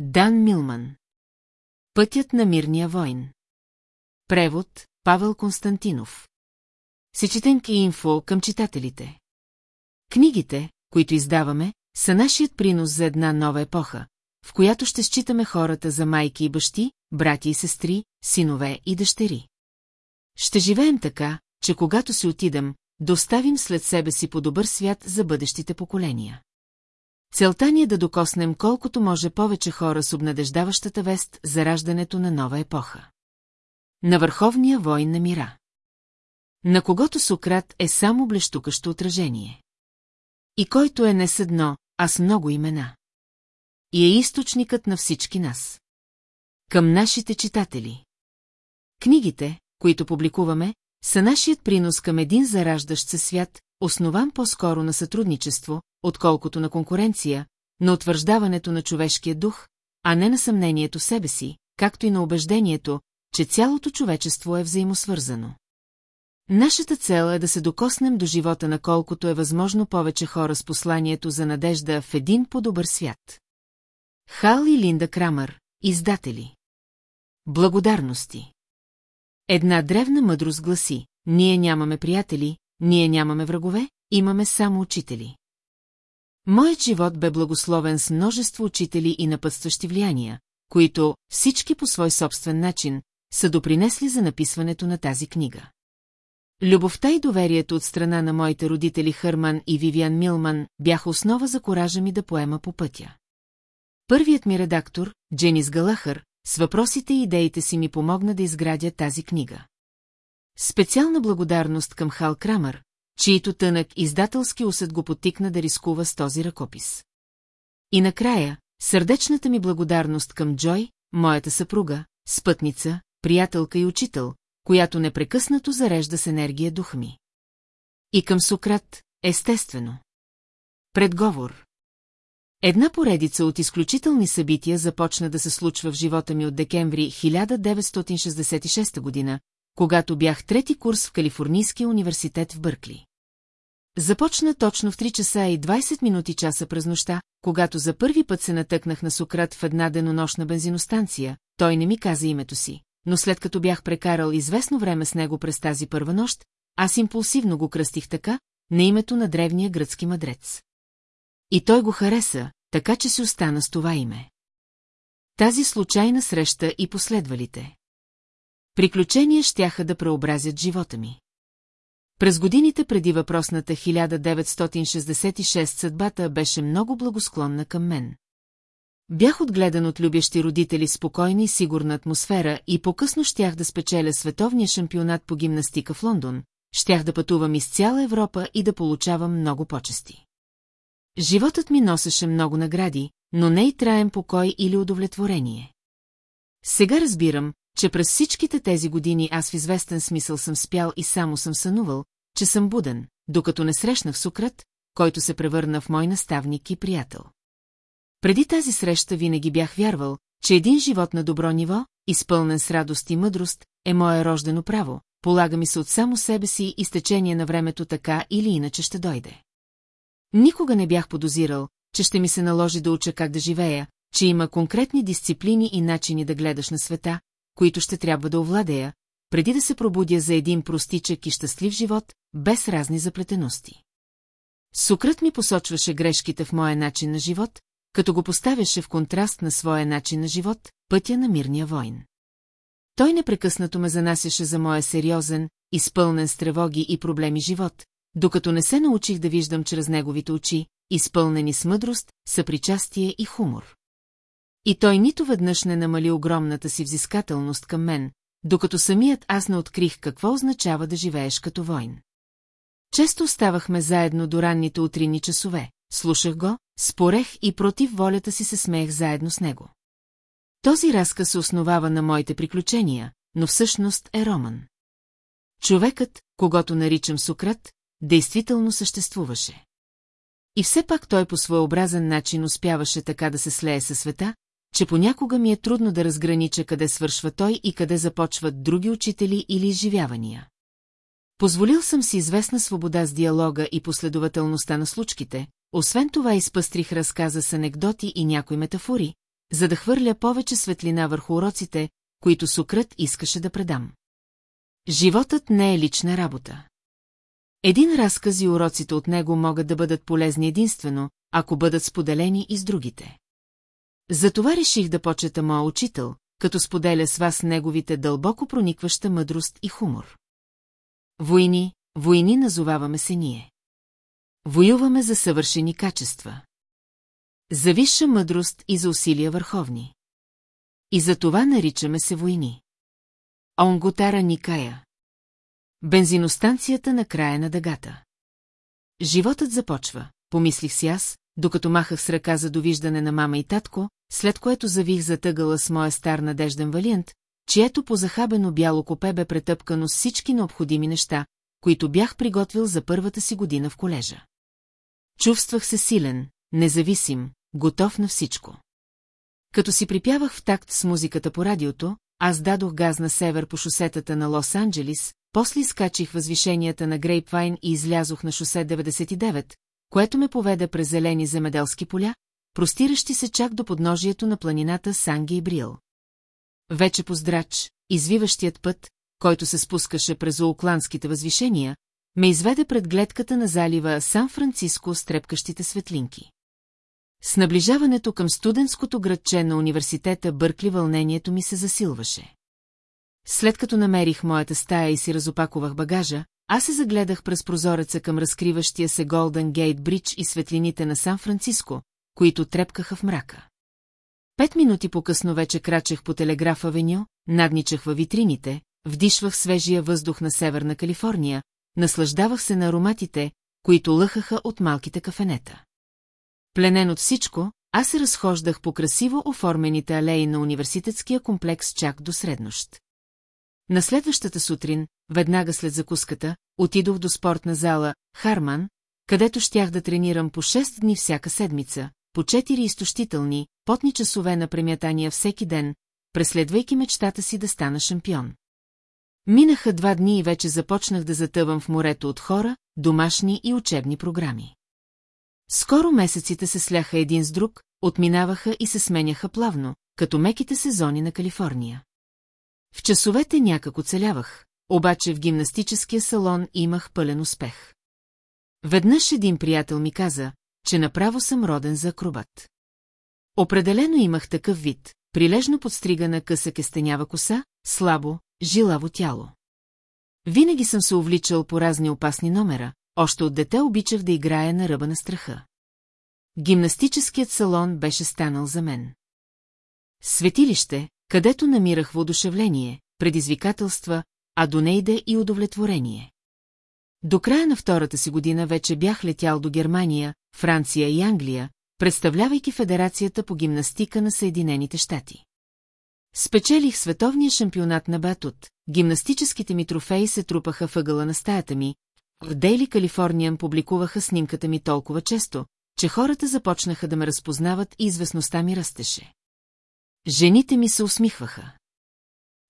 Дан Милман. Пътят на мирния войн. Превод Павел Константинов. Сечетенки инфо към читателите. Книгите, които издаваме, са нашият принос за една нова епоха, в която ще считаме хората за майки и бащи, брати и сестри, синове и дъщери. Ще живеем така, че когато си отидем, да оставим след себе си по-добър свят за бъдещите поколения. Целта ни е да докоснем колкото може повече хора с обнадеждаващата вест за раждането на нова епоха. На върховния войн на мира. На когото Сократ е само блещукащо отражение. И който е не с едно, а с много имена. И е източникът на всички нас. Към нашите читатели. Книгите, които публикуваме, са нашият принос към един зараждащ се свят, основан по-скоро на сътрудничество, отколкото на конкуренция, на утвърждаването на човешкия дух, а не на съмнението себе си, както и на убеждението, че цялото човечество е взаимосвързано. Нашата цел е да се докоснем до живота на колкото е възможно повече хора с посланието за надежда в един по-добър свят. Хал и Линда Крамър, издатели. Благодарности. Една древна мъдрост гласи, ние нямаме приятели, ние нямаме врагове, имаме само учители. Моят живот бе благословен с множество учители и напътстващи влияния, които, всички по свой собствен начин, са допринесли за написването на тази книга. Любовта и доверието от страна на моите родители Хърман и Вивиан Милман бяха основа за коража ми да поема по пътя. Първият ми редактор, Дженис Галахър, с въпросите и идеите си ми помогна да изградя тази книга. Специална благодарност към Хал Крамър, чието тънък издателски усъд го потикна да рискува с този ръкопис. И накрая, сърдечната ми благодарност към Джой, моята съпруга, спътница, приятелка и учител, която непрекъснато зарежда с енергия дух ми. И към Сократ, естествено. Предговор Една поредица от изключителни събития започна да се случва в живота ми от декември 1966 година, когато бях трети курс в Калифорнийския университет в Бъркли. Започна точно в 3 часа и 20 минути часа през нощта, когато за първи път се натъкнах на Сократ в една денонощна бензиностанция, той не ми каза името си, но след като бях прекарал известно време с него през тази първа нощ, аз импулсивно го кръстих така, на името на древния гръцки мъдрец. И той го хареса, така че си остана с това име. Тази случайна среща и последвалите. Приключения щяха да преобразят живота ми. През годините преди въпросната 1966 съдбата беше много благосклонна към мен. Бях отгледан от любящи родители спокойна и сигурна атмосфера и по-късно щях да спечеля световния шампионат по гимнастика в Лондон, щях да пътувам из цяла Европа и да получавам много почести. Животът ми носеше много награди, но не и траен покой или удовлетворение. Сега разбирам, че през всичките тези години аз в известен смисъл съм спял и само съм сънувал, че съм буден, докато не срещнах Сократ, който се превърна в мой наставник и приятел. Преди тази среща винаги бях вярвал, че един живот на добро ниво, изпълнен с радост и мъдрост, е мое рождено право, полага ми се от само себе си и с течение на времето така или иначе ще дойде. Никога не бях подозирал, че ще ми се наложи да уча как да живея, че има конкретни дисциплини и начини да гледаш на света, които ще трябва да овладея, преди да се пробудя за един простичък и щастлив живот, без разни заплетености. Сукрът ми посочваше грешките в моя начин на живот, като го поставяше в контраст на своя начин на живот, пътя на мирния войн. Той непрекъснато ме занасяше за моя сериозен, изпълнен с тревоги и проблеми живот, докато не се научих да виждам чрез неговите очи, изпълнени с мъдрост, съпричастие и хумор. И той нито веднъж не намали огромната си взискателност към мен, докато самият аз не открих какво означава да живееш като войн. Често оставахме заедно до ранните утринни часове, слушах го, спорех и против волята си се смеех заедно с него. Този разказ се основава на моите приключения, но всъщност е роман. Човекът, когато наричам Сократ, действително съществуваше. И все пак той по своеобразен начин успяваше така да се слее със света, че понякога ми е трудно да разгранича къде свършва той и къде започват други учители или изживявания. Позволил съм си известна свобода с диалога и последователността на случките, освен това изпъстрих разказа с анекдоти и някои метафори, за да хвърля повече светлина върху уроците, които Сократ искаше да предам. Животът не е лична работа. Един разказ и уроците от него могат да бъдат полезни единствено, ако бъдат споделени и с другите. Затова реших да почета моя учител, като споделя с вас неговите дълбоко проникваща мъдрост и хумор. Войни, войни назоваваме се ние. Воюваме за съвършени качества. За висша мъдрост и за усилия върховни. И за това наричаме се войни. Онготара Никая. Бензиностанцията на края на дъгата. Животът започва, помислих си аз, докато махах с ръка за довиждане на мама и татко, след което завих затъгала с моя стар надежден валиант, чието позахабено бяло копе бе претъпкано с всички необходими неща, които бях приготвил за първата си година в колежа. Чувствах се силен, независим, готов на всичко. Като си припявах в такт с музиката по радиото, аз дадох газ на север по шосетата на Лос-Анджелис, после изкачих възвишенията на Грейпвайн и излязох на шосе 99, което ме поведе през зелени земеделски поля, простиращи се чак до подножието на планината Санги и Брил. Вече по здрач, извиващият път, който се спускаше през Оукландските възвишения, ме изведе пред гледката на залива Сан-Франциско с трепкащите светлинки. С наближаването към студентското градче на университета Бъркли вълнението ми се засилваше. След като намерих моята стая и си разопаковах багажа, аз се загледах през прозореца към разкриващия се Голден Гейт Бридж и светлините на Сан-Франциско, които трепкаха в мрака. Пет минути по-късно вече крачех по телеграф авеню, надничах във витрините, вдишвах свежия въздух на Северна Калифорния, наслаждавах се на ароматите, които лъхаха от малките кафенета. Пленен от всичко, аз се разхождах по красиво оформените алеи на университетския комплекс чак до среднощ. На следващата сутрин, веднага след закуската, отидох до спортна зала Харман, където щях да тренирам по 6 дни всяка седмица, по 4 изтощителни, потни часове на премятания всеки ден, преследвайки мечтата си да стана шампион. Минаха два дни и вече започнах да затъвам в морето от хора, домашни и учебни програми. Скоро месеците се сляха един с друг, отминаваха и се сменяха плавно, като меките сезони на Калифорния. В часовете някак оцелявах, обаче в гимнастическия салон имах пълен успех. Веднъж един приятел ми каза, че направо съм роден за акробат. Определено имах такъв вид, прилежно подстригана къса кестенява коса, слабо, жилаво тяло. Винаги съм се увличал по разни опасни номера, още от дете обичах да играя на ръба на страха. Гимнастическият салон беше станал за мен. Светилище, където намирах воодушевление, предизвикателства, а до нейде и удовлетворение. До края на втората си година вече бях летял до Германия, Франция и Англия, представлявайки Федерацията по гимнастика на Съединените щати. Спечелих световния шампионат на Батут, гимнастическите ми трофеи се трупаха въгъла на стаята ми, в Дейли Калифорниан публикуваха снимката ми толкова често, че хората започнаха да ме разпознават и известността ми растеше. Жените ми се усмихваха.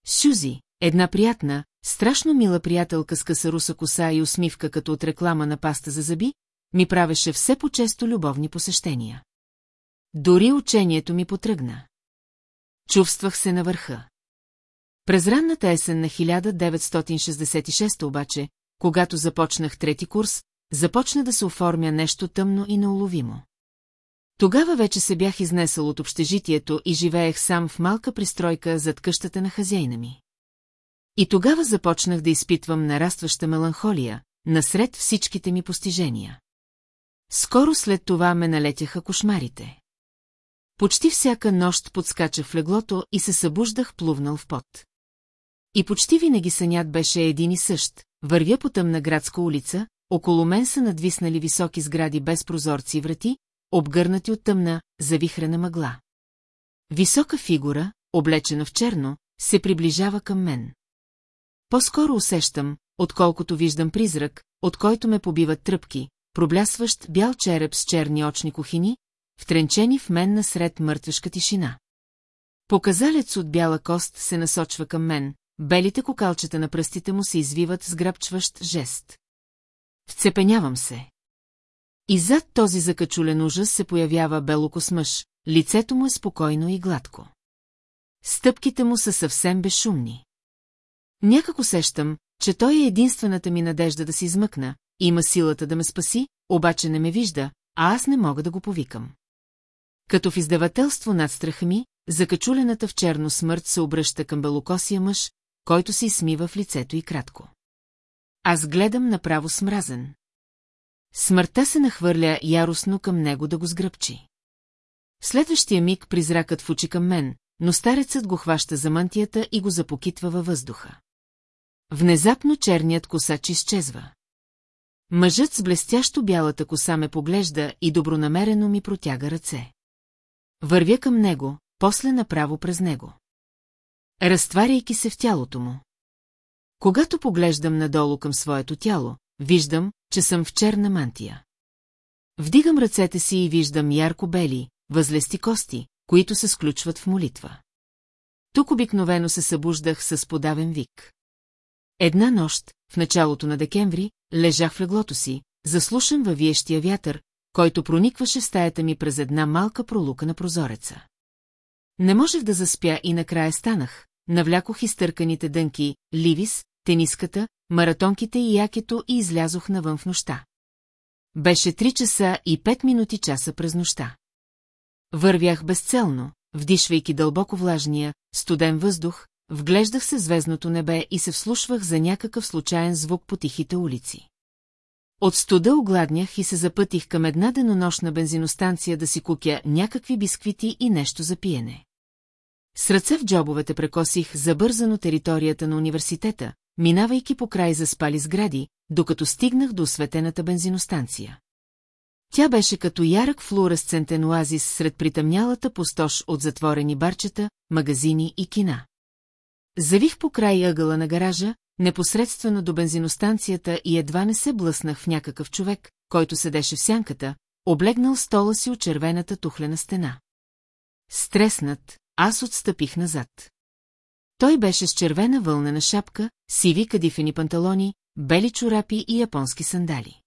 Сюзи, една приятна, страшно мила приятелка с късаруса коса и усмивка като от реклама на паста за зъби, ми правеше все по-често любовни посещения. Дори учението ми потръгна. Чувствах се на върха. През ранната есен на 1966 обаче, когато започнах трети курс, започна да се оформя нещо тъмно и неуловимо. Тогава вече се бях изнесъл от общежитието и живеех сам в малка пристройка зад къщата на хазяйна ми. И тогава започнах да изпитвам нарастваща меланхолия, насред всичките ми постижения. Скоро след това ме налетяха кошмарите. Почти всяка нощ подскачах в леглото и се събуждах плувнал в пот. И почти винаги сънят беше един и същ. Вървя по тъмна градска улица, около мен са надвиснали високи сгради без прозорци и врати, обгърнати от тъмна, завихрена мъгла. Висока фигура, облечена в черно, се приближава към мен. По-скоро усещам, отколкото виждам призрак, от който ме побиват тръпки, проблясващ бял череп с черни очни кухини, втренчени в мен насред мъртвешка тишина. Показалец от бяла кост се насочва към мен, белите кокалчета на пръстите му се извиват с грабчващ жест. Вцепенявам се. И зад този закачулен ужас се появява белокос мъж, лицето му е спокойно и гладко. Стъпките му са съвсем безшумни. Някак усещам, че той е единствената ми надежда да се измъкна, има силата да ме спаси, обаче не ме вижда, а аз не мога да го повикам. Като в издавателство над страха ми, закачулената в черно смърт се обръща към белокосия мъж, който се измива в лицето и кратко. Аз гледам направо смразен. Смъртта се нахвърля яростно към него да го сгръбчи. следващия миг призракът в очи към мен, но старецът го хваща за мантията и го запокитва във въздуха. Внезапно черният косач изчезва. Мъжът с блестящо бялата коса ме поглежда и добронамерено ми протяга ръце. Вървя към него, после направо през него. Разтваряйки се в тялото му. Когато поглеждам надолу към своето тяло, виждам, че съм в черна мантия. Вдигам ръцете си и виждам ярко-бели, възлести кости, които се сключват в молитва. Тук обикновено се събуждах с подавен вик. Една нощ, в началото на декември, лежах в леглото си, заслушан във виещия вятър, който проникваше в стаята ми през една малка пролука на прозореца. Не можех да заспя и накрая станах, навлякох изтърканите дънки, ливис, тениската, маратонките и якето и излязох навън в нощта. Беше три часа и пет минути часа през нощта. Вървях безцелно, вдишвайки дълбоко влажния, студен въздух, вглеждах се звездното небе и се вслушвах за някакъв случайен звук по тихите улици. От студа огладнях и се запътих към една денонощна бензиностанция да си кукя някакви бисквити и нещо за пиене. С ръце в джобовете прекосих забързано територията на университета, минавайки по край заспали сгради, докато стигнах до осветената бензиностанция. Тя беше като ярък флуоресцентен оазис сред притъмнялата пустош от затворени барчета, магазини и кина. Завих по край ъгъла на гаража, непосредствено до бензиностанцията и едва не се блъснах в някакъв човек, който седеше в сянката, облегнал стола си от червената тухлена стена. Стреснат, аз отстъпих назад. Той беше с червена вълнена шапка, сиви кадифени панталони, бели чорапи и японски сандали.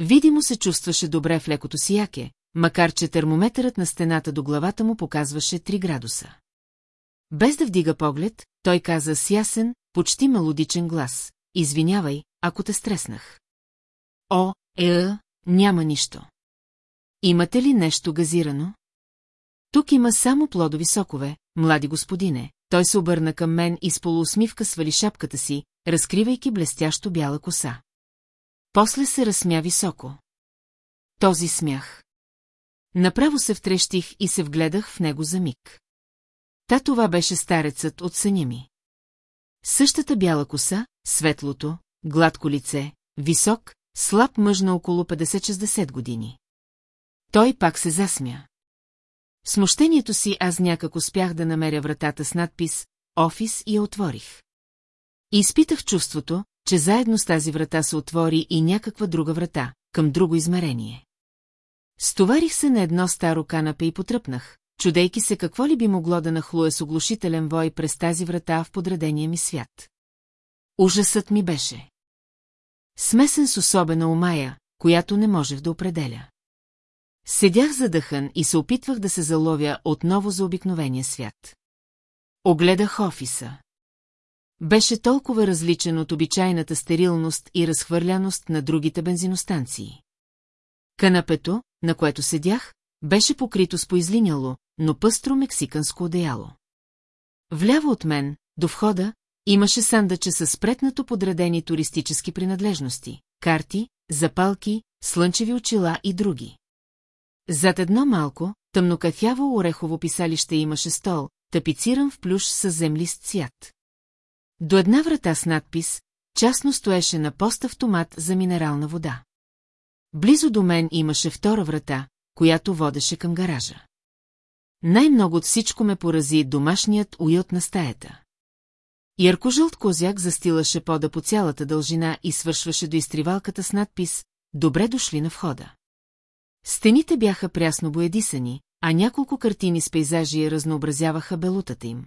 Видимо се чувстваше добре в лекото си яке, макар че термометърът на стената до главата му показваше 3 градуса. Без да вдига поглед, той каза с ясен, почти мелодичен глас. Извинявай, ако те стреснах. О, е, няма нищо. Имате ли нещо газирано? Тук има само плодови сокове, млади господине. Той се обърна към мен и с полуусмивка свали шапката си, разкривайки блестящо бяла коса. После се разсмя високо. Този смях. Направо се втрещих и се вгледах в него за миг. Та това беше старецът от съня ми. Същата бяла коса, светлото, гладко лице, висок, слаб мъж на около 50-60 години. Той пак се засмя. В смущението си аз някак успях да намеря вратата с надпис «Офис» и я отворих. И изпитах чувството, че заедно с тази врата се отвори и някаква друга врата, към друго измерение. Стоварих се на едно старо канапе и потръпнах, чудейки се какво ли би могло да нахлуе с оглушителен вой през тази врата в подредения ми свят. Ужасът ми беше. Смесен с особена омая, която не можех да определя. Седях задъхан и се опитвах да се заловя отново за обикновения свят. Огледах офиса. Беше толкова различен от обичайната стерилност и разхвърляност на другите бензиностанции. Канапето, на което седях, беше покрито с поизлиняло, но пъстро мексиканско одеяло. Вляво от мен, до входа, имаше сандъче с спретнато подредени туристически принадлежности, карти, запалки, слънчеви очила и други. Зад едно малко, тъмнокафяво орехово писалище имаше стол, тапициран в плюш с землист цвят. До една врата с надпис, частно стоеше на пост автомат за минерална вода. Близо до мен имаше втора врата, която водеше към гаража. Най-много от всичко ме порази домашният уют на стаята. Яркожълт козяк застилаше пода по цялата дължина и свършваше до изтривалката с надпис «Добре дошли на входа». Стените бяха прясно боедисани, а няколко картини с пейзажи разнообразяваха белутата им.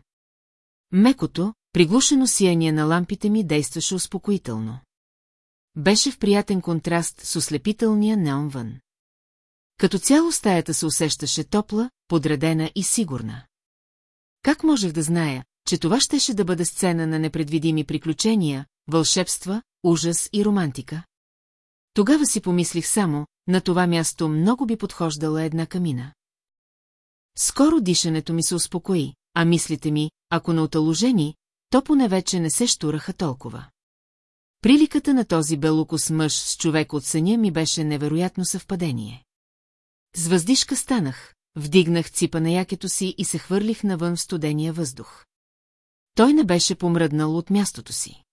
Мекото, приглушено сияние на лампите ми действаше успокоително. Беше в приятен контраст с ослепителния неон вън. Като цяло стаята се усещаше топла, подредена и сигурна. Как можех да зная, че това щеше да бъде сцена на непредвидими приключения, вълшебства, ужас и романтика? Тогава си помислих само, на това място много би подхождала една камина. Скоро дишането ми се успокои, а мислите ми, ако не оталожени, то поне вече не се штураха толкова. Приликата на този белукос мъж с човек от съня ми беше невероятно съвпадение. С въздишка станах, вдигнах ципа на якето си и се хвърлих навън в студения въздух. Той не беше помръднал от мястото си.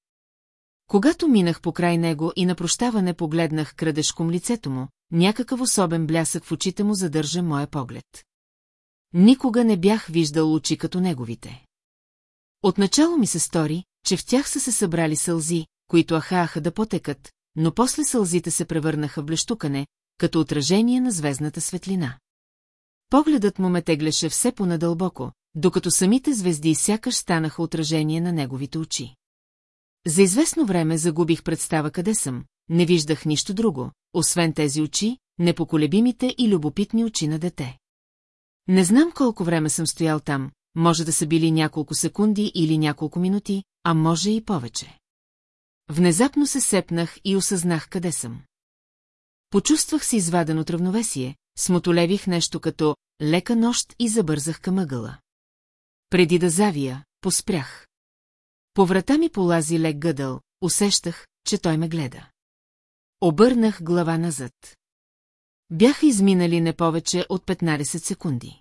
Когато минах покрай него и на прощаване погледнах крадешком лицето му, някакъв особен блясък в очите му задържа моя поглед. Никога не бях виждал очи като неговите. Отначало ми се стори, че в тях са се събрали сълзи, които ахааха да потекат, но после сълзите се превърнаха в блещукане, като отражение на звездната светлина. Погледът му ме теглеше все по-надълбоко, докато самите звезди сякаш станаха отражение на неговите очи. За известно време загубих представа къде съм, не виждах нищо друго, освен тези очи, непоколебимите и любопитни очи на дете. Не знам колко време съм стоял там, може да са били няколко секунди или няколко минути, а може и повече. Внезапно се сепнах и осъзнах къде съм. Почувствах се изваден от равновесие, смотолевих нещо като лека нощ и забързах към ъгъла. Преди да завия, поспрях. По врата ми полази лек гъдъл, усещах, че той ме гледа. Обърнах глава назад. Бяха изминали не повече от 15 секунди.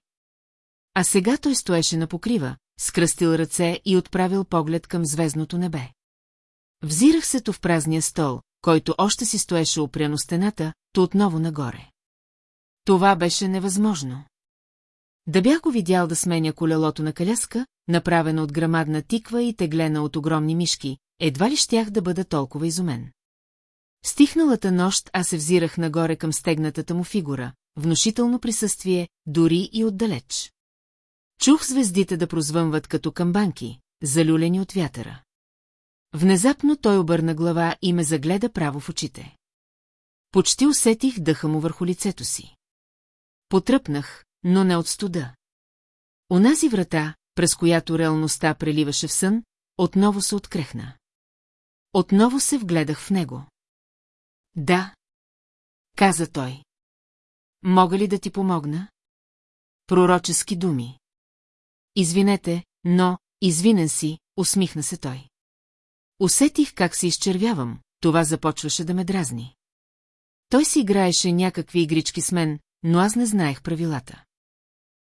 А сега той стоеше на покрива, скръстил ръце и отправил поглед към звездното небе. Взирах се то в празния стол, който още си стоеше опряно стената, то отново нагоре. Това беше невъзможно. Да бях го видял да сменя колелото на каляска, направено от грамадна тиква и теглена от огромни мишки, едва ли щях да бъда толкова изумен. Стихналата нощ аз се взирах нагоре към стегнатата му фигура, внушително присъствие, дори и отдалеч. Чух звездите да прозвънват като камбанки, залюлени от вятъра. Внезапно той обърна глава и ме загледа право в очите. Почти усетих дъха му върху лицето си. Потръпнах, но не от студа. Онази врата, през която реалността преливаше в сън, отново се открехна. Отново се вгледах в него. Да, каза той. Мога ли да ти помогна? Пророчески думи. Извинете, но, извинен си, усмихна се той. Усетих как се изчервявам, това започваше да ме дразни. Той си играеше някакви игрички с мен, но аз не знаех правилата.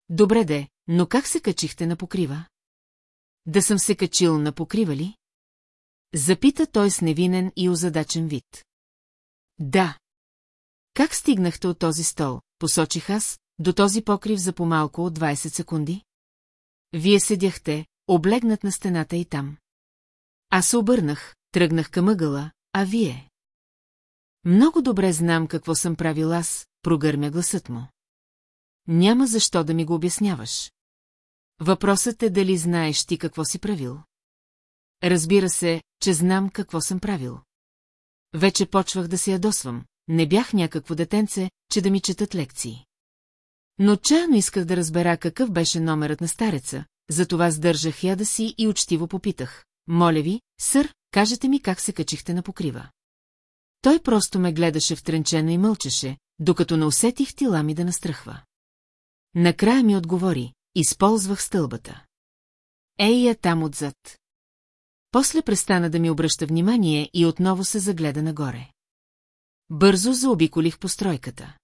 Добре де, но как се качихте на покрива? Да съм се качил на покрива ли? Запита той с невинен и озадачен вид. Да. Как стигнахте от този стол, посочих аз, до този покрив за помалко от 20 секунди? Вие седяхте, облегнат на стената и там. Аз се обърнах, тръгнах към ъгъла, а вие? Много добре знам какво съм правил аз, прогърмя гласът му. Няма защо да ми го обясняваш. Въпросът е дали знаеш ти какво си правил. Разбира се, че знам какво съм правил. Вече почвах да се ядосвам, не бях някакво детенце, че да ми четат лекции. Но чаяно исках да разбера какъв беше номерът на стареца, затова сдържах яда си и учтиво попитах. Моля ви, сър, кажете ми как се качихте на покрива. Той просто ме гледаше втренчено и мълчеше, докато не усетих тила ми да настръхва. Накрая ми отговори, използвах стълбата. Ей я там отзад. После престана да ми обръща внимание и отново се загледа нагоре. Бързо заобиколих постройката.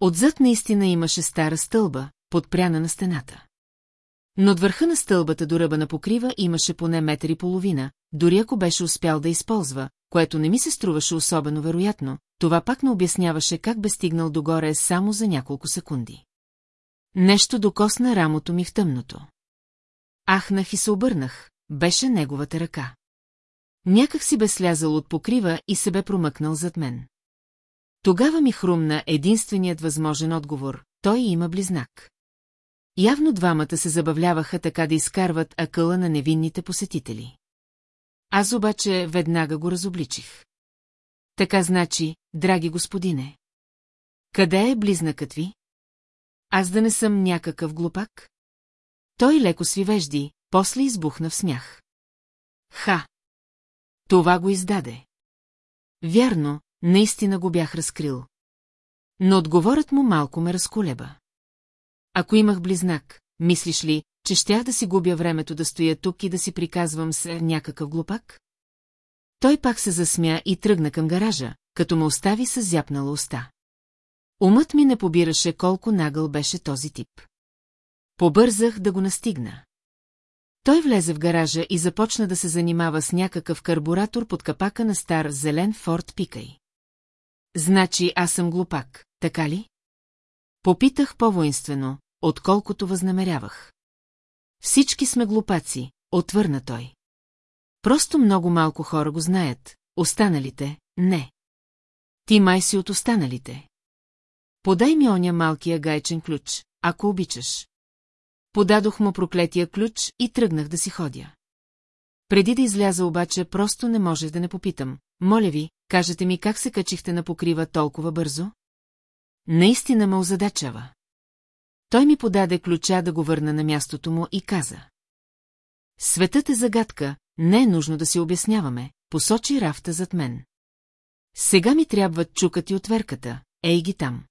Отзад наистина имаше стара стълба, подпряна на стената. Но от върха на стълбата до ръба на покрива имаше поне метър и половина, дори ако беше успял да използва, което не ми се струваше особено вероятно, това пак не обясняваше как бе стигнал догоре само за няколко секунди. Нещо докосна рамото ми в тъмното. Ахнах и се обърнах, беше неговата ръка. Някак си бе слязал от покрива и се бе промъкнал зад мен. Тогава ми хрумна единственият възможен отговор, той има близнак. Явно двамата се забавляваха така да изкарват акъла на невинните посетители. Аз обаче веднага го разобличих. Така значи, драги господине. Къде е близнакът ви? Аз да не съм някакъв глупак? Той леко свивежди, после избухна в смях. Ха! Това го издаде. Вярно, наистина го бях разкрил. Но отговорът му малко ме разколеба. Ако имах близнак, мислиш ли, че щях да си губя времето да стоя тук и да си приказвам с някакъв глупак? Той пак се засмя и тръгна към гаража, като ме остави с зяпнала уста. Умът ми не побираше колко нагъл беше този тип. Побързах да го настигна. Той влезе в гаража и започна да се занимава с някакъв карбуратор под капака на стар зелен Форд Пикай. Значи аз съм глупак, така ли? Попитах по-воинствено, отколкото възнамерявах. Всички сме глупаци, отвърна той. Просто много малко хора го знаят, останалите – не. Ти май си от останалите. Подай ми оня малкия гайчен ключ, ако обичаш. Подадох му проклетия ключ и тръгнах да си ходя. Преди да изляза обаче, просто не можех да не попитам. Моля ви, кажете ми как се качихте на покрива толкова бързо? Наистина ме озадачава. Той ми подаде ключа да го върна на мястото му и каза. Светът е загадка, не е нужно да си обясняваме, посочи рафта зад мен. Сега ми трябват чукът и отверката, ей ги там.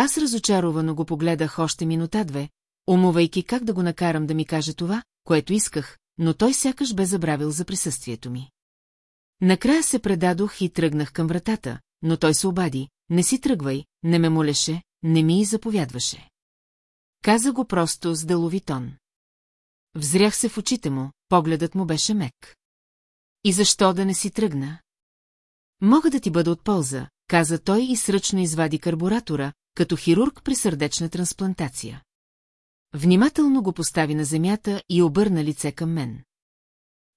Аз разочаровано го погледах още минута-две, умувайки как да го накарам да ми каже това, което исках, но той сякаш бе забравил за присъствието ми. Накрая се предадох и тръгнах към вратата, но той се обади, не си тръгвай, не ме молеше, не ми и заповядваше. Каза го просто с делови тон. Взрях се в очите му, погледът му беше мек. И защо да не си тръгна? Мога да ти бъда от полза, каза той и сръчно извади карбуратора, като хирург при сърдечна трансплантация. Внимателно го постави на земята и обърна лице към мен.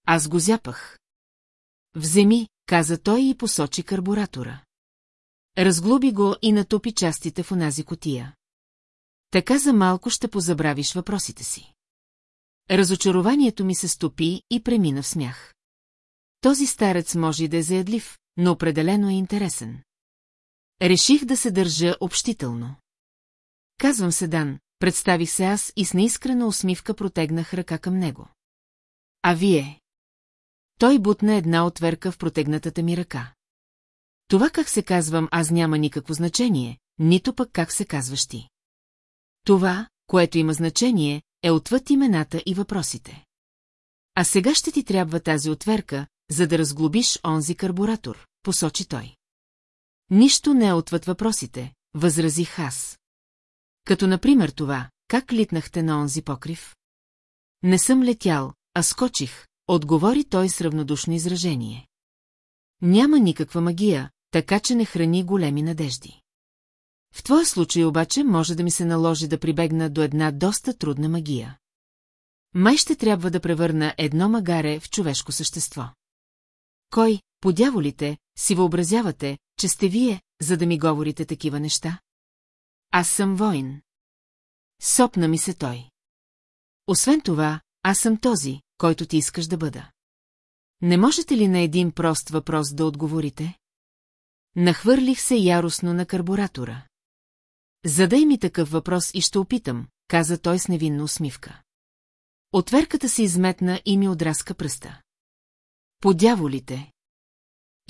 Аз го зяпах. Вземи, каза той и посочи карбуратора. Разглуби го и натопи частите в онази котия. Така за малко ще позабравиш въпросите си. Разочарованието ми се стопи и премина в смях. Този старец може да е заядлив, но определено е интересен. Реших да се държа общително. Казвам се Дан, представих се аз и с неискрена усмивка протегнах ръка към него. А вие? Той бутна една отверка в протегнатата ми ръка. Това как се казвам аз няма никакво значение, нито пък как се казваш ти. Това, което има значение, е отвъд имената и въпросите. А сега ще ти трябва тази отверка, за да разглобиш онзи карбуратор, посочи той. Нищо не е отвъд въпросите, възразих аз. Като например това, как литнахте на онзи покрив? Не съм летял, а скочих, отговори той с равнодушно изражение. Няма никаква магия, така че не храни големи надежди. В твоя случай обаче може да ми се наложи да прибегна до една доста трудна магия. Май ще трябва да превърна едно магаре в човешко същество. Кой, по дяволите, си въобразявате, че сте вие, за да ми говорите такива неща? Аз съм воин. Сопна ми се той. Освен това, аз съм този, който ти искаш да бъда. Не можете ли на един прост въпрос да отговорите? Нахвърлих се яростно на карбуратора. Задай ми такъв въпрос и ще опитам, каза той с невинна усмивка. Отверката се изметна и ми отраска пръста. По дяволите!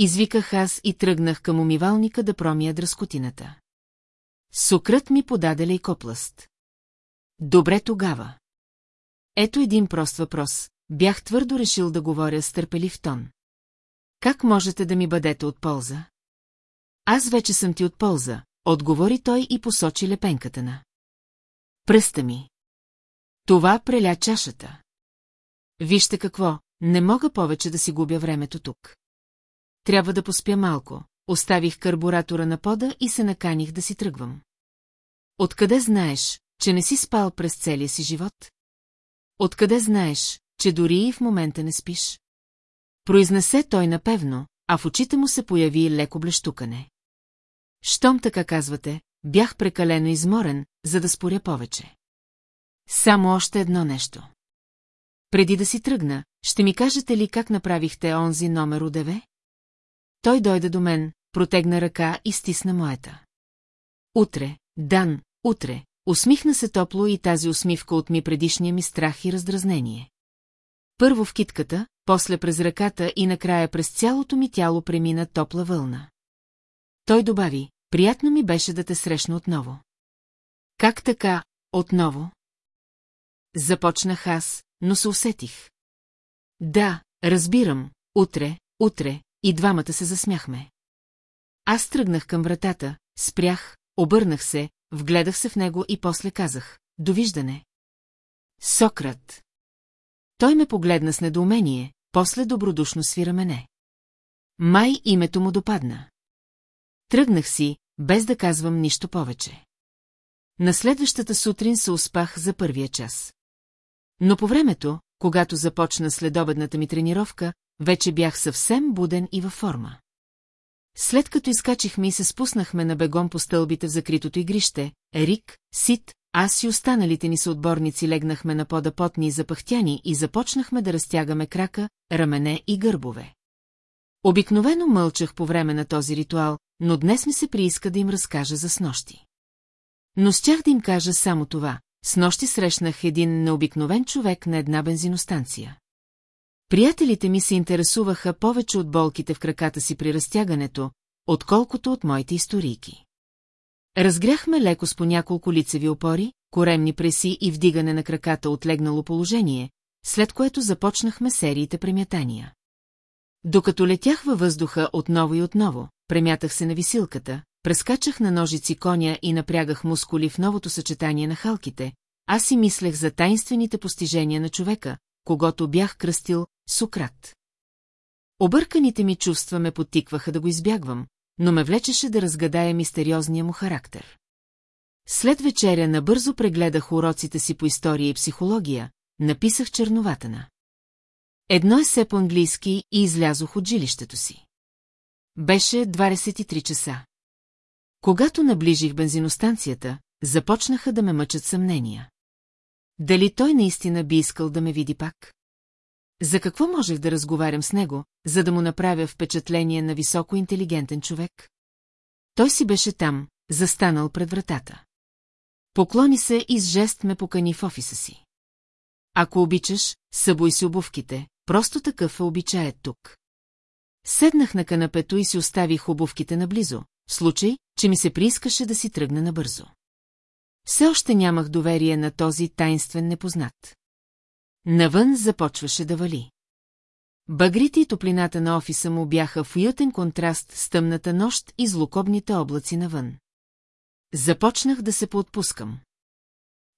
Извиках аз и тръгнах към умивалника да промия дръскотината. Сукрът ми подаде лейкопласт. Добре тогава. Ето един прост въпрос. Бях твърдо решил да говоря с търпелив тон. Как можете да ми бъдете от полза? Аз вече съм ти от полза, отговори той и посочи лепенката на. Пръста ми. Това преля чашата. Вижте какво, не мога повече да си губя времето тук. Трябва да поспя малко. Оставих карбуратора на пода и се наканих да си тръгвам. Откъде знаеш, че не си спал през целия си живот? Откъде знаеш, че дори и в момента не спиш? Произнесе той напевно, а в очите му се появи леко блещукане. Щом така казвате, бях прекалено изморен, за да споря повече. Само още едно нещо. Преди да си тръгна, ще ми кажете ли как направихте онзи номер ОДВ? Той дойде до мен, протегна ръка и стисна моята. утре, Дан, утре. Усмихна се топло и тази усмивка отми предишния ми страх и раздразнение. Първо в китката, после през ръката и накрая през цялото ми тяло премина топла вълна. Той добави, приятно ми беше да те срещна отново. Как така, отново? Започнах аз, но се усетих. Да, разбирам, утре, утре, и двамата се засмяхме. Аз тръгнах към вратата, спрях, обърнах се, вгледах се в него и после казах «Довиждане». Сократ. Той ме погледна с недоумение, после добродушно свира мене. Май името му допадна. Тръгнах си, без да казвам нищо повече. На следващата сутрин се успах за първия час. Но по времето, когато започна следобедната ми тренировка, вече бях съвсем буден и във форма. След като изкачихме и се спуснахме на бегом по стълбите в закритото игрище, Рик, Сит, аз и останалите ни съотборници легнахме на пода потни и запахтяни и започнахме да разтягаме крака, рамене и гърбове. Обикновено мълчах по време на този ритуал, но днес ми се прииска да им разкажа за снощи. Но щях да им кажа само това. С нощи срещнах един необикновен човек на една бензиностанция. Приятелите ми се интересуваха повече от болките в краката си при разтягането, отколкото от моите историйки. Разгряхме леко с по няколко лицеви опори, коремни преси и вдигане на краката от легнало положение, след което започнахме сериите премятания. Докато летях във въздуха отново и отново, премятах се на висилката, прескачах на ножици коня и напрягах мускули в новото съчетание на халките, аз си мислех за тайнствените постижения на човека, когато бях кръстил Сократ. Обърканите ми чувства ме потикваха да го избягвам, но ме влечеше да разгадая мистериозния му характер. След вечеря набързо прегледах уроците си по история и психология, написах черноватана. Едно е се по-английски и излязох от жилището си. Беше 23 часа. Когато наближих бензиностанцията, започнаха да ме мъчат съмнения. Дали той наистина би искал да ме види пак? За какво можех да разговарям с него, за да му направя впечатление на високо интелигентен човек? Той си беше там, застанал пред вратата. Поклони се и с жест ме покани в офиса си. Ако обичаш, събой си обувките, просто такъв е обичаят тук. Седнах на канапето и си оставих обувките наблизо, в случай, че ми се приискаше да си тръгна набързо. Все още нямах доверие на този тайнствен непознат. Навън започваше да вали. Багрите и топлината на офиса му бяха в уютен контраст с тъмната нощ и злокобните облаци навън. Започнах да се поотпускам.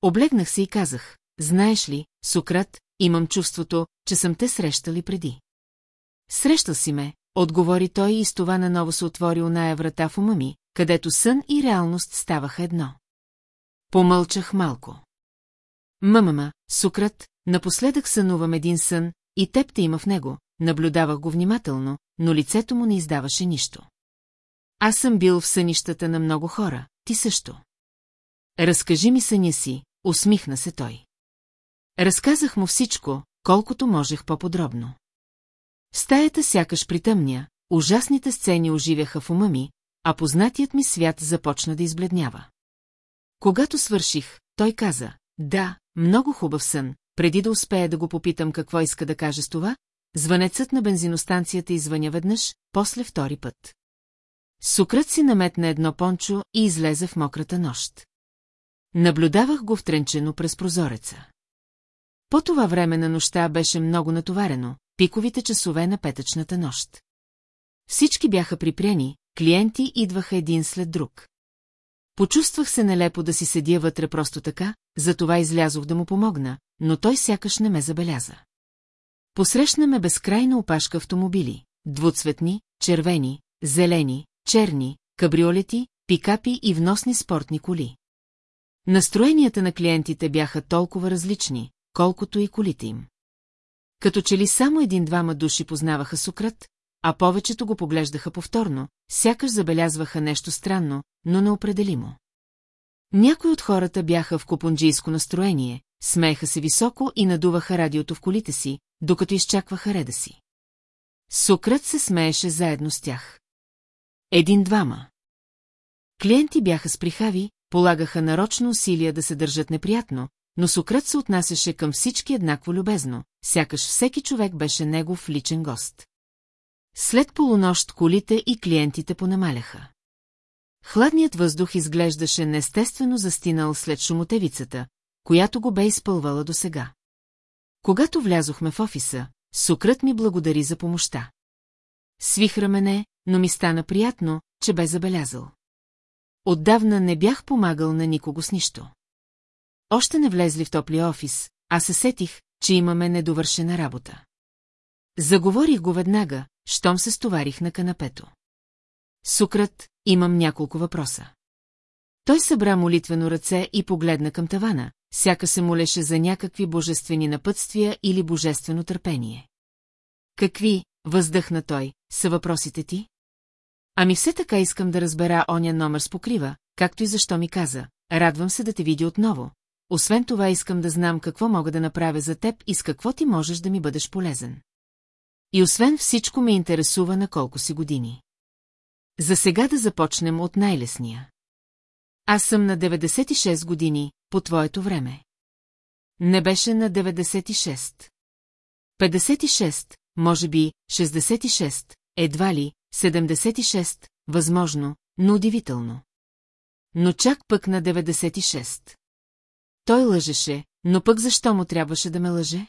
Облегнах се и казах, знаеш ли, Сократ, имам чувството, че съм те срещали преди. Срещал си ме, отговори той и с това наново се отвори оная врата в ума ми, където сън и реалност ставаха едно. Помълчах малко. Мамама, Сократ, напоследък сънувам един сън, и теб те има в него, наблюдавах го внимателно, но лицето му не издаваше нищо. Аз съм бил в сънищата на много хора, ти също. Разкажи ми съня си, усмихна се той. Разказах му всичко, колкото можех по-подробно. В стаята сякаш притъмня, ужасните сцени оживяха в ума ми, а познатият ми свят започна да избледнява. Когато свърших, той каза, да, много хубав сън, преди да успея да го попитам какво иска да каже с това, звънецът на бензиностанцията извъня веднъж, после втори път. Сукрът си наметна едно пончо и излезе в мократа нощ. Наблюдавах го втренчено през прозореца. По това време на нощта беше много натоварено, пиковите часове на петъчната нощ. Всички бяха припряни, клиенти идваха един след друг. Почувствах се нелепо да си седя вътре просто така, затова излязох да му помогна, но той сякаш не ме забеляза. Посрещна ме безкрайна опашка автомобили, двуцветни, червени, зелени, черни, кабриолети, пикапи и вносни спортни коли. Настроенията на клиентите бяха толкова различни, колкото и колите им. Като че ли само един-двама души познаваха Сократ, а повечето го поглеждаха повторно, сякаш забелязваха нещо странно, но неопределимо. Някои от хората бяха в купунджийско настроение, смееха се високо и надуваха радиото в колите си, докато изчакваха реда си. Сократ се смееше заедно с тях. Един-двама. Клиенти бяха сприхави, полагаха нарочно усилия да се държат неприятно, но Сократ се отнасяше към всички еднакво любезно, сякаш всеки човек беше негов личен гост. След полунощ колите и клиентите понамаляха. Хладният въздух изглеждаше неестествено застинал след шумотевицата, която го бе изпълвала досега. Когато влязохме в офиса, Сократ ми благодари за помощта. Свих рамене, но ми стана приятно, че бе забелязал. Отдавна не бях помагал на никого с нищо. Още не влезли в топлия офис, а се сетих, че имаме недовършена работа. Заговорих го веднага, щом се стоварих на канапето. Сукрат, имам няколко въпроса. Той събра молитвено ръце и погледна към тавана, сяка се молеше за някакви божествени напътствия или божествено търпение. Какви, въздъхна той, са въпросите ти? Ами все така искам да разбера оня номер с покрива, както и защо ми каза. Радвам се да те видя отново. Освен това искам да знам какво мога да направя за теб и с какво ти можеш да ми бъдеш полезен. И освен всичко ме интересува на колко си години. За сега да започнем от най-лесния. Аз съм на 96 години, по твоето време. Не беше на 96. 56, може би, 66, едва ли, 76, възможно, но удивително. Но чак пък на 96. Той лъжеше, но пък защо му трябваше да ме лъже?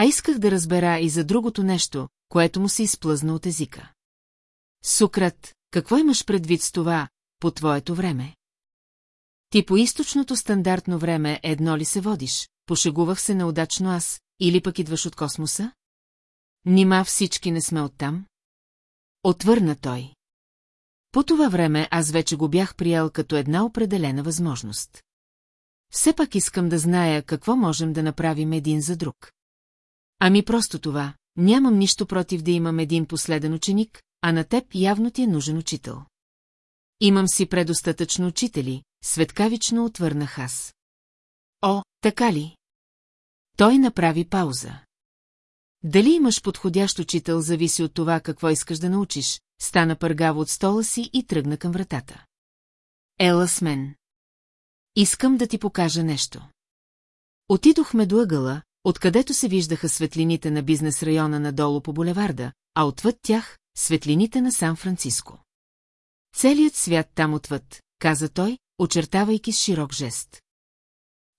А исках да разбера и за другото нещо, което му се изплъзна от езика. Сукрат, какво имаш предвид с това, по твоето време? Ти по източното стандартно време едно ли се водиш, пошегувах се неудачно аз, или пък идваш от космоса? Нима всички не сме оттам? Отвърна той. По това време аз вече го бях приел като една определена възможност. Все пак искам да зная какво можем да направим един за друг. Ами просто това, нямам нищо против да имам един последен ученик, а на теб явно ти е нужен учител. Имам си предостатъчно учители, светкавично отвърнах аз. О, така ли? Той направи пауза. Дали имаш подходящ учител, зависи от това какво искаш да научиш, стана пъргаво от стола си и тръгна към вратата. Ела с мен. Искам да ти покажа нещо. Отидохме до ъгъла, откъдето се виждаха светлините на бизнес района надолу по булеварда, а отвъд тях – светлините на Сан-Франциско. Целият свят там отвъд, каза той, очертавайки с широк жест.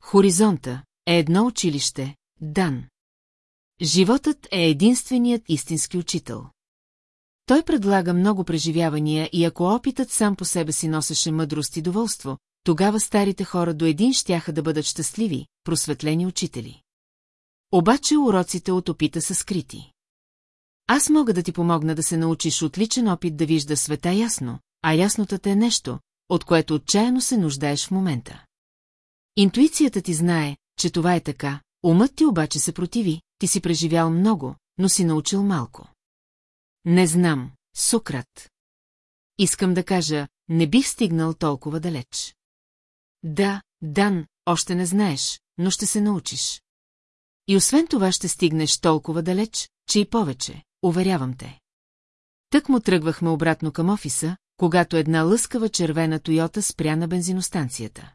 Хоризонта е едно училище, Дан. Животът е единственият истински учител. Той предлага много преживявания и ако опитът сам по себе си носеше мъдрост и доволство, тогава старите хора до един щяха да бъдат щастливи, просветлени учители. Обаче уроците от опита са скрити. Аз мога да ти помогна да се научиш отличен опит да вижда света ясно, а яснотата е нещо, от което отчаяно се нуждаеш в момента. Интуицията ти знае, че това е така, умът ти обаче се противи, ти си преживял много, но си научил малко. Не знам, Сократ. Искам да кажа, не бих стигнал толкова далеч. Да, Дан, още не знаеш, но ще се научиш. И освен това ще стигнеш толкова далеч, че и повече, уверявам те. Тък му тръгвахме обратно към офиса, когато една лъскава червена Тойота спря на бензиностанцията.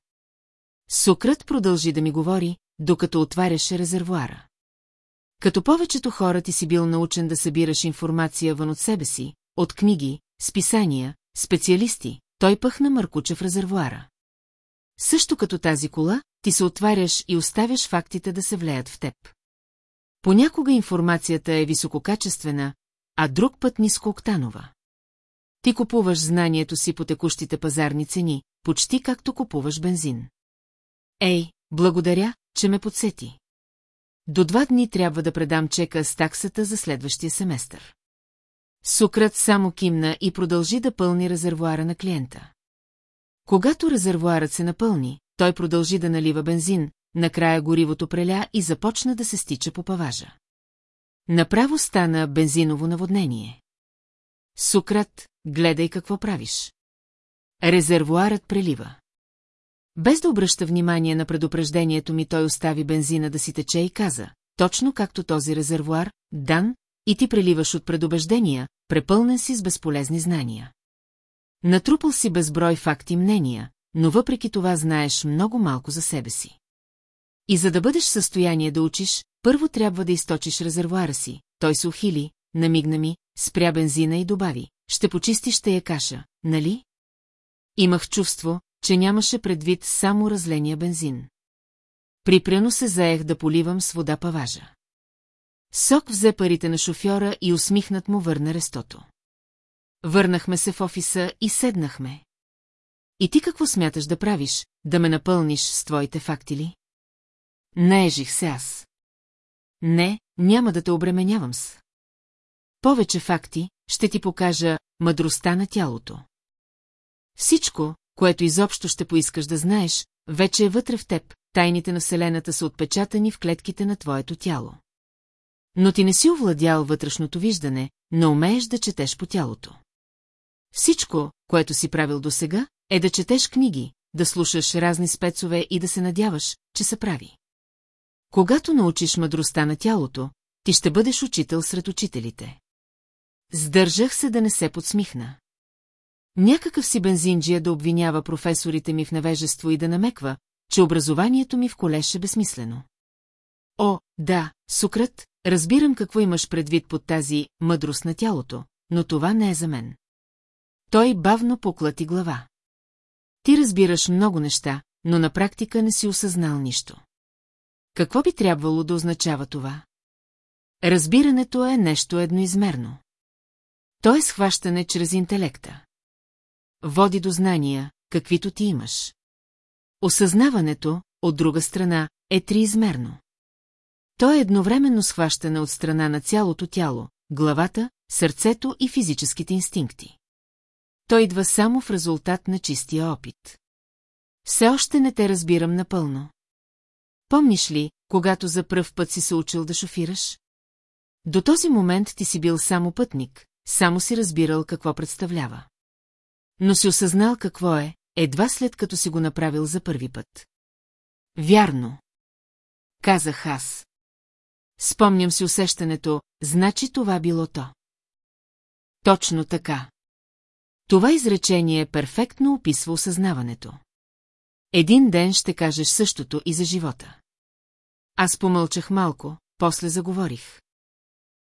Сократ продължи да ми говори, докато отваряше резервуара. Като повечето хора ти си бил научен да събираш информация вън от себе си, от книги, списания, специалисти, той пъхна мъркуча в резервуара. Също като тази кола, ти се отваряш и оставяш фактите да се влеят в теб. Понякога информацията е висококачествена, а друг път нискооктанова. Ти купуваш знанието си по текущите пазарни цени, почти както купуваш бензин. Ей, благодаря, че ме подсети. До два дни трябва да предам чека с таксата за следващия семестър. Сукрат само кимна и продължи да пълни резервуара на клиента. Когато резервуарът се напълни, той продължи да налива бензин, накрая горивото преля и започна да се стича по паважа. Направо стана бензиново наводнение. Сукрат, гледай какво правиш. Резервуарът прелива. Без да обръща внимание на предупреждението ми, той остави бензина да си тече и каза, точно както този резервуар, Дан, и ти преливаш от предубеждения, препълнен си с безполезни знания. Натрупал си безброй факти мнения, но въпреки това знаеш много малко за себе си. И за да бъдеш в състояние да учиш, първо трябва да източиш резервуара си. Той се ухили, намигна ми, спря бензина и добави. Ще почистиш тая каша, нали? Имах чувство, че нямаше предвид само разления бензин. Припряно се заех да поливам с вода паважа. Сок взе парите на шофьора и усмихнат му върна рестото. Върнахме се в офиса и седнахме. И ти какво смяташ да правиш, да ме напълниш с твоите факти ли? Наежих се аз. Не, няма да те обременявам с. Повече факти, ще ти покажа мъдростта на тялото. Всичко, което изобщо ще поискаш да знаеш, вече е вътре в теб, тайните на Вселената са отпечатани в клетките на твоето тяло. Но ти не си овладял вътрешното виждане, но умееш да четеш по тялото. Всичко, което си правил досега, е да четеш книги, да слушаш разни спецове и да се надяваш, че се прави. Когато научиш мъдростта на тялото, ти ще бъдеш учител сред учителите. Сдържах се да не се подсмихна. Някакъв си бензинджия да обвинява професорите ми в невежество и да намеква, че образованието ми в колеж е безсмислено. О, да, Сукрат, разбирам какво имаш предвид под тази мъдрост на тялото, но това не е за мен. Той бавно поклати глава. Ти разбираш много неща, но на практика не си осъзнал нищо. Какво би трябвало да означава това? Разбирането е нещо едноизмерно. То е схващане чрез интелекта. Води до знания, каквито ти имаш. Осъзнаването, от друга страна, е триизмерно. То е едновременно схващане от страна на цялото тяло, главата, сърцето и физическите инстинкти. Той идва само в резултат на чистия опит. Все още не те разбирам напълно. Помниш ли, когато за пръв път си се учил да шофираш? До този момент ти си бил само пътник, само си разбирал какво представлява. Но си осъзнал какво е, едва след като си го направил за първи път. Вярно. Казах аз. Спомням си усещането, значи това било то. Точно така. Това изречение перфектно описва осъзнаването. Един ден ще кажеш същото и за живота. Аз помълчах малко, после заговорих.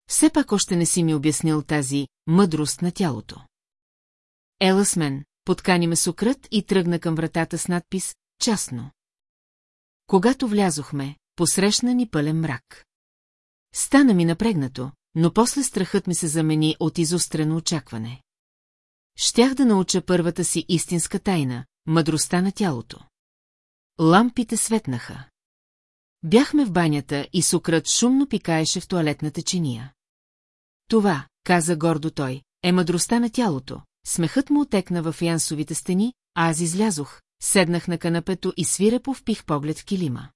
Все пак още не си ми обяснил тази мъдрост на тялото. Ела с мен, подкани ме Сократ и тръгна към вратата с надпис «Частно». Когато влязохме, посрещна ни пълен мрак. Стана ми напрегнато, но после страхът ми се замени от изострено очакване. Щях да науча първата си истинска тайна – мъдростта на тялото. Лампите светнаха. Бяхме в банята и Сократ шумно пикаеше в туалетната чиния. Това, каза гордо той, е мъдростта на тялото. Смехът му отекна в янсовите стени, а аз излязох, седнах на канапето и свирепо впих поглед в килима.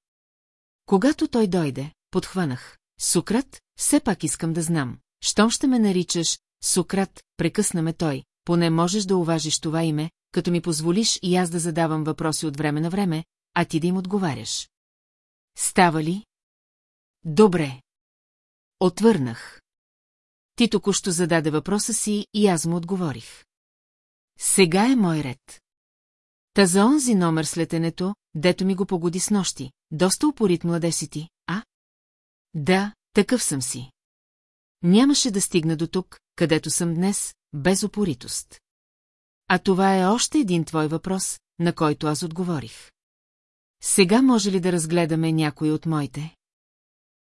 Когато той дойде, подхванах. Сократ, все пак искам да знам. Щом ще ме наричаш, Сократ, прекъсна ме той, поне можеш да уважиш това име, като ми позволиш и аз да задавам въпроси от време на време, а ти да им отговаряш. Става ли? Добре. Отвърнах. Ти току-що зададе въпроса си и аз му отговорих. Сега е мой ред. Та за онзи номер слетенето, дето ми го погоди с нощи, доста упорит младеж ти, а? Да, такъв съм си. Нямаше да стигна до тук, където съм днес, без упоритост. А това е още един твой въпрос, на който аз отговорих. Сега може ли да разгледаме някой от моите?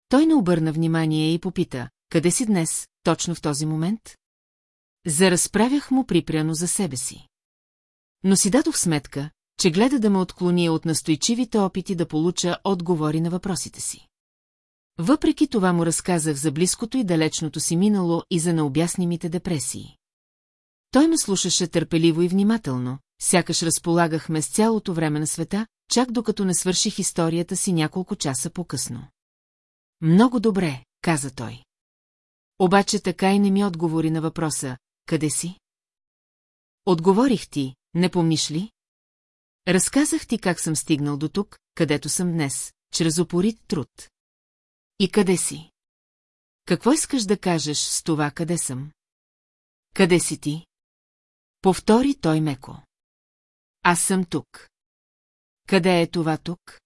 Той не обърна внимание и попита, къде си днес, точно в този момент? Заразправях му припряно за себе си. Но си дадох сметка, че гледа да ме отклони от настойчивите опити да получа отговори на въпросите си. Въпреки това му разказах за близкото и далечното си минало и за необяснимите депресии. Той ме слушаше търпеливо и внимателно, сякаш разполагахме с цялото време на света, чак докато не свърших историята си няколко часа по-късно. Много добре, каза той. Обаче така и не ми отговори на въпроса, къде си? Отговорих ти, не помниш ли? Разказах ти как съм стигнал до тук, където съм днес, чрез опорит труд. И къде си? Какво искаш да кажеш с това къде съм? Къде си ти? Повтори той меко. Аз съм тук. Къде е това тук?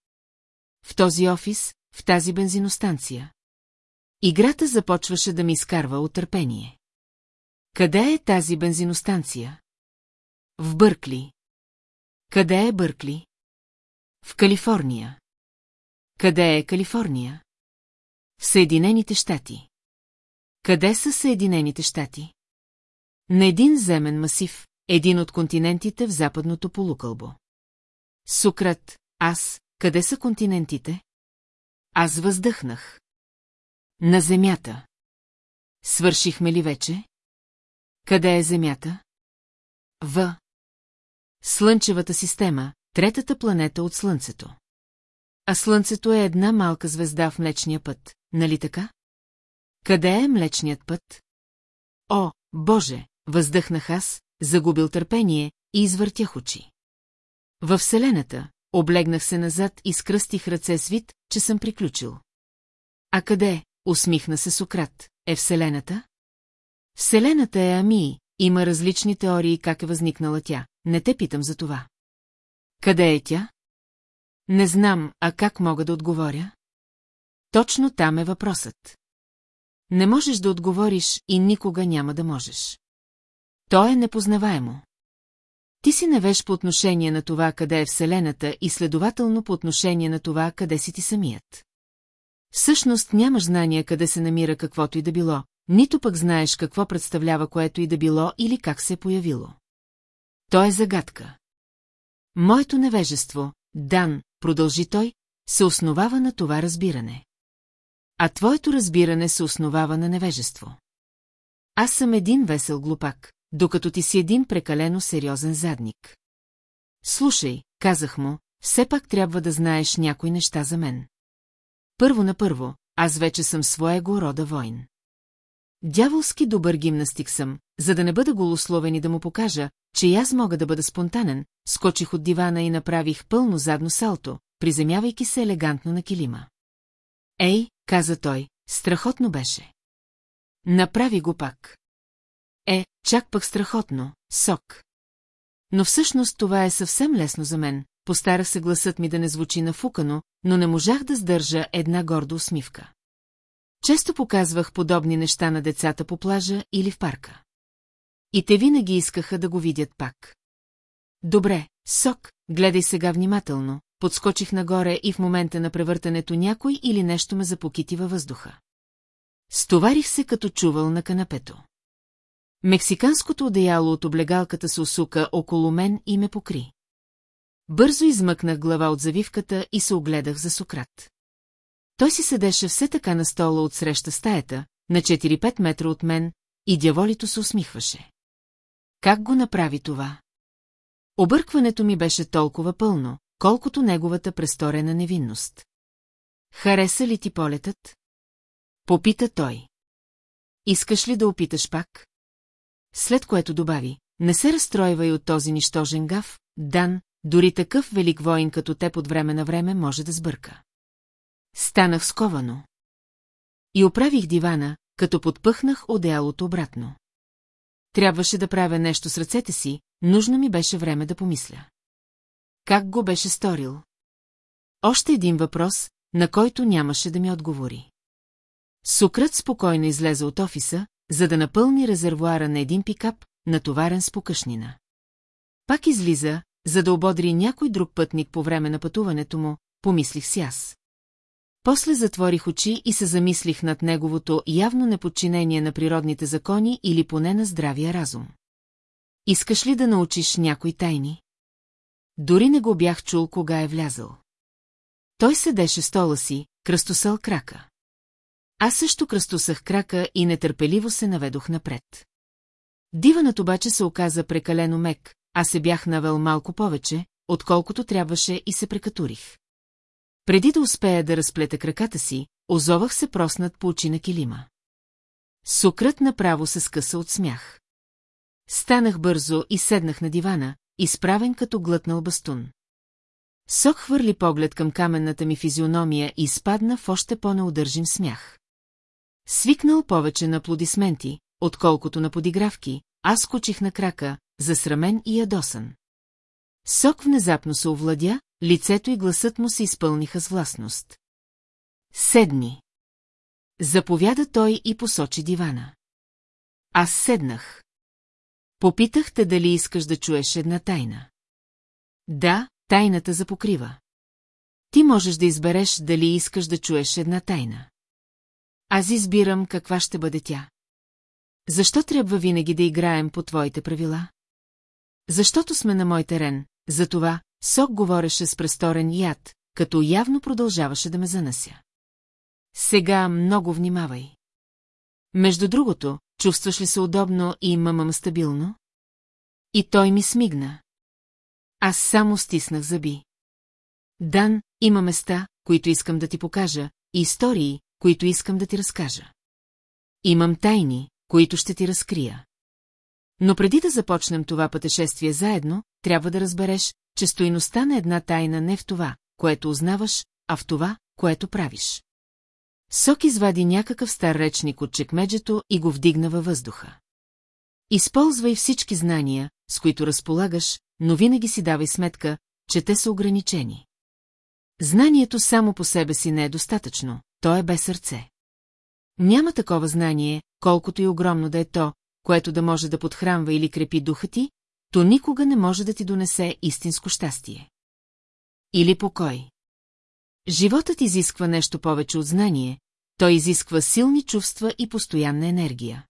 В този офис, в тази бензиностанция. Играта започваше да ми изкарва от. Къде е тази бензиностанция? В Бъркли. Къде е Бъркли? В Калифорния. Къде е Калифорния? В Съединените щати. Къде са Съединените щати? На един земен масив, един от континентите в западното полукълбо. Сукрат, аз, къде са континентите? Аз въздъхнах. На земята. Свършихме ли вече? Къде е земята? В. Слънчевата система, третата планета от Слънцето. А Слънцето е една малка звезда в Млечния път, нали така? Къде е Млечният път? О, Боже, въздъхнах аз, загубил търпение и извъртях очи. Във Вселената, облегнах се назад и скръстих ръце с вид, че съм приключил. А къде, усмихна се Сократ, е Вселената? Вселената е ами, има различни теории как е възникнала тя, не те питам за това. Къде е тя? Не знам, а как мога да отговоря? Точно там е въпросът. Не можеш да отговориш и никога няма да можеш. То е непознаваемо. Ти си невеж по отношение на това, къде е Вселената и следователно по отношение на това, къде си ти самият. Всъщност нямаш знания къде се намира каквото и да било, нито пък знаеш какво представлява което и да било или как се е появило. То е загадка. Моето невежество, Дан, продължи той, се основава на това разбиране. А твоето разбиране се основава на невежество. Аз съм един весел глупак, докато ти си един прекалено сериозен задник. Слушай, казах му, все пак трябва да знаеш някои неща за мен. Първо на първо, аз вече съм своего рода войн. Дяволски добър гимнастик съм, за да не бъда голословен и да му покажа, че и аз мога да бъда спонтанен, скочих от дивана и направих пълно задно салто, приземявайки се елегантно на килима. Ей, каза той, страхотно беше. Направи го пак. Е, чак пък страхотно, сок. Но всъщност това е съвсем лесно за мен, постарах се гласът ми да не звучи нафукано, но не можах да сдържа една горда усмивка. Често показвах подобни неща на децата по плажа или в парка. И те винаги искаха да го видят пак. Добре, сок, гледай сега внимателно, подскочих нагоре и в момента на превъртането някой или нещо ме запокити във въздуха. Стоварих се като чувал на канапето. Мексиканското одеяло от облегалката се усука около мен и ме покри. Бързо измъкнах глава от завивката и се огледах за Сократ. Той си седеше все така на стола от среща стаята, на 4-5 метра от мен, и дяволито се усмихваше. Как го направи това? Объркването ми беше толкова пълно, колкото неговата престорена невинност. Хареса ли ти полетът? Попита той. Искаш ли да опиташ пак? След което добави, не се разстройвай от този нищожен гав, Дан, дори такъв велик воин като теб от време на време може да сбърка. Станах сковано. И оправих дивана, като подпъхнах одеялото обратно. Трябваше да правя нещо с ръцете си, нужно ми беше време да помисля. Как го беше сторил? Още един въпрос, на който нямаше да ми отговори. Сукрат спокойно излезе от офиса, за да напълни резервуара на един пикап, натоварен с покъшнина. Пак излиза, за да ободри някой друг пътник по време на пътуването му, помислих си аз. После затворих очи и се замислих над неговото явно неподчинение на природните закони или поне на здравия разум. Искаш ли да научиш някои тайни? Дори не го бях чул, кога е влязъл. Той седеше стола си, кръстосал крака. Аз също кръстосах крака и нетърпеливо се наведох напред. Диванът обаче се оказа прекалено мек, а се бях навел малко повече, отколкото трябваше и се прекатурих. Преди да успея да разплета краката си, озовах се проснат по очи на килима. Сукрат направо се скъса от смях. Станах бързо и седнах на дивана, изправен като глътнал бастун. Сок хвърли поглед към каменната ми физиономия и изпадна в още по-неудържим смях. Свикнал повече на аплодисменти, отколкото на подигравки, аз скочих на крака, засрамен и ядосан. Сок внезапно се овладя, лицето и гласът му се изпълниха с властност. Седни. Заповяда той и посочи дивана. Аз седнах. Попитах те дали искаш да чуеш една тайна. Да, тайната запокрива. Ти можеш да избереш дали искаш да чуеш една тайна. Аз избирам каква ще бъде тя. Защо трябва винаги да играем по твоите правила? Защото сме на мой терен, затова Сок говореше с престорен яд, като явно продължаваше да ме занася. Сега много внимавай. Между другото, чувстваш ли се удобно и мамам стабилно? И той ми смигна. Аз само стиснах зъби. Дан, има места, които искам да ти покажа, и истории, които искам да ти разкажа. Имам тайни, които ще ти разкрия. Но преди да започнем това пътешествие заедно, трябва да разбереш, че стоиността на една тайна не в това, което узнаваш, а в това, което правиш. Сок извади някакъв стар речник от чекмеджето и го вдигна във въздуха. Използвай всички знания, с които разполагаш, но винаги си давай сметка, че те са ограничени. Знанието само по себе си не е достатъчно, то е без сърце. Няма такова знание, колкото и огромно да е то, което да може да подхранва или крепи духа ти, то никога не може да ти донесе истинско щастие. Или покой. Животът изисква нещо повече от знание, той изисква силни чувства и постоянна енергия.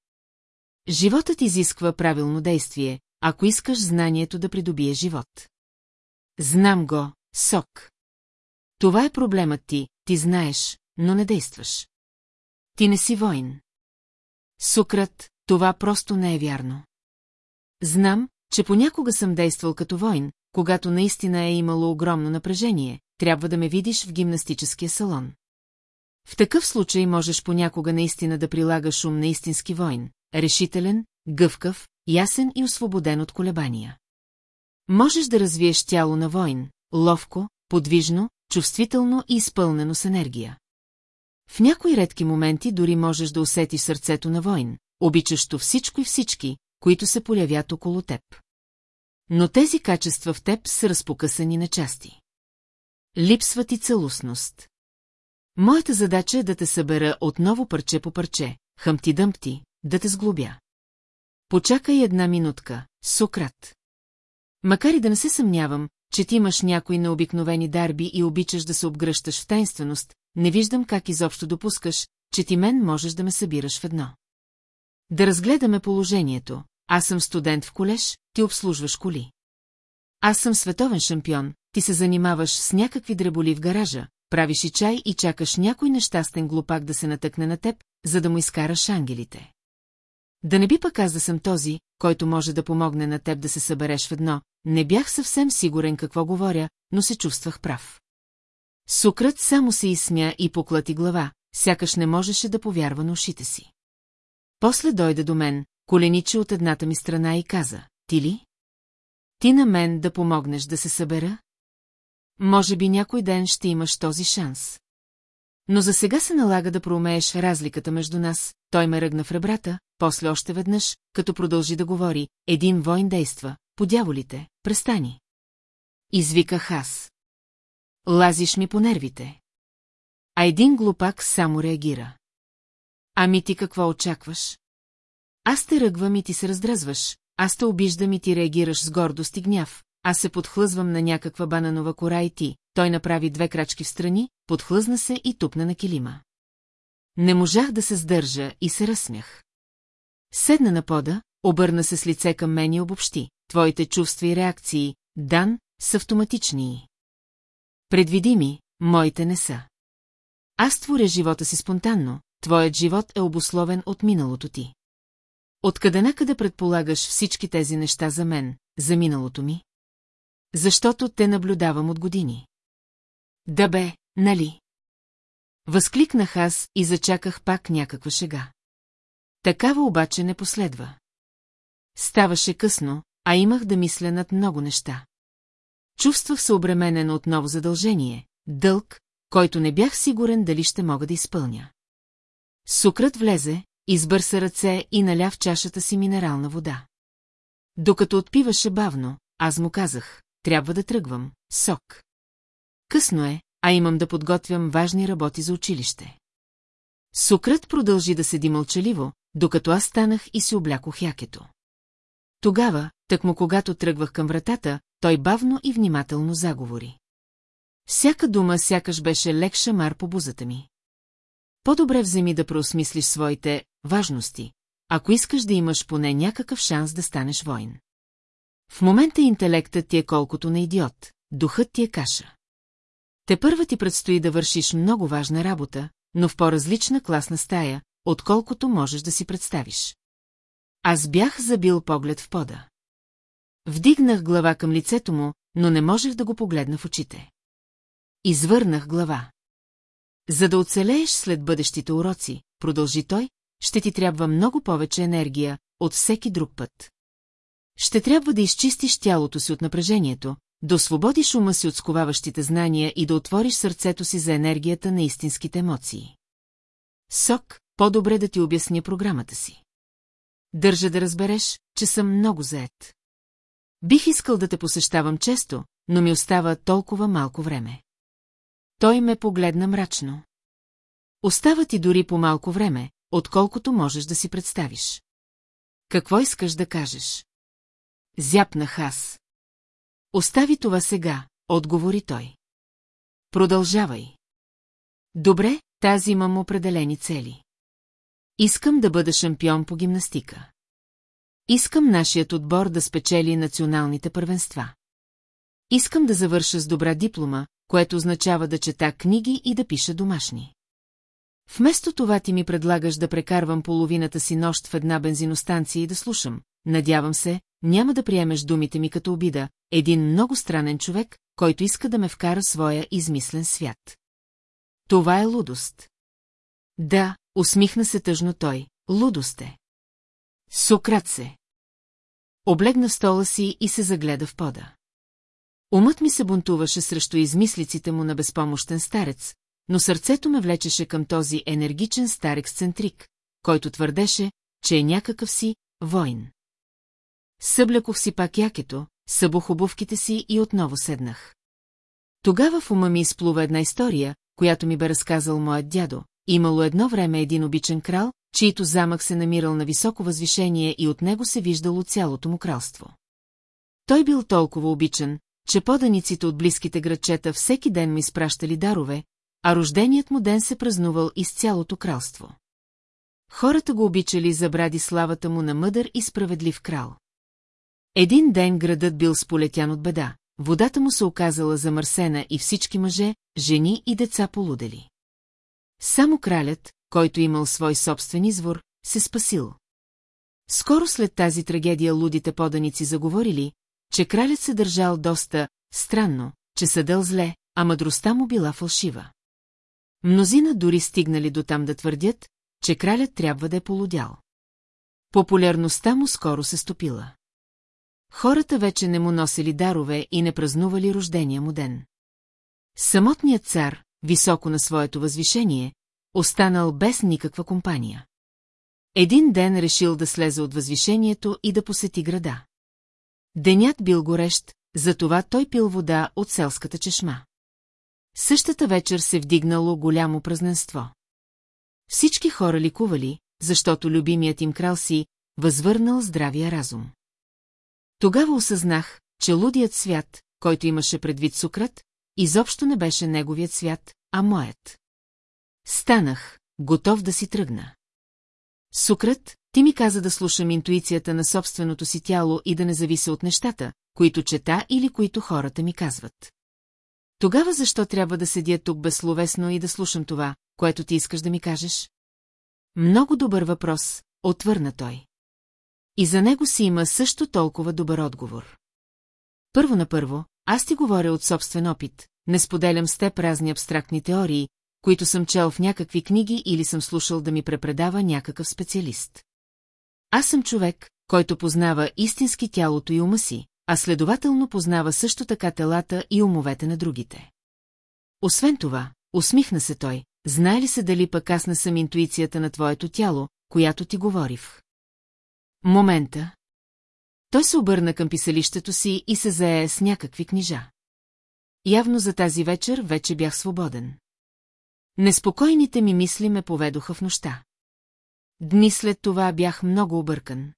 Животът изисква правилно действие, ако искаш знанието да придобие живот. Знам го, сок. Това е проблемът ти, ти знаеш, но не действаш. Ти не си воин. Сукрат, това просто не е вярно. Знам, че понякога съм действал като воин, когато наистина е имало огромно напрежение, трябва да ме видиш в гимнастическия салон. В такъв случай можеш понякога наистина да прилагаш ум на истински войн, решителен, гъвкав, ясен и освободен от колебания. Можеш да развиеш тяло на войн, ловко, подвижно, чувствително и изпълнено с енергия. В някои редки моменти дори можеш да усетиш сърцето на войн, обичащо всичко и всички, които се полявят около теб. Но тези качества в теб са разпокъсани на части. Липсва ти целостност. Моята задача е да те събера отново парче по парче, хъмти-дъмпти, да те сглобя. Почакай една минутка, Сократ. Макар и да не се съмнявам, че ти имаш някои необикновени дарби и обичаш да се обгръщаш в тайнственост, не виждам как изобщо допускаш, че ти мен можеш да ме събираш в едно. Да разгледаме положението. Аз съм студент в колеж, ти обслужваш коли. Аз съм световен шампион, ти се занимаваш с някакви дреболи в гаража, правиш и чай и чакаш някой нещастен глупак да се натъкне на теб, за да му изкараш ангелите. Да не би пък аз да съм този, който може да помогне на теб да се събереш в едно, не бях съвсем сигурен какво говоря, но се чувствах прав. Сукрат само се изсмя и поклати глава, сякаш не можеше да повярва на ушите си. После дойде до мен, колениче от едната ми страна и каза, ти ли? Ти на мен да помогнеш да се събера? Може би някой ден ще имаш този шанс. Но за сега се налага да проумееш разликата между нас, той ме ръгна в ребрата, после още веднъж, като продължи да говори, един войн действа, по дяволите, престани. Извиках аз. Лазиш ми по нервите. А един глупак само реагира. Ами ти какво очакваш? Аз те ръгвам и ти се раздразваш, аз те обиждам и ти реагираш с гордост и гняв, аз се подхлъзвам на някаква бананова кора и ти, той направи две крачки в страни, подхлъзна се и тупна на килима. Не можах да се сдържа и се разсмях. Седна на пода, обърна се с лице към мен и обобщи. Твоите чувства и реакции, Дан, са автоматични. Предвидими, моите не са. Аз творя живота си спонтанно, твоят живот е обусловен от миналото ти. Откъде накъде предполагаш всички тези неща за мен, за миналото ми? Защото те наблюдавам от години. Да бе, нали? Възкликнах аз и зачаках пак някаква шега. Такава обаче не последва. Ставаше късно, а имах да мисля над много неща. Чувствах се обременен от задължение, дълг, който не бях сигурен дали ще мога да изпълня. Сукрът влезе, избърса ръце и наля в чашата си минерална вода. Докато отпиваше бавно, аз му казах, трябва да тръгвам, сок. Късно е, а имам да подготвям важни работи за училище. Сукрът продължи да седи мълчаливо, докато аз станах и си облякох якето. Тогава, тъкмо когато тръгвах към вратата, той бавно и внимателно заговори. Всяка дума сякаш беше лек шамар по бузата ми. По-добре вземи да преосмислиш своите важности, ако искаш да имаш поне някакъв шанс да станеш воин. В момента интелектът ти е колкото на идиот, духът ти е каша. Те първа ти предстои да вършиш много важна работа, но в по-различна класна стая, отколкото можеш да си представиш. Аз бях забил поглед в пода. Вдигнах глава към лицето му, но не можех да го погледна в очите. Извърнах глава. За да оцелееш след бъдещите уроци, продължи той, ще ти трябва много повече енергия от всеки друг път. Ще трябва да изчистиш тялото си от напрежението, да освободиш ума си от сковаващите знания и да отвориш сърцето си за енергията на истинските емоции. Сок, по-добре да ти обясня програмата си. Държа да разбереш, че съм много заед. Бих искал да те посещавам често, но ми остава толкова малко време. Той ме погледна мрачно. Остава ти дори по малко време, отколкото можеш да си представиш. Какво искаш да кажеш? Зяпнах аз. Остави това сега, отговори той. Продължавай. Добре, тази имам определени цели. Искам да бъда шампион по гимнастика. Искам нашият отбор да спечели националните първенства. Искам да завърша с добра диплома, което означава да чета книги и да пиша домашни. Вместо това ти ми предлагаш да прекарвам половината си нощ в една бензиностанция и да слушам. Надявам се, няма да приемеш думите ми като обида, един много странен човек, който иска да ме вкара своя измислен свят. Това е лудост. Да, усмихна се тъжно той, лудост е. Сократ се. Облегна стола си и се загледа в пода. Умът ми се бунтуваше срещу измислиците му на безпомощен старец, но сърцето ме влечеше към този енергичен стар ексцентрик, който твърдеше, че е някакъв си войн. Съблякох си пак якето, събух обувките си и отново седнах. Тогава в ума ми изплува една история, която ми бе разказал моят дядо. Имало едно време един обичен крал, чието замък се намирал на високо възвишение и от него се виждало цялото му кралство. Той бил толкова обичан, че поданиците от близките градчета всеки ден ми изпращали дарове, а рожденият му ден се празнувал из цялото кралство. Хората го обичали забради славата му на мъдър и справедлив крал. Един ден градът бил сполетян от беда, водата му се оказала замърсена и всички мъже, жени и деца полудели. Само кралят, който имал свой собствен извор, се спасил. Скоро след тази трагедия лудите поданици заговорили, че кралят се държал доста странно, че съдъл зле, а мъдростта му била фалшива. Мнозина дори стигнали до там да твърдят, че кралят трябва да е полудял. Популярността му скоро се стопила. Хората вече не му носили дарове и не празнували рождения му ден. Самотният цар, високо на своето възвишение, останал без никаква компания. Един ден решил да слезе от възвишението и да посети града. Денят бил горещ, затова той пил вода от селската чешма. Същата вечер се вдигнало голямо празненство. Всички хора ликували, защото любимият им крал си възвърнал здравия разум. Тогава осъзнах, че лудият свят, който имаше предвид Сукрат, изобщо не беше неговият свят, а моят. Станах, готов да си тръгна. Сукрат, ти ми каза да слушам интуицията на собственото си тяло и да не завися от нещата, които чета или които хората ми казват. Тогава защо трябва да седя тук безсловесно и да слушам това, което ти искаш да ми кажеш? Много добър въпрос, отвърна той. И за него си има също толкова добър отговор. Първо на първо, аз ти говоря от собствен опит, не споделям с теб разни абстрактни теории, които съм чел в някакви книги или съм слушал да ми препредава някакъв специалист. Аз съм човек, който познава истински тялото и ума си, а следователно познава също така телата и умовете на другите. Освен това, усмихна се той, знае ли се дали пък аз не съм интуицията на твоето тяло, която ти говорих? Момента. Той се обърна към писалището си и се зае с някакви книжа. Явно за тази вечер вече бях свободен. Неспокойните ми мисли ме поведоха в нощта. Дни след това бях много объркан.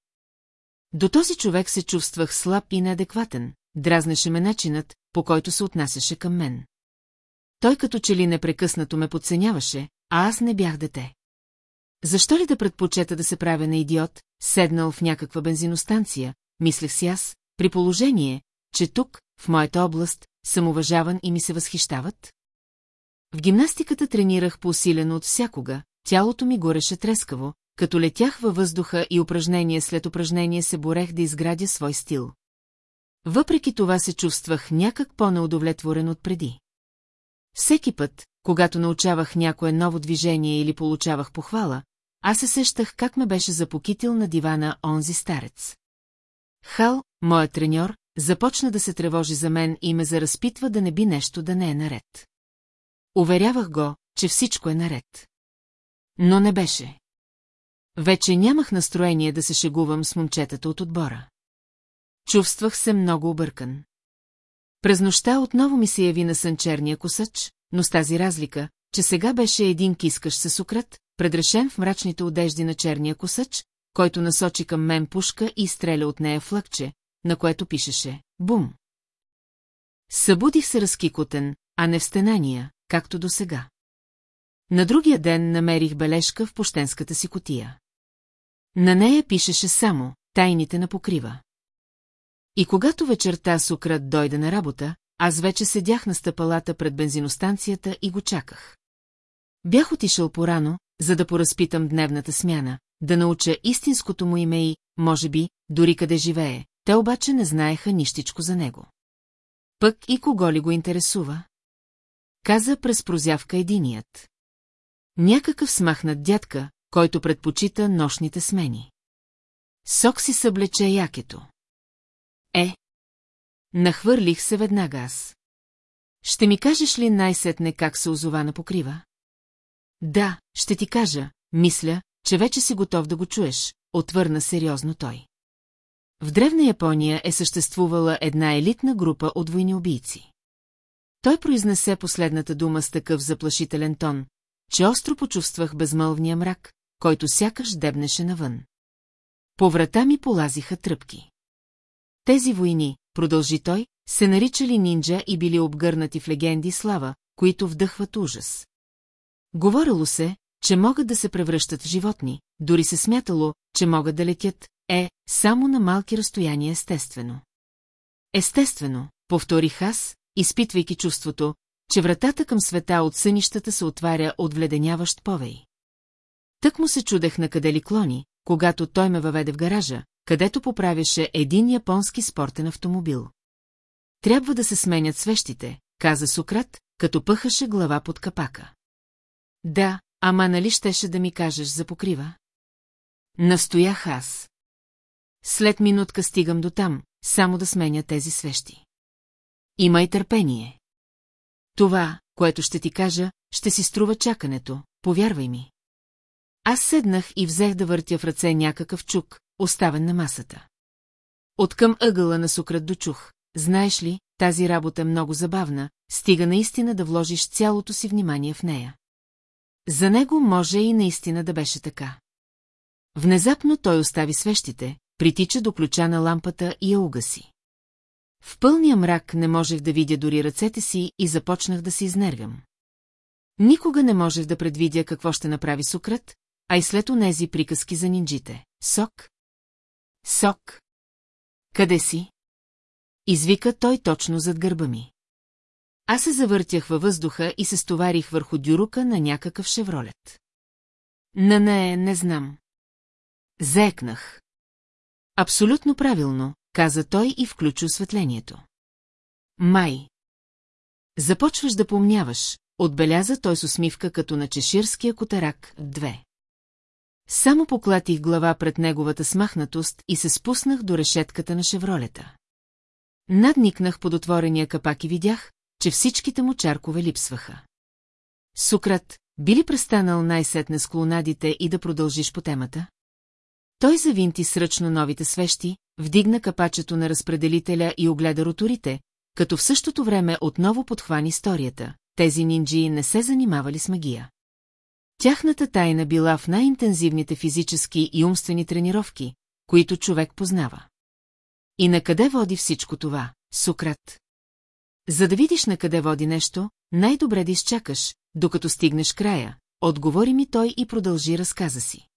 До този човек се чувствах слаб и неадекватен, дразнеше ме начинът, по който се отнасяше към мен. Той като че ли непрекъснато ме подценяваше, а аз не бях дете. Защо ли да предпочета да се правя на идиот, седнал в някаква бензиностанция, мислех си аз, при положение, че тук, в моята област, съм уважаван и ми се възхищават? В гимнастиката тренирах по-усилено от всякога, тялото ми гореше трескаво, като летях във въздуха и упражнение след упражнение се борех да изградя свой стил. Въпреки това се чувствах някак по-неудовлетворен от преди. Всеки път, когато научавах някое ново движение или получавах похвала, аз се сещах как ме беше запокитил на дивана онзи старец. Хал, моят треньор, започна да се тревожи за мен и ме заразпитва да не би нещо да не е наред. Уверявах го, че всичко е наред. Но не беше. Вече нямах настроение да се шегувам с момчетата от отбора. Чувствах се много объркан. През нощта отново ми се яви на сънчерния косъч, но с тази разлика, че сега беше един кискаш с сукрат, предрешен в мрачните одежди на черния косъч, който насочи към мен пушка и стреля от нея флъкче, на което пишеше «Бум». Събудих се разкикотен, а не в стенания, както до сега. На другия ден намерих бележка в пощенската си котия. На нея пишеше само «Тайните на покрива». И когато вечерта Сукрат дойде на работа, аз вече седях на стъпалата пред бензиностанцията и го чаках. Бях отишъл порано, за да поразпитам дневната смяна, да науча истинското му име и, може би, дори къде живее, те обаче не знаеха нищичко за него. Пък и кого ли го интересува? Каза през прозявка единият. Някакъв смахнат дядка, който предпочита нощните смени. Сок си съблече якето. Е. Нахвърлих се веднага аз. Ще ми кажеш ли най-сетне как се озова на покрива? Да, ще ти кажа, мисля, че вече си готов да го чуеш, отвърна сериозно той. В древна Япония е съществувала една елитна група от войни-убийци. Той произнесе последната дума с такъв заплашителен тон, че остро почувствах безмълвния мрак, който сякаш дебнеше навън. По врата ми полазиха тръпки. Тези войни, продължи той, се наричали нинджа и били обгърнати в легенди слава, които вдъхват ужас. Говорило се, че могат да се превръщат в животни, дори се смятало, че могат да летят, е, само на малки разстояния естествено. Естествено, повторих аз, изпитвайки чувството, че вратата към света от сънищата се отваря от вледеняващ повей. Тък му се чудех на къде ли клони, когато той ме въведе в гаража, където поправяше един японски спортен автомобил. Трябва да се сменят свещите, каза Сократ, като пъхаше глава под капака. Да, ама нали щеше да ми кажеш за покрива? Настоях аз. След минутка стигам до там, само да сменя тези свещи. Имай търпение. Това, което ще ти кажа, ще си струва чакането, повярвай ми. Аз седнах и взех да въртя в ръце някакъв чук, оставен на масата. Откъм ъгъла на Сократ дочух. Знаеш ли, тази работа е много забавна, стига наистина да вложиш цялото си внимание в нея. За него може и наистина да беше така. Внезапно той остави свещите, притича до ключа на лампата и я угаси. В пълния мрак не можех да видя дори ръцете си и започнах да се изнервям. Никога не можех да предвидя какво ще направи Сократ, а и след онези приказки за нинджите. Сок? Сок? Къде си? Извика той точно зад гърба ми. Аз се завъртях във въздуха и се стоварих върху дюрука на някакъв шевролет. На не, не знам. Зекнах. Абсолютно правилно, каза той и включи осветлението. Май. Започваш да помняваш, отбеляза той с усмивка като на чеширския котарак, две. Само поклатих глава пред неговата смахнатост и се спуснах до решетката на шевролета. Надникнах под отворения капак и видях, че всичките му чаркове липсваха. Сукрат, би ли престанал най-сетне с клонадите и да продължиш по темата? Той завинти сръчно новите свещи, вдигна капачето на разпределителя и огледа роторите, като в същото време отново подхвани историята. Тези нинджи не се занимавали с магия. Тяхната тайна била в най-интензивните физически и умствени тренировки, които човек познава. И на къде води всичко това, Сократ? За да видиш на къде води нещо, най-добре да изчакаш, докато стигнеш края, отговори ми той и продължи разказа си.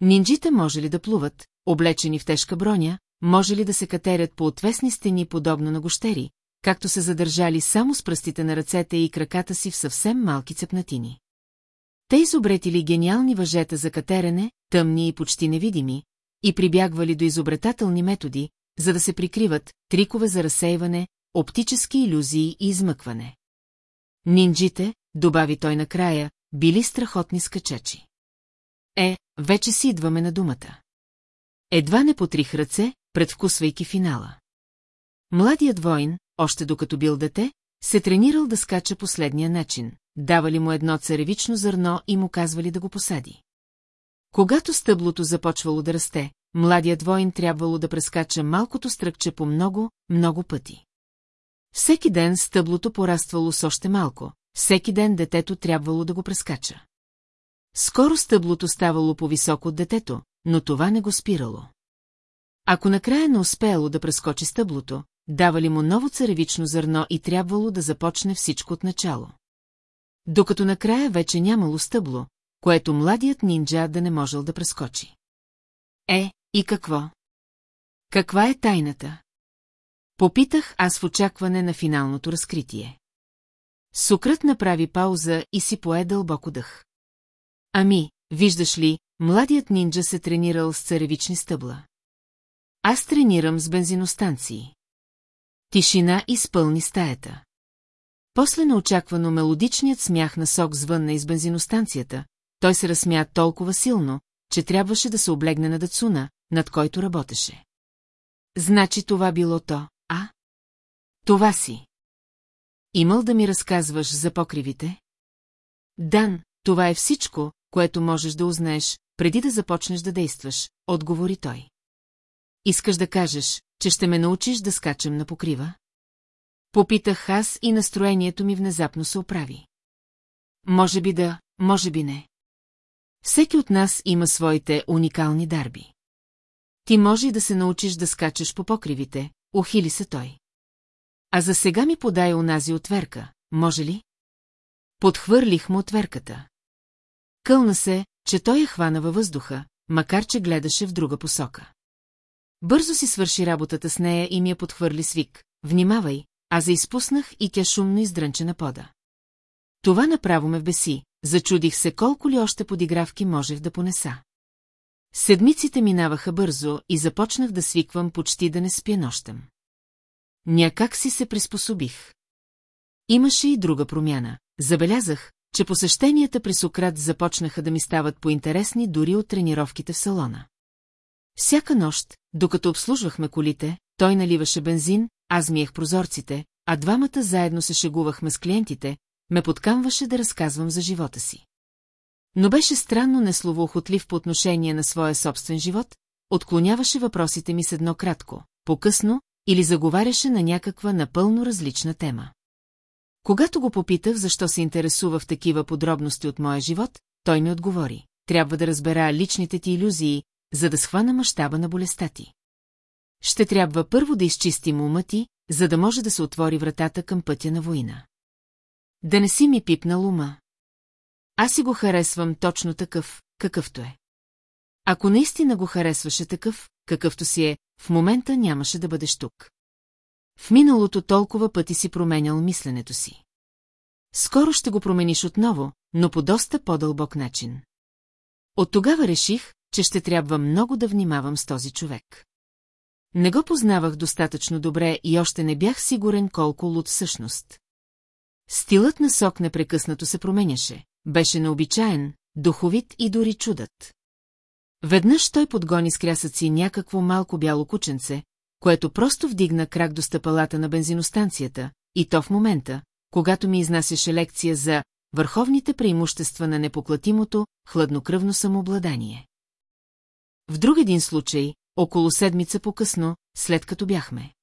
Нинджите може ли да плуват, облечени в тежка броня, може ли да се катерят по отвесни стени подобно на гощери, както се задържали само с пръстите на ръцете и краката си в съвсем малки цепнатини. Те изобретили гениални въжета за катерене, тъмни и почти невидими, и прибягвали до изобретателни методи, за да се прикриват, трикове за разсейване, оптически иллюзии и измъкване. Нинджите, добави той накрая, били страхотни скачачи. Е, вече си идваме на думата. Едва не потрих ръце, предвкусвайки финала. Младият воин, още докато бил дете, се тренирал да скача последния начин. Давали му едно царевично зърно и му казвали да го посади. Когато стъблото започвало да расте, младият воин трябвало да прескача малкото стръкче по много, много пъти. Всеки ден стъблото пораствало с още малко, всеки ден детето трябвало да го прескача. Скоро стъблото ставало по-високо от детето, но това не го спирало. Ако накрая не успеяло да прескочи стъблото, давали му ново царевично зърно и трябвало да започне всичко от начало. Докато накрая вече нямало стъбло, което младият нинджа да не можел да прескочи. Е, и какво? Каква е тайната? Попитах аз в очакване на финалното разкритие. Сукрът направи пауза и си пое дълбоко дъх. Ами, виждаш ли, младият нинджа се тренирал с царевични стъбла. Аз тренирам с бензиностанции. Тишина изпълни стаята. После неочаквано мелодичният смях на сок звънна из бензиностанцията, той се разсмя толкова силно, че трябваше да се облегне на Дацуна, над който работеше. Значи това било то? Това си. Имал да ми разказваш за покривите? Дан, това е всичко, което можеш да узнаеш, преди да започнеш да действаш, отговори той. Искаш да кажеш, че ще ме научиш да скачам на покрива? Попитах аз и настроението ми внезапно се оправи. Може би да, може би не. Всеки от нас има своите уникални дарби. Ти може да се научиш да скачаш по покривите, ухили се той. А за сега ми подай онази отверка, може ли? Подхвърлих му отверката. Кълна се, че той я хвана във въздуха, макар че гледаше в друга посока. Бързо си свърши работата с нея и ми я подхвърли свик. Внимавай, а за изпуснах и тя шумно издрънче на пода. Това направо ме вбеси, зачудих се колко ли още подигравки можех да понеса. Седмиците минаваха бързо и започнах да свиквам почти да не спя нощем. Някак си се приспособих. Имаше и друга промяна. Забелязах, че посещенията при Сократ започнаха да ми стават поинтересни дори от тренировките в салона. Всяка нощ, докато обслужвахме колите, той наливаше бензин, аз миех прозорците, а двамата заедно се шегувахме с клиентите, ме подкамваше да разказвам за живота си. Но беше странно несловоохотлив по отношение на своя собствен живот, отклоняваше въпросите ми с едно кратко, по-късно, или заговаряше на някаква напълно различна тема. Когато го попитах защо се интересува в такива подробности от моя живот, той ми отговори. Трябва да разбера личните ти иллюзии, за да схвана мащаба на болестта ти. Ще трябва първо да изчистим ума ти, за да може да се отвори вратата към пътя на война. Да не си ми пипнал ума. Аз си го харесвам точно такъв, какъвто е. Ако наистина го харесваше такъв, какъвто си е, в момента нямаше да бъдеш тук. В миналото толкова пъти си променял мисленето си. Скоро ще го промениш отново, но по доста по-дълбок начин. От тогава реших, че ще трябва много да внимавам с този човек. Не го познавах достатъчно добре и още не бях сигурен колко луд всъщност. Стилът на сок непрекъснато се променяше, беше необичаен, духовит и дори чудът. Веднъж той подгони с крясъци някакво малко бяло кученце, което просто вдигна крак до стъпалата на бензиностанцията, и то в момента, когато ми изнасяше лекция за върховните преимущества на непоклатимото, хладнокръвно самообладание. В друг един случай, около седмица по-късно, след като бяхме.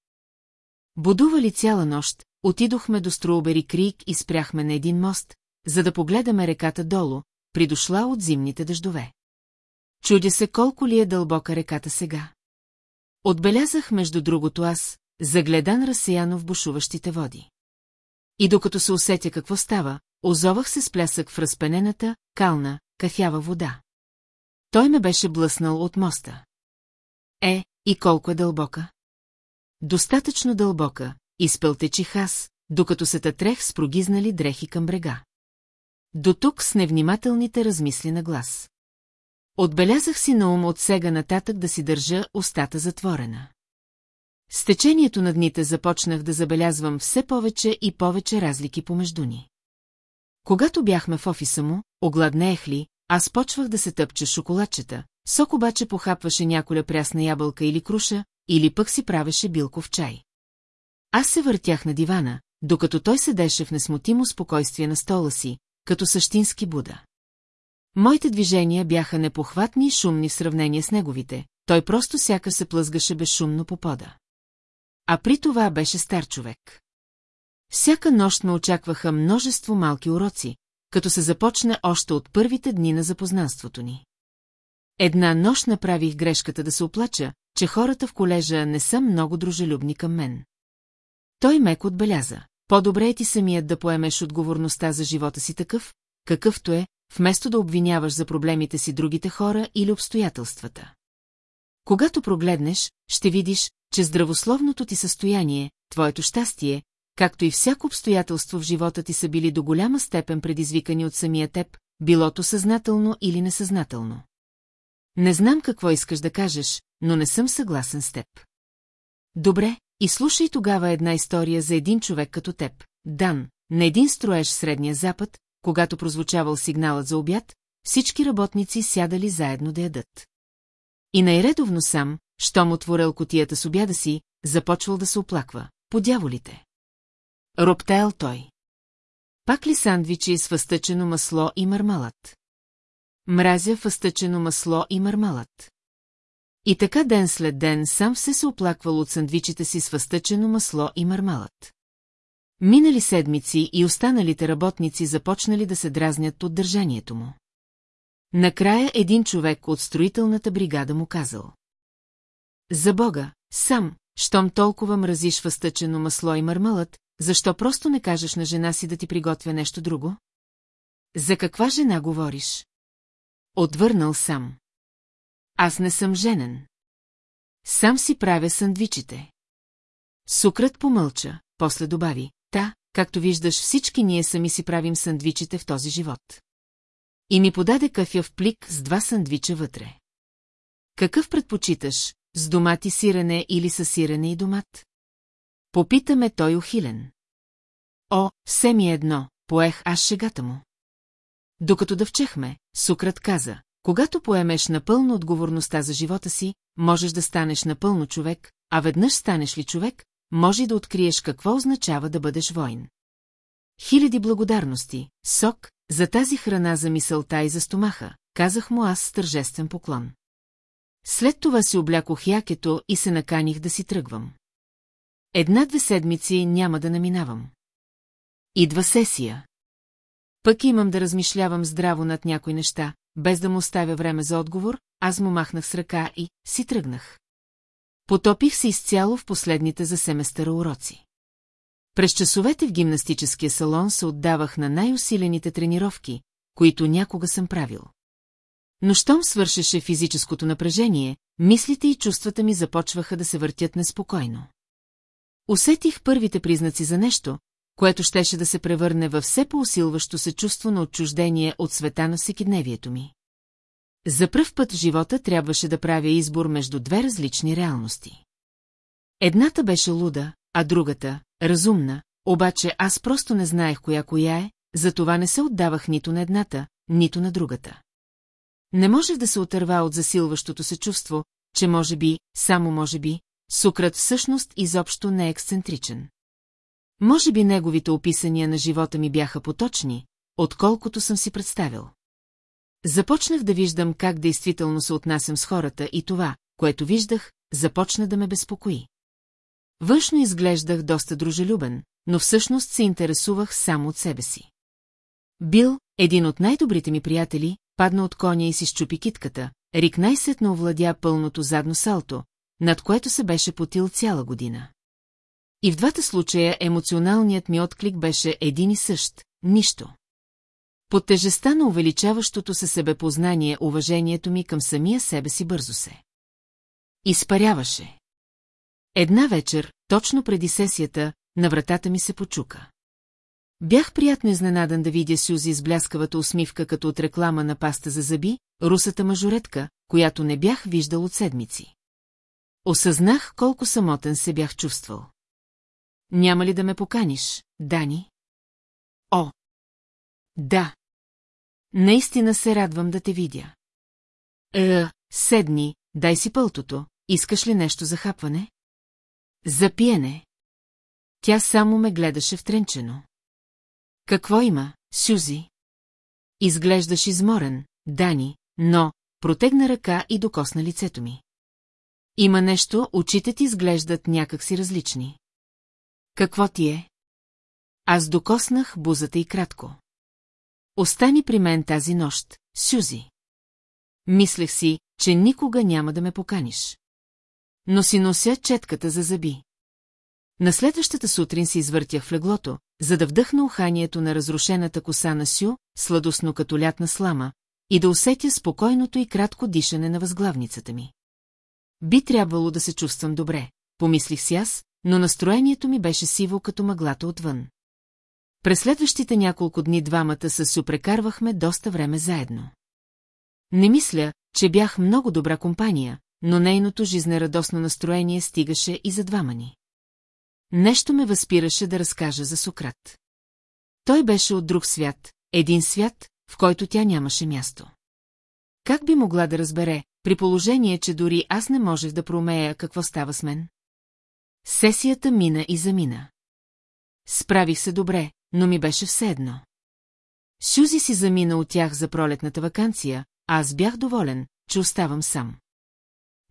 Будували цяла нощ, отидохме до Строубери Крик и спряхме на един мост, за да погледаме реката долу, придошла от зимните дъждове. Чудя се колко ли е дълбока реката сега. Отбелязах между другото аз, загледан разсеяно в бушуващите води. И докато се усетя какво става, озовах се с плясък в разпенената, кална, кафява вода. Той ме беше блъснал от моста. Е, и колко е дълбока? Достатъчно дълбока, изпълтечих аз, докато се тътрех с прогизнали дрехи към брега. До тук с невнимателните размисли на глас. Отбелязах си на ум от сега нататък да си държа устата затворена. С течението на дните започнах да забелязвам все повече и повече разлики помежду ни. Когато бяхме в офиса му, огладнеех ли, аз почвах да се тъпча шоколадчета, сок обаче похапваше няколя прясна ябълка или круша, или пък си правеше билков чай. Аз се въртях на дивана, докато той седеше в несмутимо спокойствие на стола си, като същински буда. Моите движения бяха непохватни и шумни в сравнение с неговите, той просто сяка се плъзгаше безшумно по пода. А при това беше стар човек. Всяка нощ ме очакваха множество малки уроци, като се започне още от първите дни на запознанството ни. Една нощ направих грешката да се оплача, че хората в колежа не са много дружелюбни към мен. Той мек отбеляза. По-добре е ти самият да поемеш отговорността за живота си такъв, какъвто е, вместо да обвиняваш за проблемите си другите хора или обстоятелствата. Когато прогледнеш, ще видиш, че здравословното ти състояние, твоето щастие, както и всяко обстоятелство в живота ти са били до голяма степен предизвикани от самия теб, билото съзнателно или несъзнателно. Не знам какво искаш да кажеш, но не съм съгласен с теб. Добре, и слушай тогава една история за един човек като теб. Дан, на един строеж Средния Запад, когато прозвучавал сигналът за обяд, всички работници сядали заедно да ядат. И най-редовно сам, щом отворил котията с обяда си, започвал да се оплаква. По дяволите. Роптел той. Пак ли сандвичи с въстъчено масло и мармалат? Мразя въстъчено масло и мармалат. И така ден след ден сам се се оплаквал от сандвичите си с въстъчено масло и мармалат. Минали седмици и останалите работници започнали да се дразнят от държанието му. Накрая един човек от строителната бригада му казал. За Бога, сам, щом толкова мразиш въстъчено масло и мармалът, защо просто не кажеш на жена си да ти приготвя нещо друго? За каква жена говориш? Отвърнал сам. Аз не съм женен. Сам си правя сандвичите. Сукрът помълча, после добави, та, както виждаш, всички ние сами си правим сандвичите в този живот. И ми подаде кафяв плик с два сандвича вътре. Какъв предпочиташ, с домат и сирене или с сирене и домат? Попитаме той ухилен. О, все ми е едно, поех аз шегата му. Докато дъвчехме, Сукрат каза, когато поемеш напълно отговорността за живота си, можеш да станеш напълно човек, а веднъж станеш ли човек, може да откриеш какво означава да бъдеш войн. Хиляди благодарности, сок, за тази храна за мисълта и за стомаха, казах му аз с тържествен поклон. След това си облякох якето и се наканих да си тръгвам. Една-две седмици няма да наминавам. Идва сесия. Пък имам да размишлявам здраво над някои неща, без да му оставя време за отговор, аз му махнах с ръка и си тръгнах. Потопих се изцяло в последните за семестъра уроци. През часовете в гимнастическия салон се отдавах на най-усилените тренировки, които някога съм правил. Но щом свършеше физическото напрежение, мислите и чувствата ми започваха да се въртят неспокойно. Усетих първите признаци за нещо, което щеше да се превърне във все по-усилващо се чувство на отчуждение от света на всекидневието ми. За пръв път в живота трябваше да правя избор между две различни реалности. Едната беше луда, а другата – разумна, обаче аз просто не знаех коя коя е, затова не се отдавах нито на едната, нито на другата. Не можех да се отърва от засилващото се чувство, че може би, само може би, Сукрат всъщност изобщо не е ексцентричен. Може би неговите описания на живота ми бяха поточни, отколкото съм си представил. Започнах да виждам как действително се отнасям с хората и това, което виждах, започна да ме безпокои. Външно изглеждах доста дружелюбен, но всъщност се интересувах само от себе си. Бил, един от най-добрите ми приятели, падна от коня и си щупи китката, Рик най-сетно овладя пълното задно салто, над което се беше потил цяла година. И в двата случая емоционалният ми отклик беше един и същ – нищо. Под тежестта на увеличаващото се себепознание уважението ми към самия себе си бързо се. Изпаряваше. Една вечер, точно преди сесията, на вратата ми се почука. Бях приятно изненадан да видя Сюзи с бляскавата усмивка като от реклама на паста за зъби, русата мажоретка, която не бях виждал от седмици. Осъзнах колко самотен се бях чувствал. Няма ли да ме поканиш, Дани? О! Да. Наистина се радвам да те видя. Е, седни, дай си пълтото, искаш ли нещо за хапване? За пиене. Тя само ме гледаше втренчено. Какво има, Сюзи? Изглеждаш изморен, Дани, но протегна ръка и докосна лицето ми. Има нещо, очите ти изглеждат някакси различни. Какво ти е? Аз докоснах бузата и кратко. Остани при мен тази нощ, Сюзи. Мислех си, че никога няма да ме поканиш. Но си нося четката за зъби. На следващата сутрин се извъртях в леглото, за да вдъхна уханието на разрушената коса на Сю, сладостно като лятна слама, и да усетя спокойното и кратко дишане на възглавницата ми. Би трябвало да се чувствам добре, помислих си аз, но настроението ми беше сиво като мъглата отвън. През следващите няколко дни двамата с Сю прекарвахме доста време заедно. Не мисля, че бях много добра компания, но нейното жизнерадосно настроение стигаше и за двама ни. Нещо ме възпираше да разкажа за Сократ. Той беше от друг свят, един свят, в който тя нямаше място. Как би могла да разбере, при положение, че дори аз не можех да проумея какво става с мен? Сесията мина и замина. Справих се добре, но ми беше все едно. Сюзи си замина от тях за пролетната вакансия, а аз бях доволен, че оставам сам.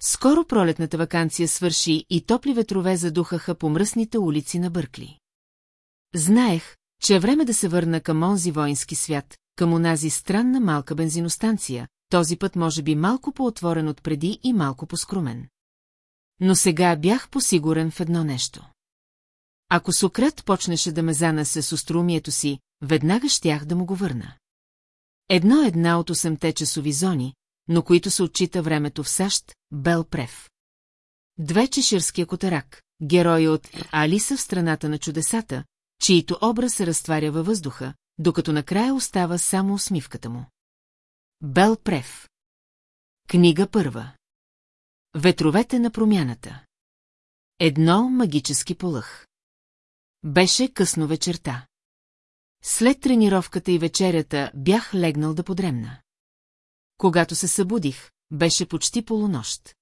Скоро пролетната вакансия свърши и топли ветрове задухаха по мръсните улици на Бъркли. Знаех, че е време да се върна към онзи воински свят, към онази странна малка бензиностанция, този път може би малко по-отворен от преди и малко по-скрумен. Но сега бях посигурен в едно нещо. Ако Сократ почнеше да ме занесе с остроумието си, веднага щях да му го върна. Едно една от 8 часови зони, но които се отчита времето в САЩ, Бел Прев. Две чеширския котарак, герои от Алиса в страната на чудесата, чието образ се разтваря във въздуха, докато накрая остава само усмивката му. Бел Прев. Книга първа. Ветровете на промяната. Едно магически полъх. Беше късно вечерта. След тренировката и вечерята бях легнал да подремна. Когато се събудих, беше почти полунощ.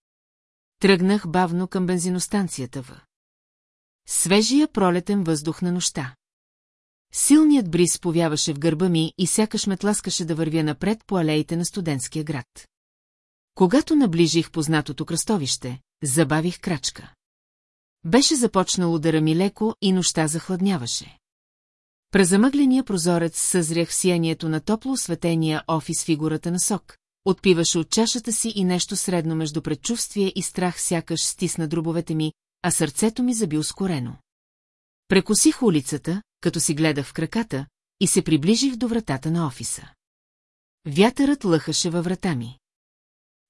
Тръгнах бавно към бензиностанцията в. Свежия пролетен въздух на нощта. Силният бриз повяваше в гърба ми и сякаш ме тласкаше да вървя напред по алеите на студентския град. Когато наближих познатото кръстовище, забавих крачка. Беше започнало да рами леко и нощта захладняваше. През замъгления прозорец съзрях сиянието на топло осветения офис фигурата на сок, отпиваше от чашата си и нещо средно между предчувствие и страх сякаш стисна дробовете ми, а сърцето ми заби ускорено. Прекосих улицата, като си гледах в краката, и се приближих до вратата на офиса. Вятърът лъхаше във врата ми.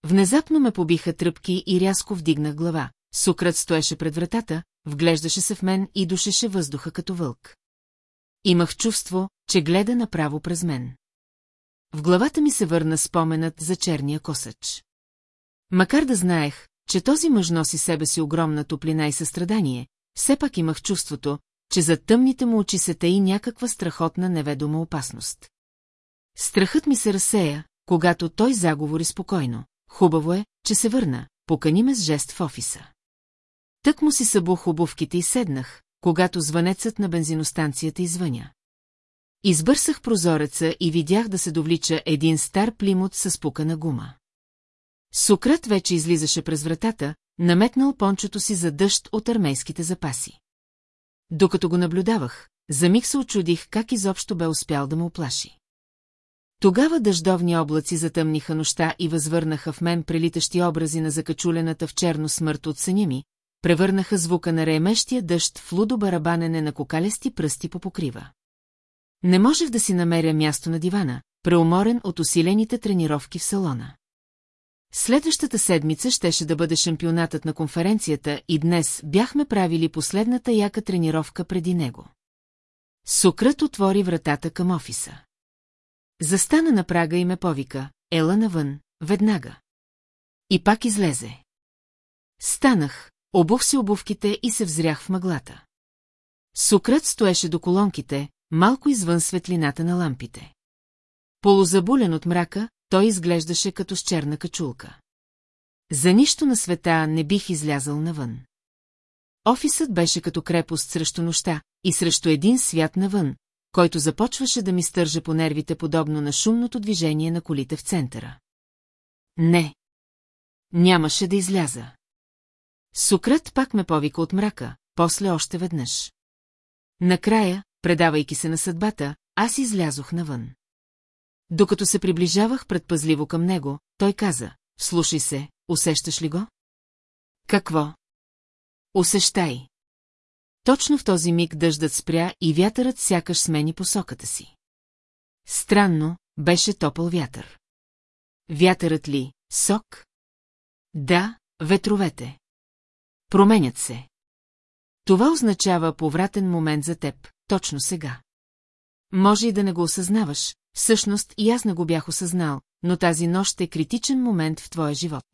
Внезапно ме побиха тръпки и рязко вдигнах глава. Сукрат стоеше пред вратата, вглеждаше се в мен и душеше въздуха като вълк. Имах чувство, че гледа направо през мен. В главата ми се върна споменът за черния косъч. Макар да знаех, че този мъж носи себе си огромна топлина и състрадание, все пак имах чувството, че за тъмните му очи се таи някаква страхотна неведома опасност. Страхът ми се разсея, когато той заговори спокойно. Хубаво е, че се върна, покани ме с жест в офиса. Тък му си събух обувките и седнах, когато звънецът на бензиностанцията извъня. Избърсах прозореца и видях да се довлича един стар плимот с пукана гума. Сократ вече излизаше през вратата, наметнал пончото си за дъжд от армейските запаси. Докато го наблюдавах, за миг се очудих как изобщо бе успял да му оплаши. Тогава дъждовни облаци затъмниха нощта и възвърнаха в мен прелитащи образи на закачулената в черно смърт от съня ми, превърнаха звука на реемещия дъжд в лудо барабанене на кокалести пръсти по покрива. Не можех да си намеря място на дивана, преуморен от усилените тренировки в салона. Следващата седмица щеше да бъде шампионатът на конференцията и днес бяхме правили последната яка тренировка преди него. Сокрът отвори вратата към офиса. Застана на прага и ме повика, ела навън, веднага. И пак излезе. Станах, обух си обувките и се взрях в мъглата. Сокрът стоеше до колонките, малко извън светлината на лампите. Полузабулен от мрака, той изглеждаше като с черна качулка. За нищо на света не бих излязъл навън. Офисът беше като крепост срещу нощта и срещу един свят навън, който започваше да ми стържа по нервите подобно на шумното движение на колите в центъра. Не. Нямаше да изляза. Сукрат пак ме повика от мрака, после още веднъж. Накрая, предавайки се на съдбата, аз излязох навън. Докато се приближавах предпазливо към него, той каза, слушай се, усещаш ли го? Какво? Усещай. Точно в този миг дъждът спря и вятърът сякаш смени посоката си. Странно, беше топъл вятър. Вятърът ли, сок? Да, ветровете. Променят се. Това означава повратен момент за теб, точно сега. Може и да не го осъзнаваш, всъщност и аз не го бях осъзнал, но тази нощ е критичен момент в твоя живот.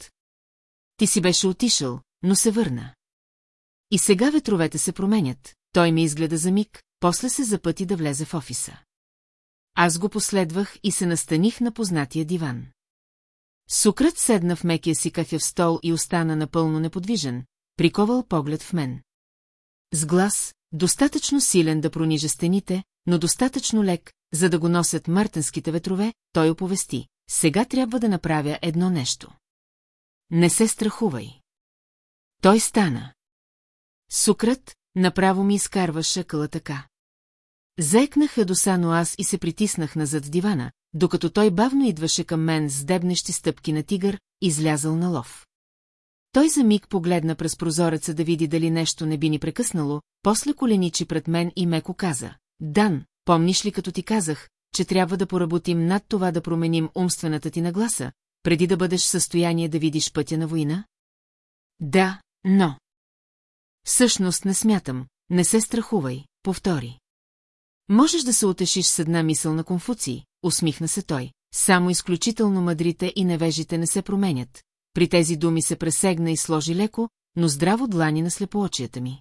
Ти си беше отишъл, но се върна. И сега ветровете се променят, той ми изгледа за миг, после се запъти да влезе в офиса. Аз го последвах и се настаних на познатия диван. Сукрат седна в мекия си кафев стол и остана напълно неподвижен, приковал поглед в мен. С глас, достатъчно силен да пронижа стените, но достатъчно лек, за да го носят мъртенските ветрове, той оповести. Сега трябва да направя едно нещо. Не се страхувай. Той стана. Сукрат направо ми изкарва шъкъла така. Заекнах ядосано аз и се притиснах назад дивана, докато той бавно идваше към мен с дебнещи стъпки на тигър, излязъл на лов. Той за миг погледна през прозореца да види дали нещо не би ни прекъснало, после коленичи пред мен и меко каза. Дан, помниш ли като ти казах, че трябва да поработим над това да променим умствената ти нагласа, преди да бъдеш в състояние да видиш пътя на война? Да, но... Всъщност не смятам, не се страхувай, повтори. Можеш да се утешиш с една мисъл на Конфуций, усмихна се той. Само изключително мъдрите и невежите не се променят. При тези думи се пресегна и сложи леко, но здраво длани на слепоочията ми.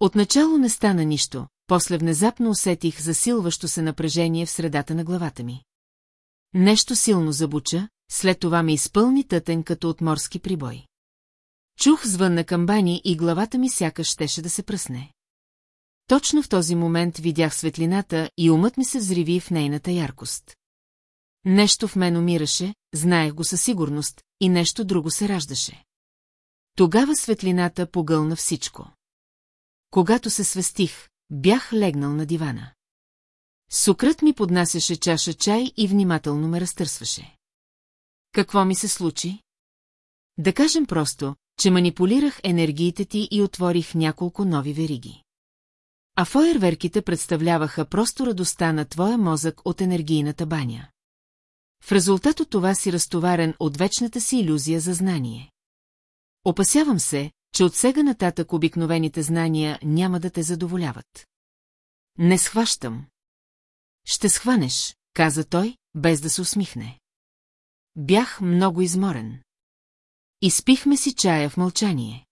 Отначало не стана нищо, после внезапно усетих засилващо се напрежение в средата на главата ми. Нещо силно забуча, след това ми изпълни тътен като от морски прибой. Чух звън на камбани и главата ми сякаш щеше да се пръсне. Точно в този момент видях светлината и умът ми се взриви в нейната яркост. Нещо в мен умираше, знаех го със сигурност, и нещо друго се раждаше. Тогава светлината погълна всичко. Когато се свестих, бях легнал на дивана. Сукрът ми поднасяше чаша чай и внимателно ме разтърсваше. Какво ми се случи? Да кажем просто, че манипулирах енергиите ти и отворих няколко нови вериги. А фойерверките представляваха просто радостта на твоя мозък от енергийната баня. В резултат от това си разтоварен от вечната си иллюзия за знание. Опасявам се, че от сега нататък обикновените знания няма да те задоволяват. Не схващам. Ще схванеш, каза той, без да се усмихне. Бях много изморен. Изпихме си чая в мълчание.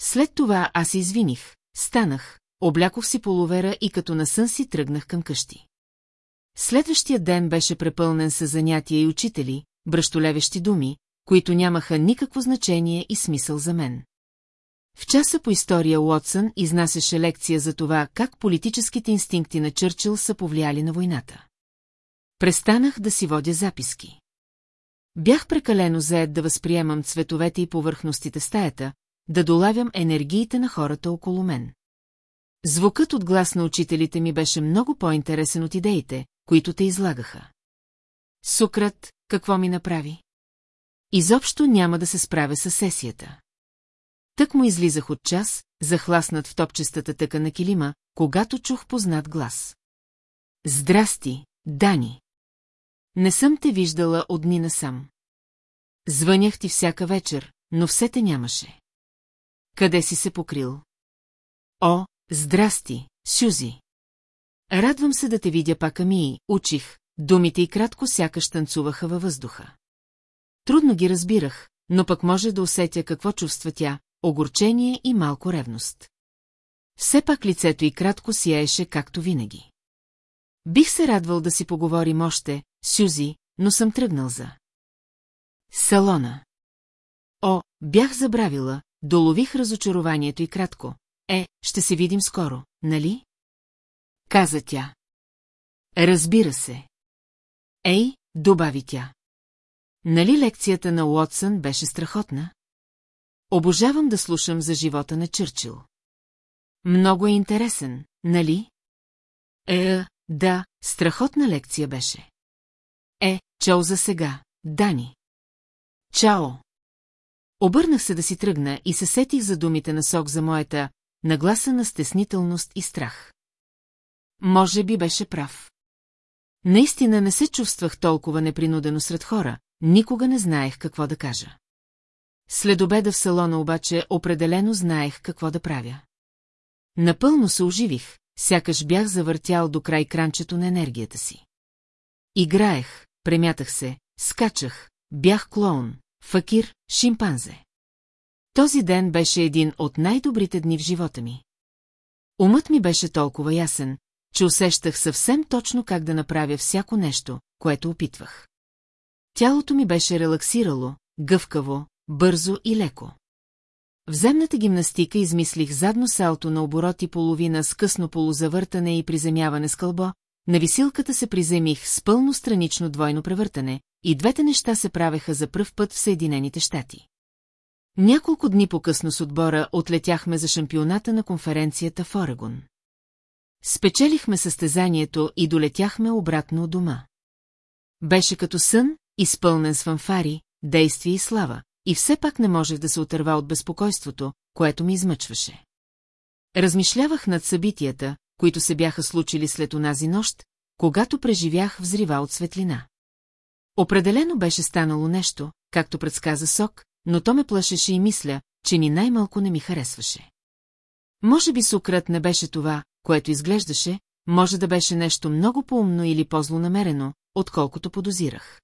След това аз извиних, станах, облякох си половера и като на сън си тръгнах към къщи. Следващия ден беше препълнен с занятия и учители, бръщолевещи думи, които нямаха никакво значение и смисъл за мен. В часа по история Уотсън изнасяше лекция за това, как политическите инстинкти на Чърчил са повлияли на войната. Престанах да си водя записки. Бях прекалено заед да възприемам цветовете и повърхностите стаята, да долавям енергиите на хората около мен. Звукът от глас на учителите ми беше много по-интересен от идеите, които те излагаха. Сукрат, какво ми направи? Изобщо няма да се справя с сесията. Тък му излизах от час, захласнат в топчестата тъка на килима, когато чух познат глас. Здрасти, Дани! Не съм те виждала от дни насам. Звънях ти всяка вечер, но все те нямаше. Къде си се покрил? О, здрасти, Сюзи! Радвам се да те видя пак, Ами, учих, думите и кратко сякаш танцуваха във въздуха. Трудно ги разбирах, но пък може да усетя какво чувства тя, огорчение и малко ревност. Все пак лицето и кратко сияеше както винаги. Бих се радвал да си поговорим още, Сюзи, но съм тръгнал за... Салона. О, бях забравила, долових разочарованието и кратко. Е, ще се видим скоро, нали? Каза тя. Разбира се. Ей, добави тя. Нали лекцията на Уотсън беше страхотна? Обожавам да слушам за живота на Чърчил. Много е интересен, нали? Е, да, страхотна лекция беше. Е, чао за сега, Дани. Чао. Обърнах се да си тръгна и се сетих за думите на сок за моята нагласа на стеснителност и страх. Може би беше прав. Наистина не се чувствах толкова непринудено сред хора, никога не знаех какво да кажа. След обеда в салона обаче определено знаех какво да правя. Напълно се оживих, сякаш бях завъртял до край кранчето на енергията си. Играех, премятах се, скачах, бях клоун, факир, шимпанзе. Този ден беше един от най-добрите дни в живота ми. Умът ми беше толкова ясен, че усещах съвсем точно как да направя всяко нещо, което опитвах. Тялото ми беше релаксирало, гъвкаво, бързо и леко. В земната гимнастика измислих задно салто на обороти половина с късно полузавъртане и приземяване с кълбо, на висилката се приземих с пълно странично двойно превъртане, и двете неща се правеха за пръв път в Съединените щати. Няколко дни по-късно с отбора отлетяхме за шампионата на конференцията в Орегон. Спечелихме състезанието и долетяхме обратно от дома. Беше като сън, изпълнен с фанфари, действие и слава, и все пак не можех да се отърва от безпокойството, което ми измъчваше. Размишлявах над събитията, които се бяха случили след онази нощ, когато преживях взрива от светлина. Определено беше станало нещо, както предсказа Сок, но то ме плашеше и мисля, че ни най-малко не ми харесваше. Може би Сократ не беше това, което изглеждаше, може да беше нещо много по-умно или по-злонамерено, отколкото подозирах.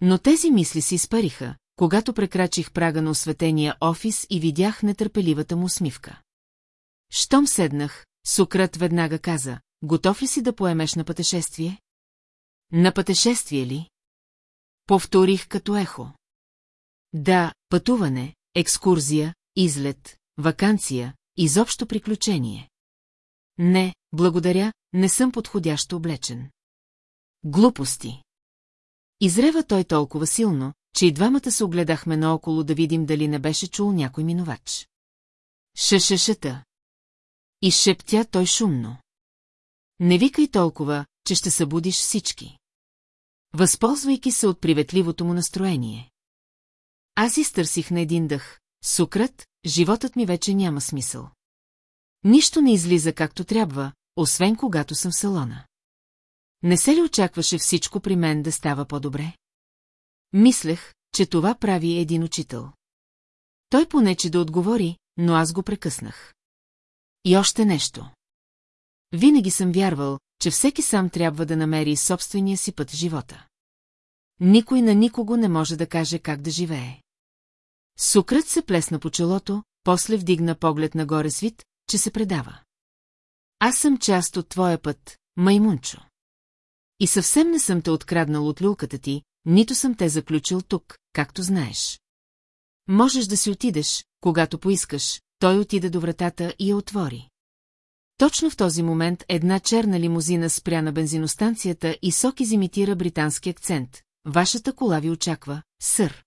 Но тези мисли се изпариха, когато прекрачих прага на осветения офис и видях нетърпеливата му усмивка. Щом седнах, Сократ веднага каза, готов ли си да поемеш на пътешествие? На пътешествие ли? Повторих като ехо. Да, пътуване, екскурзия, излет, вакансия, изобщо приключение. Не, благодаря, не съм подходящо облечен. Глупости. Изрева той толкова силно, че и двамата се огледахме наоколо да видим дали не беше чул някой минувач. Шешешета. И шептя той шумно. Не викай толкова, че ще събудиш всички. Възползвайки се от приветливото му настроение. Аз изтърсих на един дъх. Сукрат, животът ми вече няма смисъл. Нищо не излиза както трябва, освен когато съм в салона. Не се ли очакваше всичко при мен да става по-добре? Мислех, че това прави един учител. Той понече да отговори, но аз го прекъснах. И още нещо. Винаги съм вярвал, че всеки сам трябва да намери собствения си път в живота. Никой на никого не може да каже как да живее. Сукрат се плесна по челото, после вдигна поглед нагоре свит, че се предава. Аз съм част от твоя път, маймунчо. И съвсем не съм те откраднал от люлката ти, нито съм те заключил тук, както знаеш. Можеш да си отидеш, когато поискаш, той отида до вратата и я отвори. Точно в този момент една черна лимузина спря на бензиностанцията и Сок изимитира британски акцент. вашата кола ви очаква, сър.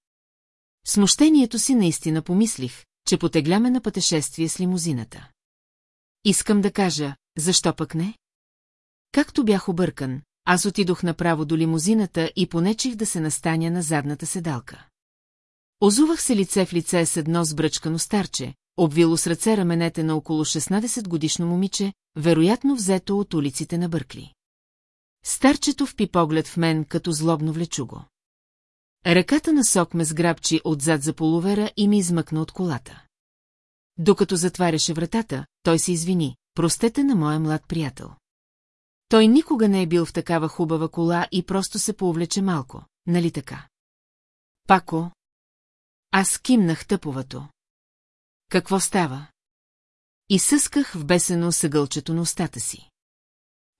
Смущението си наистина помислих, че потегляме на пътешествие с лимузината. Искам да кажа, защо пък не? Както бях объркан, аз отидох направо до лимузината и понечих да се настаня на задната седалка. Озувах се лице в лице с едно сбръчкано старче, обвило с ръце раменете на около 16-годишно момиче, вероятно взето от улиците на Бъркли. Старчето впи поглед в мен като злобно влечуго. Ръката на сок ме сграбчи отзад за полувера и ми измъкна от колата. Докато затваряше вратата, той се извини, простете на моя млад приятел. Той никога не е бил в такава хубава кола и просто се повлече малко, нали така? Пако? Аз кимнах тъповато. Какво става? И съсках в бесено съгълчето на устата си.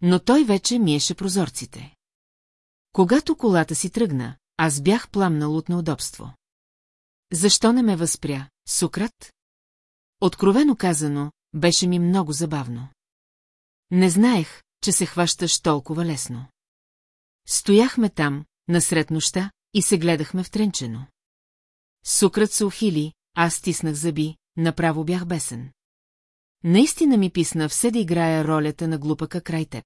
Но той вече миеше прозорците. Когато колата си тръгна, аз бях пламнал от неудобство. Защо не ме възпря, Сукрат? Откровено казано, беше ми много забавно. Не знаех, че се хващаш толкова лесно. Стояхме там, насред нощта, и се гледахме втренчено. Сукрат се ухили, аз стиснах зъби, направо бях бесен. Наистина ми писна все да играя ролята на глупака край теб.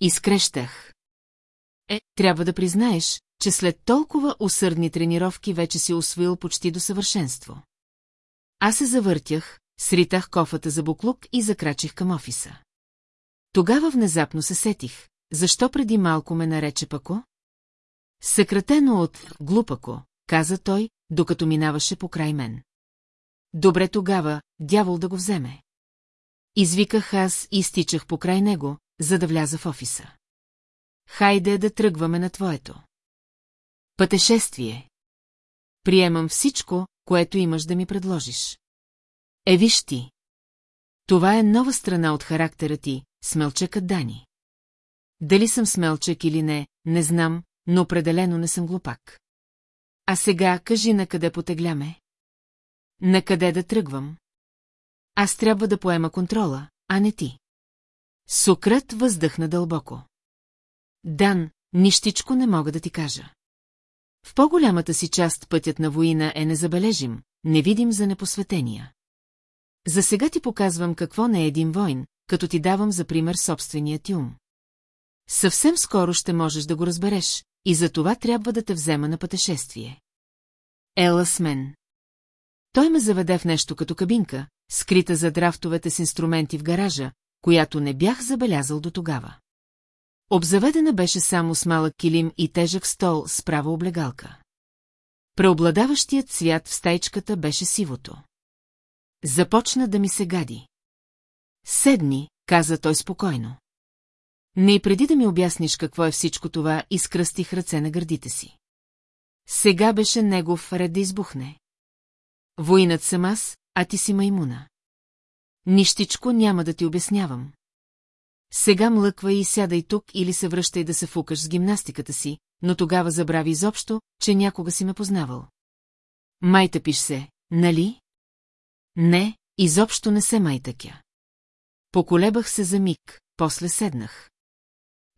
Изкрещах. Е, трябва да признаеш, че след толкова усърдни тренировки вече си освоил почти до съвършенство. Аз се завъртях, сритах кофата за буклук и закрачих към офиса. Тогава внезапно се сетих, защо преди малко ме нарече Пако? Съкратено от глупако, каза той, докато минаваше покрай мен. Добре тогава, дявол да го вземе. Извиках аз и стичах покрай него, за да вляза в офиса. Хайде да тръгваме на твоето. Пътешествие. Приемам всичко, което имаш да ми предложиш. Е, виж ти. Това е нова страна от характера ти, смелчекът Дани. Дали съм смелчек или не, не знам, но определено не съм глупак. А сега кажи на къде потегляме. На къде да тръгвам? Аз трябва да поема контрола, а не ти. Сократ въздъхна дълбоко. Дан, нищичко не мога да ти кажа. В по-голямата си част пътят на война е незабележим, невидим за непосветения. За сега ти показвам какво не е един войн, като ти давам за пример собствения ти ум. Съвсем скоро ще можеш да го разбереш, и за това трябва да те взема на пътешествие. Ела с мен. Той ме заведе в нещо като кабинка, скрита за драфтовете с инструменти в гаража, която не бях забелязал до тогава. Обзаведена беше само с малък килим и тежък стол с права облегалка. Преобладаващият цвят в стайчката беше сивото. Започна да ми се гади. Седни, каза той спокойно. Не и преди да ми обясниш какво е всичко това, изкръстих ръце на гърдите си. Сега беше негов ред да избухне. Воинът съм аз, а ти си маймуна. Нищичко няма да ти обяснявам. Сега млъква и сядай тук или се връщай да се фукаш с гимнастиката си, но тогава забрави изобщо, че някога си ме познавал. Майта пиш се, нали? Не, изобщо не се майтъкя. Поколебах се за миг, после седнах.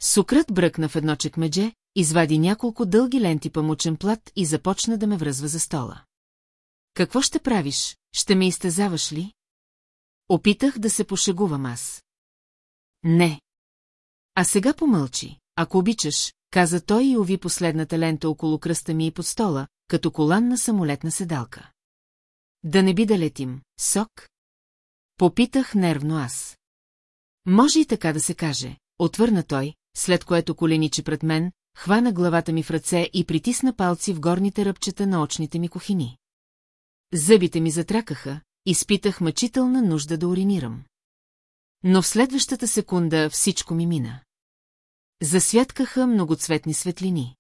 Сукрат бръкна в едно чекмедже, извади няколко дълги ленти памучен плат и започна да ме връзва за стола. Какво ще правиш? Ще ме изтезаваш ли? Опитах да се пошегувам аз. Не. А сега помълчи, ако обичаш, каза той и уви последната лента около кръста ми и под стола, като коланна самолетна седалка. Да не би да летим, сок? Попитах нервно аз. Може и така да се каже, отвърна той, след което коленичи пред мен, хвана главата ми в ръце и притисна палци в горните ръбчета на очните ми кухини. Зъбите ми затракаха, изпитах мъчителна нужда да уринирам. Но в следващата секунда всичко ми мина. Засвяткаха многоцветни светлини.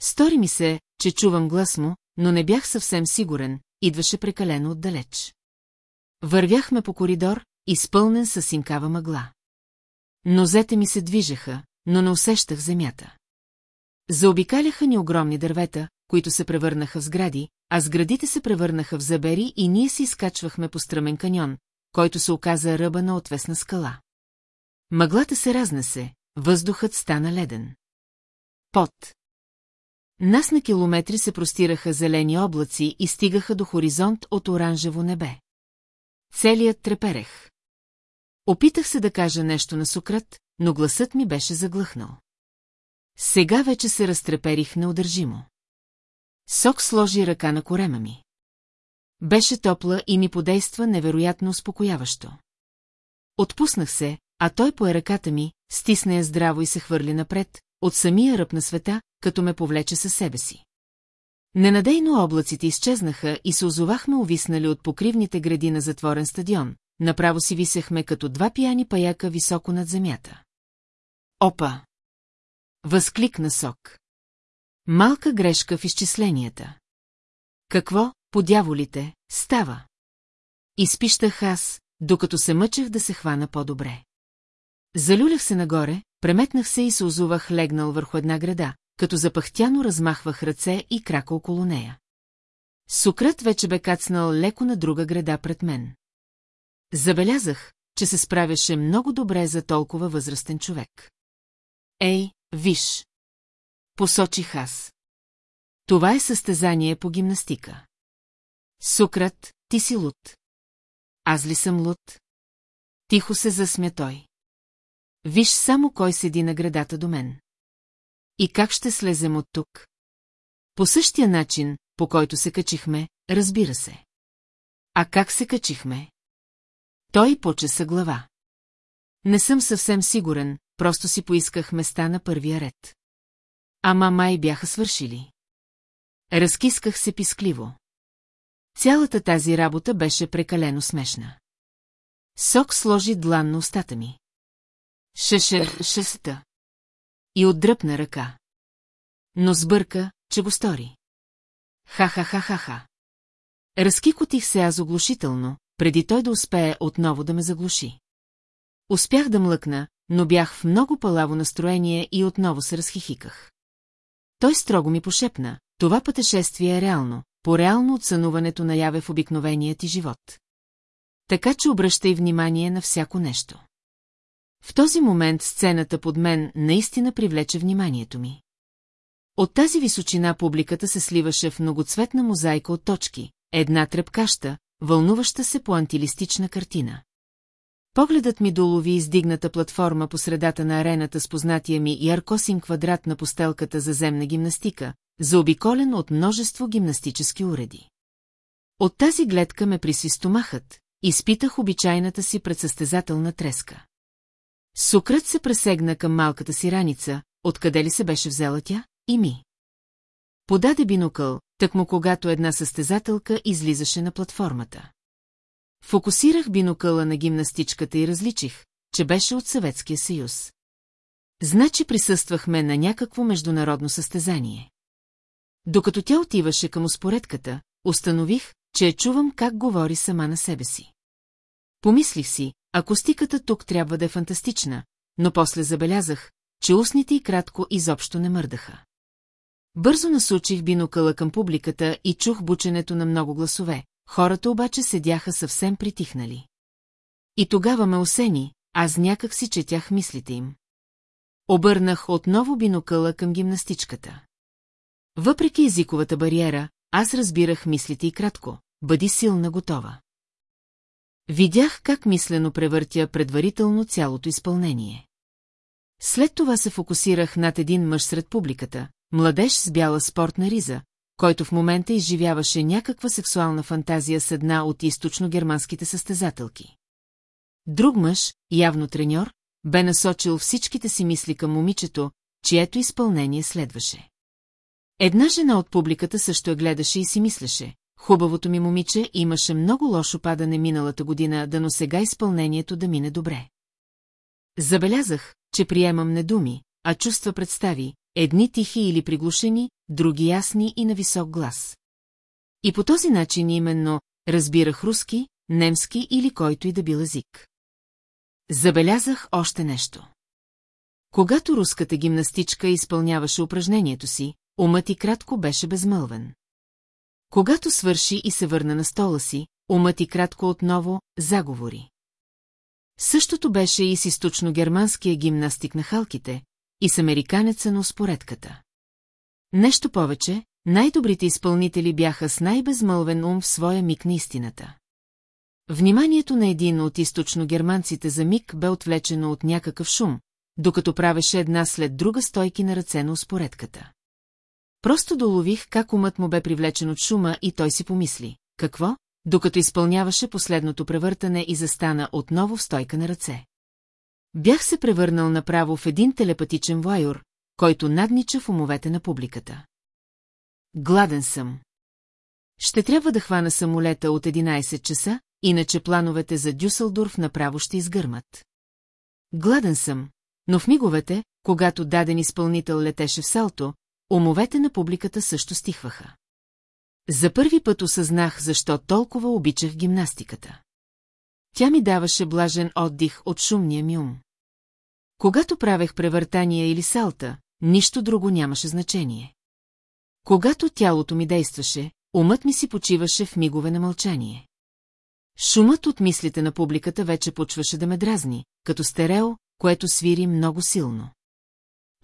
Стори ми се, че чувам глас му, но не бях съвсем сигурен, идваше прекалено отдалеч. Вървяхме по коридор, изпълнен с синкава мъгла. Нозете ми се движеха, но не усещах земята. Заобикаляха ни огромни дървета, които се превърнаха в сгради, а сградите се превърнаха в забери и ние се изкачвахме по стръмен каньон, който се оказа ръба на отвесна скала. Мъглата се разнесе, въздухът стана леден. Пот. Нас на километри се простираха зелени облаци и стигаха до хоризонт от оранжево небе. Целият треперех. Опитах се да кажа нещо на Сократ, но гласът ми беше заглъхнал. Сега вече се разтреперих неудържимо. Сок сложи ръка на корема ми. Беше топла и ми подейства невероятно успокояващо. Отпуснах се, а той пое ръката ми, стисна я здраво и се хвърли напред, от самия ръб на света, като ме повлече със себе си. Ненадейно облаците изчезнаха и се озовахме увиснали от покривните гради на затворен стадион. Направо си висехме като два пияни паяка високо над земята. Опа! Възкликна Сок. Малка грешка в изчисленията. Какво, по дяволите, става? Изпищах аз, докато се мъчех да се хвана по-добре. Залюлях се нагоре, преметнах се и се озувах легнал върху една града, като запахтяно размахвах ръце и крака около нея. Сукрат вече бе кацнал леко на друга града пред мен. Забелязах, че се справяше много добре за толкова възрастен човек. Ей, виж! Посочих аз. Това е състезание по гимнастика. Сукрат, ти си луд. Аз ли съм луд? Тихо се засмя той. Виж само кой седи на градата до мен. И как ще слезем от тук? По същия начин, по който се качихме, разбира се. А как се качихме? Той почеса глава. Не съм съвсем сигурен, просто си поисках места на първия ред. Ама май бяха свършили. Разкисках се пискливо. Цялата тази работа беше прекалено смешна. Сок сложи длан на устата ми. Шеше шеста. И отдръпна ръка. Но сбърка, че го стори. Ха-ха-ха-ха-ха. Разкикотих се аз оглушително, преди той да успее отново да ме заглуши. Успях да млъкна, но бях в много палаво настроение и отново се разхихиках. Той строго ми пошепна, това пътешествие е реално, по-реално от сънуването наяве в обикновеният ти живот. Така че обръщай внимание на всяко нещо. В този момент сцената под мен наистина привлече вниманието ми. От тази височина публиката се сливаше в многоцветна мозайка от точки, една трепкаща, вълнуваща се по антилистична картина. Погледът ми долови издигната платформа по средата на арената с познатия ми яркосин квадрат на постелката за земна гимнастика, заобиколен от множество гимнастически уреди. От тази гледка ме приси стомахът, изпитах обичайната си предсъстезателна треска. Сукрът се пресегна към малката си раница, откъде ли се беше взела тя, и ми. Подаде бинокъл, тъкмо когато една състезателка излизаше на платформата. Фокусирах бинокъла на гимнастичката и различих, че беше от Съветския съюз. Значи присъствахме на някакво международно състезание. Докато тя отиваше към успоредката, установих, че я чувам как говори сама на себе си. Помислих си, акустиката тук трябва да е фантастична, но после забелязах, че устните и кратко изобщо не мърдаха. Бързо насучих бинокъла към публиката и чух бученето на много гласове, хората обаче седяха съвсем притихнали. И тогава ме осени, аз някак си четях мислите им. Обърнах отново бинокъла към гимнастичката. Въпреки езиковата бариера, аз разбирах мислите и кратко. Бъди силна готова. Видях как мислено превъртя предварително цялото изпълнение. След това се фокусирах над един мъж сред публиката, младеж с бяла спортна риза, който в момента изживяваше някаква сексуална фантазия с една от източно-германските състезателки. Друг мъж, явно треньор, бе насочил всичките си мисли към момичето, чието изпълнение следваше. Една жена от публиката също я гледаше и си мислеше. Хубавото ми момиче имаше много лошо падане миналата година, да но сега изпълнението да мине добре. Забелязах, че приемам не думи, а чувства представи, едни тихи или приглушени, други ясни и на висок глас. И по този начин именно разбирах руски, немски или който и да бил език. Забелязах още нещо. Когато руската гимнастичка изпълняваше упражнението си, умът и кратко беше безмълвен. Когато свърши и се върна на стола си, умът и кратко отново заговори. Същото беше и с източно-германския гимнастик на халките, и с американеца на успоредката. Нещо повече, най-добрите изпълнители бяха с най-безмълвен ум в своя миг на истината. Вниманието на един от източно-германците за миг бе отвлечено от някакъв шум, докато правеше една след друга стойки на ръце на успоредката. Просто долових как умът му бе привлечен от шума и той си помисли. Какво? Докато изпълняваше последното превъртане и застана отново в стойка на ръце. Бях се превърнал направо в един телепатичен вайор, който наднича в умовете на публиката. Гладен съм. Ще трябва да хвана самолета от 11 часа, иначе плановете за Дюселдорф направо ще изгърмат. Гладен съм, но в миговете, когато даден изпълнител летеше в салто, умовете на публиката също стихваха. За първи път осъзнах, защо толкова обичах гимнастиката. Тя ми даваше блажен отдих от шумния ми ум. Когато правех превъртания или салта, нищо друго нямаше значение. Когато тялото ми действаше, умът ми си почиваше в мигове на мълчание. Шумът от мислите на публиката вече почваше да ме дразни, като стерео, което свири много силно.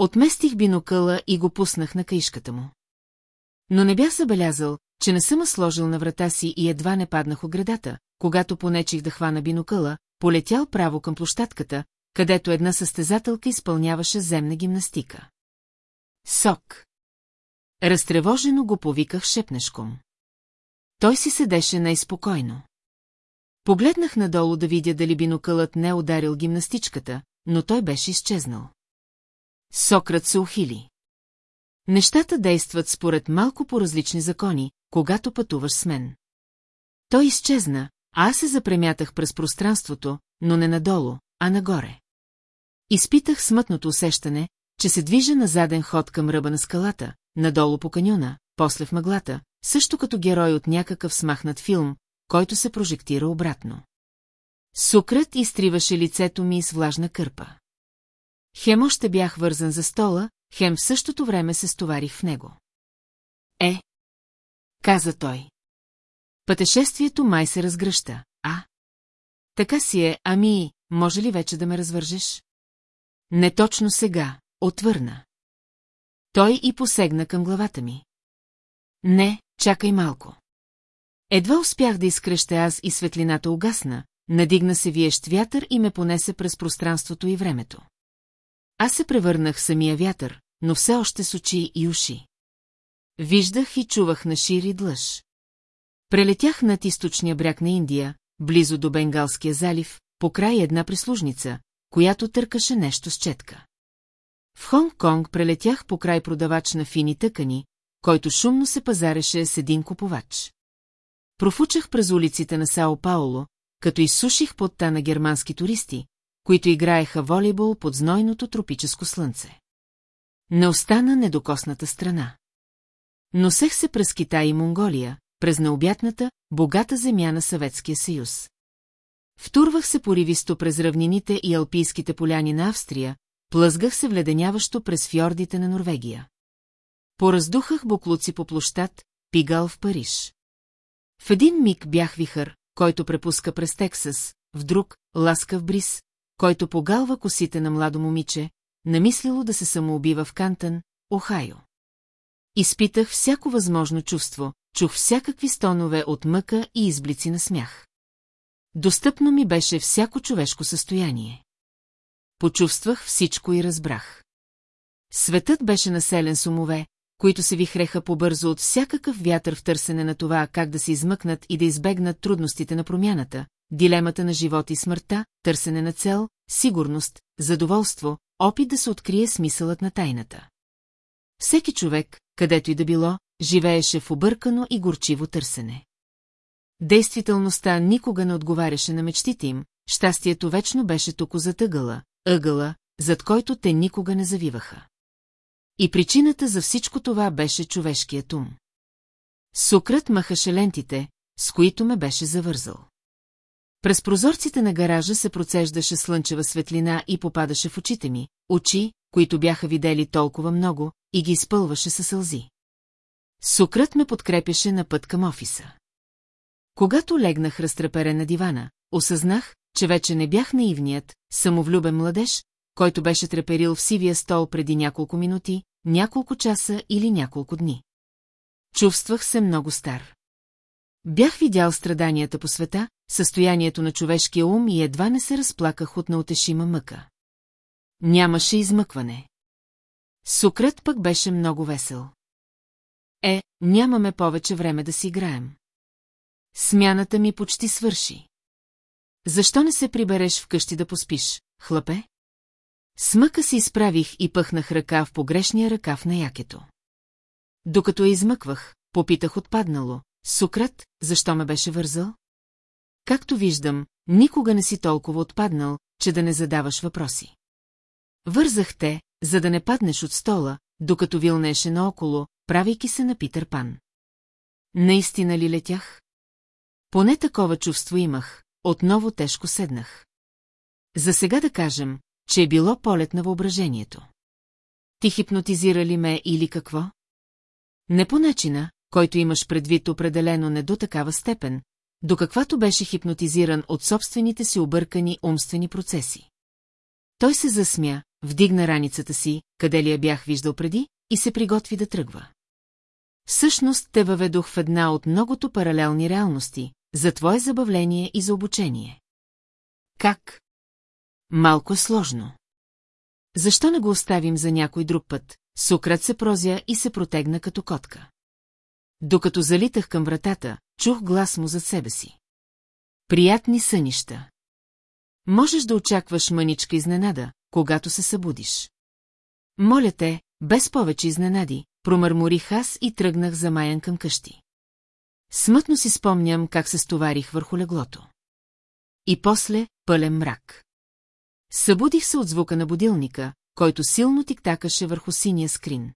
Отместих бинокъла и го пуснах на каишката му. Но не бях забелязал, че не съм сложил на врата си и едва не паднах оградата, когато понечих да хвана бинокъла, полетял право към площадката, където една състезателка изпълняваше земна гимнастика. Сок. Разтревожено го повиках шепнешком. Той си седеше най-спокойно. Погледнах надолу да видя дали бинокълът не е ударил гимнастичката, но той беше изчезнал. Сократ се ухили. Нещата действат според малко по-различни закони, когато пътуваш с мен. Той изчезна, а аз се запремятах през пространството, но не надолу, а нагоре. Изпитах смътното усещане, че се движа на заден ход към ръба на скалата, надолу по каньона, после в мъглата, също като герой от някакъв смахнат филм, който се прожектира обратно. Сукрат изтриваше лицето ми с влажна кърпа. Хем още бях вързан за стола, хем в същото време се стоварих в него. Е, каза той. Пътешествието май се разгръща, а? Така си е, ами, може ли вече да ме развържеш? Не точно сега, отвърна. Той и посегна към главата ми. Не, чакай малко. Едва успях да изкръща аз и светлината угасна, надигна се виещ вятър и ме понесе през пространството и времето. Аз се превърнах самия вятър, но все още с очи и уши. Виждах и чувах на шири длъж. Прелетях над източния бряг на Индия, близо до Бенгалския залив, по край една прислужница, която търкаше нещо с четка. В Хонг-Конг прелетях по край продавач на фини тъкани, който шумно се пазареше с един купувач. Профучах през улиците на Сао Пауло, като изсуших потта на германски туристи, които играеха волейбол под знойното тропическо слънце. Не остана недокосната страна. Носех се през Китай и Монголия, през необятната, богата земя на Съветския съюз. Втурвах се поривисто през равнините и алпийските поляни на Австрия, плъзгах се вледеняващо през фьордите на Норвегия. Пораздухах буклуци по площад, пигал в Париж. В един миг бях вихър, който препуска през Тексас, в друг – ласкав бриз, който погалва косите на младо момиче, намислило да се самоубива в Кантън, Охайо. Изпитах всяко възможно чувство, чух всякакви стонове от мъка и изблици на смях. Достъпно ми беше всяко човешко състояние. Почувствах всичко и разбрах. Светът беше населен с умове, които се вихреха побързо от всякакъв вятър в търсене на това как да се измъкнат и да избегнат трудностите на промяната, дилемата на живот и смъртта, търсене на цел, сигурност, задоволство, опит да се открие смисълът на тайната. Всеки човек, където и да било, живееше в объркано и горчиво търсене. Действителността никога не отговаряше на мечтите им, щастието вечно беше тук затъгъла, ъгъла, зад който те никога не завиваха. И причината за всичко това беше човешкият ум. Сукрат махаше лентите, с които ме беше завързал. През прозорците на гаража се процеждаше слънчева светлина и попадаше в очите ми, очи, които бяха видели толкова много, и ги изпълваше със сълзи. Сукрат ме подкрепяше на път към офиса. Когато легнах разтреперен на дивана, осъзнах, че вече не бях наивният, самовлюбен младеж, който беше треперил в сивия стол преди няколко минути, няколко часа или няколко дни. Чувствах се много стар. Бях видял страданията по света, състоянието на човешкия ум и едва не се разплаках от неотешима мъка. Нямаше измъкване. Сукрат пък беше много весел. Е, нямаме повече време да си играем. Смяната ми почти свърши. Защо не се прибереш вкъщи да поспиш, хлапе? Смъка си изправих и пъхнах ръка в погрешния ръкав на якето. Докато я измъквах, попитах отпаднало. Сукрат, защо ме беше вързал? Както виждам, никога не си толкова отпаднал, че да не задаваш въпроси. Вързах те, за да не паднеш от стола, докато вилнеше наоколо, правейки се на Питър Пан. Наистина ли летях? Поне такова чувство имах, отново тежко седнах. За сега да кажем, че е било полет на въображението. Ти хипнотизира ли ме или какво? Не по начина, който имаш предвид определено не до такава степен, до каквато беше хипнотизиран от собствените си объркани умствени процеси. Той се засмя, вдигна раницата си, къде ли я бях виждал преди, и се приготви да тръгва. Всъщност те въведох в една от многото паралелни реалности, за твое забавление и за обучение. Как? Малко сложно. Защо не го оставим за някой друг път? Сукрат се прозя и се протегна като котка. Докато залитах към вратата, чух глас му за себе си. Приятни сънища. Можеш да очакваш мъничка изненада, когато се събудиш. Моля те, без повече изненади, промърморих аз и тръгнах замаян към къщи. Смътно си спомням как се стоварих върху леглото. И после пълен мрак. Събудих се от звука на будилника, който силно тиктакаше върху синия скрин.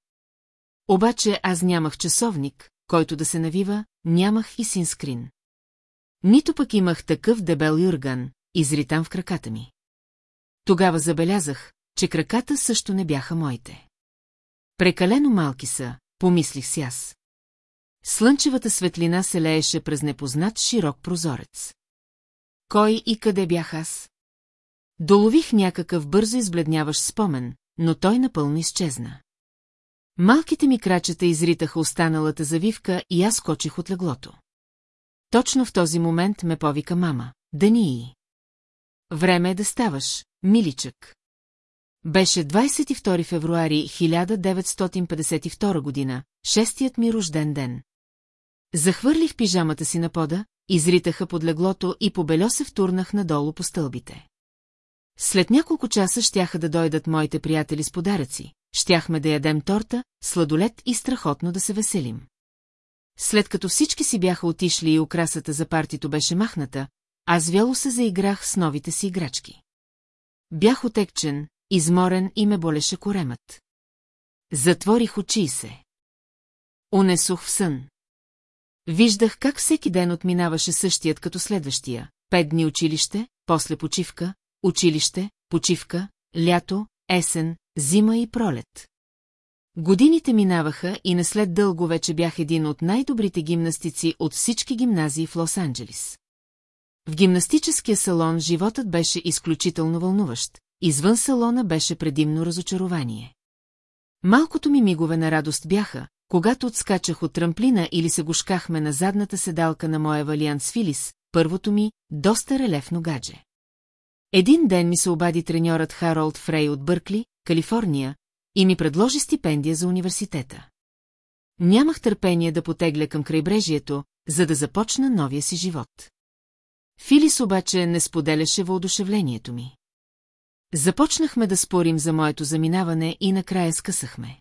Обаче аз нямах часовник, който да се навива, нямах и син скрин. Нито пък имах такъв дебел юрган, изритан в краката ми. Тогава забелязах, че краката също не бяха моите. Прекалено малки са, помислих си аз. Слънчевата светлина се лееше през непознат широк прозорец. Кой и къде бях аз? Долових някакъв бързо избледняващ спомен, но той напълно изчезна. Малките ми крачета изритаха останалата завивка и аз скочих от леглото. Точно в този момент ме повика мама. Дании. Време е да ставаш, миличък. Беше 22 февруари 1952 година, шестият ми рожден ден. Захвърлих пижамата си на пода, изритаха под леглото и побело се втурнах надолу по стълбите. След няколко часа щяха да дойдат моите приятели с подаръци, щяхме да ядем торта, сладолет и страхотно да се веселим. След като всички си бяха отишли и украсата за партито беше махната, аз вяло се заиграх с новите си играчки. Бях отекчен, изморен и ме болеше коремът. Затворих очи и се. Унесох в сън. Виждах как всеки ден отминаваше същият като следващия. Пет дни училище, после почивка, училище, почивка, лято, есен, зима и пролет. Годините минаваха и наслед дълго вече бях един от най-добрите гимнастици от всички гимназии в Лос-Анджелис. В гимнастическия салон животът беше изключително вълнуващ, извън салона беше предимно разочарование. Малкото ми мигове на радост бяха, когато отскачах от трамплина или се гушкахме на задната седалка на моя валиант с Филис, първото ми, доста релефно гадже. Един ден ми се обади треньорът Харолд Фрей от Бъркли, Калифорния, и ми предложи стипендия за университета. Нямах търпение да потегля към крайбрежието, за да започна новия си живот. Филис обаче не споделяше въодушевлението ми. Започнахме да спорим за моето заминаване и накрая скъсахме.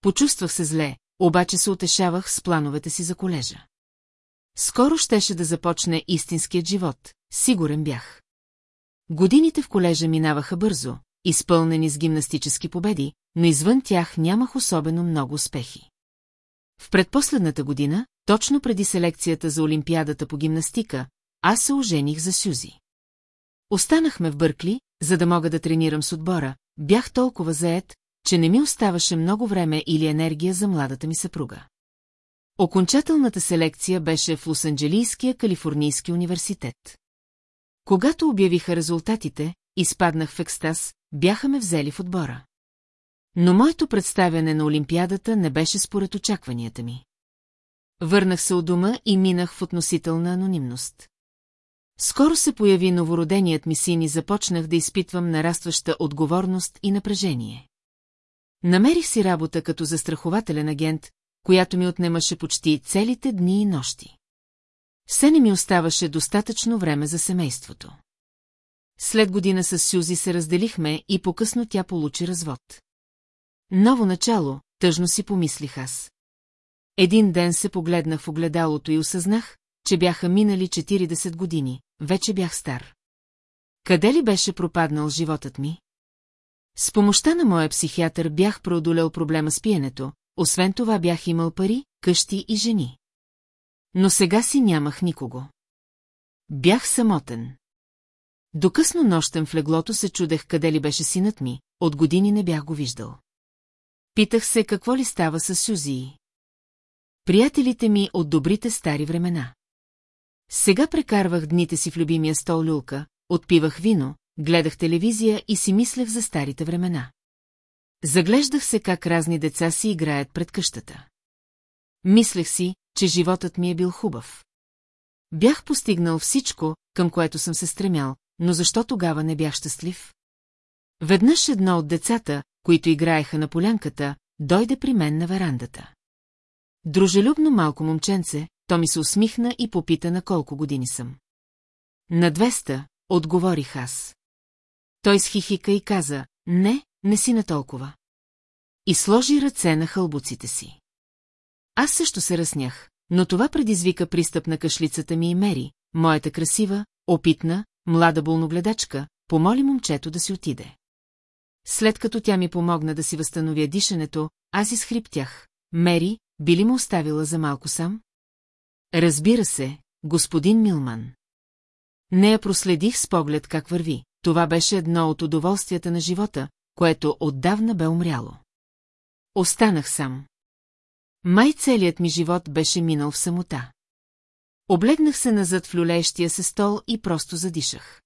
Почувствах се зле, обаче се утешавах с плановете си за колежа. Скоро щеше да започне истинският живот, сигурен бях. Годините в колежа минаваха бързо, изпълнени с гимнастически победи, но извън тях нямах особено много успехи. В предпоследната година, точно преди селекцията за Олимпиадата по гимнастика, аз се ожених за Сюзи. Останахме в Бъркли, за да мога да тренирам с отбора, бях толкова заед, че не ми оставаше много време или енергия за младата ми съпруга. Окончателната селекция беше в Лос-Анджелийския калифорнийски университет. Когато обявиха резултатите, изпаднах в екстаз, бяха ме взели в отбора. Но моето представяне на Олимпиадата не беше според очакванията ми. Върнах се от дома и минах в относителна анонимност. Скоро се появи новороденият ми син и започнах да изпитвам нарастваща отговорност и напрежение. Намерих си работа като застрахователен агент, която ми отнемаше почти целите дни и нощи. Все не ми оставаше достатъчно време за семейството. След година с Сюзи се разделихме и по-късно тя получи развод. Ново начало, тъжно си помислих аз. Един ден се погледнах в огледалото и осъзнах, че бяха минали 40 години, вече бях стар. Къде ли беше пропаднал животът ми? С помощта на моя психиатър бях преодолял проблема с пиенето, освен това бях имал пари, къщи и жени. Но сега си нямах никого. Бях самотен. Докъсно нощем в леглото се чудех къде ли беше синът ми, от години не бях го виждал. Питах се какво ли става с Сюзии. Приятелите ми от добрите стари времена. Сега прекарвах дните си в любимия стол люлка, отпивах вино, гледах телевизия и си мислех за старите времена. Заглеждах се как разни деца си играят пред къщата. Мислех си, че животът ми е бил хубав. Бях постигнал всичко, към което съм се стремял, но защо тогава не бях щастлив? Веднъж едно от децата, които играеха на полянката, дойде при мен на верандата. Дружелюбно малко момченце, то ми се усмихна и попита на колко години съм. На 200, отговорих аз. Той схихика и каза, не, не си на толкова. И сложи ръце на хълбуците си. Аз също се разснях, но това предизвика пристъп на кашлицата ми и Мери, моята красива, опитна, млада болногледачка, помоли момчето да си отиде. След като тя ми помогна да си възстановя дишането, аз изхриптях. Мери, би ли му оставила за малко сам? Разбира се, господин Милман. Не я проследих с поглед как върви. Това беше едно от удоволствията на живота, което отдавна бе умряло. Останах сам. Май целият ми живот беше минал в самота. Облегнах се назад в люлеещия се стол и просто задишах.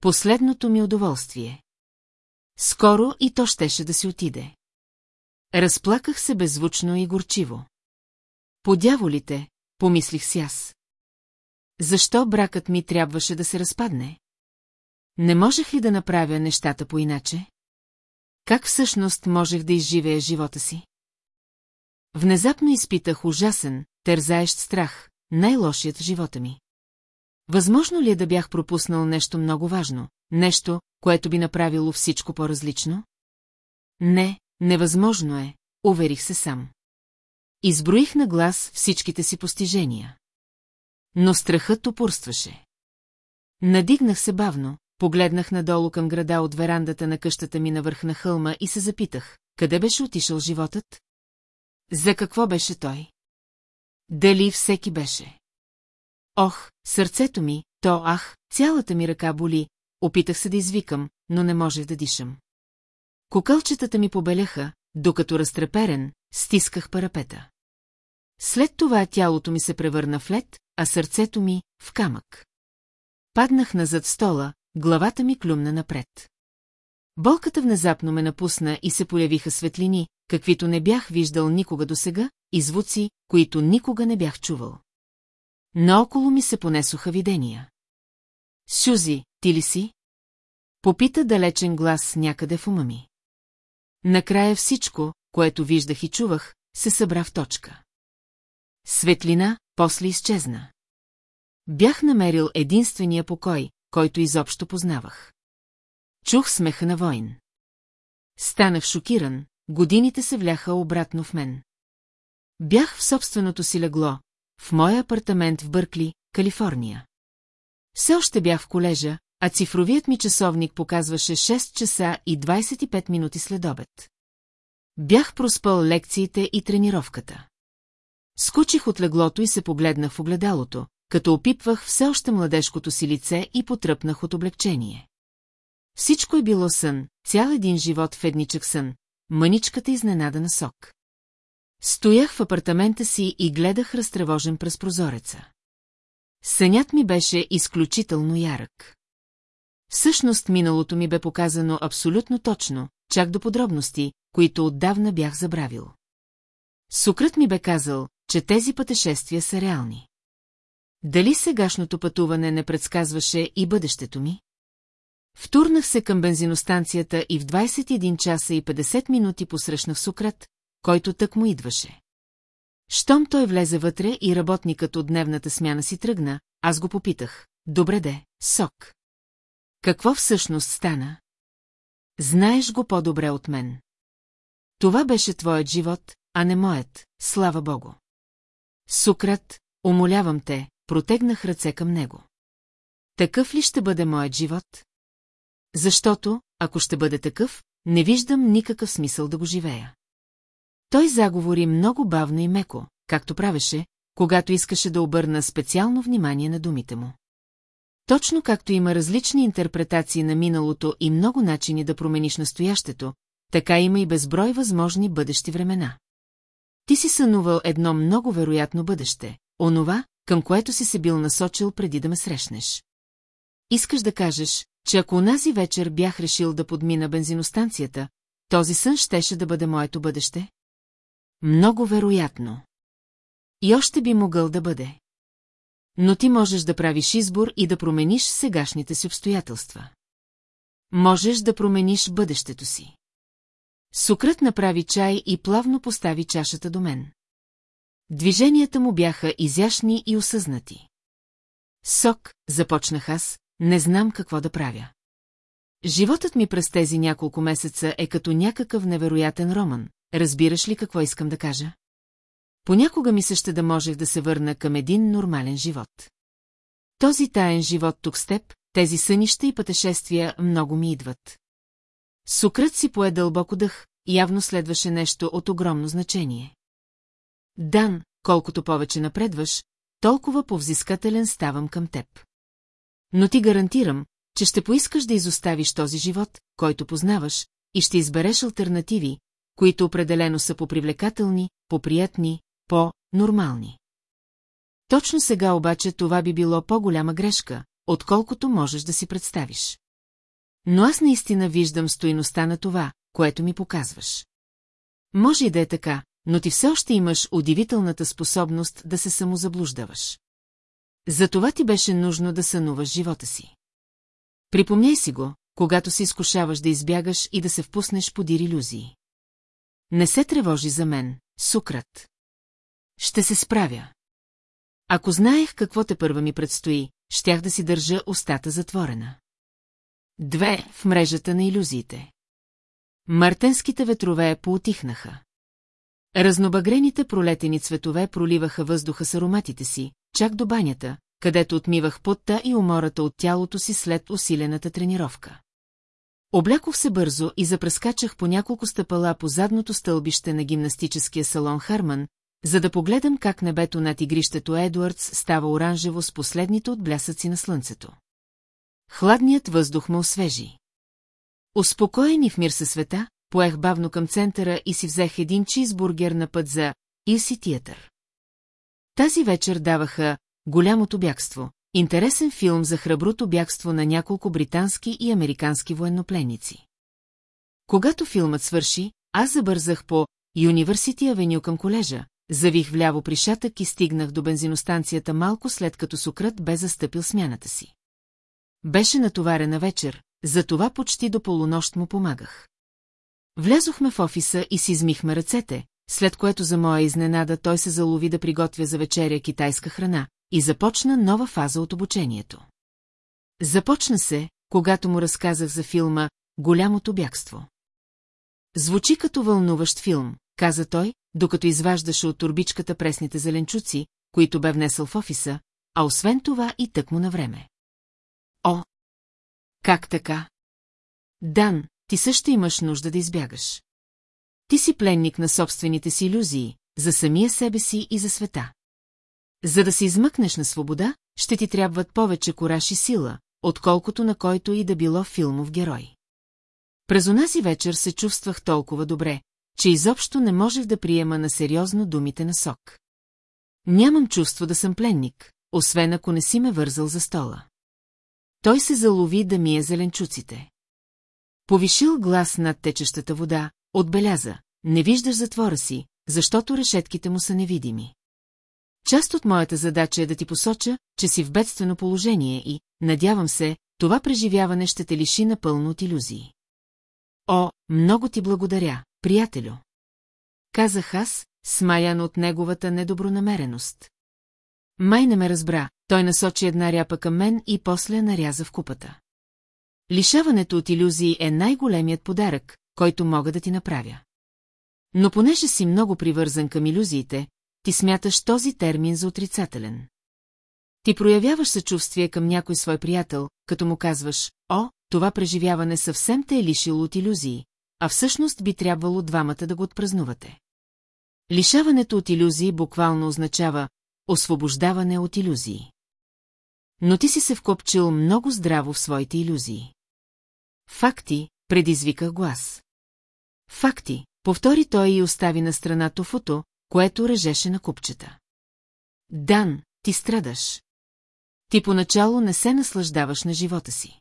Последното ми удоволствие. Скоро и то щеше да си отиде. Разплаках се беззвучно и горчиво. По дяволите, помислих си аз. Защо бракът ми трябваше да се разпадне? Не можех ли да направя нещата по иначе? Как всъщност можех да изживея живота си? Внезапно изпитах ужасен, тързаещ страх, най-лошият в живота ми. Възможно ли е да бях пропуснал нещо много важно, нещо, което би направило всичко по-различно? Не, невъзможно е, уверих се сам. Изброих на глас всичките си постижения. Но страхът упорстваше. Надигнах се бавно, погледнах надолу към града от верандата на къщата ми на върх на хълма и се запитах, къде беше отишъл животът? За какво беше той? Дали всеки беше? Ох, сърцето ми, то ах, цялата ми ръка боли, опитах се да извикам, но не можех да дишам. Кокълчетата ми побеляха, докато разтреперен, стисках парапета. След това тялото ми се превърна в лед, а сърцето ми – в камък. Паднах назад стола, главата ми клюмна напред. Болката внезапно ме напусна и се появиха светлини, каквито не бях виждал никога досега, и звуци, които никога не бях чувал. Наоколо ми се понесоха видения. Сюзи, ти ли си? Попита далечен глас някъде в ума ми. Накрая всичко, което виждах и чувах, се събра в точка. Светлина, после изчезна. Бях намерил единствения покой, който изобщо познавах. Чух смеха на войн. Станах шокиран, годините се вляха обратно в мен. Бях в собственото си легло, в моя апартамент в Бъркли, Калифорния. Все още бях в колежа, а цифровият ми часовник показваше 6 часа и 25 минути след обед. Бях проспал лекциите и тренировката. Скучих от леглото и се погледнах в огледалото, като опипвах все още младежкото си лице и потръпнах от облегчение. Всичко е било сън, цял един живот в едничък сън, мъничката изненада на сок. Стоях в апартамента си и гледах разтревожен през прозореца. Сънят ми беше изключително ярък. Всъщност миналото ми бе показано абсолютно точно, чак до подробности, които отдавна бях забравил. Сукрът ми бе казал, че тези пътешествия са реални. Дали сегашното пътуване не предсказваше и бъдещето ми? Втурнах се към бензиностанцията и в 21 часа и 50 минути посрещнах Сукрат, който тък му идваше. Щом той влезе вътре и работникът от дневната смяна си тръгна, аз го попитах. Добре де, сок. Какво всъщност стана? Знаеш го по-добре от мен. Това беше твоят живот, а не моят, слава богу. Сукрат, умолявам те, протегнах ръце към него. Такъв ли ще бъде моят живот? Защото, ако ще бъде такъв, не виждам никакъв смисъл да го живея. Той заговори много бавно и меко, както правеше, когато искаше да обърна специално внимание на думите му. Точно както има различни интерпретации на миналото и много начини да промениш настоящето, така има и безброй възможни бъдещи времена. Ти си сънувал едно много вероятно бъдеще, онова, към което си се бил насочил преди да ме срещнеш. Искаш да кажеш, че ако онази вечер бях решил да подмина бензиностанцията, този сън щеше да бъде моето бъдеще? Много вероятно. И още би могъл да бъде. Но ти можеш да правиш избор и да промениш сегашните си обстоятелства. Можеш да промениш бъдещето си. Сукрът направи чай и плавно постави чашата до мен. Движенията му бяха изящни и осъзнати. Сок, започнах аз, не знам какво да правя. Животът ми през тези няколко месеца е като някакъв невероятен роман, разбираш ли какво искам да кажа? Понякога ми се ще да можех да се върна към един нормален живот. Този таен живот тук с теб, тези сънища и пътешествия много ми идват. Сукрът си пое дълбоко дъх, явно следваше нещо от огромно значение. Дан, колкото повече напредваш, толкова повзискателен ставам към теб. Но ти гарантирам, че ще поискаш да изоставиш този живот, който познаваш, и ще избереш альтернативи, които определено са по-привлекателни, по-приятни, по-нормални. Точно сега обаче това би било по-голяма грешка, отколкото можеш да си представиш. Но аз наистина виждам стоиността на това, което ми показваш. Може и да е така, но ти все още имаш удивителната способност да се самозаблуждаваш. Затова ти беше нужно да сънуваш живота си. Припомняй си го, когато се изкушаваш да избягаш и да се впуснеш подир иллюзии. Не се тревожи за мен, Сукрат. Ще се справя. Ако знаех какво те първа ми предстои, щях да си държа устата затворена. Две в мрежата на иллюзиите. Мартенските ветрове поутихнаха. Разнобагрените пролетени цветове проливаха въздуха с ароматите си, чак до банята, където отмивах потта и умората от тялото си след усилената тренировка. Облякох се бързо и запрескачах по няколко стъпала по задното стълбище на гимнастическия салон Харман, за да погледам как небето над игрището Едуардс става оранжево с последните отблясъци на слънцето. Хладният въздух ме освежи. Успокоен и в мир със света, поех бавно към центъра и си взех един чизбургер на път за Иси Тиатър. Тази вечер даваха Голямото бягство, интересен филм за храброто бягство на няколко британски и американски военнопленници. Когато филмът свърши, аз забързах по Юниверсити Авеню към колежа, завих вляво при шатък и стигнах до бензиностанцията малко след като Сократ бе застъпил смяната си. Беше натоварена вечер, затова почти до полунощ му помагах. Влязохме в офиса и си измихме ръцете, след което за моя изненада той се залови да приготвя за вечеря китайска храна и започна нова фаза от обучението. Започна се, когато му разказах за филма «Голямото бягство». Звучи като вълнуващ филм, каза той, докато изваждаше от турбичката пресните зеленчуци, които бе внесъл в офиса, а освен това и тъкмо на време. О! Как така? Дан, ти също имаш нужда да избягаш. Ти си пленник на собствените си иллюзии, за самия себе си и за света. За да се измъкнеш на свобода, ще ти трябват повече кораж и сила, отколкото на който и да било филмов герой. През онази вечер се чувствах толкова добре, че изобщо не можех да приема на сериозно думите на Сок. Нямам чувство да съм пленник, освен ако не си ме вързал за стола. Той се залови да мие зеленчуците. Повишил глас над течещата вода, отбеляза, не виждаш затвора си, защото решетките му са невидими. Част от моята задача е да ти посоча, че си в бедствено положение и, надявам се, това преживяване ще те лиши напълно от иллюзии. О, много ти благодаря, приятелю! Казах аз, смаян от неговата недобронамереност. Май не ме разбра, той насочи една ряпа към мен и после наряза в купата. Лишаването от иллюзии е най-големият подарък, който мога да ти направя. Но понеже си много привързан към иллюзиите, ти смяташ този термин за отрицателен. Ти проявяваш съчувствие към някой свой приятел, като му казваш, о, това преживяване съвсем те е лишило от иллюзии, а всъщност би трябвало двамата да го отпразнувате. Лишаването от иллюзии буквално означава освобождаване от иллюзии. Но ти си се вкопчил много здраво в своите иллюзии. Факти, предизвика глас. Факти, повтори той и остави на страна тофото, което режеше на купчета. Дан, ти страдаш. Ти поначало не се наслаждаваш на живота си.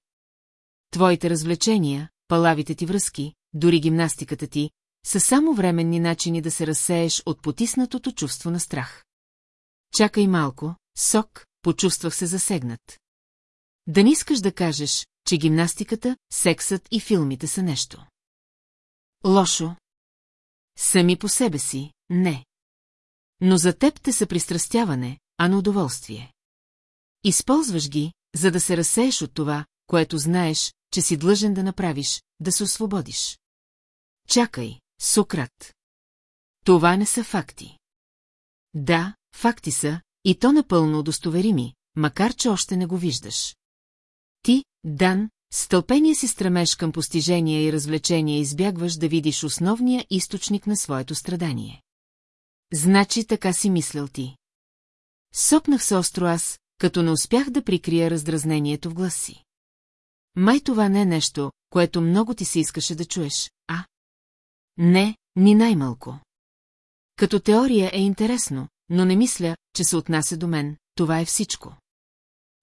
Твоите развлечения, палавите ти връзки, дори гимнастиката ти, са само временни начини да се разсееш от потиснатото чувство на страх. Чакай малко, сок, почувствах се засегнат. Да не искаш да кажеш, че гимнастиката, сексът и филмите са нещо. Лошо. Сами по себе си, не. Но за теб те са пристрастяване, а на удоволствие. Използваш ги, за да се разсееш от това, което знаеш, че си длъжен да направиш, да се освободиш. Чакай, Сократ. Това не са факти. Да, факти са, и то напълно удостоверими, макар че още не го виждаш. Ти, Дан, с тълпение си стремеш към постижения и развлечения избягваш да видиш основния източник на своето страдание. Значи така си мислил ти. Сопнах се остро аз, като не успях да прикрия раздразнението в гласи. Май това не е нещо, което много ти се искаше да чуеш, а? Не, ни най-малко. Като теория е интересно, но не мисля, че се отнася до мен, това е всичко.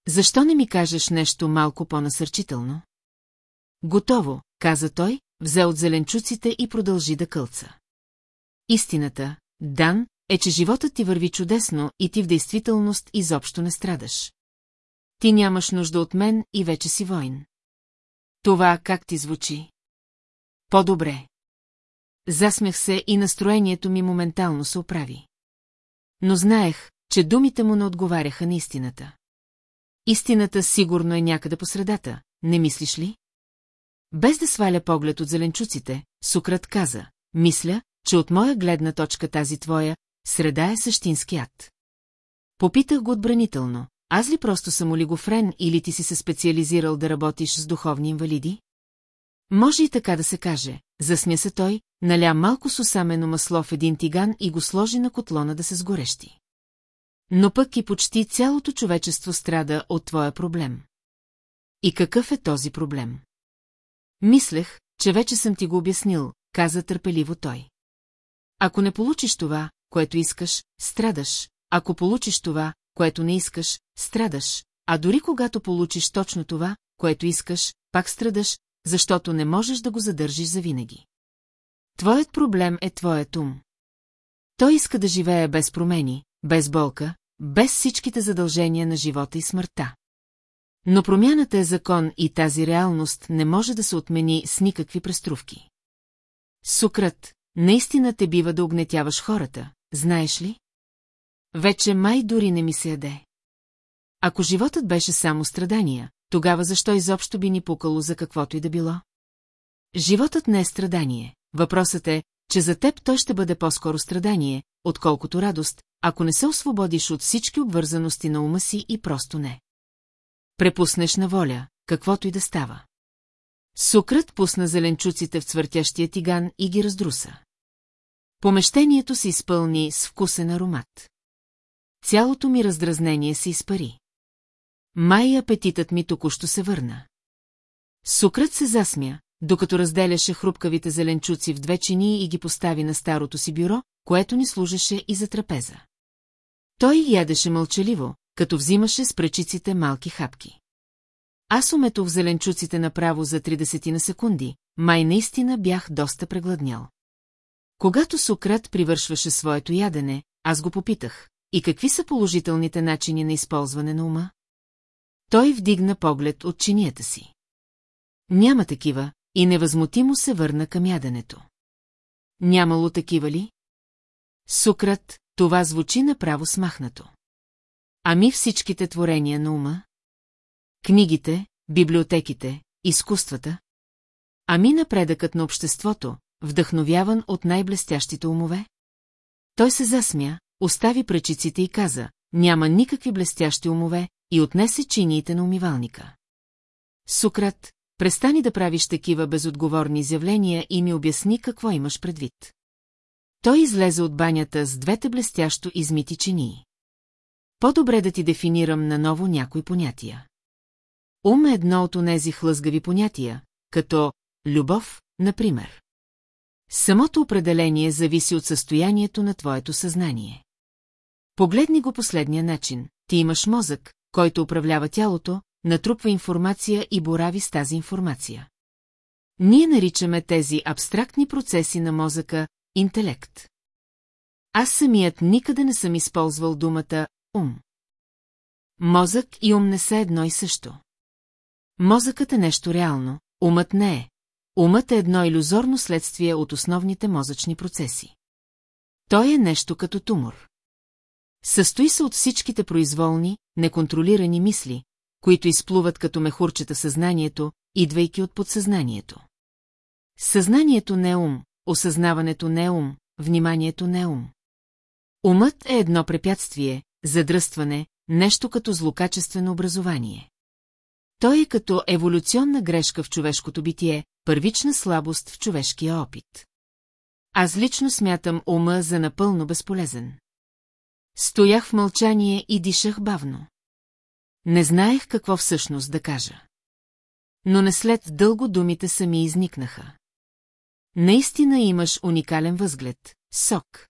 Защо не ми кажеш нещо малко по-насърчително? Готово, каза той, взе от зеленчуците и продължи да кълца. Истината, Дан, е, че животът ти върви чудесно и ти в действителност изобщо не страдаш. Ти нямаш нужда от мен и вече си войн. Това как ти звучи? По-добре. Засмях се и настроението ми моментално се оправи. Но знаех, че думите му не отговаряха на истината. Истината сигурно е някъде по средата, не мислиш ли? Без да сваля поглед от зеленчуците, Сукрат каза, мисля, че от моя гледна точка тази твоя среда е същински ад. Попитах го отбранително, аз ли просто съм олигофрен или ти си се специализирал да работиш с духовни инвалиди? Може и така да се каже, засмя се той, наля малко сусамено масло в един тиган и го сложи на котлона да се сгорещи. Но пък и почти цялото човечество страда от твоя проблем. И какъв е този проблем? Мислех, че вече съм ти го обяснил, каза търпеливо той. Ако не получиш това, което искаш, страдаш, ако получиш това, което не искаш, страдаш, а дори когато получиш точно това, което искаш, пак страдаш, защото не можеш да го задържиш завинаги. Твоят проблем е твоят ум. Той иска да живее без промени, без болка, без всичките задължения на живота и смъртта. Но промяната е закон и тази реалност не може да се отмени с никакви преструвки. Сукрат, наистина те бива да огнетяваш хората, знаеш ли? Вече май дори не ми се яде. Ако животът беше само страдания, тогава защо изобщо би ни пукало за каквото и да било? Животът не е страдание. Въпросът е, че за теб той ще бъде по-скоро страдание, отколкото радост, ако не се освободиш от всички обвързаности на ума си и просто не. Препуснеш на воля, каквото и да става. Сукрът пусна зеленчуците в цвъртящия тиган и ги раздруса. Помещението се изпълни с вкусен аромат. Цялото ми раздразнение се изпари. Май апетитът ми току-що се върна. Сукрът се засмя, докато разделяше хрупкавите зеленчуци в две чини и ги постави на старото си бюро, което ни служеше и за трапеза. Той ядеше мълчаливо, като взимаше с пречиците малки хапки. Аз уметох зеленчуците направо за 30 на секунди, май наистина бях доста прегладнял. Когато Сократ привършваше своето ядене, аз го попитах, и какви са положителните начини на използване на ума? Той вдигна поглед от чинията си. Няма такива, и невъзмутимо се върна към яденето. Нямало такива ли? Сукрат, това звучи направо смахнато. Ами всичките творения на ума? Книгите, библиотеките, изкуствата? Ами напредъкът на обществото, вдъхновяван от най-блестящите умове? Той се засмя, остави пречиците и каза, няма никакви блестящи умове, и отнесе чиниите на умивалника. Сукрат, престани да правиш такива безотговорни изявления и ми обясни какво имаш предвид. Той излезе от банята с двете блестящо измити чинии. По-добре да ти дефинирам наново някои понятия. Ум е едно от онези хлъзгави понятия, като любов, например. Самото определение зависи от състоянието на твоето съзнание. Погледни го последния начин. Ти имаш мозък, който управлява тялото, натрупва информация и борави с тази информация. Ние наричаме тези абстрактни процеси на мозъка интелект. Аз самият никъде не съм използвал думата ум. Мозък и ум не са едно и също. Мозъкът е нещо реално, умът не е. Умът е едно иллюзорно следствие от основните мозъчни процеси. Той е нещо като тумор. Състои се от всичките произволни, неконтролирани мисли, които изплуват като мехурчета съзнанието, идвайки от подсъзнанието. Съзнанието не е ум, осъзнаването не е ум, вниманието не е ум. Умът е едно препятствие, задръстване, нещо като злокачествено образование. Той е като еволюционна грешка в човешкото битие, първична слабост в човешкия опит. Аз лично смятам ума за напълно безполезен. Стоях в мълчание и дишах бавно. Не знаех какво всъщност да кажа. Но не след дълго думите сами изникнаха. Наистина имаш уникален възглед, сок.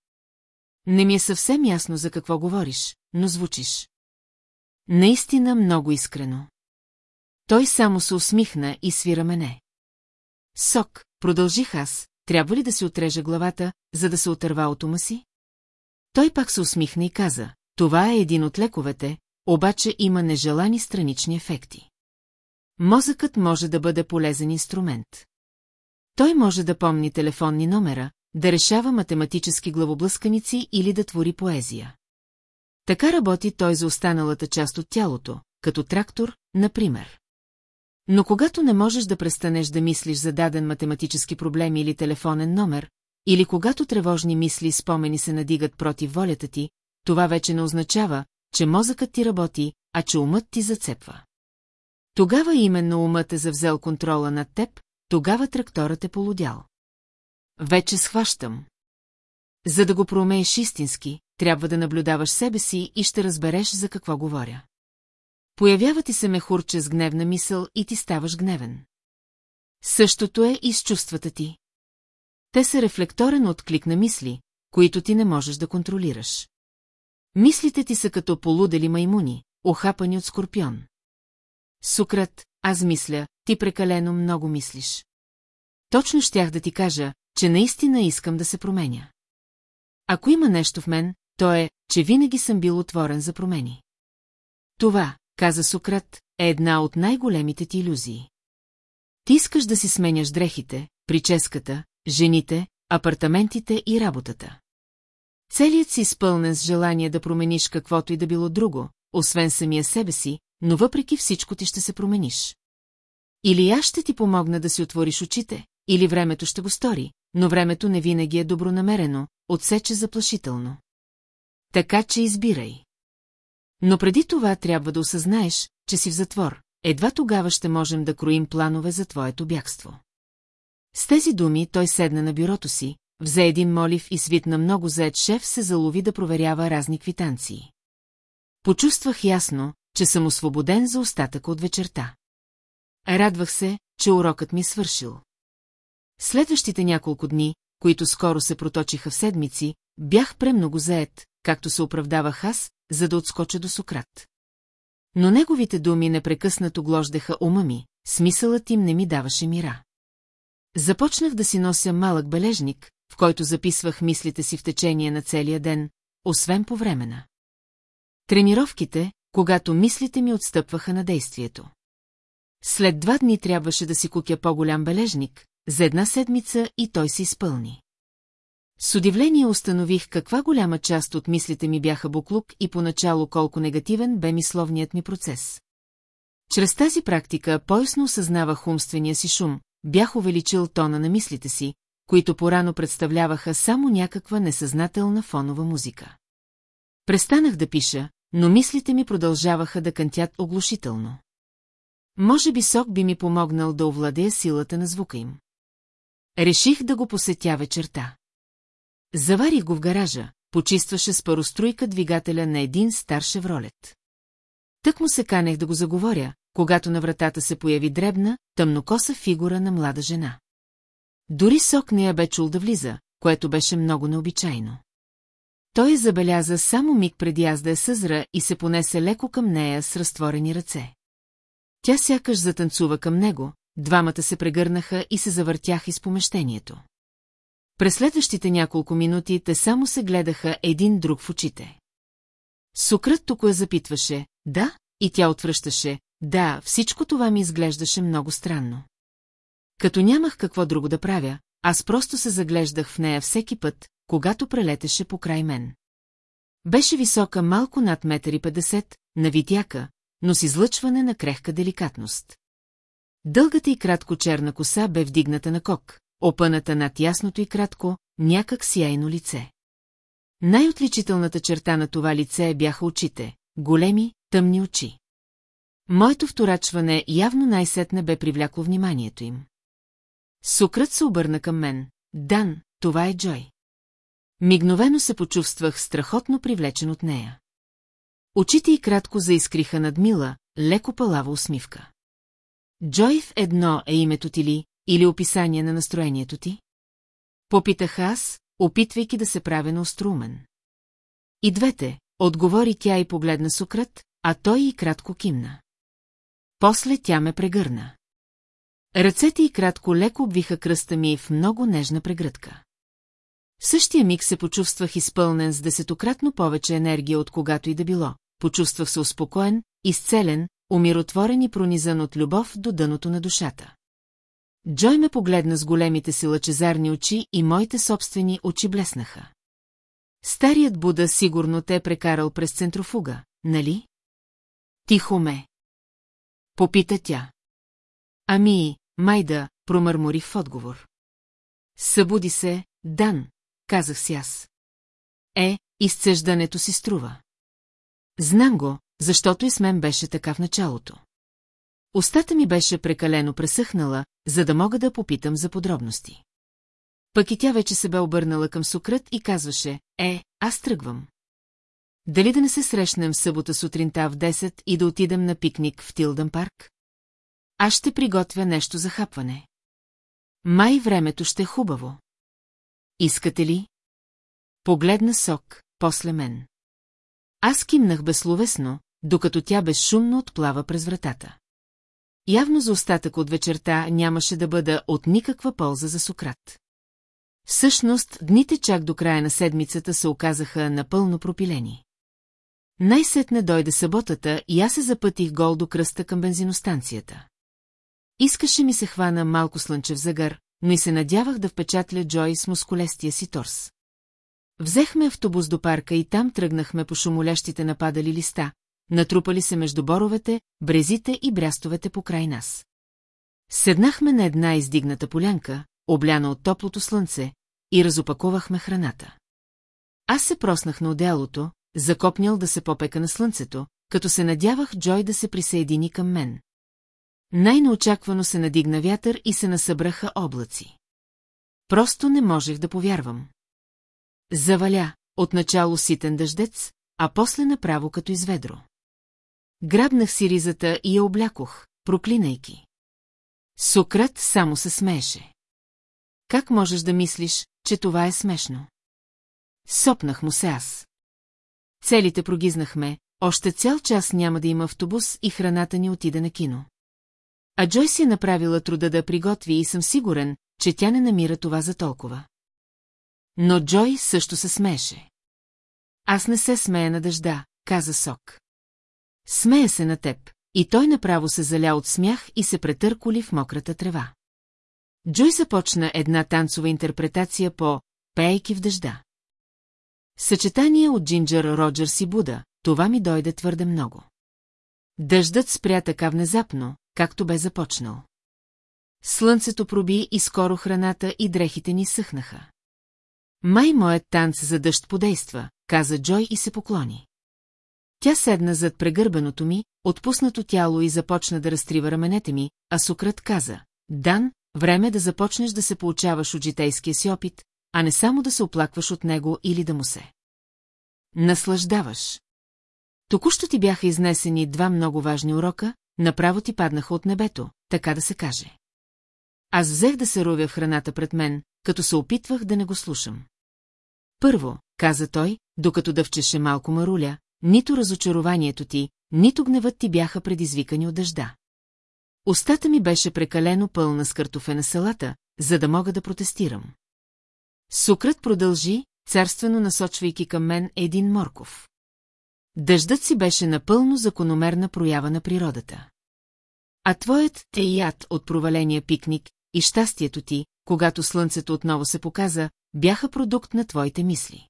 Не ми е съвсем ясно за какво говориш, но звучиш. Наистина много искрено. Той само се усмихна и свира мене. Сок, продължих аз, трябва ли да си отрежа главата, за да се отърва от ума си? Той пак се усмихна и каза, това е един от лековете, обаче има нежелани странични ефекти. Мозъкът може да бъде полезен инструмент. Той може да помни телефонни номера, да решава математически главоблъсканици или да твори поезия. Така работи той за останалата част от тялото, като трактор, например. Но когато не можеш да престанеш да мислиш за даден математически проблем или телефонен номер, или когато тревожни мисли и спомени се надигат против волята ти, това вече не означава, че мозъкът ти работи, а че умът ти зацепва. Тогава именно умът е завзел контрола над теб, тогава тракторът е полудял. Вече схващам. За да го проумееш истински, трябва да наблюдаваш себе си и ще разбереш за какво говоря. Появява ти се мехурче с гневна мисъл и ти ставаш гневен. Същото е и с чувствата ти. Те са рефлекторен отклик на мисли, които ти не можеш да контролираш. Мислите ти са като полудели маймуни, охапани от скорпион. Сукрат, аз мисля, ти прекалено много мислиш. Точно щях да ти кажа, че наистина искам да се променя. Ако има нещо в мен, то е, че винаги съм бил отворен за промени. Това, каза Сократ, е една от най-големите ти иллюзии. Ти искаш да си сменяш дрехите, прическата, жените, апартаментите и работата. Целият си изпълнен с желание да промениш каквото и да било друго, освен самия себе си, но въпреки всичко ти ще се промениш. Или аз ще ти помогна да си отвориш очите, или времето ще го стори, но времето не винаги е добронамерено, отсече заплашително. Така че избирай. Но преди това трябва да осъзнаеш, че си в затвор. Едва тогава ще можем да кроим планове за твоето бягство. С тези думи той седна на бюрото си, взе един молив и свит на много заед шеф се залови да проверява разни квитанции. Почувствах ясно, че съм освободен за остатък от вечерта. Радвах се, че урокът ми е свършил. Следващите няколко дни, които скоро се проточиха в седмици, бях премного заед, както се оправдавах аз, за да отскоча до Сократ. Но неговите думи непрекъснато глождеха ума ми, смисълът им не ми даваше мира. Започнах да си нося малък бележник, в който записвах мислите си в течение на целия ден, освен по времена. Тренировките, когато мислите ми отстъпваха на действието. След два дни трябваше да си купя по-голям бележник, за една седмица и той се изпълни. С удивление установих каква голяма част от мислите ми бяха буклук и поначало колко негативен бе мисловният ми процес. Чрез тази практика поясно осъзнавах умствения си шум, бях увеличил тона на мислите си, които порано представляваха само някаква несъзнателна фонова музика. Престанах да пиша, но мислите ми продължаваха да кънтят оглушително. Може би сок би ми помогнал да овладея силата на звука им. Реших да го посетя вечерта. Заварих го в гаража, почистваше с пароструйка двигателя на един стар шевролет. Тък му се канех да го заговоря, когато на вратата се появи дребна, тъмнокоса фигура на млада жена. Дори сок не я бе чул да влиза, което беше много необичайно. Той я забеляза само миг преди аз да я съзра и се понесе леко към нея с разтворени ръце. Тя сякаш затанцува към него, двамата се прегърнаха и се завъртяха из помещението. През следващите няколко минути те само се гледаха един друг в очите. Сукрът тук я запитваше, да, и тя отвръщаше, да, всичко това ми изглеждаше много странно. Като нямах какво друго да правя, аз просто се заглеждах в нея всеки път, когато прелетеше по край мен. Беше висока малко над метър и петдесет, на витяка, но с излъчване на крехка деликатност. Дългата и кратко черна коса бе вдигната на кок, опъната над ясното и кратко, някак сияйно лице. Най-отличителната черта на това лице бяха очите, големи, тъмни очи. Моето вторачване явно най-сетне бе привлякло вниманието им. Сукрът се обърна към мен. Дан, това е Джой. Мигновено се почувствах страхотно привлечен от нея. Очите й кратко заискриха над мила, леко палава усмивка. Джой в едно е името ти ли, или описание на настроението ти? Попитах аз, опитвайки да се правя на острумен. И двете, отговори тя и погледна Сукрат, а той и кратко кимна. После тя ме прегърна. Ръцете й кратко леко обвиха кръста ми в много нежна прегръдка. В същия миг се почувствах изпълнен с десетократно повече енергия от когато и да било. Почувствах се успокоен, изцелен, умиротворен и пронизан от любов до дъното на душата. Джой ме погледна с големите си лъчезарни очи и моите собствени очи блеснаха. Старият Буда сигурно те е прекарал през центрофуга, нали? Тихо ме. Попита тя. Ами, майда, промърморих в отговор. Събуди се, Дан, казах си аз. Е, изцеждането си струва. Знам го, защото и с мен беше така в началото. Остата ми беше прекалено пресъхнала, за да мога да попитам за подробности. Пък и тя вече се бе обърнала към Сократ и казваше, е, аз тръгвам. Дали да не се срещнем в събота сутринта в 10 и да отидем на пикник в Тилдън парк? Аз ще приготвя нещо за хапване. Май времето ще е хубаво. Искате ли? Погледна сок, после мен. Аз кимнах безсловесно, докато тя безшумно отплава през вратата. Явно за остатък от вечерта нямаше да бъда от никаква полза за Сократ. Всъщност, дните чак до края на седмицата се оказаха напълно пропилени. Най-сетне дойде съботата и аз се запътих гол до кръста към бензиностанцията. Искаше ми се хвана малко слънчев загър, но и се надявах да впечатля Джой с мускулестия си торс. Взехме автобус до парка и там тръгнахме по шумолящите нападали листа, натрупали се между боровете, брезите и брястовете по край нас. Седнахме на една издигната полянка, обляна от топлото слънце, и разопаковахме храната. Аз се проснах на отделото, закопнял да се попека на слънцето, като се надявах Джой да се присъедини към мен. Най-неочаквано се надигна вятър и се насъбраха облаци. Просто не можех да повярвам. Заваля, отначало ситен дъждец, а после направо като изведро. Грабнах си ризата и я облякох, проклинайки. Сократ само се смееше. Как можеш да мислиш, че това е смешно? Сопнах му се аз. Целите прогизнахме, още цял час няма да има автобус и храната ни отиде на кино. А Джой си е направила труда да приготви и съм сигурен, че тя не намира това за толкова. Но Джой също се смееше. Аз не се смея на дъжда, каза Сок. Смея се на теб, и той направо се заля от смях и се претърколи в мократа трева. Джой започна една танцова интерпретация по «Пейки в дъжда». Съчетание от Джинджер Роджерс и Буда, това ми дойде твърде много. Дъждът спря така внезапно, както бе започнал. Слънцето проби и скоро храната и дрехите ни съхнаха. Май моят танц за дъжд подейства, каза Джой и се поклони. Тя седна зад прегърбеното ми, отпуснато тяло и започна да разтрива раменете ми, а Сократ каза, Дан, време да започнеш да се получаваш от житейския си опит, а не само да се оплакваш от него или да му се. Наслаждаваш. Току-що ти бяха изнесени два много важни урока, направо ти паднаха от небето, така да се каже. Аз взех да се ровя в храната пред мен, като се опитвах да не го слушам. Първо, каза той, докато дъвчеше малко маруля, нито разочарованието ти, нито гневът ти бяха предизвикани от дъжда. Остата ми беше прекалено пълна с картофена салата, за да мога да протестирам. Сукрът продължи, царствено насочвайки към мен един морков. Дъждът си беше напълно закономерна проява на природата. А твоят те яд от проваления пикник и щастието ти, когато слънцето отново се показа, бяха продукт на твоите мисли.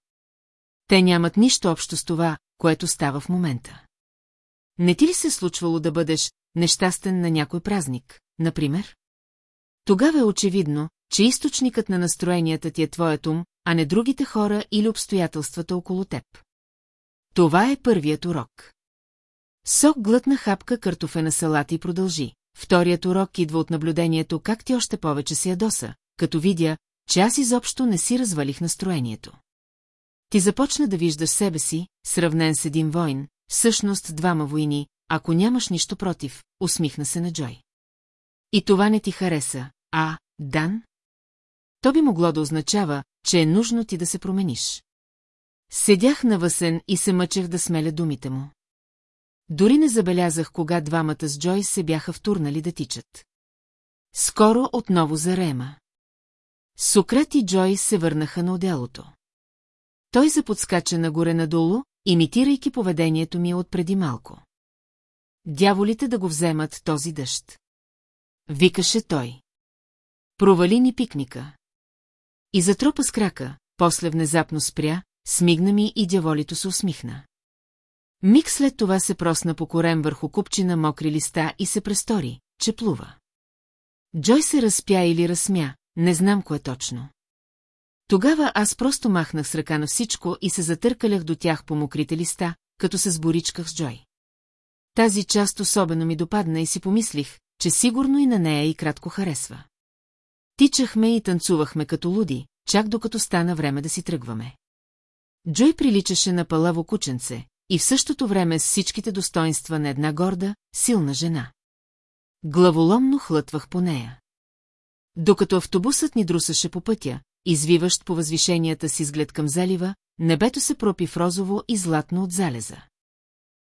Те нямат нищо общо с това, което става в момента. Не ти ли се случвало да бъдеш нещастен на някой празник, например? Тогава е очевидно, че източникът на настроенията ти е твоят ум, а не другите хора или обстоятелствата около теб. Това е първият урок. Сок глътна хапка картофена салата и продължи. Вторият урок идва от наблюдението как ти още повече се ядоса, като видя, че аз изобщо не си развалих настроението. Ти започна да виждаш себе си, сравнен с един войн, всъщност двама войни, ако нямаш нищо против, усмихна се на Джой. И това не ти хареса, а, Дан? То би могло да означава, че е нужно ти да се промениш. Седях навъсен и се мъчех да смеля думите му. Дори не забелязах, кога двамата с Джой се бяха втурнали да тичат. Скоро отново за Рема. Сократ и Джой се върнаха на отделото. Той заподскача нагоре-надолу, имитирайки поведението ми от преди малко. Дяволите да го вземат този дъжд. Викаше той. Провали ни пикника. И затропа с крака, после внезапно спря, смигна ми и дяволито се усмихна. Миг след това се просна по корем върху купчина мокри листа и се престори, че плува. Джой се разпя или разсмя, не знам кое точно. Тогава аз просто махнах с ръка на всичко и се затъркалях до тях по мокрите листа, като се сборичках с Джой. Тази част особено ми допадна и си помислих, че сигурно и на нея и кратко харесва. Тичахме и танцувахме като луди, чак докато стана време да си тръгваме. Джой приличаше на палаво кученце и в същото време с всичките достоинства на една горда, силна жена. Главоломно хлътвах по нея. Докато автобусът ни друсаше по пътя, извиващ по възвишенията си изглед към залива, небето се пропи в розово и златно от залеза.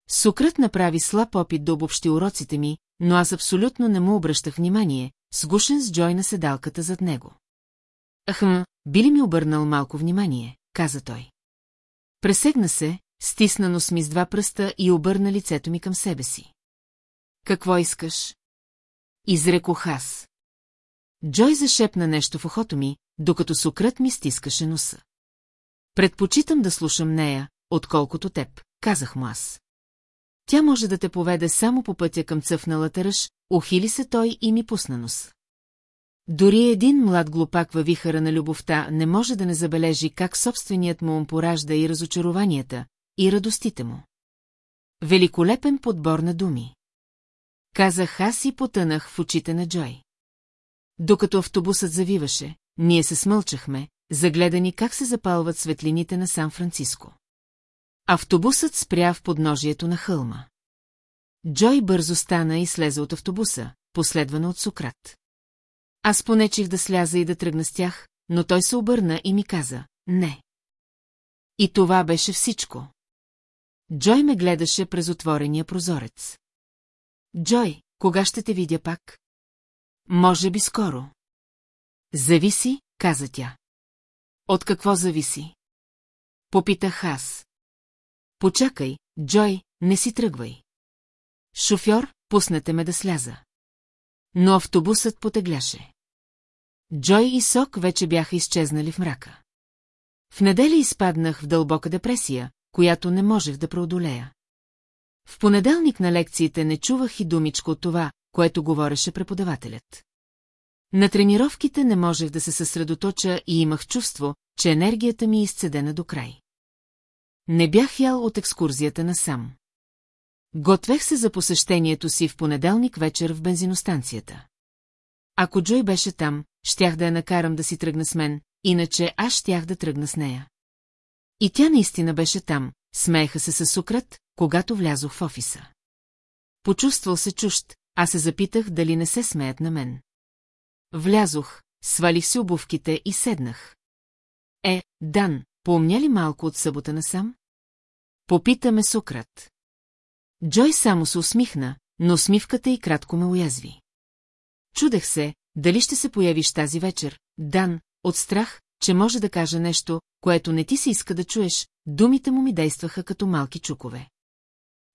Сукрат направи слаб опит да обобщи уроците ми, но аз абсолютно не му обръщах внимание, сгушен с Джой на седалката зад него. Ахм, би ли ми обърнал малко внимание, каза той. Пресегна се, стисна нос ми с два пръста и обърна лицето ми към себе си. Какво искаш? Изрекох аз. Джой зашепна нещо в ухото ми, докато Сократ ми стискаше носа. Предпочитам да слушам нея, отколкото теб, казах му аз. Тя може да те поведе само по пътя към цъфналата ръж, ухили се той и ми пусна нос. Дори един млад глупак във вихара на любовта не може да не забележи как собственият му ум поражда и разочарованията, и радостите му. Великолепен подбор на думи. Казах аз и потънах в очите на Джой. Докато автобусът завиваше, ние се смълчахме, загледани как се запалват светлините на Сан-Франциско. Автобусът спря в подножието на хълма. Джой бързо стана и слезе от автобуса, последвана от Сократ. Аз понечих да сляза и да тръгна с тях, но той се обърна и ми каза «Не». И това беше всичко. Джой ме гледаше през отворения прозорец. Джой, кога ще те видя пак? Може би скоро. Зависи, каза тя. От какво зависи? Попитах аз. Почакай, Джой, не си тръгвай. Шофьор, пуснете ме да сляза. Но автобусът потегляше. Джой и Сок вече бяха изчезнали в мрака. В неделя изпаднах в дълбока депресия, която не можех да преодолея. В понеделник на лекциите не чувах и думичко от това, което говореше преподавателят. На тренировките не можех да се съсредоточа и имах чувство, че енергията ми е изцедена до край. Не бях ял от екскурзията насам. Готвех се за посещението си в понеделник вечер в бензиностанцията. Ако Джой беше там, щях да я накарам да си тръгне с мен, иначе аз щях да тръгна с нея. И тя наистина беше там, смееха се със сукрат, когато влязох в офиса. Почувствал се чужд, а се запитах дали не се смеят на мен. Влязох, свалих си обувките и седнах. Е, Дан, помня ли малко от събота насам? Попитаме Сукрат. Джой само се усмихна, но усмивката и кратко ме уязви. Чудех се, дали ще се появиш тази вечер, Дан, от страх, че може да каже нещо, което не ти се иска да чуеш, думите му ми действаха като малки чукове.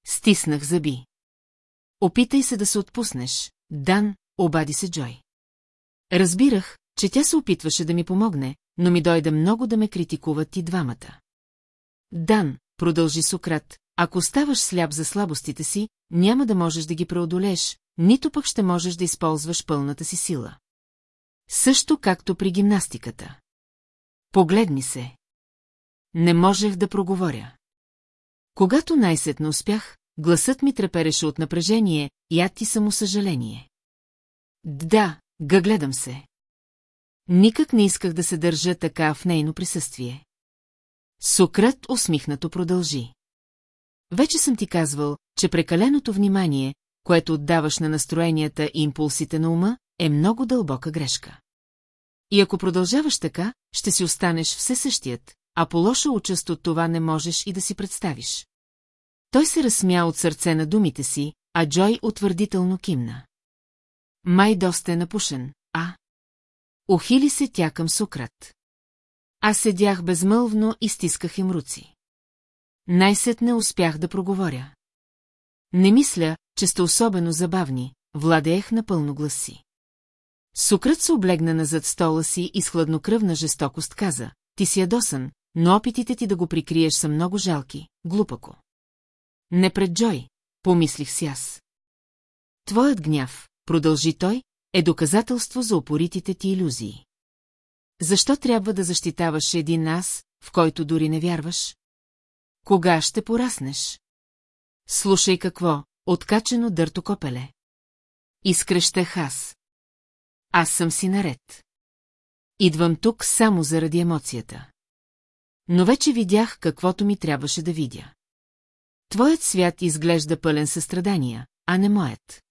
Стиснах зъби. Опитай се да се отпуснеш, Дан, обади се Джой. Разбирах, че тя се опитваше да ми помогне, но ми дойде много да ме критикуват и двамата. Дан, продължи Сократ, ако ставаш сляп за слабостите си, няма да можеш да ги преодолееш, нито пък ще можеш да използваш пълната си сила. Също както при гимнастиката. Погледни се. Не можех да проговоря. Когато най-сетно успях, гласът ми трепереше от напрежение и ад ти само съжаление. Да, га гледам се. Никак не исках да се държа така в нейно присъствие. Сократ усмихнато продължи. Вече съм ти казвал, че прекаленото внимание, което отдаваш на настроенията и импулсите на ума, е много дълбока грешка. И ако продължаваш така, ще си останеш все същият, а по лоша участ от това не можеш и да си представиш. Той се разсмя от сърце на думите си, а Джой утвърдително кимна. Май доста е напушен, а? Охили се тя към Сукрат. Аз седях безмълвно и стисках им руци. Най-сетне успях да проговоря. Не мисля, че сте особено забавни, владеех на пълно гласи. Сукрат се облегна назад стола си и с хладнокръвна жестокост каза, ти си ядосан, но опитите ти да го прикриеш са много жалки, глупако. Не пред Джой, помислих си аз. Твоят гняв, продължи той, е доказателство за опоритите ти иллюзии. Защо трябва да защитаваш един аз, в който дори не вярваш? Кога ще пораснеш? Слушай какво, откачено дърто копеле. Изкръщах аз. Аз съм си наред. Идвам тук само заради емоцията. Но вече видях каквото ми трябваше да видя. Твоят свят изглежда пълен състрадания, а не моят.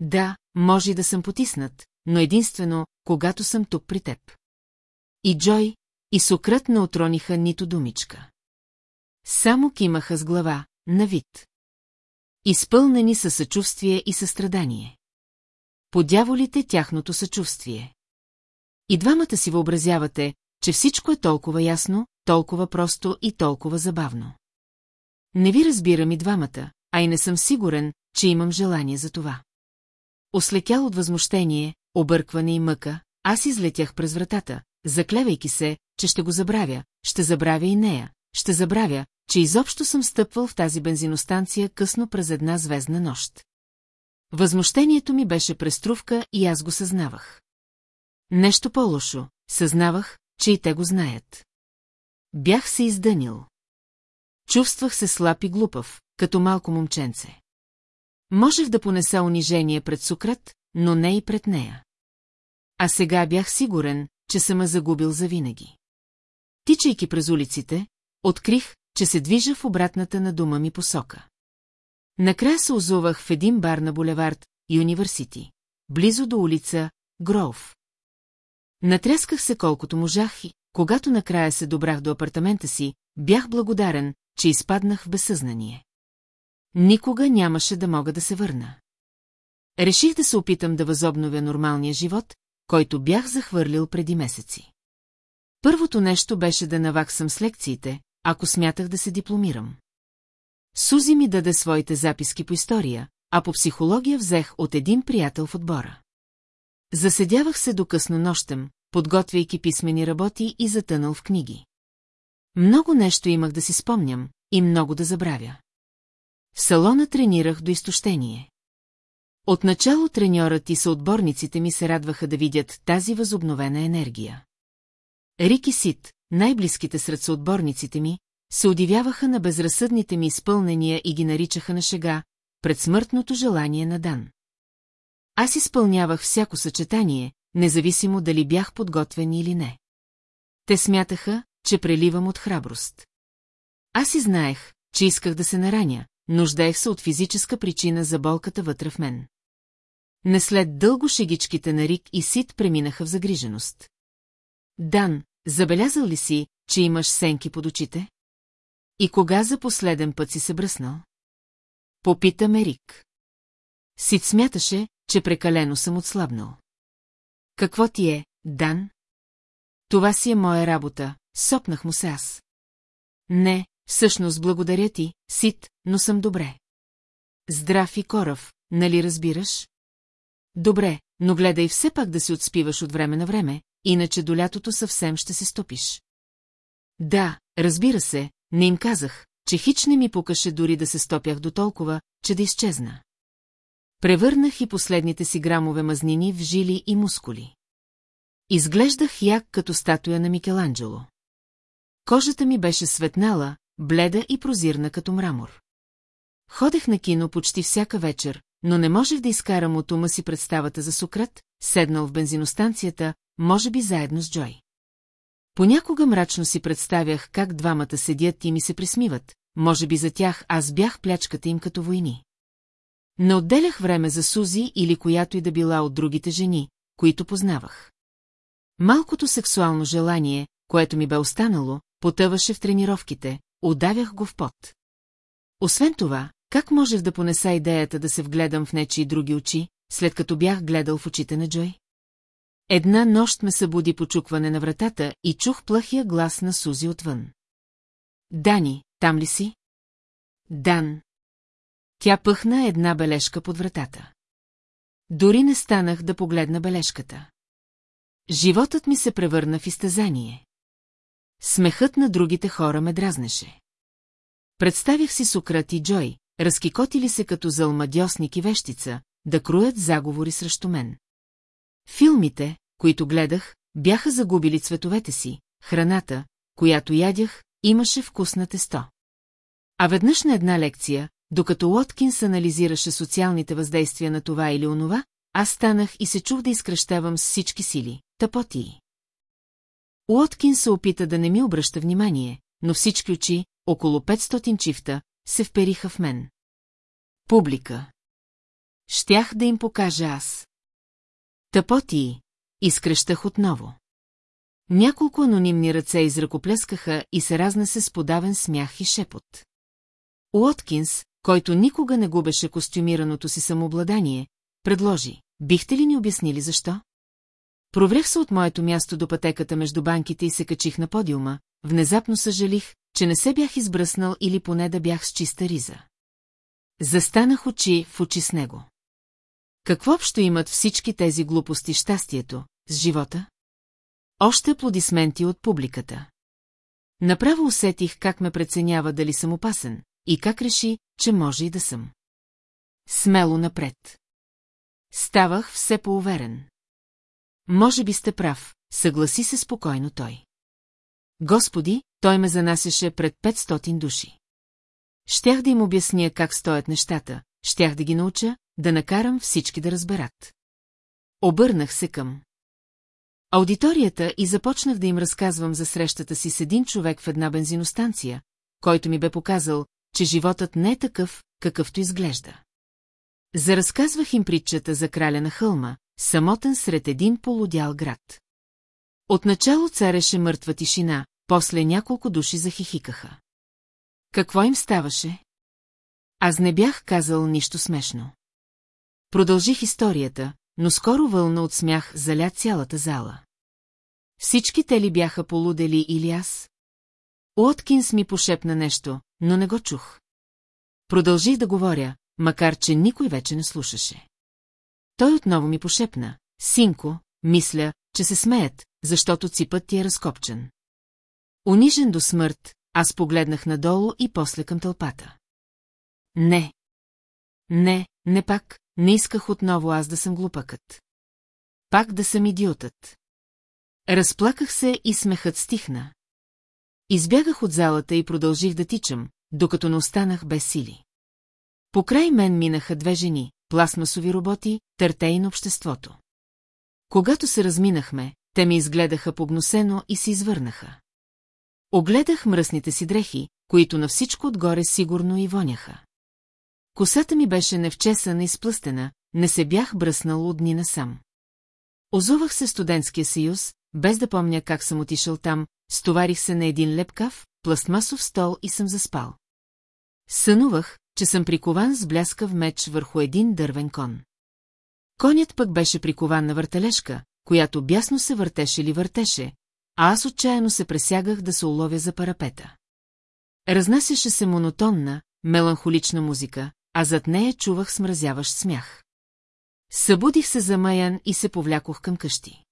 Да, може да съм потиснат, но единствено, когато съм тук при теб. И Джой, и Сократ не отрониха нито думичка. Само кимаха с глава, на вид. Изпълнени със съчувствие и състрадание. Подяволите тяхното съчувствие. И двамата си въобразявате, че всичко е толкова ясно, толкова просто и толкова забавно. Не ви разбирам и двамата, а и не съм сигурен, че имам желание за това. Ослекял от възмущение, объркване и мъка, аз излетях през вратата, заклевайки се, че ще го забравя, ще забравя и нея, ще забравя, че изобщо съм стъпвал в тази бензиностанция късно през една звездна нощ. Възмущението ми беше преструвка и аз го съзнавах. Нещо по-лошо, съзнавах, че и те го знаят. Бях се издънил. Чувствах се слаб и глупав, като малко момченце. Можех да понеса унижение пред Сократ, но не и пред нея. А сега бях сигурен, че съм ме загубил завинаги. Тичайки през улиците, открих, че се движа в обратната на дома ми посока. Накрая се озувах в един бар на булевард Юниверсити, близо до улица Гроув. Натрясках се колкото можах и, когато накрая се добрах до апартамента си, бях благодарен, че изпаднах в безсъзнание. Никога нямаше да мога да се върна. Реших да се опитам да възобновя нормалния живот, който бях захвърлил преди месеци. Първото нещо беше да наваксам с лекциите, ако смятах да се дипломирам. Сузи ми даде своите записки по история, а по психология взех от един приятел в отбора. Заседявах се до късно нощем, подготвяйки писмени работи и затънал в книги. Много нещо имах да си спомням и много да забравя. В салона тренирах до изтощение. Отначало треньорът и съотборниците ми се радваха да видят тази възобновена енергия. Рик и Сит, най-близките сред съотборниците ми, се удивяваха на безразсъдните ми изпълнения и ги наричаха на шега, предсмъртното желание на Дан. Аз изпълнявах всяко съчетание, независимо дали бях подготвен или не. Те смятаха, че преливам от храброст. Аз и знаех, че исках да се нараня, нуждаех се от физическа причина за болката вътре в мен. Не след дълго шегичките на Рик и Сит преминаха в загриженост. Дан, забелязал ли си, че имаш сенки под очите? И кога за последен път си се бръснал? Попита ме Рик. Сит смяташе, че прекалено съм отслабнал. Какво ти е, Дан? Това си е моя работа, сопнах му се аз. Не, всъщност благодаря ти, Сит, но съм добре. Здрав и корав, нали разбираш? Добре, но гледай все пак да си отспиваш от време на време, иначе до лятото съвсем ще се стопиш. Да, разбира се, не им казах, че хич не ми покаше дори да се стопях до толкова, че да изчезна. Превърнах и последните си грамове мазнини в жили и мускули. Изглеждах як като статуя на Микеланджело. Кожата ми беше светнала, бледа и прозирна като мрамор. Ходех на кино почти всяка вечер, но не можех да изкарам от ума си представата за Сократ, седнал в бензиностанцията, може би заедно с Джой. Понякога мрачно си представях как двамата седят и ми се присмиват, може би за тях аз бях плячката им като войни. Не отделях време за Сузи или която и да била от другите жени, които познавах. Малкото сексуално желание, което ми бе останало, потъваше в тренировките, удавях го в пот. Освен това, как можех да понеса идеята да се вгледам в нечи и други очи, след като бях гледал в очите на Джой? Една нощ ме събуди почукване на вратата и чух плахия глас на Сузи отвън. Дани, там ли си? Дан. Тя пъхна една бележка под вратата. Дори не станах да погледна бележката. Животът ми се превърна в изтезание. Смехът на другите хора ме дразнеше. Представих си Сократ и Джой, разкикотили се като залмадьосник и вещица, да круят заговори срещу мен. Филмите, които гледах, бяха загубили цветовете си, храната, която ядях, имаше вкусна тесто. А веднъж на една лекция, докато Лоткинс анализираше социалните въздействия на това или онова, аз станах и се чух да изкръщавам с всички сили. Тъпоти. Уоткин се опита да не ми обръща внимание, но всички очи, около 500 чифта, се впериха в мен. Публика. Щях да им покажа аз. Тъпоти, изкръщах отново. Няколко анонимни ръце изръкоплескаха и се разнесе с подавен смях и шепот. Уоткинс, който никога не губеше костюмираното си самообладание, предложи, бихте ли ни обяснили защо? Проврях се от моето място до пътеката между банките и се качих на подиума, внезапно съжалих, че не се бях избръснал или поне да бях с чиста риза. Застанах очи в очи с него. Какво общо имат всички тези глупости щастието, с живота? Още аплодисменти от публиката. Направо усетих как ме преценява дали съм опасен и как реши, че може и да съм. Смело напред. Ставах все по-уверен. Може би сте прав, съгласи се спокойно той. Господи, той ме занасяше пред 500 души. Щях да им обясня как стоят нещата, щях да ги науча, да накарам всички да разберат. Обърнах се към. Аудиторията и започнах да им разказвам за срещата си с един човек в една бензиностанция, който ми бе показал, че животът не е такъв, какъвто изглежда. Заразказвах им притчата за краля на хълма, самотен сред един полудял град. Отначало цареше мъртва тишина, после няколко души захихикаха. Какво им ставаше? Аз не бях казал нищо смешно. Продължих историята, но скоро вълна от смях заля цялата зала. Всички те ли бяха полудели или аз? Уоткинс ми пошепна нещо, но не го чух. Продължих да говоря, макар че никой вече не слушаше. Той отново ми пошепна. Синко, мисля, че се смеят, защото ципът ти е разкопчен. Унижен до смърт, аз погледнах надолу и после към тълпата. Не. Не, не пак, не исках отново аз да съм глупакът. Пак да съм идиотът. Разплаках се и смехът стихна. Избягах от залата и продължих да тичам, докато не останах без сили. Покрай мен минаха две жени, пластмасови роботи, търтеи на обществото. Когато се разминахме, те ми изгледаха погносено и се извърнаха. Огледах мръсните си дрехи, които на всичко отгоре сигурно и воняха. Косата ми беше невчесана и сплъстена, не се бях бръснал от дни насам. Озувах се студентския съюз, без да помня как съм отишъл там, стоварих се на един лепкав, пластмасов стол и съм заспал. Сънувах, че съм прикован с бляскав меч върху един дървен кон. Конят пък беше прикован на въртележка, която бясно се въртеше ли въртеше, а аз отчаяно се пресягах да се уловя за парапета. Разнасяше се монотонна, меланхолична музика, а зад нея чувах смразяващ смях. Събудих се замаян и се повлякох към къщи.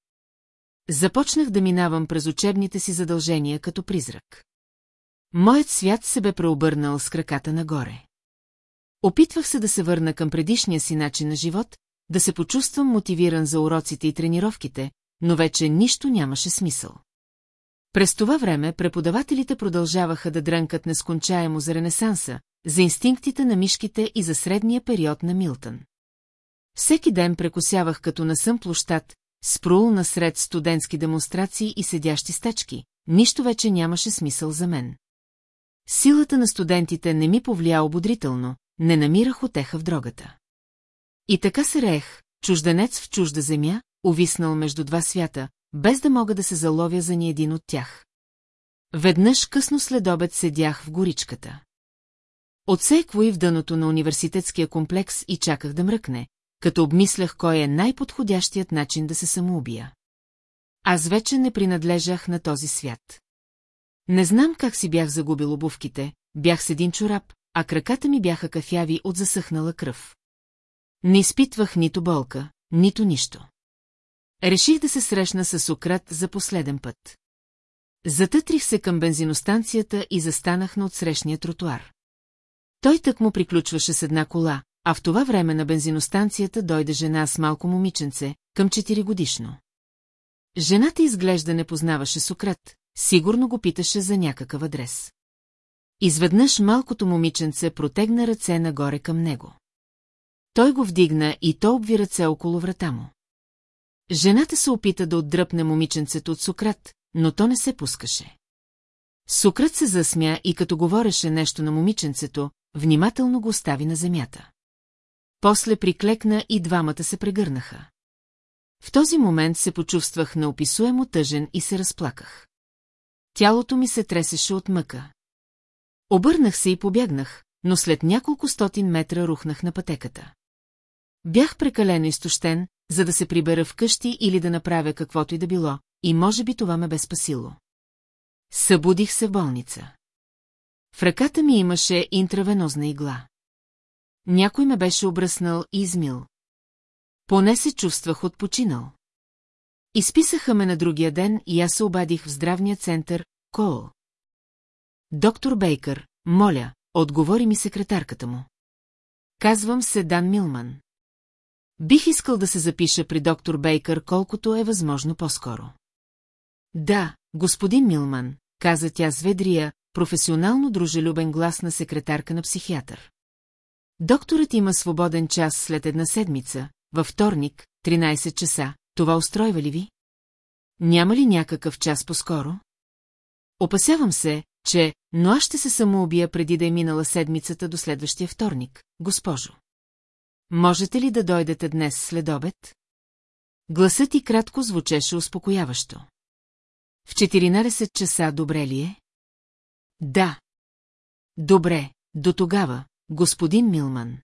Започнах да минавам през учебните си задължения като призрак. Моят свят се бе преобърнал с краката нагоре. Опитвах се да се върна към предишния си начин на живот, да се почувствам мотивиран за уроците и тренировките, но вече нищо нямаше смисъл. През това време преподавателите продължаваха да дрънкат нескончаемо за Ренесанса, за инстинктите на мишките и за средния период на Милтън. Всеки ден прекосявах като на сън площад, спрул насред студентски демонстрации и седящи стачки, нищо вече нямаше смисъл за мен. Силата на студентите не ми повлия ободрително, не намирах отеха в дрогата. И така се реех, чужденец в чужда земя, увиснал между два свята, без да мога да се заловя за ни един от тях. Веднъж късно след обед седях в горичката. Отсекво и в дъното на университетския комплекс и чаках да мръкне, като обмислях кой е най-подходящият начин да се самоубия. Аз вече не принадлежах на този свят. Не знам как си бях загубил обувките, бях с един чорап, а краката ми бяха кафяви от засъхнала кръв. Не изпитвах нито болка, нито нищо. Реших да се срещна с Сократ за последен път. Затътрих се към бензиностанцията и застанах на отсрещния тротуар. Той тък му приключваше с една кола, а в това време на бензиностанцията дойде жена с малко момиченце, към 4 годишно. Жената изглежда не познаваше Сократ, сигурно го питаше за някакъв адрес. Изведнъж малкото момиченце протегна ръце нагоре към него. Той го вдигна и то обви ръце около врата му. Жената се опита да отдръпне момиченцето от Сократ, но то не се пускаше. Сократ се засмя и като говореше нещо на момиченцето, внимателно го остави на земята. После приклекна и двамата се прегърнаха. В този момент се почувствах неописуемо тъжен и се разплаках. Тялото ми се тресеше от мъка. Обърнах се и побягнах, но след няколко стотин метра рухнах на пътеката. Бях прекалено изтощен, за да се прибера вкъщи или да направя каквото и да било, и може би това ме бе спасило. Събудих се в болница. В ръката ми имаше интравенозна игла. Някой ме беше обръснал и измил. Поне се чувствах отпочинал. Изписаха ме на другия ден и аз се обадих в здравния център Кол. Доктор Бейкър, моля, отговори ми секретарката му. Казвам се Дан Милман. Бих искал да се запиша при доктор Бейкър колкото е възможно по-скоро. Да, господин Милман, каза тя с ведрия, професионално дружелюбен глас на секретарка на психиатър. Докторът има свободен час след една седмица, във вторник, 13 часа. Това устройва ли ви? Няма ли някакъв час по-скоро? Опасявам се, че, но аз ще се самоубия преди да е минала седмицата до следващия вторник, госпожо. Можете ли да дойдете днес след обед? Гласът ти кратко звучеше успокояващо. В 14 часа добре ли е? Да. Добре, до тогава, господин Милман.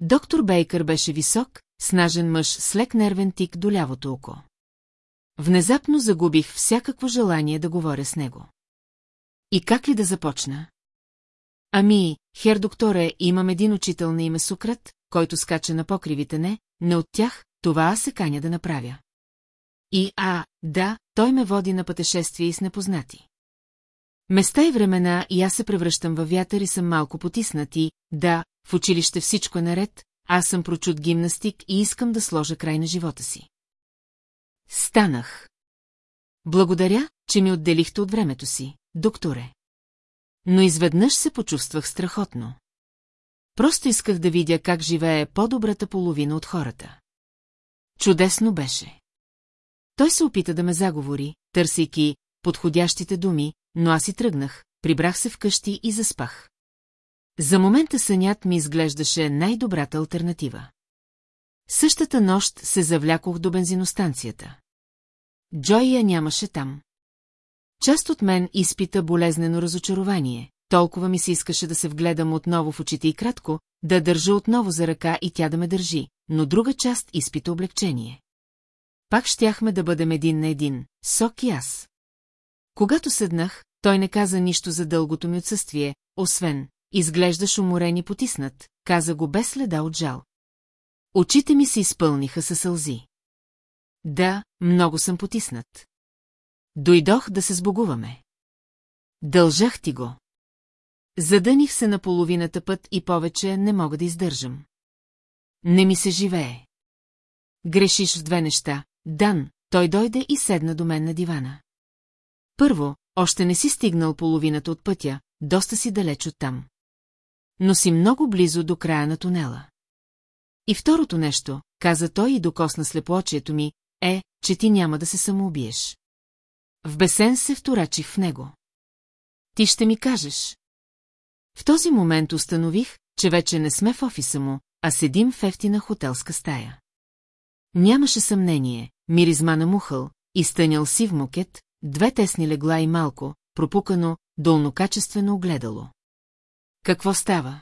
Доктор Бейкър беше висок, снажен мъж с лек нервен тик до лявото око. Внезапно загубих всякакво желание да говоря с него. И как ли да започна? Ами, хер докторе, имам един учител на име Сукрат, който скача на покривите не, не от тях, това аз се каня да направя. И, а, да, той ме води на пътешествие и с непознати. Места и времена и аз се превръщам във вятър и съм малко потиснат и, да, в училище всичко е наред, аз съм прочут гимнастик и искам да сложа край на живота си. Станах. Благодаря, че ми отделихте от времето си, докторе. Но изведнъж се почувствах страхотно. Просто исках да видя как живее по-добрата половина от хората. Чудесно беше. Той се опита да ме заговори, търсейки подходящите думи, но аз и тръгнах, прибрах се вкъщи и заспах. За момента сънят ми изглеждаше най-добрата альтернатива. Същата нощ се завлякох до бензиностанцията. Джой я нямаше там. Част от мен изпита болезнено разочарование, толкова ми се искаше да се вгледам отново в очите и кратко, да държа отново за ръка и тя да ме държи, но друга част изпита облегчение. Пак щяхме да бъдем един на един, Сок и аз. Когато седнах, той не каза нищо за дългото ми отсъствие, освен, изглеждаш уморен и потиснат, каза го без следа от жал. Очите ми се изпълниха със сълзи. Да, много съм потиснат. Дойдох да се сбогуваме. Дължах ти го. Задъних се на половината път и повече не мога да издържам. Не ми се живее. Грешиш в две неща. Дан, той дойде и седна до мен на дивана. Първо, още не си стигнал половината от пътя, доста си далеч от там. Но си много близо до края на тунела. И второто нещо, каза той и докосна слепоочието ми, е, че ти няма да се самоубиеш. В бесен се вторачих в него. Ти ще ми кажеш. В този момент установих, че вече не сме в офиса му, а седим в ефтина хотелска стая. Нямаше съмнение, миризма на мухъл, изтънял си в мукет, две тесни легла и малко, пропукано, долнокачествено огледало. Какво става?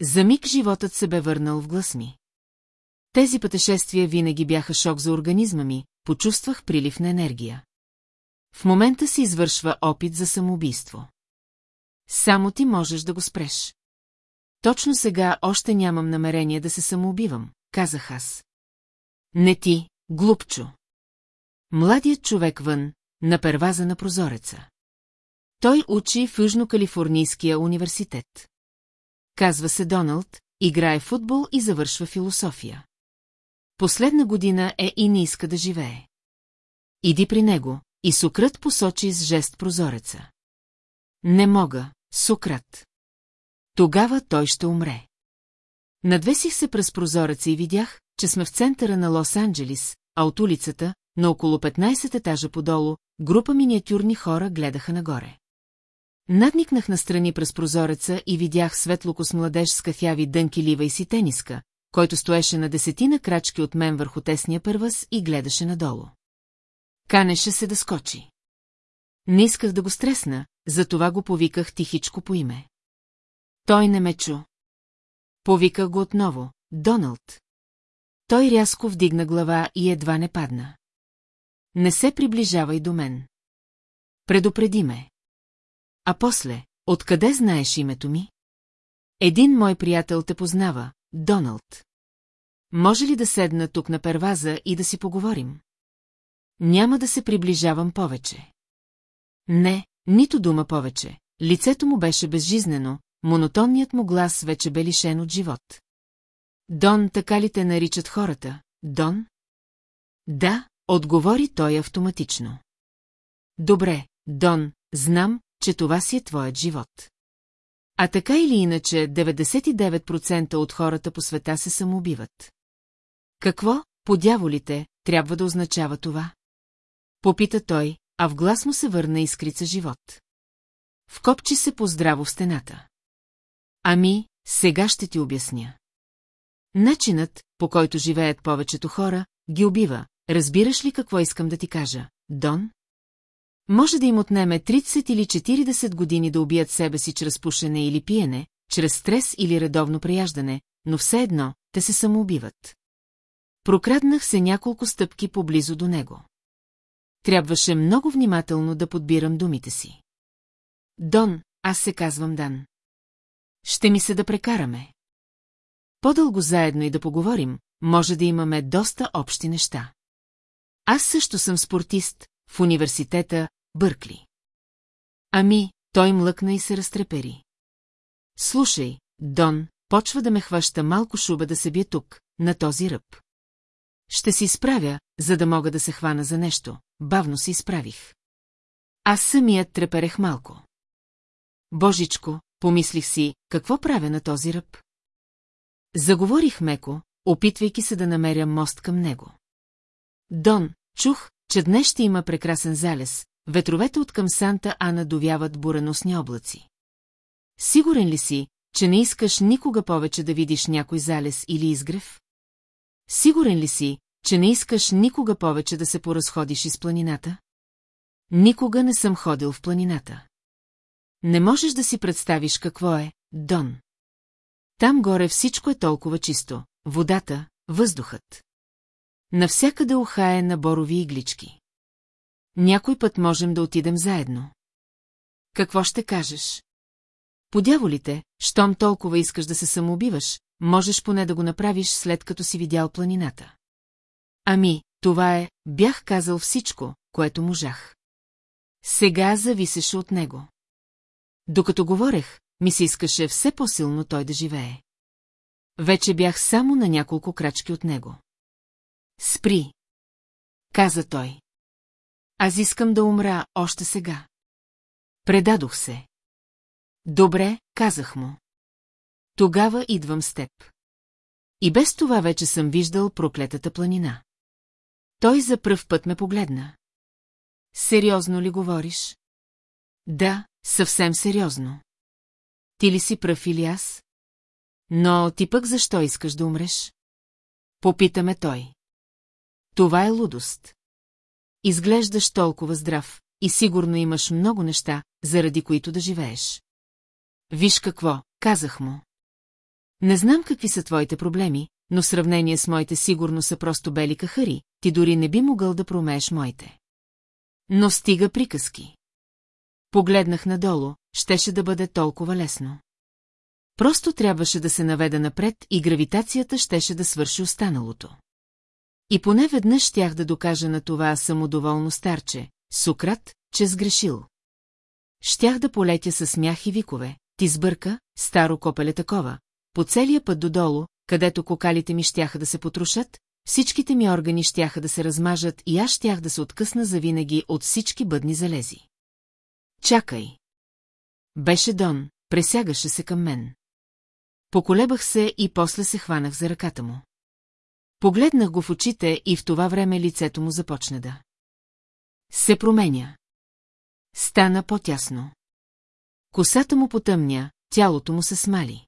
За миг животът се бе върнал в глас ми. Тези пътешествия винаги бяха шок за организма ми, почувствах прилив на енергия. В момента се извършва опит за самоубийство. Само ти можеш да го спреш. Точно сега още нямам намерение да се самоубивам, казах аз. Не ти, глупчо. Младият човек вън, на перваза на прозореца. Той учи в Южно-Калифорнийския университет. Казва се Доналд, играе футбол и завършва философия. Последна година е и не иска да живее. Иди при него, и Сократ посочи с жест прозореца. Не мога, Сократ. Тогава той ще умре. Надвесих се през прозореца и видях, че сме в центъра на Лос-Анджелис, а от улицата, на около 15 етажа подолу, група миниатюрни хора гледаха нагоре. Надникнах настрани през прозореца и видях светлокос младеж с кафяви дънки лива и си тениска, който стоеше на десетина крачки от мен върху тесния първъз и гледаше надолу. Канеше се да скочи. Не исках да го стресна, затова го повиках тихичко по име. Той не ме чу. Повиках го отново, Доналд. Той рязко вдигна глава и едва не падна. Не се приближавай до мен. Предупреди ме. А после, откъде знаеш името ми? Един мой приятел те познава, Доналд. Може ли да седна тук на перваза и да си поговорим? Няма да се приближавам повече. Не, нито дума повече. Лицето му беше безжизнено, монотонният му глас вече бе лишен от живот. Дон, така ли те наричат хората? Дон? Да, отговори той автоматично. Добре, Дон, знам, че това си е твоят живот. А така или иначе, 99% от хората по света се самоубиват. Какво, по дяволите, трябва да означава това? Попита той, а в глас му се върна искрица живот. Вкопчи се поздраво в стената. Ами, сега ще ти обясня. Начинът, по който живеят повечето хора, ги убива. Разбираш ли какво искам да ти кажа, Дон? Може да им отнеме 30 или 40 години да убият себе си чрез пушене или пиене, чрез стрес или редовно прияждане, но все едно те се самоубиват. Прокраднах се няколко стъпки поблизо до него. Трябваше много внимателно да подбирам думите си. Дон, аз се казвам Дан. Ще ми се да прекараме. По-дълго заедно и да поговорим, може да имаме доста общи неща. Аз също съм спортист в университета Бъркли. Ами, той млъкна и се разтрепери. Слушай, Дон, почва да ме хваща малко шуба да се бие тук, на този ръб. Ще си изправя, за да мога да се хвана за нещо. Бавно се изправих. Аз самият треперех малко. Божичко, помислих си, какво правя на този ръб? Заговорих меко, опитвайки се да намеря мост към него. Дон, чух, че днес ще има прекрасен залез, ветровете от към Санта Ана довяват бураносни облаци. Сигурен ли си, че не искаш никога повече да видиш някой залез или изгрев? Сигурен ли си, че не искаш никога повече да се поразходиш из планината? Никога не съм ходил в планината. Не можеш да си представиш какво е, Дон. Там горе всичко е толкова чисто. Водата, въздухът. Навсякъде ухае на борови иглички. Някой път можем да отидем заедно. Какво ще кажеш? Подяволите, щом толкова искаш да се самоубиваш, можеш поне да го направиш след като си видял планината. Ами, това е, бях казал всичко, което можах. Сега зависеше от него. Докато говорех, ми се искаше все по-силно той да живее. Вече бях само на няколко крачки от него. Спри, каза той. Аз искам да умра още сега. Предадох се. Добре, казах му. Тогава идвам с теб. И без това вече съм виждал проклетата планина. Той за пръв път ме погледна. Сериозно ли говориш? Да, съвсем сериозно. Ти ли си пръв или аз? Но ти пък защо искаш да умреш? Попитаме той. Това е лудост. Изглеждаш толкова здрав и сигурно имаш много неща, заради които да живееш. Виж какво, казах му. Не знам какви са твоите проблеми, но в сравнение с моите сигурно са просто бели кахари, ти дори не би могъл да промееш моите. Но стига приказки. Погледнах надолу, щеше да бъде толкова лесно. Просто трябваше да се наведа напред и гравитацията щеше да свърши останалото. И поне веднъж щях да докажа на това самодоволно старче, Сократ, че сгрешил. Щях да полетя със смях и викове, ти сбърка, старо копеле такова, по целия път додолу, където кокалите ми щяха да се потрушат, всичките ми органи щяха да се размажат и аз щях да се откъсна завинаги от всички бъдни залези. Чакай! Беше Дон, пресягаше се към мен. Поколебах се и после се хванах за ръката му. Погледнах го в очите и в това време лицето му започна да. Се променя. Стана по-тясно. Косата му потъмня, тялото му се смали.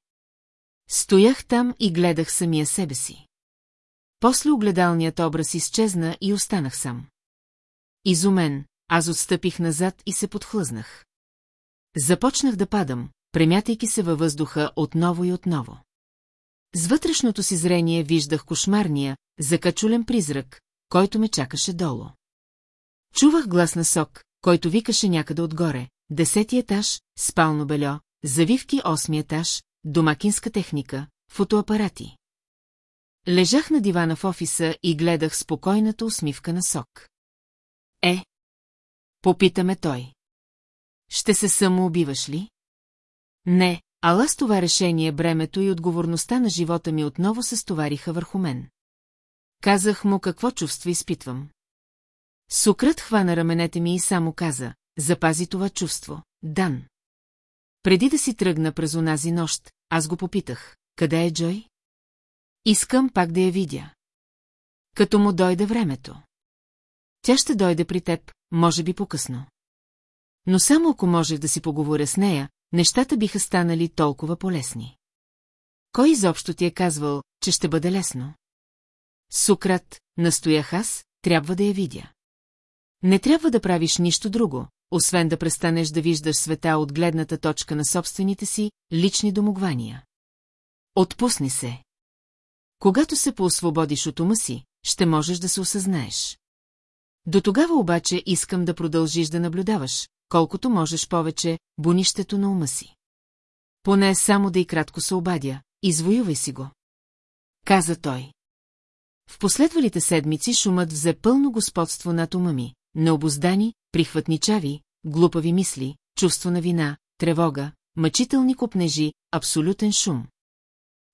Стоях там и гледах самия себе си. После огледалният образ изчезна и останах сам. Изумен, аз отстъпих назад и се подхлъзнах. Започнах да падам, премятайки се във въздуха отново и отново. С вътрешното си зрение виждах кошмарния, закачулен призрак, който ме чакаше долу. Чувах глас на сок, който викаше някъде отгоре, десети етаж, спално бельо, завивки осми етаж, домакинска техника, фотоапарати. Лежах на дивана в офиса и гледах спокойната усмивка на сок. Е? Попитаме той. Ще се самоубиваш ли? Не, ала с това решение бремето и отговорността на живота ми отново се стовариха върху мен. Казах му какво чувство изпитвам. Сукрат хвана раменете ми и само каза, запази това чувство, Дан. Преди да си тръгна през онази нощ, аз го попитах, къде е Джой? Искам пак да я видя. Като му дойде времето. Тя ще дойде при теб, може би по-късно. Но само ако можех да си поговоря с нея, нещата биха станали толкова полезни. Кой изобщо ти е казвал, че ще бъде лесно? Сукрат, настоях аз, трябва да я видя. Не трябва да правиш нищо друго, освен да престанеш да виждаш света от гледната точка на собствените си лични домогвания. Отпусни се. Когато се поосвободиш от ума си, ще можеш да се осъзнаеш. До тогава обаче искам да продължиш да наблюдаваш, колкото можеш повече, бунището на ума си. Поне само да и кратко се обадя, извоювай си го. Каза той. В последвалите седмици шумът взе пълно господство над ума ми, необоздани, прихватничави, глупави мисли, чувство на вина, тревога, мъчителни копнежи, абсолютен шум.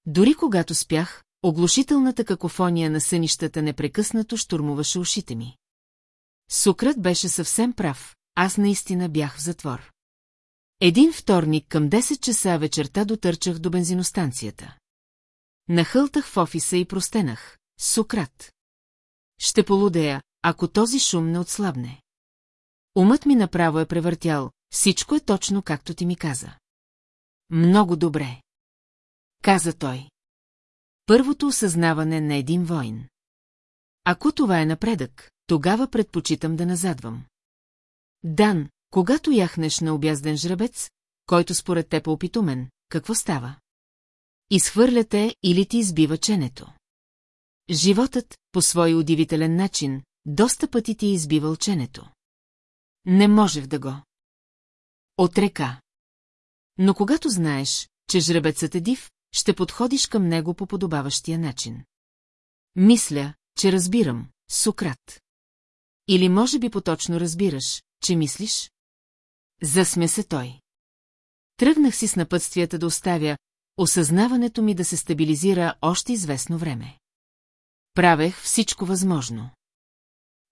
Дори когато спях, оглушителната какофония на сънищата непрекъснато штурмуваше ушите ми. Сукрат беше съвсем прав, аз наистина бях в затвор. Един вторник към 10 часа вечерта дотърчах до бензиностанцията. Нахълтах в офиса и простенах. Сократ. Ще полудея, ако този шум не отслабне. Умът ми направо е превъртял, всичко е точно както ти ми каза. Много добре. Каза той. Първото осъзнаване на един войн. Ако това е напредък, тогава предпочитам да назадвам. Дан, когато яхнеш на обязден жребец, който според теб е опитумен, какво става? Изхвърляте или ти избива ченето. Животът, по свой удивителен начин, доста пъти ти е избивал ченето. Не можех да го. Отрека. Но когато знаеш, че жребецът е див, ще подходиш към него по подобаващия начин. Мисля, че разбирам, Сократ. Или може би поточно разбираш, че мислиш? Засмя се той. Тръгнах си с напътствията да оставя осъзнаването ми да се стабилизира още известно време. Правех всичко възможно.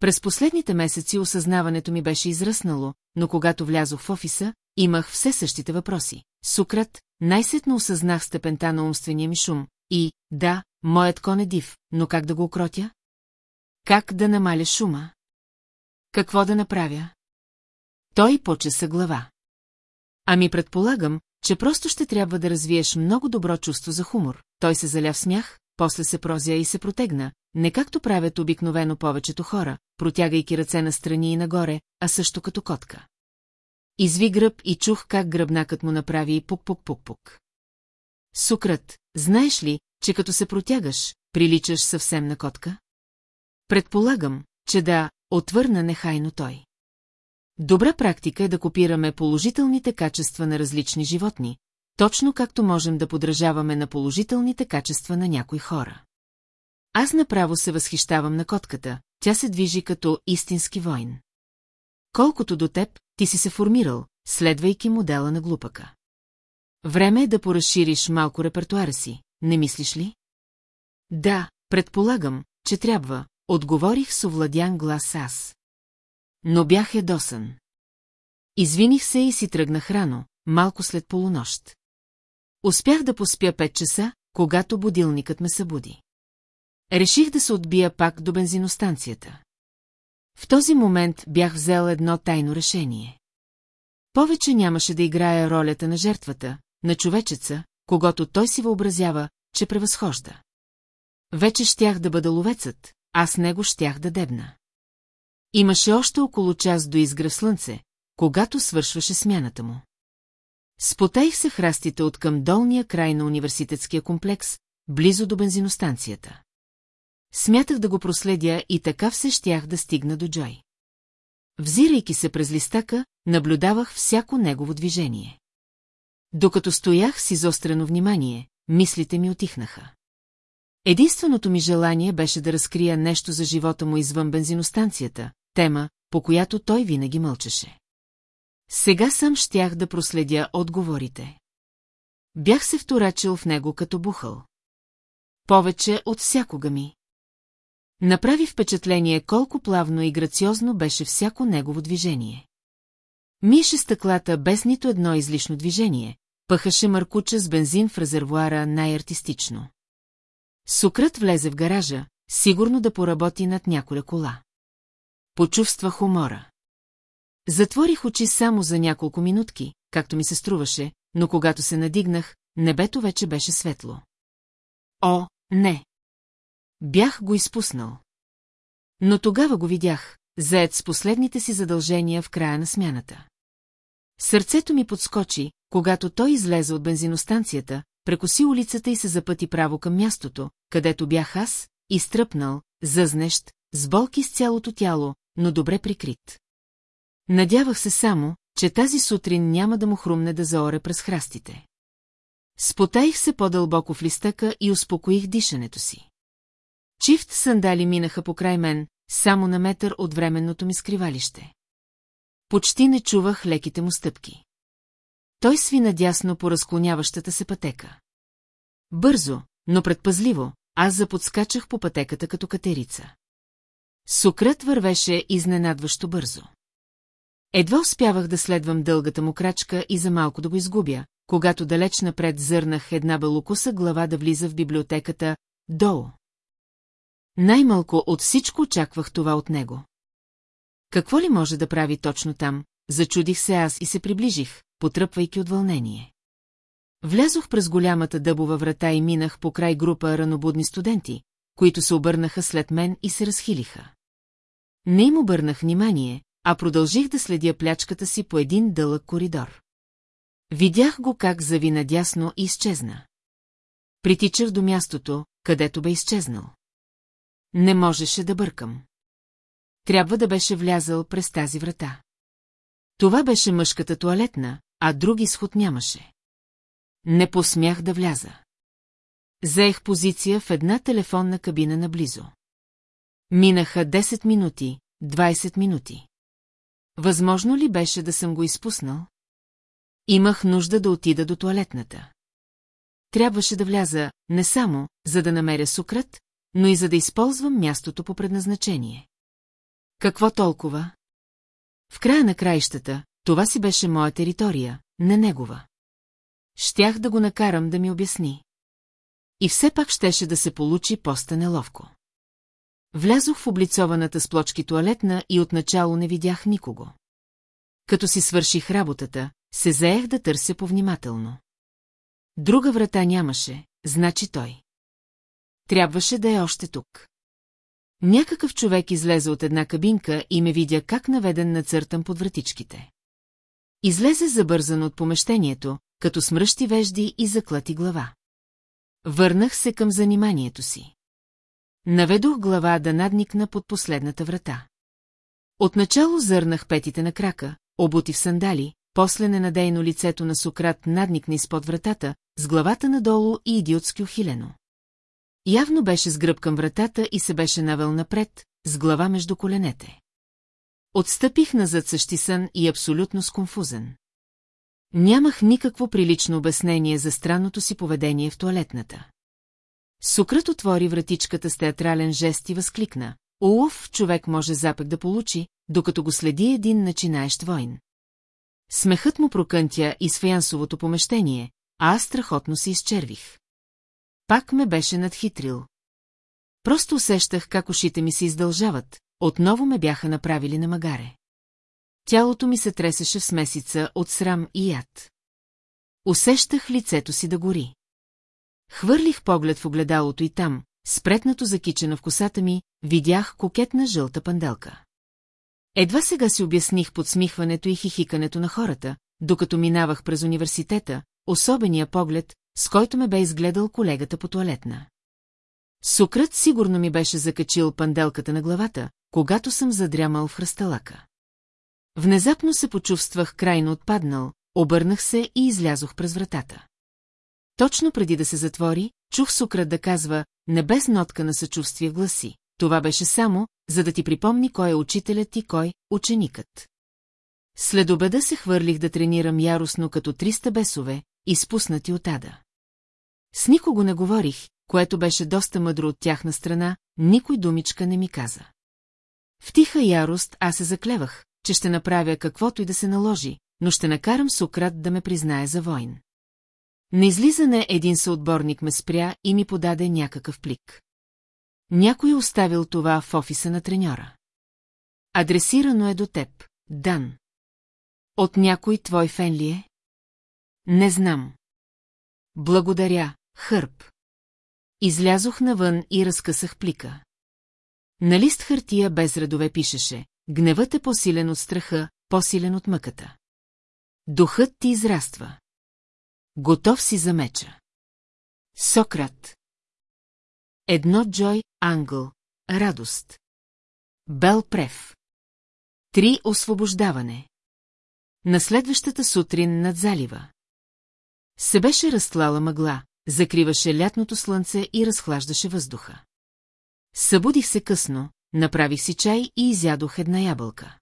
През последните месеци осъзнаването ми беше изръснало, но когато влязох в офиса, имах все същите въпроси. Сукрат, най-сетно осъзнах степента на умствения ми шум и, да, моят кон е див, но как да го окротя? Как да намаля шума? Какво да направя? Той почеса глава. Ами предполагам, че просто ще трябва да развиеш много добро чувство за хумор. Той се заля в смях, после се прозя и се протегна, не както правят обикновено повечето хора, протягайки ръце настрани и нагоре, а също като котка. Изви гръб и чух как гръбнакът му направи пук-пук-пук-пук. Сукрат, знаеш ли, че като се протягаш, приличаш съвсем на котка? Предполагам, че да, отвърна нехайно той. Добра практика е да копираме положителните качества на различни животни, точно както можем да подражаваме на положителните качества на някои хора. Аз направо се възхищавам на котката, тя се движи като истински войн. Колкото до теб, ти си се формирал, следвайки модела на глупака. Време е да поразшириш малко репертуара си, не мислиш ли? Да, предполагам, че трябва, отговорих с овладян глас аз. Но бях ядосан. Извиних се и си тръгнах рано, малко след полунощ. Успях да поспя пет часа, когато будилникът ме събуди. Реших да се отбия пак до бензиностанцията. В този момент бях взел едно тайно решение. Повече нямаше да играя ролята на жертвата, на човечеца, когато той си въобразява, че превъзхожда. Вече щях да бъда ловецът, аз него щях да дебна. Имаше още около час до изгра слънце, когато свършваше смяната му. Спотаих се храстите от към долния край на университетския комплекс, близо до бензиностанцията. Смятах да го проследя и така все щях да стигна до Джой. Взирайки се през листака, наблюдавах всяко негово движение. Докато стоях с изострено внимание, мислите ми отихнаха. Единственото ми желание беше да разкрия нещо за живота му извън бензиностанцията, тема, по която той винаги мълчеше. Сега сам щях да проследя отговорите. Бях се вторачил в него като бухъл. Повече от всякога ми. Направи впечатление колко плавно и грациозно беше всяко негово движение. Миеше стъклата без нито едно излишно движение, пъхаше маркуча с бензин в резервуара най-артистично. Сукрат влезе в гаража, сигурно да поработи над няколя кола. Почувствах умора. Затворих очи само за няколко минутки, както ми се струваше, но когато се надигнах, небето вече беше светло. О, не! Бях го изпуснал. Но тогава го видях, заед с последните си задължения в края на смяната. Сърцето ми подскочи, когато той излезе от бензиностанцията, прекоси улицата и се запъти право към мястото, където бях аз, изтръпнал, зъзнещ, с болки с цялото тяло, но добре прикрит. Надявах се само, че тази сутрин няма да му хрумне да заоре през храстите. Спотаих се по-дълбоко в листъка и успокоих дишането си. Чифт сандали минаха покрай мен, само на метър от временното ми скривалище. Почти не чувах леките му стъпки. Той сви надясно по разклоняващата се пътека. Бързо, но предпазливо, аз заподскачах по пътеката като катерица. Сукрът вървеше изненадващо бързо. Едва успявах да следвам дългата му крачка и за малко да го изгубя, когато далеч напред зърнах една белокуса глава да влиза в библиотеката долу. Най-малко от всичко очаквах това от него. Какво ли може да прави точно там, зачудих се аз и се приближих, потръпвайки от вълнение. Влязох през голямата дъбова врата и минах по край група ранобудни студенти, които се обърнаха след мен и се разхилиха. Не им обърнах внимание, а продължих да следя плячката си по един дълъг коридор. Видях го как зави надясно и изчезна. Притичах до мястото, където бе изчезнал. Не можеше да бъркам. Трябва да беше влязъл през тази врата. Това беше мъжката туалетна, а друг изход нямаше. Не посмях да вляза. Заех позиция в една телефонна кабина наблизо. Минаха 10 минути, 20 минути. Възможно ли беше да съм го изпуснал? Имах нужда да отида до туалетната. Трябваше да вляза не само, за да намеря сукрат, но и за да използвам мястото по предназначение. Какво толкова? В края на краищата, това си беше моя територия, не негова. Щях да го накарам да ми обясни. И все пак щеше да се получи поста неловко. Влязох в облицованата с плочки туалетна и отначало не видях никого. Като си свърших работата, се заех да търся повнимателно. Друга врата нямаше, значи той. Трябваше да е още тук. Някакъв човек излезе от една кабинка и ме видя как наведен нацъртан под вратичките. Излезе забързано от помещението, като смръщи вежди и заклати глава. Върнах се към заниманието си. Наведох глава да надникна под последната врата. Отначало зърнах петите на крака, обути в сандали, после ненадейно лицето на Сократ надникна изпод вратата, с главата надолу и идиотски ухилено. Явно беше с гръб към вратата и се беше навел напред, с глава между коленете. Отстъпих назад същисън и абсолютно сконфузен. Нямах никакво прилично обяснение за странното си поведение в туалетната. Сукрат отвори вратичката с театрален жест и възкликна. Улов човек може запек да получи, докато го следи един начинаещ войн. Смехът му прокънтя и фаянсовото помещение, а аз страхотно се изчервих. Пак ме беше надхитрил. Просто усещах как ушите ми се издължават, отново ме бяха направили на магаре. Тялото ми се тресеше в смесица от срам и яд. Усещах лицето си да гори. Хвърлих поглед в огледалото и там, спретнато закичена в косата ми, видях кокетна жълта панделка. Едва сега си обясних подсмихването и хихикането на хората, докато минавах през университета, особения поглед, с който ме бе изгледал колегата по туалетна. Сукрат сигурно ми беше закачил панделката на главата, когато съм задрямал в хръсталака. Внезапно се почувствах крайно отпаднал, обърнах се и излязох през вратата. Точно преди да се затвори, чух Сукрат да казва, не без нотка на съчувствие гласи. Това беше само, за да ти припомни кой е учителят и кой – ученикът. След обеда се хвърлих да тренирам яростно като 300 бесове, изпуснати от ада. С никого не говорих, което беше доста мъдро от тяхна страна, никой думичка не ми каза. В тиха ярост аз се заклевах, че ще направя каквото и да се наложи, но ще накарам Сократ да ме признае за войн. На излизане един съотборник ме спря и ми подаде някакъв плик. Някой е оставил това в офиса на треньора. Адресирано е до теб, Дан. От някой твой фен ли е? Не знам. Благодаря, Хърб. Излязох навън и разкъсах плика. На лист хартия без редове пишеше Гневът е по-силен от страха, по-силен от мъката. Духът ти израства. Готов си за меча. Сократ. Едно Джой, Англ, радост. Бел Прев. Три освобождаване. На следващата сутрин над залива. Се беше разтлала мъгла, закриваше лятното слънце и разхлаждаше въздуха. Събудих се късно, направих си чай и изядох една ябълка.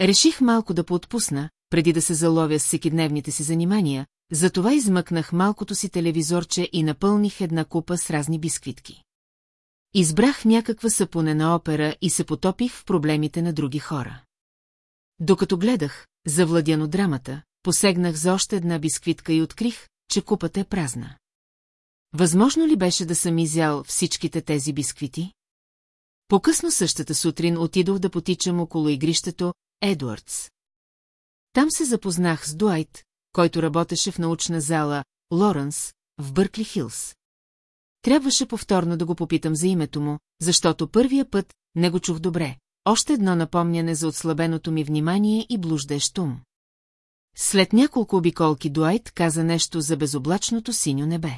Реших малко да поотпусна, преди да се заловя с всекидневните си занимания, затова измъкнах малкото си телевизорче и напълних една купа с разни бисквитки. Избрах някаква сапунена опера и се потопих в проблемите на други хора. Докато гледах, завладяно драмата, посегнах за още една бисквитка и открих, че купата е празна. Възможно ли беше да съм изял всичките тези бисквити? По-късно същата сутрин отидох да потичам около игрището Едуардс. Там се запознах с Дуайт, който работеше в научна зала Лоренс в Бъркли Хилс. Трябваше повторно да го попитам за името му, защото първия път не го чух добре. Още едно напомняне за отслабеното ми внимание и блуждещ ум. След няколко обиколки Дуайт каза нещо за безоблачното синьо небе.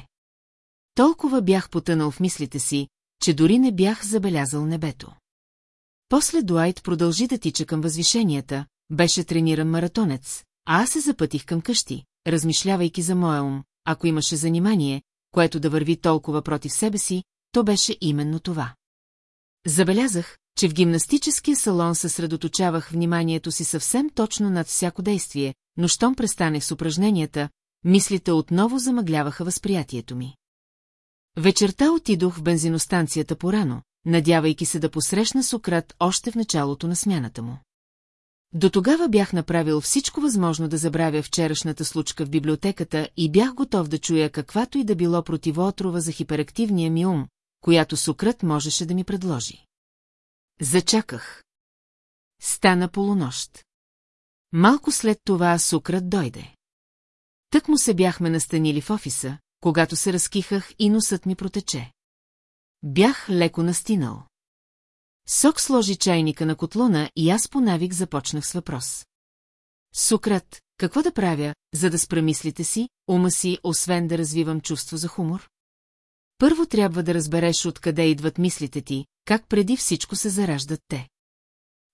Толкова бях потънал в мислите си, че дори не бях забелязал небето. После Дуайт продължи да тича към възвишенията, беше трениран маратонец, а аз се запътих към къщи, размишлявайки за моя ум, ако имаше занимание, което да върви толкова против себе си, то беше именно това. Забелязах, че в гимнастическия салон съсредоточавах вниманието си съвсем точно над всяко действие, но щом престанех с упражненията, мислите отново замъгляваха възприятието ми. Вечерта отидох в бензиностанцията порано, надявайки се да посрещна Сократ още в началото на смяната му. До тогава бях направил всичко възможно да забравя вчерашната случка в библиотеката и бях готов да чуя каквато и да било противоотрова за хиперактивния ми ум, която Сократ можеше да ми предложи. Зачаках. Стана полунощ. Малко след това Сократ дойде. Тък му се бяхме настанили в офиса, когато се разкихах и носът ми протече. Бях леко настинал. Сок сложи чайника на котлона и аз по навик започнах с въпрос. Сократ, какво да правя, за да спра мислите си, ума си, освен да развивам чувство за хумор? Първо трябва да разбереш откъде идват мислите ти, как преди всичко се зараждат те.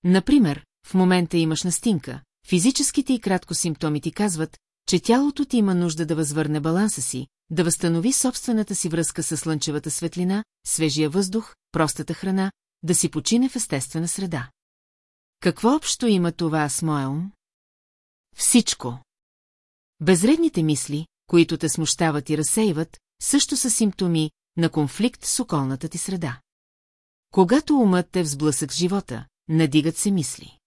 Например, в момента имаш настинка, физическите и кратко симптоми ти казват, че тялото ти има нужда да възвърне баланса си, да възстанови собствената си връзка с слънчевата светлина, свежия въздух, простата храна, да си почине в естествена среда. Какво общо има това с моя ум? Всичко. Безредните мисли, които те смущават и разсейват, също са симптоми на конфликт с околната ти среда. Когато умът е в сблъсък с живота, надигат се мисли.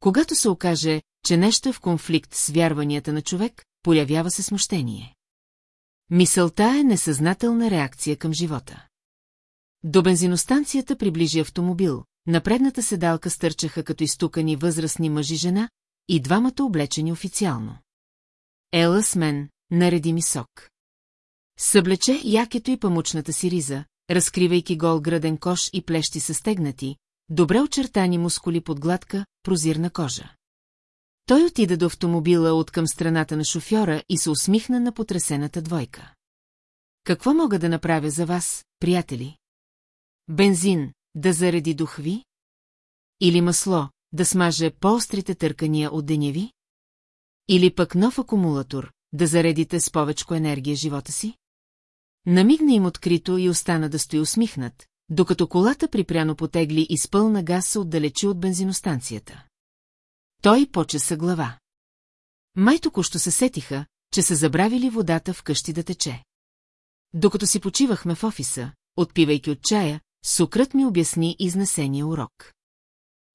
Когато се окаже, че нещо е в конфликт с вярванията на човек, появява се смущение. Мисълта е несъзнателна реакция към живота. До бензиностанцията приближи автомобил, на предната седалка стърчаха като изтукани възрастни мъжи жена и двамата облечени официално. Ела с мен, нареди ми сок. Съблече якето и памучната си риза, разкривайки гол граден кош и плещи състегнати, добре очертани мускули под гладка, прозирна кожа. Той отида до автомобила от към страната на шофьора и се усмихна на потресената двойка. Какво мога да направя за вас, приятели? Бензин, да зареди дух ви? Или масло, да смаже по-острите търкания от деня ви? Или пък нов акумулатор, да заредите с повечко енергия живота си? Намигна им открито и остана да стои усмихнат, докато колата припряно потегли и с пълна газ се отдалечи от бензиностанцията. Той почеса глава. Май току-що се сетиха, че са забравили водата в къщи да тече. Докато си почивахме в офиса, отпивайки от чая, Сокрът ми обясни изнесения урок.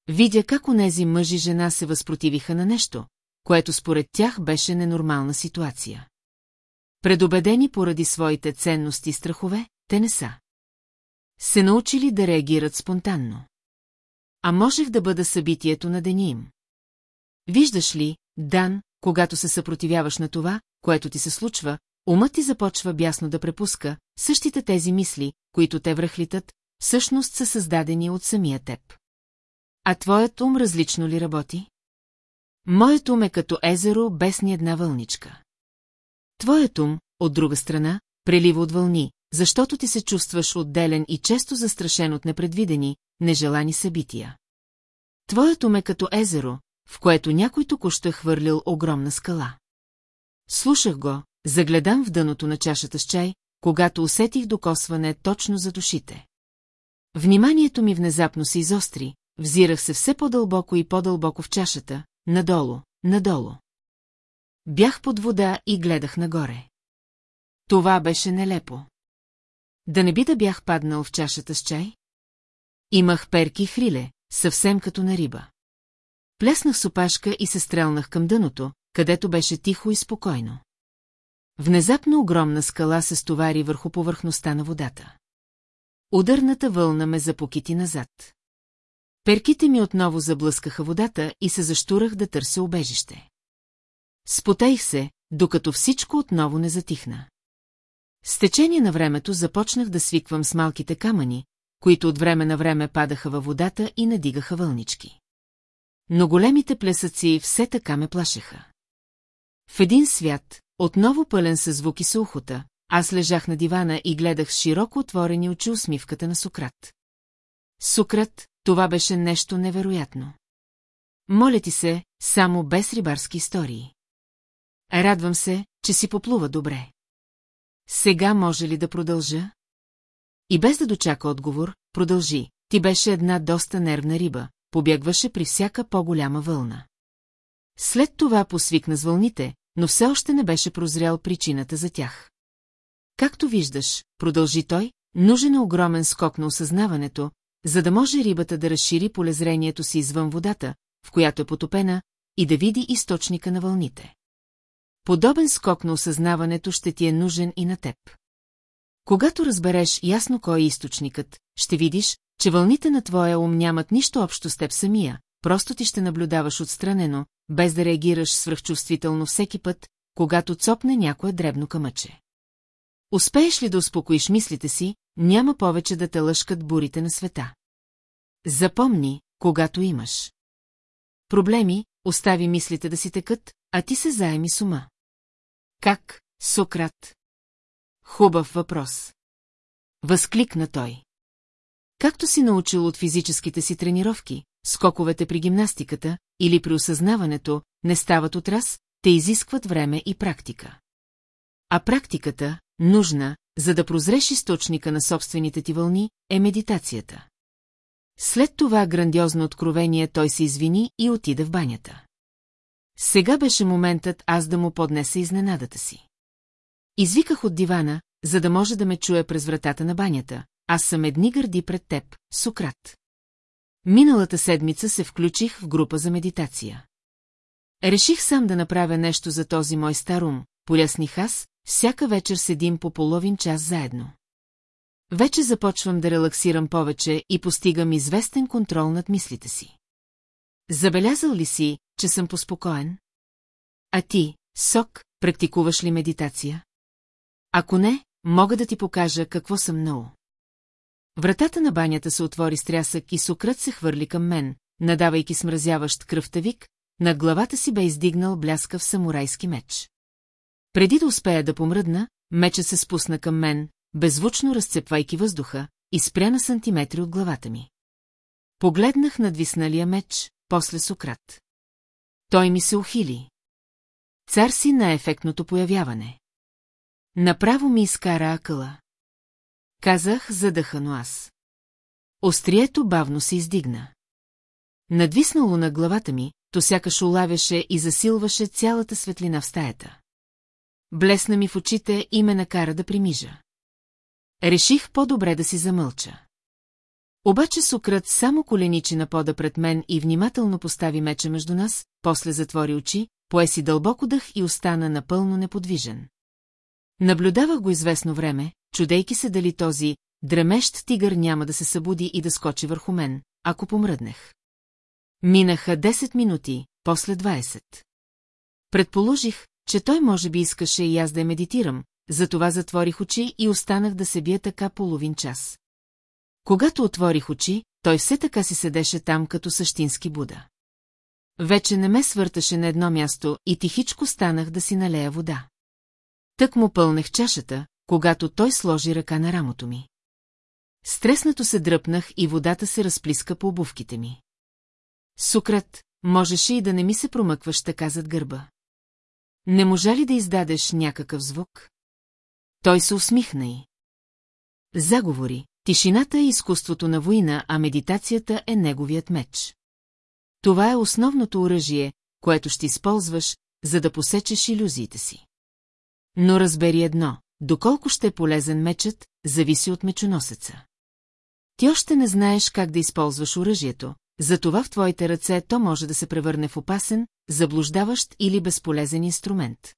Видя как онези мъж и жена се възпротивиха на нещо, което според тях беше ненормална ситуация. Предобедени поради своите ценности и страхове, те не са. Се научили да реагират спонтанно. А можех да бъда събитието на деня им. Виждаш ли, Дан, когато се съпротивяваш на това, което ти се случва, умът ти започва бясно да препуска, същите тези мисли, които те връхлитат, всъщност са създадени от самия теб. А твоят ум различно ли работи? Моят ум е като езеро без ни една вълничка. Твоят ум, от друга страна, прелива от вълни, защото ти се чувстваш отделен и често застрашен от непредвидени, нежелани събития. Твоето ме като езеро, в което някой току-що е хвърлил огромна скала. Слушах го, загледан в дъното на чашата с чай, когато усетих докосване точно за душите. Вниманието ми внезапно се изостри, взирах се все по-дълбоко и по-дълбоко в чашата, надолу, надолу. Бях под вода и гледах нагоре. Това беше нелепо. Да не би да бях паднал в чашата с чай? Имах перки хриле, съвсем като на риба. Плеснах с опашка и се стрелнах към дъното, където беше тихо и спокойно. Внезапно огромна скала се стовари върху повърхността на водата. Ударната вълна ме запокити назад. Перките ми отново заблъскаха водата и се заштурах да търся убежище. Спотеих се, докато всичко отново не затихна. С течение на времето започнах да свиквам с малките камъни, които от време на време падаха във водата и надигаха вълнички. Но големите плесъци все така ме плашеха. В един свят, отново пълен със звуки с ухота, аз лежах на дивана и гледах широко отворени очи усмивката на Сократ. Сократ, това беше нещо невероятно. Моля ти се, само без рибарски истории. Радвам се, че си поплува добре. Сега може ли да продължа? И без да дочака отговор, продължи. Ти беше една доста нервна риба, побягваше при всяка по-голяма вълна. След това посвикна с вълните, но все още не беше прозрял причината за тях. Както виждаш, продължи той, нужен е огромен скок на осъзнаването, за да може рибата да разшири полезрението си извън водата, в която е потопена, и да види източника на вълните. Подобен скок на осъзнаването ще ти е нужен и на теб. Когато разбереш ясно кой е източникът, ще видиш, че вълните на твоя ум нямат нищо общо с теб самия, просто ти ще наблюдаваш отстранено, без да реагираш свръхчувствително всеки път, когато цопне някое дребно камъче. Успееш ли да успокоиш мислите си, няма повече да те лъшкат бурите на света. Запомни, когато имаш. Проблеми, остави мислите да си текат, а ти се заеми с ума. Как, Сократ? Хубав въпрос. Възкликна той. Както си научил от физическите си тренировки, скоковете при гимнастиката или при осъзнаването не стават от раз, те изискват време и практика. А практиката, нужна, за да прозреш източника на собствените ти вълни, е медитацията. След това грандиозно откровение той се извини и отида в банята. Сега беше моментът аз да му поднеса изненадата си. Извиках от дивана, за да може да ме чуе през вратата на банята. Аз съм едни гърди пред теб, Сократ. Миналата седмица се включих в група за медитация. Реших сам да направя нещо за този мой стар ум, поясних аз, всяка вечер седим по половин час заедно. Вече започвам да релаксирам повече и постигам известен контрол над мислите си. Забелязал ли си, че съм поспокоен? А ти, Сок, практикуваш ли медитация? Ако не, мога да ти покажа какво съм много. Вратата на банята се отвори с трясък и Сократ се хвърли към мен, надавайки смразяващ кръвтавик, над главата си бе издигнал бляскав самурайски меч. Преди да успея да помръдна, мечът се спусна към мен, беззвучно разцепвайки въздуха, и спря на сантиметри от главата ми. Погледнах надвисналия меч, после Сократ. Той ми се ухили. Цар си на ефектното появяване. Направо ми изкара акъла. Казах задъхано аз. Острието бавно се издигна. Надвиснало на главата ми, то сякаш улавяше и засилваше цялата светлина в стаята. Блесна ми в очите и ме накара да примижа. Реших по-добре да си замълча. Обаче Сократ само коленичи на пода пред мен и внимателно постави меча между нас, после затвори очи, поеси дълбоко дъх и остана напълно неподвижен. Наблюдавах го известно време, чудейки се дали този дремещ тигър няма да се събуди и да скочи върху мен, ако помръднех. Минаха 10 минути, после 20. Предположих, че той може би искаше и аз да я медитирам, затова затворих очи и останах да се бия така половин час. Когато отворих очи, той все така си седеше там като същински Буда. Вече не ме свърташе на едно място и тихичко станах да си налея вода. Тък му пълнех чашата, когато той сложи ръка на рамото ми. Стреснато се дръпнах и водата се разплиска по обувките ми. Сукрат, можеше и да не ми се промъкваш така зад гърба. Не можа ли да издадеш някакъв звук? Той се усмихна и. Заговори, тишината е изкуството на война, а медитацията е неговият меч. Това е основното оръжие, което ще използваш, за да посечеш иллюзиите си. Но разбери едно, доколко ще е полезен мечът, зависи от мечоносеца. Ти още не знаеш как да използваш оръжието, затова в твоите ръце то може да се превърне в опасен, заблуждаващ или безполезен инструмент.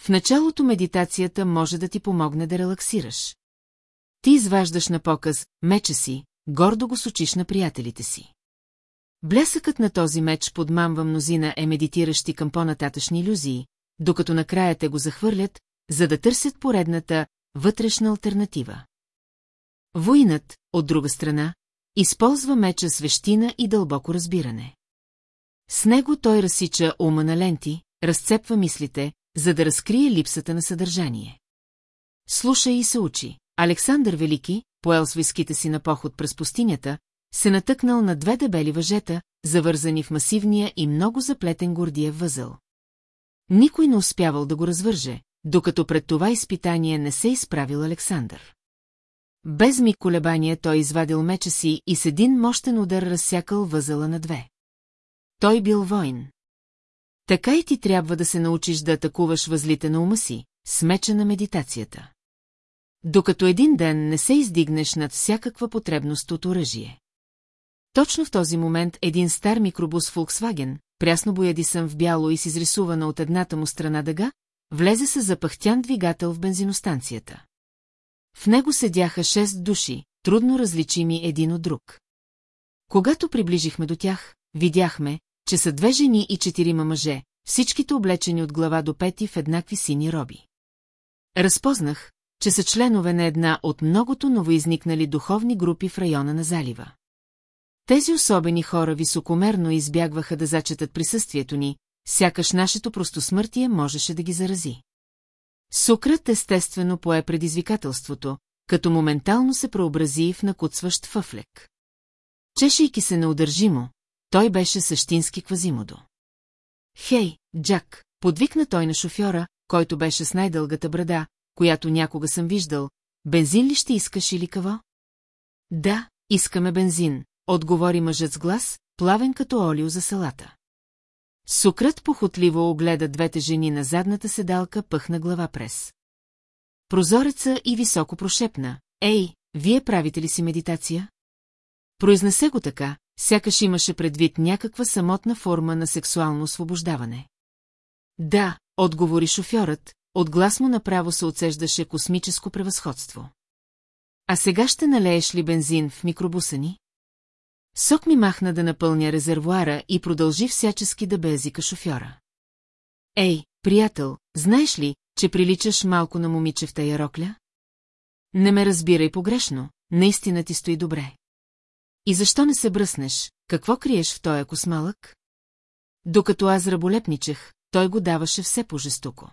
В началото медитацията може да ти помогне да релаксираш. Ти изваждаш на показ меча си, гордо го сочиш на приятелите си. Блясъкът на този меч подмамва мнозина е медитиращи към по-нататъчни иллюзии, докато накрая те го захвърлят, за да търсят поредната вътрешна альтернатива. Войнат, от друга страна, използва меча с вещина и дълбоко разбиране. С него той разсича ума на ленти, разцепва мислите, за да разкрие липсата на съдържание. Слуша и се учи. Александър Велики, поел с виските си на поход през пустинята, се натъкнал на две дебели въжета, завързани в масивния и много заплетен гордиев възъл. Никой не успявал да го развърже, докато пред това изпитание не се изправил Александър. Без ми колебание той извадил меча си и с един мощен удар разсякал възела на две. Той бил войн. Така и ти трябва да се научиш да атакуваш възлите на ума си, с меча на медитацията. Докато един ден не се издигнеш над всякаква потребност от оръжие. Точно в този момент един стар микробус Volkswagen, прясно боядисан в бяло и с изрисувана от едната му страна дъга, влезе с запахтян двигател в бензиностанцията. В него седяха шест души, трудно различими един от друг. Когато приближихме до тях, видяхме, че са две жени и четирима мъже, всичките облечени от глава до пети в еднакви сини роби. Разпознах, че са членове на една от многото новоизникнали духовни групи в района на залива. Тези особени хора високомерно избягваха да зачетат присъствието ни, сякаш нашето простосмъртие можеше да ги зарази. Сукрат естествено пое предизвикателството, като моментално се преобрази в накуцващ фъфлек. Чешейки се неудържимо, той беше същински квазимодо. Хей, Джак, подвикна той на шофьора, който беше с най-дългата брада, която някога съм виждал, бензин ли ще искаш или какво? Да, искаме бензин, отговори мъжът с глас, плавен като олио за салата. Сукрат похотливо огледа двете жени на задната седалка, пъхна глава през. Прозореца и високо прошепна. Ей, вие правите ли си медитация? Произнесе го така, сякаш имаше предвид някаква самотна форма на сексуално освобождаване. Да, отговори шофьорът, от глас му направо се отсеждаше космическо превъзходство. А сега ще налееш ли бензин в микробуса ни? Сок ми махна да напълня резервуара и продължи всячески да безика шофьора. Ей, приятел, знаеш ли, че приличаш малко на момиче в тая рокля? Не ме разбирай погрешно, наистина ти стои добре. И защо не се бръснеш, какво криеш в тоя космалък? Докато аз раболепничех, той го даваше все по-жестоко.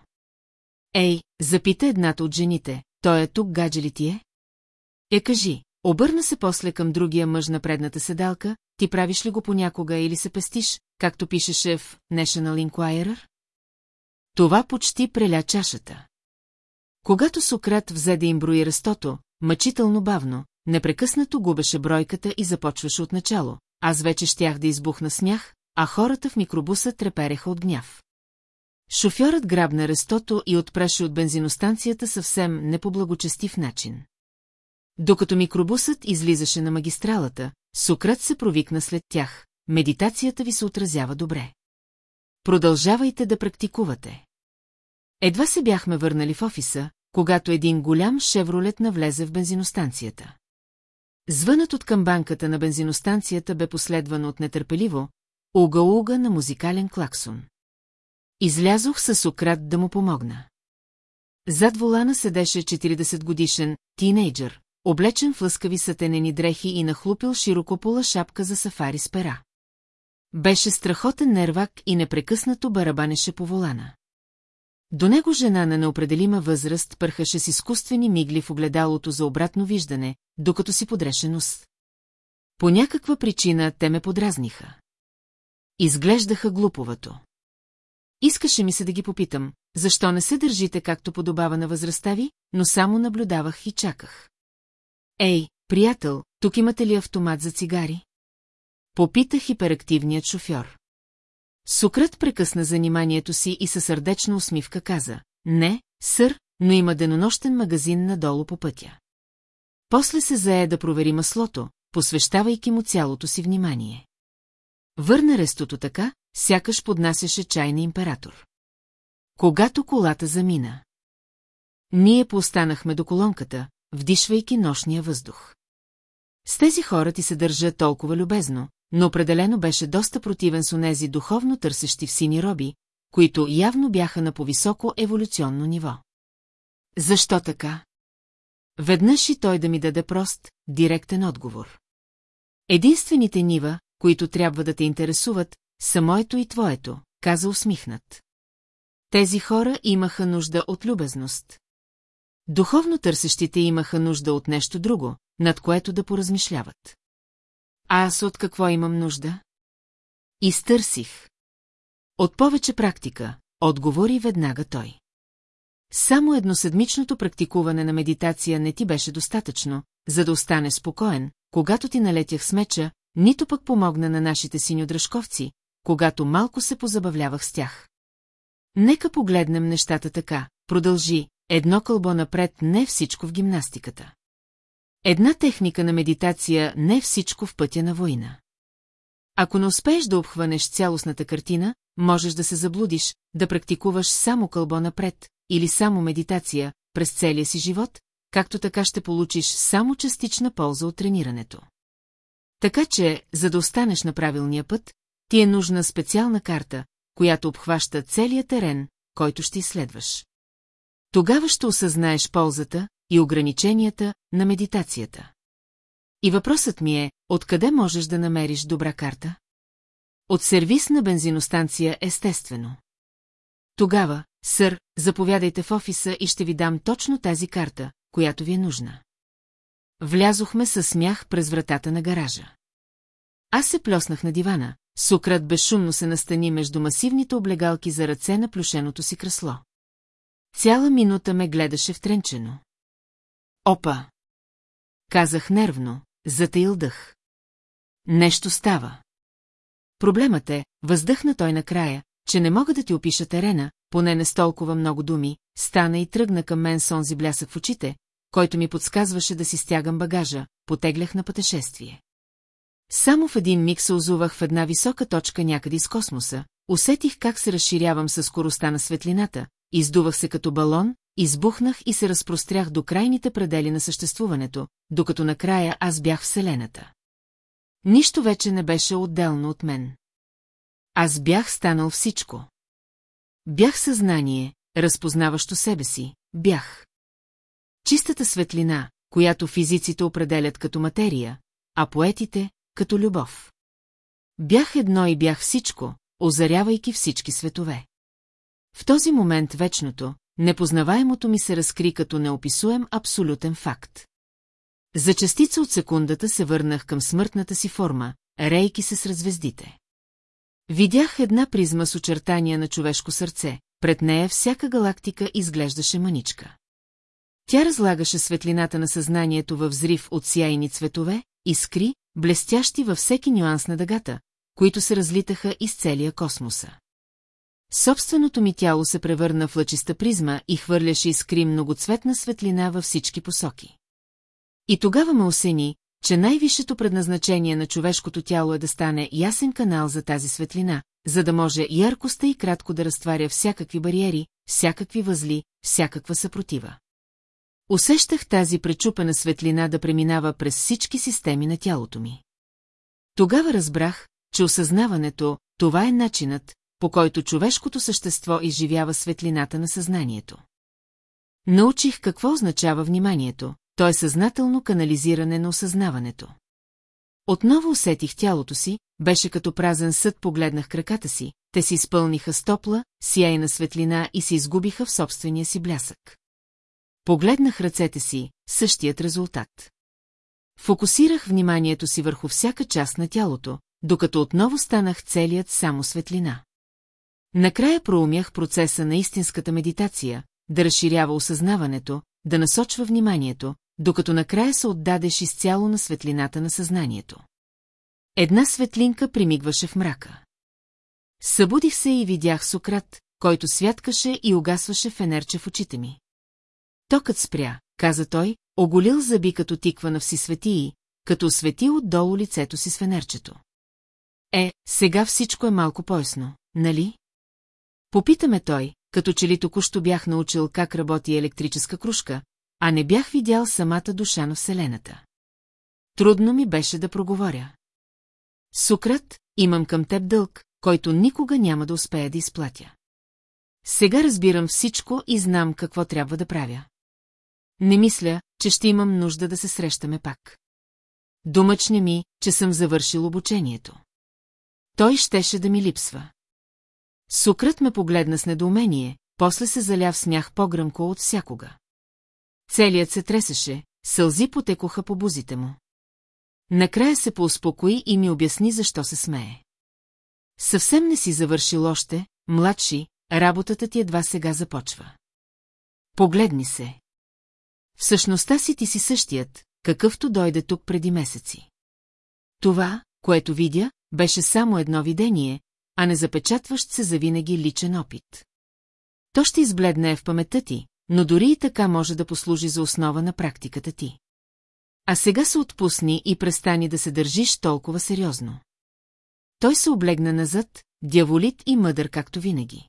Ей, запита едната от жените, той е тук гадже ли ти е? Е, кажи, обърна се после към другия мъж на предната седалка, ти правиш ли го понякога или се пестиш, както пишеше в National Enquirer? Това почти преля чашата. Когато Сократ взе да им брои растото, мъчително бавно, непрекъснато губеше бройката и започваше от начало. Аз вече щях да избухна смях, а хората в микробуса трепереха от гняв. Шофьорът грабна рестото и отпреше от бензиностанцията съвсем не по благочестив начин. Докато микробусът излизаше на магистралата, Сократ се провикна след тях. Медитацията ви се отразява добре. Продължавайте да практикувате. Едва се бяхме върнали в офиса, когато един голям шевролет навлезе в бензиностанцията. Звънът от към банката на бензиностанцията бе последван от нетърпеливо, уга-уга на музикален клаксон. Излязох с Сократ да му помогна. Зад волана седеше 40-годишен тинейджър, облечен в лъскави сатенени дрехи и нахлупил широкопола шапка за сафари с пера. Беше страхотен нервак и непрекъснато барабанеше по волана. До него жена на неопределима възраст пърхаше с изкуствени мигли в огледалото за обратно виждане, докато си подреше нос. По някаква причина те ме подразниха. Изглеждаха глуповато. Искаше ми се да ги попитам, защо не се държите както подобава на възрастта ви, но само наблюдавах и чаках. Ей, приятел, тук имате ли автомат за цигари? Попита хиперактивният шофьор. Сукрът прекъсна заниманието си и със сърдечна усмивка каза. Не, сър, но има денонощен магазин надолу по пътя. После се зае да провери маслото, посвещавайки му цялото си внимание. Върна рестото така, сякаш поднасяше чай на император. Когато колата замина. Ние поостанахме до колонката, вдишвайки нощния въздух. С тези хора ти се държа толкова любезно, но определено беше доста противен с онези духовно търсещи в сини роби, които явно бяха на повисоко еволюционно ниво. Защо така? Веднъж и той да ми даде прост, директен отговор. Единствените нива, които трябва да те интересуват, са моето и твоето, каза усмихнат. Тези хора имаха нужда от любезност. Духовно търсещите имаха нужда от нещо друго, над което да поразмишляват. А аз от какво имам нужда? Изтърсих. От повече практика, отговори веднага той. Само едноседмичното практикуване на медитация не ти беше достатъчно, за да остане спокоен, когато ти налетях с меча, нито пък помогна на нашите синьодръжковци, когато малко се позабавлявах с тях. Нека погледнем нещата така, продължи, едно кълбо напред не всичко в гимнастиката. Една техника на медитация не всичко в пътя на война. Ако не успееш да обхванеш цялостната картина, можеш да се заблудиш, да практикуваш само кълбо напред или само медитация през целия си живот, както така ще получиш само частична полза от тренирането. Така че, за да останеш на правилния път, ти е нужна специална карта, която обхваща целия терен, който ще изследваш. Тогава ще осъзнаеш ползата и ограниченията на медитацията. И въпросът ми е, откъде можеш да намериш добра карта? От сервис на бензиностанция, естествено. Тогава, сър, заповядайте в офиса и ще ви дам точно тази карта, която ви е нужна. Влязохме със смях през вратата на гаража. Аз се плеснах на дивана, Сукрат безшумно се настани между масивните облегалки за ръце на плюшеното си кресло. Цяла минута ме гледаше втренчено. Опа! Казах нервно, затаил дъх. Нещо става. Проблемът е, въздъхна той накрая, че не мога да ти опиша терена, поне не с толкова много думи, стана и тръгна към мен с онзи блясък в очите, който ми подсказваше да си стягам багажа, потеглях на пътешествие. Само в един миг се озувах в една висока точка някъде из космоса, усетих как се разширявам със скоростта на светлината, издувах се като балон, избухнах и се разпрострях до крайните предели на съществуването, докато накрая аз бях Вселената. Нищо вече не беше отделно от мен. Аз бях станал всичко. Бях съзнание, разпознаващо себе си, бях. Чистата светлина, която физиците определят като материя, а поетите – като любов. Бях едно и бях всичко, озарявайки всички светове. В този момент вечното, непознаваемото ми се разкри като неописуем абсолютен факт. За частица от секундата се върнах към смъртната си форма, рейки се с звездите. Видях една призма с очертания на човешко сърце, пред нея всяка галактика изглеждаше маничка. Тя разлагаше светлината на съзнанието във взрив от сияйни цветове, искри, блестящи във всеки нюанс на дъгата, които се разлитаха из целия космоса. Собственото ми тяло се превърна в лъчиста призма и хвърляше искри многоцветна светлина във всички посоки. И тогава ме осени, че най-висшето предназначение на човешкото тяло е да стане ясен канал за тази светлина, за да може яркостта и кратко да разтваря всякакви бариери, всякакви възли, всякаква съпротива. Усещах тази пречупена светлина да преминава през всички системи на тялото ми. Тогава разбрах, че осъзнаването, това е начинът, по който човешкото същество изживява светлината на съзнанието. Научих какво означава вниманието, то е съзнателно канализиране на осъзнаването. Отново усетих тялото си, беше като празен съд погледнах краката си, те се изпълниха с топла, сияйна светлина и се изгубиха в собствения си блясък. Погледнах ръцете си, същият резултат. Фокусирах вниманието си върху всяка част на тялото, докато отново станах целият само светлина. Накрая проумях процеса на истинската медитация, да разширява осъзнаването, да насочва вниманието, докато накрая се отдадеш изцяло на светлината на съзнанието. Една светлинка примигваше в мрака. Събудих се и видях Сократ, който святкаше и угасваше фенерче в очите ми. Токът спря, каза той, оголил зъби като тиква на всисветии, като освети отдолу лицето си с фенерчето. Е, сега всичко е малко поясно, нали? Попитаме той, като че ли току-що бях научил как работи електрическа кружка, а не бях видял самата душа на Вселената. Трудно ми беше да проговоря. Сократ, имам към теб дълг, който никога няма да успея да изплатя. Сега разбирам всичко и знам какво трябва да правя. Не мисля, че ще имам нужда да се срещаме пак. Думъчне ми, че съм завършил обучението. Той щеше да ми липсва. Сукрат ме погледна с недоумение, после се заля в смях по-гръмко от всякога. Целият се тресеше, сълзи потекоха по бузите му. Накрая се поуспокои и ми обясни защо се смее. Съвсем не си завършил още, младши, работата ти едва сега започва. Погледни се. Всъщността си ти си същият, какъвто дойде тук преди месеци. Това, което видя, беше само едно видение, а не запечатващ се завинаги личен опит. То ще избледне в паметта ти, но дори и така може да послужи за основа на практиката ти. А сега се отпусни и престани да се държиш толкова сериозно. Той се облегна назад, дяволит и мъдър както винаги.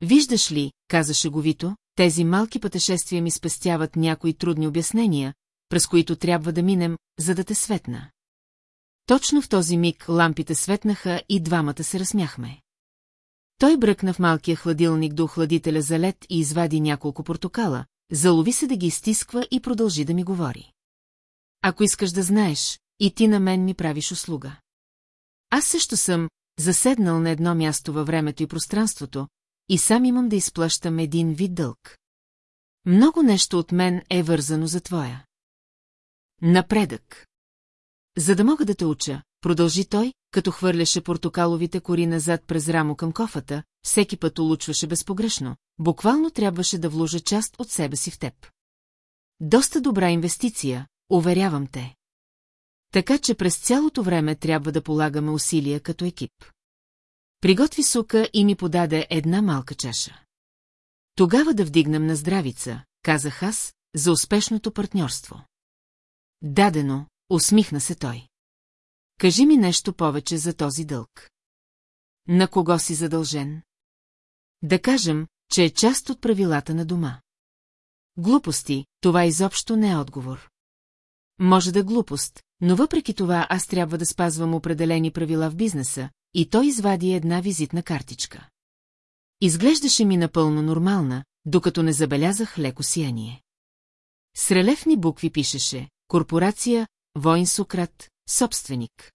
Виждаш ли, казаше говито, тези малки пътешествия ми спестяват някои трудни обяснения, през които трябва да минем, за да те светна. Точно в този миг лампите светнаха и двамата се разсмяхме. Той бръкна в малкия хладилник до охладителя за лед и извади няколко портокала, залови се да ги изтисква и продължи да ми говори. Ако искаш да знаеш, и ти на мен ми правиш услуга. Аз също съм заседнал на едно място във времето и пространството, и сам имам да изплащам един вид дълг. Много нещо от мен е вързано за твоя. Напредък. За да мога да те уча, продължи той, като хвърляше портокаловите кори назад през рамо към кофата, всеки път улучваше безпогрешно, буквално трябваше да вложа част от себе си в теб. Доста добра инвестиция, уверявам те. Така че през цялото време трябва да полагаме усилия като екип. Приготви сука и ми подаде една малка чаша. Тогава да вдигнем на здравица, казах аз, за успешното партньорство. Дадено, усмихна се той. Кажи ми нещо повече за този дълг. На кого си задължен? Да кажем, че е част от правилата на дома. Глупости, това изобщо не е отговор. Може да е глупост, но въпреки това аз трябва да спазвам определени правила в бизнеса, и той извади една визитна картичка. Изглеждаше ми напълно нормална, докато не забелязах леко сияние. С релефни букви пишеше «Корпорация, Войн Сократ, собственик».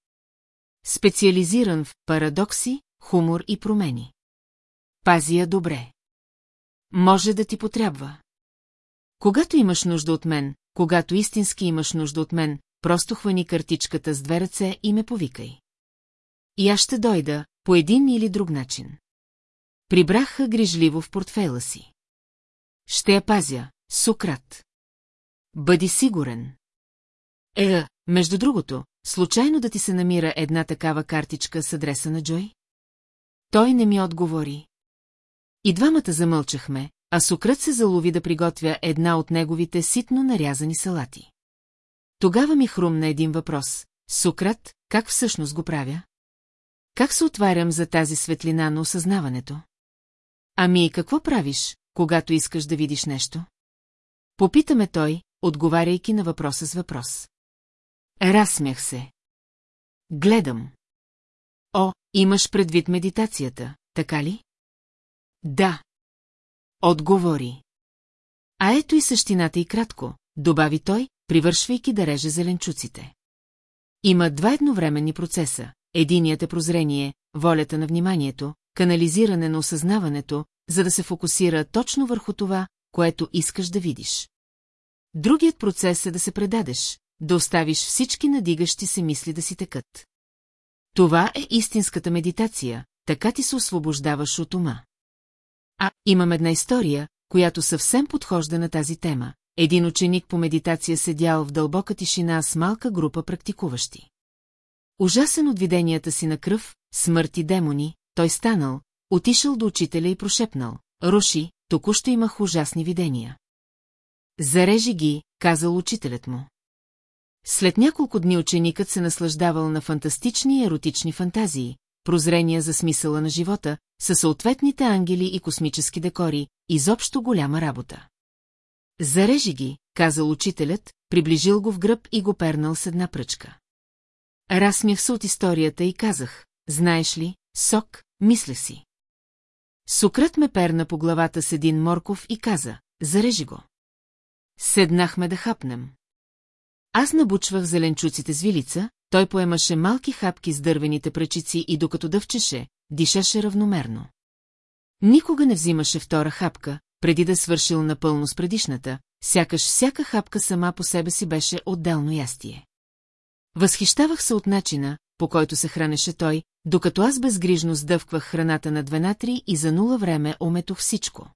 Специализиран в парадокси, хумор и промени. Пази я добре. Може да ти потрябва. Когато имаш нужда от мен, когато истински имаш нужда от мен, просто хвани картичката с две ръце и ме повикай. И аз ще дойда, по един или друг начин. Прибраха грижливо в портфейла си. Ще я пазя, Сократ. Бъди сигурен. Е, между другото, случайно да ти се намира една такава картичка с адреса на Джой? Той не ми отговори. И двамата замълчахме, а Сократ се залови да приготвя една от неговите ситно нарязани салати. Тогава ми хрумна един въпрос. Сократ, как всъщност го правя? Как се отварям за тази светлина на осъзнаването? Ами какво правиш, когато искаш да видиш нещо? Попитаме той, отговаряйки на въпроса с въпрос. Разсмях се. Гледам. О, имаш предвид медитацията, така ли? Да. Отговори. А ето и същината и кратко, добави той, привършвайки да реже зеленчуците. Има два едновременни процеса. Единият е прозрение, волята на вниманието, канализиране на осъзнаването, за да се фокусира точно върху това, което искаш да видиш. Другият процес е да се предадеш, да оставиш всички надигащи се мисли да си текат. Това е истинската медитация, така ти се освобождаваш от ума. А, имам една история, която съвсем подхожда на тази тема. Един ученик по медитация седял в дълбока тишина с малка група практикуващи. Ужасен от виденията си на кръв, смърт и демони, той станал, отишъл до учителя и прошепнал. Руши, току-що имах ужасни видения. Зарежи ги, казал учителят му. След няколко дни ученикът се наслаждавал на фантастични и еротични фантазии, прозрения за смисъла на живота, със съответните ангели и космически декори, изобщо голяма работа. Зарежи ги, казал учителят, приближил го в гръб и го пернал с една пръчка. Разсмях се от историята и казах, знаеш ли, сок, мисля си. Сократ ме перна по главата с един морков и каза, зарежи го. Седнахме да хапнем. Аз набучвах зеленчуците с вилица, той поемаше малки хапки с дървените пръчици и докато дъвчеше, дишаше равномерно. Никога не взимаше втора хапка, преди да свършил напълно с предишната, сякаш всяка хапка сама по себе си беше отделно ястие. Възхищавах се от начина, по който се хранеше той, докато аз безгрижно сдъвквах храната на две натри и за нула време ометох всичко.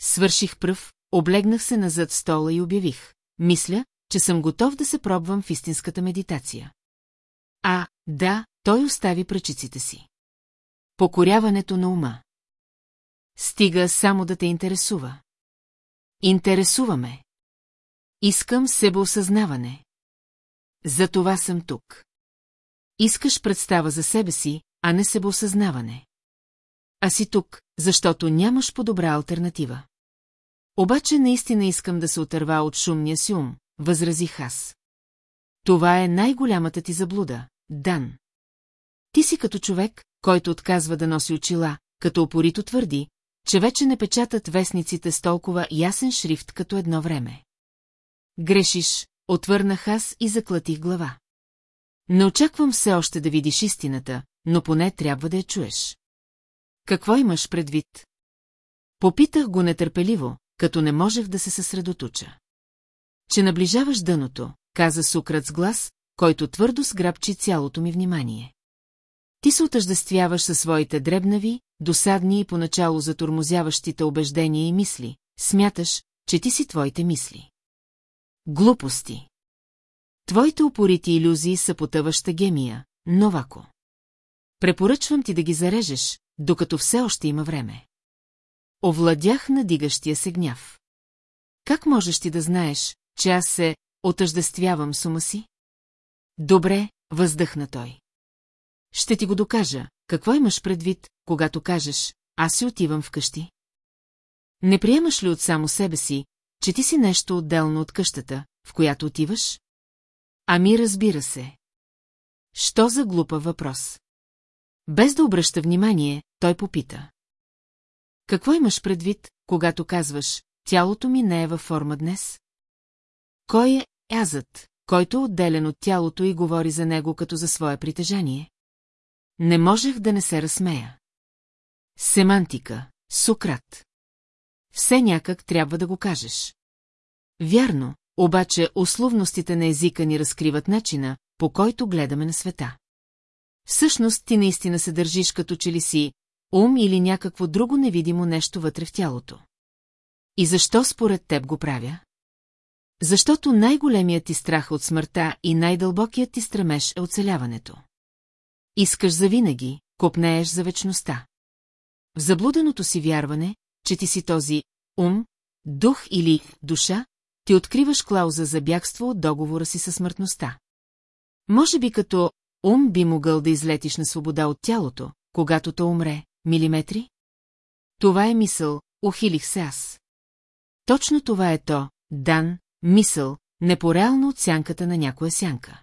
Свърших пръв, облегнах се назад стола и обявих. Мисля, че съм готов да се пробвам в истинската медитация. А, да, той остави пръчиците си. Покоряването на ума. Стига само да те интересува. Интересуваме. Искам себеосъзнаване. За това съм тук. Искаш представа за себе си, а не себеосъзнаване. А си тук, защото нямаш по-добра альтернатива. Обаче наистина искам да се отърва от шумния си ум, възразих аз. Това е най-голямата ти заблуда, Дан. Ти си като човек, който отказва да носи очила, като опорито твърди, че вече не печатат вестниците с толкова ясен шрифт като едно време. Грешиш, отвърнах аз и заклатих глава. Не очаквам все още да видиш истината, но поне трябва да я чуеш. Какво имаш предвид? Попитах го нетърпеливо, като не можех да се съсредоточа. Че наближаваш дъното, каза Сукрат с глас, който твърдо сграбчи цялото ми внимание. Ти се отъждествяваш със своите дребнави, досадни и поначало затормозяващите убеждения и мисли, смяташ, че ти си твоите мисли. Глупости. Твоите упорити иллюзии са потъваща гемия, новако. Препоръчвам ти да ги зарежеш, докато все още има време. Овладях надигащия се гняв. Как можеш ти да знаеш, че аз се отъждествявам с ума си? Добре, въздъхна той. Ще ти го докажа, какво имаш предвид, когато кажеш, аз си отивам вкъщи? Не приемаш ли от само себе си, че ти си нещо отделно от къщата, в която отиваш? Ами разбира се. Що за глупа въпрос? Без да обръща внимание, той попита. Какво имаш предвид, когато казваш, тялото ми не е във форма днес? Кой е азът, който е отделен от тялото и говори за него като за свое притежание? Не можех да не се разсмея. Семантика, Сократ. Все някак трябва да го кажеш. Вярно, обаче условностите на езика ни разкриват начина, по който гледаме на света. Всъщност ти наистина се държиш като че ли си ум или някакво друго невидимо нещо вътре в тялото. И защо според теб го правя? Защото най-големият ти страх от смъртта и най-дълбокият ти стремеж е оцеляването. Искаш завинаги, копнееш за вечността. В заблуденото си вярване, че ти си този ум, дух или душа, ти откриваш клауза за бягство от договора си със смъртността. Може би като ум би могъл да излетиш на свобода от тялото, когато то умре, милиметри? Това е мисъл, ухилих се аз. Точно това е то, дан, мисъл, непореално от сянката на някоя сянка.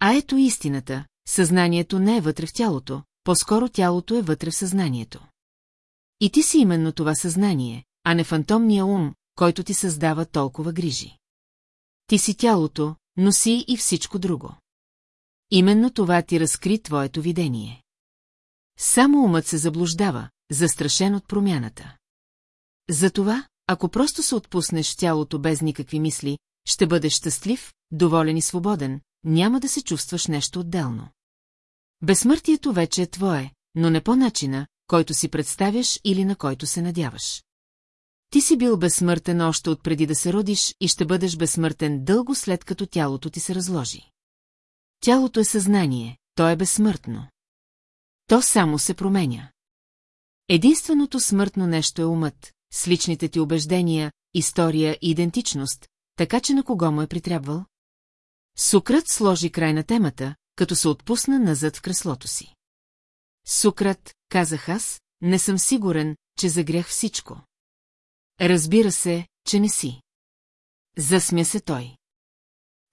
А ето истината, съзнанието не е вътре в тялото, по-скоро тялото е вътре в съзнанието. И ти си именно това съзнание, а не фантомния ум, който ти създава толкова грижи. Ти си тялото, но си и всичко друго. Именно това ти разкри твоето видение. Само умът се заблуждава, застрашен от промяната. Затова, ако просто се отпуснеш тялото без никакви мисли, ще бъдеш щастлив, доволен и свободен, няма да се чувстваш нещо отделно. Безсмъртието вече е твое, но не по начина, който си представяш или на който се надяваш. Ти си бил безсмъртен още от преди да се родиш и ще бъдеш безсмъртен дълго след като тялото ти се разложи. Тялото е съзнание, то е безсмъртно. То само се променя. Единственото смъртно нещо е умът, с личните ти убеждения, история и идентичност, така че на кого му е притрябвал? Сукрат сложи край на темата, като се отпусна назад в креслото си. Сукрат, казах аз, не съм сигурен, че загрях всичко. Разбира се, че не си. Засмя се той.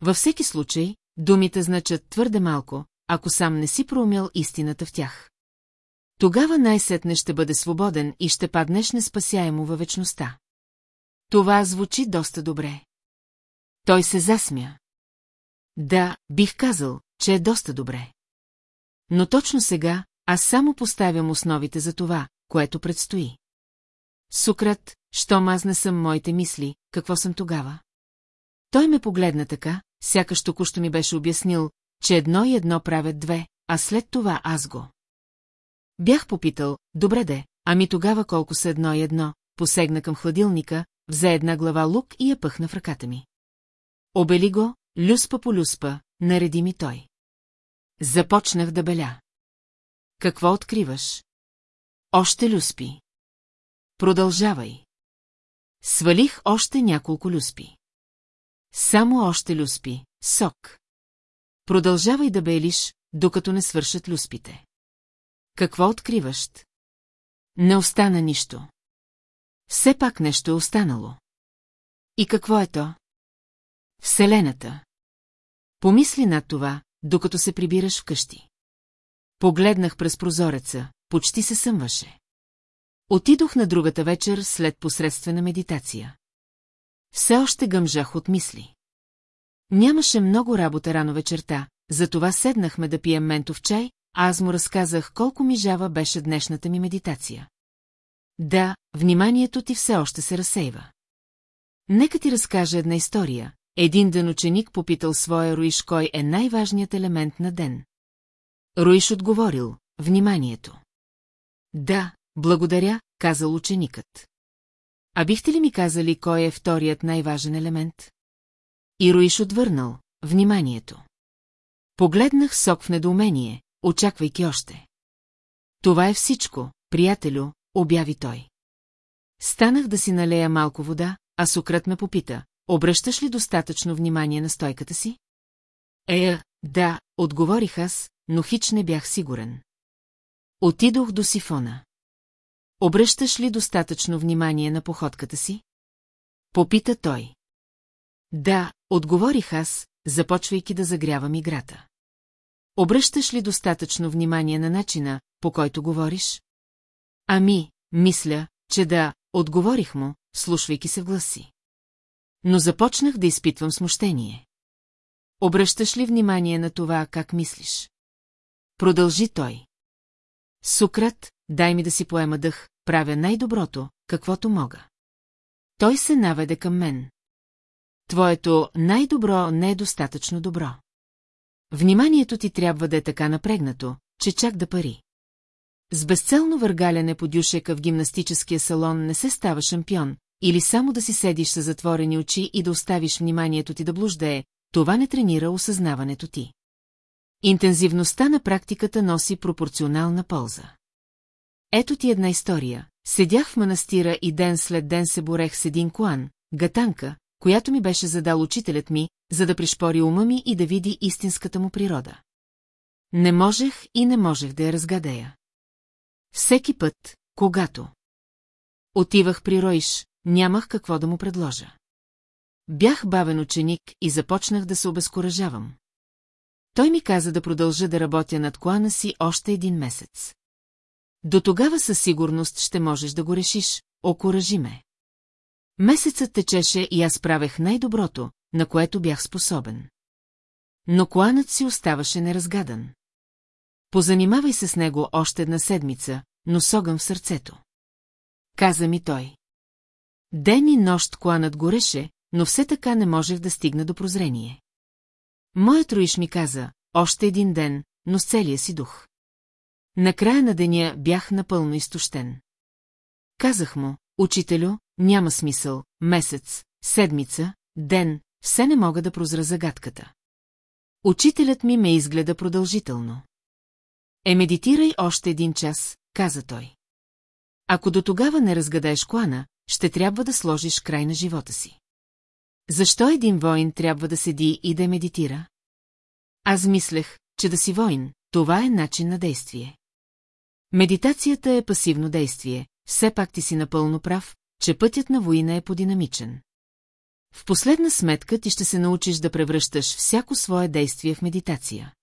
Във всеки случай, думите значат твърде малко, ако сам не си проумял истината в тях. Тогава най-сетне ще бъде свободен и ще паднеш неспасяемо във вечността. Това звучи доста добре. Той се засмя. Да, бих казал, че е доста добре. Но точно сега аз само поставям основите за това, което предстои. Сукрат, щом аз не съм моите мисли, какво съм тогава? Той ме погледна така, сякаш току-що ми беше обяснил, че едно и едно правят две, а след това аз го. Бях попитал, добре де, ами тогава колко са едно и едно, посегна към хладилника, взе една глава лук и я пъхна в ръката ми. Обели го, люспа по люспа, нареди ми той. Започнах да беля. Какво откриваш? Още люспи. Продължавай. Свалих още няколко люспи. Само още люспи, сок. Продължавай да белиш, докато не свършат люспите. Какво откриваш? Не остана нищо. Все пак нещо е останало. И какво е то? Вселената. Помисли над това, докато се прибираш вкъщи. Погледнах през прозореца, почти се съмваше. Отидох на другата вечер след посредствена медитация. Все още гъмжах от мисли. Нямаше много работа рано вечерта, затова седнахме да пием ментов чай, аз му разказах колко ми жава беше днешната ми медитация. Да, вниманието ти все още се разсейва. Нека ти разкажа една история. Един ден ученик попитал своя Руиш кой е най-важният елемент на ден. Руиш отговорил – вниманието. Да, благодаря, казал ученикът. А бихте ли ми казали кой е вторият най-важен елемент? И Руиш отвърнал – вниманието. Погледнах сок в недоумение, очаквайки още. Това е всичко, приятелю, обяви той. Станах да си налея малко вода, а Сократ ме попита, обръщаш ли достатъчно внимание на стойката си? Е, да, отговорих аз, но хич не бях сигурен. Отидох до сифона. Обръщаш ли достатъчно внимание на походката си? Попита той. Да, отговорих аз, започвайки да загрявам играта. Обръщаш ли достатъчно внимание на начина, по който говориш? Ами, мисля, че да, отговорих му, слушвайки се в гласи. Но започнах да изпитвам смущение. Обръщаш ли внимание на това, как мислиш? Продължи той. Сукрат, дай ми да си поема дъх, правя най-доброто, каквото мога. Той се наведе към мен. Твоето най-добро не е достатъчно добро. Вниманието ти трябва да е така напрегнато, че чак да пари. С безцелно въргаляне по дюшека в гимнастическия салон не се става шампион, или само да си седиш с затворени очи и да оставиш вниманието ти да блуждае, това не тренира осъзнаването ти. Интензивността на практиката носи пропорционална полза. Ето ти една история. Седях в манастира и ден след ден се борех с един куан, гатанка, която ми беше задал учителят ми, за да пришпори ума ми и да види истинската му природа. Не можех и не можех да я разгадея. Всеки път, когато отивах при Ройш, нямах какво да му предложа. Бях бавен ученик и започнах да се обезкуражавам. Той ми каза да продължа да работя над клана си още един месец. До тогава със сигурност ще можеш да го решиш, окоръжи ме. Месецът течеше и аз правех най-доброто, на което бях способен. но кланът си оставаше неразгадан. Позанимавай се с него още една седмица, но с огън в сърцето. Каза ми той. Ден и нощ кланът гореше, но все така не можех да стигна до прозрение. Моят руиш ми каза, още един ден, но с целия си дух. Накрая на деня бях напълно изтощен. Казах му, учителю, няма смисъл, месец, седмица, ден, все не мога да прозра загадката. Учителят ми ме изгледа продължително. Е, медитирай още един час, каза той. Ако до тогава не разгадаеш клана, ще трябва да сложиш край на живота си. Защо един воин трябва да седи и да медитира? Аз мислех, че да си воин, това е начин на действие. Медитацията е пасивно действие, все пак ти си напълно прав, че пътят на война е подинамичен. В последна сметка ти ще се научиш да превръщаш всяко свое действие в медитация.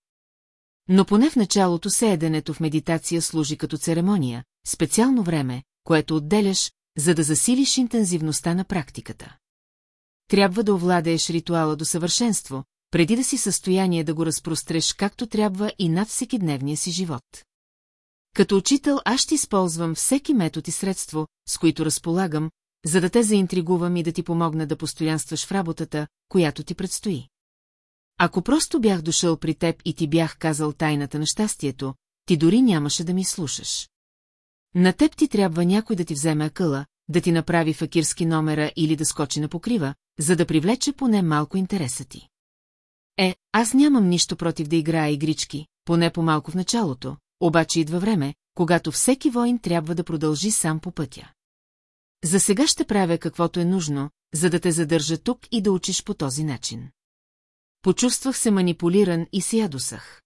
Но поне в началото седенето в медитация служи като церемония, специално време, което отделяш, за да засилиш интензивността на практиката. Трябва да овладееш ритуала до съвършенство, преди да си състояние да го разпростреш както трябва и над всеки дневния си живот. Като учител аз ще използвам всеки метод и средство, с които разполагам, за да те заинтригувам и да ти помогна да постоянстваш в работата, която ти предстои. Ако просто бях дошъл при теб и ти бях казал тайната на щастието, ти дори нямаше да ми слушаш. На теб ти трябва някой да ти вземе акъла, да ти направи факирски номера или да скочи на покрива, за да привлече поне малко интереса ти. Е, аз нямам нищо против да играя игрички, поне по-малко в началото, обаче идва време, когато всеки воин трябва да продължи сам по пътя. За сега ще правя каквото е нужно, за да те задържа тук и да учиш по този начин. Почувствах се манипулиран и се ядосах.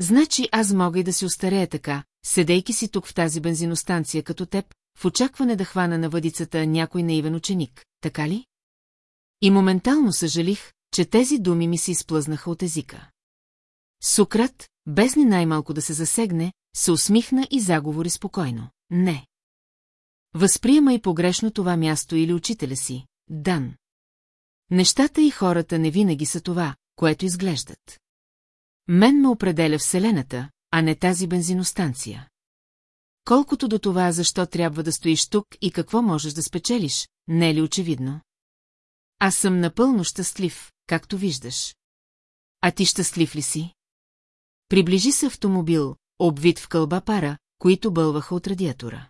Значи аз мога и да си остарея така, седейки си тук в тази бензиностанция като теб, в очакване да хвана на въдицата някой наивен ученик, така ли? И моментално съжалих, че тези думи ми се изплъзнаха от езика. Сукрат, без ни най-малко да се засегне, се усмихна и заговори спокойно. Не. Възприема и погрешно това място или учителя си, Дан. Нещата и хората не винаги са това, което изглеждат. Мен ме определя Вселената, а не тази бензиностанция. Колкото до това, защо трябва да стоиш тук и какво можеш да спечелиш, не е ли очевидно? Аз съм напълно щастлив, както виждаш. А ти щастлив ли си? Приближи се автомобил, обвит в кълба пара, които бълваха от радиатора.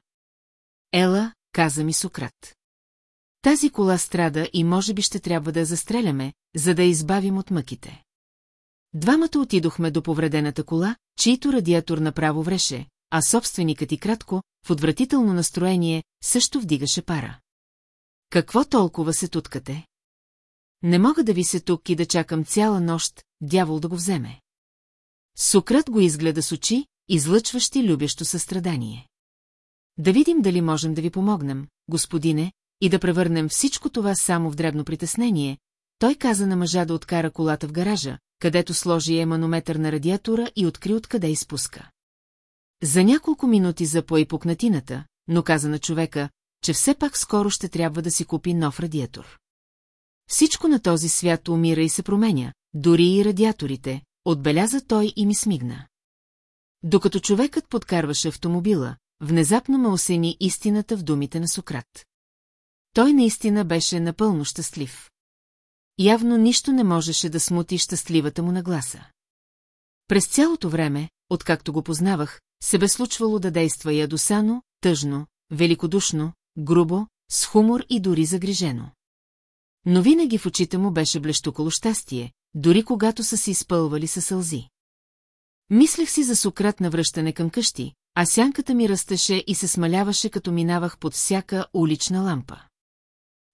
Ела, каза ми Сократ. Тази кола страда и може би ще трябва да застреляме, за да я избавим от мъките. Двамата отидохме до повредената кола, чието радиатор направо вреше, а собственикът и кратко, в отвратително настроение, също вдигаше пара. Какво толкова се туткате? Не мога да ви се тук и да чакам цяла нощ, дявол да го вземе. Сократ го изгледа с очи, излъчващи любящо състрадание. Да видим дали можем да ви помогнем, господине, и да превърнем всичко това само в дребно притеснение, той каза на мъжа да откара колата в гаража, където сложи еманометър на радиатора и откри откъде изпуска. За няколко минути запои пукнатината, но каза на човека, че все пак скоро ще трябва да си купи нов радиатор. Всичко на този свят умира и се променя, дори и радиаторите, отбеляза той и ми смигна. Докато човекът подкарваше автомобила, внезапно ме осени истината в думите на Сократ. Той наистина беше напълно щастлив. Явно нищо не можеше да смути щастливата му нагласа. През цялото време, откакто го познавах, се бе случвало да действа ядосано, тъжно, великодушно, грубо, с хумор и дори загрижено. Но винаги в очите му беше блещукало щастие, дори когато са се изпълвали със сълзи. Мислех си за Сократ на връщане към къщи, а сянката ми растеше и се смаляваше, като минавах под всяка улична лампа.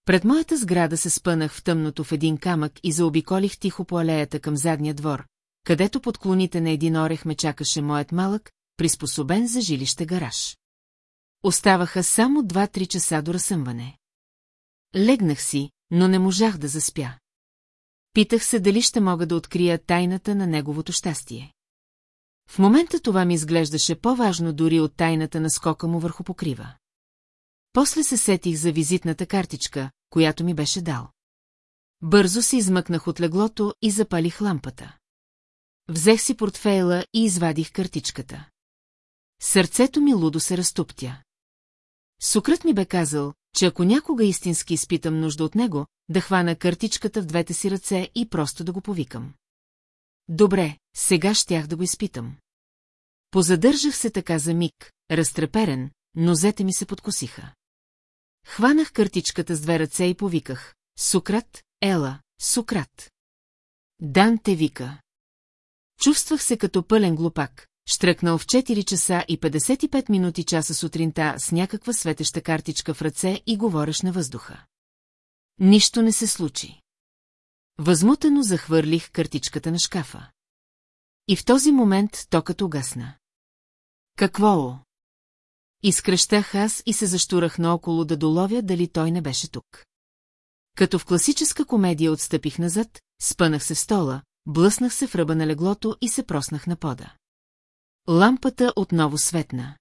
Пред моята сграда се спънах в тъмното в един камък и заобиколих тихо по алеята към задния двор, където под клоните на един орех ме чакаше моят малък, приспособен за жилище гараж. Оставаха само два-три часа до разсъмване. Легнах си, но не можах да заспя. Питах се дали ще мога да открия тайната на неговото щастие. В момента това ми изглеждаше по-важно дори от тайната на скока му върху покрива. После се сетих за визитната картичка, която ми беше дал. Бързо се измъкнах от леглото и запалих лампата. Взех си портфейла и извадих картичката. Сърцето ми лудо се разтуптя. Сукрът ми бе казал, че ако някога истински изпитам нужда от него, да хвана картичката в двете си ръце и просто да го повикам. Добре, сега щях да го изпитам. Позадържах се така за миг, разтреперен, нозете ми се подкосиха. Хванах картичката с две ръце и повиках. Сукрат, ела, Сукрат. Дан те вика. Чувствах се като пълен глупак, штръкнал в 4 часа и 55 минути часа сутринта с някаква светеща картичка в ръце и говореш на въздуха. Нищо не се случи. Възмутено захвърлих картичката на шкафа. И в този момент токът угасна. Какво? Изкръщах аз и се заштурах наоколо да доловя дали той не беше тук. Като в класическа комедия отстъпих назад, спънах се в стола, блъснах се в ръба на леглото и се проснах на пода. Лампата отново светна.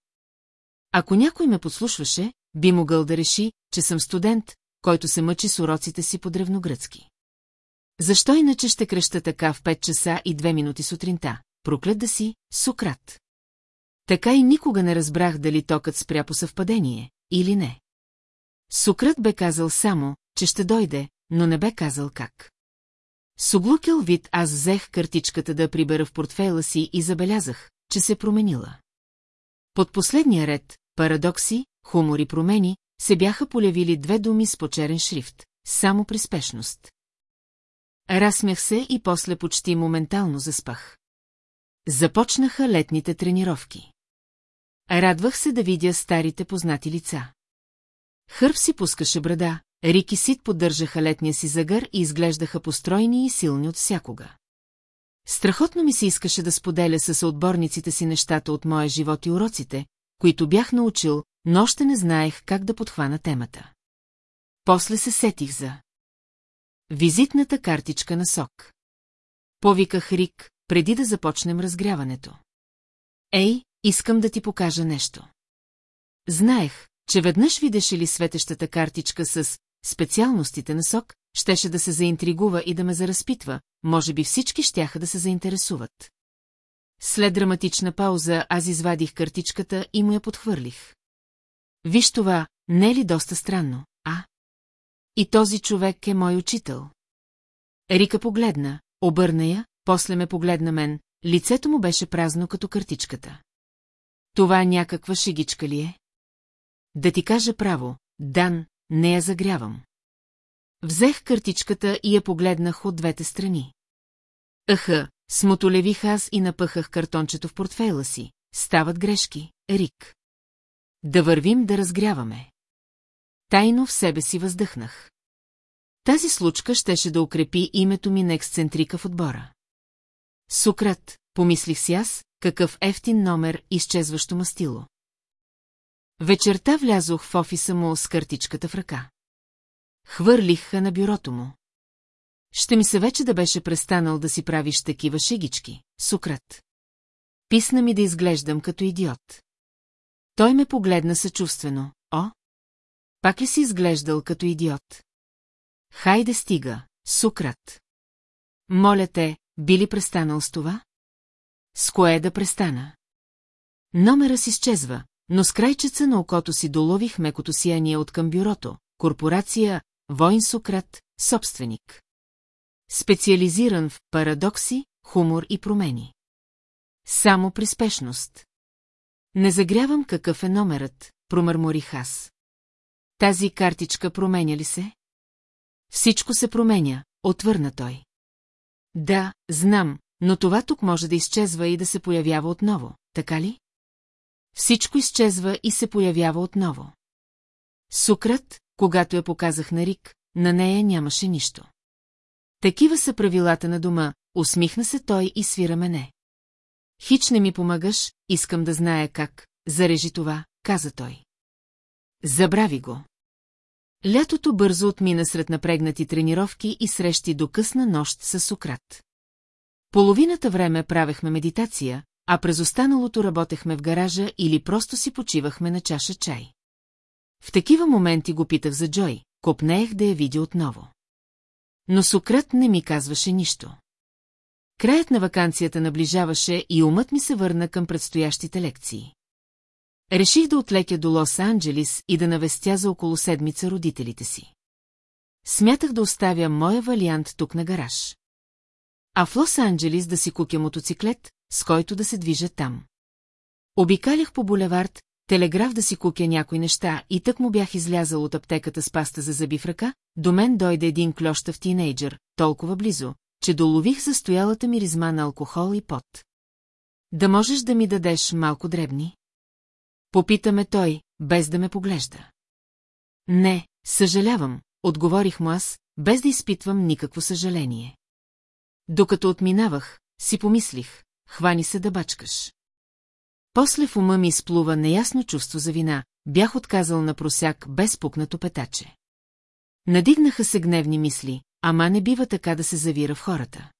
Ако някой ме подслушваше, би могъл да реши, че съм студент, който се мъчи с уроците си по древногръцки. Защо иначе ще кръща така в 5 часа и 2 минути сутринта? Проклет да си, Сократ. Така и никога не разбрах дали токът спря по съвпадение, или не. Сократ бе казал само, че ще дойде, но не бе казал как. С оглукил вид аз взех картичката да прибера в портфейла си и забелязах, че се променила. Под последния ред, парадокси, хумор и промени, се бяха полявили две думи с почерен шрифт, само при спешност. Разсмях се и после почти моментално заспах. Започнаха летните тренировки. Радвах се да видя старите познати лица. Хърв си пускаше брада, Рик и Сид поддържаха летния си загър и изглеждаха постройни и силни от всякога. Страхотно ми се искаше да споделя с съотборниците си нещата от моя живот и уроците, които бях научил, но още не знаех как да подхвана темата. После се сетих за... Визитната картичка на сок. Повиках Рик, преди да започнем разгряването. Ей, искам да ти покажа нещо. Знаех, че веднъж видеше ли светещата картичка с специалностите на сок, щеше да се заинтригува и да ме заразпитва, може би всички щяха да се заинтересуват. След драматична пауза аз извадих картичката и му я подхвърлих. Виж това, не е ли доста странно, а? И този човек е мой учител. Рика погледна, обърна я, после ме погледна мен, лицето му беше празно като картичката. Това някаква шигичка ли е? Да ти кажа право, Дан, не я загрявам. Взех картичката и я погледнах от двете страни. Аха, смотолевих аз и напъхах картончето в портфейла си. Стават грешки, Рик. Да вървим да разгряваме. Тайно в себе си въздъхнах. Тази случка щеше да укрепи името ми на ексцентрика в отбора. Сукрат, помислих си аз, какъв ефтин номер изчезващо мастило. Вечерта влязох в офиса му с картичката в ръка. Хвърлих на бюрото му. Ще ми се вече да беше престанал да си правиш такива шегички, Сукрат. Писна ми да изглеждам като идиот. Той ме погледна съчувствено. О? Пак ли си изглеждал като идиот? Хайде стига, Сукрат. Моля те, би ли престанал с това? С кое да престана? Номера си изчезва, но с крайчеца на окото си долових мекото сияние от към бюрото, корпорация, Войн Сократ, собственик. Специализиран в парадокси, хумор и промени. Само при спешност. Не загрявам какъв е номерът, промърморих аз. Тази картичка променя ли се? Всичко се променя, отвърна той. Да, знам, но това тук може да изчезва и да се появява отново, така ли? Всичко изчезва и се появява отново. Сукрат, когато я показах на Рик, на нея нямаше нищо. Такива са правилата на дома, усмихна се той и свира мене. Хич не ми помагаш, искам да зная как, зарежи това, каза той. Забрави го. Лятото бързо отмина сред напрегнати тренировки и срещи до късна нощ с Сократ. Половината време правехме медитация, а през останалото работехме в гаража или просто си почивахме на чаша чай. В такива моменти го питах за Джой, копнеех да я видя отново. Но Сократ не ми казваше нищо. Краят на вакансията наближаваше и умът ми се върна към предстоящите лекции. Реших да отлетя до Лос-Анджелис и да навестя за около седмица родителите си. Смятах да оставя моя валиант тук на гараж. А в Лос-Анджелис да си купя мотоциклет, с който да се движа там. Обикалях по булевард, телеграф да си купя някои неща и тък му бях излязал от аптеката с паста за зъби в ръка, до мен дойде един клющав тинейджър, толкова близо, че долових застоялата миризма на алкохол и пот. Да можеш да ми дадеш малко дребни? Попитаме той, без да ме поглежда. Не, съжалявам, отговорих му аз, без да изпитвам никакво съжаление. Докато отминавах, си помислих, хвани се да бачкаш. После в ума ми изплува неясно чувство за вина, бях отказал на просяк без пукнато петаче. Надигнаха се гневни мисли, ама не бива така да се завира в хората.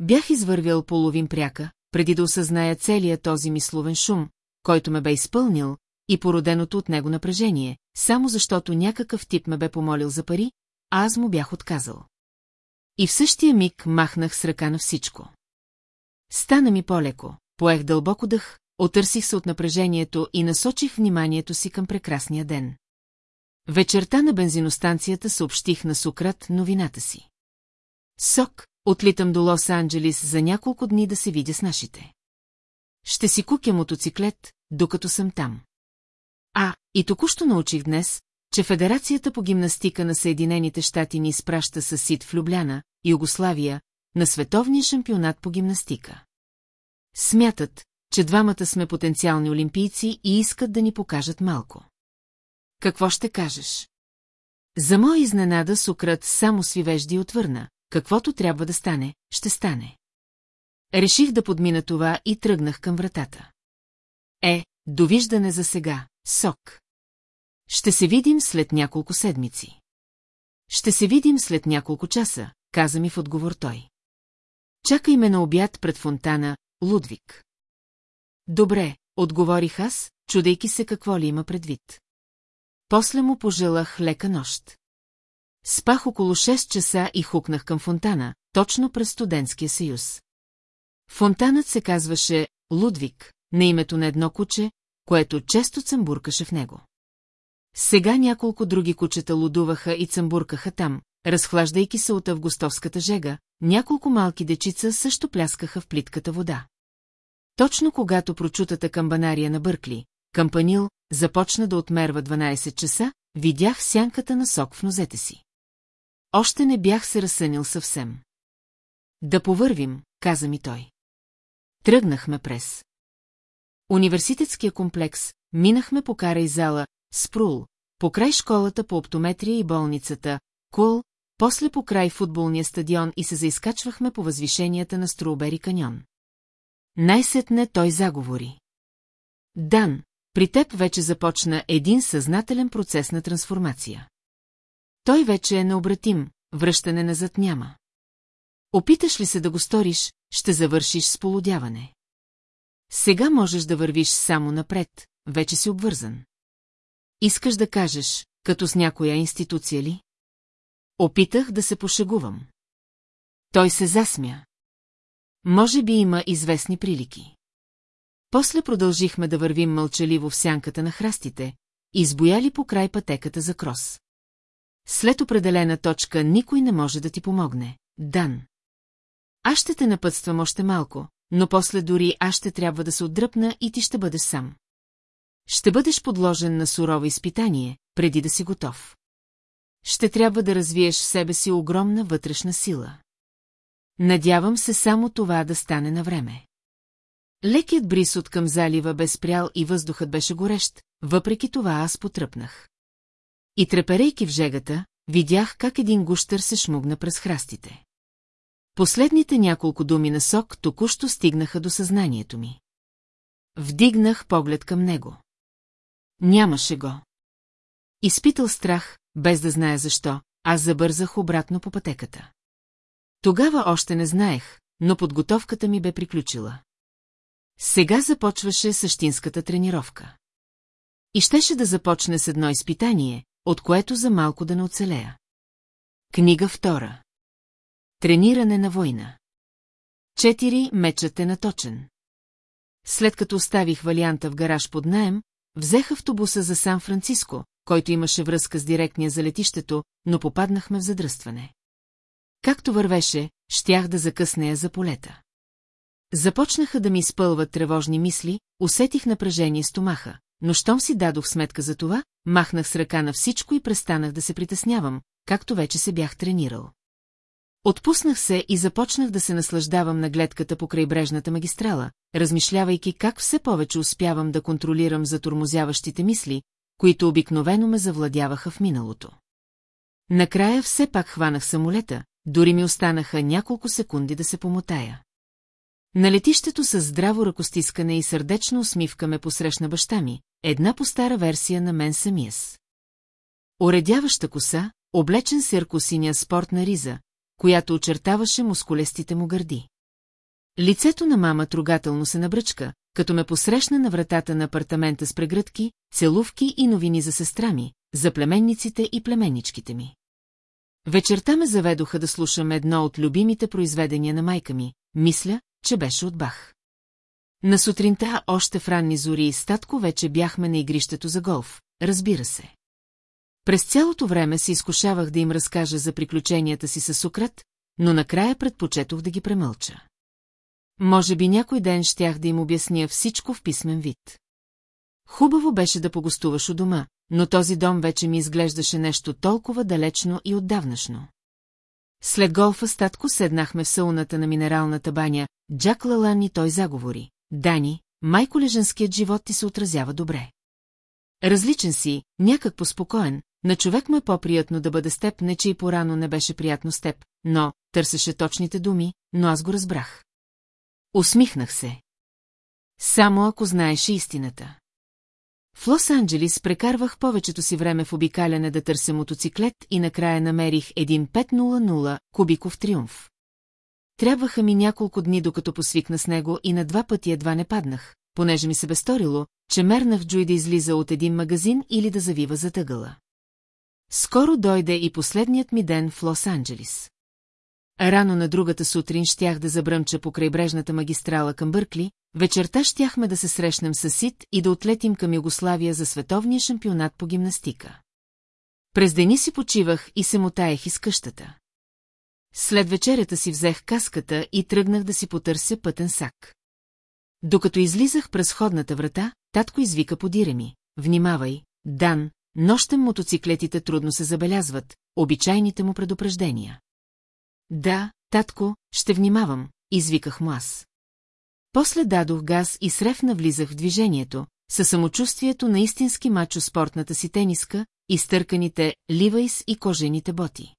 Бях извървял половин пряка, преди да осъзная целият този мисловен шум, който ме бе изпълнил, и породеното от него напрежение, само защото някакъв тип ме бе помолил за пари, а аз му бях отказал. И в същия миг махнах с ръка на всичко. Стана ми по-леко, поех дълбоко дъх, отърсих се от напрежението и насочих вниманието си към прекрасния ден. Вечерта на бензиностанцията съобщих на Сократ новината си. Сок, отлитам до Лос-Анджелис за няколко дни да се видя с нашите. Ще си кукя мотоциклет, докато съм там. А, и току-що научих днес, че Федерацията по гимнастика на Съединените щати ни изпраща със Сид в Любляна, Югославия, на световния шампионат по гимнастика. Смятат, че двамата сме потенциални олимпийци и искат да ни покажат малко. Какво ще кажеш? За моя изненада Сократ само свивежди и отвърна. Каквото трябва да стане, ще стане. Реших да подмина това и тръгнах към вратата. Е, довиждане за сега, сок. Ще се видим след няколко седмици. Ще се видим след няколко часа, каза ми в отговор той. Чакай ме на обяд пред фонтана, Лудвик. Добре, отговорих аз, чудейки се какво ли има предвид. После му пожелах лека нощ. Спах около 6 часа и хукнах към фонтана, точно през студентския съюз. Фонтанът се казваше Лудвик, на името на едно куче, което често цъмбуркаше в него. Сега няколко други кучета лудуваха и цъмбуркаха там, разхлаждайки се от августовската жега, няколко малки дечица също пляскаха в плитката вода. Точно когато прочутата камбанария на Бъркли, кампанил, започна да отмерва 12 часа, видях сянката на сок в нозете си. Още не бях се разсънил съвсем. Да повървим, каза ми той. Тръгнахме през. Университетския комплекс, минахме по кара и зала, Спрул, покрай школата по оптометрия и болницата, Кул, после покрай футболния стадион и се заискачвахме по възвишенията на Строубери каньон. Най-сетне той заговори. Дан, при теб вече започна един съзнателен процес на трансформация. Той вече е необратим, връщане назад няма. Опиташ ли се да го сториш, ще завършиш с полудяване. Сега можеш да вървиш само напред, вече си обвързан. Искаш да кажеш, като с някоя институция ли? Опитах да се пошегувам. Той се засмя. Може би има известни прилики. После продължихме да вървим мълчаливо в сянката на храстите, избояли по край пътеката за крос. След определена точка никой не може да ти помогне. Дан. Аз ще те напътствам още малко, но после дори аз ще трябва да се отдръпна и ти ще бъдеш сам. Ще бъдеш подложен на сурово изпитание, преди да си готов. Ще трябва да развиеш в себе си огромна вътрешна сила. Надявам се само това да стане на време. Лекият бриз от към залива бе спрял и въздухът беше горещ, въпреки това аз потръпнах. И треперейки в жегата, видях как един гущър се шмугна през храстите. Последните няколко думи на сок току-що стигнаха до съзнанието ми. Вдигнах поглед към него. Нямаше го. Изпитал страх, без да знае защо, аз забързах обратно по пътеката. Тогава още не знаех, но подготовката ми бе приключила. Сега започваше същинската тренировка. И щеше да започне с едно изпитание, от което за малко да не оцелея. Книга втора. Трениране на война. Четири мечът е наточен. След като оставих валианта в гараж под наем, взех автобуса за Сан-Франциско, който имаше връзка с директния за летището, но попаднахме в задръстване. Както вървеше, щях да закъснея за полета. Започнаха да ми изпълват тревожни мисли, усетих напрежение стомаха, но щом си дадох сметка за това, махнах с ръка на всичко и престанах да се притеснявам, както вече се бях тренирал. Отпуснах се и започнах да се наслаждавам на гледката по крайбрежната магистрала, размишлявайки как все повече успявам да контролирам затормозяващите мисли, които обикновено ме завладяваха в миналото. Накрая все пак хванах самолета, дори ми останаха няколко секунди да се помотая. На летището с здраво ръкостискане и сърдечна усмивка ме посрещна баща ми, една по-стара версия на мен самия. Оредяваща коса, облечен с яркосиня спортна риза, която очертаваше мускулестите му гърди. Лицето на мама трогателно се набръчка, като ме посрещна на вратата на апартамента с прегръдки, целувки и новини за сестра ми, за племенниците и племенничките ми. Вечерта ме заведоха да слушам едно от любимите произведения на майка ми, мисля, че беше от Бах. На сутринта, още в ранни зори и статко вече бяхме на игрището за голф, разбира се. През цялото време се изкушавах да им разкажа за приключенията си с Сукрат, но накрая предпочетох да ги премълча. Може би някой ден щях да им обясня всичко в писмен вид. Хубаво беше да погостуваш у дома, но този дом вече ми изглеждаше нещо толкова далечно и отдавнашно. След голфа статко седнахме в сауната на минералната баня, Джак Лалан и той заговори. Дани, майко леженският живот ти се отразява добре. Различен си, някак поспокоен, на човек му е по-приятно да бъде с теб, не че и порано не беше приятно с теб, но, търсеше точните думи, но аз го разбрах. Усмихнах се. Само ако знаеше истината. В Лос-Анджелис прекарвах повечето си време в обикаляне да търся мотоциклет и накрая намерих един 500 кубиков триумф. Трябваха ми няколко дни, докато посвикна с него и на два пъти едва не паднах, понеже ми се бе сторило, че мернах Джуй да излиза от един магазин или да завива за тъгъла. Скоро дойде и последният ми ден в Лос-Анджелис. Рано на другата сутрин щях да забръмча по крайбрежната магистрала към Бъркли, вечерта щяхме да се срещнем с Сит и да отлетим към Югославия за световния шампионат по гимнастика. През дени си почивах и се мотаех из къщата. След вечерята си взех каската и тръгнах да си потърся пътен сак. Докато излизах през ходната врата, татко извика подире ми. Внимавай, Дан, нощем мотоциклетите трудно се забелязват, обичайните му предупреждения. Да, татко, ще внимавам, извиках му аз. После дадох газ и срев навлизах в движението, със самочувствието на истински мачо спортната си тениска, изтърканите ливайс и кожените боти.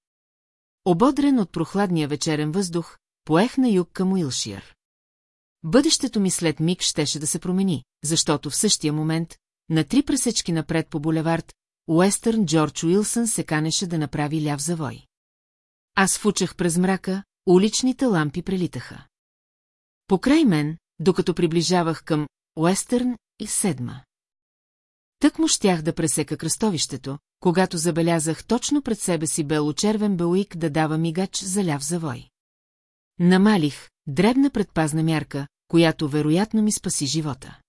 Ободрен от прохладния вечерен въздух, поех на юг към Уилшир. Бъдещето ми след миг щеше да се промени, защото в същия момент, на три пресечки напред по булевард, Уестърн Джордж Уилсън се канеше да направи ляв завой. Аз фучах през мрака, уличните лампи прелитаха. Покрай мен, докато приближавах към Уестърн и седма. Тък му щях да пресека кръстовището, когато забелязах точно пред себе си белочервен белуик да дава мигач за ляв завой. Намалих, дребна предпазна мярка, която вероятно ми спаси живота.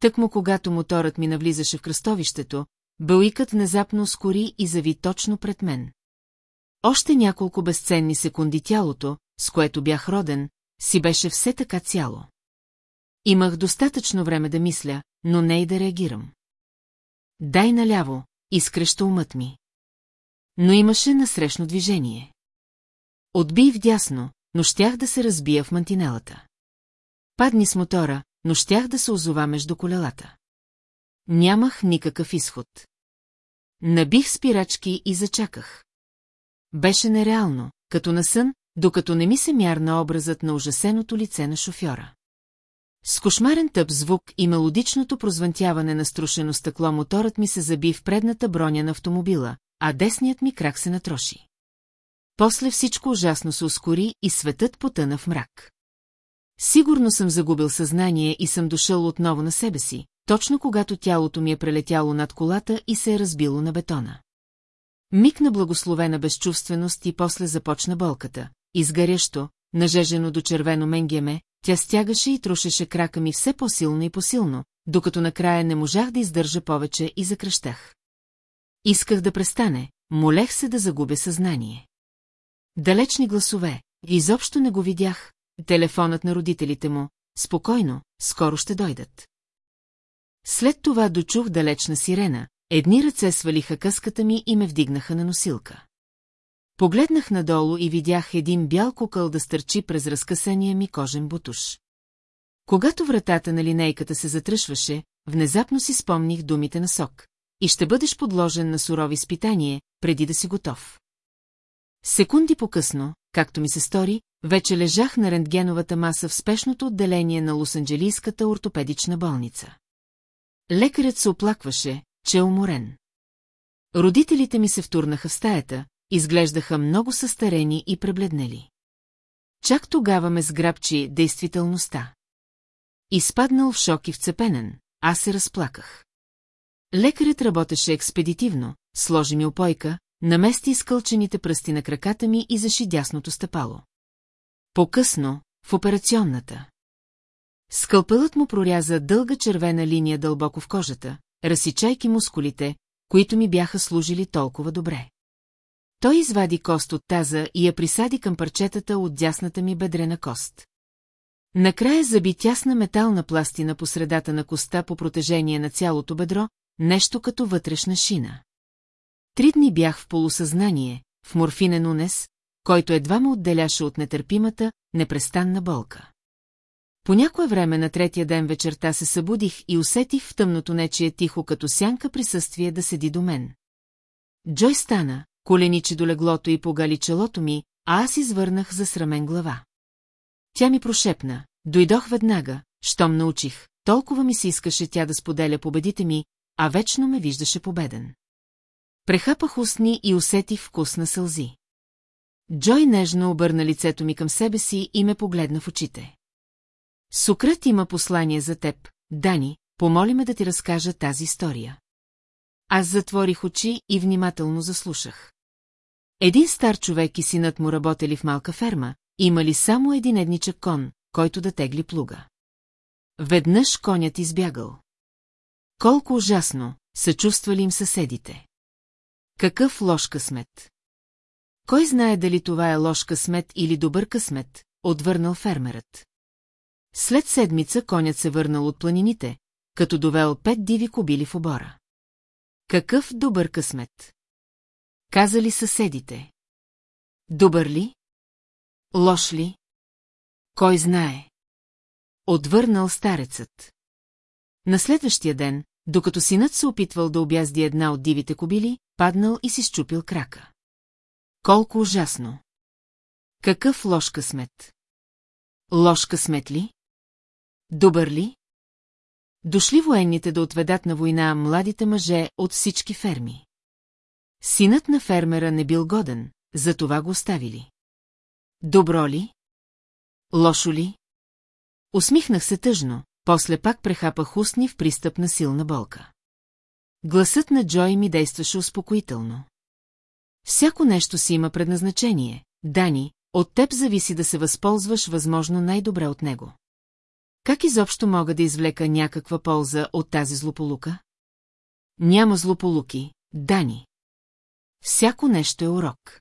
Тък му когато моторът ми навлизаше в кръстовището, белуикът внезапно ускори и зави точно пред мен. Още няколко безценни секунди тялото, с което бях роден, си беше все така цяло. Имах достатъчно време да мисля, но не и да реагирам. Дай наляво, изкреща умът ми. Но имаше насрещно движение. Отбий вдясно, но щях да се разбия в мантинелата. Падни с мотора, но щях да се озова между колелата. Нямах никакъв изход. Набих спирачки и зачаках. Беше нереално, като на сън, докато не ми се мярна образът на ужасеното лице на шофьора. С кошмарен тъп звук и мелодичното прозвънтяване на струшено стъкло моторът ми се заби в предната броня на автомобила, а десният ми крак се натроши. После всичко ужасно се ускори и светът потъна в мрак. Сигурно съм загубил съзнание и съм дошъл отново на себе си, точно когато тялото ми е прелетяло над колата и се е разбило на бетона. Миг на благословена безчувственост и после започна болката. Изгарящо, нажежено до червено менгеме, тя стягаше и трошеше крака ми все по-силно и по-силно, докато накрая не можах да издържа повече и закръщах. Исках да престане, молех се да загубя съзнание. Далечни гласове, изобщо не го видях, телефонът на родителите му, спокойно, скоро ще дойдат. След това дочух далечна сирена, едни ръце свалиха къската ми и ме вдигнаха на носилка. Погледнах надолу и видях един бял кукъл да стърчи през разкъсания ми кожен бутуш. Когато вратата на линейката се затръшваше, внезапно си спомних думите на Сок. И ще бъдеш подложен на сурови изпитание, преди да си готов. Секунди по-късно, както ми се стори, вече лежах на рентгеновата маса в спешното отделение на Лос-Анджелийската ортопедична болница. Лекарят се оплакваше, че е уморен. Родителите ми се втурнаха в стаята, изглеждаха много състарени и пребледнели. Чак тогава ме сграбчи действителността. Изпаднал в шок и вцепенен, аз се разплаках. Лекарят работеше експедитивно, сложи ми опойка, намести изкълчените пръсти на краката ми и заши дясното стъпало. По-късно, в операционната. Скълпълът му проряза дълга червена линия дълбоко в кожата, разсичайки мускулите, които ми бяха служили толкова добре. Той извади кост от таза и я присади към парчетата от дясната ми бедрена кост. Накрая заби тясна метална пластина по средата на коста по протежение на цялото бедро, нещо като вътрешна шина. Три дни бях в полусъзнание, в морфинен унес, който едва ме отделяше от нетърпимата, непрестанна болка. По някое време на третия ден вечерта се събудих и усетих в тъмното нечие тихо като сянка присъствие да седи до мен. Джой стана, коленичи до леглото и погали челото ми, а аз извърнах за срамен глава. Тя ми прошепна, дойдох веднага, щом научих, толкова ми се искаше тя да споделя победите ми, а вечно ме виждаше победен. Прехапах устни и усетих вкус на сълзи. Джой нежно обърна лицето ми към себе си и ме погледна в очите. Сукрът има послание за теб, Дани, помоли ме да ти разкажа тази история. Аз затворих очи и внимателно заслушах. Един стар човек и синът му работели в малка ферма, имали само един едничък кон, който да тегли плуга. Веднъж конят избягал. Колко ужасно, съчувствали им съседите. Какъв лош късмет. Кой знае дали това е лош късмет или добър късмет, отвърнал фермерът. След седмица конят се върнал от планините, като довел пет диви кобили в обора. Какъв добър късмет! Казали съседите. Добър ли? Лош ли? Кой знае? Отвърнал старецът. На следващия ден, докато синът се опитвал да обязди една от дивите кобили, паднал и си щупил крака. Колко ужасно! Какъв лош късмет! Лош късмет ли? Добър ли? Дошли военните да отведат на война младите мъже от всички ферми. Синът на фермера не бил годен, затова го оставили. Добро ли? Лошо ли? Усмихнах се тъжно, после пак прехапах устни в пристъп на силна болка. Гласът на Джой ми действаше успокоително. Всяко нещо си има предназначение, Дани, от теб зависи да се възползваш възможно най-добре от него. Как изобщо мога да извлека някаква полза от тази злополука? Няма злополуки, Дани. Всяко нещо е урок.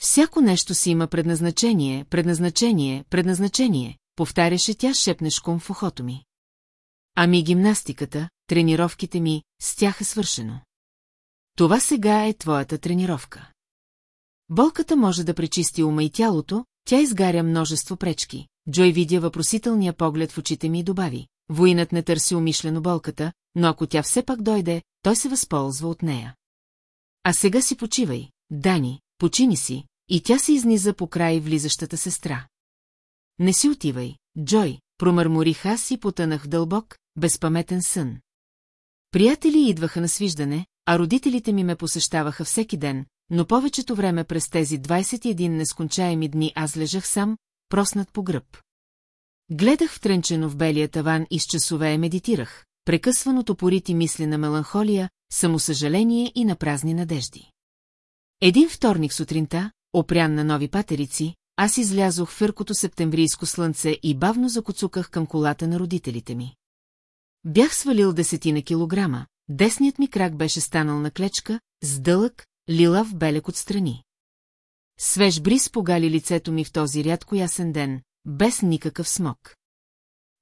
Всяко нещо си има предназначение, предназначение, предназначение, повтаряше тя шепнешком в ухото ми. Ами гимнастиката, тренировките ми, с тях е свършено. Това сега е твоята тренировка. Болката може да пречисти ума и тялото, тя изгаря множество пречки. Джой видя въпросителния поглед в очите ми и добави. Воинът не търси умишлено болката, но ако тя все пак дойде, той се възползва от нея. А сега си почивай, Дани, почини си, и тя се изниза по край влизащата сестра. Не си отивай, Джой, промърморих аз и потънах дълбок, безпаметен сън. Приятели идваха на свиждане, а родителите ми ме посещаваха всеки ден, но повечето време през тези 21 нескончаеми дни аз лежах сам, проснат по гръб. Гледах втренчено в белия таван и с часове медитирах, прекъсваното порити мисли на меланхолия, самосъжаление и на празни надежди. Един вторник сутринта, опрян на нови патерици, аз излязох в фъркото септемврийско слънце и бавно закоцуках към колата на родителите ми. Бях свалил десетина килограма, десният ми крак беше станал на клечка, с дълъг, лилав белек отстрани. Свеж бриз погали лицето ми в този рядко ясен ден, без никакъв смок.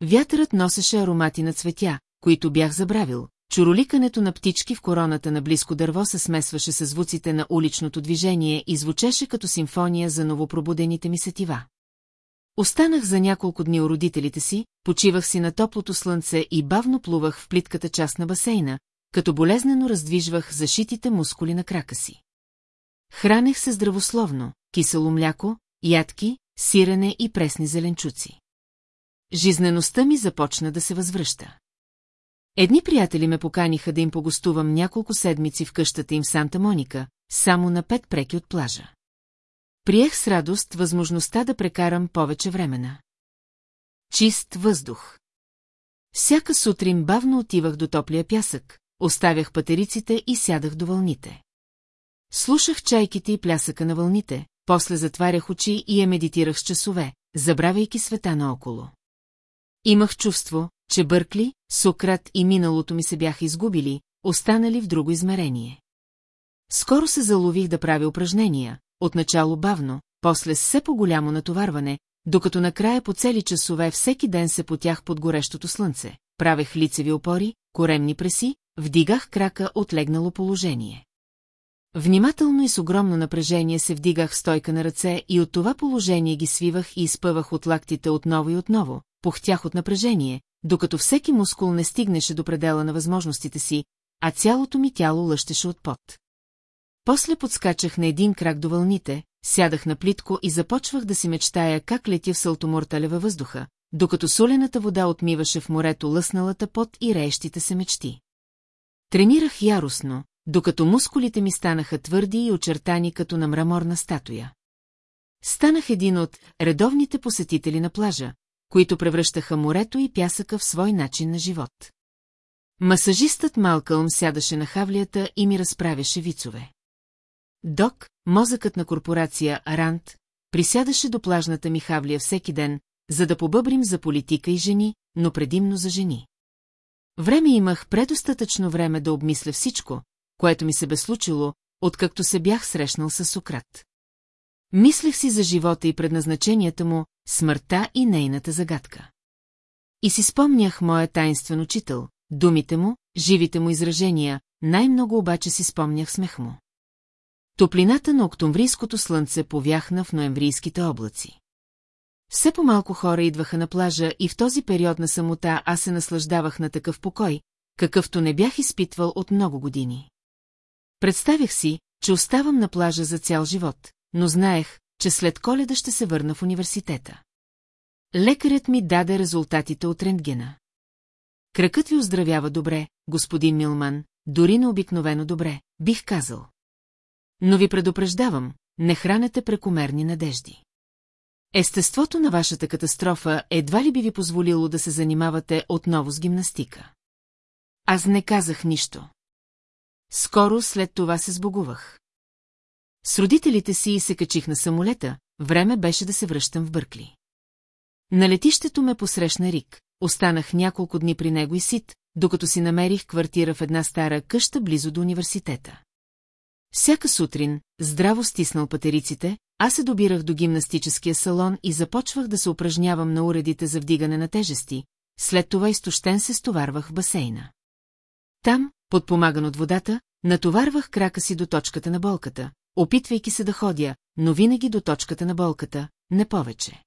Вятърът носеше аромати на цветя, които бях забравил. Чуроликането на птички в короната на близко дърво се смесваше с звуците на уличното движение и звучеше като симфония за новопробудените ми сетива. Останах за няколко дни у родителите си, почивах си на топлото слънце и бавно плувах в плитката част на басейна, като болезнено раздвижвах зашитите мускули на крака си. Хранех се здравословно, кисело мляко, ядки, сирене и пресни зеленчуци. Жизнеността ми започна да се възвръща. Едни приятели ме поканиха да им погостувам няколко седмици в къщата им в Санта Моника, само на пет преки от плажа. Приех с радост възможността да прекарам повече времена. Чист въздух. Всяка сутрин бавно отивах до топлия пясък, оставях патериците и сядах до вълните. Слушах чайките и плясъка на вълните, после затварях очи и я медитирах с часове, забравяйки света наоколо. Имах чувство, че Бъркли, Сократ и миналото ми се бяха изгубили, останали в друго измерение. Скоро се залових да правя упражнения, отначало бавно, после все по-голямо натоварване, докато накрая по цели часове всеки ден се потях под горещото слънце, правех лицеви опори, коремни преси, вдигах крака от легнало положение. Внимателно и с огромно напрежение се вдигах стойка на ръце и от това положение ги свивах и изпъвах от лактите отново и отново, пухтях от напрежение, докато всеки мускул не стигнеше до предела на възможностите си, а цялото ми тяло лъщеше от пот. После подскачах на един крак до вълните, сядах на плитко и започвах да си мечтая как летя в сълтомортале във въздуха, докато солената вода отмиваше в морето лъсналата пот и реещите се мечти. Тренирах яростно, докато мускулите ми станаха твърди и очертани като на мраморна статуя. Станах един от редовните посетители на плажа, които превръщаха морето и пясъка в свой начин на живот. Масажистът Малкълм сядаше на хавлията и ми разправяше вицове. Док, мозъкът на корпорация Арант, присядаше до плажната ми хавлия всеки ден, за да побъбрим за политика и жени, но предимно за жени. Време имах предостатъчно време да обмисля всичко, което ми се бе случило, откакто се бях срещнал с Сократ. Мислех си за живота и предназначенията му, смъртта и нейната загадка. И си спомнях моя таинствен учител, думите му, живите му изражения, най-много обаче си спомнях смех му. Топлината на октомврийското слънце повяхна в ноемврийските облаци. Все по-малко хора идваха на плажа и в този период на самота аз се наслаждавах на такъв покой, какъвто не бях изпитвал от много години. Представях си, че оставам на плажа за цял живот, но знаех, че след коледа ще се върна в университета. Лекарят ми даде резултатите от рентгена. Кракът ви оздравява добре, господин Милман, дори необикновено добре, бих казал. Но ви предупреждавам, не хранете прекомерни надежди. Естеството на вашата катастрофа едва ли би ви позволило да се занимавате отново с гимнастика. Аз не казах нищо. Скоро след това се сбогувах. С родителите си се качих на самолета, време беше да се връщам в Бъркли. На летището ме посрещна Рик, останах няколко дни при него и сит, докато си намерих квартира в една стара къща близо до университета. Всяка сутрин, здраво стиснал патериците, аз се добирах до гимнастическия салон и започвах да се упражнявам на уредите за вдигане на тежести, след това изтощен се стоварвах в басейна. Там, подпомаган от водата, натоварвах крака си до точката на болката, опитвайки се да ходя, но винаги до точката на болката, не повече.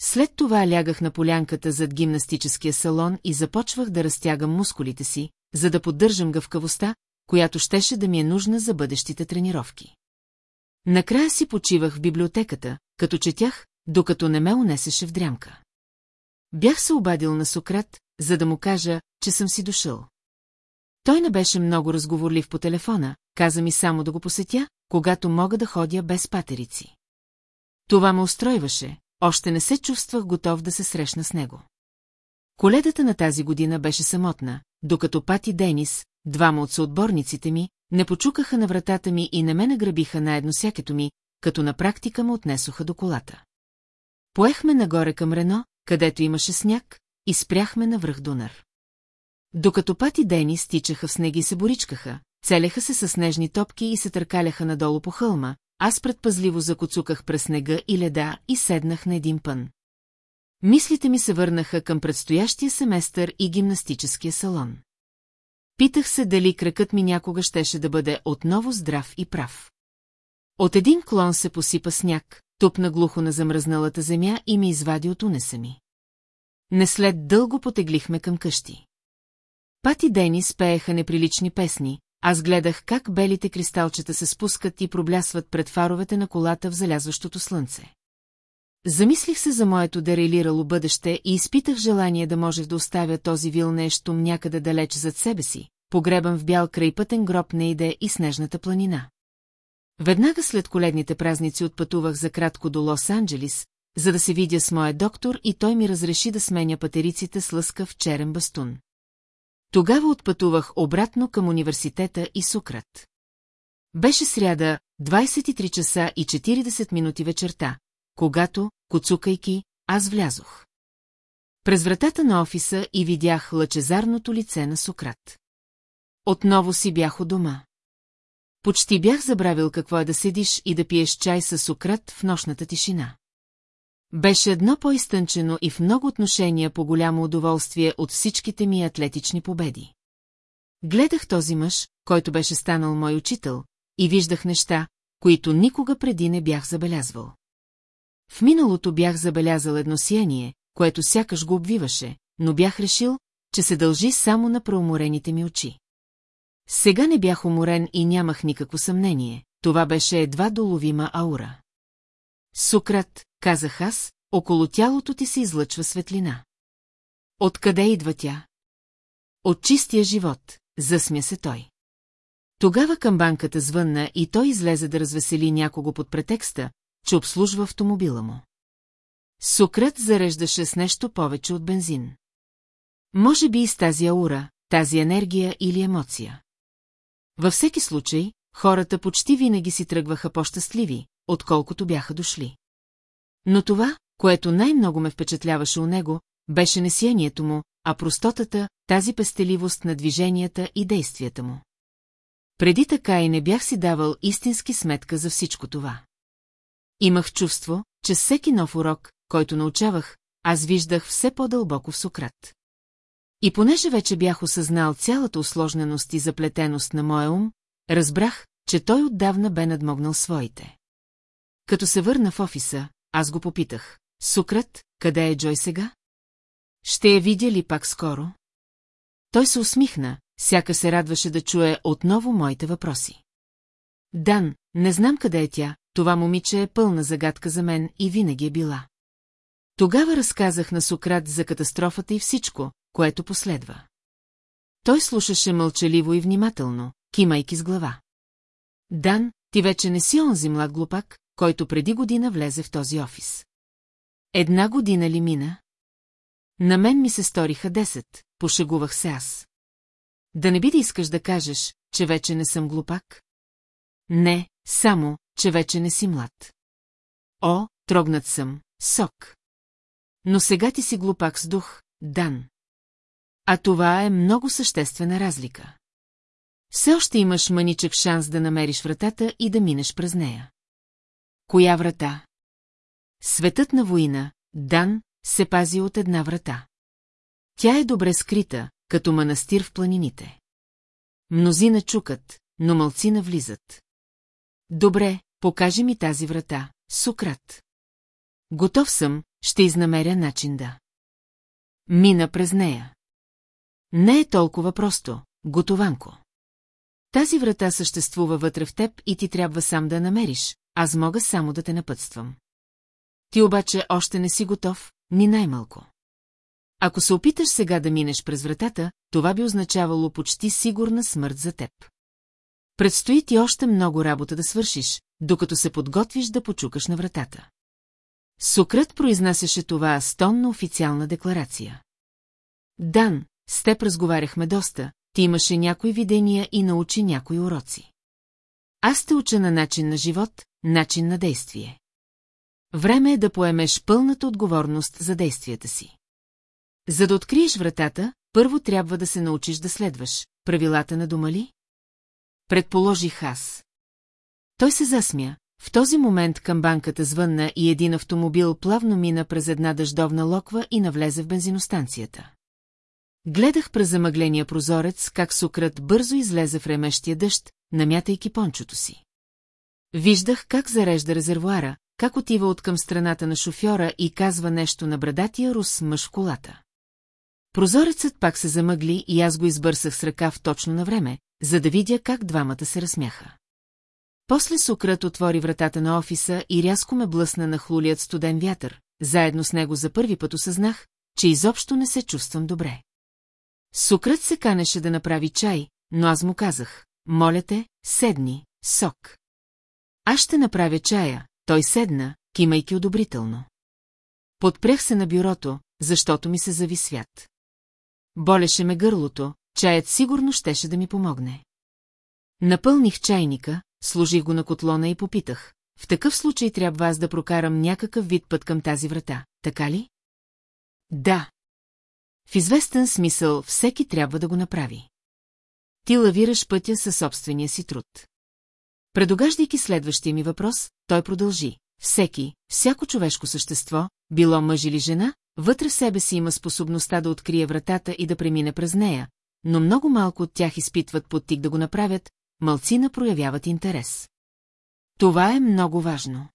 След това лягах на полянката зад гимнастическия салон и започвах да разтягам мускулите си, за да поддържам гъвкавостта, която щеше да ми е нужна за бъдещите тренировки. Накрая си почивах в библиотеката, като четях, докато не ме унесеше в дрямка. Бях се обадил на Сократ, за да му кажа, че съм си дошъл. Той не беше много разговорлив по телефона, каза ми само да го посетя, когато мога да ходя без патерици. Това ме устройваше, още не се чувствах готов да се срещна с него. Коледата на тази година беше самотна, докато Пати Денис, двама от съотборниците ми, не почукаха на вратата ми и не ме награбиха наедно сякето ми, като на практика ме отнесоха до колата. Поехме нагоре към Рено, където имаше сняг, и спряхме на връх Дунар. Докато Пати Дени стичаха в снеги и се боричкаха, целеха се с снежни топки и се търкаляха надолу по хълма, аз предпазливо закоцуках през снега и леда и седнах на един пън. Мислите ми се върнаха към предстоящия семестър и гимнастическия салон. Питах се дали кракът ми някога щеше да бъде отново здрав и прав. От един клон се посипа сняг, тупна глухо на замръзналата земя и ми извади от унеса ми. Не след дълго потеглихме към къщи. Пати Денис пееха неприлични песни, аз гледах как белите кристалчета се спускат и проблясват пред фаровете на колата в залязващото слънце. Замислих се за моето дерелирало бъдеще и изпитах желание да можех да оставя този вил нещо някъде далеч зад себе си, погребан в бял крайпътен гроб на иде и снежната планина. Веднага след коледните празници отпътувах за кратко до Лос-Анджелис, за да се видя с моя доктор и той ми разреши да сменя патериците с лъскав черен бастун. Тогава отпътувах обратно към университета и Сукрат. Беше сряда, 23 часа и 40 минути вечерта, когато, коцукайки, аз влязох. През вратата на офиса и видях лъчезарното лице на Сократ. Отново си бях у дома. Почти бях забравил какво е да седиш и да пиеш чай с Сократ в нощната тишина. Беше едно по-изтънчено и в много отношения по голямо удоволствие от всичките ми атлетични победи. Гледах този мъж, който беше станал мой учител, и виждах неща, които никога преди не бях забелязвал. В миналото бях забелязал едно сияние, което сякаш го обвиваше, но бях решил, че се дължи само на преуморените ми очи. Сега не бях уморен и нямах никакво съмнение, това беше едва доловима аура. Сукрат, казах аз, около тялото ти се излъчва светлина. Откъде идва тя? От чистия живот, засмя се той. Тогава към банката звънна и той излезе да развесели някого под претекста, че обслужва автомобила му. Сукрат зареждаше с нещо повече от бензин. Може би и с тази аура, тази енергия или емоция. Във всеки случай, хората почти винаги си тръгваха по-щастливи, отколкото бяха дошли. Но това, което най-много ме впечатляваше у него, беше не сиянието му, а простотата, тази пестеливост на движенията и действията му. Преди така и не бях си давал истински сметка за всичко това. Имах чувство, че всеки нов урок, който научавах, аз виждах все по-дълбоко в Сократ. И понеже вече бях осъзнал цялата усложненост и заплетеност на моя ум, разбрах, че той отдавна бе надмогнал своите. Като се върна в офиса, аз го попитах. Сукрат, къде е Джой сега? Ще я видя ли пак скоро? Той се усмихна, сяка се радваше да чуе отново моите въпроси. Дан, не знам къде е тя, това момиче е пълна загадка за мен и винаги е била. Тогава разказах на Сократ за катастрофата и всичко, което последва. Той слушаше мълчаливо и внимателно, кимайки с глава. Дан, ти вече не си онзи млад глупак, който преди година влезе в този офис. Една година ли мина? На мен ми се сториха десет, пошегувах се аз. Да не би да искаш да кажеш, че вече не съм глупак? Не, само, че вече не си млад. О, трогнат съм, сок. Но сега ти си глупак с дух, Дан. А това е много съществена разлика. Все още имаш маничък шанс да намериш вратата и да минеш през нея. Коя врата? Светът на война, Дан, се пази от една врата. Тя е добре скрита, като манастир в планините. Мнозина чукат, но мълцина влизат. Добре, покажи ми тази врата, Сукрат. Готов съм, ще изнамеря начин да. Мина през нея. Не е толкова просто, готованко. Тази врата съществува вътре в теб и ти трябва сам да намериш, аз мога само да те напътствам. Ти обаче още не си готов, ни най-малко. Ако се опиташ сега да минеш през вратата, това би означавало почти сигурна смърт за теб. Предстои ти още много работа да свършиш, докато се подготвиш да почукаш на вратата. Сократ произнасяше това с тон на официална декларация. Дан, с теб разговаряхме доста, ти имаше някои видения и научи някои уроци. Аз те уча на начин на живот, начин на действие. Време е да поемеш пълната отговорност за действията си. За да откриеш вратата, първо трябва да се научиш да следваш. Правилата на дома ли? Предположих аз. Той се засмя. В този момент към банката звънна и един автомобил плавно мина през една дъждовна локва и навлезе в бензиностанцията. Гледах през замъгления прозорец, как сукрат бързо излезе в ремещия дъжд, намятайки пончото си. Виждах как зарежда резервуара, как отива от към страната на шофьора и казва нещо на брадатия рус мъж в колата. Прозорецът пак се замъгли и аз го избърсах с ръка в точно на време, за да видя как двамата се разсмяха. После Сукрат отвори вратата на офиса и рязко ме блъсна на хлулият студен вятър. Заедно с него за първи път осъзнах, че изобщо не се чувствам добре. Сукрат се канеше да направи чай, но аз му казах, моля те, седни, сок. Аз ще направя чая, той седна, кимайки одобрително. Подпрях се на бюрото, защото ми се зави свят. Болеше ме гърлото, чаят сигурно щеше да ми помогне. Напълних чайника, служих го на котлона и попитах. В такъв случай трябва аз да прокарам някакъв вид път към тази врата, така ли? Да. В известен смисъл всеки трябва да го направи. Ти лавираш пътя със собствения си труд. Предогаждайки следващия ми въпрос, той продължи. Всеки, всяко човешко същество, било мъж или жена, вътре в себе си има способността да открие вратата и да премине през нея, но много малко от тях изпитват подтик да го направят, мълцина проявяват интерес. Това е много важно.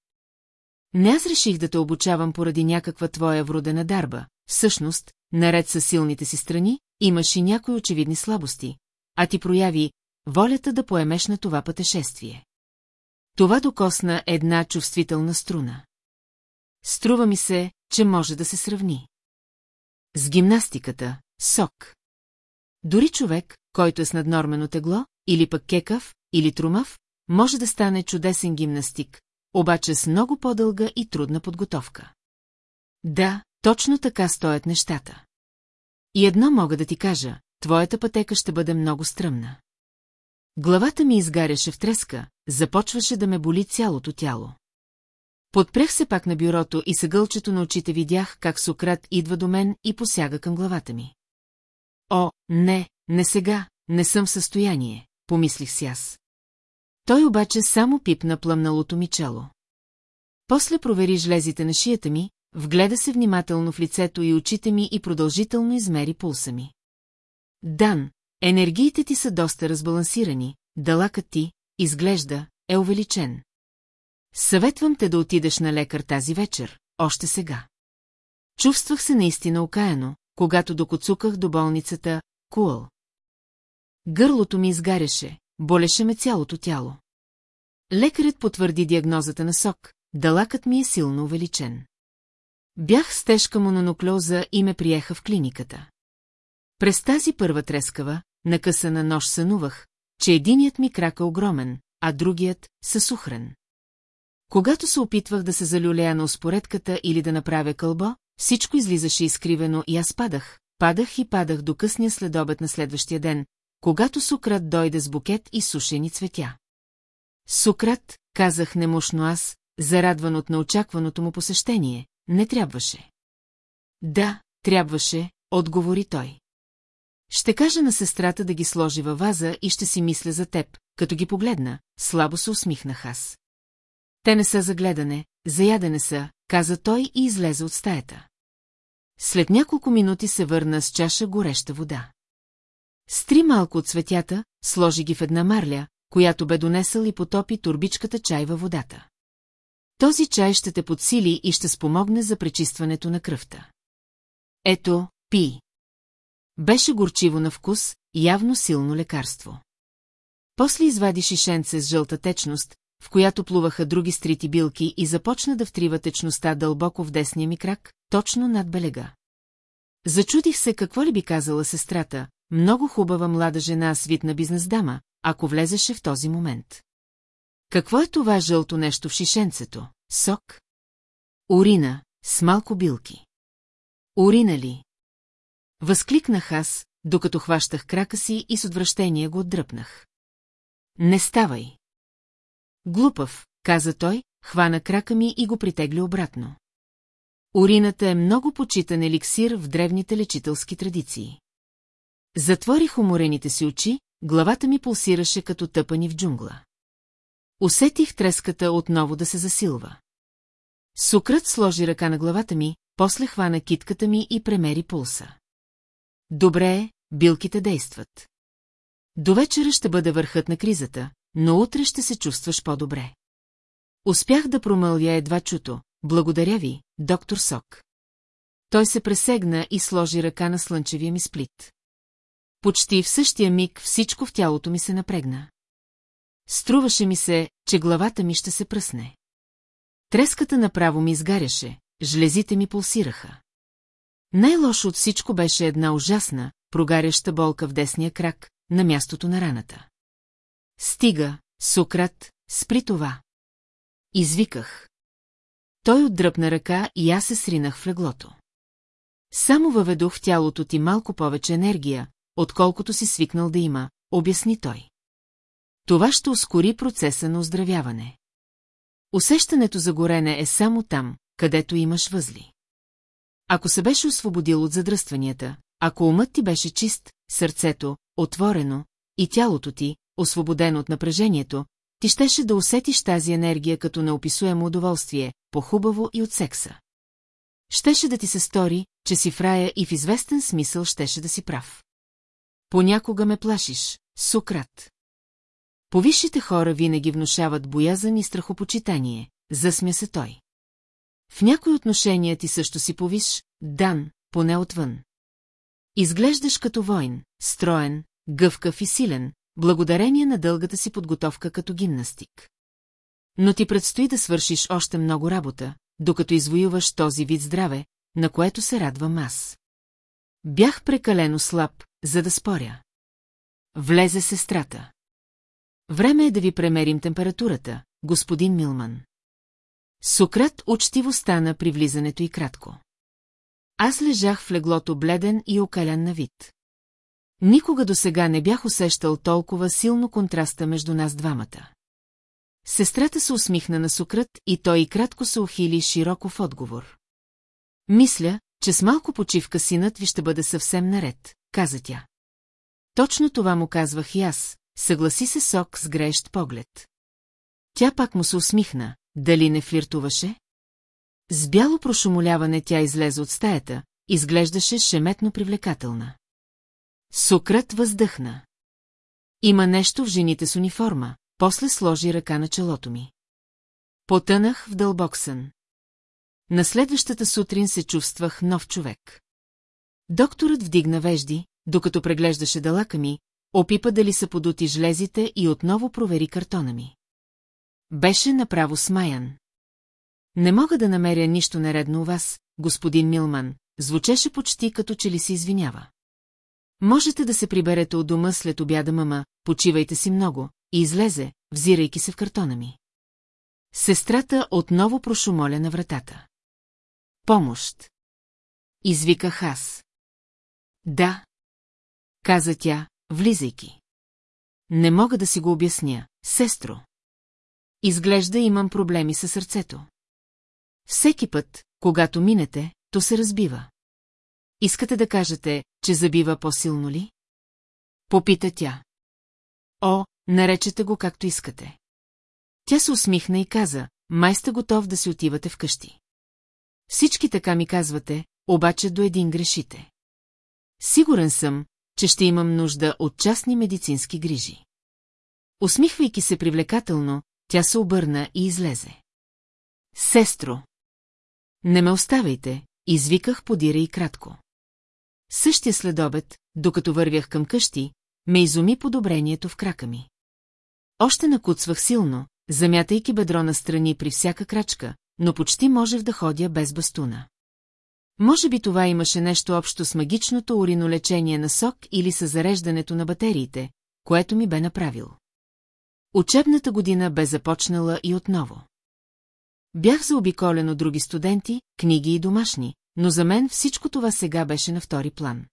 Не аз реших да те обучавам поради някаква твоя вродена дарба. Всъщност, наред с силните си страни, имаш и някои очевидни слабости, а ти прояви волята да поемеш на това пътешествие. Това докосна една чувствителна струна. Струва ми се, че може да се сравни. С гимнастиката, сок. Дори човек, който е с наднормено тегло, или пък кекав, или трумав, може да стане чудесен гимнастик, обаче с много по-дълга и трудна подготовка. Да, точно така стоят нещата. И едно мога да ти кажа, твоята пътека ще бъде много стръмна. Главата ми изгаряше в треска, започваше да ме боли цялото тяло. Подпрях се пак на бюрото и съгълчето на очите видях как Сократ идва до мен и посяга към главата ми. О, не, не сега, не съм в състояние, помислих си аз. Той обаче само пипна плъмналото ми чело. После провери жлезите на шията ми, вгледа се внимателно в лицето и очите ми и продължително измери пулса ми. Дан, енергиите ти са доста разбалансирани, далакът ти, изглежда, е увеличен. Съветвам те да отидеш на лекар тази вечер, още сега. Чувствах се наистина окаяно, когато докоцуках до болницата Куъл. Гърлото ми изгаряше, болеше ме цялото тяло. Лекарят потвърди диагнозата на сок, далакът ми е силно увеличен. Бях с тежка мононоклоза и ме приеха в клиниката. През тази първа трескава, накъсана нощ сънувах, че единият ми крак е огромен, а другият – съсухрен. Когато се опитвах да се залюлея на успоредката или да направя кълбо, всичко излизаше изкривено и аз падах, падах и падах до късния следобед на следващия ден, когато Сукрат дойде с букет и сушени цветя. Сукрат, казах немощно аз, зарадван от неочакваното му посещение, не трябваше. Да, трябваше, отговори той. Ще кажа на сестрата да ги сложи във ваза и ще си мисля за теб, като ги погледна, слабо се усмихнах аз. Те не са за гледане, за ядене са, каза той и излезе от стаята. След няколко минути се върна с чаша гореща вода. Стри малко от цветята, сложи ги в една марля, която бе донесъл и потопи турбичката чай във водата. Този чай ще те подсили и ще спомогне за пречистването на кръвта. Ето, пи. Беше горчиво на вкус, явно силно лекарство. После извади шишенце с жълта течност, в която плуваха други стрити билки и започна да втрива течността дълбоко в десния ми крак, точно над белега. Зачудих се какво ли би казала сестрата, много хубава млада жена с вид на бизнесдама, ако влезеше в този момент. Какво е това жълто нещо в шишенцето? Сок? Урина, с малко билки. Урина ли? Възкликнах аз, докато хващах крака си и с отвращение го отдръпнах. Не ставай. Глупав, каза той, хвана крака ми и го притегли обратно. Урината е много почитан еликсир в древните лечителски традиции. Затворих уморените си очи, главата ми пулсираше като тъпани в джунгла. Усетих треската отново да се засилва. Сукрът сложи ръка на главата ми, после хвана китката ми и премери пулса. Добре билките действат. До вечера ще бъде върхът на кризата, но утре ще се чувстваш по-добре. Успях да промълвя едва чуто. Благодаря ви, доктор Сок. Той се пресегна и сложи ръка на слънчевия ми сплит. Почти в същия миг всичко в тялото ми се напрегна. Струваше ми се, че главата ми ще се пръсне. Треската направо ми изгаряше, жлезите ми пулсираха. Най-лошо от всичко беше една ужасна, прогаряща болка в десния крак, на мястото на раната. Стига, Сократ, спри това. Извиках. Той отдръпна ръка и аз се сринах в леглото. Само въведох в тялото ти малко повече енергия, отколкото си свикнал да има, обясни той. Това ще ускори процеса на оздравяване. Усещането за горене е само там, където имаш възли. Ако се беше освободил от задръстванията, ако умът ти беше чист, сърцето, отворено, и тялото ти, освободено от напрежението, ти щеше да усетиш тази енергия като неописуемо удоволствие, по-хубаво и от секса. Щеше да ти се стори, че си в рая и в известен смисъл щеше да си прав. Понякога ме плашиш, Сократ. Повисшите хора винаги внушават боязън и страхопочитание, засмя се той. В някои отношения ти също си повиш, дан, поне отвън. Изглеждаш като войн, строен, гъвкав и силен, благодарение на дългата си подготовка като гимнастик. Но ти предстои да свършиш още много работа, докато извоюваш този вид здраве, на което се радвам аз. Бях прекалено слаб, за да споря. Влезе сестрата. Време е да ви премерим температурата, господин Милман. Сократ учтиво стана при влизането и кратко. Аз лежах в леглото бледен и окалян на вид. Никога до сега не бях усещал толкова силно контраста между нас двамата. Сестрата се усмихна на Сократ и той и кратко се ухили широко в отговор. Мисля, че с малко почивка синът ви ще бъде съвсем наред, каза тя. Точно това му казвах и аз, съгласи се Сок с грещ поглед. Тя пак му се усмихна, дали не флиртуваше? С бяло прошумоляване тя излезе от стаята, изглеждаше шеметно привлекателна. Сократ въздъхна. Има нещо в жените с униформа, после сложи ръка на челото ми. Потънах в дълбок сън. На следващата сутрин се чувствах нов човек. Докторът вдигна вежди, докато преглеждаше далака ми, опипа дали са подути жлезите и отново провери картона ми. Беше направо смаян. Не мога да намеря нищо нередно у вас, господин Милман, звучеше почти като че ли се извинява. Можете да се приберете от дома след обяда, мама, почивайте си много, и излезе, взирайки се в картона ми. Сестрата отново прошумоля на вратата. Помощ. Извиках аз. Да. Каза тя, влизайки. Не мога да си го обясня, сестро. Изглежда имам проблеми със сърцето. Всеки път, когато минете, то се разбива. Искате да кажете, че забива по-силно ли? Попита тя. О, наречете го както искате. Тя се усмихна и каза, май сте готов да си отивате вкъщи. Всички така ми казвате, обаче до един грешите. Сигурен съм, че ще имам нужда от частни медицински грижи. Усмихвайки се привлекателно, тя се обърна и излезе. Сестро! Не ме оставяйте, извиках подира и кратко. Същия следобед, докато вървях към къщи, ме изуми подобрението в крака ми. Още накуцвах силно, замятайки бедро на страни при всяка крачка, но почти можех да ходя без бастуна. Може би това имаше нещо общо с магичното уринолечение на сок или с зареждането на батериите, което ми бе направил. Учебната година бе започнала и отново. Бях заобиколен от други студенти, книги и домашни, но за мен всичко това сега беше на втори план.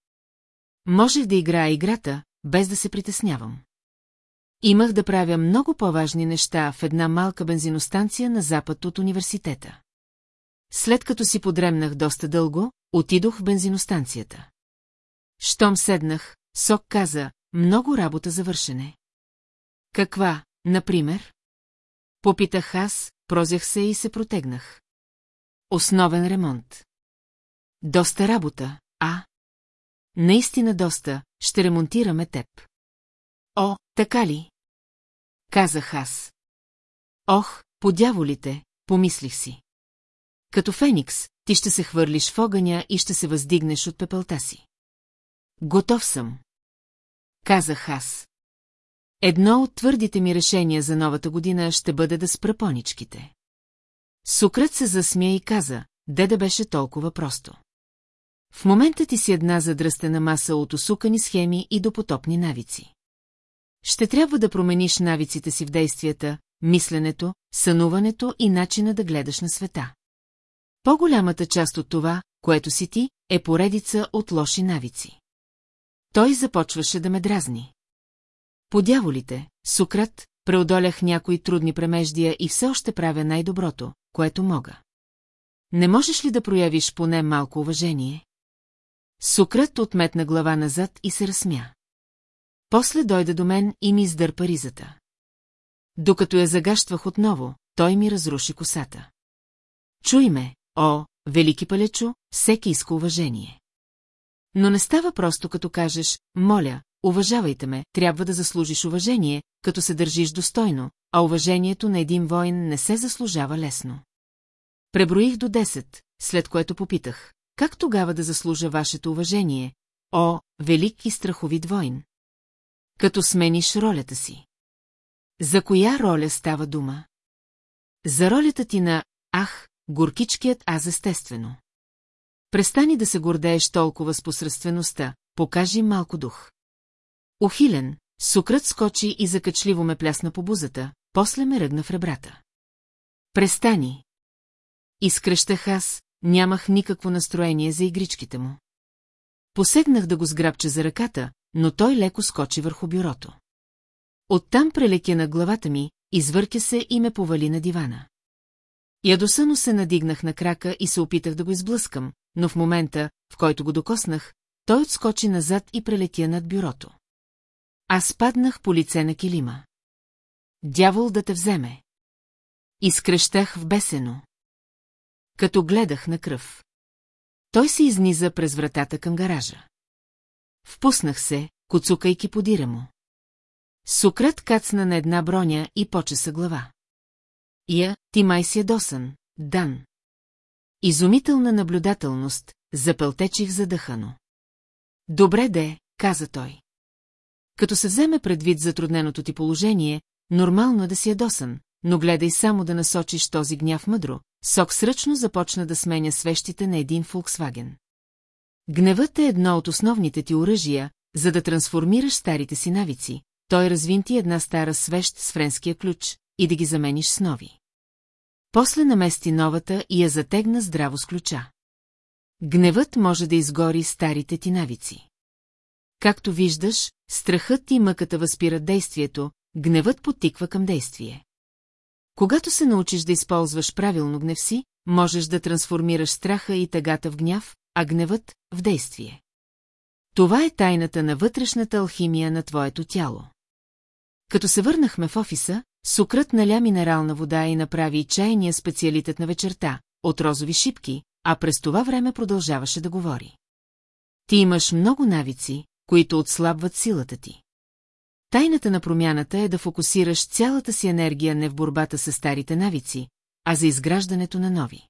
можех да играя играта, без да се притеснявам. Имах да правя много по-важни неща в една малка бензиностанция на запад от университета. След като си подремнах доста дълго, отидох в бензиностанцията. Щом седнах, Сок каза, много работа за вършене. Каква, например? Попитах аз, прозях се и се протегнах. Основен ремонт. Доста работа, а? Наистина доста, ще ремонтираме теб. О, така ли? Казах аз. Ох, подяволите, помислих си. Като Феникс, ти ще се хвърлиш в огъня и ще се въздигнеш от пепелта си. Готов съм. Казах аз. Едно от твърдите ми решения за новата година ще бъде да спра поничките. Сукрът се засмя и каза, де да беше толкова просто. В момента ти си една задръстена маса от усукани схеми и допотопни навици. Ще трябва да промениш навиците си в действията, мисленето, сънуването и начина да гледаш на света. По-голямата част от това, което си ти, е поредица от лоши навици. Той започваше да ме дразни. Подяволите, Сукрат, преодолях някои трудни премеждия и все още правя най-доброто, което мога. Не можеш ли да проявиш поне малко уважение? Сукрат отметна глава назад и се разсмя. После дойде до мен и ми издърпа ризата. Докато я загащвах отново, той ми разруши косата. Чуй ме, о, велики палечо, всеки иска уважение. Но не става просто като кажеш, моля, уважавайте ме, трябва да заслужиш уважение, като се държиш достойно, а уважението на един воин не се заслужава лесно. Преброих до 10, след което попитах, как тогава да заслужа вашето уважение, о, велик и страховит воин? Като смениш ролята си. За коя роля става дума? За ролята ти на «Ах, горкичкият аз естествено». Престани да се гордееш толкова с посредствеността, покажи малко дух. Ухилен, сукрът скочи и закачливо ме плясна по бузата, после ме ръгна в ребрата. Престани. Изкръщах аз, нямах никакво настроение за игричките му. Посегнах да го сграбча за ръката, но той леко скочи върху бюрото. Оттам прелетя на главата ми, извъркя се и ме повали на дивана. Ядосано се надигнах на крака и се опитах да го изблъскам, но в момента, в който го докоснах, той отскочи назад и прелетя над бюрото. Аз паднах по лице на килима. Дявол да те вземе. Изкръщах в бесено. Като гледах на кръв. Той се изниза през вратата към гаража. Впуснах се, коцукайки подира му. Сократ кацна на една броня и почеса глава. Я, ти май си ядосан, Дан. Изумителна наблюдателност, запълтечих задъхано. Добре де, каза той. Като се вземе предвид затрудненото ти положение, нормално е да си ядосан, но гледай само да насочиш този гняв мъдро. Сок сръчно започна да сменя свещите на един Фолксваген. Гневът е едно от основните ти оръжия, за да трансформираш старите си навици. Той развинти една стара свещ с френския ключ и да ги замениш с нови. После намести новата и я затегна здраво с ключа. Гневът може да изгори старите ти навици. Както виждаш, страхът и мъката възпират действието, гневът потиква към действие. Когато се научиш да използваш правилно гнев си, можеш да трансформираш страха и тъгата в гняв, а гневът – в действие. Това е тайната на вътрешната алхимия на твоето тяло. Като се върнахме в офиса, Сукрът наля минерална вода и направи чайния специалитет на вечерта, от розови шипки, а през това време продължаваше да говори. Ти имаш много навици, които отслабват силата ти. Тайната на промяната е да фокусираш цялата си енергия не в борбата с старите навици, а за изграждането на нови.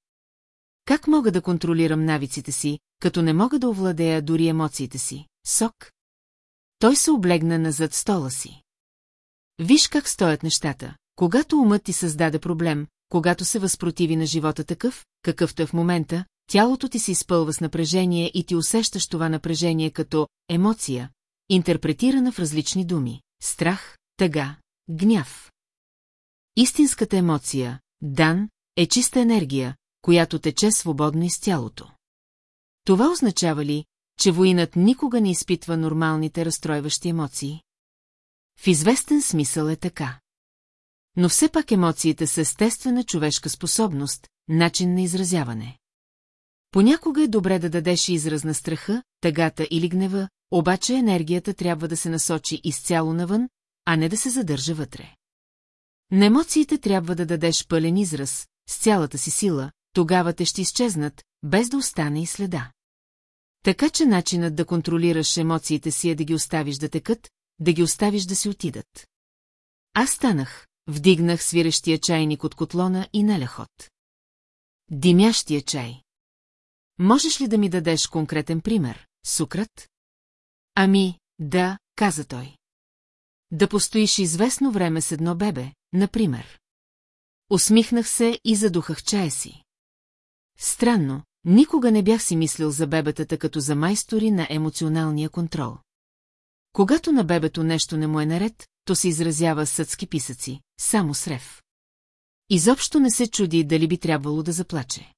Как мога да контролирам навиците си, като не мога да овладея дори емоциите си? Сок? Той се облегна назад стола си. Виж как стоят нещата. Когато умът ти създаде проблем, когато се възпротиви на живота такъв, какъвто е в момента, тялото ти се изпълва с напрежение и ти усещаш това напрежение като емоция, интерпретирана в различни думи – страх, тъга, гняв. Истинската емоция, дан, е чиста енергия, която тече свободно из тялото. Това означава ли, че воинът никога не изпитва нормалните разстройващи емоции? В известен смисъл е така. Но все пак емоциите са естествена човешка способност, начин на изразяване. Понякога е добре да дадеш израз на страха, тъгата или гнева, обаче енергията трябва да се насочи изцяло навън, а не да се задържа вътре. На емоциите трябва да дадеш пълен израз, с цялата си сила, тогава те ще изчезнат, без да остане и следа. Така че начинът да контролираш емоциите си е да ги оставиш да текат, да ги оставиш да си отидат. Аз станах, вдигнах свирещия чайник от котлона и налях от. Димящия чай. Можеш ли да ми дадеш конкретен пример, Сукрат? Ами, да, каза той. Да постоиш известно време с едно бебе, например. Усмихнах се и задухах чая си. Странно, никога не бях си мислил за бебетата като за майстори на емоционалния контрол. Когато на бебето нещо не му е наред, то се изразява съдски писъци, само с рев. Изобщо не се чуди дали би трябвало да заплаче.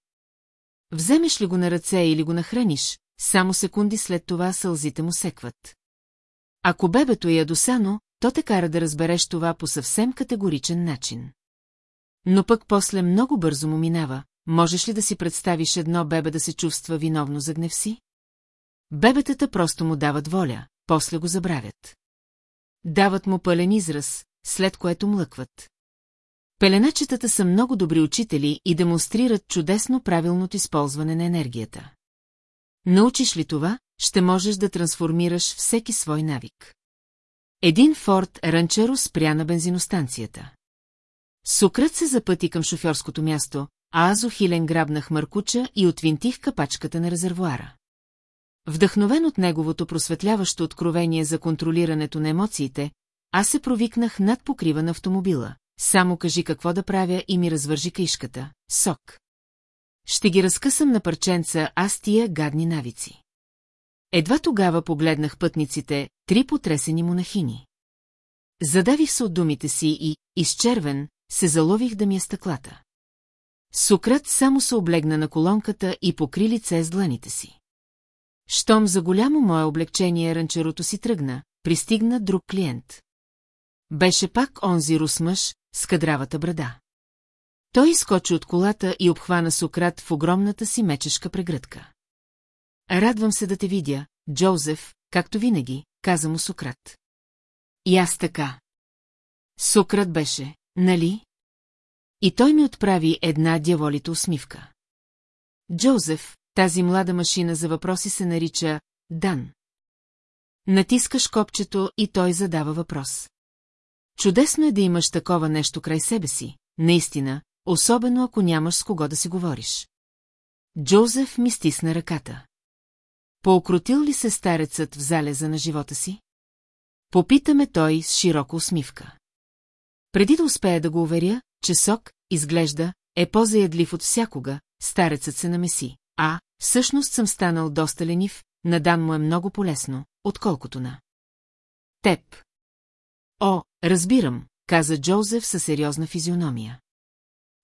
Вземеш ли го на ръце или го нахраниш, само секунди след това сълзите му секват. Ако бебето е ядосано, то те кара да разбереш това по съвсем категоричен начин. Но пък после много бързо му минава, можеш ли да си представиш едно бебе да се чувства виновно за гнев си? Бебетата просто му дават воля, после го забравят. Дават му пълен израз, след което млъкват. Пеленачетата са много добри учители и демонстрират чудесно правилното използване на енергията. Научиш ли това, ще можеш да трансформираш всеки свой навик. Един Форд Ранчеро спря на бензиностанцията. Сукрат се запъти към шофьорското място, а аз ухилен грабнах Маркуча и отвинтих капачката на резервуара. Вдъхновен от неговото просветляващо откровение за контролирането на емоциите, аз се провикнах над покрива на автомобила. Само кажи какво да правя и ми развържи каишката. Сок. Ще ги разкъсам на парченца аз тия гадни навици. Едва тогава погледнах пътниците, три потресени монахини. Задавих се от думите си и, изчервен, се залових да ми е стъклата. Сократ само се облегна на колонката и покри лице с дланите си. Щом за голямо мое облегчение ранчерото си тръгна, пристигна друг клиент. Беше пак онзи русмъж с кадравата брада. Той изкочи от колата и обхвана Сократ в огромната си мечешка прегръдка. Радвам се да те видя, Джозеф, както винаги, каза му Сократ. И аз така. Сократ беше, нали? И той ми отправи една дяволита усмивка. Джозеф, тази млада машина за въпроси се нарича Дан. Натискаш копчето и той задава въпрос. Чудесно е да имаш такова нещо край себе си, наистина, особено ако нямаш с кого да си говориш. Джозеф ми стисна ръката. Поокрутил ли се старецът в залеза на живота си? Попитаме той с широка усмивка. Преди да успея да го уверя, че сок, изглежда, е по-заядлив от всякога, старецът се намеси. А, всъщност съм станал доста ленив, на Дан му е много полезно, отколкото на. Теб. О, разбирам, каза Джозеф със сериозна физиономия.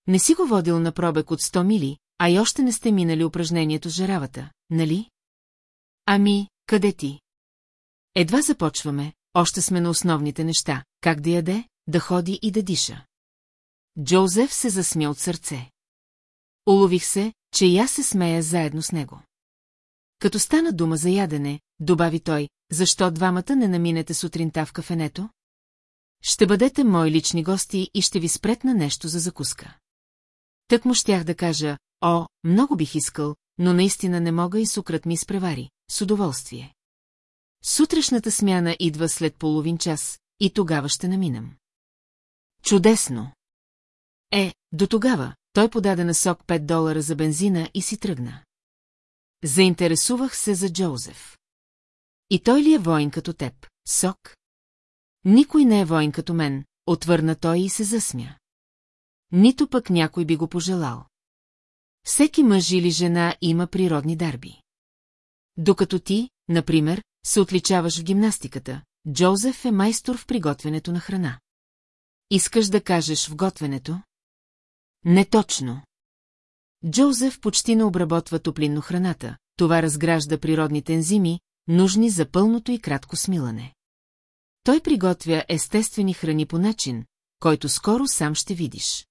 Не си го водил на пробег от 100 мили, а и още не сте минали упражнението с жаравата, нали? Ами, къде ти? Едва започваме, още сме на основните неща, как да яде, да ходи и да диша. Джозеф се засмя от сърце. Улових се, че и аз се смея заедно с него. Като стана дума за ядене, добави той, защо двамата не наминете сутринта в кафенето? Ще бъдете мои лични гости и ще ви спретна нещо за закуска. Тък му щях да кажа, о, много бих искал, но наистина не мога и сукрат ми изпревари, с удоволствие. Сутрешната смяна идва след половин час и тогава ще наминам. Чудесно! Е, до тогава, той подаде на сок 5 долара за бензина и си тръгна. Заинтересувах се за Джозеф. И той ли е воин като теб, сок? Никой не е воин като мен, отвърна той и се засмя. Нито пък някой би го пожелал. Всеки мъж или жена има природни дарби. Докато ти, например, се отличаваш в гимнастиката, Джозеф е майстор в приготвянето на храна. Искаш да кажеш в готвенето? Не точно. Джозеф почти не обработва топлинно храната, това разгражда природните ензими, нужни за пълното и кратко смилане. Той приготвя естествени храни по начин, който скоро сам ще видиш.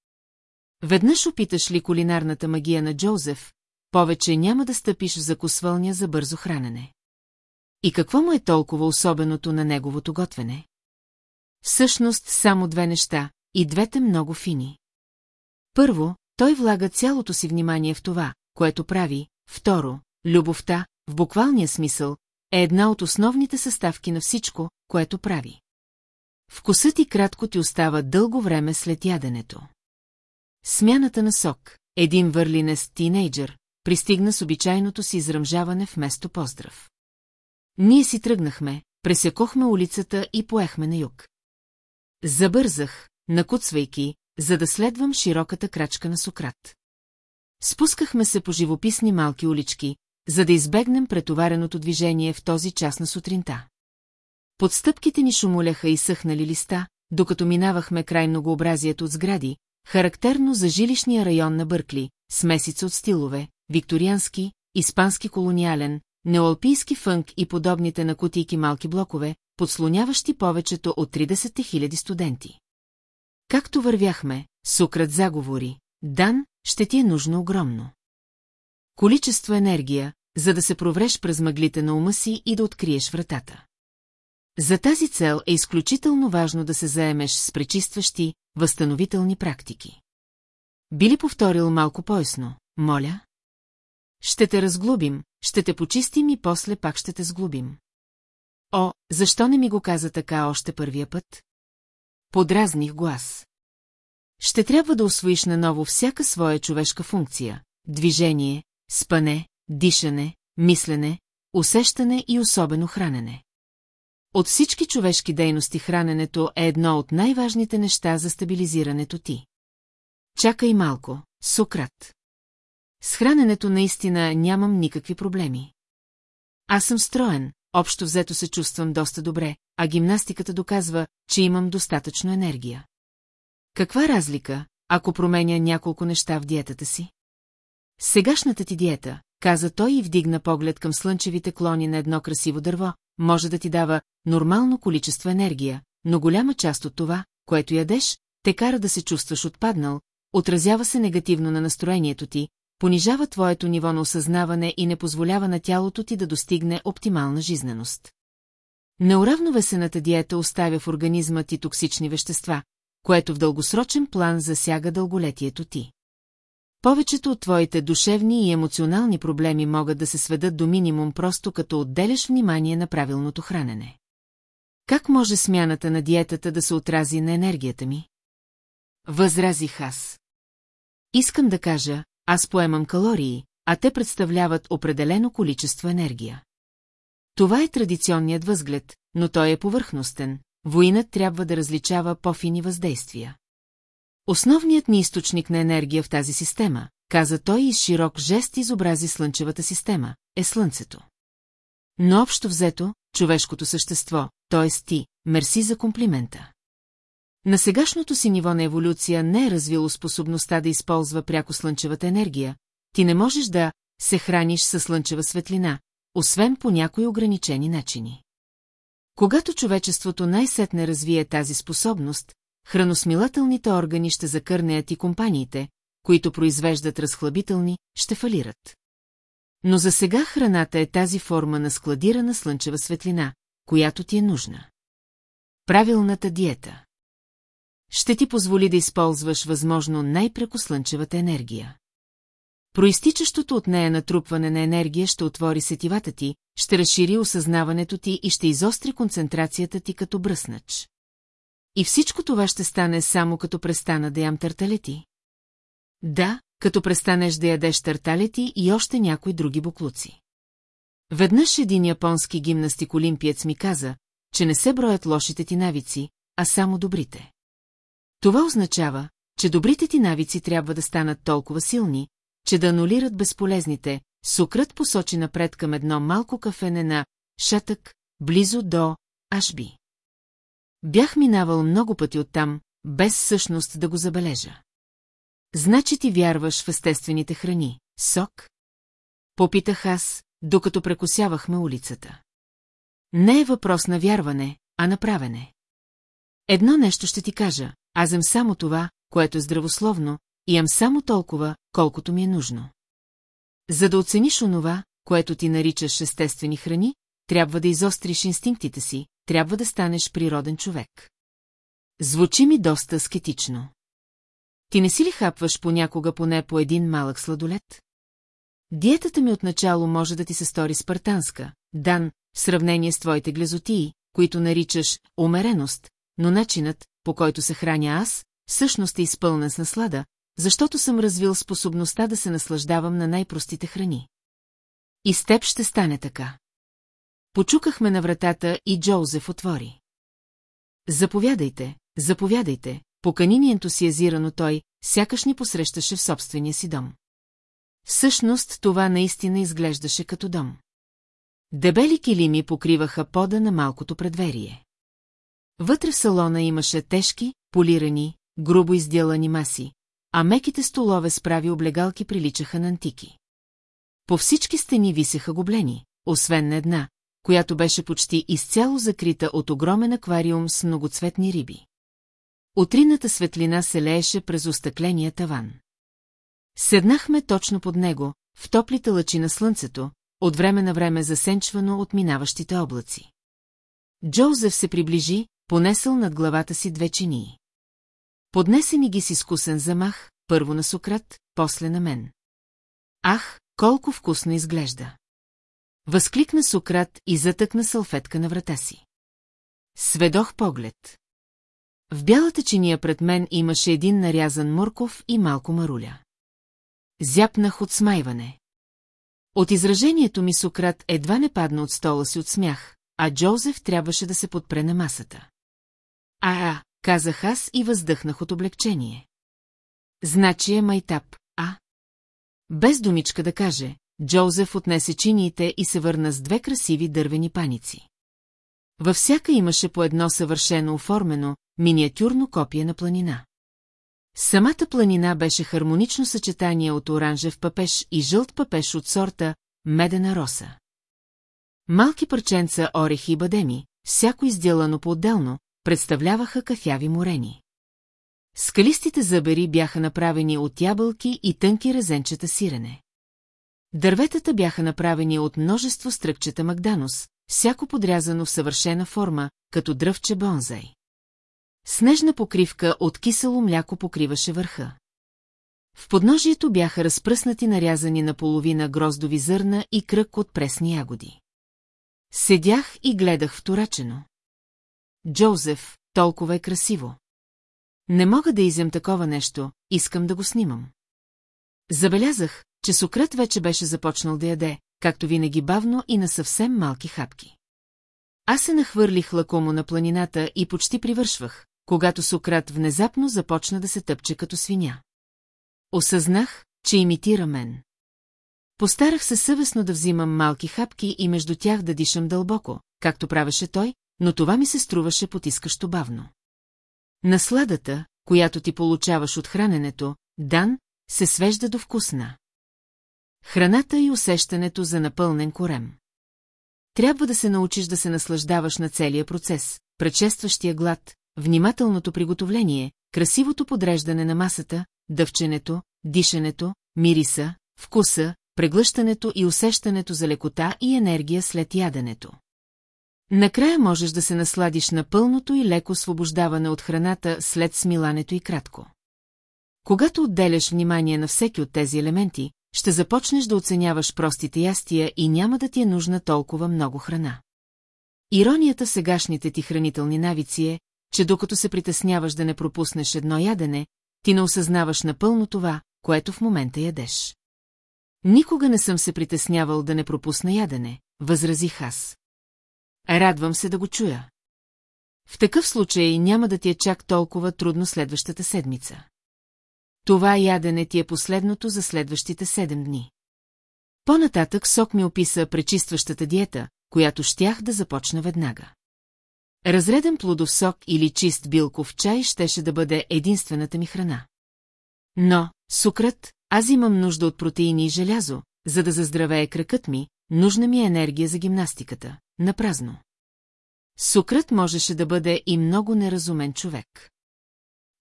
Веднъж опиташ ли кулинарната магия на Джозеф, повече няма да стъпиш в закусвълня за бързо хранене. И какво му е толкова особеното на неговото готвене? Всъщност само две неща, и двете много фини. Първо, той влага цялото си внимание в това, което прави, второ, любовта, в буквалния смисъл, е една от основните съставки на всичко, което прави. Вкусът и кратко ти остава дълго време след яденето. Смяната на сок, един върлинест тинейджър, пристигна с обичайното си изръмжаване вместо поздрав. Ние си тръгнахме, пресекохме улицата и поехме на юг. Забързах, накуцвайки, за да следвам широката крачка на Сократ. Спускахме се по живописни малки улички, за да избегнем претовареното движение в този час на сутринта. Под стъпките ни шумоляха и съхнали листа, докато минавахме край многообразието от сгради, характерно за жилищния район на Бъркли, смесица от стилове, викториански, испански колониален, неоалпийски фънк и подобните на кутийки малки блокове, подслоняващи повечето от 30 000 студенти. Както вървяхме, Сукрат заговори, Дан, ще ти е нужно огромно. Количество енергия, за да се провреш през мъглите на ума си и да откриеш вратата. За тази цел е изключително важно да се заемеш с пречистващи, възстановителни практики. Би ли повторил малко поясно, моля? Ще те разглубим, ще те почистим и после пак ще те сглубим. О, защо не ми го каза така още първия път? Подразних глас. Ще трябва да освоиш наново всяка своя човешка функция – движение, спане, дишане, мислене, усещане и особено хранене. От всички човешки дейности храненето е едно от най-важните неща за стабилизирането ти. Чакай малко, Сократ. С храненето наистина нямам никакви проблеми. Аз съм строен, общо взето се чувствам доста добре, а гимнастиката доказва, че имам достатъчно енергия. Каква разлика, ако променя няколко неща в диетата си? Сегашната ти диета, каза той и вдигна поглед към слънчевите клони на едно красиво дърво, може да ти дава нормално количество енергия, но голяма част от това, което ядеш, те кара да се чувстваш отпаднал, отразява се негативно на настроението ти, понижава твоето ниво на осъзнаване и не позволява на тялото ти да достигне оптимална жизненост. Неуравновесената диета оставя в организма ти токсични вещества, което в дългосрочен план засяга дълголетието ти. Повечето от твоите душевни и емоционални проблеми могат да се сведат до минимум просто като отделяш внимание на правилното хранене. Как може смяната на диетата да се отрази на енергията ми? Възразих аз. Искам да кажа, аз поемам калории, а те представляват определено количество енергия. Това е традиционният възглед, но той е повърхностен. Воинът трябва да различава по-фини въздействия. Основният ни източник на енергия в тази система, каза той и широк жест изобрази слънчевата система, е Слънцето. Но общо взето, човешкото същество, т.е. ти, мерси за комплимента. На сегашното си ниво на еволюция не е развило способността да използва пряко слънчевата енергия, ти не можеш да се храниш със слънчева светлина, освен по някои ограничени начини. Когато човечеството най-сетне развие тази способност, храносмилателните органи ще закърнеят и компаниите, които произвеждат разхлабителни, ще фалират. Но за сега храната е тази форма на складирана слънчева светлина, която ти е нужна. Правилната диета ще ти позволи да използваш възможно най-прекослънчевата енергия. Проистичащото от нея натрупване на енергия ще отвори сетивата ти, ще разшири осъзнаването ти и ще изостри концентрацията ти като бръснач. И всичко това ще стане само като престана да ям тарталети. Да, като престанеш да ядеш тарталети и още някои други буклуци. Веднъж един японски гимнастик олимпиец ми каза, че не се броят лошите ти навици, а само добрите. Това означава, че добрите ти навици трябва да станат толкова силни, че да анулират безполезните, Сукрат посочи напред към едно малко кафене на Шатък, близо до Ашби. Бях минавал много пъти оттам, без всъщност да го забележа. Значи ти вярваш в естествените храни, сок? Попитах аз, докато прекосявахме улицата. Не е въпрос на вярване, а на правене. Едно нещо ще ти кажа, аз ем само това, което е здравословно, и ям само толкова, колкото ми е нужно. За да оцениш онова, което ти наричаш естествени храни, трябва да изостриш инстинктите си, трябва да станеш природен човек. Звучи ми доста скетично. Ти не си ли хапваш понякога поне по един малък сладолет? Диетата ми отначало може да ти се стори спартанска, дан, в сравнение с твоите глезотии, които наричаш умереност, но начинът, по който се храня аз, всъщност е изпълнен с наслада, защото съм развил способността да се наслаждавам на най-простите храни. И с теб ще стане така. Почукахме на вратата и Джоузеф отвори. Заповядайте, заповядайте, покани ни ентусиазирано той, сякаш ни посрещаше в собствения си дом. Всъщност това наистина изглеждаше като дом. Дебели килими покриваха пода на малкото предверие. Вътре в салона имаше тежки, полирани, грубо изделани маси, а меките столове с прави облегалки приличаха на антики. По всички стени висеха гоблени, освен на една, която беше почти изцяло закрита от огромен аквариум с многоцветни риби. Утрината светлина се лееше през остъкления таван. Седнахме точно под него, в топлите лъчи на слънцето, от време на време засенчвано от минаващите облаци. Джоузеф се приближи, понесъл над главата си две чинии. Поднесе ми ги с изкусен замах, първо на Сократ, после на мен. Ах, колко вкусно изглежда! Възкликна Сократ и затъкна салфетка на врата си. Сведох поглед. В бялата чиния пред мен имаше един нарязан морков и малко маруля. Зяпнах от смайване. От изражението ми Сократ едва не падна от стола си от смях, а Джозеф трябваше да се подпре на масата. А, а, казах аз и въздъхнах от облегчение. Значи е майтап, а? Без думичка да каже, Джозеф отнесе чиниите и се върна с две красиви дървени паници. Във всяка имаше по едно съвършено оформено, миниатюрно копие на планина. Самата планина беше хармонично съчетание от оранжев папеш и жълт папеш от сорта медена роса. Малки парченца орехи и бадеми, всяко изделано по-отделно, представляваха кафяви морени. Скалистите зъбери бяха направени от ябълки и тънки резенчета сирене. Дърветата бяха направени от множество стръкчета Магданус, всяко подрязано в съвършена форма, като дръвче бонзай. Снежна покривка от кисело мляко покриваше върха. В подножието бяха разпръснати нарязани на половина гроздови зърна и кръг от пресни ягоди. Седях и гледах вторачено. Джозеф, толкова е красиво. Не мога да изям такова нещо, искам да го снимам. Забелязах, че Сократ вече беше започнал да яде, както винаги бавно и на съвсем малки хапки. Аз се нахвърлих лакомо на планината и почти привършвах, когато Сократ внезапно започна да се тъпче като свиня. Осъзнах, че имитира мен. Постарах се съвестно да взимам малки хапки и между тях да дишам дълбоко, както правеше той, но това ми се струваше потискащо бавно. Насладата, която ти получаваш от храненето, Дан, се свежда до вкусна. Храната и усещането за напълнен корем. Трябва да се научиш да се наслаждаваш на целия процес, предшестващия глад, внимателното приготовление, красивото подреждане на масата, дъвченето, дишането, мириса, вкуса, преглъщането и усещането за лекота и енергия след яденето. Накрая можеш да се насладиш на пълното и леко освобождаване от храната след смилането и кратко. Когато отделяш внимание на всеки от тези елементи, ще започнеш да оценяваш простите ястия и няма да ти е нужна толкова много храна. Иронията в сегашните ти хранителни навици е, че докато се притесняваш да не пропуснеш едно ядене, ти не осъзнаваш напълно това, което в момента ядеш. Никога не съм се притеснявал да не пропусна ядене, възразих аз. Радвам се да го чуя. В такъв случай няма да ти е чак толкова трудно следващата седмица. Това ядене ти е последното за следващите седем дни. По-нататък Сок ми описа пречистващата диета, която щях да започна веднага. Разреден плодов сок или чист билков чай щеше да бъде единствената ми храна. Но, сукрат, аз имам нужда от протеини и желязо, за да заздравее кръкът ми, нужна ми е енергия за гимнастиката, напразно. Сукрат можеше да бъде и много неразумен човек.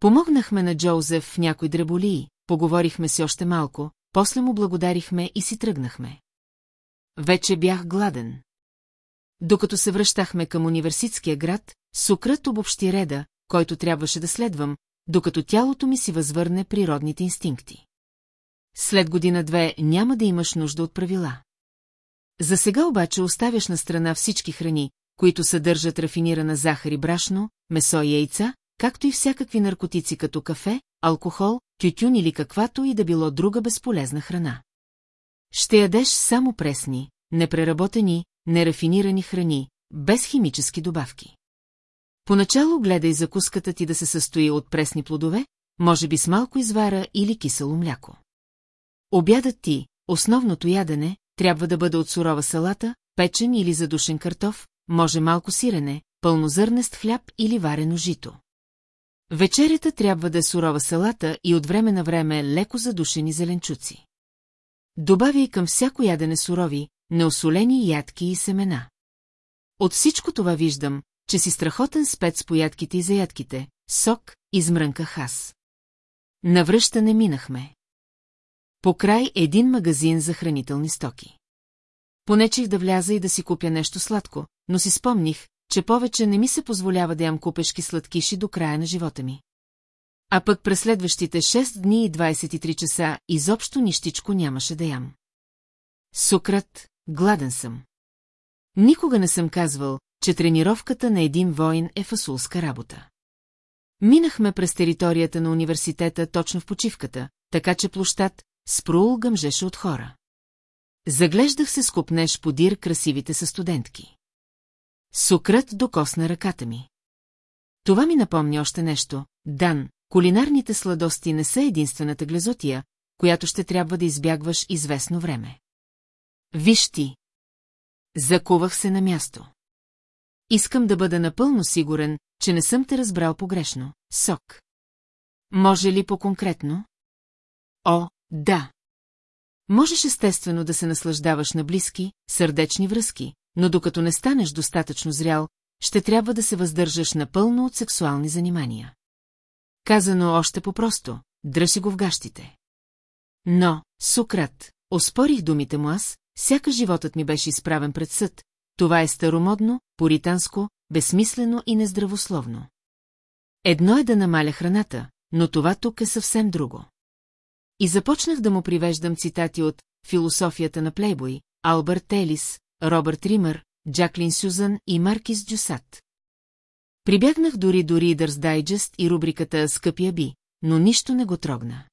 Помогнахме на Джоузеф в някой дреболии, поговорихме си още малко, после му благодарихме и си тръгнахме. Вече бях гладен. Докато се връщахме към университския град, Сукрат обобщи реда, който трябваше да следвам, докато тялото ми си възвърне природните инстинкти. След година-две няма да имаш нужда от правила. За сега обаче оставяш на страна всички храни, които съдържат рафинирана захар и брашно, месо и яйца, както и всякакви наркотици като кафе, алкохол, тютюн или каквато и да било друга безполезна храна. Ще ядеш само пресни, непреработени, нерафинирани храни, без химически добавки. Поначало гледай закуската ти да се състои от пресни плодове, може би с малко извара или кисело мляко. Обядът ти, основното ядене, трябва да бъде от сурова салата, печен или задушен картоф, може малко сирене, пълнозърнест хляб или варено жито. Вечерята трябва да е сурова салата и от време на време леко задушени зеленчуци. Добавяй към всяко ядене сурови, неосолени ядки и семена. От всичко това виждам, че си страхотен спец по ядките и заядките, сок, измрънках аз. Навръщане минахме. По край един магазин за хранителни стоки. Понечих да вляза и да си купя нещо сладко, но си спомних, че повече не ми се позволява да ям купешки сладкиши до края на живота ми. А пък през следващите 6 дни и 23 часа изобщо нищичко нямаше да ям. Сукрат, гладен съм. Никога не съм казвал, че тренировката на един воин е фасулска работа. Минахме през територията на университета точно в почивката, така че площад Спрул гъмжеше от хора. Заглеждах се скупнеш подир красивите са студентки. Сукрат докосна ръката ми. Това ми напомни още нещо. Дан, кулинарните сладости не са единствената глезотия, която ще трябва да избягваш известно време. Виж ти. Закувах се на място. Искам да бъда напълно сигурен, че не съм те разбрал погрешно. Сок. Може ли по-конкретно? О, да. Можеш естествено да се наслаждаваш на близки, сърдечни връзки, но докато не станеш достатъчно зрял, ще трябва да се въздържаш напълно от сексуални занимания. Казано още по-просто, дръжи го в гащите. Но, Сукрат, оспорих думите му аз, сяка животът ми беше изправен пред съд, това е старомодно, поританско, безсмислено и нездравословно. Едно е да намаля храната, но това тук е съвсем друго. И започнах да му привеждам цитати от «Философията на Плейбой», Албърт Телис, Робърт Римър, Джаклин Сюзан и Маркис Джусат. Прибягнах дори до Reader's Digest и рубриката «Скъпия би», но нищо не го трогна.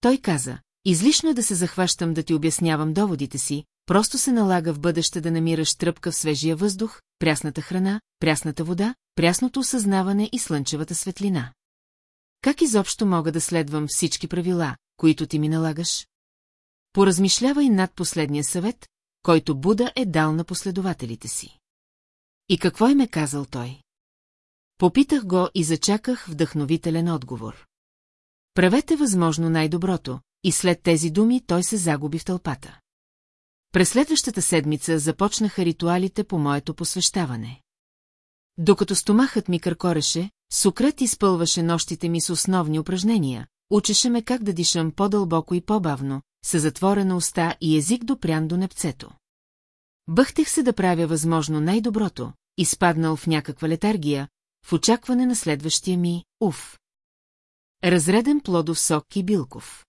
Той каза, излишно е да се захващам да ти обяснявам доводите си, просто се налага в бъдеще да намираш тръпка в свежия въздух, прясната храна, прясната вода, прясното осъзнаване и слънчевата светлина. Как изобщо мога да следвам всички правила, които ти ми налагаш? Поразмишлявай над последния съвет, който Буда е дал на последователите си. И какво им е казал той? Попитах го и зачаках вдъхновителен отговор. Правете възможно най-доброто, и след тези думи той се загуби в тълпата. През следващата седмица започнаха ритуалите по моето посвещаване. Докато стомахът ми къркореше, Сукрат изпълваше нощите ми с основни упражнения, учеше ме как да дишам по-дълбоко и по-бавно, с затворена уста и език допрян до непцето. Бъхтех се да правя възможно най-доброто, изпаднал в някаква летаргия, в очакване на следващия ми уф. Разреден плодов сок и билков.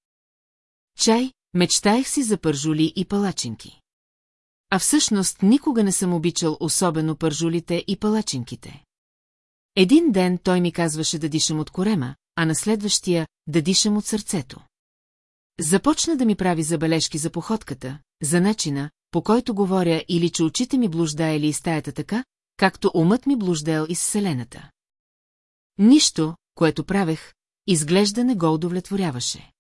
Чай, мечтаех си за пържули и палачинки. А всъщност никога не съм обичал особено пържулите и палачинките. Един ден той ми казваше да дишам от корема, а на следващия да дишам от сърцето. Започна да ми прави забележки за походката, за начина, по който говоря или че очите ми блуждаели из стаята така, както умът ми блуждел из Вселената. Нищо, което правех, изглежда не го удовлетворяваше.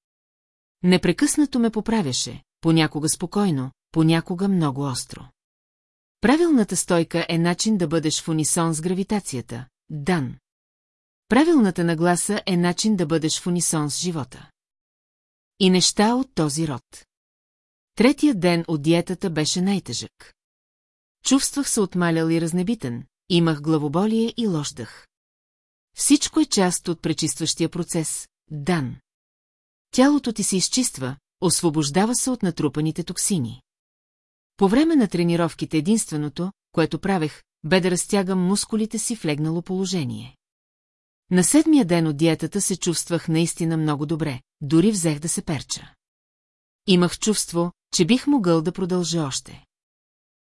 Непрекъснато ме поправяше, понякога спокойно, понякога много остро. Правилната стойка е начин да бъдеш в унисон с гравитацията, Дан. Правилната нагласа е начин да бъдеш в унисон с живота. И неща от този род. Третият ден от диетата беше най-тъжък. Чувствах се отмалял и разнебитен, имах главоболие и лощах. Всичко е част от пречистващия процес, Дан. Тялото ти се изчиства, освобождава се от натрупаните токсини. По време на тренировките единственото, което правех, бе да разтягам мускулите си в легнало положение. На седмия ден от диетата се чувствах наистина много добре, дори взех да се перча. Имах чувство, че бих могъл да продължа още.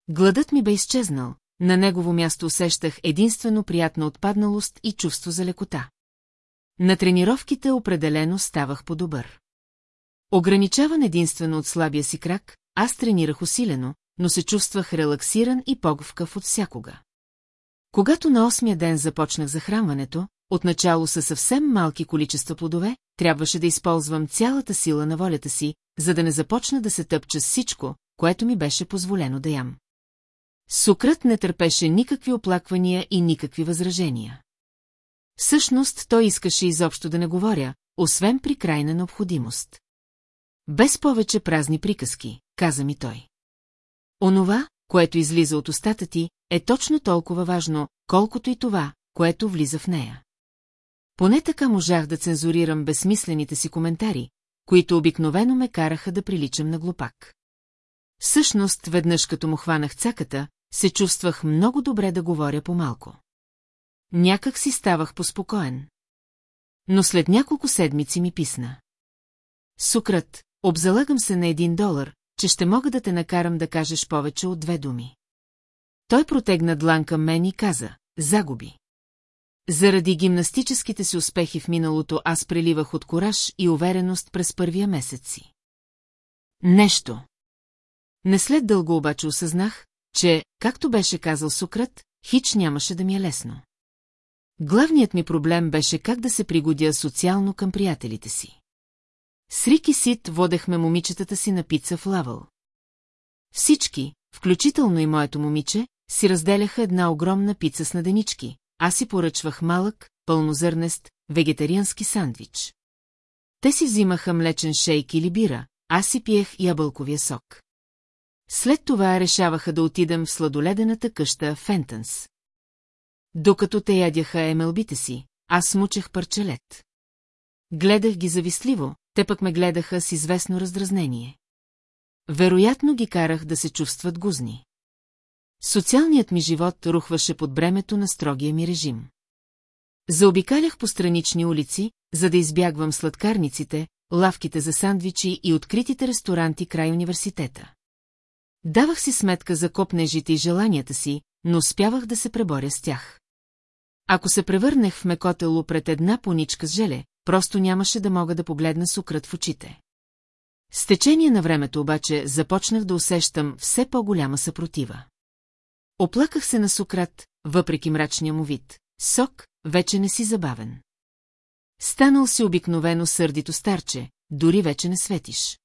Гладът ми бе изчезнал, на негово място усещах единствено приятна отпадналост и чувство за лекота. На тренировките определено ставах по-добър. Ограничаван единствено от слабия си крак, аз тренирах усилено, но се чувствах релаксиран и поговкав от всякога. Когато на осмия ден започнах захранването, отначало са съвсем малки количества плодове, трябваше да използвам цялата сила на волята си, за да не започна да се тъпча с всичко, което ми беше позволено да ям. Сукрът не търпеше никакви оплаквания и никакви възражения. Всъщност той искаше изобщо да не говоря, освен при крайна необходимост. Без повече празни приказки, каза ми той. Онова, което излиза от устата ти, е точно толкова важно, колкото и това, което влиза в нея. Поне така можах да цензурирам безсмислените си коментари, които обикновено ме караха да приличам на глупак. Всъщност, веднъж като му хванах цаката, се чувствах много добре да говоря по-малко. Някак си ставах поспокоен. Но след няколко седмици ми писна. Сукрат, обзалагам се на един долар, че ще мога да те накарам да кажеш повече от две думи. Той протегна длан към мен и каза, загуби. Заради гимнастическите си успехи в миналото аз преливах от кораж и увереност през първия месец си. Нещо. Не след дълго обаче осъзнах, че, както беше казал Сукрат, хич нямаше да ми е лесно. Главният ми проблем беше как да се пригодя социално към приятелите си. С Рики Сит водехме момичетата си на пица в Лавъл. Всички, включително и моето момиче, си разделяха една огромна пица с наденички, аз си поръчвах малък, пълнозърнест, вегетариански сандвич. Те си взимаха млечен шейк или бира, аз си пиех ябълковия сок. След това решаваха да отидем в сладоледената къща Фентънс. Докато те ядяха емелбите си, аз смучех парчелет. Гледах ги завистливо, те пък ме гледаха с известно раздразнение. Вероятно ги карах да се чувстват гузни. Социалният ми живот рухваше под бремето на строгия ми режим. Заобикалях по странични улици, за да избягвам сладкарниците, лавките за сандвичи и откритите ресторанти край университета. Давах си сметка за копнежите и желанията си, но успявах да се преборя с тях. Ако се превърнах в мекотело пред една поничка с желе, просто нямаше да мога да погледна сукрът в очите. С течение на времето обаче започнах да усещам все по-голяма съпротива. Оплаках се на Сократ, въпреки мрачния му вид. Сок, вече не си забавен. Станал си обикновено сърдито старче, дори вече не светиш.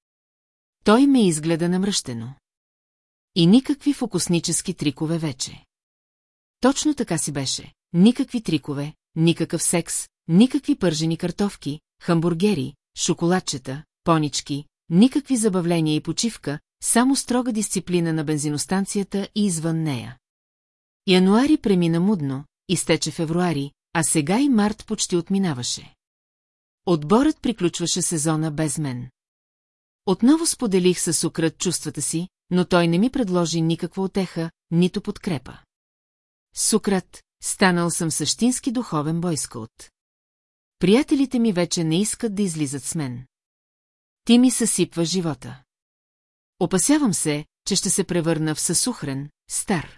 Той ме изгледа намръщено. И никакви фокуснически трикове вече. Точно така си беше. Никакви трикове, никакъв секс, никакви пържени картофки, хамбургери, шоколадчета, понички, никакви забавления и почивка, само строга дисциплина на бензиностанцията и извън нея. Януари премина мудно, изтече февруари, а сега и март почти отминаваше. Отборът приключваше сезона без мен. Отново споделих с Сократ чувствата си, но той не ми предложи никаква отеха, нито подкрепа. Сократ, станал съм същински духовен бойскаут. Приятелите ми вече не искат да излизат с мен. Ти ми съсипва живота. Опасявам се, че ще се превърна в съсухрен, стар.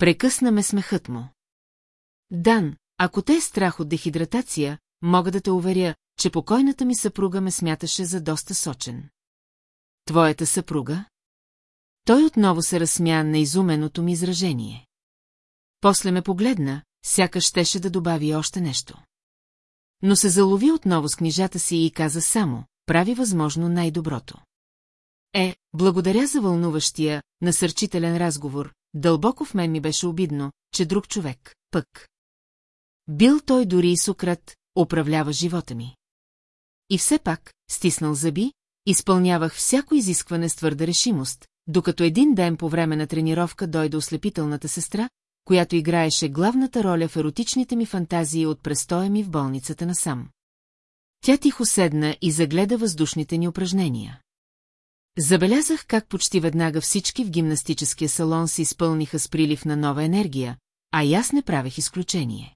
Прекъсна ме смехът му. Дан, ако те е страх от дехидратация, мога да те уверя, че покойната ми съпруга ме смяташе за доста сочен. Твоята съпруга? Той отново се разсмя на изуменото ми изражение. После ме погледна, сякаш щеше да добави още нещо. Но се залови отново с книжата си и каза само, прави възможно най-доброто. Е, благодаря за вълнуващия, насърчителен разговор, дълбоко в мен ми беше обидно, че друг човек, пък. Бил той дори и Сократ, управлява живота ми. И все пак, стиснал зъби, изпълнявах всяко изискване с твърда решимост, докато един ден по време на тренировка дойде ослепителната сестра, която играеше главната роля в еротичните ми фантазии от престоя ми в болницата насам. Тя тихо седна и загледа въздушните ни упражнения. Забелязах как почти веднага всички в гимнастическия салон се изпълниха с прилив на нова енергия, а и аз не правех изключение.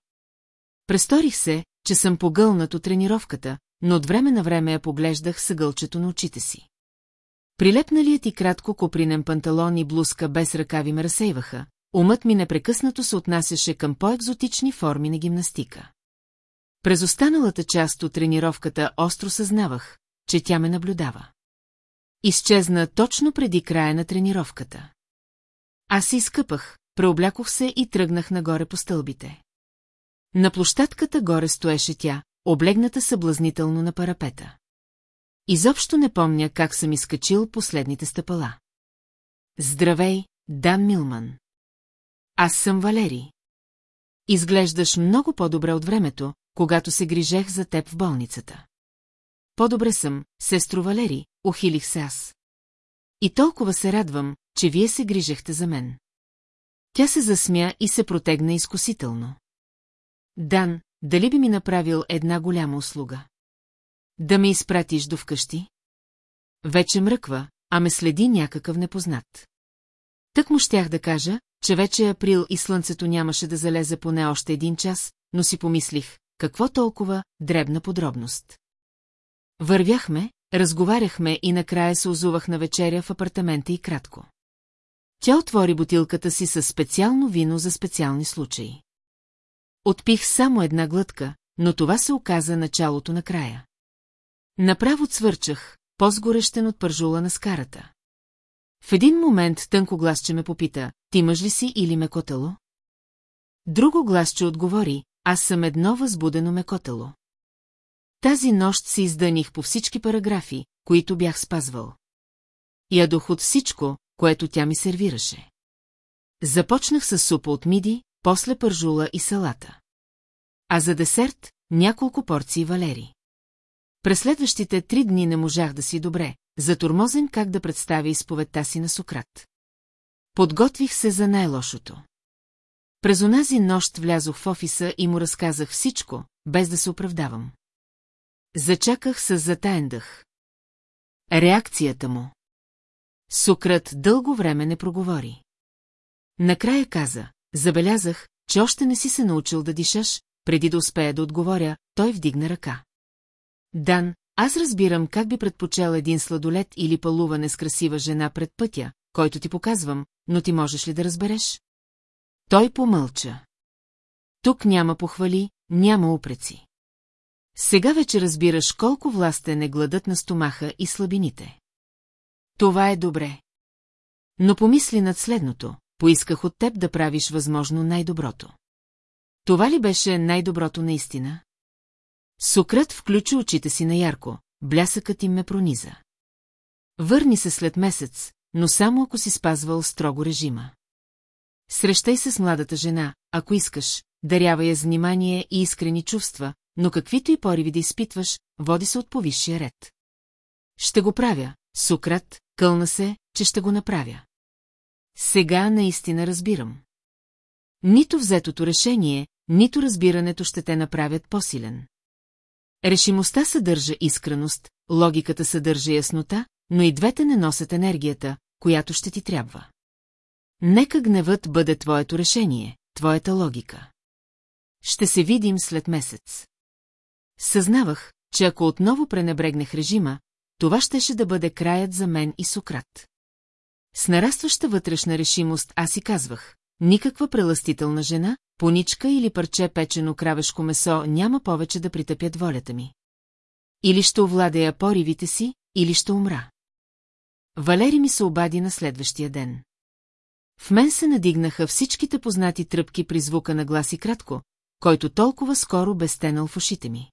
Престорих се, че съм погълнат от тренировката, но от време на време я поглеждах съгълчето на очите си. Прилепналият и кратко копринен панталон и блузка без ръкави ме разсейваха, умът ми непрекъснато се отнасяше към по-екзотични форми на гимнастика. През останалата част от тренировката остро съзнавах, че тя ме наблюдава. Изчезна точно преди края на тренировката. Аз се изкъпах, преоблякох се и тръгнах нагоре по стълбите. На площадката горе стоеше тя, облегната съблазнително на парапета. Изобщо не помня как съм изкачил последните стъпала. Здравей, Дан Милман. Аз съм Валери. Изглеждаш много по-добре от времето, когато се грижех за теб в болницата. По-добре съм, сестро Валери, ухилих се аз. И толкова се радвам, че вие се грижехте за мен. Тя се засмя и се протегна изкусително. Дан, дали би ми направил една голяма услуга? Да ме изпратиш до вкъщи? Вече мръква, а ме следи някакъв непознат. Тък му щях да кажа, че вече е април и слънцето нямаше да залезе поне още един час, но си помислих, какво толкова дребна подробност. Вървяхме, разговаряхме и накрая се озувах на вечеря в апартамента и кратко. Тя отвори бутилката си със специално вино за специални случаи. Отпих само една глътка, но това се оказа началото на края. Направо цвърчах, по-сгорещен от пържула на скарата. В един момент тънко гласче ме попита, ти мъж ли си или мекотело? Друго гласче отговори, аз съм едно възбудено мекотело. Тази нощ се издъних по всички параграфи, които бях спазвал. Ядох от всичко, което тя ми сервираше. Започнах с супа от миди, после пържула и салата. А за десерт – няколко порции валери. През следващите три дни не можах да си добре, затормозен как да представя изповедта си на Сократ. Подготвих се за най-лошото. През онази нощ влязох в офиса и му разказах всичко, без да се оправдавам. Зачаках с затаен дъх. Реакцията му. Сократ дълго време не проговори. Накрая каза, забелязах, че още не си се научил да дишаш, преди да успея да отговоря, той вдигна ръка. Дан, аз разбирам как би предпочел един сладолет или палуване с красива жена пред пътя, който ти показвам, но ти можеш ли да разбереш? Той помълча. Тук няма похвали, няма упреци. Сега вече разбираш колко властен е гладът на стомаха и слабините. Това е добре. Но помисли над следното, поисках от теб да правиш възможно най-доброто. Това ли беше най-доброто наистина? Сократ включи очите си на ярко, блясъкът им ме прониза. Върни се след месец, но само ако си спазвал строго режима. Срещай се с младата жена, ако искаш, дарява я внимание и искрени чувства, но каквито и пориви да изпитваш, води се от повисшия ред. Ще го правя, Сократ, кълна се, че ще го направя. Сега наистина разбирам. Нито взетото решение, нито разбирането ще те направят по-силен. Решимостта съдържа искреност, логиката съдържа яснота, но и двете не носят енергията, която ще ти трябва. Нека гневът бъде твоето решение, твоята логика. Ще се видим след месец. Съзнавах, че ако отново пренебрегнах режима, това щеше да бъде краят за мен и Сократ. С нарастваща вътрешна решимост аз си казвах, никаква преластителна жена, поничка или парче печено кравешко месо няма повече да притъпят волята ми. Или ще овладея поривите си, или ще умра. Валери ми се обади на следващия ден. В мен се надигнаха всичките познати тръпки при звука на глас и кратко, който толкова скоро бе стенал в ушите ми.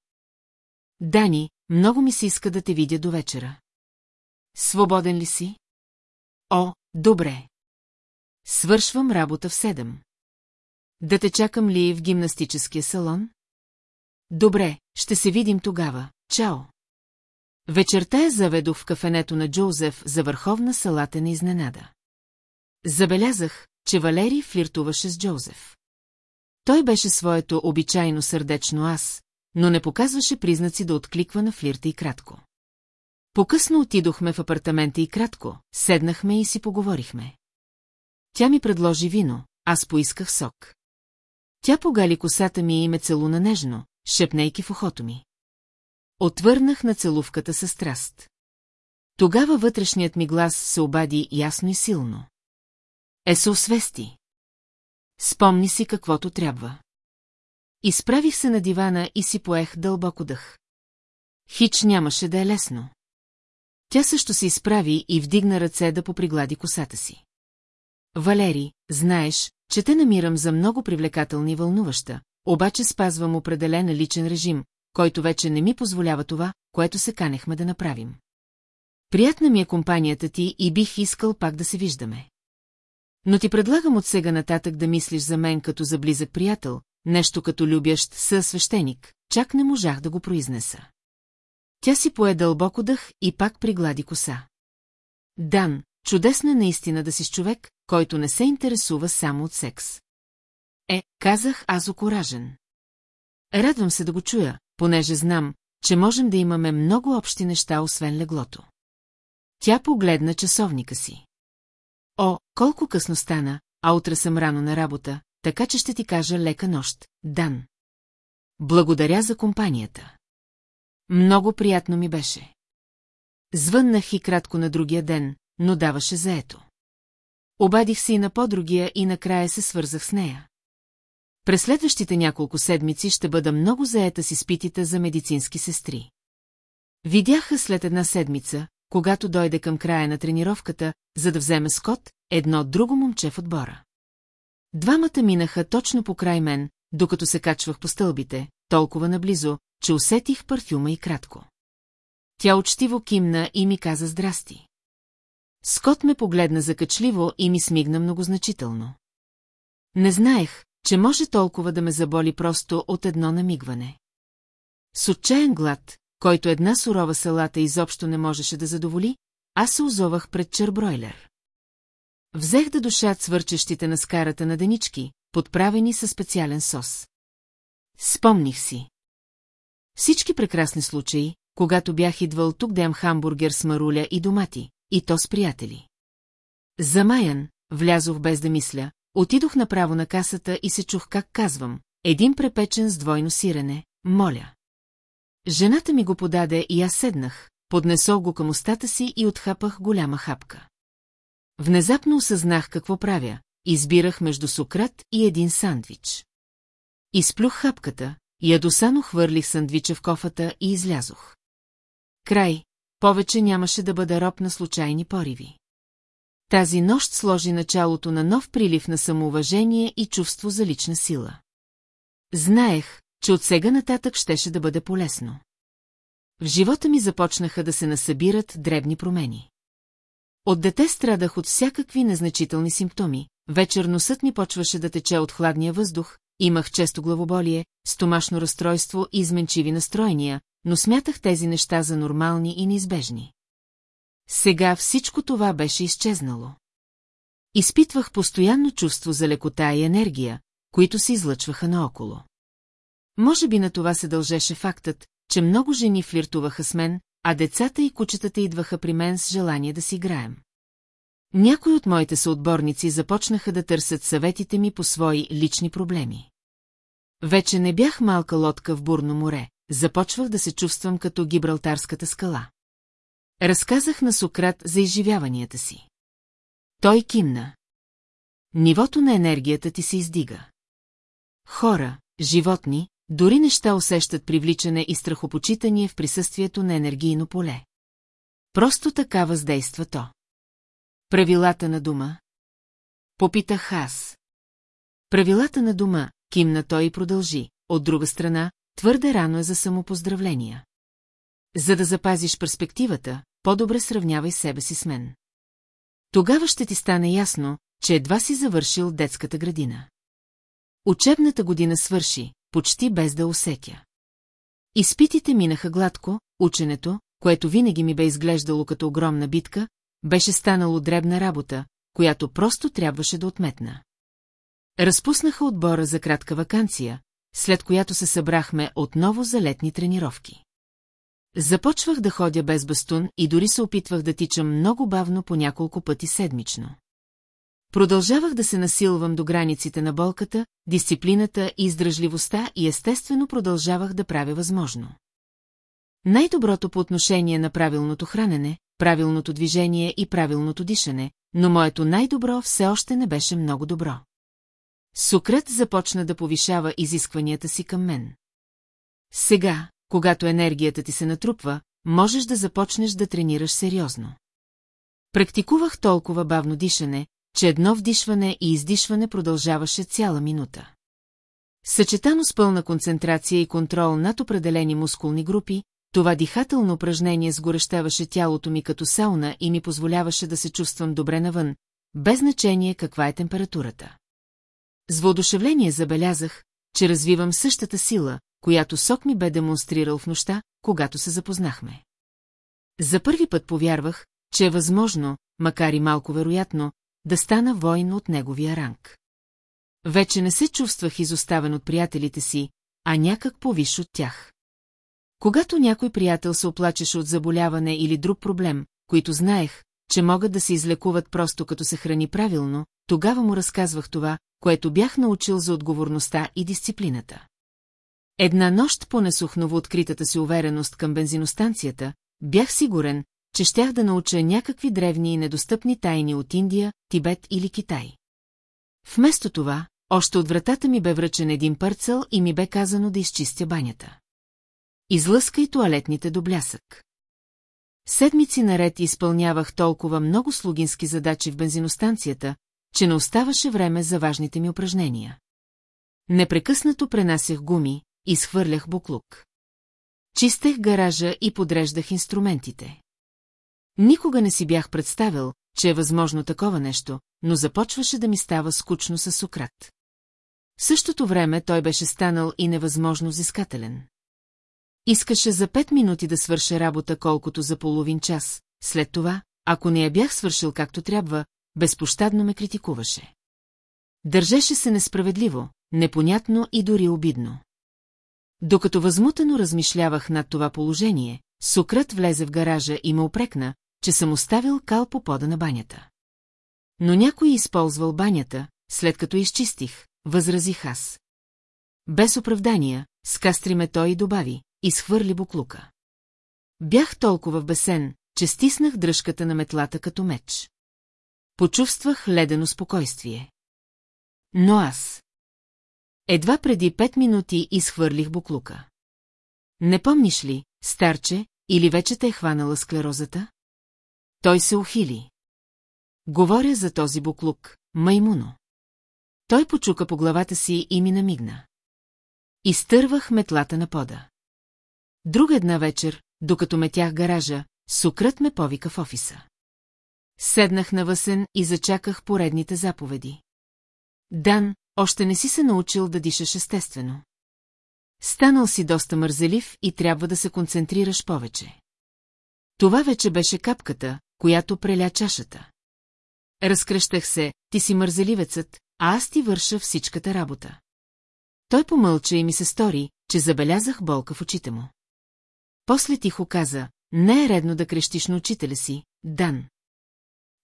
Дани, много ми се иска да те видя до вечера. Свободен ли си? О, добре. Свършвам работа в седем. Да те чакам ли в гимнастическия салон? Добре, ще се видим тогава. Чао! Вечерта я заведох в кафенето на Джозеф за върховна салата на изненада. Забелязах, че Валери флиртуваше с Джозеф. Той беше своето обичайно сърдечно аз, но не показваше признаци да откликва на флирта и кратко. Покъсно отидохме в апартамента и кратко, седнахме и си поговорихме. Тя ми предложи вино, аз поисках сок. Тя погали косата ми и ме целуна нежно, шепнейки в ухото ми. Отвърнах на целувката със страст. Тогава вътрешният ми глас се обади ясно и силно. Е се освести. Спомни си каквото трябва. Изправих се на дивана и си поех дълбоко дъх. Хич нямаше да е лесно. Тя също се изправи и вдигна ръце да поприглади косата си. Валери, знаеш, че те намирам за много привлекателна и вълнуваща, обаче спазвам определен личен режим, който вече не ми позволява това, което се канехме да направим. Приятна ми е компанията ти и бих искал пак да се виждаме. Но ти предлагам от сега нататък да мислиш за мен като за близък приятел, нещо като любящ съсвещеник, чак не можах да го произнеса. Тя си пое дълбоко дъх и пак приглади коса. Дан, чудесно е наистина да си с човек, който не се интересува само от секс. Е, казах аз окоражен. Радвам се да го чуя, понеже знам, че можем да имаме много общи неща, освен леглото. Тя погледна часовника си. О, колко късно стана, а утре съм рано на работа, така че ще ти кажа лека нощ, Дан. Благодаря за компанията. Много приятно ми беше. Звъннах и кратко на другия ден, но даваше заето. Обадих се и на по-другия и накрая се свързах с нея. През следващите няколко седмици ще бъда много заета с изпитите за медицински сестри. Видяха след една седмица, когато дойде към края на тренировката, за да вземе Скот, едно друго момче в отбора. Двамата минаха точно по край мен, докато се качвах по стълбите, толкова наблизо, че усетих парфюма и кратко. Тя учтиво кимна и ми каза здрасти. Скот ме погледна закачливо и ми смигна многозначително. Не знаех, че може толкова да ме заболи просто от едно намигване. С отчаян глад, който една сурова салата изобщо не можеше да задоволи, аз се озовах пред чербройлер. Взех да душат свърчещите на скарата на денички, подправени със специален сос. Спомних си. Всички прекрасни случаи, когато бях идвал тук да ям хамбургер с маруля и домати, и то с приятели. Замаян, влязох без да мисля, отидох направо на касата и се чух как казвам, един препечен с двойно сирене, моля. Жената ми го подаде и аз седнах, поднесох го към устата си и отхапах голяма хапка. Внезапно осъзнах какво правя, избирах между сукрат и един сандвич. Изплюх хапката, ядосано хвърлих сандвича в кофата и излязох. Край, повече нямаше да бъда роб на случайни пориви. Тази нощ сложи началото на нов прилив на самоуважение и чувство за лична сила. Знаех, че от сега нататък щеше да бъде полезно. В живота ми започнаха да се насъбират дребни промени. От дете страдах от всякакви незначителни симптоми, вечер носът ми почваше да тече от хладния въздух, имах често главоболие, стомашно разстройство и изменчиви настроения, но смятах тези неща за нормални и неизбежни. Сега всичко това беше изчезнало. Изпитвах постоянно чувство за лекота и енергия, които се излъчваха наоколо. Може би на това се дължеше фактът, че много жени флиртуваха с мен, а децата и кучетата идваха при мен с желание да си играем. Някои от моите съотборници започнаха да търсят съветите ми по свои лични проблеми. Вече не бях малка лодка в бурно море, започвах да се чувствам като гибралтарската скала. Разказах на Сократ за изживяванията си. Той кимна. Нивото на енергията ти се издига. Хора, животни, дори неща усещат привличане и страхопочитание в присъствието на енергийно поле. Просто така въздейства то. Правилата на дума? Попитах аз. Правилата на дума, кимна той и продължи. От друга страна, твърде рано е за самопоздравления. За да запазиш перспективата, по-добре сравнявай себе си с мен. Тогава ще ти стане ясно, че едва си завършил детската градина. Учебната година свърши, почти без да усетя. Изпитите минаха гладко, ученето, което винаги ми бе изглеждало като огромна битка, беше станало дребна работа, която просто трябваше да отметна. Разпуснаха отбора за кратка вакансия, след която се събрахме отново за летни тренировки. Започвах да ходя без бастун и дори се опитвах да тичам много бавно по няколко пъти седмично. Продължавах да се насилвам до границите на болката, дисциплината и издръжливостта и естествено продължавах да правя възможно. Най-доброто по отношение на правилното хранене, правилното движение и правилното дишане, но моето най-добро все още не беше много добро. Сукрът започна да повишава изискванията си към мен. Сега, когато енергията ти се натрупва, можеш да започнеш да тренираш сериозно. Практикувах толкова бавно дишане, че едно вдишване и издишване продължаваше цяла минута. Съчетано с пълна концентрация и контрол над определени мускулни групи, това дихателно упражнение сгорещаваше тялото ми като сауна и ми позволяваше да се чувствам добре навън, без значение каква е температурата. С воодушевление забелязах, че развивам същата сила, която Сок ми бе демонстрирал в нощта, когато се запознахме. За първи път повярвах, че е възможно, макар и малко вероятно, да стана войн от неговия ранг. Вече не се чувствах изоставен от приятелите си, а някак повиш от тях. Когато някой приятел се оплачеше от заболяване или друг проблем, които знаех, че могат да се излекуват просто като се храни правилно, тогава му разказвах това, което бях научил за отговорността и дисциплината. Една нощ понесох новооткритата си увереност към бензиностанцията, бях сигурен, че щях да науча някакви древни и недостъпни тайни от Индия, Тибет или Китай. Вместо това, още от вратата ми бе връчен един парцел и ми бе казано да изчистя банята. Излъскай туалетните до блясък. Седмици наред изпълнявах толкова много слугински задачи в бензиностанцията, че не оставаше време за важните ми упражнения. Непрекъснато пренасях гуми, изхвърлях буклук. Чистех гаража и подреждах инструментите. Никога не си бях представил, че е възможно такова нещо, но започваше да ми става скучно с Сократ. В същото време той беше станал и невъзможно взискателен. Искаше за пет минути да свърша работа колкото за половин час, след това, ако не я бях свършил както трябва, безпощадно ме критикуваше. Държеше се несправедливо, непонятно и дори обидно. Докато възмутено размишлявах над това положение, Сократ влезе в гаража и ме опрекна, че съм оставил кал по пода на банята. Но някой използвал банята, след като изчистих, възразих аз. Без оправдания, скастри ме той и добави, изхвърли буклука. Бях толкова в бесен, че стиснах дръжката на метлата като меч. Почувствах ледено спокойствие. Но аз... Едва преди пет минути изхвърлих буклука. Не помниш ли, старче, или вече те е хванала склерозата? Той се ухили. Говоря за този буклук, маймуно. Той почука по главата си и ми намигна. Изтървах метлата на пода. Друга една вечер, докато метях гаража, Сукрът ме повика в офиса. Седнах на въсен и зачаках поредните заповеди. Дан, още не си се научил да дишаш естествено. Станал си доста мързелив и трябва да се концентрираш повече. Това вече беше капката, която преля чашата. Разкръщах се, ти си мързеливецът, а аз ти върша всичката работа. Той помълча и ми се стори, че забелязах болка в очите му. После тихо каза, не е редно да крещиш на учителя си, Дан.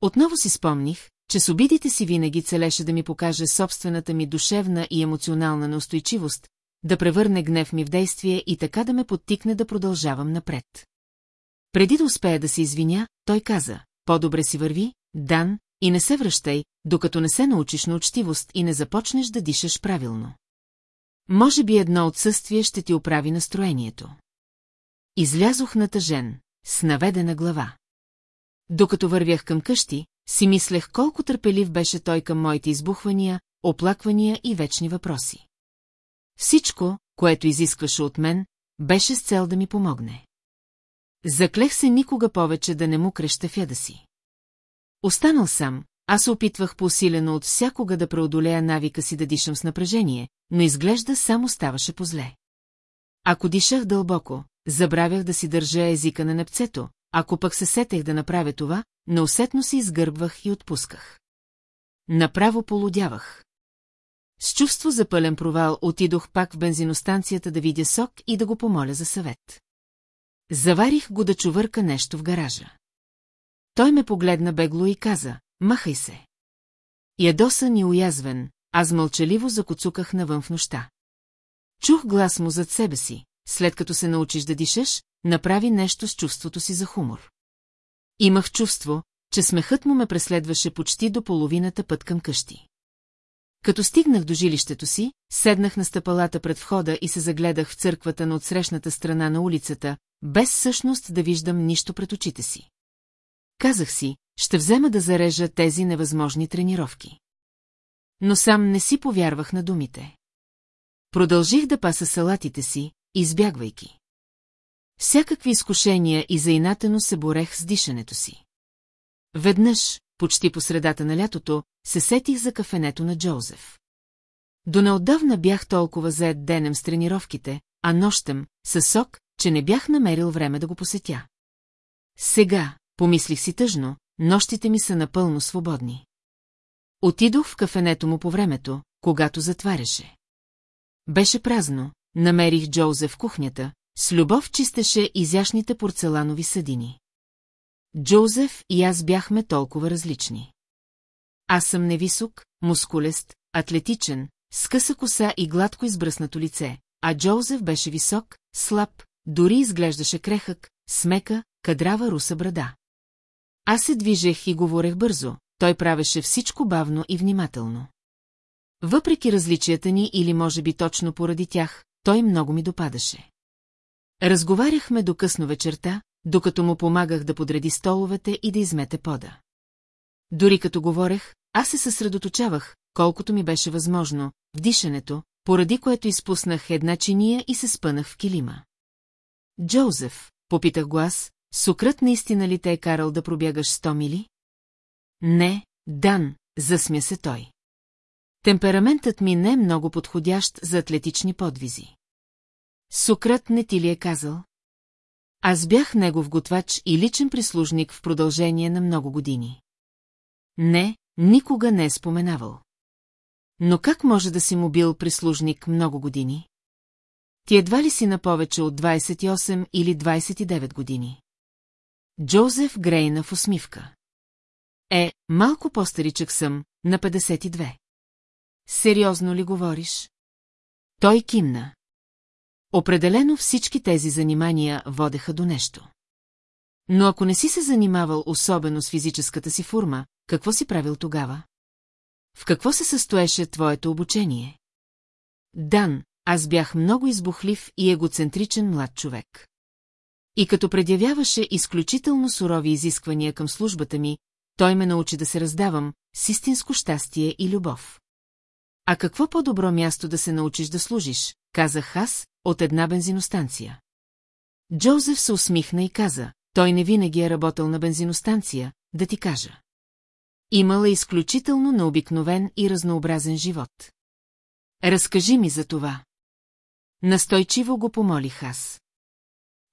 Отново си спомних, че с обидите си винаги целеше да ми покаже собствената ми душевна и емоционална неустойчивост, да превърне гнев ми в действие и така да ме подтикне да продължавам напред. Преди да успея да се извиня, той каза, по-добре си върви, Дан, и не се връщай, докато не се научиш на учтивост и не започнеш да дишаш правилно. Може би едно отсъствие ще ти оправи настроението. Излязох на тъжен, с наведена глава. Докато вървях към къщи, си мислех колко търпелив беше той към моите избухвания, оплаквания и вечни въпроси. Всичко, което изискваше от мен, беше с цел да ми помогне. Заклех се никога повече да не му креща фяда си. Останал сам, аз се опитвах по-усилено от всякога да преодолея навика си да дишам с напрежение, но изглежда само ставаше по-зле. Ако дишах дълбоко, забравях да си държа езика на непцето, ако пък се сетех да направя това, неусетно се изгърбвах и отпусках. Направо полудявах. С чувство за пълен провал отидох пак в бензиностанцията да видя сок и да го помоля за съвет. Заварих го да чувърка нещо в гаража. Той ме погледна бегло и каза, махай се. Ядосан и уязвен, аз мълчаливо закоцуках навън в нощта. Чух глас му зад себе си, след като се научиш да дишаш, направи нещо с чувството си за хумор. Имах чувство, че смехът му ме преследваше почти до половината път към къщи. Като стигнах до жилището си, седнах на стъпалата пред входа и се загледах в църквата на отсрещната страна на улицата, без всъщност да виждам нищо пред очите си. Казах си, ще взема да зарежа тези невъзможни тренировки. Но сам не си повярвах на думите. Продължих да паса салатите си, избягвайки. Всякакви изкушения и заинатено се борех с дишането си. Веднъж, почти по средата на лятото, се сетих за кафенето на Джозеф. До неотдавна бях толкова заед денем с тренировките, а нощем, със сок, че не бях намерил време да го посетя. Сега, помислих си тъжно, нощите ми са напълно свободни. Отидох в кафенето му по времето, когато затваряше. Беше празно, намерих Джоузеф в кухнята, с любов чистеше изящните порцеланови съдини. Джозеф и аз бяхме толкова различни. Аз съм невисок, мускулест, атлетичен, с къса коса и гладко избръснато лице, а Джозеф беше висок, слаб, дори изглеждаше крехък, смека, кадрава руса брада. Аз се движех и говорех бързо, той правеше всичко бавно и внимателно. Въпреки различията ни или може би точно поради тях, той много ми допадаше. Разговаряхме до късно вечерта, докато му помагах да подреди столовете и да измете пода. Дори като говорех, аз се съсредоточавах, колкото ми беше възможно, в дишането, поради което изпуснах една чиния и се спънах в килима. Джозеф, попитах го аз, сукрът наистина ли те е карал да пробягаш сто мили? Не, Дан, засмя се той. Темпераментът ми не е много подходящ за атлетични подвизи. Сукрат не ти ли е казал? Аз бях негов готвач и личен прислужник в продължение на много години. Не, никога не е споменавал. Но как може да си му бил прислужник много години? Ти едва ли си на повече от 28 или 29 години? Джозеф Грейна в усмивка. Е, малко по-старичък съм, на 52. Сериозно ли говориш? Той кимна. Определено всички тези занимания водеха до нещо. Но ако не си се занимавал особено с физическата си форма, какво си правил тогава? В какво се състоеше твоето обучение? Дан, аз бях много избухлив и егоцентричен млад човек. И като предявяваше изключително сурови изисквания към службата ми, той ме научи да се раздавам с истинско щастие и любов. А какво по-добро място да се научиш да служиш, казах аз, от една бензиностанция. Джозеф се усмихна и каза, той не винаги е работил на бензиностанция, да ти кажа. Имал е изключително необикновен и разнообразен живот. Разкажи ми за това. Настойчиво го помолих аз.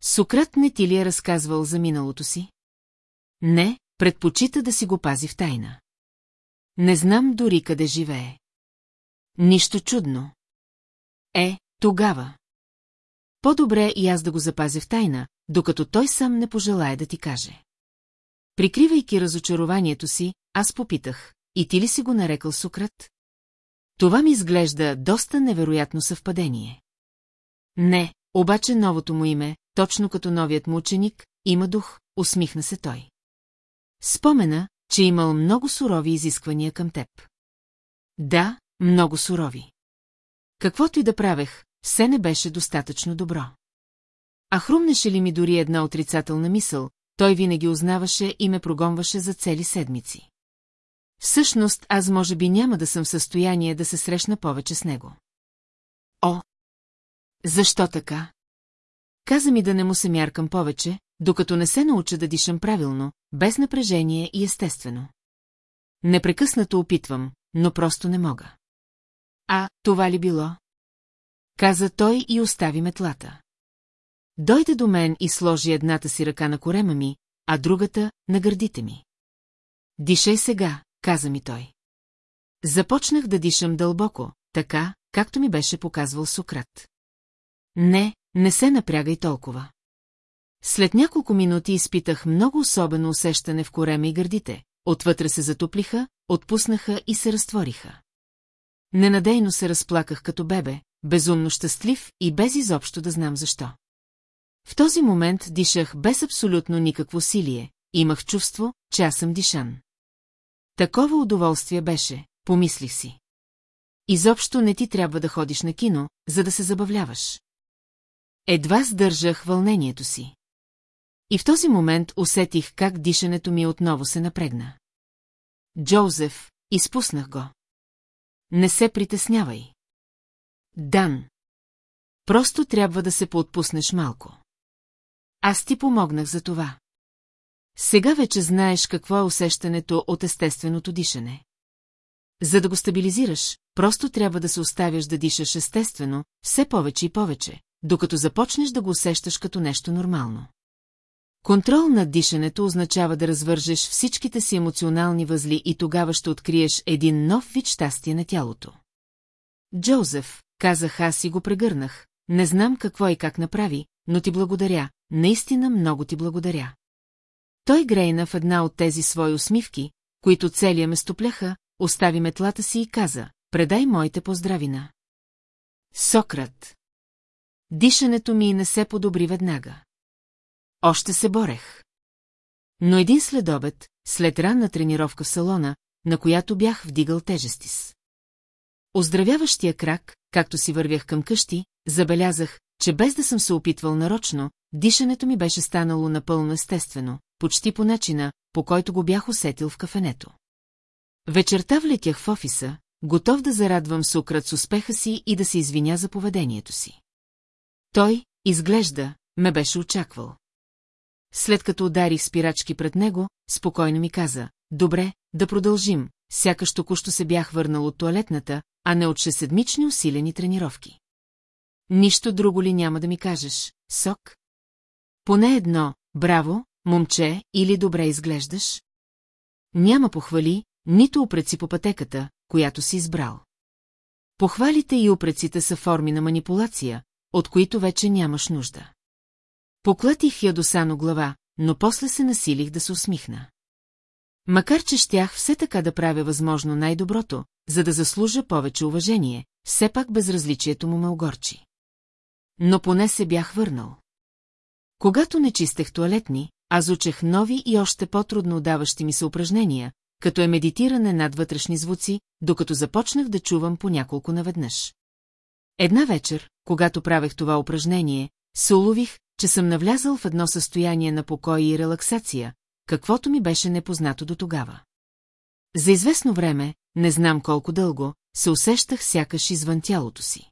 Сократ не ти ли е разказвал за миналото си? Не, предпочита да си го пази в тайна. Не знам дори къде живее. Нищо чудно. Е, тогава. По-добре и аз да го запазя в тайна, докато той сам не пожелая да ти каже. Прикривайки разочарованието си, аз попитах, и ти ли си го нарекал Сократ? Това ми изглежда доста невероятно съвпадение. Не, обаче новото му име, точно като новият му ученик, има дух, усмихна се той. Спомена, че имал много сурови изисквания към теб. Да, много сурови. Каквото и да правех, все не беше достатъчно добро. А хрумнеше ли ми дори една отрицателна мисъл, той винаги узнаваше и ме прогонваше за цели седмици. Всъщност, аз може би няма да съм в състояние да се срещна повече с него. О! Защо така? Каза ми да не му се мяркам повече, докато не се науча да дишам правилно, без напрежение и естествено. Непрекъснато опитвам, но просто не мога. А, това ли било? Каза той и остави метлата. Дойде до мен и сложи едната си ръка на корема ми, а другата – на гърдите ми. Дишай сега, каза ми той. Започнах да дишам дълбоко, така, както ми беше показвал Сократ. Не, не се напрягай толкова. След няколко минути изпитах много особено усещане в корема и гърдите. Отвътре се затоплиха, отпуснаха и се разтвориха. Ненадейно се разплаках като бебе, безумно щастлив и без изобщо да знам защо. В този момент дишах без абсолютно никакво силие, имах чувство, че аз съм дишан. Такова удоволствие беше, помислих си. Изобщо не ти трябва да ходиш на кино, за да се забавляваш. Едва сдържах вълнението си. И в този момент усетих как дишането ми отново се напрегна. Джозеф, изпуснах го. Не се притеснявай. Дан. Просто трябва да се поотпуснеш малко. Аз ти помогнах за това. Сега вече знаеш какво е усещането от естественото дишане. За да го стабилизираш, просто трябва да се оставяш да дишаш естествено, все повече и повече, докато започнеш да го усещаш като нещо нормално. Контрол над дишането означава да развържеш всичките си емоционални възли и тогава ще откриеш един нов вид щастие на тялото. Джозеф, казах аз и го прегърнах, не знам какво и как направи, но ти благодаря, наистина много ти благодаря. Той грейна в една от тези свои усмивки, които целия ме стопляха, остави метлата си и каза, предай моите поздравина. Сократ. Дишането ми не се подобри веднага. Още се борех. Но един следобед, след ранна тренировка в салона, на която бях вдигал тежести с. Оздравяващия крак, както си вървях към къщи, забелязах, че без да съм се опитвал нарочно, дишането ми беше станало напълно естествено, почти по начина, по който го бях усетил в кафенето. Вечерта влетях в офиса, готов да зарадвам Сукрат с успеха си и да се извиня за поведението си. Той, изглежда, ме беше очаквал. След като ударих спирачки пред него, спокойно ми каза, добре, да продължим, сякаш току-що се бях върнал от туалетната, а не от шеседмични усилени тренировки. Нищо друго ли няма да ми кажеш, Сок? Поне едно, браво, момче, или добре изглеждаш? Няма похвали, нито упреци по пътеката, която си избрал. Похвалите и упреците са форми на манипулация, от които вече нямаш нужда. Поклатих ядосано глава, но после се насилих да се усмихна. Макар че щях все така да правя възможно най-доброто, за да заслужа повече уважение, все пак безразличието му ме огорчи. Но поне се бях върнал. Когато не чистех туалетни, аз учех нови и още по-трудно отдаващи ми се упражнения, като е медитиране над вътрешни звуци, докато започнах да чувам по няколко наведнъж. Една вечер, когато правех това упражнение, се улових, че съм навлязал в едно състояние на покой и релаксация, каквото ми беше непознато до тогава. За известно време, не знам колко дълго, се усещах сякаш извън тялото си.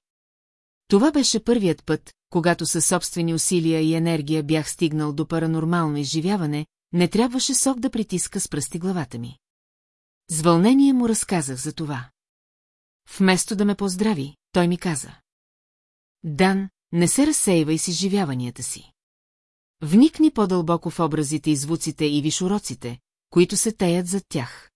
Това беше първият път, когато със собствени усилия и енергия бях стигнал до паранормално изживяване, не трябваше сок да притиска с пръсти главата ми. С вълнение му разказах за това. Вместо да ме поздрави, той ми каза. Дан, не се разсейвай с изживяванията си. Вникни по-дълбоко в образите и звуците и вишуроците, които се теят зад тях.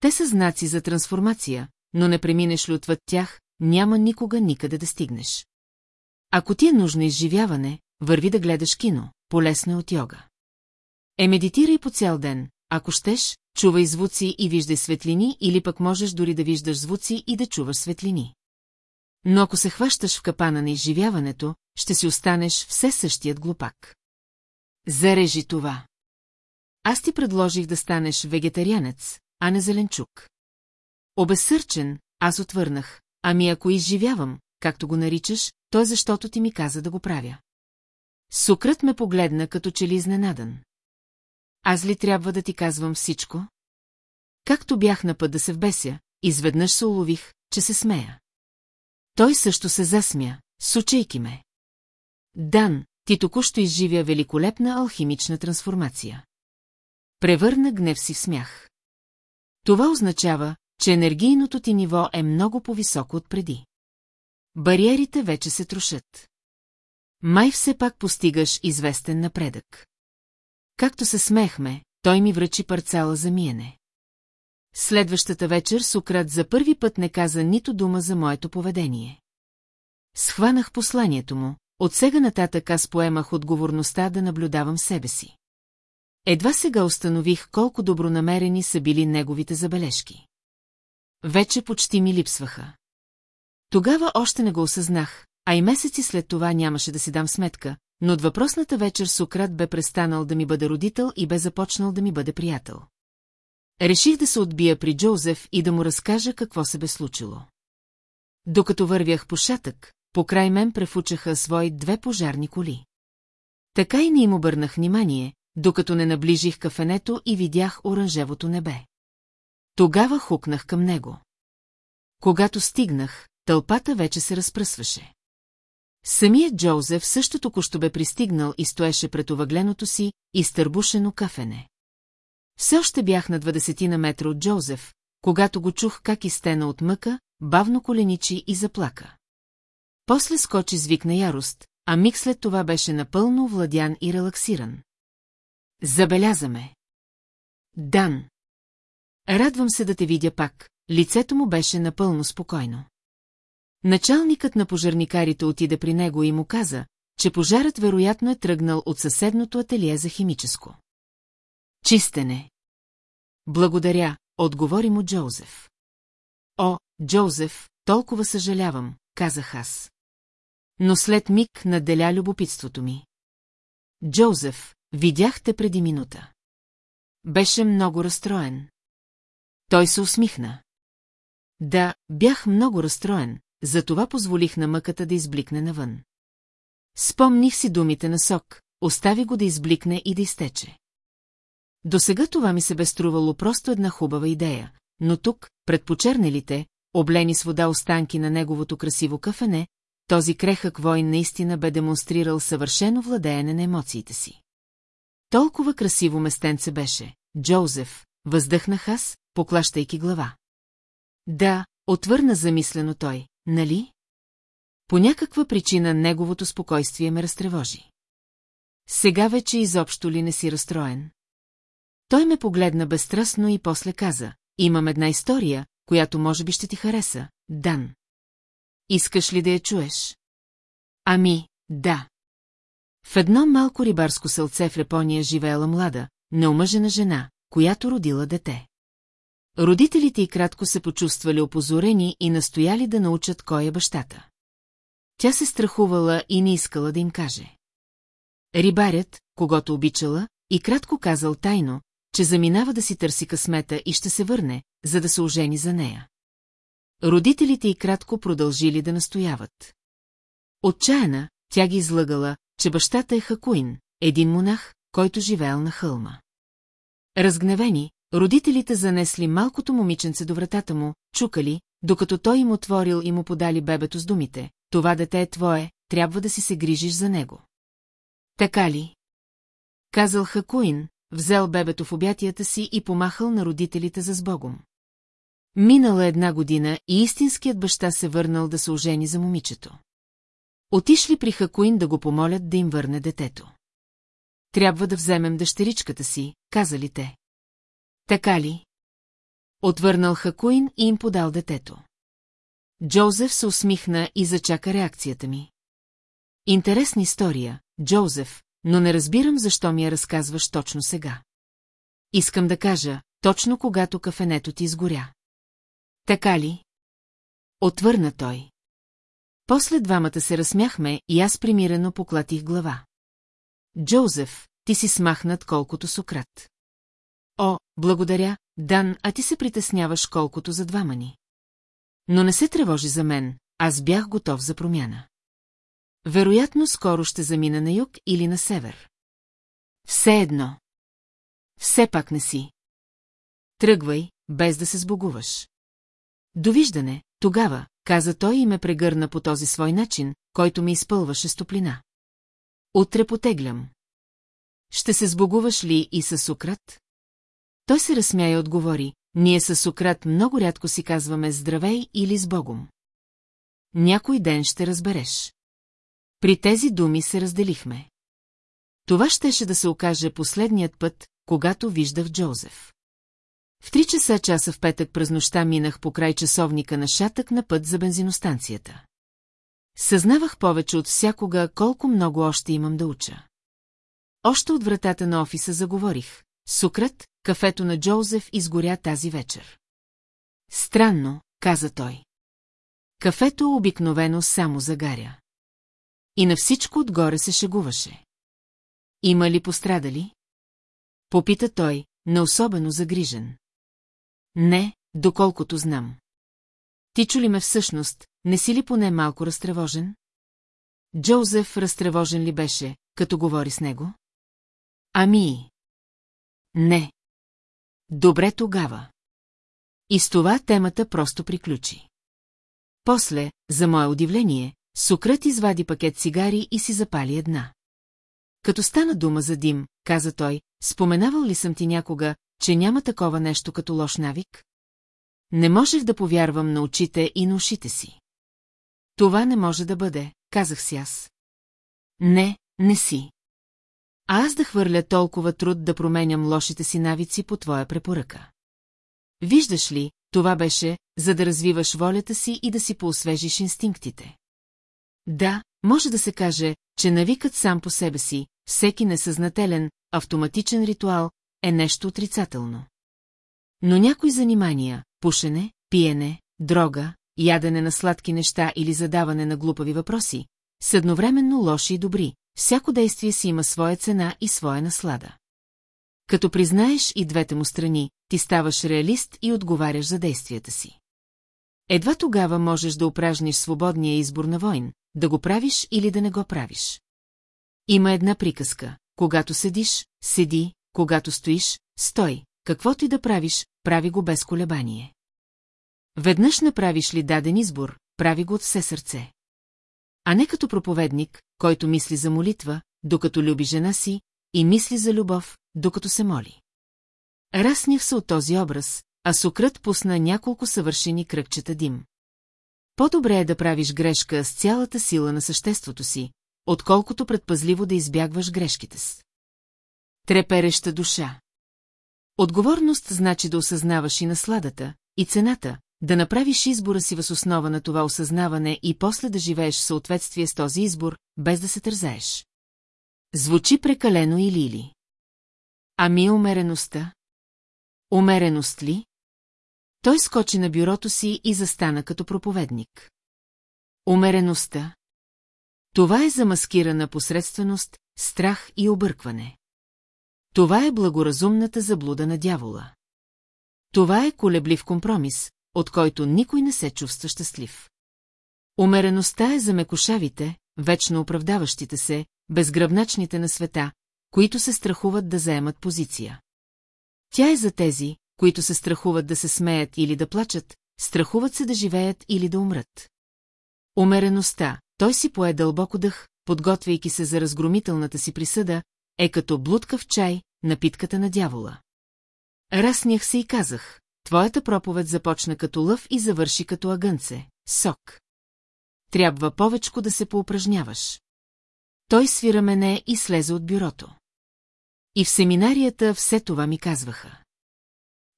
Те са знаци за трансформация, но не преминеш ли отвъд тях, няма никога никъде да стигнеш. Ако ти е нужно изживяване, върви да гледаш кино, полесно е от йога. Е, медитирай по цял ден, ако щеш, чувай звуци и виждай светлини или пък можеш дори да виждаш звуци и да чуваш светлини. Но ако се хващаш в капана на изживяването, ще си останеш все същият глупак. Зарежи това. Аз ти предложих да станеш вегетарианец, а не зеленчук. Обесърчен, аз отвърнах, ами ако изживявам, както го наричаш, то защото ти ми каза да го правя. Сукрът ме погледна като че ли изненадан. Аз ли трябва да ти казвам всичко? Както бях на път да се вбеся, изведнъж се улових, че се смея. Той също се засмя, сучейки ме. Дан, ти току-що изживя великолепна алхимична трансформация. Превърна гнев си в смях. Това означава, че енергийното ти ниво е много по-високо от преди. Бариерите вече се трошат. Май все пак постигаш известен напредък. Както се смехме, той ми връчи парцала за миене. Следващата вечер Сократ за първи път не каза нито дума за моето поведение. Схванах посланието му, от сега нататък аз поемах отговорността да наблюдавам себе си. Едва сега установих колко добронамерени са били неговите забележки. Вече почти ми липсваха. Тогава още не го осъзнах, а и месеци след това нямаше да си дам сметка, но от въпросната вечер Сократ бе престанал да ми бъде родител и бе започнал да ми бъде приятел. Реших да се отбия при Джозеф и да му разкажа какво се бе случило. Докато вървях по шатък, покрай мен префучаха свои две пожарни коли. Така и не им обърнах внимание, докато не наближих кафенето и видях оранжевото небе. Тогава хукнах към него. Когато стигнах, тълпата вече се разпръсваше. Самият Джозеф също току-що бе пристигнал и стоеше пред овъгленото си, изтърбушено кафене. Все още бях на 20 на метра от Джозеф, когато го чух как изтена от мъка, бавно коленичи и заплака. После скочи звик на ярост, а миг след това беше напълно овладян и релаксиран. Забелязаме. Дан. Радвам се да те видя пак, лицето му беше напълно спокойно. Началникът на пожарникарите отиде при него и му каза, че пожарът вероятно е тръгнал от съседното ателие за химическо. Чистене. Благодаря, отговори му Джозеф. О, Джозеф, толкова съжалявам, казах аз. Но след миг наделя любопитството ми. Джозеф, видях те преди минута. Беше много разстроен. Той се усмихна. Да, бях много разстроен, затова позволих на мъката да избликне навън. Спомних си думите на Сок, остави го да избликне и да изтече. До сега това ми се бе струвало просто една хубава идея, но тук, пред почернелите, облени с вода останки на неговото красиво кафене, този крехък войн наистина бе демонстрирал съвършено владеене на емоциите си. Толкова красиво местенце беше, Джозеф, въздъхнах аз, поклащайки глава. Да, отвърна замислено той, нали? По някаква причина неговото спокойствие ме разтревожи. Сега вече изобщо ли не си разстроен? Той ме погледна безстрастно и после каза, имам една история, която може би ще ти хареса, Дан. Искаш ли да я чуеш? Ами, да. В едно малко рибарско селце в Япония живеела млада, неомъжена жена, която родила дете. Родителите й кратко се почувствали опозорени и настояли да научат кой е бащата. Тя се страхувала и не искала да им каже. Рибарят, когато обичала, и кратко казал тайно, че заминава да си търси късмета и ще се върне, за да се ожени за нея. Родителите й кратко продължили да настояват. Отчаяна, тя ги излъгала, че бащата е Хакуин, един монах, който живеел на хълма. Разгневени, родителите занесли малкото момиченце до вратата му, чукали, докато той им отворил и му подали бебето с думите. Това дете е твое, трябва да си се грижиш за него. Така ли? Казал Хакуин, взел бебето в обятията си и помахал на родителите за сбогом. Минала една година и истинският баща се върнал да се ожени за момичето. Отишли при Хакуин да го помолят да им върне детето. Трябва да вземем дъщеричката си, казали те. Така ли? Отвърнал Хакуин и им подал детето. Джозеф се усмихна и зачака реакцията ми. Интересна история, Джозеф, но не разбирам защо ми я разказваш точно сега. Искам да кажа, точно когато кафенето ти изгоря. Така ли? Отвърна той. После двамата се разсмяхме и аз примирено поклатих глава. Джозеф, ти си смахнат колкото Сократ. О, благодаря, Дан, а ти се притесняваш колкото за двама ни. Но не се тревожи за мен, аз бях готов за промяна. Вероятно скоро ще замина на юг или на север. Все едно. Все пак не си. Тръгвай, без да се сбогуваш. Довиждане, тогава, каза той и ме прегърна по този свой начин, който ми изпълваше стоплина. Утре потеглям. Ще се сбогуваш ли и с Сократ? Той се разсмя и отговори, ние с Сократ много рядко си казваме здравей или с Богом. Някой ден ще разбереш. При тези думи се разделихме. Това щеше да се окаже последният път, когато виждах Джозеф. В три часа часа в петък през нощта минах по край часовника на шатък на път за бензиностанцията. Съзнавах повече от всякога колко много още имам да уча. Още от вратата на офиса заговорих. Сукрат, кафето на Джозеф изгоря тази вечер. Странно, каза той. Кафето обикновено само загаря. И на всичко отгоре се шегуваше. Има ли пострадали? Попита той, не особено загрижен. Не, доколкото знам. Ти чули ме всъщност, не си ли поне малко разтревожен? Джозеф разтревожен ли беше, като говори с него? Ами... Не. Добре тогава. И с това темата просто приключи. После, за мое удивление, Сукрат извади пакет цигари и си запали една. Като стана дума за дим, каза той, споменавал ли съм ти някога, че няма такова нещо като лош навик? Не можех да повярвам на очите и на ушите си. Това не може да бъде, казах си аз. Не, не си. А аз да хвърля толкова труд да променям лошите си навици по твоя препоръка. Виждаш ли, това беше, за да развиваш волята си и да си поосвежиш инстинктите. Да, може да се каже, че навикът сам по себе си, всеки несъзнателен, автоматичен ритуал, е нещо отрицателно. Но някои занимания, пушене, пиене, дрога, ядене на сладки неща или задаване на глупави въпроси, са едновременно лоши и добри, всяко действие си има своя цена и своя наслада. Като признаеш и двете му страни, ти ставаш реалист и отговаряш за действията си. Едва тогава можеш да упражниш свободния избор на войн, да го правиш или да не го правиш. Има една приказка. Когато седиш, седи, когато стоиш, стой, каквото и да правиш, прави го без колебание. Веднъж направиш ли даден избор, прави го от все сърце. А не като проповедник, който мисли за молитва, докато люби жена си, и мисли за любов, докато се моли. Раснях се от този образ, а Сократ пусна няколко съвършени кръгчета дим. По-добре е да правиш грешка с цялата сила на съществото си, отколкото предпазливо да избягваш грешките с. Трепереща душа. Отговорност значи да осъзнаваш и насладата, и цената, да направиш избора си въз основа на това осъзнаване и после да живееш в съответствие с този избор, без да се тързаеш. Звучи прекалено или или. Ами умереността? Умереност ли? Той скочи на бюрото си и застана като проповедник. Умереността. Това е замаскирана посредственост, страх и объркване. Това е благоразумната заблуда на дявола. Това е колеблив компромис, от който никой не се чувства щастлив. Умереността е за мекошавите, вечно оправдаващите се, безгръбначните на света, които се страхуват да заемат позиция. Тя е за тези, които се страхуват да се смеят или да плачат, страхуват се да живеят или да умрат. Умереността, той си пое дълбоко дъх, подготвяйки се за разгромителната си присъда, е като блудка в чай, напитката на дявола. Раснях се и казах, твоята проповед започна като лъв и завърши като агънце, сок. Трябва повечко да се поупражняваш. Той свира мене и слезе от бюрото. И в семинарията все това ми казваха.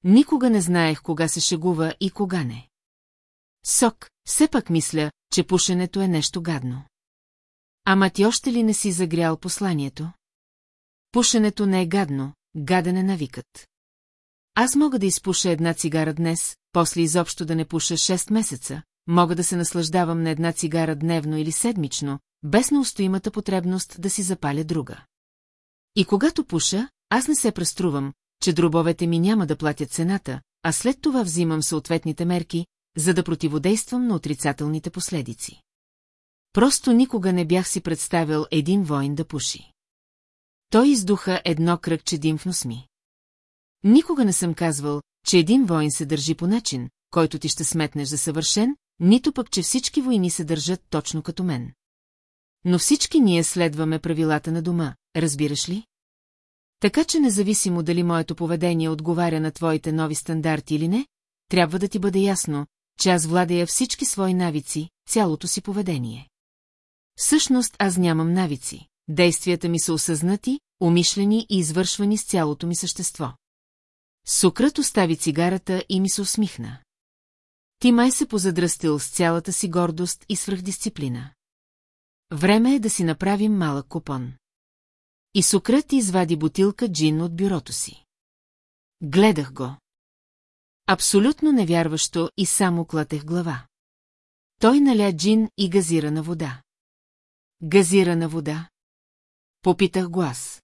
Никога не знаех кога се шегува и кога не. Сок, все пак мисля, че пушенето е нещо гадно. Ама ти още ли не си загрял посланието? Пушенето не е гадно, гаден е навикът. Аз мога да изпуша една цигара днес, после изобщо да не пуша 6 месеца, мога да се наслаждавам на една цигара дневно или седмично, без неустоимата потребност да си запаля друга. И когато пуша, аз не се преструвам, че дробовете ми няма да платят цената, а след това взимам съответните мерки, за да противодействам на отрицателните последици. Просто никога не бях си представил един воин да пуши. Той издуха едно кръгче дим в нос ми. Никога не съм казвал, че един воин се държи по начин, който ти ще сметнеш за съвършен, нито пък, че всички войни се държат точно като мен. Но всички ние следваме правилата на дома, разбираш ли? Така че независимо дали моето поведение отговаря на твоите нови стандарти или не, трябва да ти бъде ясно, че аз владея всички свои навици, цялото си поведение. Всъщност аз нямам навици. Действията ми са осъзнати, умишлени и извършвани с цялото ми същество. Сукрът остави цигарата и ми се усмихна. Ти май се позадръстил с цялата си гордост и свръхдисциплина. Време е да си направим малък купон. И Сократ извади бутилка джин от бюрото си. Гледах го. Абсолютно невярващо и само клатех глава. Той наля джин и газирана вода. Газирана вода? Попитах глас.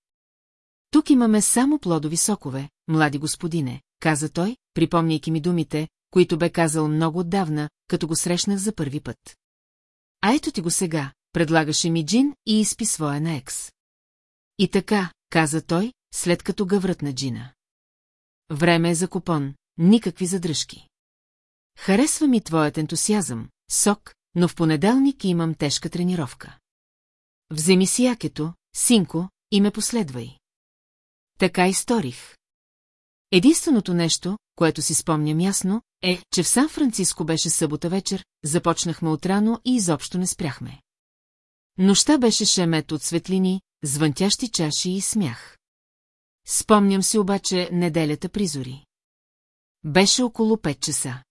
Тук имаме само плодови сокове, млади господине, каза той, припомняйки ми думите, които бе казал много отдавна, като го срещнах за първи път. А ето ти го сега, предлагаше ми Джин и изпи своя на екс. И така, каза той, след като гъврат на Джина. Време е за купон, никакви задръжки. Харесва ми твоят ентусиазъм, сок, но в понеделник имам тежка тренировка. Вземи си якето, синко, и ме последвай. Така и сторих. Единственото нещо, което си спомням ясно, е, че в Сан-Франциско беше събота вечер, започнахме отрано и изобщо не спряхме. Нощта беше шемет от светлини, звънтящи чаши и смях. Спомням си обаче неделята призори. Беше около 5 часа.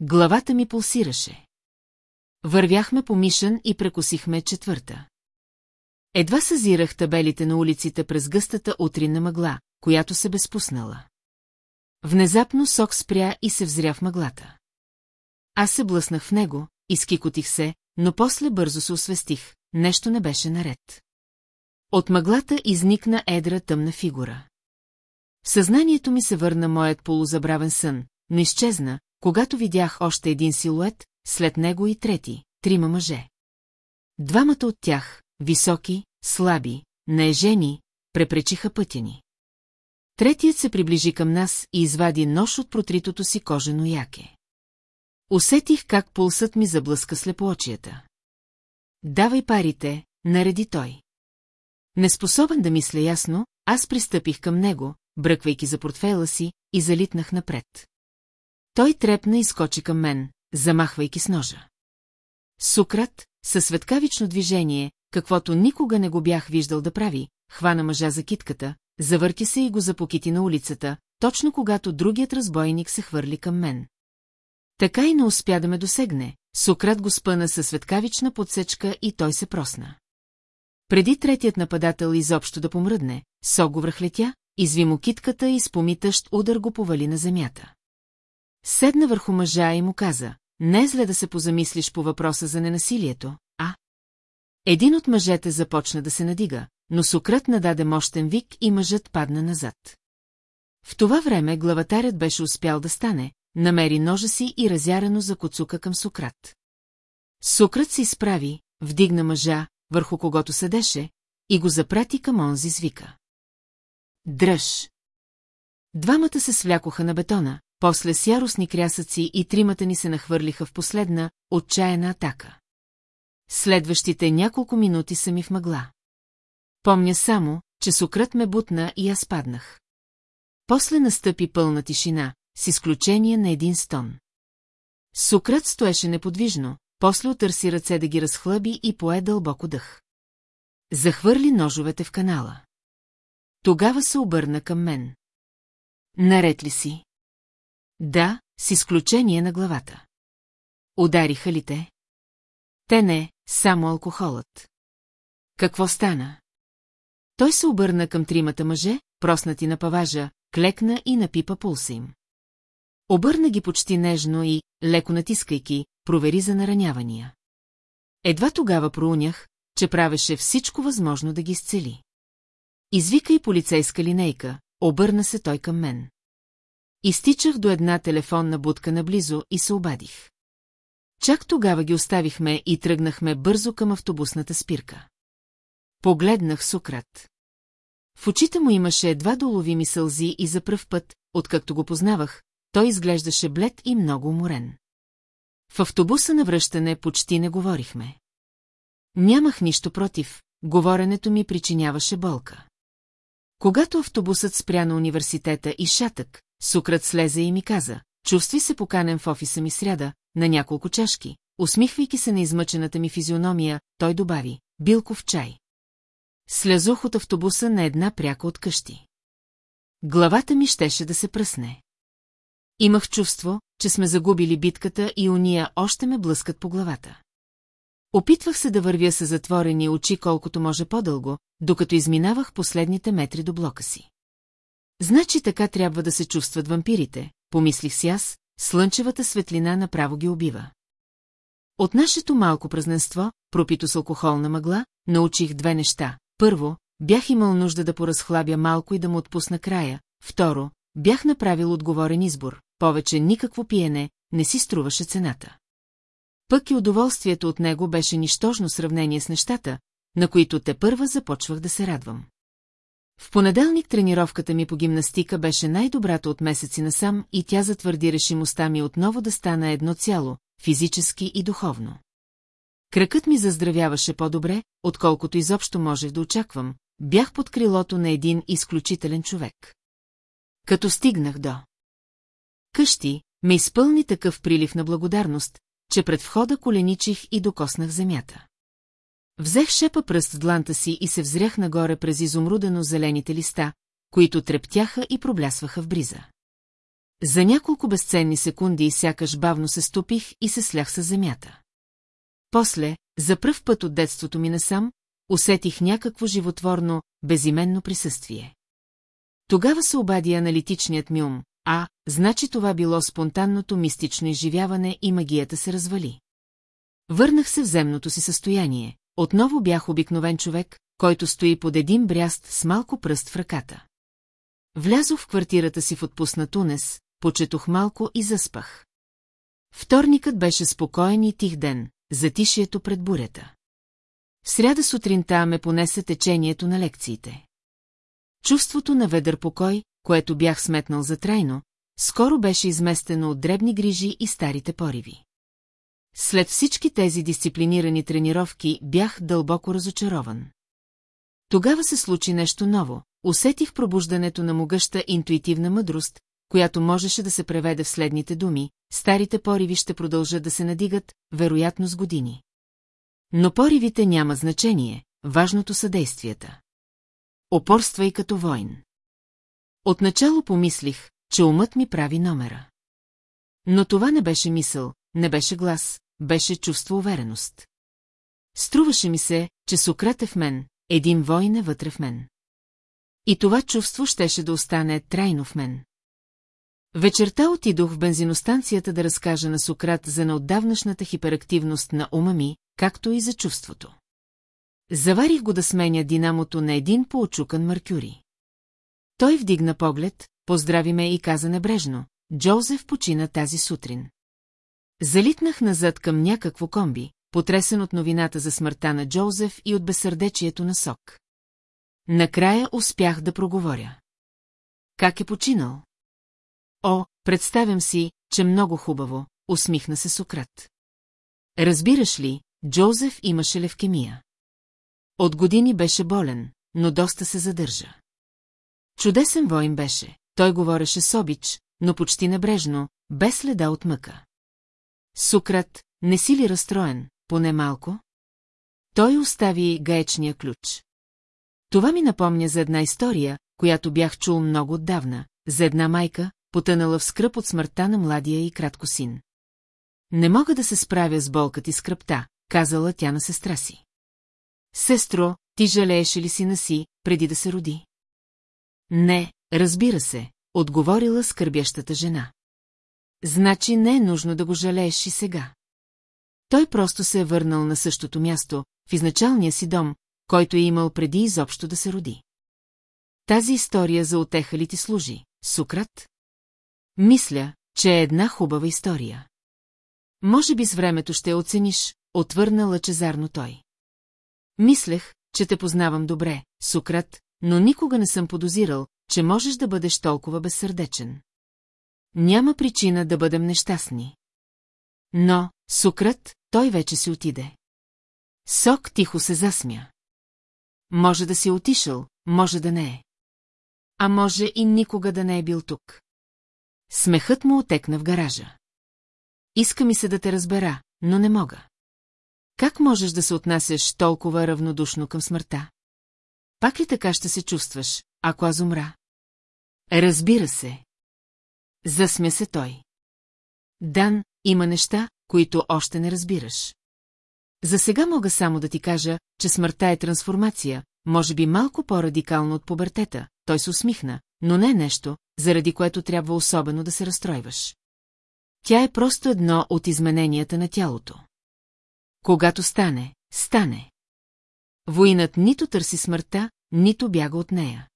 Главата ми пулсираше. Вървяхме по Мишън и прекосихме четвърта. Едва съзирах табелите на улиците през гъстата утринна мъгла, която се безпуснала. Внезапно сок спря и се взря в мъглата. Аз се блъснах в него, изкикотих се, но после бързо се освестих, нещо не беше наред. От мъглата изникна едра тъмна фигура. В съзнанието ми се върна моят полузабравен сън, но изчезна, когато видях още един силует, след него и трети, трима мъже. Двамата от тях, високи, слаби, наежени, препречиха пътя ни. Третият се приближи към нас и извади нож от протритото си кожено яке. Усетих как пулсът ми заблъска слепоочията. Давай парите, нареди той. Неспособен да мисля ясно, аз пристъпих към него, бръквайки за портфейла си, и залитнах напред. Той трепна и скочи към мен, замахвайки с ножа. Сукрат, със светкавично движение, каквото никога не го бях виждал да прави, хвана мъжа за китката, завърти се и го запокити на улицата, точно когато другият разбойник се хвърли към мен. Така и не успя да ме досегне, Сократ го спъна със светкавична подсечка и той се просна. Преди третият нападател изобщо да помръдне, Сок го връхлетя, изви му китката и с помитащ удар го повали на земята. Седна върху мъжа и му каза, не е зле да се позамислиш по въпроса за ненасилието? Един от мъжете започна да се надига, но Сократ нададе мощен вик и мъжът падна назад. В това време главатарят беше успял да стане, намери ножа си и разярено закоцука към Сократ. Сократ се изправи, вдигна мъжа, върху когото седеше, и го запрати към онзи звика. Дръж! Двамата се свлякоха на бетона, после с яростни крясъци и тримата ни се нахвърлиха в последна, отчаяна атака. Следващите няколко минути са ми в мъгла. Помня само, че Сократ ме бутна и аз паднах. После настъпи пълна тишина, с изключение на един стон. Сократ стоеше неподвижно, после отърси ръце да ги разхлъби и пое дълбоко дъх. Захвърли ножовете в канала. Тогава се обърна към мен. Наред ли си? Да, с изключение на главата. Удариха ли те? Те не, само алкохолът. Какво стана? Той се обърна към тримата мъже, проснати на паважа, клекна и напипа пулса им. Обърна ги почти нежно и, леко натискайки, провери за наранявания. Едва тогава проунях, че правеше всичко възможно да ги изцели. Извика и полицейска линейка, обърна се той към мен. Изтичах до една телефонна будка наблизо и се обадих. Чак тогава ги оставихме и тръгнахме бързо към автобусната спирка. Погледнах Сократ. В очите му имаше едва доловими сълзи и за пръв път, откакто го познавах, той изглеждаше блед и много уморен. В автобуса на връщане почти не говорихме. Нямах нищо против, говоренето ми причиняваше болка. Когато автобусът спря на университета и шатък, Сукрат слезе и ми каза, чувствай се поканен в офиса ми сряда, на няколко чашки, усмихвайки се на измъчената ми физиономия, той добави, Билков чай. Слязох от автобуса на една пряка от къщи. Главата ми щеше да се пръсне. Имах чувство, че сме загубили битката и уния още ме блъскат по главата. Опитвах се да вървя с затворени очи колкото може по-дълго, докато изминавах последните метри до блока си. Значи така трябва да се чувстват вампирите, помислих си аз, слънчевата светлина направо ги убива. От нашето малко празненство, пропито с алкохолна мъгла, научих две неща. Първо, бях имал нужда да поразхлабя малко и да му отпусна края. Второ, бях направил отговорен избор. Повече никакво пиене не си струваше цената. Пък и удоволствието от него беше нищожно сравнение с нещата, на които те първа започвах да се радвам. В понеделник тренировката ми по гимнастика беше най-добрата от месеци насам и тя затвърди решимостта ми отново да стана едно цяло, физически и духовно. Кръкът ми заздравяваше по-добре, отколкото изобщо можех да очаквам, бях под крилото на един изключителен човек. Като стигнах до къщи, ме изпълни такъв прилив на благодарност, че пред входа коленичих и докоснах земята. Взех шепа пръст в дланта си и се взрях нагоре през изумрудено зелените листа, които трептяха и проблясваха в бриза. За няколко безценни секунди сякаш бавно се стопих и се слях с земята. После, за пръв път от детството ми насам, усетих някакво животворно, безименно присъствие. Тогава се обади аналитичният ми ум, а, значи това било спонтанното мистично изживяване и магията се развали. Върнах се в земното си състояние. Отново бях обикновен човек, който стои под един бряст с малко пръст в ръката. Влязох в квартирата си в отпусна Тунес, почетох малко и заспах. Вторникът беше спокоен и тих ден, затишието пред бурята. В сряда сутринта ме понесе течението на лекциите. Чувството на ведър покой, което бях сметнал за трайно, скоро беше изместено от дребни грижи и старите пориви. След всички тези дисциплинирани тренировки бях дълбоко разочарован. Тогава се случи нещо ново, усетих пробуждането на могъща интуитивна мъдрост, която можеше да се преведе в следните думи, старите пориви ще продължат да се надигат, вероятно с години. Но поривите няма значение, важното са действията. Опорствай като войн. Отначало помислих, че умът ми прави номера. Но това не беше мисъл, не беше глас, беше чувство увереност. Струваше ми се, че Сократ е в мен, един войн е вътре в мен. И това чувство щеше да остане трайно в мен. Вечерта отидох в бензиностанцията да разкажа на Сократ за неотдавнашната хиперактивност на ума ми, както и за чувството. Заварих го да сменя динамото на един поочукан Маркюри. Той вдигна поглед, поздрави ме и каза небрежно, Джозеф почина тази сутрин. Залитнах назад към някакво комби, потресен от новината за смъртта на Джозеф и от безсърдечието на Сок. Накрая успях да проговоря. Как е починал? О, представям си, че много хубаво, усмихна се Сократ. Разбираш ли, Джозеф имаше левкемия. От години беше болен, но доста се задържа. Чудесен воин беше, той говореше с обич, но почти небрежно, без следа от мъка. Сукрат, не си ли разстроен, поне малко? Той остави гаечния ключ. Това ми напомня за една история, която бях чул много отдавна, за една майка, потънала в скръп от смъртта на младия и кратко син. Не мога да се справя с болката и скръпта, казала тя на сестра си. Сестро, ти жалееше ли сина си, преди да се роди? Не, разбира се, отговорила скърбящата жена. Значи не е нужно да го жалееш и сега. Той просто се е върнал на същото място, в изначалния си дом, който е имал преди изобщо да се роди. Тази история за отеха ли ти служи, Сукрат? Мисля, че е една хубава история. Може би с времето ще оцениш, отвърна лъчезарно той. Мислех, че те познавам добре, Сукрат, но никога не съм подозирал, че можеш да бъдеш толкова безсърдечен. Няма причина да бъдем нещастни. Но, Сукрат, той вече си отиде. Сок тихо се засмя. Може да си отишъл, може да не е. А може и никога да не е бил тук. Смехът му отекна в гаража. Иска ми се да те разбера, но не мога. Как можеш да се отнасяш толкова равнодушно към смъртта? Пак ли така ще се чувстваш, ако аз умра? Разбира се. Засмя се той. Дан, има неща, които още не разбираш. За сега мога само да ти кажа, че смъртта е трансформация, може би малко по-радикално от пубертета, той се усмихна, но не е нещо, заради което трябва особено да се разстройваш. Тя е просто едно от измененията на тялото. Когато стане, стане. Воинът нито търси смъртта, нито бяга от нея.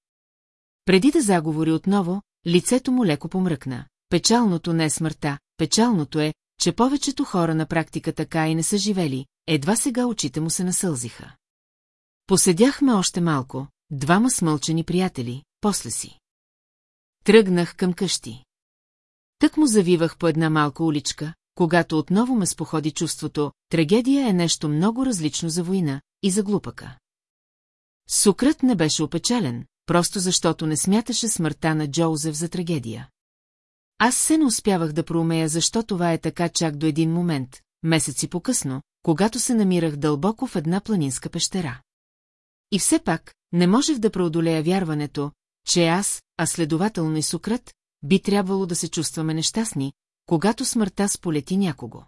Преди да заговори отново, лицето му леко помръкна. Печалното не е смъртта, печалното е, че повечето хора на практика така и не са живели, едва сега очите му се насълзиха. Поседяхме още малко, двама смълчени приятели, после си. Тръгнах към къщи. Тък му завивах по една малка уличка, когато отново ме споходи чувството, трагедия е нещо много различно за война и за глупака. Сукрът не беше опечален, просто защото не смяташе смъртта на Джоузеф за трагедия. Аз се не успявах да проумея защо това е така чак до един момент, месеци по-късно, когато се намирах дълбоко в една планинска пещера. И все пак, не можех да преодолея вярването, че аз, а следователно и Сукрат, би трябвало да се чувстваме нещастни, когато смъртта сполети някого.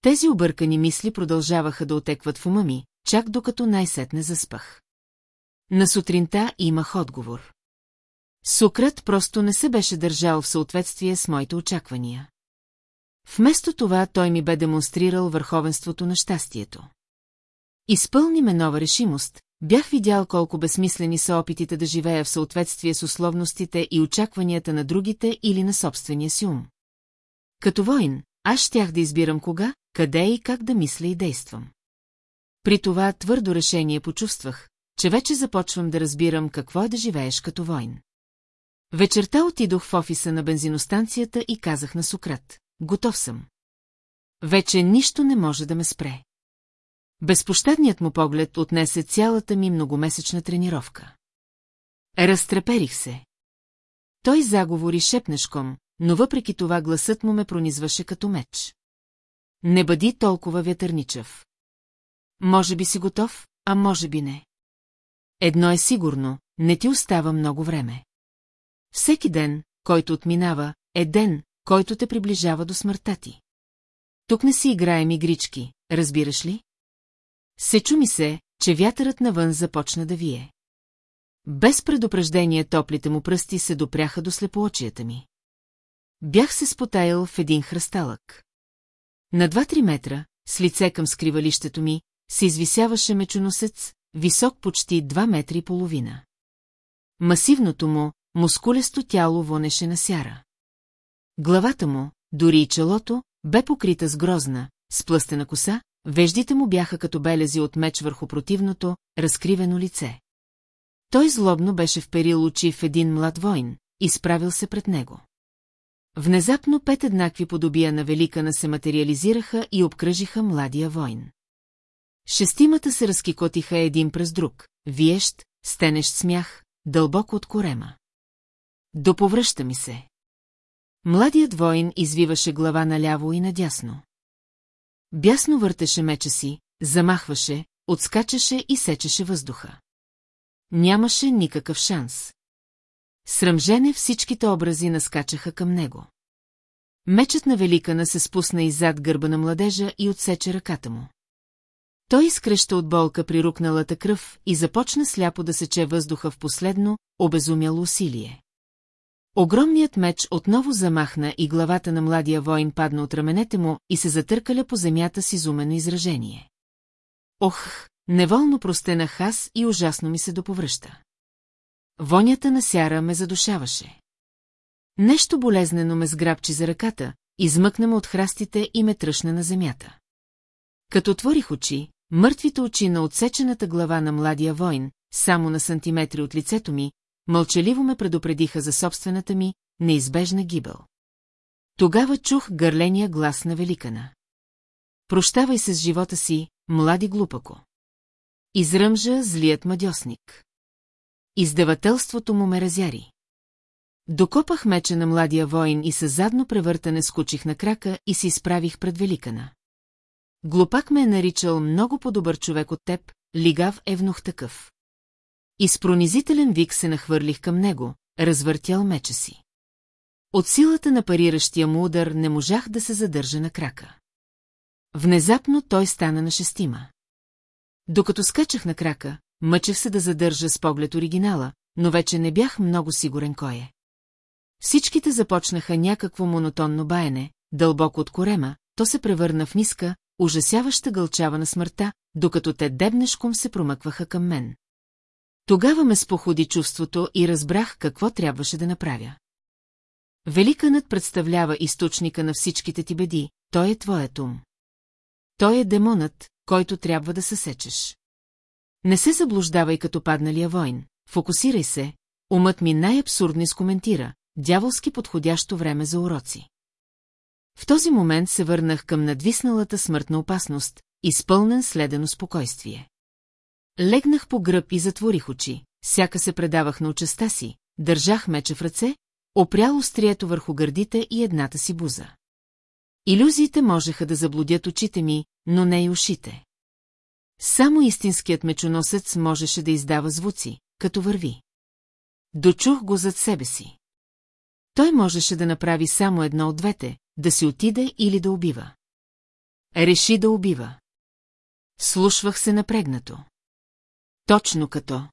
Тези объркани мисли продължаваха да отекват в ума ми, чак докато най-сетне заспах. На сутринта имах отговор. Сукрат просто не се беше държал в съответствие с моите очаквания. Вместо това той ми бе демонстрирал върховенството на щастието. Изпълни ме нова решимост, бях видял колко безсмислени са опитите да живея в съответствие с условностите и очакванията на другите или на собствения си ум. Като воин, аз щях да избирам кога, къде и как да мисля и действам. При това твърдо решение почувствах, че вече започвам да разбирам какво е да живееш като войн. Вечерта отидох в офиса на бензиностанцията и казах на Сократ. Готов съм. Вече нищо не може да ме спре. Безпощадният му поглед отнесе цялата ми многомесечна тренировка. Разтреперих се. Той заговори шепнешком, но въпреки това гласът му ме пронизваше като меч. Не бъди толкова вятърничав. Може би си готов, а може би не. Едно е сигурно, не ти остава много време. Всеки ден, който отминава, е ден, който те приближава до смъртта ти. Тук не си играем игрички, разбираш ли? Сечу ми се, че вятърът навън започна да вие. Без предупреждение топлите му пръсти се допряха до слепоочията ми. Бях се спотаял в един хръсталък. На два-три метра, с лице към скривалището ми, се извисяваше мечоносец, висок почти 2 метри и половина. Масивното му, мускулесто тяло вонеше на сяра. Главата му, дори и челото, бе покрита с грозна, сплъстена коса, веждите му бяха като белези от меч върху противното, разкривено лице. Той злобно беше вперил очи в един млад войн, изправил се пред него. Внезапно пет еднакви подобия на Великана се материализираха и обкръжиха младия войн. Шестимата се разкикотиха един през друг, виещ, стенещ смях, дълбоко от корема. Доповръща ми се. Младият воин извиваше глава наляво и надясно. Бясно въртеше меча си, замахваше, отскачаше и сечеше въздуха. Нямаше никакъв шанс. Срамжене всичките образи наскачаха към него. Мечът на Великана се спусна иззад гърба на младежа и отсече ръката му. Той изкръща от болка при рукналата кръв и започна сляпо да сече въздуха в последно, обезумяло усилие. Огромният меч отново замахна и главата на младия воин падна от раменете му и се затъркаля по земята с изумено изражение. Ох, неволно простенах аз и ужасно ми се доповръща. Вонята на сяра ме задушаваше. Нещо болезнено ме сграбчи за ръката, измъкна ме от храстите и ме тръщна на земята. Като отворих очи, мъртвите очи на отсечената глава на младия войн, само на сантиметри от лицето ми, мълчаливо ме предупредиха за собствената ми, неизбежна гибел. Тогава чух гърления глас на Великана. Прощавай се с живота си, млади глупако. Изръмжа злият мадьосник. Издавателството му ме разяри. Докопах меча на младия воин и със задно превъртане скучих на крака и се изправих пред Великана. Глупак ме е наричал много по-добър човек от теб, лигав евнух такъв. И с пронизителен вик се нахвърлих към него, развъртял меча си. От силата на париращия му удар не можах да се задържа на крака. Внезапно той стана на шестима. Докато скачах на крака, мъчех се да задържа с поглед оригинала, но вече не бях много сигурен кой е. Всичките започнаха някакво монотонно баяне, дълбоко от корема, то се превърна в ниска, ужасяваща гълчава на смъртта, докато те дебнешком се промъкваха към мен. Тогава ме споходи чувството и разбрах какво трябваше да направя. Великанът представлява източника на всичките ти беди, той е твоят ум. Той е демонът, който трябва да съсечеш. Не се заблуждавай като падналия войн, фокусирай се, умът ми най-абсурдно изкоментира, дяволски подходящо време за уроци. В този момент се върнах към надвисналата смъртна опасност, изпълнен следено спокойствие. Легнах по гръб и затворих очи, сяка се предавах на участа си, държах меча в ръце, опрял острието върху гърдите и едната си буза. Иллюзиите можеха да заблудят очите ми, но не и ушите. Само истинският мечоносец можеше да издава звуци, като върви. Дочух го зад себе си. Той можеше да направи само едно от двете, да си отиде или да убива. Реши да убива. Слушвах се напрегнато. Точно като.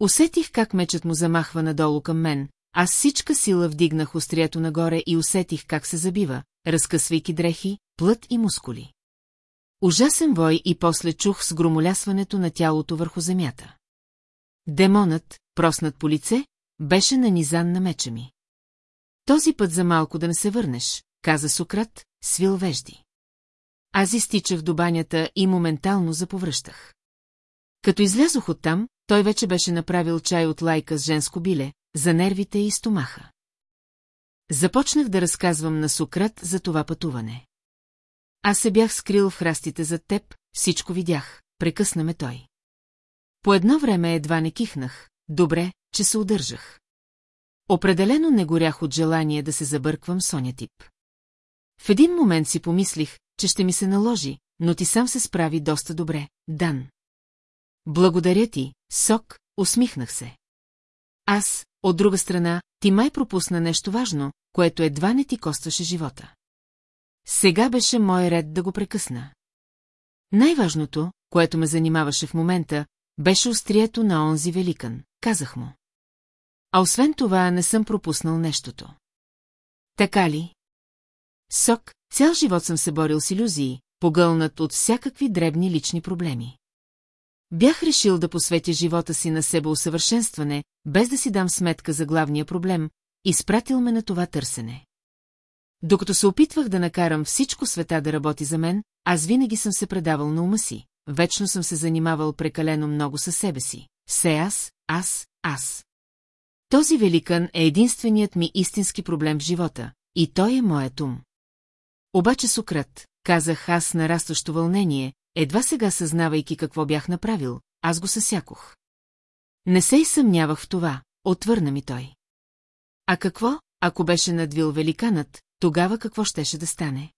Усетих как мечът му замахва надолу към мен, аз всичка сила вдигнах острието нагоре и усетих как се забива, разкъсвайки дрехи, плът и мускули. Ужасен вой и после чух с громолясването на тялото върху земята. Демонът, проснат по лице, беше нанизан на меча ми. Този път за малко да не се върнеш, каза Сократ, свил вежди. Аз изтичах до банята и моментално заповръщах. Като излязох оттам, той вече беше направил чай от лайка с женско биле, за нервите и стомаха. Започнах да разказвам на Сократ за това пътуване. Аз се бях скрил в храстите зад теб, всичко видях, прекъсна ме той. По едно време едва не кихнах, добре, че се удържах. Определено не горях от желание да се забърквам Соня тип. В един момент си помислих, че ще ми се наложи, но ти сам се справи доста добре, Дан. Благодаря ти, Сок, усмихнах се. Аз, от друга страна, ти май пропусна нещо важно, което едва не ти костваше живота. Сега беше мой ред да го прекъсна. Най-важното, което ме занимаваше в момента, беше острието на онзи великан, казах му. А освен това не съм пропуснал нещото. Така ли? Сок, цял живот съм се борил с иллюзии, погълнат от всякакви дребни лични проблеми. Бях решил да посветя живота си на себе усъвършенстване, без да си дам сметка за главния проблем, изпратил ме на това търсене. Докато се опитвах да накарам всичко света да работи за мен, аз винаги съм се предавал на ума си, вечно съм се занимавал прекалено много със себе си. Се аз, аз, аз. Този великан е единственият ми истински проблем в живота, и той е моят ум. Обаче Сократ, казах аз нарастващо вълнение, едва сега съзнавайки какво бях направил, аз го съсякох. Не се и съмнявах в това, отвърна ми той. А какво, ако беше надвил великанът, тогава какво щеше да стане?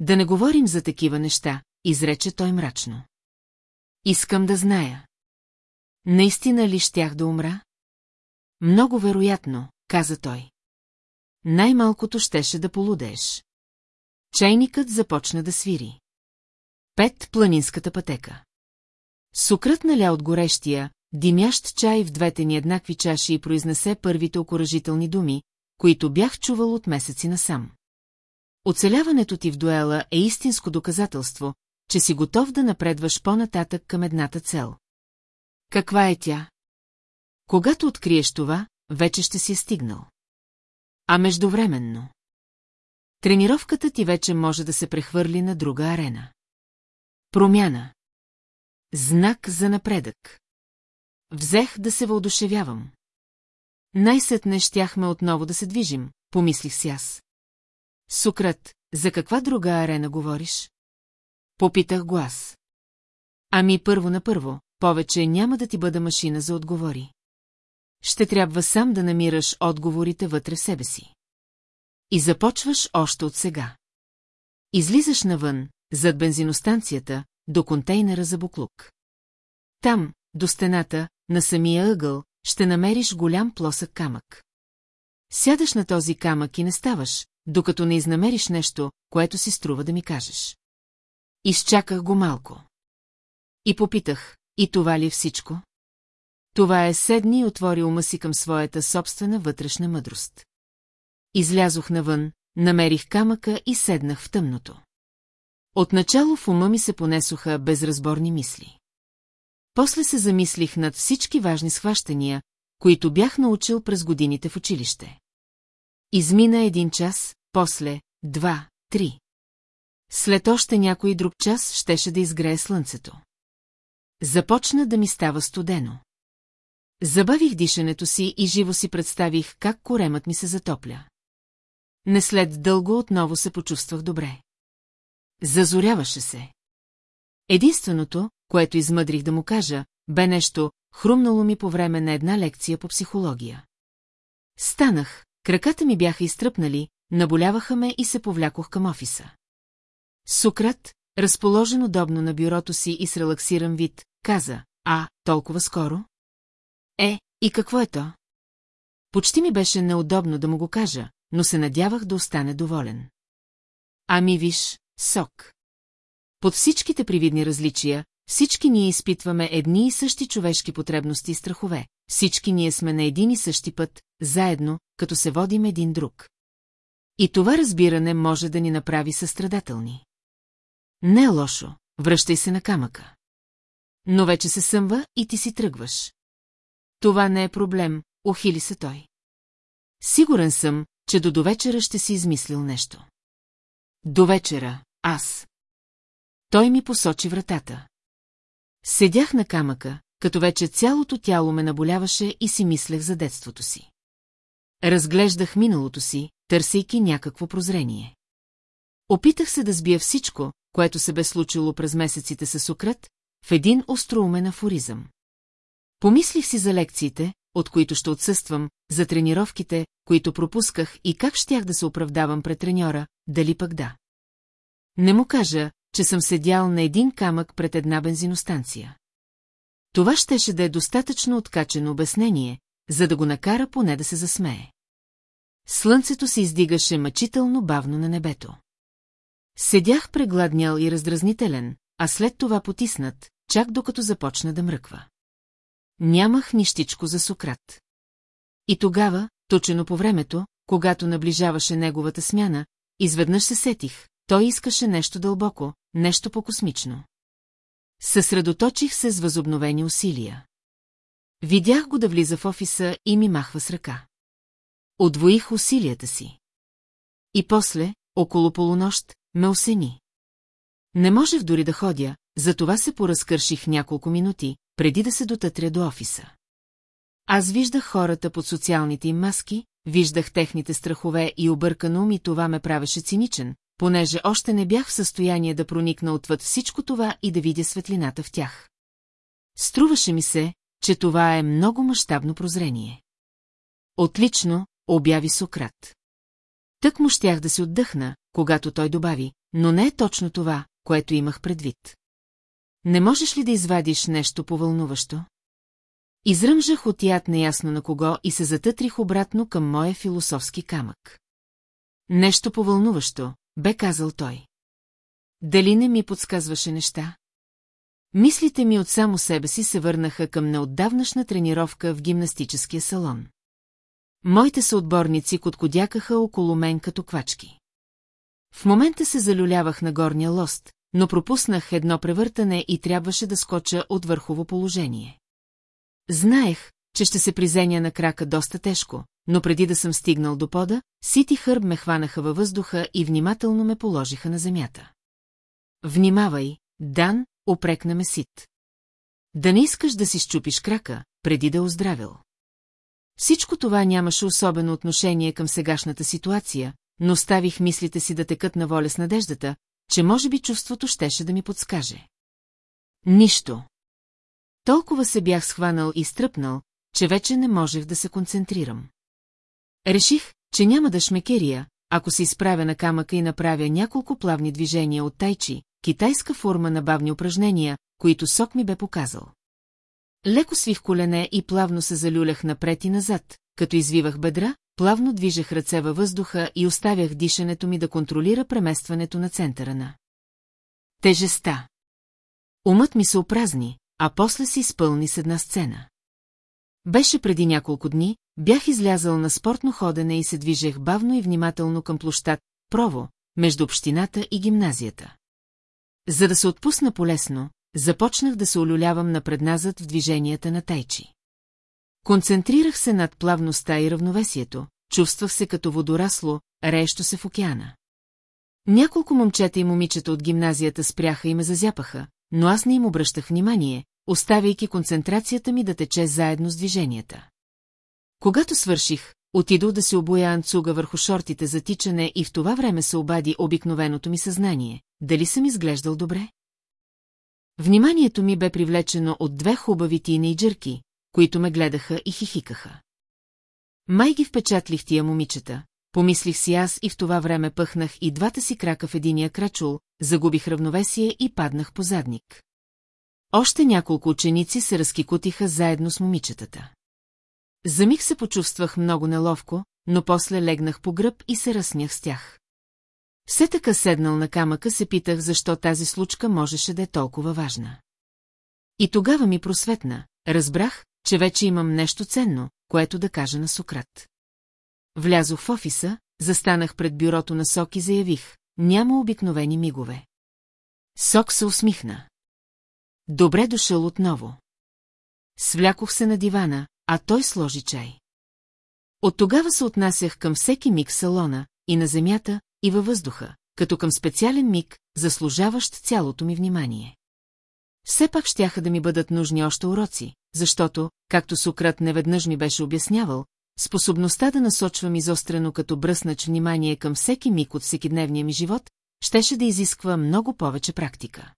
Да не говорим за такива неща, изрече той мрачно. Искам да зная. Наистина ли щях да умра? Много вероятно, каза той. Най-малкото щеше да полудееш. Чайникът започна да свири. Пет планинската пътека. Сукрът наля от горещия, димящ чай в двете ни еднакви чаши и произнесе първите окоръжителни думи, които бях чувал от месеци насам. Оцеляването ти в дуела е истинско доказателство, че си готов да напредваш по-нататък към едната цел. Каква е тя? Когато откриеш това, вече ще си е стигнал. А междувременно. Тренировката ти вече може да се прехвърли на друга арена. Промяна. Знак за напредък. Взех да се въодушевявам. Най-сетне щяхме отново да се движим, помислих си аз. Сукрат, за каква друга арена говориш? Попитах го аз. Ами първо на първо, повече няма да ти бъда машина за отговори. Ще трябва сам да намираш отговорите вътре в себе си. И започваш още от сега. Излизаш навън, зад бензиностанцията, до контейнера за буклук. Там, до стената, на самия ъгъл, ще намериш голям плосък камък. Сядаш на този камък и не ставаш, докато не изнамериш нещо, което си струва да ми кажеш. Изчаках го малко. И попитах, и това ли е всичко? Това е седни и отвори ума си към своята собствена вътрешна мъдрост. Излязох навън, намерих камъка и седнах в тъмното. Отначало в ума ми се понесоха безразборни мисли. После се замислих над всички важни схващания, които бях научил през годините в училище. Измина един час, после два, три. След още някой друг час щеше да изгрее слънцето. Започна да ми става студено. Забавих дишането си и живо си представих как коремът ми се затопля. Не след дълго отново се почувствах добре. Зазоряваше се. Единственото, което измъдрих да му кажа, бе нещо, хрумнало ми по време на една лекция по психология. Станах, краката ми бяха изтръпнали, наболяваха ме и се повлякох към офиса. Сукрат, разположен удобно на бюрото си и с релаксиран вид, каза, а, толкова скоро? Е, и какво е то? Почти ми беше неудобно да му го кажа, но се надявах да остане доволен. Ами виж, сок. Под всичките привидни различия, всички ние изпитваме едни и същи човешки потребности и страхове. Всички ние сме на един и същи път, заедно, като се водим един друг. И това разбиране може да ни направи състрадателни. Не е лошо, връщай се на камъка. Но вече се съмва и ти си тръгваш. Това не е проблем, ухили се той. Сигурен съм, че до довечера ще си измислил нещо. До вечера, аз. Той ми посочи вратата. Седях на камъка, като вече цялото тяло ме наболяваше и си мислех за детството си. Разглеждах миналото си, търсейки някакво прозрение. Опитах се да сбия всичко, което се бе случило през месеците с Сократ, в един остроумен афоризъм. Помислих си за лекциите, от които ще отсъствам, за тренировките, които пропусках и как щях да се оправдавам пред треньора, дали пък да. Не му кажа, че съм седял на един камък пред една бензиностанция. Това щеше да е достатъчно откачено обяснение, за да го накара поне да се засмее. Слънцето се издигаше мъчително бавно на небето. Седях прегладнял и раздразнителен, а след това потиснат, чак докато започна да мръква. Нямах нищичко за Сократ. И тогава, точено по времето, когато наближаваше неговата смяна, изведнъж се сетих, той искаше нещо дълбоко, нещо по-космично. Съсредоточих се с възобновени усилия. Видях го да влиза в офиса и ми махва с ръка. Отвоих усилията си. И после, около полунощ, ме осени. Не можех дори да ходя, затова се поразкърших няколко минути, преди да се дотътря до офиса. Аз виждах хората под социалните им маски, виждах техните страхове и объркан ум и това ме правеше циничен, понеже още не бях в състояние да проникна отвъд всичко това и да видя светлината в тях. Струваше ми се, че това е много мащабно прозрение. Отлично, обяви Сократ. Тък му щях да се отдъхна, когато той добави, но не е точно това, което имах предвид. Не можеш ли да извадиш нещо повълнуващо? Изръмжах от яд неясно на кого и се затътрих обратно към моя философски камък. Нещо повълнуващо, бе казал той. Дали не ми подсказваше неща? Мислите ми от само себе си се върнаха към неотдавнашна тренировка в гимнастическия салон. Моите съотборници коткодякаха около мен като квачки. В момента се залюлявах на горния лост, но пропуснах едно превъртане и трябваше да скоча от върхово положение. Знаех, че ще се призеня на крака доста тежко, но преди да съм стигнал до пода, Сити Хърб ме хванаха във въздуха и внимателно ме положиха на земята. Внимавай, Дан, опрекна ме Сит. Да не искаш да си щупиш крака, преди да е оздравил. Всичко това нямаше особено отношение към сегашната ситуация, но ставих мислите си да текат на воля с надеждата, че може би чувството щеше да ми подскаже. Нищо. Толкова се бях схванал и стръпнал, че вече не можех да се концентрирам. Реших, че няма да шмекерия, ако се изправя на камъка и направя няколко плавни движения от тайчи, китайска форма на бавни упражнения, които Сок ми бе показал. Леко свих колене и плавно се залюлях напред и назад, като извивах бедра, плавно движех ръце във въздуха и оставях дишането ми да контролира преместването на центъра на. Тежеста. Умът ми се опразни, а после се изпълни с една сцена. Беше преди няколко дни, бях излязъл на спортно ходене и се движех бавно и внимателно към площад Прово, между общината и гимназията. За да се отпусна полесно, започнах да се олюлявам напредназад в движенията на тайчи. Концентрирах се над плавността и равновесието, чувствах се като водорасло, реещо се в океана. Няколко момчета и момичета от гимназията спряха и ме зазяпаха, но аз не им обръщах внимание, оставяйки концентрацията ми да тече заедно с движенията. Когато свърших, отидох да се обоя анцуга върху шортите за тичане и в това време се обади обикновеното ми съзнание. Дали съм изглеждал добре? Вниманието ми бе привлечено от две хубави тинейджърки, които ме гледаха и хихикаха. Май ги впечатлих тия момичета, помислих си аз и в това време пъхнах и двата си крака в единия крачул, загубих равновесие и паднах по задник. Още няколко ученици се разкикотиха заедно с момичетата. За миг се почувствах много неловко, но после легнах по гръб и се разсмях с тях. Все така седнал на камъка се питах, защо тази случка можеше да е толкова важна. И тогава ми просветна, разбрах, че вече имам нещо ценно, което да кажа на Сократ. Влязох в офиса, застанах пред бюрото на Сок и заявих, няма обикновени мигове. Сок се усмихна. Добре дошъл отново. Свлякох се на дивана, а той сложи чай. От тогава се отнасях към всеки миг в салона, и на земята, и във въздуха, като към специален миг, заслужаващ цялото ми внимание. Все пак щяха да ми бъдат нужни още уроци, защото, както Сократ неведнъж ми беше обяснявал, способността да насочвам изострено като бръснач внимание към всеки миг от всекидневния ми живот, щеше да изисква много повече практика.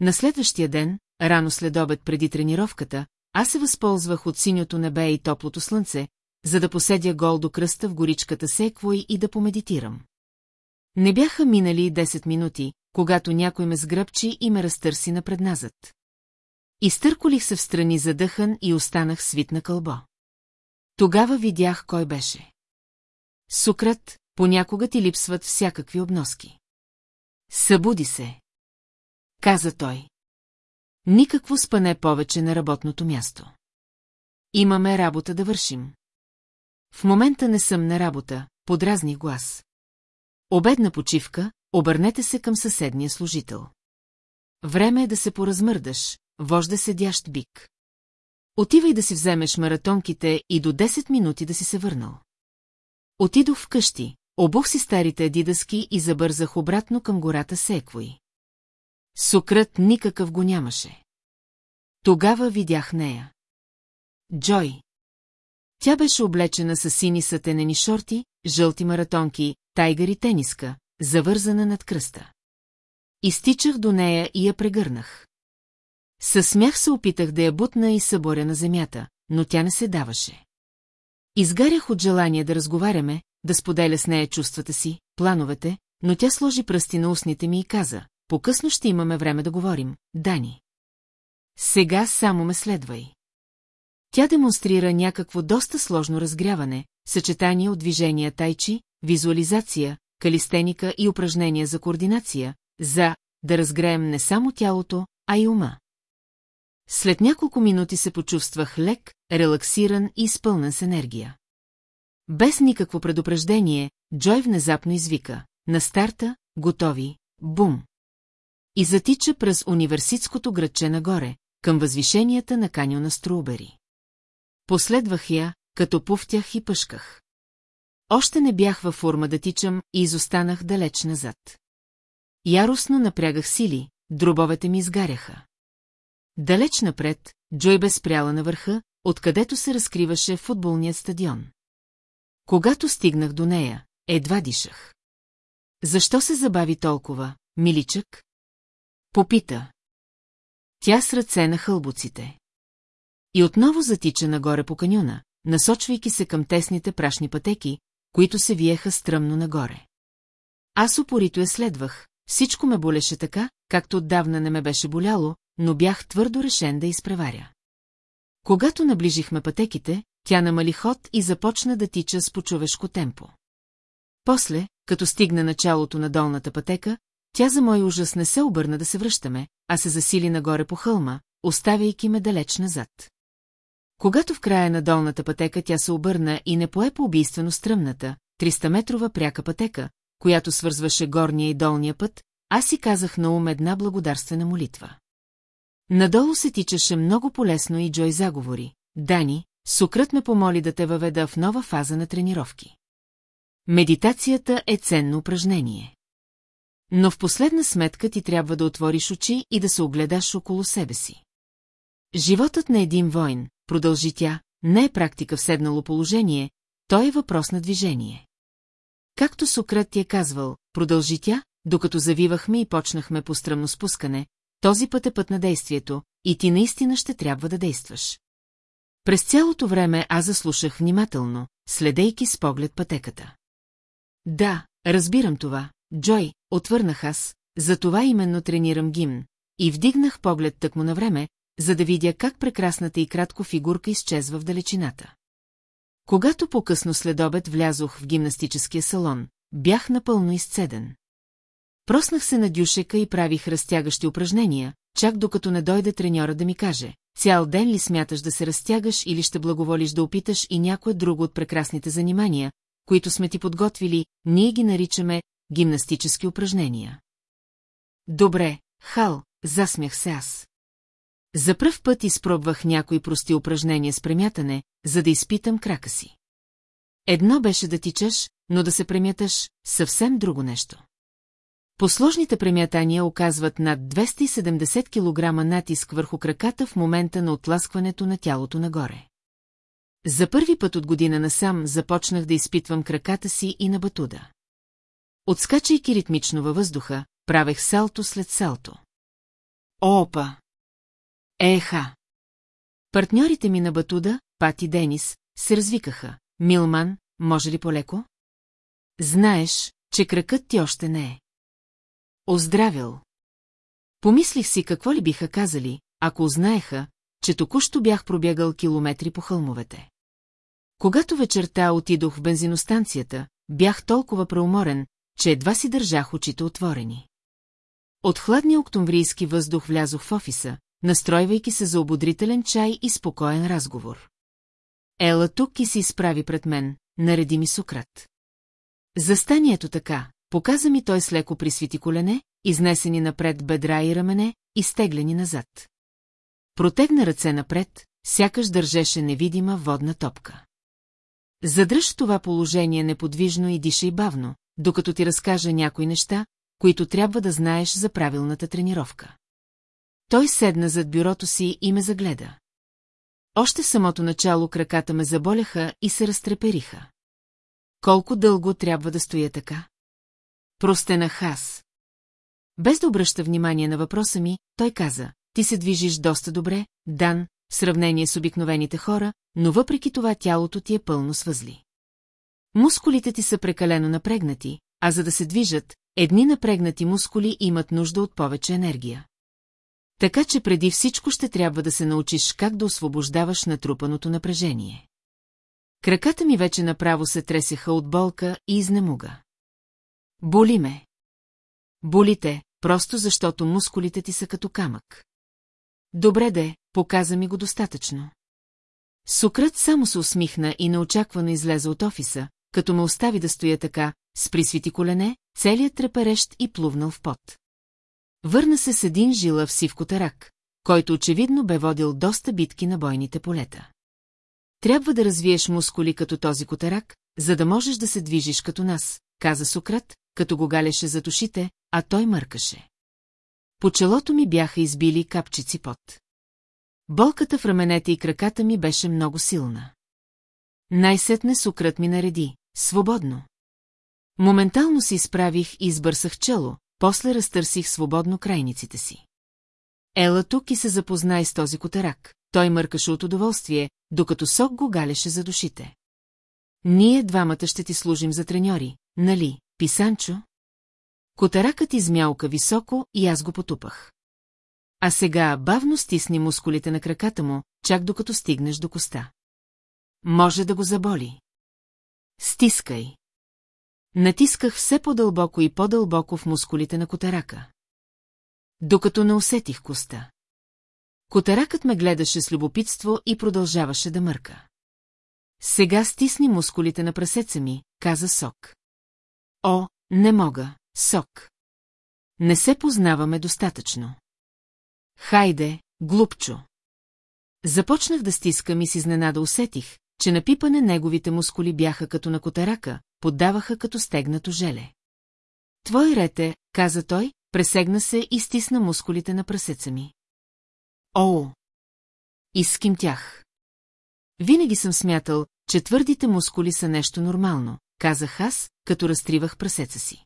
На следващия ден, рано след обед преди тренировката, аз се възползвах от синьото небе и топлото слънце, за да поседя гол до кръста в горичката Секвой и да помедитирам. Не бяха минали 10 минути, когато някой ме сгръбчи и ме разтърси напредназът. Изтърколих се в страни задъхан и останах свит на кълбо. Тогава видях кой беше. Сукрат, понякога ти липсват всякакви обноски. Събуди се. Каза той. Никакво спане повече на работното място. Имаме работа да вършим. В момента не съм на работа, подразних глас. Обедна почивка, обърнете се към съседния служител. Време е да се поразмърдаш, вожда седящ бик. Отивай да си вземеш маратонките и до 10 минути да си се върнал. Отидох вкъщи, обух си старите адидаски и забързах обратно към гората Секвой. Сукрат никакъв го нямаше. Тогава видях нея. Джой. Тя беше облечена с сини сатенени шорти, жълти маратонки, тайгър и тениска, завързана над кръста. Изтичах до нея и я прегърнах. Със смях се опитах да я бутна и съборя на земята, но тя не се даваше. Изгарях от желание да разговаряме, да споделя с нея чувствата си, плановете, но тя сложи пръсти на устните ми и каза, по-късно ще имаме време да говорим, Дани. Сега само ме следвай. Тя демонстрира някакво доста сложно разгряване, съчетание от движения тайчи, визуализация, калистеника и упражнения за координация, за да разгреем не само тялото, а и ума. След няколко минути се почувствах лек, релаксиран и изпълнен с енергия. Без никакво предупреждение, Джой внезапно извика. На старта, готови, бум. И затича през университското градче нагоре, към възвишенията на каньона Струбери. Последвах я, като пуфтях и пъшках. Още не бях във форма да тичам и изостанах далеч назад. Яростно напрягах сили, дробовете ми изгаряха. Далеч напред, Джой бе спряла на върха, откъдето се разкриваше футболният стадион. Когато стигнах до нея, едва дишах. Защо се забави толкова, миличък? Попита. Тя с ръце на хълбуците. И отново затича нагоре по каньона, насочвайки се към тесните прашни пътеки, които се виеха стръмно нагоре. Аз упорито я следвах, всичко ме болеше така, както отдавна не ме беше боляло, но бях твърдо решен да изпреваря. Когато наближихме пътеките, тя намали ход и започна да тича с почовешко темпо. После, като стигна началото на долната пътека, тя за мой ужас не се обърна да се връщаме, а се засили нагоре по хълма, оставяйки ме далеч назад. Когато в края на долната пътека тя се обърна и не пое по убийствено стръмната, 300-метрова пряка пътека, която свързваше горния и долния път, аз си казах на ум една благодарствена молитва. Надолу се тичаше много полесно и Джой заговори. Дани, Сукрът ме помоли да те въведа в нова фаза на тренировки. Медитацията е ценно упражнение. Но в последна сметка ти трябва да отвориш очи и да се огледаш около себе си. Животът на един войн, продължи тя, не е практика в седнало положение, той е въпрос на движение. Както Сократ ти е казвал, продължи тя, докато завивахме и почнахме по стръмно спускане, този път е път на действието, и ти наистина ще трябва да действаш. През цялото време аз заслушах внимателно, следейки с поглед пътеката. Да, разбирам това, Джой, отвърнах аз, за това именно тренирам гимн, и вдигнах поглед тъкмо на време, за да видя как прекрасната и кратко фигурка изчезва в далечината. Когато по-късно след обед влязох в гимнастическия салон, бях напълно изцеден. Проснах се на дюшека и правих разтягащи упражнения, чак докато не дойде треньора да ми каже, цял ден ли смяташ да се разтягаш или ще благоволиш да опиташ и някое друго от прекрасните занимания, които сме ти подготвили, ние ги наричаме гимнастически упражнения. Добре, Хал, засмях се аз. За пръв път изпробвах някои прости упражнения с премятане, за да изпитам крака си. Едно беше да тичаш, но да се премяташ – съвсем друго нещо. Посложните премятания оказват над 270 кг натиск върху краката в момента на отласкването на тялото нагоре. За първи път от година насам започнах да изпитвам краката си и на батуда. Отскачайки ритмично във въздуха, правех салто след салто. Опа! Еха! Партньорите ми на батуда, Пат и Денис, се развикаха. Милман, може ли полеко? Знаеш, че кракът ти още не е. Оздравил. Помислих си какво ли биха казали, ако узнаеха, че току-що бях пробягал километри по хълмовете. Когато вечерта отидох в бензиностанцията, бях толкова преуморен, че едва си държах очите отворени. От хладния октомврийски въздух влязох в офиса, настройвайки се за ободрителен чай и спокоен разговор. Ела тук и се изправи пред мен, нареди ми Сократ. Застанието така, показа ми той с леко присвити колене, изнесени напред бедра и рамене, изтеглени назад. Протегна ръце напред, сякаш държеше невидима водна топка. Задръж това положение неподвижно и дишай бавно, докато ти разкажа някои неща, които трябва да знаеш за правилната тренировка. Той седна зад бюрото си и ме загледа. Още в самото начало краката ме заболяха и се разтрепериха. Колко дълго трябва да стоя така? Простенах аз. Без да обръща внимание на въпроса ми, той каза, ти се движиш доста добре, Дан, в сравнение с обикновените хора, но въпреки това тялото ти е пълно с възли. Мускулите ти са прекалено напрегнати, а за да се движат, едни напрегнати мускули имат нужда от повече енергия. Така че преди всичко ще трябва да се научиш как да освобождаваш натрупаното напрежение. Краката ми вече направо се тресеха от болка и изнемуга. Боли ме. Болите, просто защото мускулите ти са като камък. Добре де, показа ми го достатъчно. Сократ само се усмихна и неочаквано излезе от офиса, като ме остави да стоя така, с присвити колене, целият треперещ и плувнал в пот. Върна се с един жила в сивкота рак, който очевидно бе водил доста битки на бойните полета. Трябва да развиеш мускули като този котарак, за да можеш да се движиш като нас, каза Сократ, като го галеше за ушите, а той мъркаше. По челото ми бяха избили капчици пот. Болката в раменете и краката ми беше много силна. Най-сетне Сократ ми нареди. Свободно. Моментално се изправих и избърсах чело, после разтърсих свободно крайниците си. Ела тук и се запознай с този котарак. Той мъркаше от удоволствие, докато сок го галеше за душите. Ние двамата ще ти служим за треньори, нали, писанчо? Котаракът измялка високо и аз го потупах. А сега бавно стисни мускулите на краката му, чак докато стигнеш до коста. Може да го заболи. Стискай. Натисках все по-дълбоко и по-дълбоко в мускулите на котарака. Докато не усетих коста. Котаракът ме гледаше с любопитство и продължаваше да мърка. Сега стисни мускулите на прасеца ми, каза Сок. О, не мога, Сок. Не се познаваме достатъчно. Хайде, глупчо. Започнах да стискам и с изненада усетих, че напипане неговите мускули бяха като на котарака, поддаваха като стегнато желе. Твой рете, каза той, пресегна се и стисна мускулите на прасеца ми. О! Иским тях. Винаги съм смятал, че твърдите мускули са нещо нормално, казах аз, като разтривах прасеца си.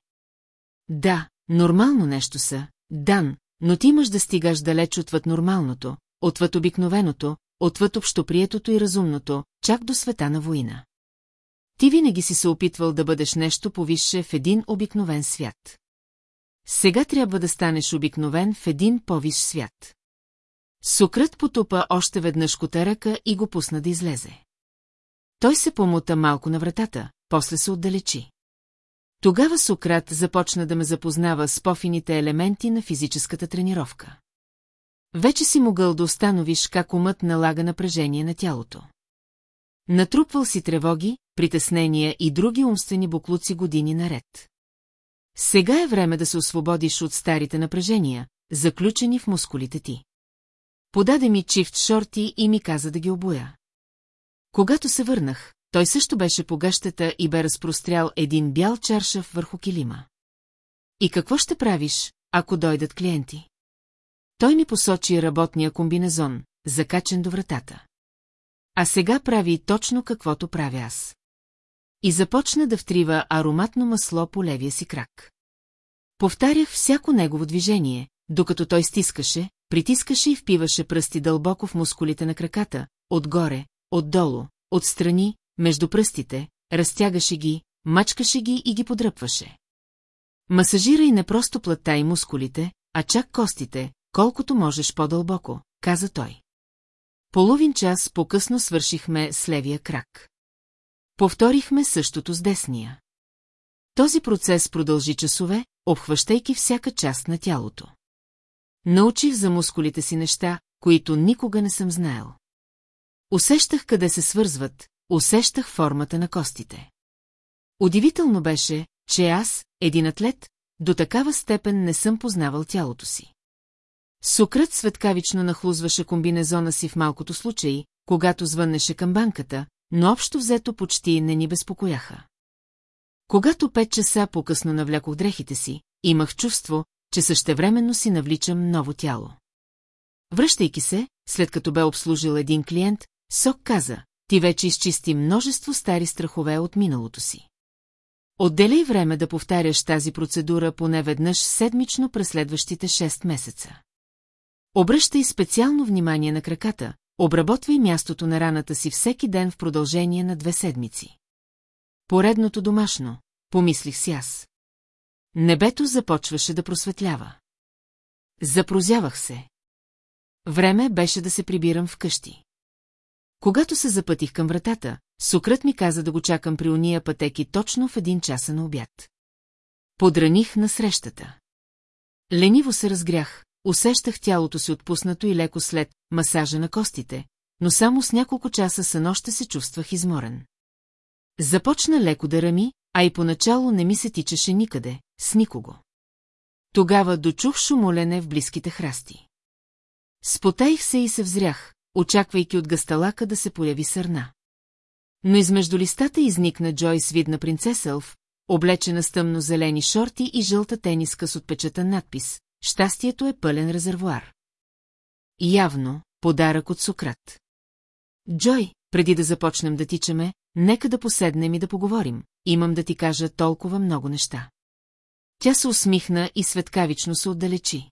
Да, нормално нещо са, Дан, но ти имаш да стигаш далеч отвъд нормалното, отвъд обикновеното, отвъд общоприетото и разумното, чак до света на война. Ти винаги си се опитвал да бъдеш нещо повисше в един обикновен свят. Сега трябва да станеш обикновен в един повиш свят. Сукрат потупа още веднъж котаръка и го пусна да излезе. Той се помута малко на вратата, после се отдалечи. Тогава Сократ започна да ме запознава с пофините елементи на физическата тренировка. Вече си могъл да установиш как умът налага напрежение на тялото. Натрупвал си тревоги, притеснения и други умствени буклуци години наред. Сега е време да се освободиш от старите напрежения, заключени в мускулите ти. Подаде ми чифт шорти и ми каза да ги обоя. Когато се върнах, той също беше по гъщата и бе разпрострял един бял чаршав върху килима. И какво ще правиш, ако дойдат клиенти? Той ми посочи работния комбинезон, закачен до вратата. А сега прави точно каквото правя аз. И започна да втрива ароматно масло по левия си крак. Повтарях всяко негово движение, докато той стискаше, притискаше и впиваше пръсти дълбоко в мускулите на краката, отгоре, отдолу, отстрани, между пръстите, разтягаше ги, мачкаше ги и ги подръпваше. Масажира и не просто плътта и мускулите, а чак костите, колкото можеш по-дълбоко, каза той. Половин час по-късно свършихме с левия крак. Повторихме същото с десния. Този процес продължи часове, обхващайки всяка част на тялото. Научих за мускулите си неща, които никога не съм знаел. Усещах къде се свързват, усещах формата на костите. Удивително беше, че аз, един атлет, до такава степен не съм познавал тялото си. Сукрат светкавично нахлузваше комбинезона си в малкото случаи, когато звъннеше към банката, но общо взето почти не ни безпокояха. Когато пет часа по-късно навлякох дрехите си, имах чувство, че същевременно си навличам ново тяло. Връщайки се, след като бе обслужил един клиент, Сок каза, ти вече изчисти множество стари страхове от миналото си. Отделяй време да повтаряш тази процедура поне веднъж седмично през следващите 6 месеца. Обръщай специално внимание на краката, обработвай мястото на раната си всеки ден в продължение на две седмици. Поредното домашно, помислих си аз. Небето започваше да просветлява. Запрозявах се. Време беше да се прибирам вкъщи. Когато се запътих към вратата, Сократ ми каза да го чакам при уния пътеки точно в един часа на обяд. Подраних на срещата. Лениво се разгрях, усещах тялото си отпуснато и леко след масажа на костите, но само с няколко часа сън се чувствах изморен. Започна леко да рами, а и поначало не ми се тичаше никъде, с никого. Тогава дочух шумолене в близките храсти. Спотаих се и се взрях, очаквайки от гасталака да се появи сърна. Но измежду листата изникна Джойс видна принцесълв, облечена с тъмно-зелени шорти и жълта тениска с отпечатан надпис «Щастието е пълен резервуар». Явно, подарък от Сократ. Джой, преди да започнем да тичаме, нека да поседнем и да поговорим, имам да ти кажа толкова много неща. Тя се усмихна и светкавично се отдалечи.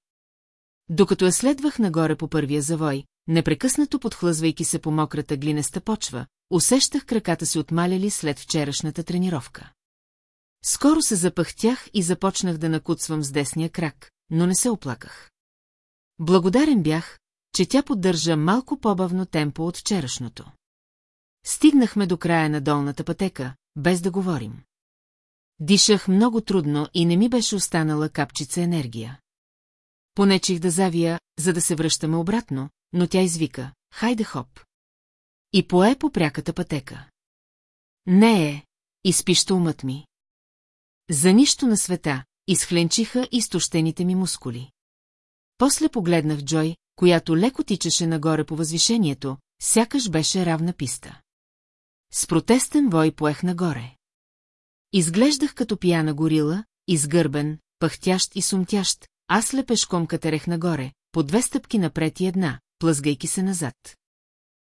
Докато я следвах нагоре по първия завой, непрекъснато подхлъзвайки се по мократа глинеста почва, усещах краката си отмаляли след вчерашната тренировка. Скоро се запъхтях и започнах да накуцвам с десния крак, но не се оплаках. Благодарен бях, че тя поддържа малко по-бавно темпо от вчерашното. Стигнахме до края на долната пътека, без да говорим. Дишах много трудно и не ми беше останала капчица енергия. Понечих да завия, за да се връщаме обратно, но тя извика, хайде хоп. И пое по пряката пътека. Не е, изпища умът ми. За нищо на света, изхленчиха изтощените ми мускули. После погледнах Джой, която леко тичаше нагоре по възвишението, сякаш беше равна писта. С протестен вой поех нагоре. Изглеждах като пияна горила, изгърбен, пъхтящ и сумтящ, аз лепешком катерех нагоре, по две стъпки напред и една, плъзгайки се назад.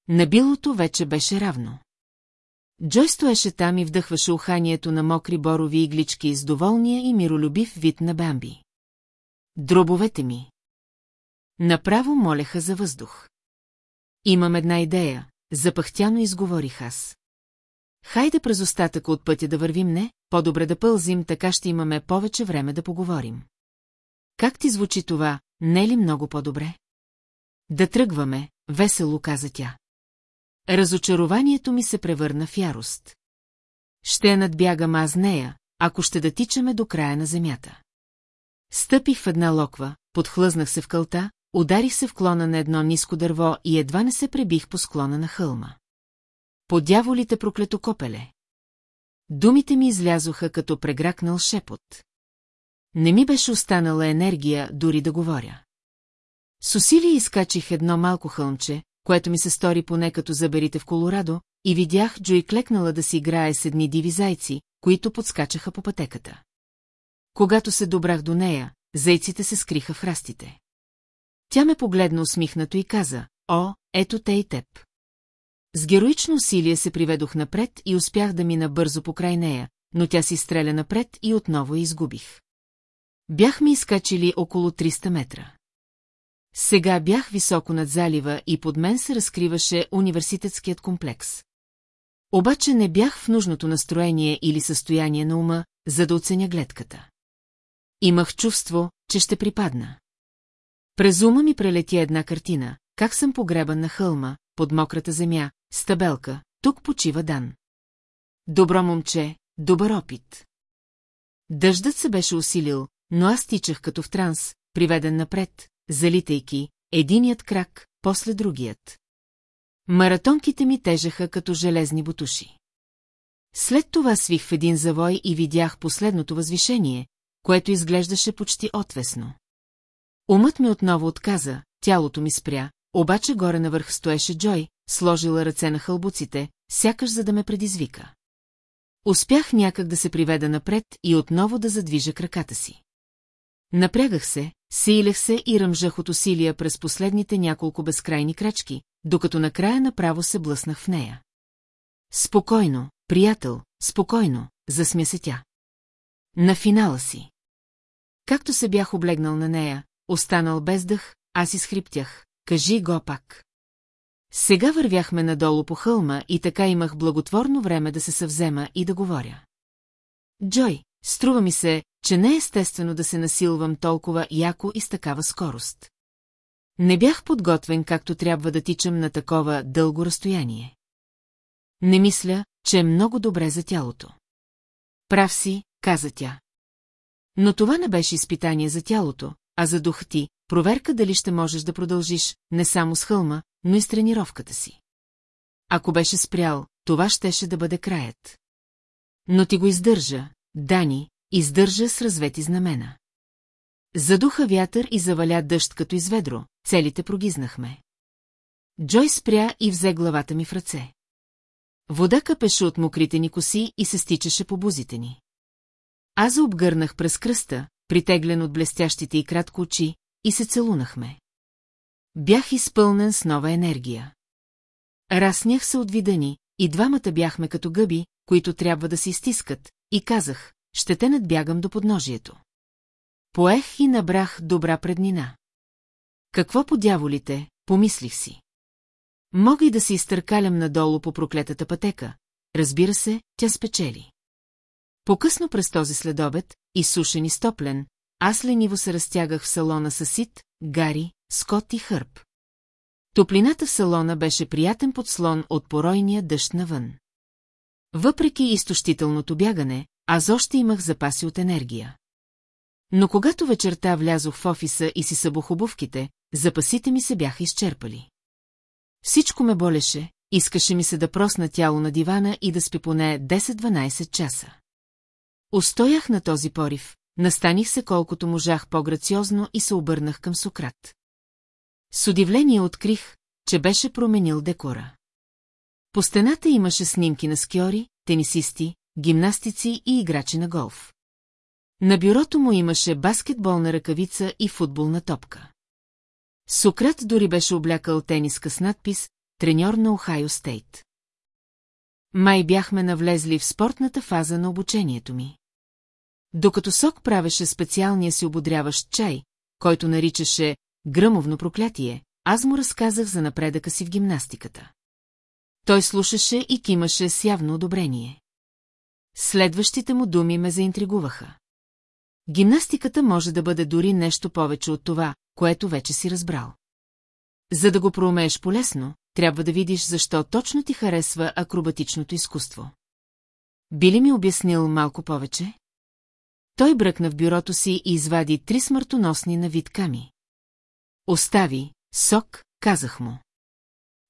Набилото вече беше равно. Джой стоеше там и вдъхваше уханието на мокри борови иглички с доволния и миролюбив вид на Бамби. Дробовете ми. Направо молеха за въздух. Имам една идея, запахтяно изговорих аз. Хайде през остатъка от пътя да вървим не, по-добре да пълзим, така ще имаме повече време да поговорим. Как ти звучи това, не е ли много по-добре? Да тръгваме, весело каза тя. Разочарованието ми се превърна в ярост. Ще надбягам аз нея, ако ще да тичаме до края на земята. Стъпих в една локва, подхлъзнах се в кълта, ударих се в клона на едно ниско дърво и едва не се пребих по склона на хълма. По дяволите проклето копеле. Думите ми излязоха като прегракнал шепот. Не ми беше останала енергия дори да говоря. С усилие изкачих едно малко хълмче, което ми се стори поне като заберите в Колорадо, и видях Джои клекнала да си играе с едни диви зайци, които подскачаха по пътеката. Когато се добрах до нея, зайците се скриха в растите. Тя ме погледна усмихнато и каза, о, ето те и теб. С героично усилие се приведох напред и успях да мина бързо покрай нея, но тя си стреля напред и отново изгубих. Бяхме изкачили около 300 метра. Сега бях високо над залива и под мен се разкриваше университетският комплекс. Обаче не бях в нужното настроение или състояние на ума, за да оценя гледката. Имах чувство, че ще припадна. През ума ми прелети една картина, как съм погребан на хълма, под мократа земя, с табелка, тук почива Дан. Добро момче, добър опит. Дъждът се беше усилил, но аз тичах като в транс, приведен напред, залитайки, единият крак, после другият. Маратонките ми тежаха като железни бутуши. След това свих в един завой и видях последното възвишение, което изглеждаше почти отвесно. Умът ми отново отказа, тялото ми спря, обаче горе навърх стоеше Джой, сложила ръце на хълбуците, сякаш за да ме предизвика. Успях някак да се приведа напред и отново да задвижа краката си. Напрягах се, силех се и ръмжах от усилия през последните няколко безкрайни крачки, докато накрая направо се блъснах в нея. Спокойно, приятел, спокойно, засмя се тя. На финала си. Както се бях облегнал на нея, останал без дъх, аз изхриптях. Кажи го пак. Сега вървяхме надолу по хълма и така имах благотворно време да се съвзема и да говоря. Джой, струва ми се, че не е естествено да се насилвам толкова яко и с такава скорост. Не бях подготвен както трябва да тичам на такова дълго разстояние. Не мисля, че е много добре за тялото. Прав си, каза тя. Но това не беше изпитание за тялото, а за дух ти, проверка дали ще можеш да продължиш не само с хълма, но и с тренировката си. Ако беше спрял, това щеше да бъде краят. Но ти го издържа, Дани, издържа с развети знамена. Задуха вятър и заваля дъжд като изведро, целите прогизнахме. Джой спря и взе главата ми в ръце. Вода капеше от мокрите ни коси и се стичаше по бузите ни. Аз обгърнах през кръста, притеглен от блестящите и кратко очи, и се целунахме. Бях изпълнен с нова енергия. Раснях се от вида ни, и двамата бяхме като гъби, които трябва да се изтискат, и казах, ще те надбягам до подножието. Поех и набрах добра преднина. Какво по дяволите, помислих си. Мога и да се изтъркалям надолу по проклетата пътека, разбира се, тя спечели. Покъсно през този следобед, изсушен и стоплен, аз лениво се разтягах в салона с Сит, Гари, Скот и Хърб. Топлината в салона беше приятен подслон от поройния дъжд навън. Въпреки изтощителното бягане, аз още имах запаси от енергия. Но когато вечерта влязох в офиса и си събух обувките, запасите ми се бяха изчерпали. Всичко ме болеше, искаше ми се да просна тяло на дивана и да спи поне 10-12 часа. Устоях на този порив, настаних се колкото можах по-грациозно и се обърнах към Сократ. С удивление открих, че беше променил декора. По стената имаше снимки на скиори, тенисисти, гимнастици и играчи на голф. На бюрото му имаше баскетболна ръкавица и футболна топка. Сократ дори беше облякал тениска с надпис «Треньор на Охайо Стейт». Май бяхме навлезли в спортната фаза на обучението ми. Докато Сок правеше специалния си ободряващ чай, който наричаше гръмовно проклятие, аз му разказах за напредъка си в гимнастиката. Той слушаше и кимаше с явно одобрение. Следващите му думи ме заинтригуваха. Гимнастиката може да бъде дори нещо повече от това, което вече си разбрал. За да го проумееш полесно, трябва да видиш защо точно ти харесва акробатичното изкуство. Би ли ми обяснил малко повече? Той бръкна в бюрото си и извади три смъртоносни на вид ками. Остави, сок, казах му.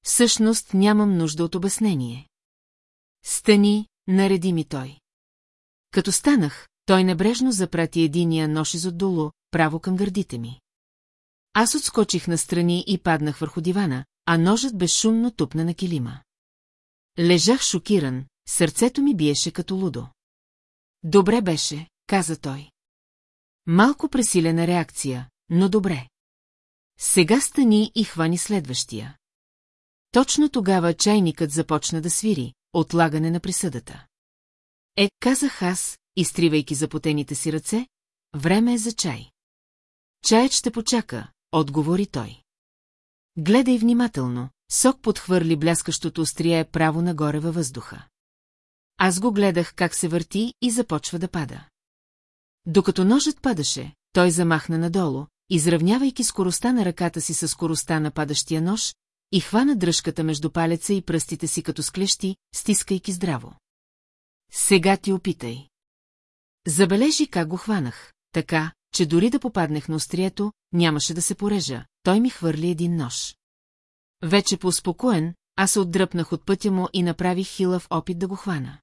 Всъщност нямам нужда от обяснение. Стани, нареди ми той. Като станах, той небрежно запрати единия нож изотдолу, право към гърдите ми. Аз отскочих настрани и паднах върху дивана, а ножът безшумно тупна на килима. Лежах шокиран, сърцето ми биеше като лудо. Добре беше, каза той. Малко пресилена реакция, но добре. Сега стани и хвани следващия. Точно тогава чайникът започна да свири, отлагане на присъдата. Е, казах аз, изтривайки запотените си ръце, време е за чай. Чаят ще почака, отговори той. Гледай внимателно, сок подхвърли бляскащото острие право нагоре във въздуха. Аз го гледах как се върти и започва да пада. Докато ножът падаше, той замахна надолу, изравнявайки скоростта на ръката си със скоростта на падащия нож, и хвана дръжката между палеца и пръстите си като склещи, стискайки здраво. Сега ти опитай. Забележи как го хванах, така, че дори да попаднах на острието, нямаше да се порежа, той ми хвърли един нож. Вече по-успокоен, аз се отдръпнах от пътя му и направих хилав опит да го хвана.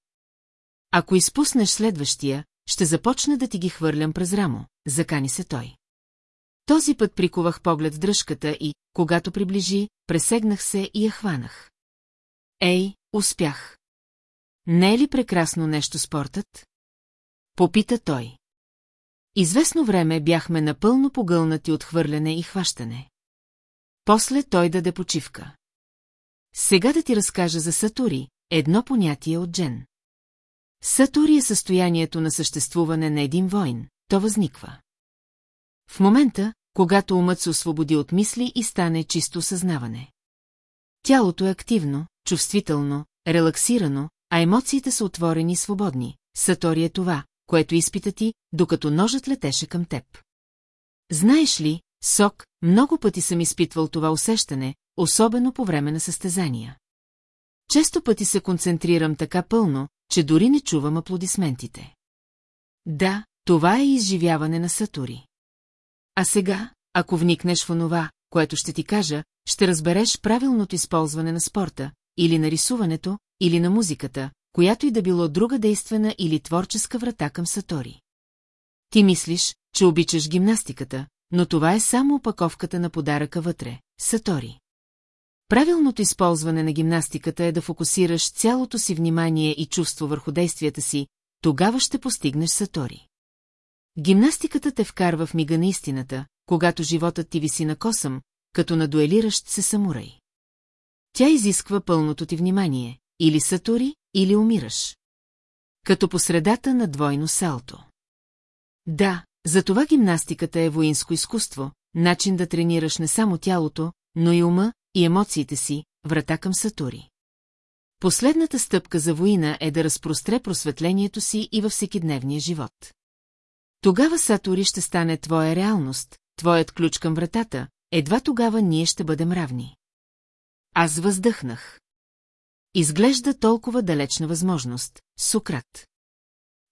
Ако изпуснеш следващия, ще започна да ти ги хвърлям през рамо, закани се той. Този път прикувах поглед в дръжката и, когато приближи, пресегнах се и я хванах. Ей, успях. Не е ли прекрасно нещо спортът? Попита той. Известно време бяхме напълно погълнати от хвърляне и хващане. После той даде почивка. Сега да ти разкажа за Сатури, едно понятие от Джен. Сатури е състоянието на съществуване на един войн, то възниква. В момента, когато умът се освободи от мисли и стане чисто съзнаване. Тялото е активно, чувствително, релаксирано, а емоциите са отворени и свободни. Сатори е това, което изпита ти, докато ножът летеше към теб. Знаеш ли, Сок, много пъти съм изпитвал това усещане, особено по време на състезания. Често пъти се концентрирам така пълно, че дори не чувам аплодисментите. Да, това е изживяване на Сатури. А сега, ако вникнеш в онова, което ще ти кажа, ще разбереш правилното използване на спорта, или на рисуването, или на музиката, която и да било друга действена или творческа врата към Сатори. Ти мислиш, че обичаш гимнастиката, но това е само опаковката на подаръка вътре – Сатори. Правилното използване на гимнастиката е да фокусираш цялото си внимание и чувство върху действията си, тогава ще постигнеш Сатори. Гимнастиката те вкарва в мига на истината, когато животът ти виси на косъм, като на дуелиращ се самурай. Тя изисква пълното ти внимание, или сатури, или умираш. Като посредата на двойно салто. Да, затова гимнастиката е воинско изкуство, начин да тренираш не само тялото, но и ума и емоциите си, врата към сатури. Последната стъпка за воина е да разпростре просветлението си и във всекидневния живот. Тогава Сатори ще стане твоя реалност, твоят ключ към вратата, едва тогава ние ще бъдем равни. Аз въздъхнах. Изглежда толкова далечна възможност, Сократ.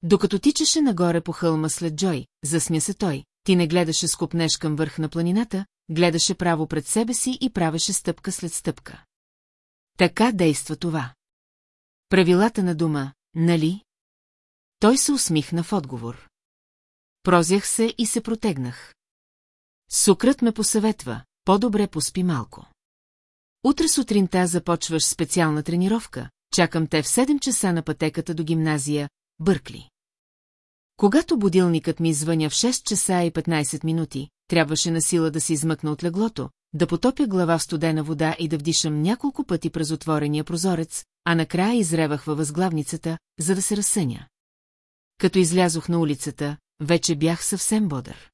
Докато тичаше нагоре по хълма след Джой, засмя се той, ти не гледаше скупнеш към върх на планината, гледаше право пред себе си и правеше стъпка след стъпка. Така действа това. Правилата на дума, нали? Той се усмихна в отговор. Прозях се и се протегнах. Сукрът ме посъветва, по-добре поспи малко. Утре сутринта започваш специална тренировка, чакам те в 7 часа на пътеката до гимназия, Бъркли. Когато будилникът ми звъня в 6 часа и 15 минути, трябваше на сила да се измъкна от леглото, да потопя глава в студена вода и да вдишам няколко пъти през отворения прозорец, а накрая изревах във възглавницата, за да се разсъня. Като излязох на улицата, вече бях съвсем бодър.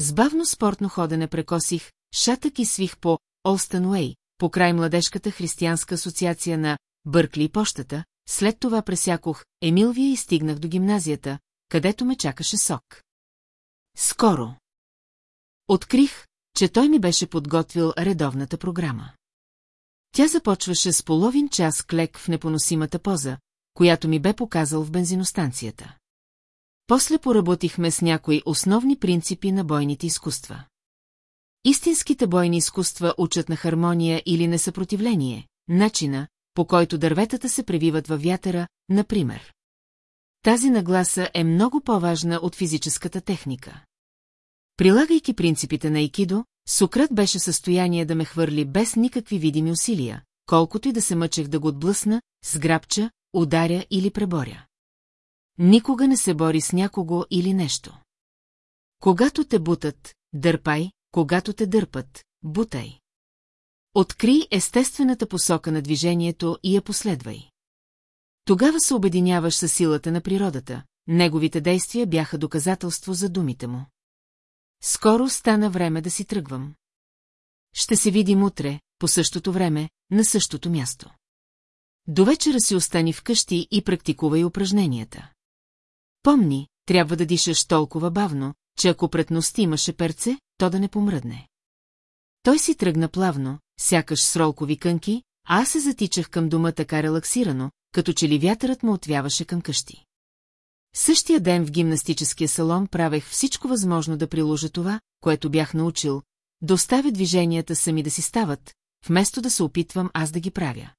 С бавно спортно ходене прекосих, шатък и свих по Олстън Уей, по край младежката християнска асоциация на Бъркли и пощата, след това пресякох Емилвия и стигнах до гимназията, където ме чакаше сок. Скоро. Открих, че той ми беше подготвил редовната програма. Тя започваше с половин час клек в непоносимата поза, която ми бе показал в бензиностанцията. После поработихме с някои основни принципи на бойните изкуства. Истинските бойни изкуства учат на хармония или несъпротивление, начина, по който дърветата се превиват във вятъра, например. Тази нагласа е много по-важна от физическата техника. Прилагайки принципите на Икидо, Сократ беше състояние да ме хвърли без никакви видими усилия, колкото и да се мъчех да го отблъсна, сграбча, ударя или преборя. Никога не се бори с някого или нещо. Когато те бутат, дърпай, когато те дърпат, бутай. Откри естествената посока на движението и я последвай. Тогава се обединяваш със силата на природата, неговите действия бяха доказателство за думите му. Скоро стана време да си тръгвам. Ще се видим утре, по същото време, на същото място. До вечера си остани вкъщи и практикувай упражненията. Помни, трябва да дишаш толкова бавно, че ако пред ности имаше перце, то да не помръдне. Той си тръгна плавно, сякаш с ролкови кънки, а аз се затичах към дома така релаксирано, като че ли вятърът му отвяваше към къщи. Същия ден в гимнастическия салон правех всичко възможно да приложа това, което бях научил, да оставя движенията сами да си стават, вместо да се опитвам аз да ги правя.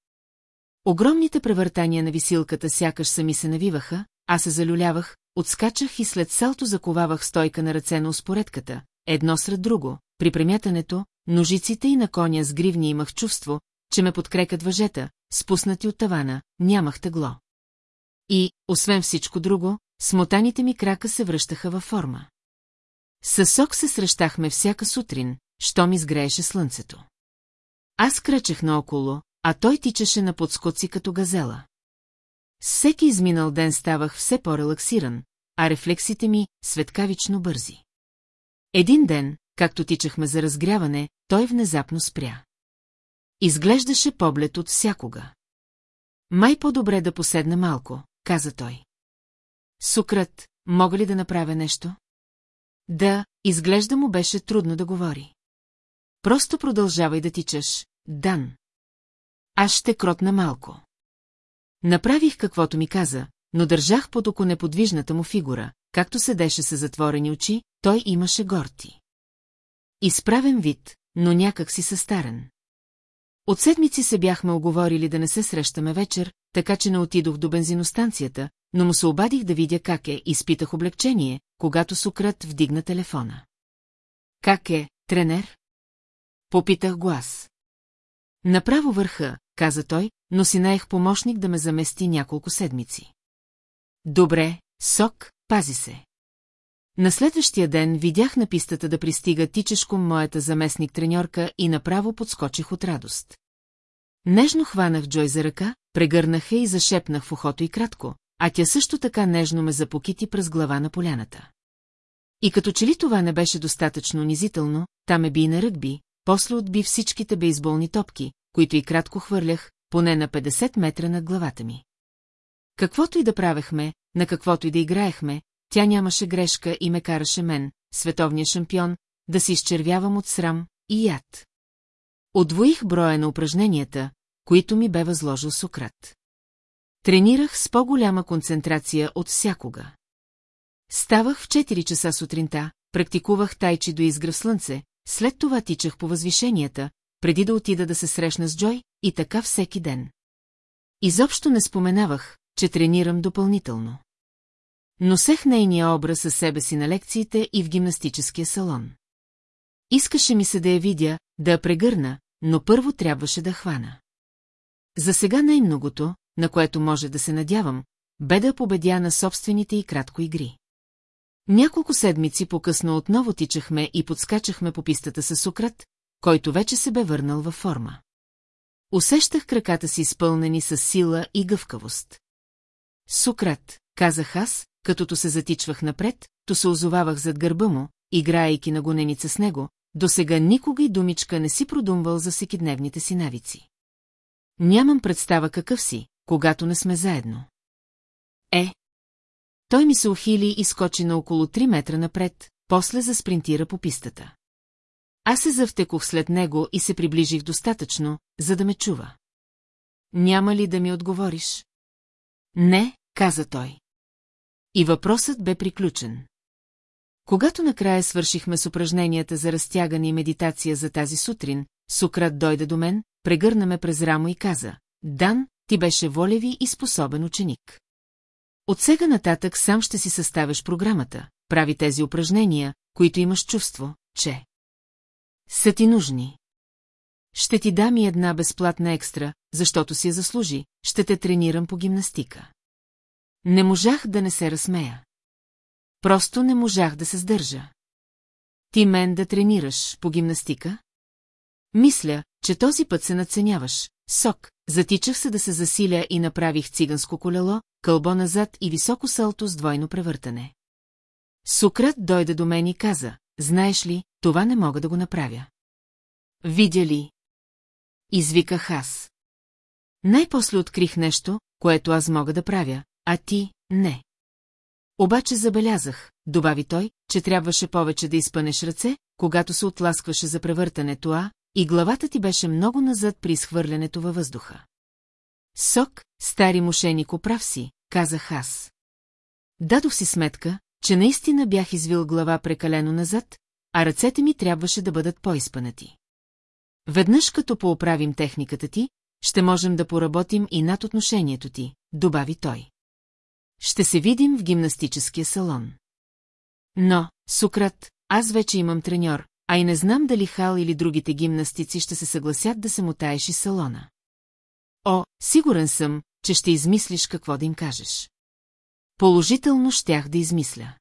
Огромните превъртания на висилката сякаш сами се навиваха, аз се залюлявах, отскачах и след салто заковавах стойка на ръце на успоредката, едно сред друго, при премятането, ножиците и на коня с гривни имах чувство, че ме подкрекат въжета, спуснати от тавана, нямах тегло. И, освен всичко друго, смотаните ми крака се връщаха във форма. Със сок се срещахме всяка сутрин, що ми сгрееше слънцето. Аз кръчех наоколо, а той тичаше на подскоци като газела. Всеки изминал ден ставах все по-релаксиран, а рефлексите ми светкавично бързи. Един ден, както тичахме за разгряване, той внезапно спря. Изглеждаше поглед от всякога. Май по-добре да поседна малко, каза той. Сукрат, мога ли да направя нещо? Да, изглежда му беше трудно да говори. Просто продължавай да тичаш, Дан. Аз ще кротна малко. Направих каквото ми каза, но държах под око неподвижната му фигура, както седеше с затворени очи, той имаше горти. Изправен вид, но някак си състарен. От седмици се бяхме оговорили да не се срещаме вечер, така че не отидох до бензиностанцията, но му се обадих да видя как е, изпитах облегчение, когато Сократ вдигна телефона. Как е, тренер? Попитах го аз. Направо върха, каза той, но си наех помощник да ме замести няколко седмици. Добре, сок, пази се. На следващия ден видях на пистата да пристига тичешком моята заместник-треньорка и направо подскочих от радост. Нежно хванах Джой за ръка, прегърнах я и зашепнах в ухото и кратко, а тя също така нежно ме запокити през глава на поляната. И като че ли това не беше достатъчно унизително, та ме би и на ръгби, после отби всичките бейсболни топки, които и кратко хвърлях, поне на 50 метра над главата ми. Каквото и да правехме, на каквото и да играехме, тя нямаше грешка и ме караше мен, световния шампион, да се изчервявам от срам и яд. Отвоих броя на упражненията, които ми бе възложил Сократ. Тренирах с по-голяма концентрация от всякога. Ставах в 4 часа сутринта, практикувах тайчи до изгръв слънце, след това тичах по възвишенията, преди да отида да се срещна с Джой, и така всеки ден. Изобщо не споменавах, че тренирам допълнително. Носех нейния образ със себе си на лекциите и в гимнастическия салон. Искаше ми се да я видя, да я прегърна, но първо трябваше да хвана. За сега най-многото, на което може да се надявам, бе да победя на собствените и кратко игри. Няколко седмици по-късно отново тичахме и подскачахме по пистата с Сократ, който вече се бе върнал във форма. Усещах краката си изпълнени с сила и гъвкавост. Сократ, казах аз, като се затичвах напред, то се озовавах зад гърба му, играейки на гоненица с него, до сега никога и думичка не си продумвал за всекидневните си навици. Нямам представа какъв си, когато не сме заедно. Е. Той ми се ухили и скочи на около 3 метра напред, после заспринтира по пистата. Аз се завтекох след него и се приближих достатъчно, за да ме чува. Няма ли да ми отговориш? Не, каза той. И въпросът бе приключен. Когато накрая свършихме с упражненията за разтягане и медитация за тази сутрин, Сократ дойде до мен, прегърна ме през рамо и каза, Дан, ти беше волеви и способен ученик. От сега нататък сам ще си съставяш програмата, прави тези упражнения, които имаш чувство, че са ти нужни. Ще ти дам и една безплатна екстра, защото си я заслужи, ще те тренирам по гимнастика. Не можах да не се разсмея. Просто не можах да се сдържа. Ти мен да тренираш по гимнастика? Мисля, че този път се надценяваш. Сок, затичах се да се засиля и направих циганско колело, кълбо назад и високо салто с двойно превъртане. Сократ дойде до мен и каза, знаеш ли, това не мога да го направя. Видя ли? Извиках аз. Най-после открих нещо, което аз мога да правя, а ти – не. Обаче забелязах, добави той, че трябваше повече да изпънеш ръце, когато се отласкваше за превъртането, а и главата ти беше много назад при изхвърлянето във въздуха. Сок, стари мошенико прав си, казах аз. Дадох си сметка, че наистина бях извил глава прекалено назад, а ръцете ми трябваше да бъдат по-изпънати. Веднъж като пооправим техниката ти, ще можем да поработим и над отношението ти, добави той. Ще се видим в гимнастическия салон. Но, Сократ, аз вече имам треньор, а и не знам дали Хал или другите гимнастици ще се съгласят да се мутаеш из салона. О, сигурен съм, че ще измислиш какво да им кажеш. Положително щях да измисля.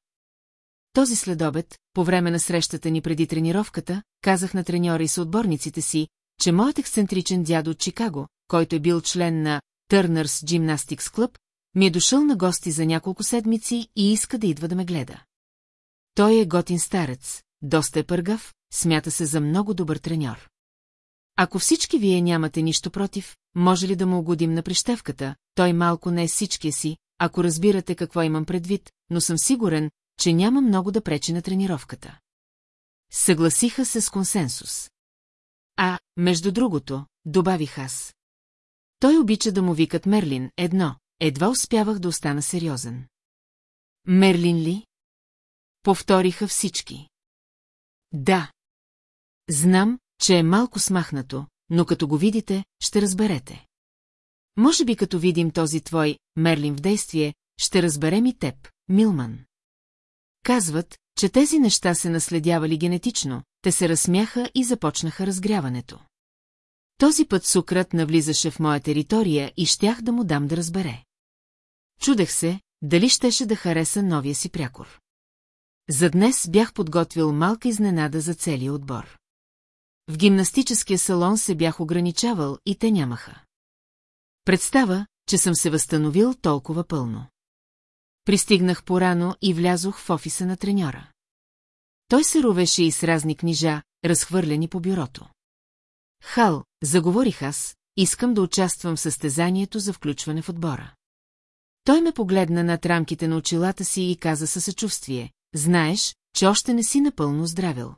Този следобед, по време на срещата ни преди тренировката, казах на треньора и съотборниците си, че моят ексцентричен дядо от Чикаго, който е бил член на Търнърс Gymnastics Club, ми е дошъл на гости за няколко седмици и иска да идва да ме гледа. Той е готин старец, доста е пъргав, смята се за много добър треньор. Ако всички вие нямате нищо против, може ли да му угодим на прищевката, той малко не е всичкия си, ако разбирате какво имам предвид, но съм сигурен, че няма много да пречи на тренировката. Съгласиха се с консенсус. А, между другото, добавих аз. Той обича да му викат Мерлин, едно, едва успявах да остана сериозен. Мерлин ли? Повториха всички. Да. Знам, че е малко смахнато, но като го видите, ще разберете. Може би като видим този твой Мерлин в действие, ще разберем и теб, Милман. Казват, че тези неща се наследявали генетично, те се разсмяха и започнаха разгряването. Този път Сукрат навлизаше в моя територия и щях да му дам да разбере. Чудех се, дали щеше да хареса новия си прякор. За днес бях подготвил малка изненада за целия отбор. В гимнастическия салон се бях ограничавал и те нямаха. Представа, че съм се възстановил толкова пълно. Пристигнах порано и влязох в офиса на треньора. Той се ровеше и с разни книжа, разхвърлени по бюрото. Хал, заговорих аз, искам да участвам в състезанието за включване в отбора. Той ме погледна над рамките на очилата си и каза със съчувствие, знаеш, че още не си напълно здравил.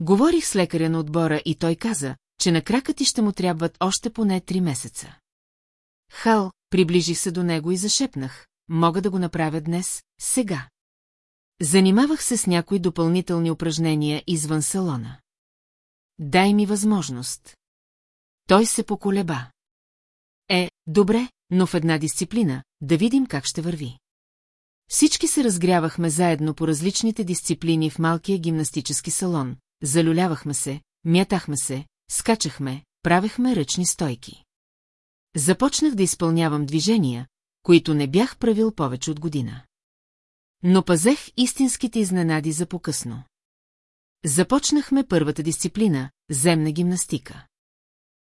Говорих с лекаря на отбора и той каза, че на крака ти ще му трябват още поне три месеца. Хал, приближих се до него и зашепнах, мога да го направя днес, сега. Занимавах се с някои допълнителни упражнения извън салона. Дай ми възможност. Той се поколеба. Е, добре, но в една дисциплина, да видим как ще върви. Всички се разгрявахме заедно по различните дисциплини в малкия гимнастически салон, залюлявахме се, мятахме се, скачахме, правехме ръчни стойки. Започнах да изпълнявам движения, които не бях правил повече от година. Но пазех истинските изненади за покъсно. Започнахме първата дисциплина – земна гимнастика.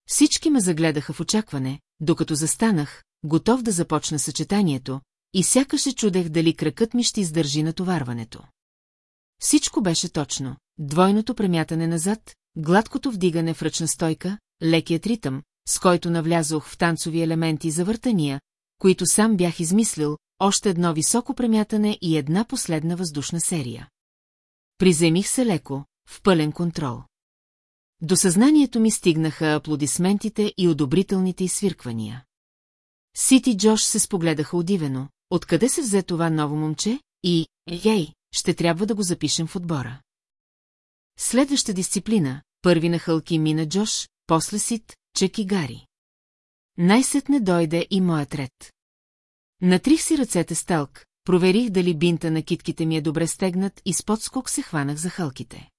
Всички ме загледаха в очакване, докато застанах, готов да започна съчетанието, и сякаш се чудех дали кракът ми ще издържи натоварването. Всичко беше точно. Двойното премятане назад, гладкото вдигане в ръчна стойка, лекият ритъм, с който навлязох в танцови елементи за въртания, които сам бях измислил, още едно високо премятане и една последна въздушна серия. Приземих се леко, в пълен контрол. До съзнанието ми стигнаха аплодисментите и одобрителните изсвирквания. Сити Джош се спогледаха удивено, откъде се взе това ново момче и, ей, ще трябва да го запишем в отбора. Следваща дисциплина, първи на хълки мина Джош, после Сит, Чек и Гари. Най-сетне дойде и моят ред. Натрих си ръцете с талк, проверих дали бинта на китките ми е добре стегнат и с подскок се хванах за хълките.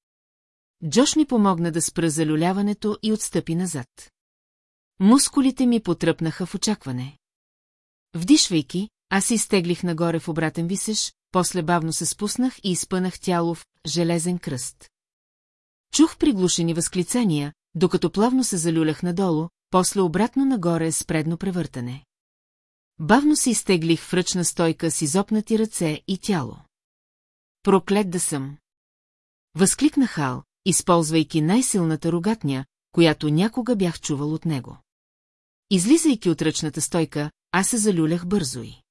Джош ми помогна да спра залюляването и отстъпи назад. Мускулите ми потръпнаха в очакване. Вдишвайки, аз се изтеглих нагоре в обратен висеж, после бавно се спуснах и изпънах тяло в железен кръст. Чух приглушени възклицания, докато плавно се залюлях надолу, после обратно нагоре с предно превъртане. Бавно се изтеглих в ръчна стойка с изопнати ръце и тяло. Проклет да съм! Възкликна Хал, използвайки най-силната рогатня, която някога бях чувал от него. Излизайки от ръчната стойка, аз се залюлях бързо и.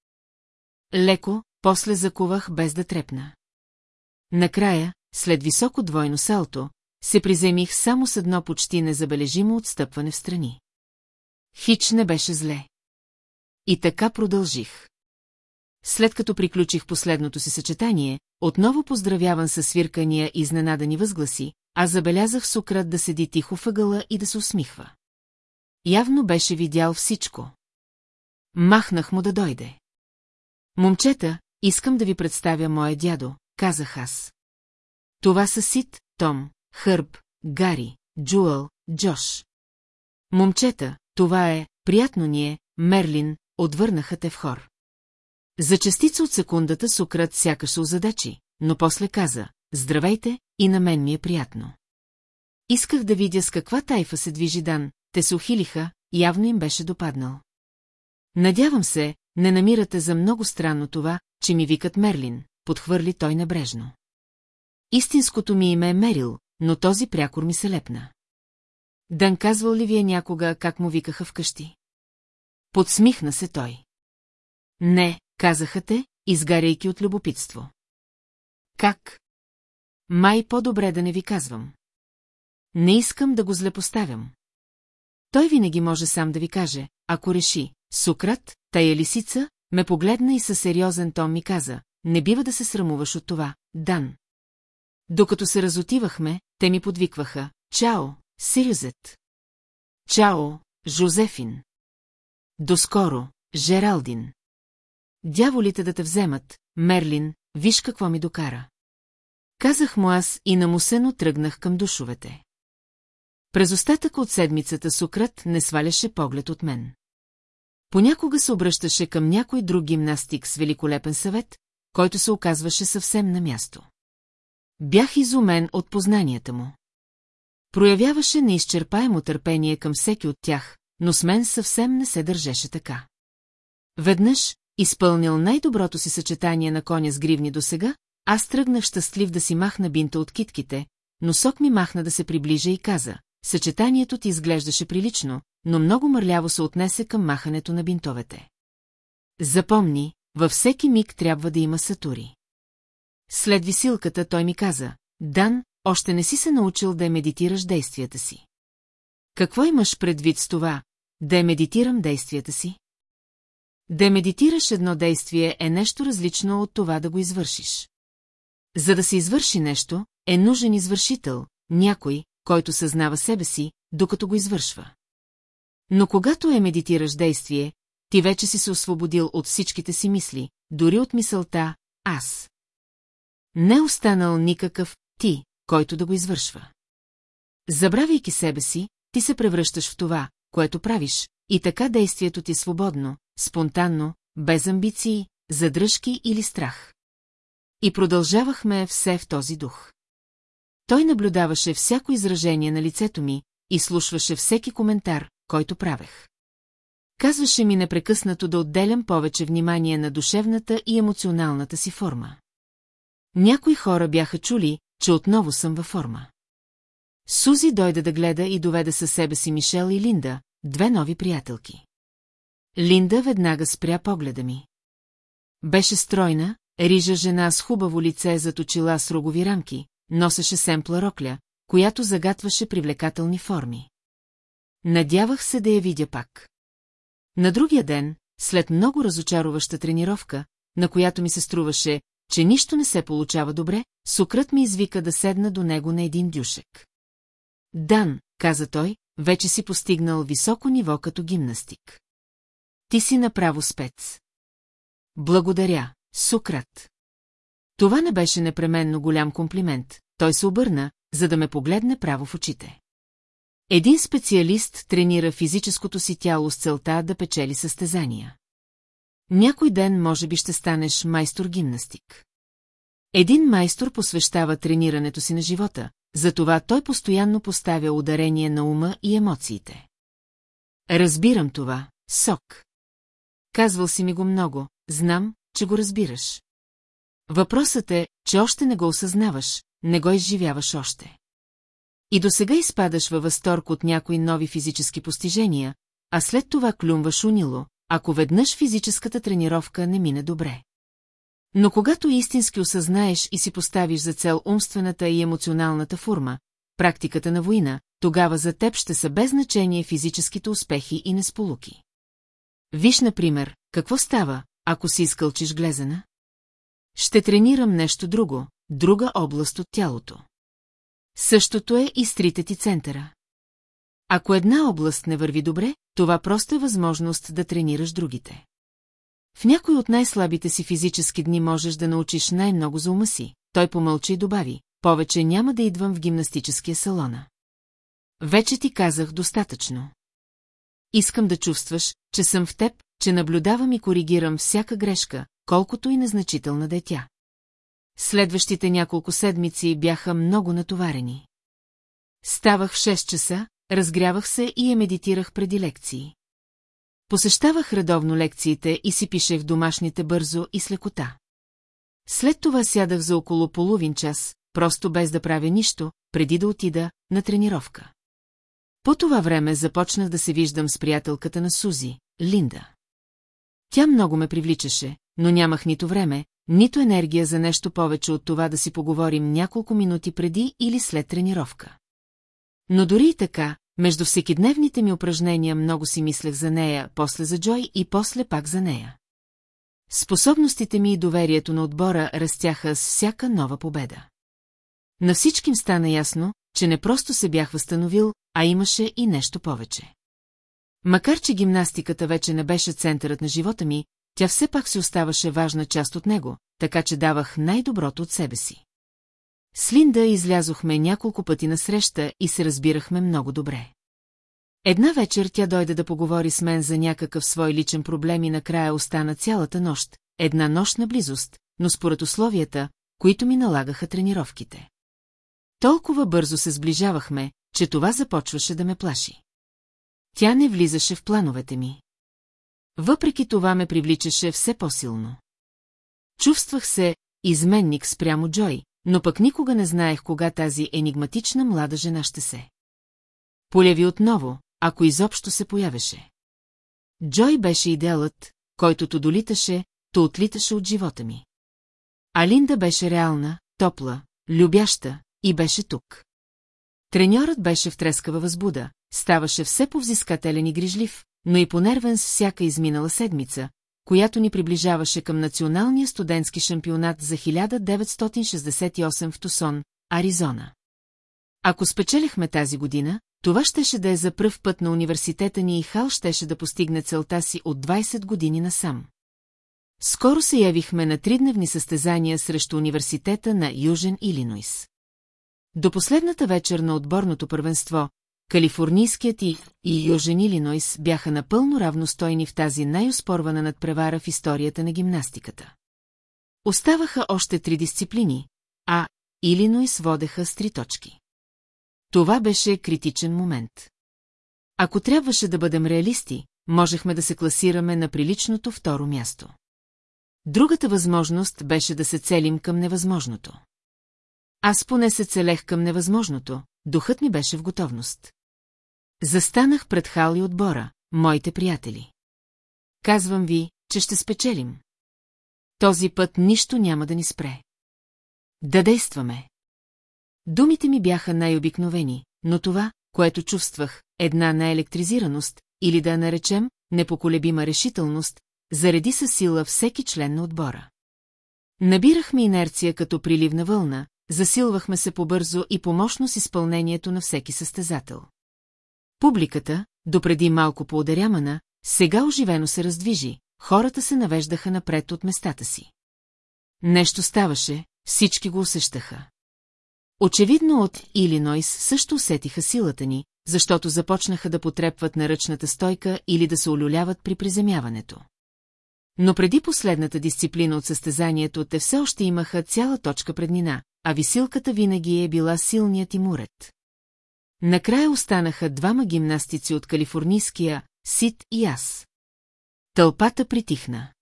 Леко, после закувах без да трепна. Накрая, след високо двойно салто, се приземих само с едно почти незабележимо отстъпване в страни. Хич не беше зле. И така продължих. След като приключих последното си съчетание, отново поздравяван със свиркания и изненадани възгласи, аз забелязах Сократ да седи тихо въгъла и да се усмихва. Явно беше видял всичко. Махнах му да дойде. Момчета, искам да ви представя моя дядо, казах аз. Това са Сит, Том, Хърб, Гари, Джуъл, Джош. Момчета, това е, приятно ни е, Мерлин, отвърнаха те в хор. За частица от секундата Сократ сякаш се озадачи, но после каза, здравейте, и на мен ми е приятно. Исках да видя с каква тайфа се движи Дан, те се ухилиха, явно им беше допаднал. Надявам се, не намирате за много странно това, че ми викат Мерлин, подхвърли той небрежно. Истинското ми име е Мерил, но този прякор ми се лепна. Дан казвал ли вие някога как му викаха вкъщи? Подсмихна се той. Не, казаха те, изгаряйки от любопитство. Как? Май по-добре да не ви казвам. Не искам да го злепоставям. Той винаги може сам да ви каже, ако реши, Сукрат, тая лисица, ме погледна и със сериозен тон ми каза, не бива да се срамуваш от това, Дан. Докато се разотивахме, те ми подвикваха, Чао, Сирюзет. Чао, Жозефин. Доскоро, Жералдин. Дяволите да те вземат, Мерлин, виж какво ми докара. Казах му аз и намусено тръгнах към душовете. През остатък от седмицата Сократ не сваляше поглед от мен. Понякога се обръщаше към някой друг гимнастик с великолепен съвет, който се оказваше съвсем на място. Бях изумен от познанията му. Проявяваше неизчерпаемо търпение към всеки от тях, но с мен съвсем не се държеше така. Веднъж, изпълнил най-доброто си съчетание на коня с гривни до сега, аз тръгнах щастлив да си махна бинта от китките, но сок ми махна да се приближа и каза, съчетанието ти изглеждаше прилично, но много мърляво се отнесе към махането на бинтовете. Запомни, във всеки миг трябва да има сатури. След висилката той ми каза, Дан, още не си се научил да медитираш действията си. Какво имаш предвид с това, да медитирам действията си? Да медитираш едно действие е нещо различно от това да го извършиш. За да се извърши нещо, е нужен извършител, някой, който съзнава себе си, докато го извършва. Но когато е медитираш действие, ти вече си се освободил от всичките си мисли, дори от мисълта «аз». Не е останал никакъв «ти», който да го извършва. Забравяйки себе си, ти се превръщаш в това, което правиш, и така действието ти е свободно, спонтанно, без амбиции, задръжки или страх. И продължавахме все в този дух. Той наблюдаваше всяко изражение на лицето ми и слушваше всеки коментар, който правех. Казваше ми непрекъснато да отделям повече внимание на душевната и емоционалната си форма. Някои хора бяха чули, че отново съм във форма. Сузи дойде да гледа и доведе със себе си Мишел и Линда, две нови приятелки. Линда веднага спря погледа ми. Беше стройна, рижа жена с хубаво лице зад очила с рогови рамки, носеше семпла рокля, която загатваше привлекателни форми. Надявах се да я видя пак. На другия ден, след много разочароваща тренировка, на която ми се струваше, че нищо не се получава добре, сукрът ми извика да седна до него на един дюшек. Дан, каза той, вече си постигнал високо ниво като гимнастик. Ти си направо спец. Благодаря, Сукрат. Това не беше непременно голям комплимент, той се обърна, за да ме погледне право в очите. Един специалист тренира физическото си тяло с целта да печели състезания. Някой ден може би ще станеш майстор-гимнастик. Един майстор посвещава тренирането си на живота, затова той постоянно поставя ударение на ума и емоциите. Разбирам това, сок. Казвал си ми го много, знам, че го разбираш. Въпросът е, че още не го осъзнаваш, не го изживяваш още. И до сега изпадаш във възторг от някои нови физически постижения, а след това клюмваш унило, ако веднъж физическата тренировка не мине добре. Но когато истински осъзнаеш и си поставиш за цел умствената и емоционалната форма, практиката на война, тогава за теб ще са без значение физическите успехи и несполуки. Виж, например, какво става, ако си изкълчиш глезена? Ще тренирам нещо друго, друга област от тялото. Същото е и с трите ти центъра. Ако една област не върви добре, това просто е възможност да тренираш другите. В някой от най-слабите си физически дни можеш да научиш най-много за ума си. Той помълчи и добави, повече няма да идвам в гимнастическия салона. Вече ти казах достатъчно. Искам да чувстваш, че съм в теб, че наблюдавам и коригирам всяка грешка, колкото и незначителна да е тя. Следващите няколко седмици бяха много натоварени. Ставах в 6 часа, разгрявах се и я медитирах преди лекции. Посещавах редовно лекциите и си пишех домашните бързо и с лекота. След това сядах за около половин час, просто без да правя нищо, преди да отида на тренировка. По това време започнах да се виждам с приятелката на Сузи, Линда. Тя много ме привличаше, но нямах нито време, нито енергия за нещо повече от това да си поговорим няколко минути преди или след тренировка. Но дори и така, между всекидневните ми упражнения много си мислех за нея, после за Джой и после пак за нея. Способностите ми и доверието на отбора растяха с всяка нова победа. На всички им стана ясно, че не просто се бях възстановил, а имаше и нещо повече. Макар, че гимнастиката вече не беше центърът на живота ми, тя все пак си оставаше важна част от него, така че давах най-доброто от себе си. С Линда излязохме няколко пъти на среща и се разбирахме много добре. Една вечер тя дойде да поговори с мен за някакъв свой личен проблем и накрая остана цялата нощ, една нощ на близост, но според условията, които ми налагаха тренировките. Толкова бързо се сближавахме, че това започваше да ме плаши. Тя не влизаше в плановете ми. Въпреки това ме привличаше все по-силно. Чувствах се изменник спрямо Джой, но пък никога не знаех кога тази енигматична млада жена ще се. Поляви отново, ако изобщо се появеше. Джой беше идеалът, който то долиташе, то отлиташе от живота ми. А Линда беше реална, топла, любяща и беше тук. Треньорът беше в трескава възбуда, ставаше все повзискателен и грижлив, но и понервен с всяка изминала седмица, която ни приближаваше към националния студентски шампионат за 1968 в Тусон, Аризона. Ако спечелихме тази година, това щеше да е за пръв път на университета ни и Хал щеше да постигне целта си от 20 години насам. Скоро се явихме на тридневни състезания срещу университета на Южен Илинойс. До последната вечер на отборното първенство, Калифорнийският и, и Южен Илинойс бяха напълно равностойни в тази най-оспорвана надпревара в историята на гимнастиката. Оставаха още три дисциплини, а Илинойс водеха с три точки. Това беше критичен момент. Ако трябваше да бъдем реалисти, можехме да се класираме на приличното второ място. Другата възможност беше да се целим към невъзможното. Аз поне се целех към невъзможното, духът ми беше в готовност. Застанах пред Хал и отбора, моите приятели. Казвам ви, че ще спечелим. Този път нищо няма да ни спре. Да действаме. Думите ми бяха най-обикновени, но това, което чувствах, една наелектризираност, или да наречем, непоколебима решителност, зареди със сила всеки член на отбора. Набирахме инерция като приливна вълна, засилвахме се побързо и помощно с изпълнението на всеки състезател. Публиката, допреди малко поударямана, сега оживено се раздвижи, хората се навеждаха напред от местата си. Нещо ставаше, всички го усещаха. Очевидно от Илинойс също усетиха силата ни, защото започнаха да потрепват на ръчната стойка или да се олюляват при приземяването. Но преди последната дисциплина от състезанието те все още имаха цяла точка преднина, а висилката винаги е била силният им уред. Накрая останаха двама гимнастици от калифорнийския, Сит и аз. Тълпата притихна.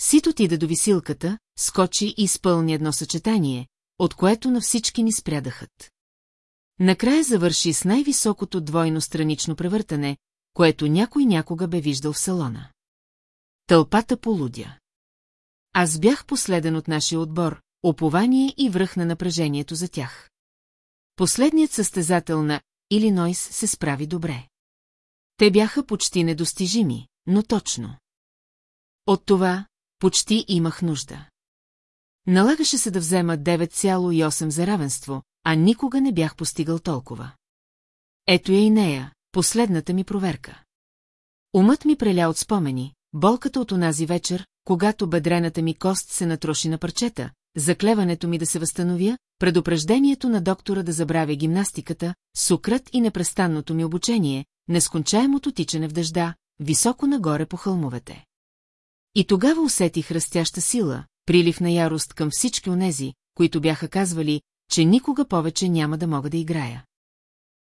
Сит отида до висилката, скочи и изпълни едно съчетание, от което на всички ни спрядахът. Накрая завърши с най-високото двойно странично превъртане, което някой някога бе виждал в салона. Тълпата полудя. Аз бях последен от нашия отбор, опование и връх на напрежението за тях. Последният състезател на Илинойс се справи добре. Те бяха почти недостижими, но точно. От това почти имах нужда. Налагаше се да взема 9,8 за равенство, а никога не бях постигал толкова. Ето я и нея, последната ми проверка. Умът ми преля от спомени, болката от онази вечер, когато бедрената ми кост се натроши на парчета, заклеването ми да се възстановя, предупреждението на доктора да забравя гимнастиката, сукрът и непрестанното ми обучение, нескончаемото тичане в дъжда, високо нагоре по хълмовете. И тогава усетих растяща сила, прилив на ярост към всички онези, които бяха казвали, че никога повече няма да мога да играя.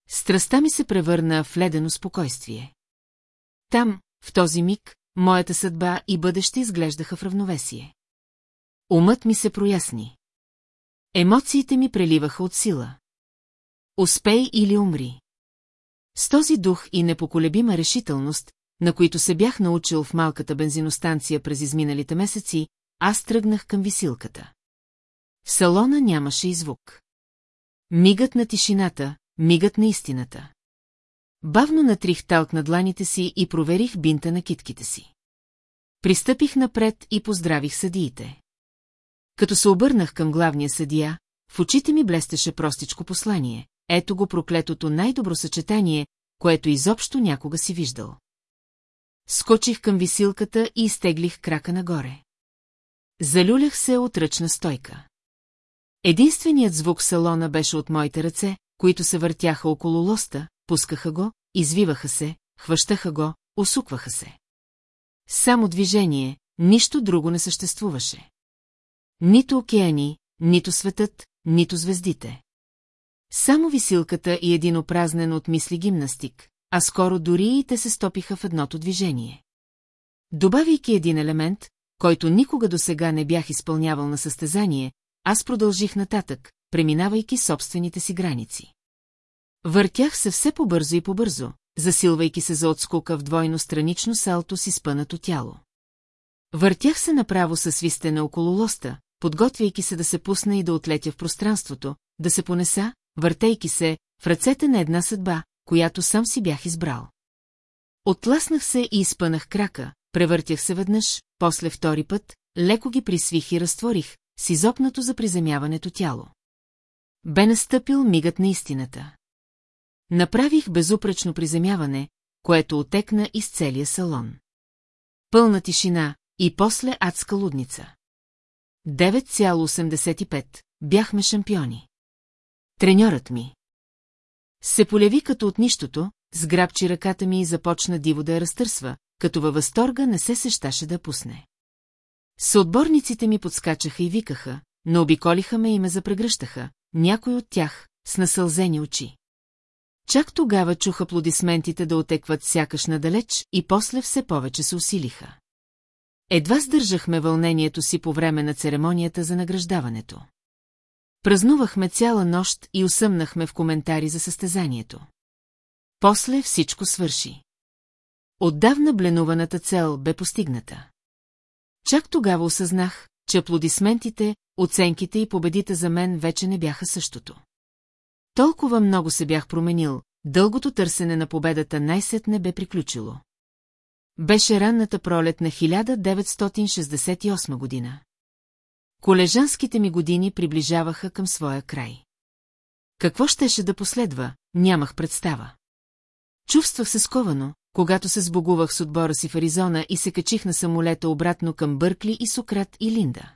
Страстта ми се превърна в ледено спокойствие. Там, в този миг, моята съдба и бъдеще изглеждаха в равновесие. Умът ми се проясни. Емоциите ми преливаха от сила. Успей или умри. С този дух и непоколебима решителност, на които се бях научил в малката бензиностанция през изминалите месеци, аз тръгнах към висилката. В салона нямаше и звук. Мигът на тишината, мигът на истината. Бавно натрих талк на дланите си и проверих бинта на китките си. Пристъпих напред и поздравих съдиите. Като се обърнах към главния съдия, в очите ми блестеше простичко послание. Ето го проклетото най-добро съчетание, което изобщо някога си виждал. Скочих към висилката и изтеглих крака нагоре. Залюлях се от ръчна стойка. Единственият звук салона беше от моите ръце, които се въртяха около лоста, пускаха го, извиваха се, хващаха го, усукваха се. Само движение, нищо друго не съществуваше. Нито океани, нито светът, нито звездите. Само висилката и един опразнен от мисли гимнастик, а скоро дори и те се стопиха в едното движение. Добавяйки един елемент, който никога до сега не бях изпълнявал на състезание, аз продължих нататък, преминавайки собствените си граници. Въртях се все по-бързо и по-бързо, засилвайки се за отскока в двойно странично салто си спънато тяло. Въртях се направо със свистене около лоста, подготвяйки се да се пусна и да отлетя в пространството, да се понеса, въртейки се, в ръцете на една съдба, която сам си бях избрал. Отласнах се и изпънах крака, превъртях се веднъж, после втори път, леко ги присвих и разтворих, с изопнато за приземяването тяло. Бе настъпил мигът на истината. Направих безупречно приземяване, което отекна из целия салон. Пълна тишина и после адска лудница. 9,85. Бяхме шампиони. Треньорът ми. Се полеви като от нищото, сграбчи ръката ми и започна диво да я разтърсва, като във възторга не се сещаше да пусне. Съотборниците ми подскачаха и викаха, но обиколиха ме и ме запрегръщаха, някой от тях с насълзени очи. Чак тогава чух аплодисментите да отекват сякаш надалеч и после все повече се усилиха. Едва сдържахме вълнението си по време на церемонията за награждаването. Празнувахме цяла нощ и усъмнахме в коментари за състезанието. После всичко свърши. Отдавна бленуваната цел бе постигната. Чак тогава осъзнах, че аплодисментите, оценките и победите за мен вече не бяха същото. Толкова много се бях променил, дългото търсене на победата най-сетне бе приключило. Беше ранната пролет на 1968 година. Колежанските ми години приближаваха към своя край. Какво щеше да последва, нямах представа. Чувствах се сковано, когато се сбогувах с отбора си в Аризона и се качих на самолета обратно към Бъркли и Сократ и Линда.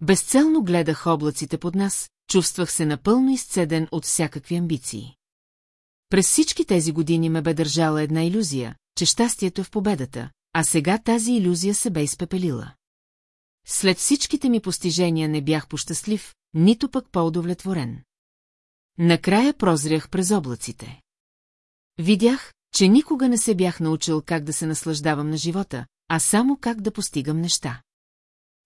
Безцелно гледах облаците под нас, чувствах се напълно изцеден от всякакви амбиции. През всички тези години ме бе държала една иллюзия, че щастието е в победата, а сега тази иллюзия се бе изпепелила. След всичките ми постижения не бях пощастлив, нито пък по-удовлетворен. Накрая прозрях през облаците. Видях, че никога не се бях научил как да се наслаждавам на живота, а само как да постигам неща.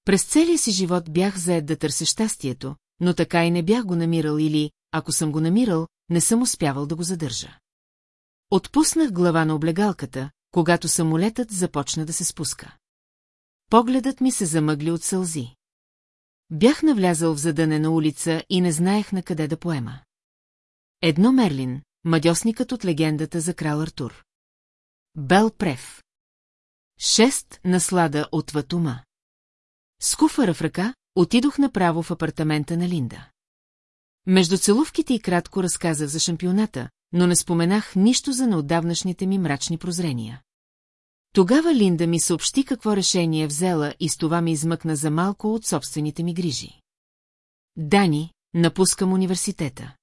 През целия си живот бях заед да търся щастието, но така и не бях го намирал или, ако съм го намирал, не съм успявал да го задържа. Отпуснах глава на облегалката, когато самолетът започна да се спуска. Погледът ми се замъгли от сълзи. Бях навлязал в задънена улица и не знаех на къде да поема. Едно Мерлин, мадьосникът от легендата за крал Артур. Бел Прев. Шест наслада от Ватума. С куфара в ръка, отидох направо в апартамента на Линда. Между целувките и кратко разказах за шампионата, но не споменах нищо за неотдавнашните ми мрачни прозрения. Тогава Линда ми съобщи какво решение взела и с това ми измъкна за малко от собствените ми грижи. Дани, напускам университета.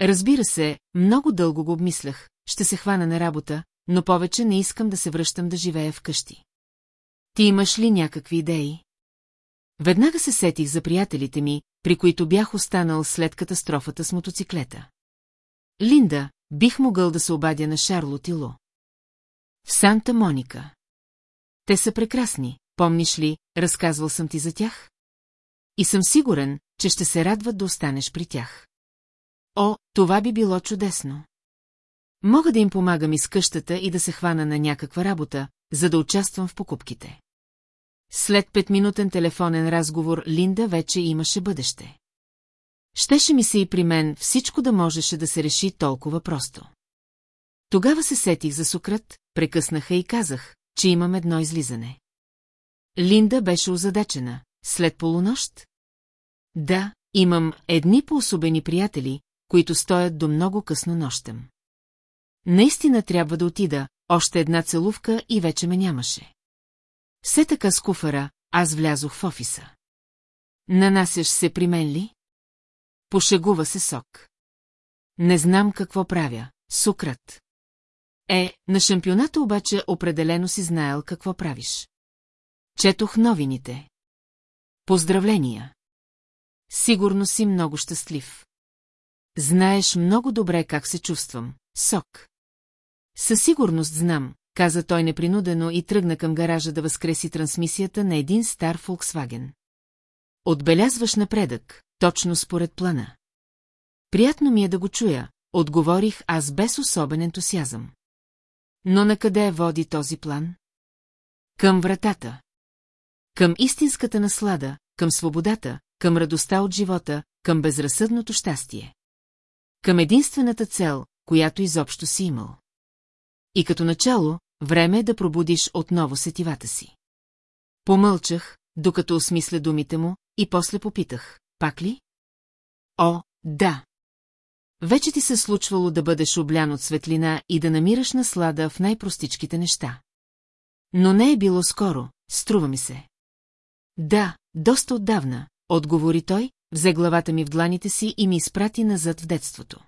Разбира се, много дълго го обмислях, ще се хвана на работа, но повече не искам да се връщам да живея вкъщи. Ти имаш ли някакви идеи? Веднага се сетих за приятелите ми, при които бях останал след катастрофата с мотоциклета. Линда, бих могъл да се обадя на Шарлот и Ло. В Санта Моника. Те са прекрасни, помниш ли, разказвал съм ти за тях? И съм сигурен, че ще се радват да останеш при тях. О, това би било чудесно. Мога да им помагам из къщата и да се хвана на някаква работа, за да участвам в покупките. След петминутен телефонен разговор Линда вече имаше бъдеще. Щеше ми се и при мен всичко да можеше да се реши толкова просто. Тогава се сетих за Сократ, прекъснаха и казах, че имам едно излизане. Линда беше озадачена. След полунощ? Да, имам едни по-особени приятели, които стоят до много късно нощем. Наистина трябва да отида, още една целувка и вече ме нямаше. Все така с куфара, аз влязох в офиса. Нанасяш се при мен ли? Пошегува се сок. Не знам какво правя, Сукрат. Е, на шампионата обаче определено си знаел какво правиш. Четох новините. Поздравления. Сигурно си много щастлив. Знаеш много добре как се чувствам, Сок. Със сигурност знам, каза той непринудено и тръгна към гаража да възкреси трансмисията на един стар Фолксваген. Отбелязваш напредък, точно според плана. Приятно ми е да го чуя, отговорих аз без особен ентусиазъм. Но на къде води този план? Към вратата. Към истинската наслада, към свободата, към радостта от живота, към безразсъдното щастие. Към единствената цел, която изобщо си имал. И като начало, време е да пробудиш отново сетивата си. Помълчах, докато осмисля думите му, и после попитах, пак ли? О, да. Вече ти се случвало да бъдеш облян от светлина и да намираш наслада в най-простичките неща. Но не е било скоро, струва ми се. Да, доста отдавна, отговори той, взе главата ми в дланите си и ми изпрати назад в детството.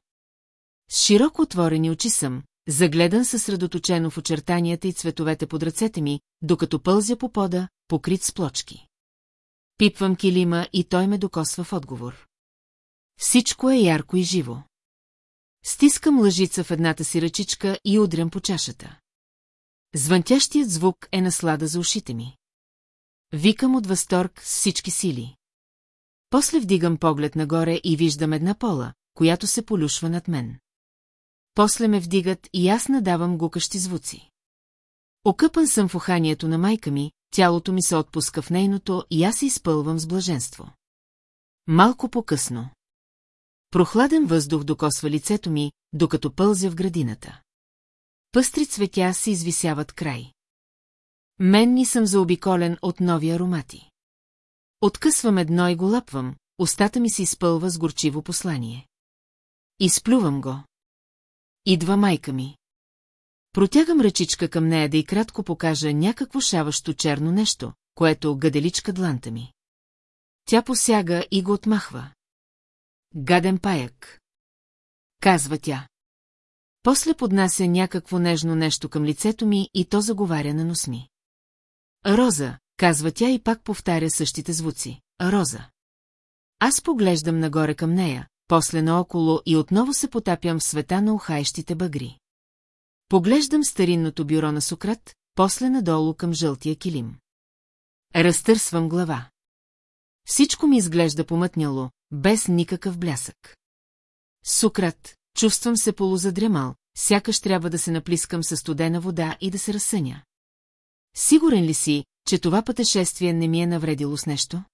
С широко отворени очи съм, загледан съсредоточено в очертанията и цветовете под ръцете ми, докато пълзя по пода, покрит с плочки. Пипвам килима и той ме докосва в отговор. Всичко е ярко и живо. Стискам лъжица в едната си ръчичка и удрям по чашата. Звънтящият звук е наслада за ушите ми. Викам от възторг с всички сили. После вдигам поглед нагоре и виждам една пола, която се полюшва над мен. После ме вдигат и аз надавам гукащи звуци. Окъпан съм в уханието на майка ми, тялото ми се отпуска в нейното и аз се изпълвам с блаженство. Малко по-късно. Прохладен въздух докосва лицето ми, докато пълзя в градината. Пъстри цветя се извисяват край. Мен ни съм заобиколен от нови аромати. Откъсвам едно и го лапвам, устата ми се изпълва с горчиво послание. Изплювам го. Идва майка ми. Протягам ръчичка към нея да и кратко покажа някакво шаващо черно нещо, което гаделичка дланта ми. Тя посяга и го отмахва. Гаден паяк. Казва тя. После поднася някакво нежно нещо към лицето ми и то заговаря на нос ми. Роза, казва тя и пак повтаря същите звуци. Роза. Аз поглеждам нагоре към нея, после наоколо и отново се потапям в света на ухаещите бъгри. Поглеждам старинното бюро на Сократ, после надолу към жълтия килим. Разтърсвам глава. Всичко ми изглежда помътняло, без никакъв блясък. Сократ, чувствам се полузадремал, сякаш трябва да се наплискам със студена вода и да се разсъня. Сигурен ли си, че това пътешествие не ми е навредило с нещо?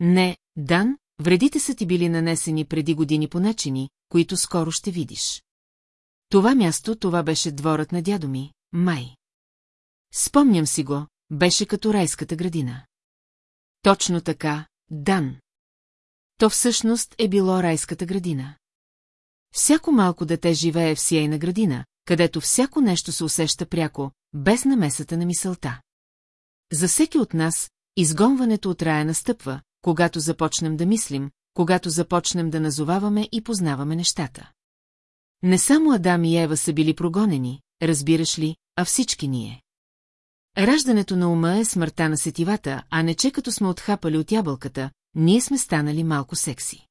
Не, Дан, вредите са ти били нанесени преди години по начини, които скоро ще видиш. Това място, това беше дворът на дядо ми, май. Спомням си го, беше като райската градина. Точно така, Дан. То всъщност е било райската градина. Всяко малко дете живее в сияйна градина, където всяко нещо се усеща пряко, без намесата на мисълта. За всеки от нас, изгонването от рая настъпва, когато започнем да мислим, когато започнем да назоваваме и познаваме нещата. Не само Адам и Ева са били прогонени, разбираш ли, а всички ние. Раждането на ума е смъртта на сетивата, а не че като сме отхапали от ябълката, ние сме станали малко секси.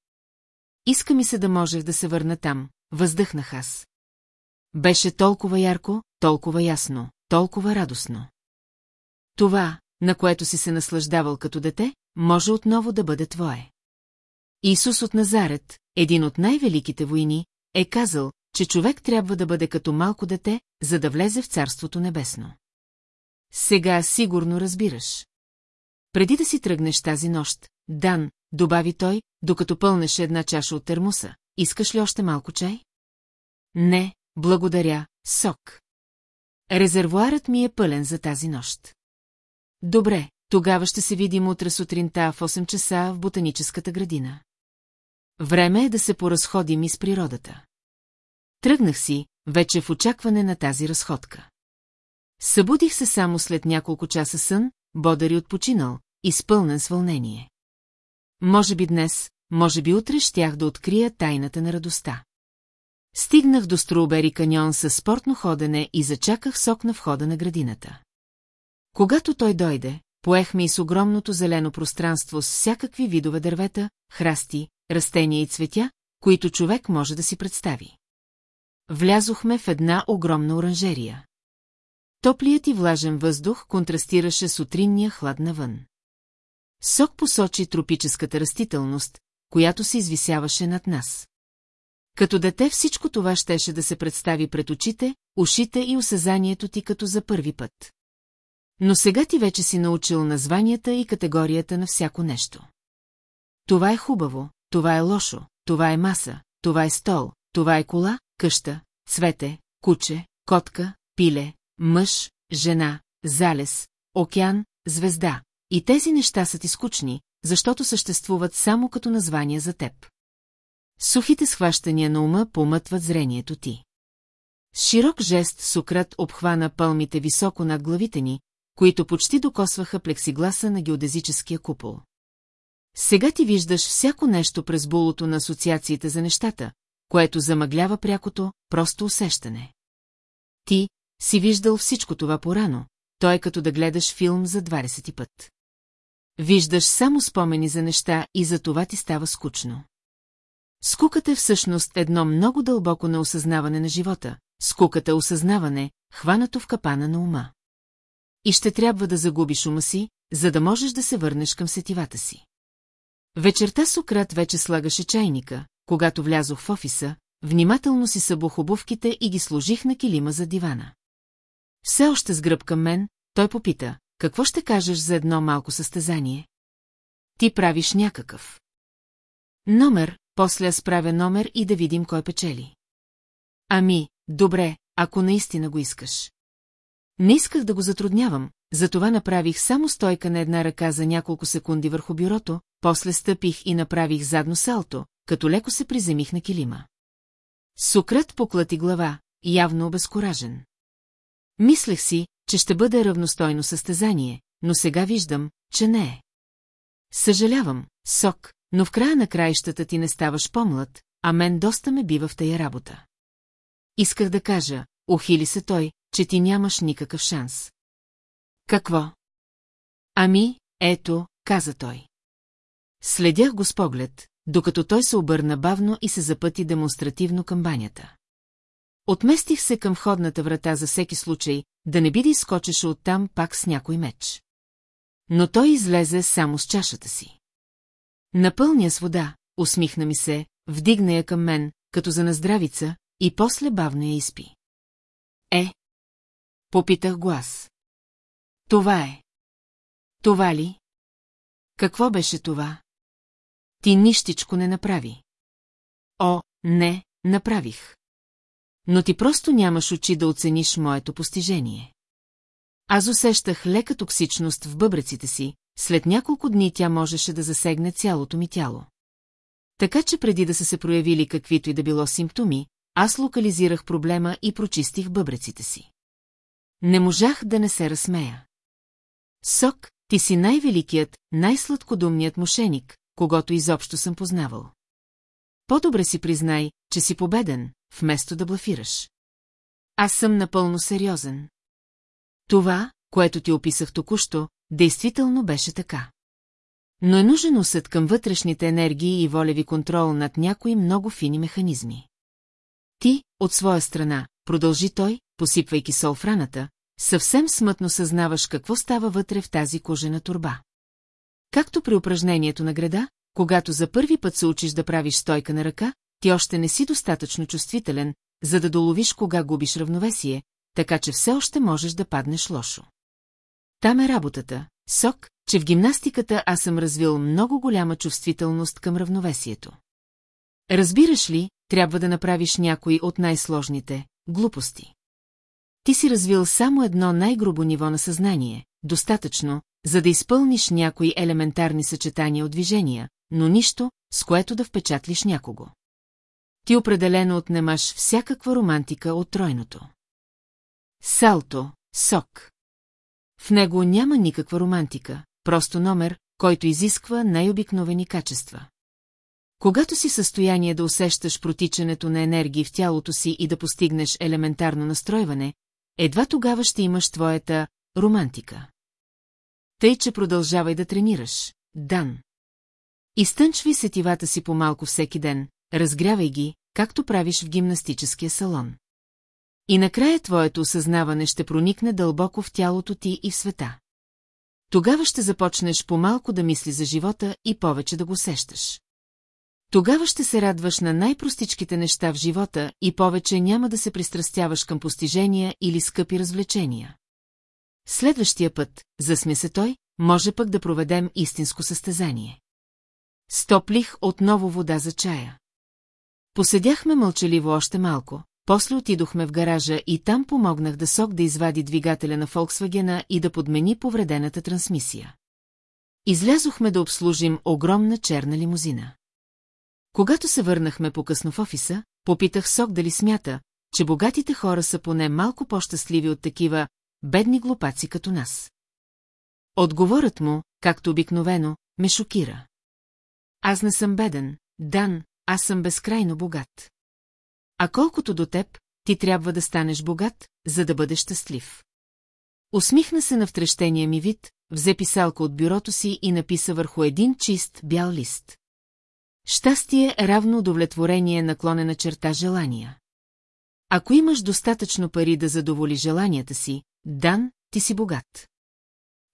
Иска ми се да можех да се върна там, въздъхнах аз. Беше толкова ярко, толкова ясно, толкова радостно. Това, на което си се наслаждавал като дете, може отново да бъде твое. Исус от Назарет, един от най-великите войни, е казал, че човек трябва да бъде като малко дете, за да влезе в Царството Небесно. Сега сигурно разбираш. Преди да си тръгнеш тази нощ, Дан, добави той, докато пълнеше една чаша от термуса, искаш ли още малко чай? Не, благодаря, сок. Резервуарът ми е пълен за тази нощ. Добре, тогава ще се видим утре сутринта в 8 часа в ботаническата градина. Време е да се поразходим из природата. Тръгнах си, вече в очакване на тази разходка. Събудих се само след няколко часа сън, бодър и отпочинал, изпълнен с вълнение. Може би днес, може би утре щях да открия тайната на радостта. Стигнах до Струбери каньон със спортно ходене и зачаках сок на входа на градината. Когато той дойде, поехме и с огромното зелено пространство с всякакви видове дървета, храсти, растения и цветя, които човек може да си представи. Влязохме в една огромна оранжерия. Топлият и влажен въздух контрастираше с утринния хлад навън. Сок посочи тропическата растителност, която се извисяваше над нас. Като дете всичко това щеше да се представи пред очите, ушите и осезанието ти като за първи път. Но сега ти вече си научил названията и категорията на всяко нещо. Това е хубаво, това е лошо, това е маса, това е стол, това е кола, къща, цвете, куче, котка, пиле, мъж, жена, залез, океан, звезда. И тези неща са ти скучни, защото съществуват само като названия за теб. Сухите схващания на ума помътват зрението ти. С широк жест Сократ обхвана пълмите високо над главите ни, които почти докосваха плексигласа на геодезическия купол. Сега ти виждаш всяко нещо през булото на асоциациите за нещата, което замъглява прякото, просто усещане. Ти си виждал всичко това порано, той е като да гледаш филм за 20 път. Виждаш само спомени за неща и за това ти става скучно. Скуката е всъщност едно много дълбоко неосъзнаване на живота, скуката е осъзнаване, хванато в капана на ума. И ще трябва да загубиш ума си, за да можеш да се върнеш към сетивата си. Вечерта Сократ вече слагаше чайника, когато влязох в офиса, внимателно си събух обувките и ги сложих на килима за дивана. Все още с гръб към мен, той попита, какво ще кажеш за едно малко състезание? Ти правиш някакъв. Номер, после аз правя номер и да видим кой печели. Ами, добре, ако наистина го искаш. Не исках да го затруднявам, затова направих само стойка на една ръка за няколко секунди върху бюрото, после стъпих и направих задно салто, като леко се приземих на килима. Сократ поклати глава, явно обезкуражен. Мислех си, че ще бъде равностойно състезание, но сега виждам, че не е. Съжалявам, Сок, но в края на краищата ти не ставаш по-млад, а мен доста ме бива в тая работа. Исках да кажа, ухили се той, че ти нямаш никакъв шанс. Какво? Ами, ето, каза той. Следях го с поглед, докато той се обърна бавно и се запъти демонстративно към банята. Отместих се към входната врата за всеки случай, да не би да изкочеше оттам пак с някой меч. Но той излезе само с чашата си. Напълня с вода, усмихна ми се, вдигна я към мен, като за наздравица, и после бавно я изпи. Е? Попитах глас. Това е. Това ли? Какво беше това? Ти нищичко не направи. О, не, направих. Но ти просто нямаш очи да оцениш моето постижение. Аз усещах лека токсичност в бъбреците си, след няколко дни тя можеше да засегне цялото ми тяло. Така че преди да са се проявили каквито и да било симптоми, аз локализирах проблема и прочистих бъбреците си. Не можах да не се разсмея. Сок, ти си най-великият, най-сладкодумният мошеник, когато изобщо съм познавал. По-добре си признай, че си победен, вместо да блафираш. Аз съм напълно сериозен. Това, което ти описах току-що, действително беше така. Но е нужен усет към вътрешните енергии и волеви контрол над някои много фини механизми. Ти, от своя страна, продължи той, посипвайки сол в раната, съвсем смътно съзнаваш какво става вътре в тази кожена турба. Както при упражнението на града, когато за първи път се учиш да правиш стойка на ръка, ти още не си достатъчно чувствителен, за да доловиш кога губиш равновесие, така че все още можеш да паднеш лошо. Там е работата, сок, че в гимнастиката аз съм развил много голяма чувствителност към равновесието. Разбираш ли, трябва да направиш някой от най-сложните глупости. Ти си развил само едно най-грубо ниво на съзнание, достатъчно, за да изпълниш някои елементарни съчетания от движения, но нищо, с което да впечатлиш някого. Ти определено отнемаш всякаква романтика от тройното. Салто, сок. В него няма никаква романтика, просто номер, който изисква най-обикновени качества. Когато си състояние да усещаш протичането на енергии в тялото си и да постигнеш елементарно настройване, едва тогава ще имаш твоята романтика. Тъй, че продължавай да тренираш, Дан. Изтънчвай сетивата си по-малко всеки ден, разгрявай ги, както правиш в гимнастическия салон. И накрая твоето осъзнаване ще проникне дълбоко в тялото ти и в света. Тогава ще започнеш по-малко да мисли за живота и повече да го сещаш. Тогава ще се радваш на най-простичките неща в живота и повече няма да се пристрастяваш към постижения или скъпи развлечения. Следващия път, засмя се той, може пък да проведем истинско състезание. Стоплих отново вода за чая. Поседяхме мълчаливо още малко, после отидохме в гаража и там помогнах да сок да извади двигателя на Фолксвагена и да подмени повредената трансмисия. Излязохме да обслужим огромна черна лимузина. Когато се върнахме по-късно в офиса, попитах Сок дали смята, че богатите хора са поне малко по-щастливи от такива бедни глупаци като нас. Отговорът му, както обикновено, ме шокира. Аз не съм беден, Дан, аз съм безкрайно богат. А колкото до теб, ти трябва да станеш богат, за да бъдеш щастлив. Усмихна се на втрещения ми вид, взе писалка от бюрото си и написа върху един чист бял лист. Щастие е равно удовлетворение наклонена черта желания. Ако имаш достатъчно пари да задоволи желанията си, Дан, ти си богат.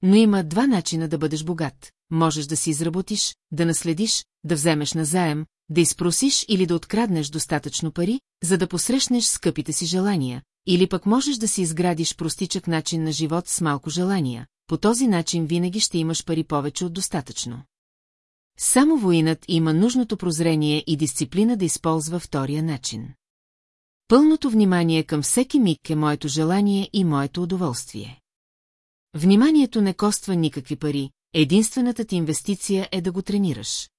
Но има два начина да бъдеш богат. Можеш да си изработиш, да наследиш, да вземеш назаем, да изпросиш или да откраднеш достатъчно пари, за да посрещнеш скъпите си желания, или пък можеш да си изградиш простичък начин на живот с малко желания. По този начин винаги ще имаш пари повече от достатъчно. Само воинът има нужното прозрение и дисциплина да използва втория начин. Пълното внимание към всеки миг е моето желание и моето удоволствие. Вниманието не коства никакви пари, единствената ти инвестиция е да го тренираш.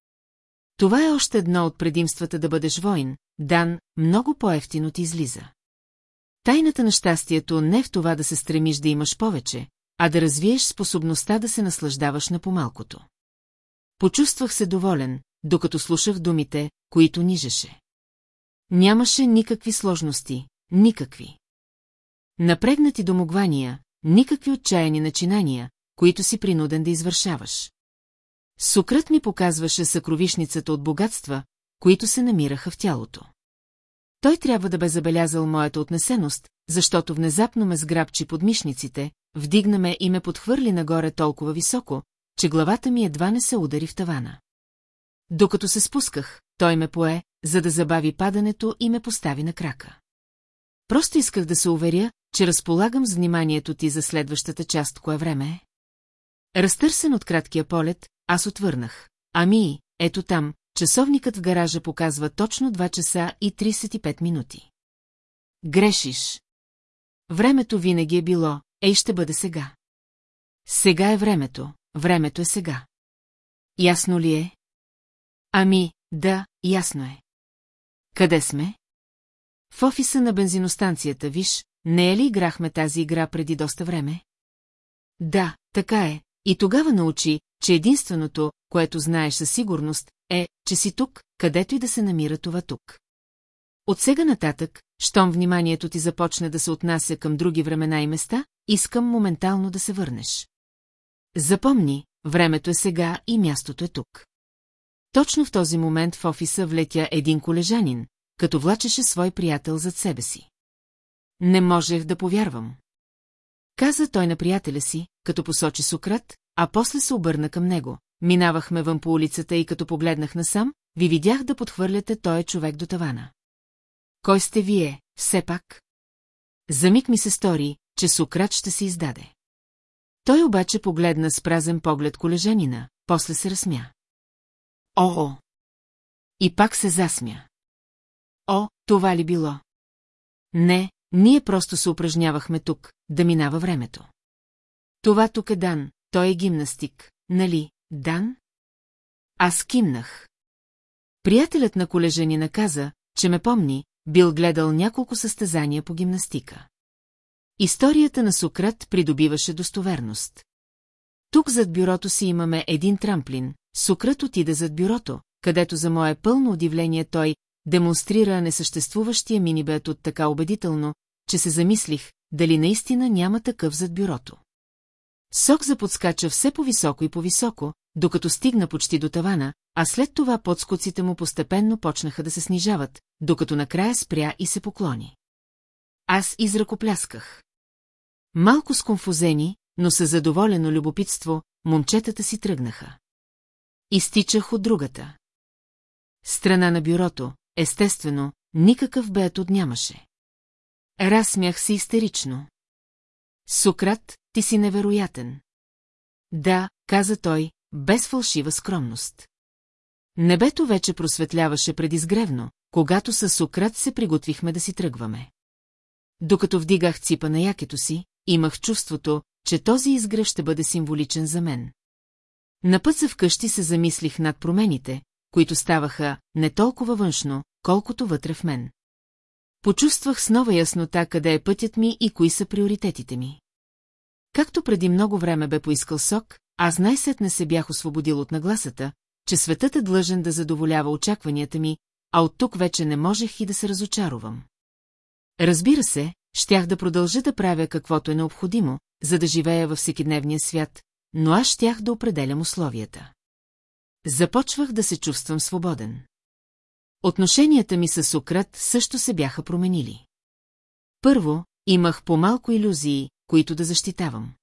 Това е още едно от предимствата да бъдеш воин, дан, много по-ефтино ти излиза. Тайната на щастието не в това да се стремиш да имаш повече, а да развиеш способността да се наслаждаваш на помалкото. Почувствах се доволен, докато слушах думите, които нижеше. Нямаше никакви сложности, никакви. Напрегнати домогвания, никакви отчаяни начинания, които си принуден да извършаваш. Сукрат ми показваше съкровишницата от богатства, които се намираха в тялото. Той трябва да бе забелязал моята отнесеност, защото внезапно ме сграбчи под мишниците, вдигна ме и ме подхвърли нагоре толкова високо, че главата ми едва не се удари в тавана. Докато се спусках, той ме пое, за да забави падането и ме постави на крака. Просто исках да се уверя, че разполагам с вниманието ти за следващата част, кое време е. Разтърсен от краткия полет, аз отвърнах. Ами, ето там, часовникът в гаража показва точно 2 часа и 35 минути. Грешиш. Времето винаги е било, ей ще бъде сега. Сега е времето, времето е сега. Ясно ли е? Ами, да, ясно е. Къде сме? В офиса на бензиностанцията, виж, не е ли играхме тази игра преди доста време? Да, така е, и тогава научи, че единственото, което знаеш със сигурност, е, че си тук, където и да се намира това тук. От сега нататък, щом вниманието ти започне да се отнася към други времена и места, искам моментално да се върнеш. Запомни, времето е сега и мястото е тук. Точно в този момент в офиса влетя един колежанин, като влачеше свой приятел зад себе си. Не можех да повярвам. Каза той на приятеля си, като посочи Сократ, а после се обърна към него. Минавахме вън по улицата и като погледнах насам, ви видях да подхвърляте той човек до тавана. Кой сте вие, все пак? За миг ми се стори, че Сократ ще се издаде. Той обаче погледна с празен поглед колежанина, после се разсмя. О! И пак се засмя. О, това ли било? Не, ние просто се упражнявахме тук, да минава времето. Това тук е Дан, той е гимнастик, нали, Дан? Аз кимнах. Приятелят на колежани наказа, че ме помни, бил гледал няколко състезания по гимнастика. Историята на Сократ придобиваше достоверност. Тук зад бюрото си имаме един трамплин, Сократ отида зад бюрото, където за мое пълно удивление той демонстрира несъществуващия минибет от така убедително, че се замислих, дали наистина няма такъв зад бюрото. Сок заподскача все по-високо и по-високо, докато стигна почти до тавана, а след това подскоците му постепенно почнаха да се снижават, докато накрая спря и се поклони. Аз изръкоплясках. Малко сконфузени, но със задоволено любопитство, момчетата си тръгнаха. Изтичах от другата. страна на бюрото, естествено, никакъв беатод нямаше. Разсмях се истерично. Сократ, ти си невероятен. Да, каза той, без фалшива скромност. Небето вече просветляваше предизгревно, когато с Сократ се приготвихме да си тръгваме. Докато вдигах ципа на якето си, имах чувството, че този изгрев ще бъде символичен за мен. На път за вкъщи се замислих над промените, които ставаха не толкова външно, колкото вътре в мен. Почувствах с нова яснота къде е пътят ми и кои са приоритетите ми. Както преди много време бе поискал сок, аз най-сетне се бях освободил от нагласата, че светът е длъжен да задоволява очакванията ми, а от тук вече не можех и да се разочаровам. Разбира се, щях да продължа да правя каквото е необходимо, за да живея във всекидневния свят, но аз щях да определям условията. Започвах да се чувствам свободен. Отношенията ми с Сократ също се бяха променили. Първо, имах по-малко иллюзии, които да защитавам.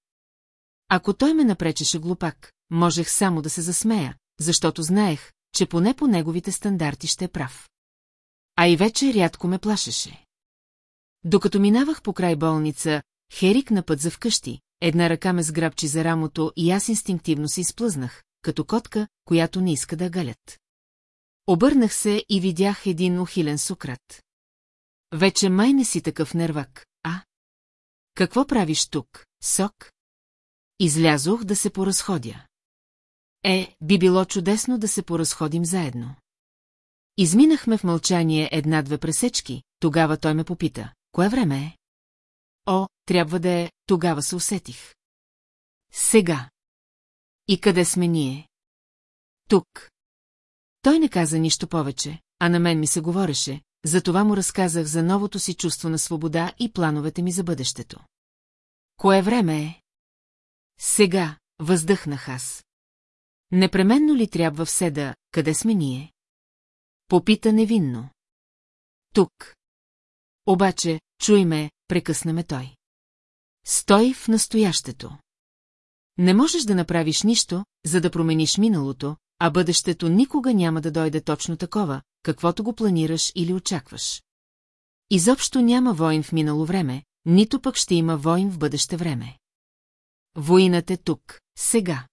Ако той ме напречеше глупак, можех само да се засмея, защото знаех, че поне по неговите стандарти ще е прав. А и вече рядко ме плашеше. Докато минавах по край болница, Херик на път за вкъщи, една ръка ме сграбчи за рамото и аз инстинктивно се изплъзнах, като котка, която не иска да галят. Обърнах се и видях един ухилен Сократ. Вече май не си такъв нервак, а? Какво правиш тук, Сок? Излязох да се поразходя. Е, би било чудесно да се поразходим заедно. Изминахме в мълчание една-две пресечки, тогава той ме попита. Кое време е? О, трябва да е, тогава се усетих. Сега. И къде сме ние? Тук. Той не каза нищо повече, а на мен ми се говореше, затова му разказах за новото си чувство на свобода и плановете ми за бъдещето. Кое време е? Сега, въздъхнах аз. Непременно ли трябва все да, къде сме ние? Попита невинно. Тук. Обаче, чуй ме, прекъсна ме той. Стой в настоящето. Не можеш да направиш нищо, за да промениш миналото, а бъдещето никога няма да дойде точно такова, каквото го планираш или очакваш. Изобщо няма войн в минало време, нито пък ще има войн в бъдеще време. Войнат е тук, сега.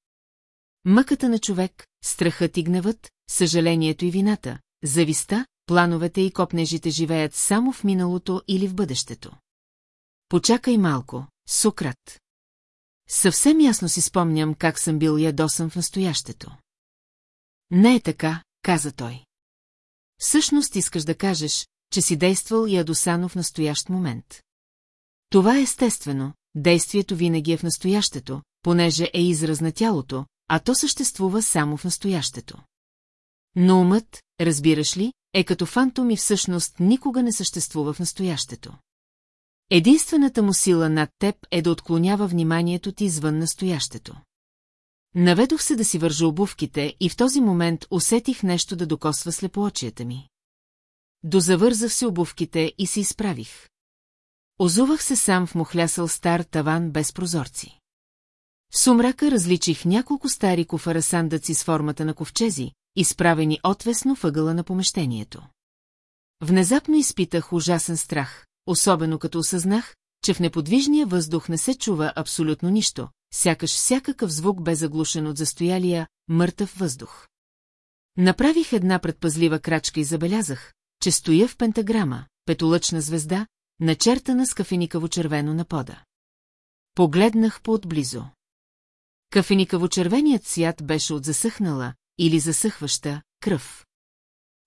Мъката на човек, страхът и гневът, съжалението и вината, зависта, плановете и копнежите живеят само в миналото или в бъдещето. Почакай малко, Сократ. Съвсем ясно си спомням как съм бил ядосан в настоящето. Не е така, каза той. Всъщност искаш да кажеш, че си действал ядосано в настоящ момент. Това е естествено, действието винаги е в настоящето, понеже е израз на тялото, а то съществува само в настоящето. Но умът, разбираш ли, е като фантом и всъщност никога не съществува в настоящето. Единствената му сила над теб е да отклонява вниманието ти извън настоящето. Наведох се да си вържа обувките и в този момент усетих нещо да докосва слепоочията ми. Дозавързах се обувките и се изправих. Озувах се сам в мухлясъл стар таван без прозорци. В сумрака различих няколко стари куфара сандъци с формата на ковчези, изправени отвесно въгъла на помещението. Внезапно изпитах ужасен страх, особено като осъзнах, че в неподвижния въздух не се чува абсолютно нищо, сякаш всякакъв звук бе заглушен от застоялия, мъртъв въздух. Направих една предпазлива крачка и забелязах, че стоя в пентаграма, петолъчна звезда, начертана с кафеникаво-червено на пода. Погледнах по-отблизо. Кафеникаво-червеният цвят беше от засъхнала или засъхваща кръв.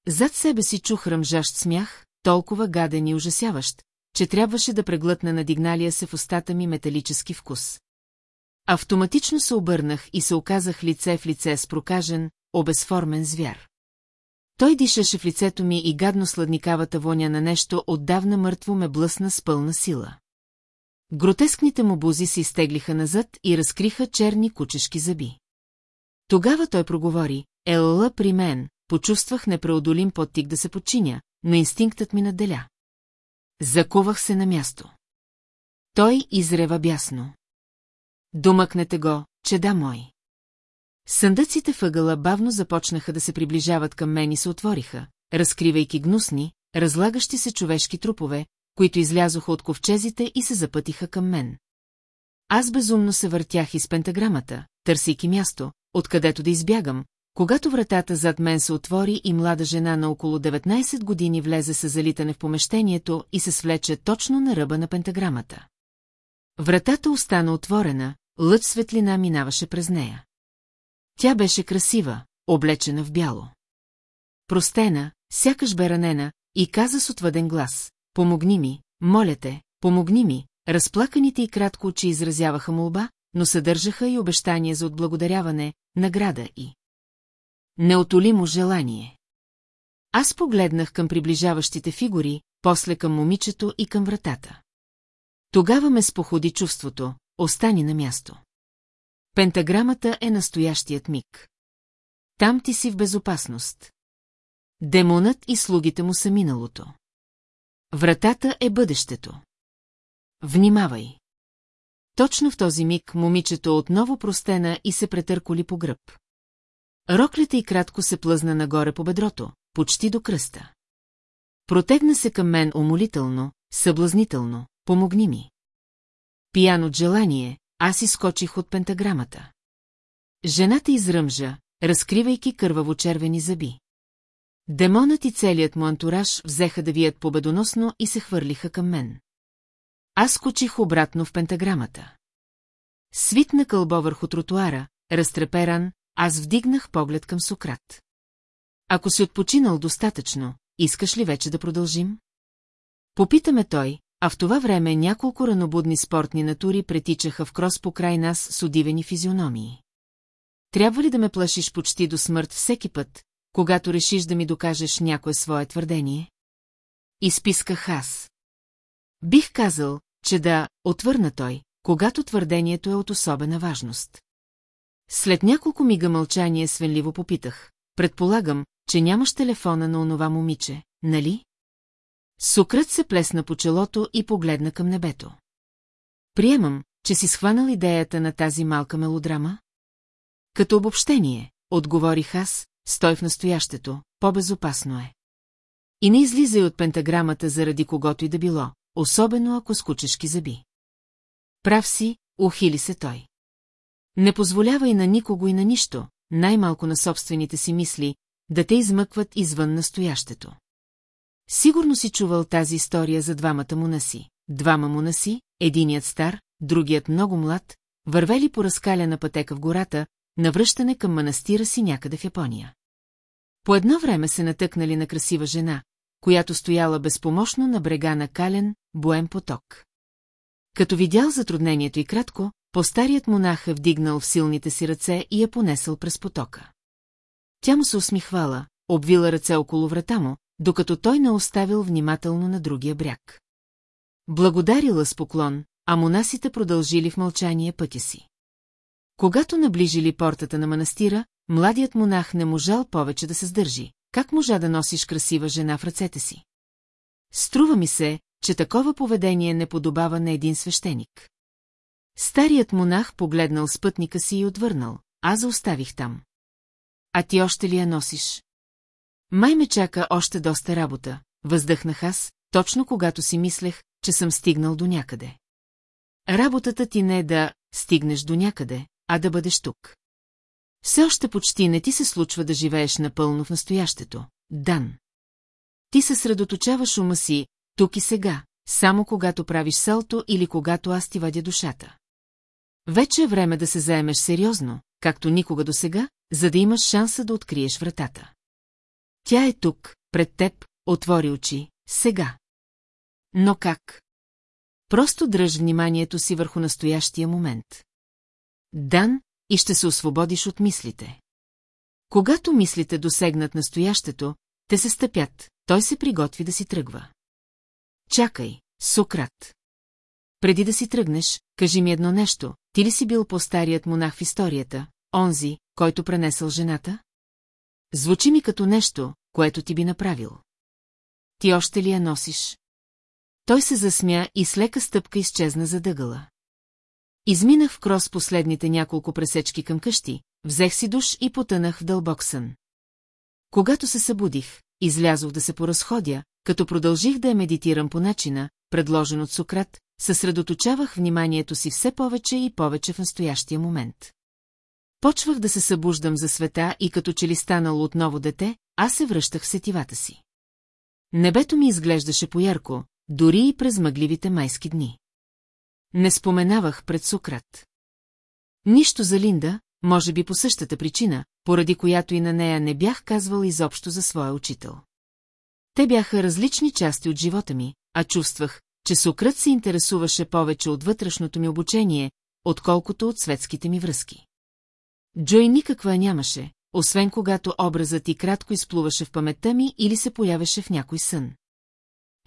Зад себе си чух ръмжащ смях, толкова гаден и ужасяващ, че трябваше да преглътна надигналия се в устата ми металически вкус. Автоматично се обърнах и се оказах лице в лице с прокажен, обезформен звяр. Той дишаше в лицето ми и гадно сладникавата воня на нещо отдавна мъртво ме блъсна с пълна сила. Гротескните му бузи се изтеглиха назад и разкриха черни кучешки зъби. Тогава той проговори, елла при мен, почувствах непреодолим подтик да се подчиня, но инстинктът ми наделя. Закувах се на място. Той изрева бясно. Домъкнете го, че да мой. Съндъците въгъла бавно започнаха да се приближават към мен и се отвориха, разкривайки гнусни, разлагащи се човешки трупове, които излязоха от ковчезите и се запътиха към мен. Аз безумно се въртях из пентаграмата, търсейки място, откъдето да избягам, когато вратата зад мен се отвори и млада жена на около 19 години влезе с залитане в помещението и се свлече точно на ръба на пентаграмата. Вратата остана отворена, лъч светлина минаваше през нея. Тя беше красива, облечена в бяло. Простена, сякаш бе ранена, и каза с отвъден глас. Помогни ми, моля те, помогни ми. Разплаканите и кратко очи изразяваха молба, но съдържаха и обещания за отблагодаряване, награда и... Неотолимо желание. Аз погледнах към приближаващите фигури, после към момичето и към вратата. Тогава ме споходи чувството, остани на място. Пентаграмата е настоящият миг. Там ти си в безопасност. Демонът и слугите му са миналото. Вратата е бъдещето. Внимавай! Точно в този миг момичето отново простена и се претърколи по гръб. Роклята и кратко се плъзна нагоре по бедрото, почти до кръста. Протегна се към мен умолително, съблазнително, помогни ми. Пиян от желание, аз изскочих от пентаграмата. Жената изръмжа, разкривайки кърваво-червени зъби. Демонът и целият му антураж взеха да вият победоносно и се хвърлиха към мен. Аз скочих обратно в пентаграмата. Свитна кълбо върху тротуара, разтреперан, аз вдигнах поглед към Сократ. Ако си отпочинал достатъчно, искаш ли вече да продължим? Попитаме той, а в това време няколко ранобудни спортни натури претичаха в крос по край нас с удивени физиономии. Трябва ли да ме плашиш почти до смърт всеки път, когато решиш да ми докажеш някое свое твърдение? Изписках аз. Бих казал, че да, отвърна той, когато твърдението е от особена важност. След няколко мига мълчание свенливо попитах. Предполагам, че нямаш телефона на онова момиче, нали? Сукрът се плесна по челото и погледна към небето. Приемам, че си схванал идеята на тази малка мелодрама? Като обобщение, отговорих аз, стой в настоящето, по-безопасно е. И не излизай от пентаграмата заради когото и да било, особено ако скучешки зъби. Прав си, ухили се той. Не позволявай на никого и на нищо, най-малко на собствените си мисли, да те измъкват извън настоящето. Сигурно си чувал тази история за двамата монаси. Двама монаси, единият стар, другият много млад, вървели по разкаляна пътека в гората, навръщане към манастира си някъде в Япония. По едно време се натъкнали на красива жена, която стояла безпомощно на брега на кален, буен поток. Като видял затруднението и кратко, по-старият монах е вдигнал в силните си ръце и я понесъл през потока. Тя му се усмихвала, обвила ръце около врата му, докато той не оставил внимателно на другия бряг. Благодарила с поклон, а монасите продължили в мълчание пътя си. Когато наближили портата на манастира, младият монах не можал повече да се сдържи. Как можа да носиш красива жена в ръцете си? Струва ми се, че такова поведение не подобава на един свещеник. Старият монах погледнал спътника си и отвърнал, аз оставих там. А ти още ли я носиш? Май ме чака още доста работа, въздъхнах аз, точно когато си мислех, че съм стигнал до някъде. Работата ти не е да стигнеш до някъде, а да бъдеш тук. Все още почти не ти се случва да живееш напълно в настоящето, Дан. Ти съсредоточаваш ума си, тук и сега, само когато правиш салто или когато аз ти вадя душата. Вече е време да се заемеш сериозно, както никога до сега, за да имаш шанса да откриеш вратата. Тя е тук, пред теб, отвори очи, сега. Но как? Просто дръж вниманието си върху настоящия момент. Дан, и ще се освободиш от мислите. Когато мислите досегнат настоящето, те се стъпят, той се приготви да си тръгва. Чакай, Сократ. Преди да си тръгнеш, кажи ми едно нещо, ти ли си бил по-старият монах в историята, онзи, който пренесъл жената? Звучи ми като нещо, което ти би направил. Ти още ли я носиш? Той се засмя и с лека стъпка изчезна за дъгъла. Изминах в крос последните няколко пресечки към къщи, взех си душ и потънах в дълбок сън. Когато се събудих, излязох да се поразходя, като продължих да я медитирам по начина, предложен от Сократ, съсредоточавах вниманието си все повече и повече в настоящия момент. Почвах да се събуждам за света и като че ли станало отново дете, аз се връщах в сетивата си. Небето ми изглеждаше поярко, дори и през мъгливите майски дни. Не споменавах пред Сократ. Нищо за Линда, може би по същата причина, поради която и на нея не бях казвал изобщо за своя учител. Те бяха различни части от живота ми, а чувствах, че Сократ се интересуваше повече от вътрешното ми обучение, отколкото от светските ми връзки. Джой никаква нямаше, освен когато образът и кратко изплуваше в паметта ми или се появеше в някой сън.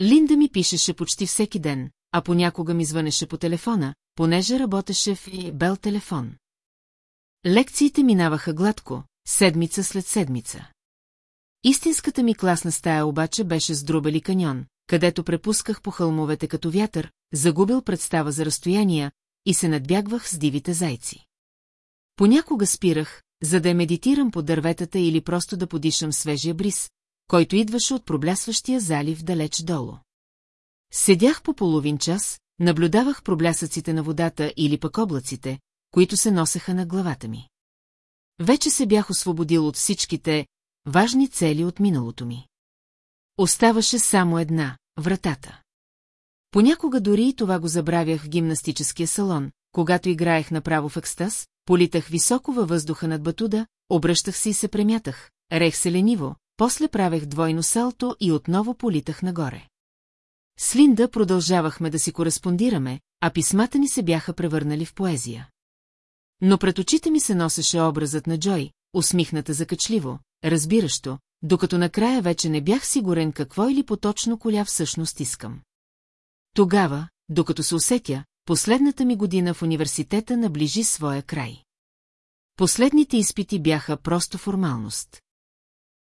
Линда ми пишеше почти всеки ден, а понякога ми звънеше по телефона, понеже работеше в Бел телефон. Лекциите минаваха гладко, седмица след седмица. Истинската ми класна стая обаче беше с друбели каньон, където препусках по хълмовете като вятър, загубил представа за разстояния и се надбягвах с дивите зайци. Понякога спирах, за да медитирам по дърветата или просто да подишам свежия бриз, който идваше от проблясващия залив далеч долу. Седях по половин час, наблюдавах проблясъците на водата или пък облаците, които се носеха на главата ми. Вече се бях освободил от всичките важни цели от миналото ми. Оставаше само една – вратата. Понякога дори и това го забравях в гимнастическия салон, когато играех направо в екстаз, политах високо във въздуха над батуда, обръщах се и се премятах, рех се лениво, после правех двойно салто и отново политах нагоре. С Линда продължавахме да си кореспондираме, а писмата ни се бяха превърнали в поезия. Но пред очите ми се носеше образът на Джой, усмихната закачливо, разбиращо, докато накрая вече не бях сигурен какво или поточно коля всъщност искам. Тогава, докато се усетя, последната ми година в университета наближи своя край. Последните изпити бяха просто формалност.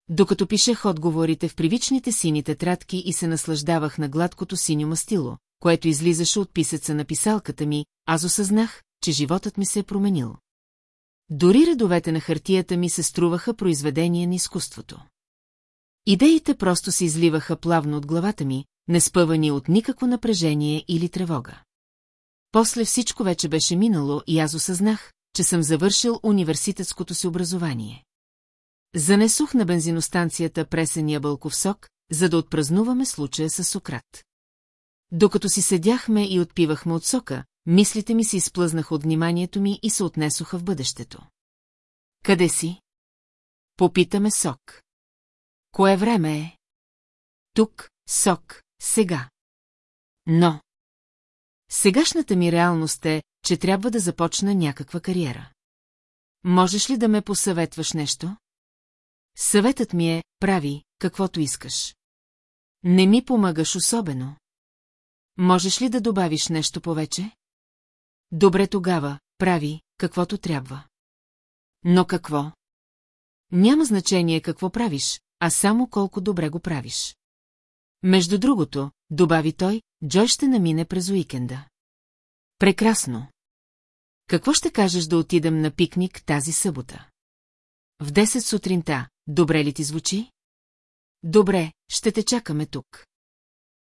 Докато пишех отговорите в привичните сини тетрадки и се наслаждавах на гладкото синьо мастило, което излизаше от писеца на писалката ми, аз осъзнах, че животът ми се е променил. Дори редовете на хартията ми се струваха произведение на изкуството. Идеите просто се изливаха плавно от главата ми, не спъвани от никакво напрежение или тревога. После всичко вече беше минало и аз осъзнах, че съм завършил университетското си образование. Занесох на бензиностанцията пресения бълков сок, за да отпразнуваме случая с Сократ. Докато си седяхме и отпивахме от сока, мислите ми се изплъзнаха от вниманието ми и се отнесоха в бъдещето. Къде си? Попитаме сок. Кое време е? Тук, сок, сега. Но. Сегашната ми реалност е, че трябва да започна някаква кариера. Можеш ли да ме посъветваш нещо? Съветът ми е, прави, каквото искаш. Не ми помагаш особено. Можеш ли да добавиш нещо повече? Добре тогава, прави, каквото трябва. Но какво? Няма значение какво правиш, а само колко добре го правиш. Между другото, добави той, Джой ще намине през уикенда. Прекрасно. Какво ще кажеш да отидем на пикник тази събота? В 10 сутринта, добре ли ти звучи? Добре, ще те чакаме тук.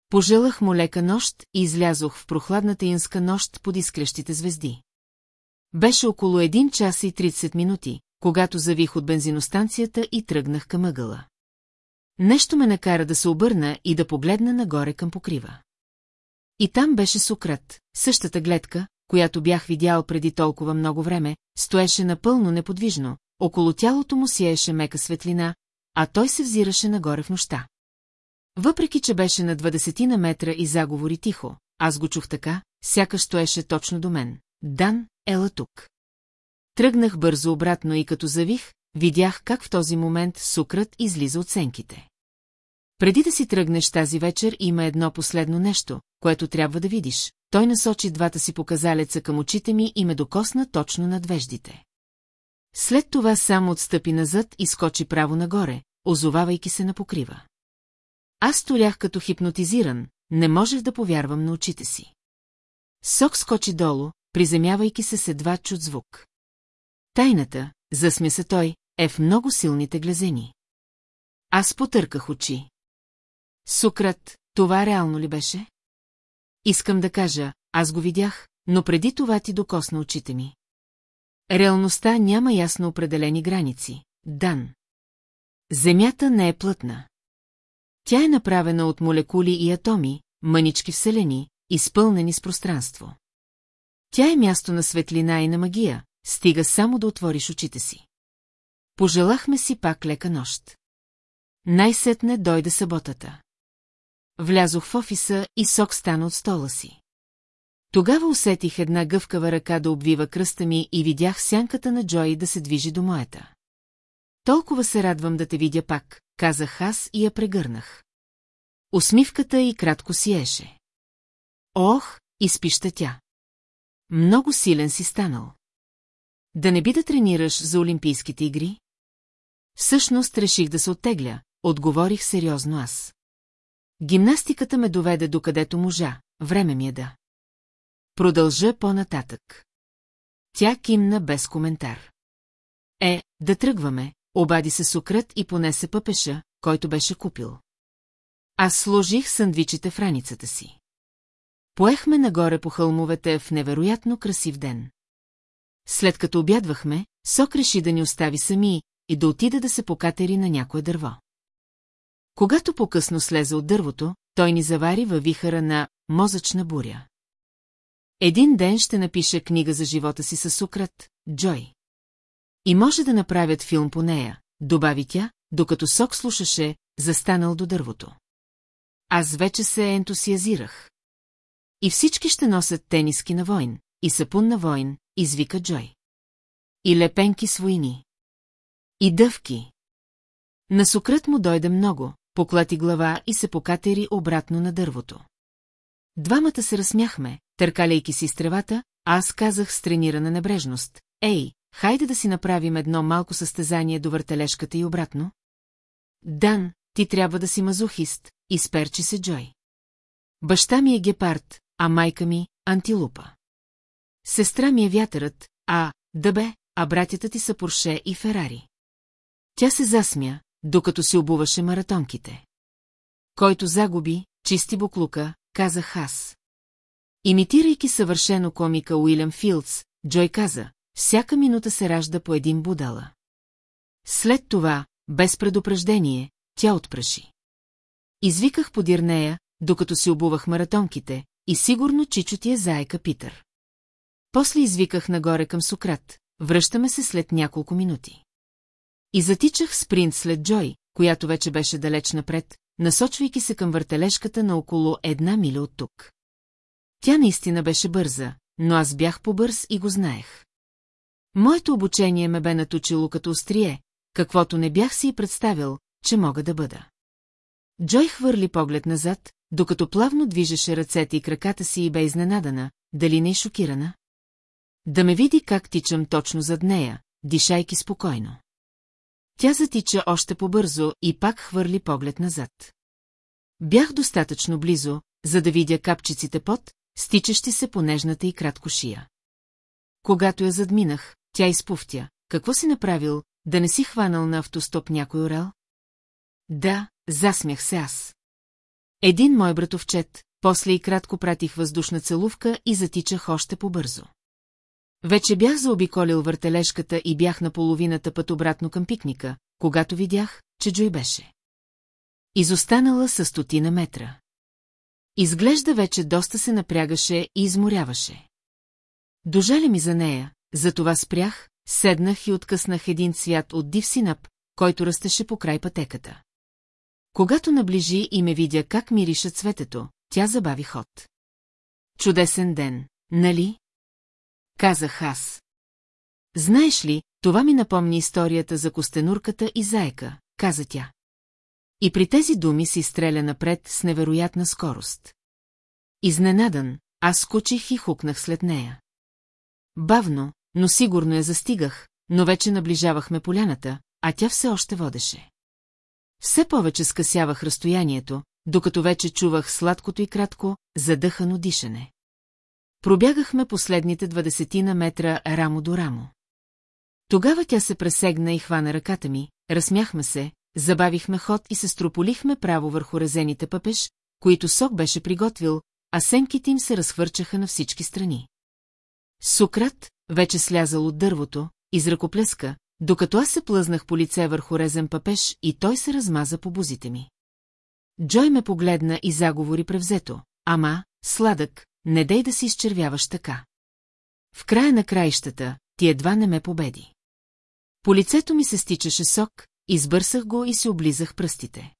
Пожелах му лека нощ и излязох в прохладната инска нощ под изкрещите звезди. Беше около 1 час и 30 минути, когато завих от бензиностанцията и тръгнах към ъгъла. Нещо ме накара да се обърна и да погледна нагоре към покрива. И там беше Сократ, същата гледка, която бях видял преди толкова много време, стоеше напълно неподвижно, около тялото му сиеше мека светлина, а той се взираше нагоре в нощта. Въпреки, че беше на 20 на метра и заговори тихо, аз го чух така, сякаш стоеше точно до мен. Дан, ела тук. Тръгнах бързо обратно и като завих, видях как в този момент Сукрат излиза от сенките. Преди да си тръгнеш тази вечер има едно последно нещо, което трябва да видиш. Той насочи двата си показалеца към очите ми и ме докосна точно над веждите. След това само отстъпи назад и скочи право нагоре, озовавайки се на покрива. Аз столях като хипнотизиран, не можех да повярвам на очите си. Сок скочи долу, приземявайки се с едва чут звук. Тайната, засмя се той, е в много силните глезени. Аз потърках очи. Сукрат, това реално ли беше? Искам да кажа, аз го видях, но преди това ти докосна очите ми. Реалността няма ясно определени граници. Дан. Земята не е плътна. Тя е направена от молекули и атоми, мънички вселени, изпълнени с пространство. Тя е място на светлина и на магия, стига само да отвориш очите си. Пожелахме си пак лека нощ. Най-сетне дойде съботата. Влязох в офиса и сок стана от стола си. Тогава усетих една гъвкава ръка да обвива кръста ми и видях сянката на Джой да се движи до моята. Толкова се радвам да те видя пак, казах аз и я прегърнах. Усмивката и кратко сиеше. Ох, изпища тя. Много силен си станал. Да не би да тренираш за Олимпийските игри? Всъщност реших да се оттегля, отговорих сериозно аз. Гимнастиката ме доведе до където можа, време ми е да. Продължа по-нататък. Тя кимна без коментар. Е, да тръгваме, обади се Сократ и понесе пъпеша, който беше купил. Аз сложих сандвичите в раницата си. Поехме нагоре по хълмовете в невероятно красив ден. След като обядвахме, Сок реши да ни остави сами и да отида да се покатери на някое дърво. Когато по-късно слезе от дървото, той ни завари във вихара на мозъчна буря. Един ден ще напиша книга за живота си със Сукрат, Джой. И може да направят филм по нея, добави тя, докато Сок слушаше, застанал до дървото. Аз вече се ентусиазирах. И всички ще носят тениски на войн, и сапун на войн, извика Джой. И лепенки с войни. И дъвки. На Сократ му дойде много, поклати глава и се покатери обратно на дървото. Двамата се разсмяхме, търкаляйки си с тревата, а аз казах с тренирана небрежност. Ей, хайде да си направим едно малко състезание до въртележката и обратно. Дан, ти трябва да си мазохист, изперчи се Джой. Баща ми е гепард, а майка ми – антилупа. Сестра ми е вятърът, а, да а братята ти са Порше и Ферари. Тя се засмя, докато се обуваше маратонките. Който загуби, чисти буклука, казах аз. Имитирайки съвършено комика Уилям Филдс, Джой каза, всяка минута се ражда по един будала. След това, без предупреждение, тя отпраши. Извиках подир нея, докато си обувах маратонките, и сигурно Чичо ти е заека Питър. После извиках нагоре към Сократ, връщаме се след няколко минути. И затичах спринт след Джой, която вече беше далеч напред, насочвайки се към въртележката на около една миля от тук. Тя наистина беше бърза, но аз бях по-бърз и го знаех. Моето обучение ме бе натучило като острие, каквото не бях си и представил, че мога да бъда. Джой хвърли поглед назад, докато плавно движеше ръцете и краката си и бе изненадана, дали не е шокирана. Да ме види как тичам точно зад нея, дишайки спокойно. Тя затича още по-бързо и пак хвърли поглед назад. Бях достатъчно близо, за да видя капчиците пот, стичащи се по нежната и кратко шия. Когато я задминах, тя изпуфтя. Какво си направил, да не си хванал на автостоп някой орел? Да, засмях се аз. Един мой братовчет, после и кратко пратих въздушна целувка и затичах още по-бързо. Вече бях заобиколил въртележката и бях на половината път обратно към пикника, когато видях, че Джой беше. Изостанала с стотина метра. Изглежда вече доста се напрягаше и изморяваше. Дожали ми за нея, затова спрях, седнах и откъснах един цвят от див синап, който растеше по край пътеката. Когато наближи и ме видя как мириша цветето, тя забави ход. Чудесен ден, нали? Казах аз. Знаеш ли, това ми напомни историята за костенурката и заека, каза тя. И при тези думи си стреля напред с невероятна скорост. Изненадан, аз скочих и хукнах след нея. Бавно, но сигурно я застигах, но вече наближавахме поляната, а тя все още водеше. Все повече скъсявах разстоянието, докато вече чувах сладкото и кратко, задъхано дишане. Пробягахме последните двадесетина метра рамо до рамо. Тогава тя се пресегна и хвана ръката ми, разсмяхме се, забавихме ход и се строполихме право върху резените пъпеш, които Сок беше приготвил, а семките им се разхвърчаха на всички страни. Сукрат, вече слязал от дървото, изръкоплеска, докато аз се плъзнах по лице върху резен папеш и той се размаза по бузите ми. Джой ме погледна и заговори превзето. Ама, сладък, не дей да си изчервяваш така. В края на краищата, ти едва не ме победи. По лицето ми се стичаше сок, избърсах го и се облизах пръстите.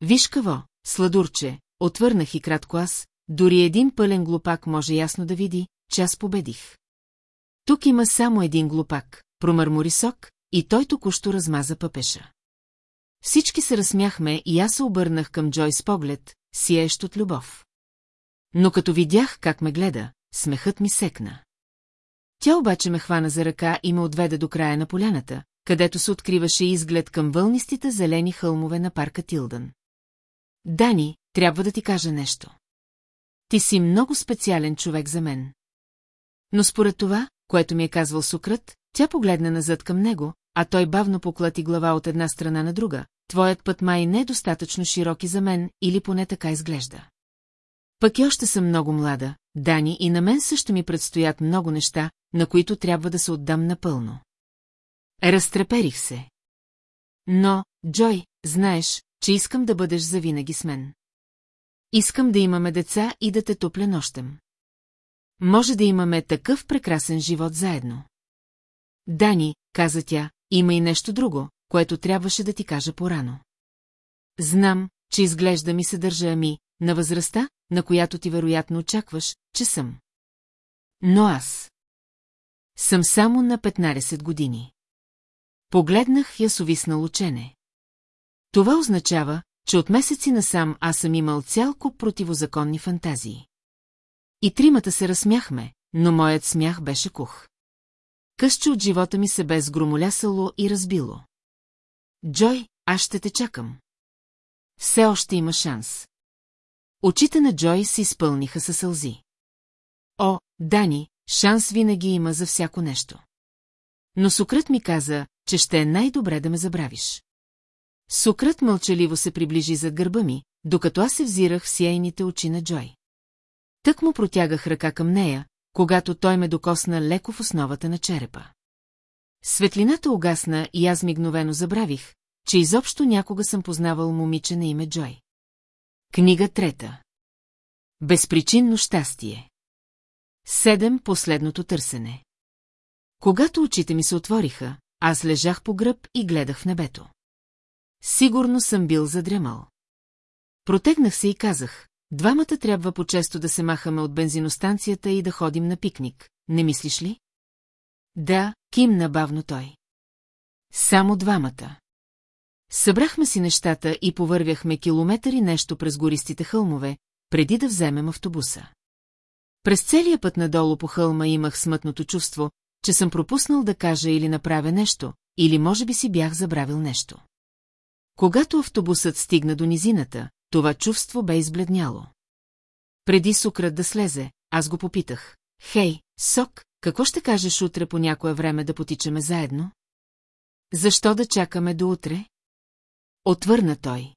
Виж какво, сладурче, отвърнах и кратко аз, дори един пълен глупак може ясно да види, че аз победих. Тук има само един глупак, промърмори сок, и той току-що размаза пъпеша. Всички се разсмяхме и аз се обърнах към Джой с поглед, сиещ от любов. Но като видях как ме гледа, смехът ми секна. Тя обаче ме хвана за ръка и ме отведе до края на поляната, където се откриваше изглед към вълнистите зелени хълмове на парка Тилдън. Дани, трябва да ти кажа нещо. Ти си много специален човек за мен. Но според това, което ми е казвал Сукрът, тя погледна назад към него, а той бавно поклати глава от една страна на друга. Твоят път май не е достатъчно широки за мен, или поне така изглежда. Пък и още съм много млада, Дани, и на мен също ми предстоят много неща, на които трябва да се отдам напълно. Разтреперих се. Но, Джой, знаеш, че искам да бъдеш завинаги с мен. Искам да имаме деца и да те топля нощем. Може да имаме такъв прекрасен живот заедно. Дани, каза тя, има и нещо друго, което трябваше да ти кажа порано. Знам, че изглежда ми се държа ми, на възрастта, на която ти вероятно очакваш, че съм. Но аз... Съм само на 15 години. Погледнах я с увиснал учене. Това означава, че от месеци насам аз съм имал цял куп противозаконни фантазии. И тримата се разсмяхме, но моят смях беше кух. Късче от живота ми се бе сгромолясало и разбило. Джой, аз ще те чакам. Все още има шанс. Очите на Джой се изпълниха със сълзи. О, Дани, шанс винаги има за всяко нещо. Но Сокрът ми каза, че ще е най-добре да ме забравиш. Сокрът мълчаливо се приближи зад гърба ми, докато аз се взирах в сияйните очи на Джой. Тък му протягах ръка към нея, когато той ме докосна леко в основата на черепа. Светлината угасна и аз мигновено забравих, че изобщо някога съм познавал момиче на име Джой. Книга трета Безпричинно щастие Седем последното търсене Когато очите ми се отвориха, аз лежах по гръб и гледах в небето. Сигурно съм бил задрямал. Протегнах се и казах, двамата трябва по-често да се махаме от бензиностанцията и да ходим на пикник, не мислиш ли? Да, кимна бавно той. Само двамата. Събрахме си нещата и повървяхме километъри нещо през гористите хълмове, преди да вземем автобуса. През целия път надолу по хълма имах смътното чувство, че съм пропуснал да кажа или направя нещо, или може би си бях забравил нещо. Когато автобусът стигна до низината, това чувство бе избледняло. Преди Сукрат да слезе, аз го попитах. Хей, Сок, какво ще кажеш утре по някое време да потичаме заедно? Защо да чакаме до утре? Отвърна той.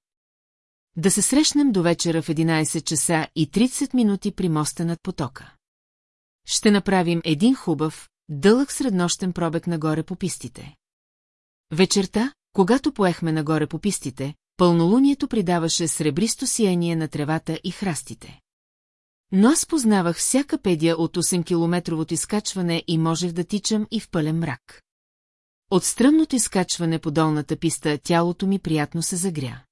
Да се срещнем до вечера в 11 часа и 30 минути при моста над потока. Ще направим един хубав, дълъг среднощен пробег нагоре по пистите. Вечерта, когато поехме нагоре по пистите, пълнолунието придаваше сребристо сияние на тревата и храстите. Но аз познавах всяка педия от 8-километровото изкачване и можех да тичам и в пълен мрак. От стръмното изкачване по долната писта тялото ми приятно се загря.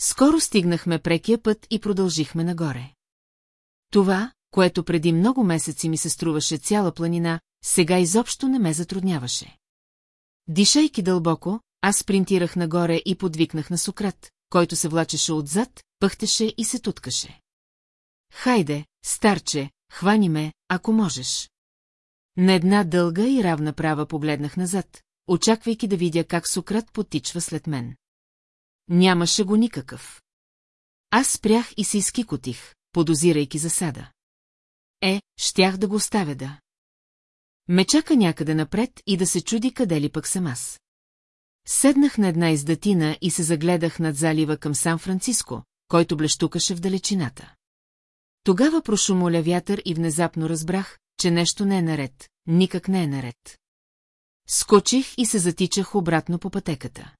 Скоро стигнахме прекия път и продължихме нагоре. Това, което преди много месеци ми се струваше цяла планина, сега изобщо не ме затрудняваше. Дишайки дълбоко, аз спринтирах нагоре и подвикнах на Сократ, който се влачеше отзад, пъхтеше и се туткаше. Хайде, старче, хвани ме, ако можеш. На една дълга и равна права погледнах назад, очаквайки да видя как Сократ потичва след мен. Нямаше го никакъв. Аз спрях и се изкикотих, подозирайки засада. Е, щях да го оставя да. Ме чака някъде напред и да се чуди къде ли пък съм аз. Седнах на една издатина и се загледах над залива към Сан-Франциско, който блещукаше в далечината. Тогава прошумоля вятър и внезапно разбрах, че нещо не е наред, никак не е наред. Скочих и се затичах обратно по пътеката.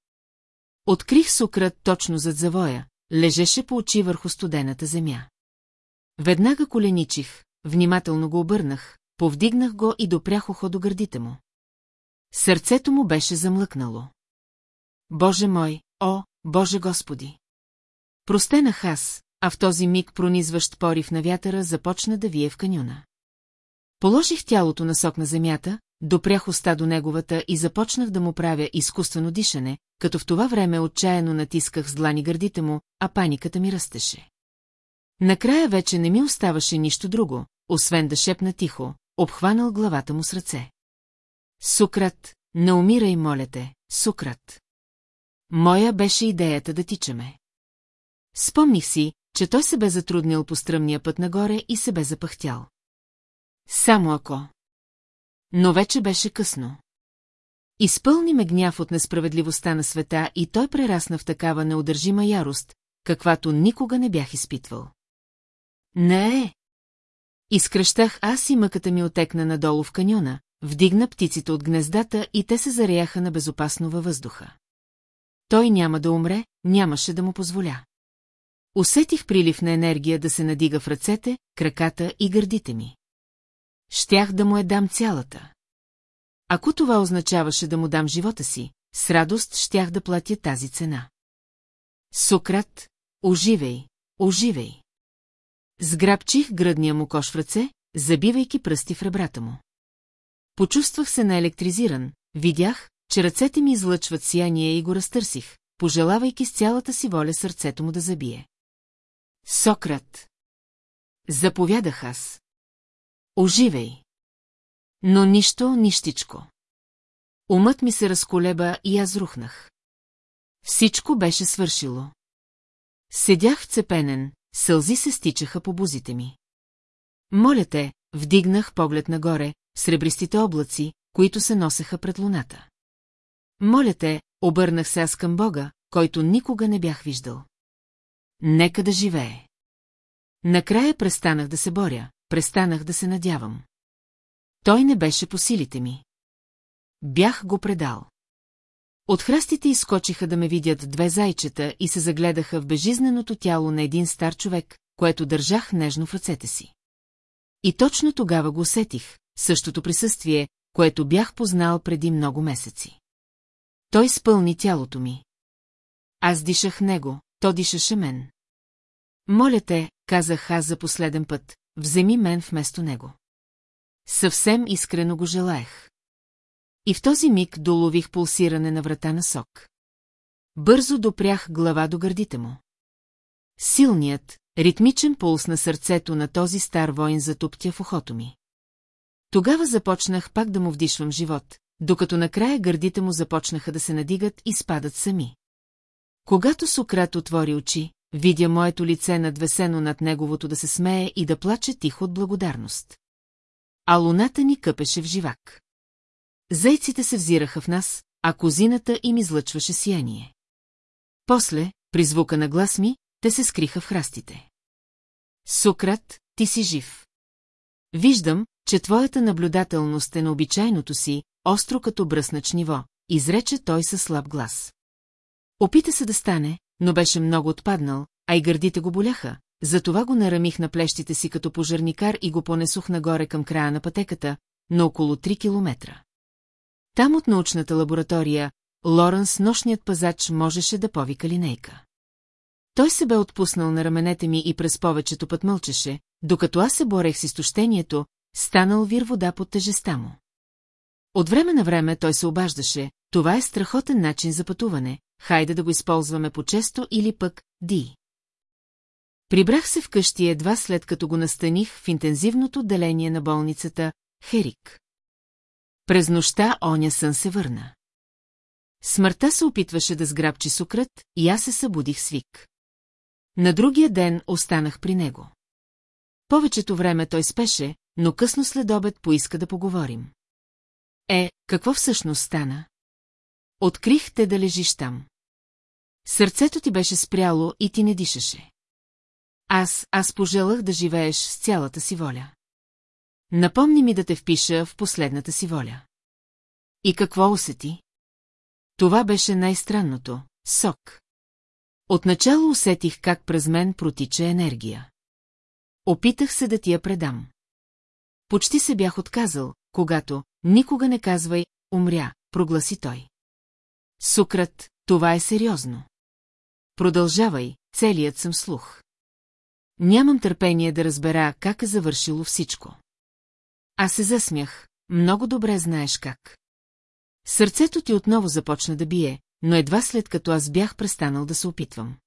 Открих сукрът точно зад завоя, лежеше по очи върху студената земя. Веднага коленичих, внимателно го обърнах, повдигнах го и допрях ухо до гърдите му. Сърцето му беше замлъкнало. Боже мой, о, Боже Господи! Простенах аз, а в този миг пронизващ порив на вятъра започна да вие в канюна. Положих тялото на сок на земята, допрях уста до неговата и започнах да му правя изкуствено дишане, като в това време отчаяно натисках с длани гърдите му, а паниката ми растеше. Накрая вече не ми оставаше нищо друго, освен да шепна тихо, обхванал главата му с ръце. Сукрат, не умирай, моля те, Сукрат. Моя беше идеята да тичаме. Спомних си, че той се бе затруднил по стръмния път нагоре и се бе запахтял. Само ако. Но вече беше късно. Изпълни ме гняв от несправедливостта на света и той прерасна в такава неудържима ярост, каквато никога не бях изпитвал. Не е. Изкръщах аз и мъката ми отекна надолу в каньона, вдигна птиците от гнездата и те се зареяха на безопасно във въздуха. Той няма да умре, нямаше да му позволя. Усетих прилив на енергия да се надига в ръцете, краката и гърдите ми. Щях да му е дам цялата. Ако това означаваше да му дам живота си, с радост щях да платя тази цена. Сократ, оживей, оживей. Сграбчих гръдния му кош в ръце, забивайки пръсти в ребрата му. Почувствах се наелектризиран, видях, че ръцете ми излъчват сияние и го разтърсих, пожелавайки с цялата си воля сърцето му да забие. Сократ. Заповядах аз. Оживей. Но нищо, нищичко. Умът ми се разколеба и аз рухнах. Всичко беше свършило. Седях вцепенен, сълзи се стичаха по бузите ми. Моля те, вдигнах поглед нагоре, сребристите облаци, които се носеха пред луната. Моля те, обърнах се аз към Бога, който никога не бях виждал. Нека да живее. Накрая престанах да се боря, престанах да се надявам. Той не беше по силите ми. Бях го предал. От храстите изскочиха да ме видят две зайчета и се загледаха в безжизненото тяло на един стар човек, което държах нежно в ръцете си. И точно тогава го усетих, същото присъствие, което бях познал преди много месеци. Той спълни тялото ми. Аз дишах него, то дишаше мен. Моля те, казах аз за последен път, вземи мен вместо него. Съвсем искрено го желаех. И в този миг долових пулсиране на врата на сок. Бързо допрях глава до гърдите му. Силният, ритмичен пулс на сърцето на този стар воин затуптя в ухото ми. Тогава започнах пак да му вдишвам живот, докато накрая гърдите му започнаха да се надигат и спадат сами. Когато Сократ отвори очи, видя моето лице надвесено над неговото да се смее и да плаче тихо от благодарност. А луната ни къпеше в живак. Зайците се взираха в нас, а козината им излъчваше сияние. После, при звука на глас ми, те се скриха в храстите. Сократ, ти си жив. Виждам, че твоята наблюдателност е на обичайното си, остро като бръснач ниво, изрече той със слаб глас. Опита се да стане, но беше много отпаднал, а и гърдите го боляха, затова го нарамих на плещите си като пожарникар и го понесох нагоре към края на пътеката, на около 3 километра. Там от научната лаборатория, Лоренс, нощният пазач, можеше да повика линейка. Той се бе отпуснал на раменете ми и през повечето път мълчеше, докато аз се борех с изтощението, станал вир вода под тежеста му. От време на време той се обаждаше, това е страхотен начин за пътуване, хайде да го използваме по-често или пък ди. Прибрах се вкъщи едва след като го настаних в интензивното отделение на болницата Херик. През нощта оня сън се върна. Смъртта се опитваше да сграбчи сукрат и аз се събудих свик. На другия ден останах при него. Повечето време той спеше, но късно след обед поиска да поговорим. Е, какво всъщност стана? Открих те да лежиш там. Сърцето ти беше спряло и ти не дишаше. Аз, аз пожелах да живееш с цялата си воля. Напомни ми да те впиша в последната си воля. И какво усети? Това беше най-странното – сок. Отначало усетих как през мен протича енергия. Опитах се да ти я предам. Почти се бях отказал, когато «Никога не казвай, умря», прогласи той. Сукрат, това е сериозно. Продължавай, целият съм слух. Нямам търпение да разбера как е завършило всичко. Аз се засмях, много добре знаеш как. Сърцето ти отново започна да бие, но едва след като аз бях престанал да се опитвам.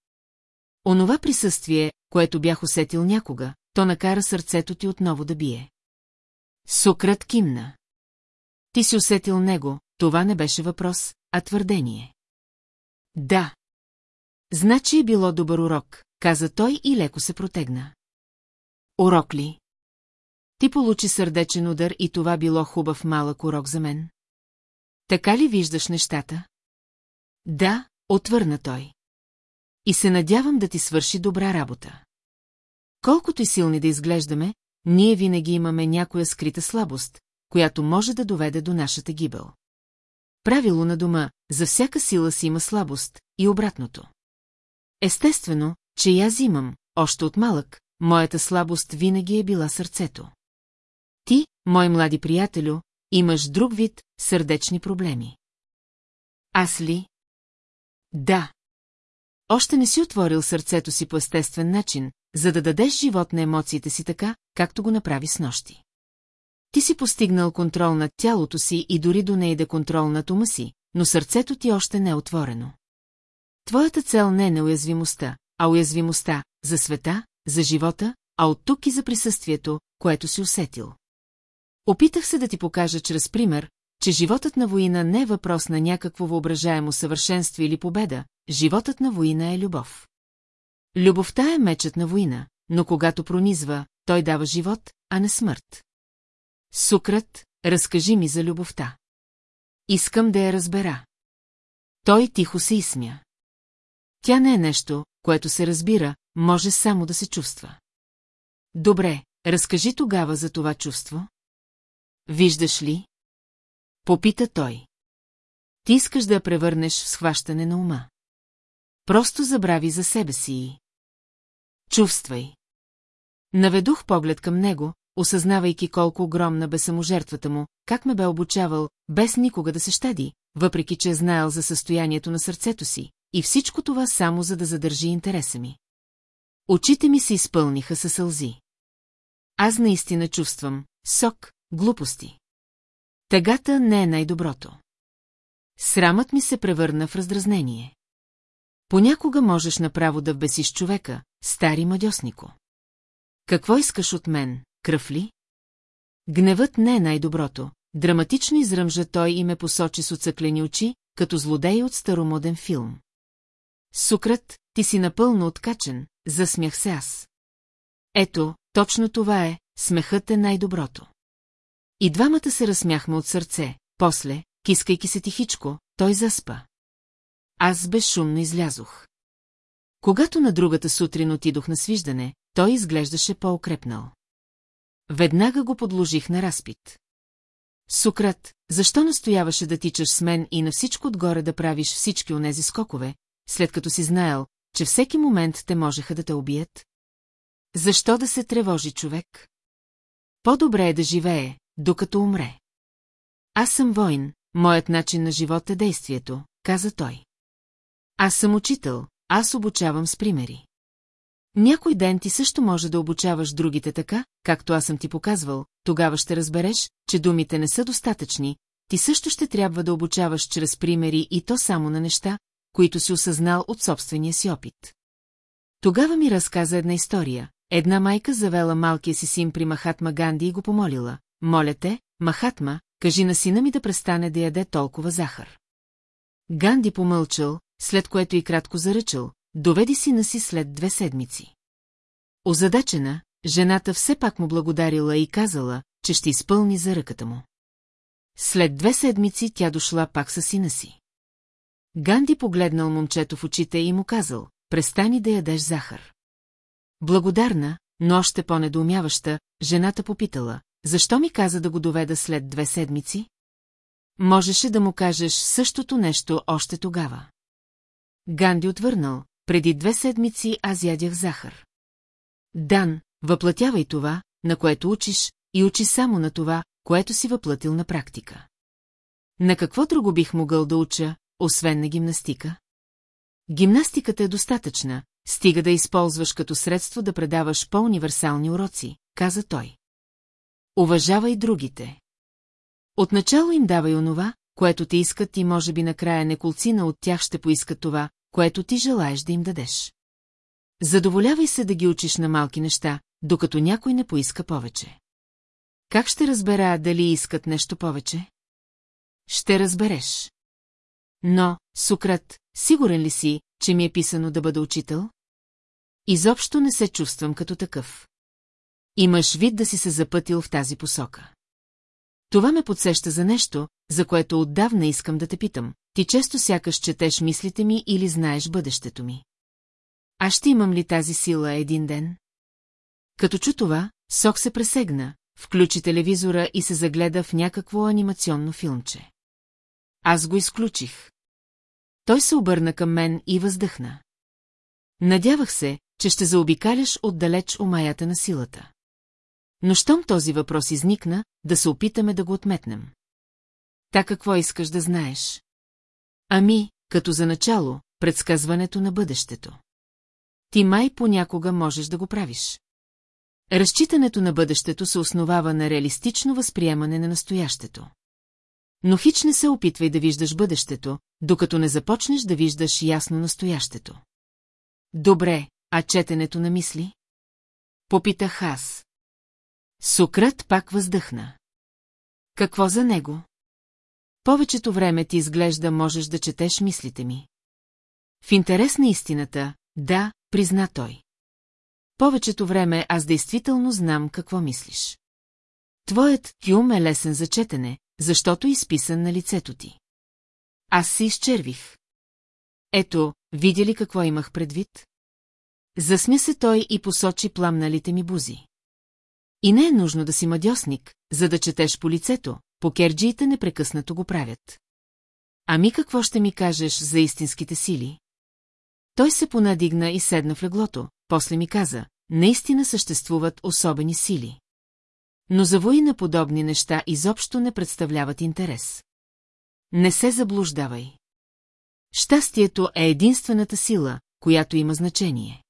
Онова присъствие, което бях усетил някога, то накара сърцето ти отново да бие. Сократ кимна. Ти си усетил него, това не беше въпрос, а твърдение. Да. Значи е било добър урок, каза той и леко се протегна. Урок ли? Ти получи сърдечен удар и това било хубав малък урок за мен. Така ли виждаш нещата? Да, отвърна той. И се надявам да ти свърши добра работа. Колкото и силни да изглеждаме, ние винаги имаме някоя скрита слабост, която може да доведе до нашата гибел. Правило на дома, за всяка сила си има слабост, и обратното. Естествено, че и аз имам, още от малък, моята слабост винаги е била сърцето. Ти, мой млади приятелю, имаш друг вид сърдечни проблеми. Аз ли? Да. Още не си отворил сърцето си по естествен начин, за да дадеш живот на емоциите си така, както го направи с нощи. Ти си постигнал контрол над тялото си и дори до неиде контрол над ума си, но сърцето ти още не е отворено. Твоята цел не е неуязвимостта, а уязвимостта за света, за живота, а от тук и за присъствието, което си усетил. Опитах се да ти покажа чрез пример, че животът на воина не е въпрос на някакво въображаемо съвършенство или победа, животът на воина е любов. Любовта е мечът на воина, но когато пронизва, той дава живот, а не смърт. Сукрат, разкажи ми за любовта. Искам да я разбера. Той тихо се изсмя. Тя не е нещо, което се разбира, може само да се чувства. Добре, разкажи тогава за това чувство. Виждаш ли? Попита той. Ти искаш да я превърнеш в схващане на ума. Просто забрави за себе си и... Чувствай. Наведох поглед към него, осъзнавайки колко огромна бе саможертвата му, как ме бе обучавал, без никога да се щади, въпреки че е знаел за състоянието на сърцето си, и всичко това само за да задържи интереса ми. Очите ми се изпълниха със сълзи. Аз наистина чувствам сок, глупости. Тъгата не е най-доброто. Срамът ми се превърна в раздразнение. Понякога можеш направо да вбесиш човека, стари мадьоснико. Какво искаш от мен, кръв ли? Гневът не е най-доброто. Драматично изръмжа той и ме посочи с оцъклени очи, като злодей от старомоден филм. Сукрат, ти си напълно откачен, засмях се аз. Ето, точно това е, смехът е най-доброто. И двамата се разсмяхме от сърце, после, кискайки се тихичко, той заспа. Аз безшумно излязох. Когато на другата сутрин отидох на свиждане, той изглеждаше по-укрепнал. Веднага го подложих на разпит. Сукрат, защо настояваше да тичаш с мен и на всичко отгоре да правиш всички онези скокове, след като си знаел, че всеки момент те можеха да те убият? Защо да се тревожи човек? По-добре е да живее, докато умре. Аз съм воин, моят начин на живот е действието, каза той. Аз съм учител, аз обучавам с примери. Някой ден ти също може да обучаваш другите така, както аз съм ти показвал, тогава ще разбереш, че думите не са достатъчни, ти също ще трябва да обучаваш чрез примери и то само на неща, които си осъзнал от собствения си опит. Тогава ми разказа една история. Една майка завела малкия си син при Махатма Ганди и го помолила. Моля те, Махатма, кажи на сина ми да престане да яде толкова захар. Ганди помълчал, след което и кратко заръчал, доведи сина си след две седмици. Озадачена, жената все пак му благодарила и казала, че ще изпълни за ръката му. След две седмици тя дошла пак със сина си. Ганди погледнал момчето в очите и му казал, престани да ядеш захар. Благодарна, но още по-недоумяваща, жената попитала, защо ми каза да го доведа след две седмици? Можеше да му кажеш същото нещо още тогава. Ганди отвърнал, преди две седмици аз ядях захар. Дан, въплатявай това, на което учиш, и учи само на това, което си въплатил на практика. На какво друго бих могъл да уча, освен на гимнастика? Гимнастиката е достатъчна, стига да използваш като средство да предаваш по-универсални уроци, каза той. Уважавай другите. Отначало им давай онова, което ти искат и може би накрая неколцина от тях ще поискат това, което ти желаеш да им дадеш. Задоволявай се да ги учиш на малки неща, докато някой не поиска повече. Как ще разбера дали искат нещо повече? Ще разбереш. Но, Сукрат, сигурен ли си, че ми е писано да бъда учител? Изобщо не се чувствам като такъв. Имаш вид да си се запътил в тази посока. Това ме подсеща за нещо, за което отдавна искам да те питам. Ти често сякаш четеш мислите ми или знаеш бъдещето ми. А ще имам ли тази сила един ден? Като чу това, Сок се пресегна, включи телевизора и се загледа в някакво анимационно филмче. Аз го изключих. Той се обърна към мен и въздъхна. Надявах се, че ще заобикаляш отдалеч омаята на силата. Но щом този въпрос изникна, да се опитаме да го отметнем. Та какво искаш да знаеш? Ами, като за начало, предсказването на бъдещето. Ти май понякога можеш да го правиш. Разчитането на бъдещето се основава на реалистично възприемане на настоящето. Но хич не се опитвай да виждаш бъдещето, докато не започнеш да виждаш ясно настоящето. Добре, а четенето на мисли? Попитах аз. Сократ пак въздъхна. Какво за него? Повечето време ти изглежда можеш да четеш мислите ми. В интерес на истината, да, призна той. Повечето време аз действително знам какво мислиш. Твоят кюм е лесен за четене, защото е изписан на лицето ти. Аз се изчервих. Ето, видя ли какво имах предвид? Засмя се той и посочи пламналите ми бузи. И не е нужно да си мадьосник, за да четеш по лицето, покерджиите непрекъснато го правят. Ами какво ще ми кажеш за истинските сили? Той се понадигна и седна в леглото, после ми каза, наистина съществуват особени сили. Но за на подобни неща изобщо не представляват интерес. Не се заблуждавай. Щастието е единствената сила, която има значение.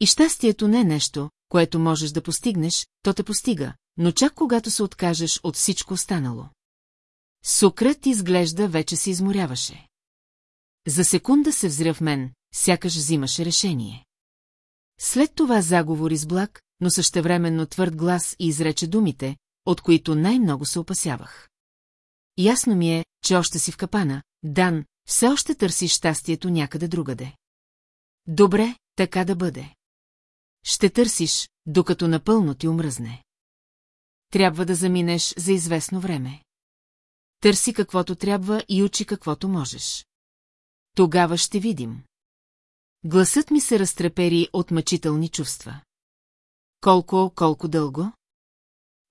И щастието не е нещо, което можеш да постигнеш, то те постига, но чак когато се откажеш от всичко останало. Сократ изглежда вече се изморяваше. За секунда се взря в мен, сякаш взимаше решение. След това заговори с благ, но същевременно твърд глас и изрече думите, от които най-много се опасявах. Ясно ми е, че още си в капана, Дан, все още търсиш щастието някъде другаде. Добре, така да бъде. Ще търсиш, докато напълно ти омръзне. Трябва да заминеш за известно време. Търси каквото трябва и учи каквото можеш. Тогава ще видим. Гласът ми се разтрепери от мъчителни чувства. Колко, колко дълго?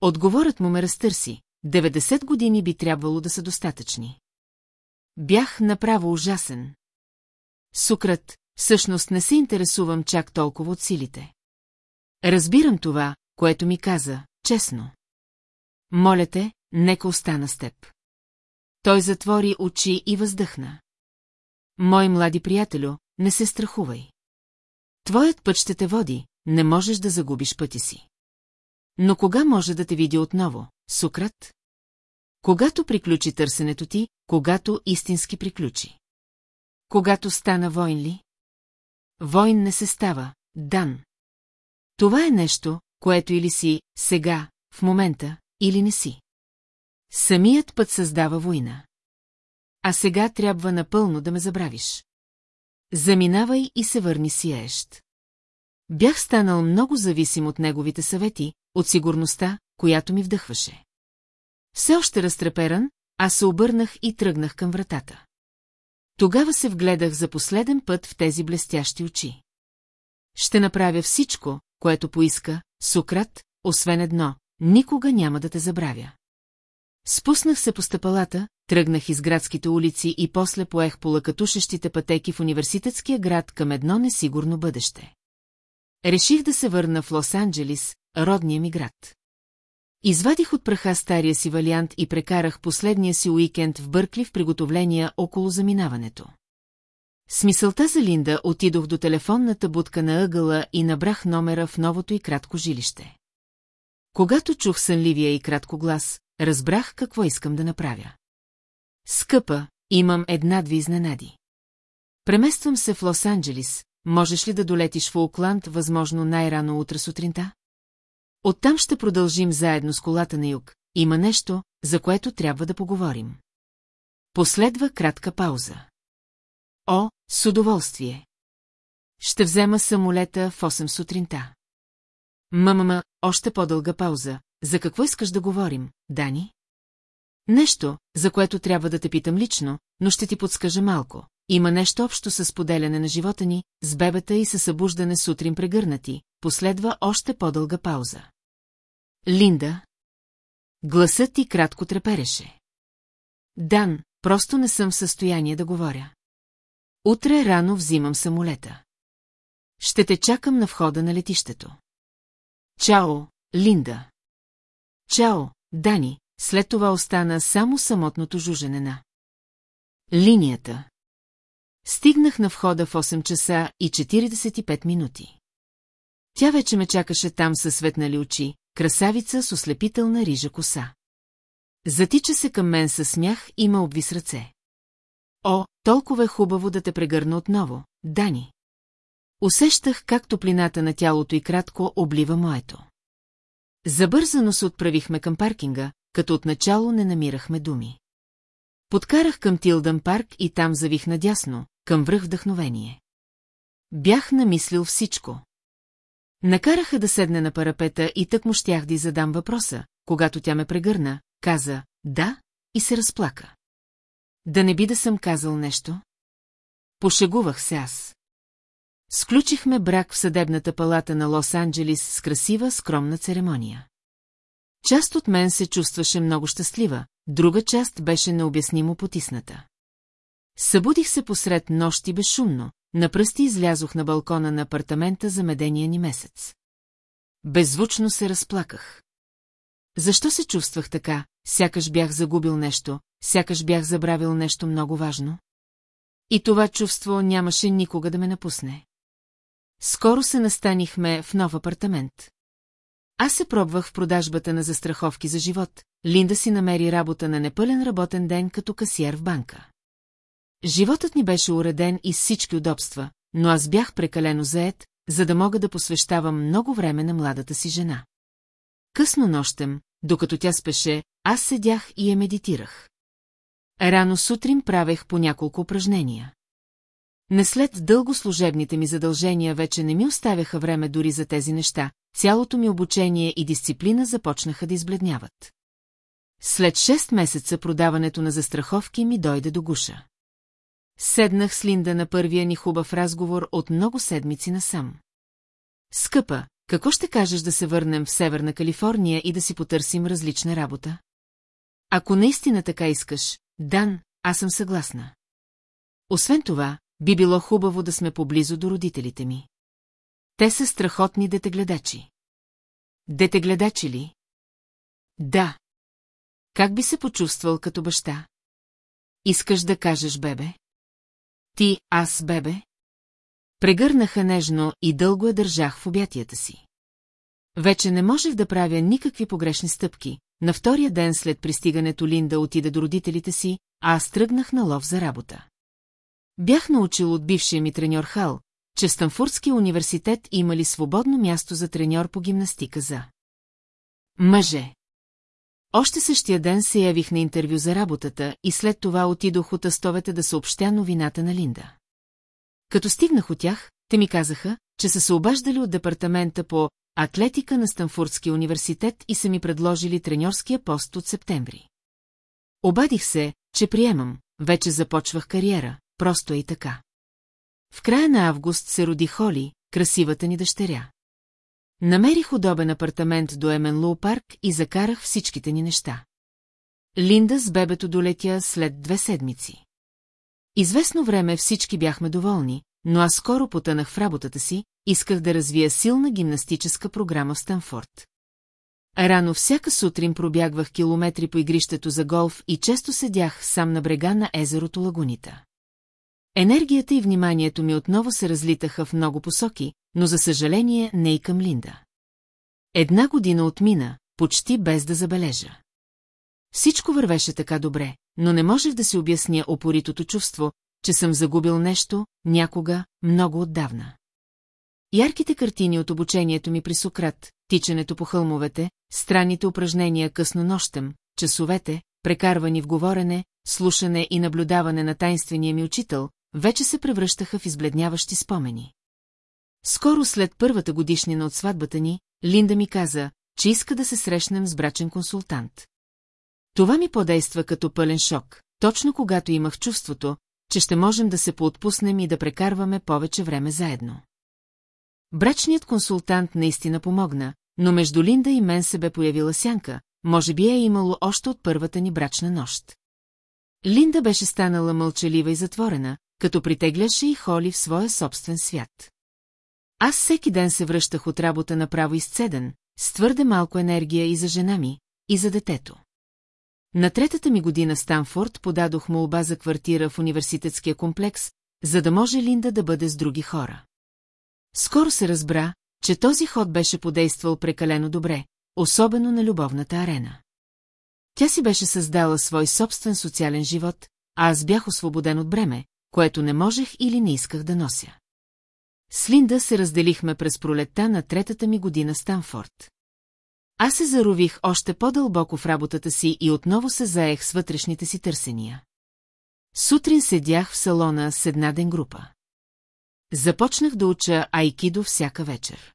Отговорът му ме разтърси. 90 години би трябвало да са достатъчни. Бях направо ужасен. Сукрат, всъщност не се интересувам чак толкова от силите. Разбирам това, което ми каза, честно. Моля те, нека остана с теб. Той затвори очи и въздъхна. Мой млади приятелю, не се страхувай. Твоят път ще те води, не можеш да загубиш пъти си. Но кога може да те види отново, Сукрат? Когато приключи търсенето ти, когато истински приключи. Когато стана войн ли? Войн не се става, Дан. Това е нещо, което или си, сега, в момента, или не си. Самият път създава война. А сега трябва напълно да ме забравиш. Заминавай и се върни сиеещ. Бях станал много зависим от неговите съвети, от сигурността, която ми вдъхваше. Все още разтреперан, аз се обърнах и тръгнах към вратата. Тогава се вгледах за последен път в тези блестящи очи. Ще направя всичко, което поиска, Сократ, освен едно, никога няма да те забравя. Спуснах се по стъпалата, тръгнах из градските улици и после поех по лъкатушещите пътеки в университетския град към едно несигурно бъдеще. Реших да се върна в Лос-Анджелис, родния ми град. Извадих от праха стария си валиант и прекарах последния си уикенд в Бъркли в приготовления около заминаването. С мисълта за Линда отидох до телефонната будка на ъгъла и набрах номера в новото и кратко жилище. Когато чух сънливия и кратко глас, разбрах какво искам да направя. Скъпа, имам една-две изненади. Премествам се в Лос-Анджелис, можеш ли да долетиш в Оукланд, възможно най-рано утре сутринта? Оттам ще продължим заедно с колата на юг. Има нещо, за което трябва да поговорим. Последва кратка пауза. О, с удоволствие. Ще взема самолета в 8 сутринта. Мамама, още по-дълга пауза. За какво искаш да говорим, Дани? Нещо, за което трябва да те питам лично, но ще ти подскажа малко. Има нещо общо с поделяне на живота ни, с бебета и със събуждане сутрин прегърнати, последва още по-дълга пауза. Линда. Гласът ти кратко трепереше. Дан, просто не съм в състояние да говоря. Утре рано взимам самолета. Ще те чакам на входа на летището. Чао, Линда. Чао, Дани, след това остана само самотното жужене на. Линията. Стигнах на входа в 8 часа и 45 минути. Тя вече ме чакаше там със светнали очи, красавица с ослепителна рижа коса. Затича се към мен със смях и ме обви с ръце. О, толкова е хубаво да те прегърна отново, Дани. Усещах как топлината на тялото и кратко облива моето. Забързано се отправихме към паркинга, като отначало не намирахме думи. Подкарах към Тилдън парк и там завих надясно, към връх вдъхновение. Бях намислил всичко. Накараха да седне на парапета и тък му щях да й задам въпроса, когато тя ме прегърна, каза «да» и се разплака. Да не би да съм казал нещо? Пошегувах се аз. Сключихме брак в съдебната палата на Лос-Анджелис с красива, скромна церемония. Част от мен се чувстваше много щастлива, друга част беше необяснимо потисната. Събудих се посред нощи безшумно, на пръсти излязох на балкона на апартамента за медения ни месец. Беззвучно се разплаках. Защо се чувствах така, сякаш бях загубил нещо, сякаш бях забравил нещо много важно? И това чувство нямаше никога да ме напусне. Скоро се настанихме в нов апартамент. Аз се пробвах в продажбата на застраховки за живот, Линда си намери работа на непълен работен ден като касиер в банка. Животът ни беше уреден и с всички удобства, но аз бях прекалено заед, за да мога да посвещавам много време на младата си жена. Късно нощем, докато тя спеше, аз седях и я медитирах. Рано сутрин правех по няколко упражнения. Не след дълго служебните ми задължения вече не ми оставяха време дори за тези неща, цялото ми обучение и дисциплина започнаха да избледняват. След 6 месеца продаването на застраховки ми дойде до гуша. Седнах с Линда на първия ни хубав разговор от много седмици насам. Скъпа, какво ще кажеш да се върнем в Северна Калифорния и да си потърсим различна работа? Ако наистина така искаш, Дан, аз съм съгласна. Освен това, би било хубаво да сме поблизо до родителите ми. Те са страхотни детегледачи. Детегледачи ли? Да. Как би се почувствал като баща? Искаш да кажеш, бебе? Ти, аз, бебе? Прегърнаха нежно и дълго я държах в обятията си. Вече не можех да правя никакви погрешни стъпки. На втория ден след пристигането Линда отида до родителите си, а аз тръгнах на лов за работа. Бях научил от бившия ми треньор Хал, че в Станфордския университет имали свободно място за треньор по гимнастика за мъже. Още същия ден се явих на интервю за работата и след това отидох от астовете да съобщя новината на Линда. Като стигнах от тях, те ми казаха, че са се обаждали от департамента по атлетика на Станфордския университет и са ми предложили треньорския пост от септември. Обадих се, че приемам, вече започвах кариера, просто е и така. В края на август се роди Холи, красивата ни дъщеря. Намерих удобен апартамент до Еменлоу парк и закарах всичките ни неща. Линда с бебето долетя след две седмици. Известно време всички бяхме доволни, но аз скоро потънах в работата си, исках да развия силна гимнастическа програма в Станфорд. Рано всяка сутрин пробягвах километри по игрището за голф и често седях сам на брега на езерото Лагунита. Енергията и вниманието ми отново се разлитаха в много посоки, но за съжаление не и към Линда. Една година отмина, почти без да забележа. Всичко вървеше така добре, но не можех да си обясня опоритото чувство, че съм загубил нещо, някога, много отдавна. Ярките картини от обучението ми при Сократ, тичането по хълмовете, странните упражнения късно нощем, часовете, прекарвани в говорене, слушане и наблюдаване на тайнствения ми учител, вече се превръщаха в избледняващи спомени. Скоро след първата годишнина от сватбата ни, Линда ми каза, че иска да се срещнем с брачен консултант. Това ми подейства като пълен шок, точно когато имах чувството, че ще можем да се поотпуснем и да прекарваме повече време заедно. Брачният консултант наистина помогна, но между Линда и мен се бе появила сянка, може би е имало още от първата ни брачна нощ. Линда беше станала мълчалива и затворена, като притегляше и Холи в своя собствен свят. Аз всеки ден се връщах от работа направо изцеден, с твърде малко енергия и за жена ми, и за детето. На третата ми година в Станфорд подадох молба за квартира в университетския комплекс, за да може Линда да бъде с други хора. Скоро се разбра, че този ход беше подействал прекалено добре, особено на любовната арена. Тя си беше създала свой собствен социален живот, а аз бях освободен от бреме, което не можех или не исках да нося. С Линда се разделихме през пролетта на третата ми година Станфорд. Аз се зарових още по-дълбоко в работата си и отново се заех с вътрешните си търсения. Сутрин седях в салона с една ден група. Започнах да уча айкидо всяка вечер.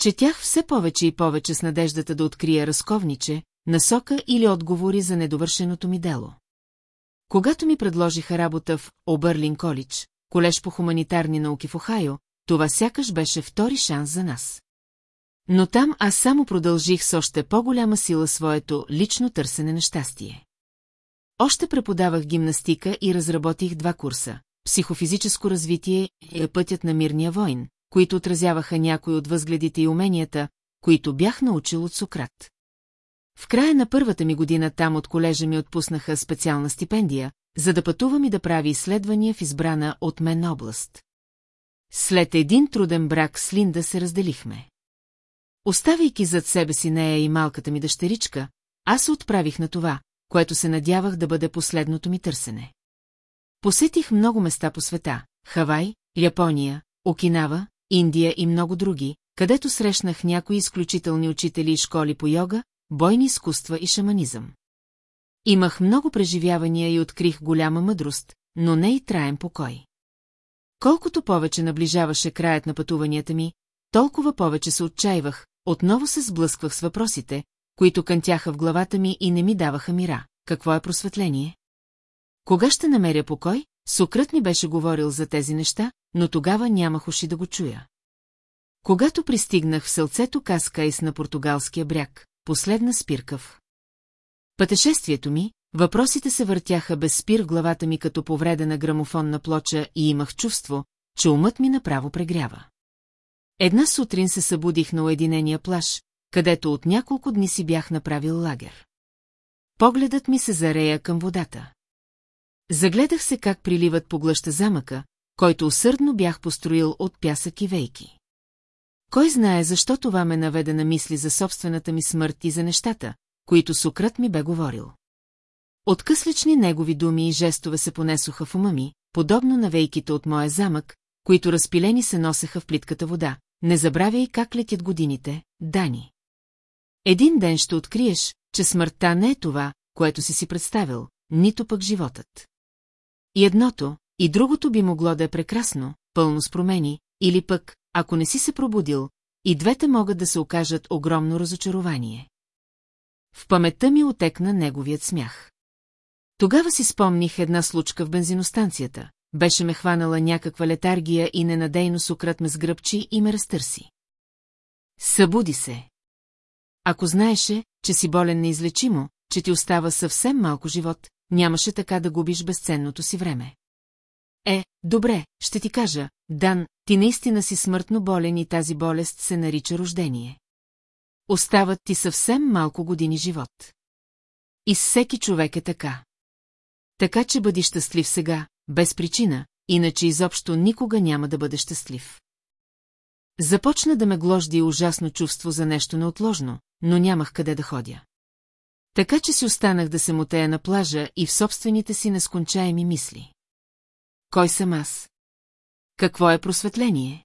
Четях все повече и повече с надеждата да открия разковниче, насока или отговори за недовършеното ми дело. Когато ми предложиха работа в Обърлин коледж, колеж по хуманитарни науки в Охайо, това сякаш беше втори шанс за нас. Но там аз само продължих с още по-голяма сила своето лично търсене на щастие. Още преподавах гимнастика и разработих два курса – психофизическо развитие и пътят на мирния войн, които отразяваха някои от възгледите и уменията, които бях научил от Сократ. В края на първата ми година там от колежа ми отпуснаха специална стипендия, за да пътувам и да прави изследвания в избрана от мен област. След един труден брак с Линда се разделихме. Оставайки зад себе си нея и малката ми дъщеричка, аз се отправих на това, което се надявах да бъде последното ми търсене. Посетих много места по света – Хавай, Япония, Окинава, Индия и много други, където срещнах някои изключителни учители и школи по йога, бойни изкуства и шаманизъм. Имах много преживявания и открих голяма мъдрост, но не и траен покой. Колкото повече наближаваше краят на пътуванията ми, толкова повече се отчаивах, отново се сблъсквах с въпросите, които кънтяха в главата ми и не ми даваха мира. Какво е просветление? Кога ще намеря покой? Сократ ми беше говорил за тези неща, но тогава нямах уши да го чуя. Когато пристигнах в селцето Каскайс на португалския бряг, последна спирка в пътешествието ми, въпросите се въртяха без спир в главата ми като повредена грамофонна плоча и имах чувство, че умът ми направо прегрява. Една сутрин се събудих на уединения плаж, където от няколко дни си бях направил лагер. Погледът ми се зарея към водата. Загледах се как приливат по глъща замъка, който усърдно бях построил от пясък и вейки. Кой знае защо това ме наведе на мисли за собствената ми смърт и за нещата, които Сократ ми бе говорил. Откъслични негови думи и жестове се понесоха в ума ми, подобно на вейките от моя замък, които разпилени се носеха в плитката вода. Не забравяй как летят годините, Дани. Един ден ще откриеш, че смъртта не е това, което си си представил, нито пък животът. И едното, и другото би могло да е прекрасно, пълно с промени, или пък, ако не си се пробудил, и двете могат да се окажат огромно разочарование. В паметта ми отекна неговият смях. Тогава си спомних една случка в бензиностанцията. Беше ме хванала някаква летаргия и ненадейно сукрат ме сгръбчи и ме разтърси. Събуди се. Ако знаеше, че си болен неизлечимо, че ти остава съвсем малко живот, нямаше така да губиш безценното си време. Е, добре, ще ти кажа, Дан, ти наистина си смъртно болен и тази болест се нарича рождение. Остават ти съвсем малко години живот. И всеки човек е така. Така че бъди щастлив сега, без причина, иначе изобщо никога няма да бъде щастлив. Започна да ме гложди ужасно чувство за нещо неотложно, но нямах къде да ходя. Така че си останах да се мутея на плажа и в собствените си нескончаеми мисли. Кой съм аз? Какво е просветление?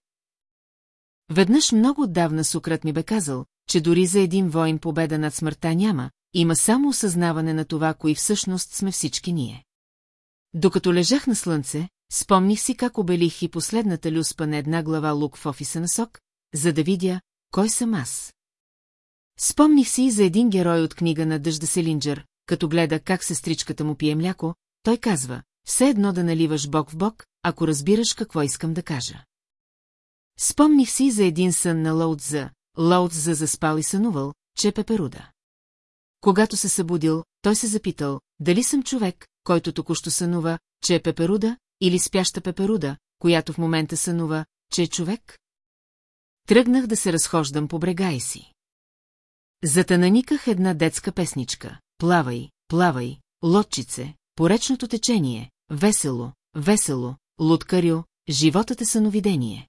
Веднъж много отдавна Сократ ми бе казал, че дори за един воин победа над смъртта няма, има само осъзнаване на това, кои всъщност сме всички ние. Докато лежах на слънце, спомних си как обелих и последната люспа на една глава лук в офиса на СОК, за да видя, кой съм аз. Спомних си и за един герой от книга на Дъжда Селинджер, като гледа как сестричката му пие мляко, той казва, все едно да наливаш бок в бок, ако разбираш какво искам да кажа. Спомних си за един сън на Лоудза, Лоудза заспал и сънувал, че е пеперуда. Когато се събудил, той се запитал, дали съм човек, който току-що сънува, че е пеперуда, или спяща пеперуда, която в момента сънува, че е човек? Тръгнах да се разхождам по брега и си. Затананиках една детска песничка. Плавай, плавай, лодчице, по речното течение, весело, весело, луткарю, животът е съновидение.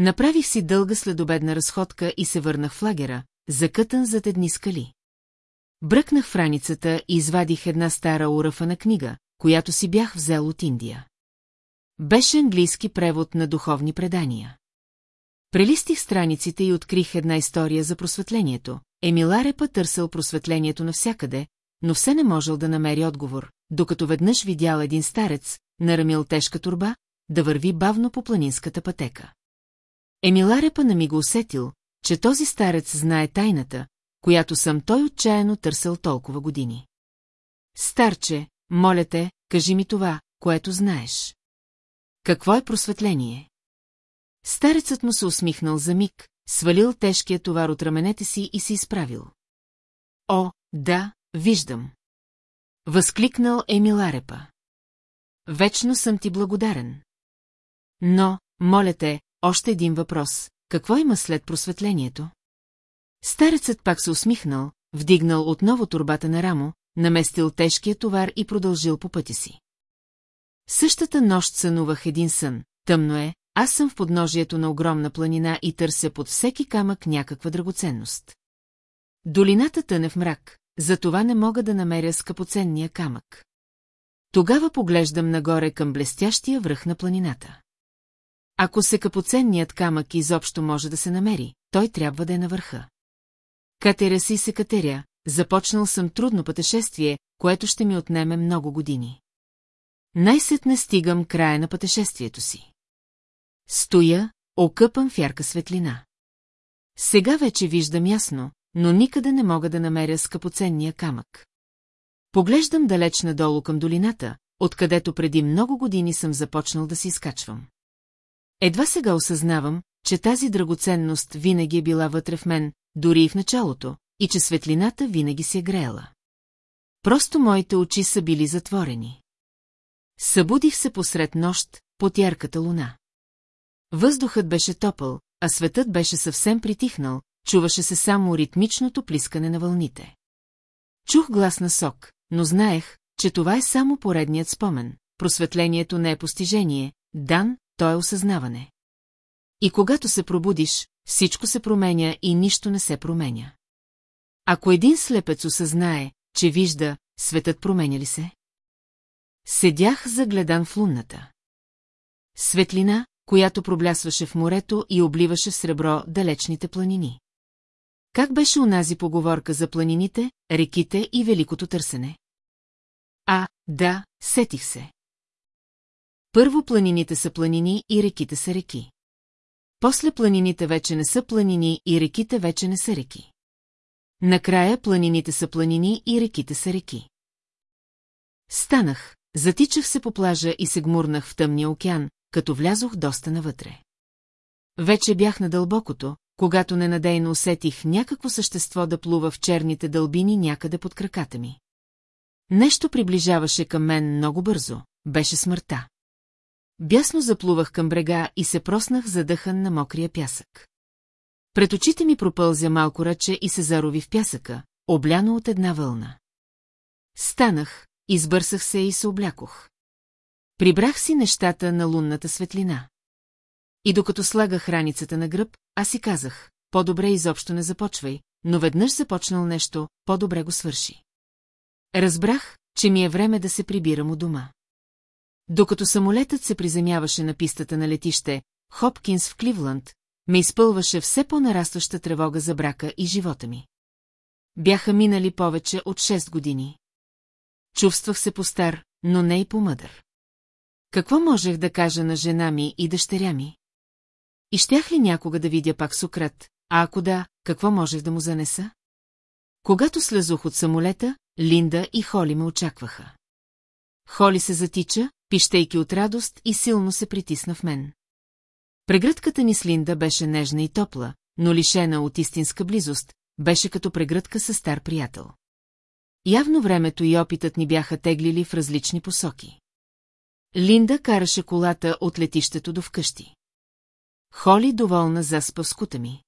Направих си дълга следобедна разходка и се върнах в лагера, закътан зад едни скали. Бръкнах в раницата и извадих една стара урафа книга, която си бях взел от Индия. Беше английски превод на духовни предания. Прелистих страниците и открих една история за просветлението. Емиларепа търсил просветлението навсякъде, но все не можел да намери отговор, докато веднъж видял един старец, нарамил тежка турба, да върви бавно по планинската пътека. Емиларепа ми го усетил, че този старец знае тайната, която съм той отчаяно търсил толкова години. Старче, моля те, кажи ми това, което знаеш. Какво е просветление? Старецът му се усмихнал за миг, свалил тежкия товар от раменете си и се изправил. О, да, виждам. Възкликнал Емиларепа. Вечно съм ти благодарен. Но, моля те, още един въпрос. Какво има след просветлението? Старецът пак се усмихнал, вдигнал отново турбата на рамо, наместил тежкия товар и продължил по пътя си. Същата нощ сънувах един сън. Тъмно е, аз съм в подножието на огромна планина и търся под всеки камък някаква драгоценност. Долината тъне в мрак, затова не мога да намеря скъпоценния камък. Тогава поглеждам нагоре към блестящия връх на планината. Ако се камък изобщо може да се намери, той трябва да е на върха. Катеря си се катеря, започнал съм трудно пътешествие, което ще ми отнеме много години. Най-сетне стигам края на пътешествието си. Стоя, окъпам в ярка светлина. Сега вече виждам ясно, но никъде не мога да намеря скъпоценния камък. Поглеждам далеч надолу към долината, откъдето преди много години съм започнал да си изкачвам. Едва сега осъзнавам, че тази драгоценност винаги е била вътре в мен, дори и в началото, и че светлината винаги се е греела. Просто моите очи са били затворени. Събудих се посред нощ, под ярката луна. Въздухът беше топъл, а светът беше съвсем притихнал, чуваше се само ритмичното плискане на вълните. Чух глас на сок, но знаех, че това е само поредният спомен. Просветлението не е постижение, дан, то е осъзнаване. И когато се пробудиш, всичко се променя и нищо не се променя. Ако един слепец осъзнае, че вижда, светът променя ли се? Седях загледан в лунната. Светлина, която проблясваше в морето и обливаше в сребро далечните планини. Как беше унази поговорка за планините, реките и великото търсене? А, да, сетих се. Първо планините са планини и реките са реки. После планините вече не са планини и реките вече не са реки. Накрая планините са планини и реките са реки. Станах, затичах се по плажа и се гмурнах в тъмния океан, като влязох доста навътре. Вече бях на дълбокото, когато ненадейно усетих някакво същество да плува в черните дълбини някъде под краката ми. Нещо приближаваше към мен много бързо, беше смъртта. Бясно заплувах към брега и се проснах задъхан на мокрия пясък. Пред очите ми пропълзя малко ръче и се зарови в пясъка, обляно от една вълна. Станах, избърсах се и се облякох. Прибрах си нещата на лунната светлина. И докато слагах раницата на гръб, аз си казах, по-добре изобщо не започвай, но веднъж започнал нещо, по-добре го свърши. Разбрах, че ми е време да се прибирам у дома. Докато самолетът се приземяваше на пистата на летище, Хопкинс в Кливланд, ме изпълваше все по-нарастваща тревога за брака и живота ми. Бяха минали повече от 6 години. Чувствах се по-стар, но не и по-мъдър. Какво можех да кажа на жена ми и дъщеря ми? И щях ли някога да видя пак Сократ, а ако да, какво можех да му занеса? Когато слезох от самолета, Линда и Холи ме очакваха. Холи се затича, пищейки от радост и силно се притисна в мен. Прегръдката ни с Линда беше нежна и топла, но лишена от истинска близост, беше като прегръдка със стар приятел. Явно времето и опитът ни бяха теглили в различни посоки. Линда караше колата от летището до вкъщи. Холи доволна заспа в скута ми.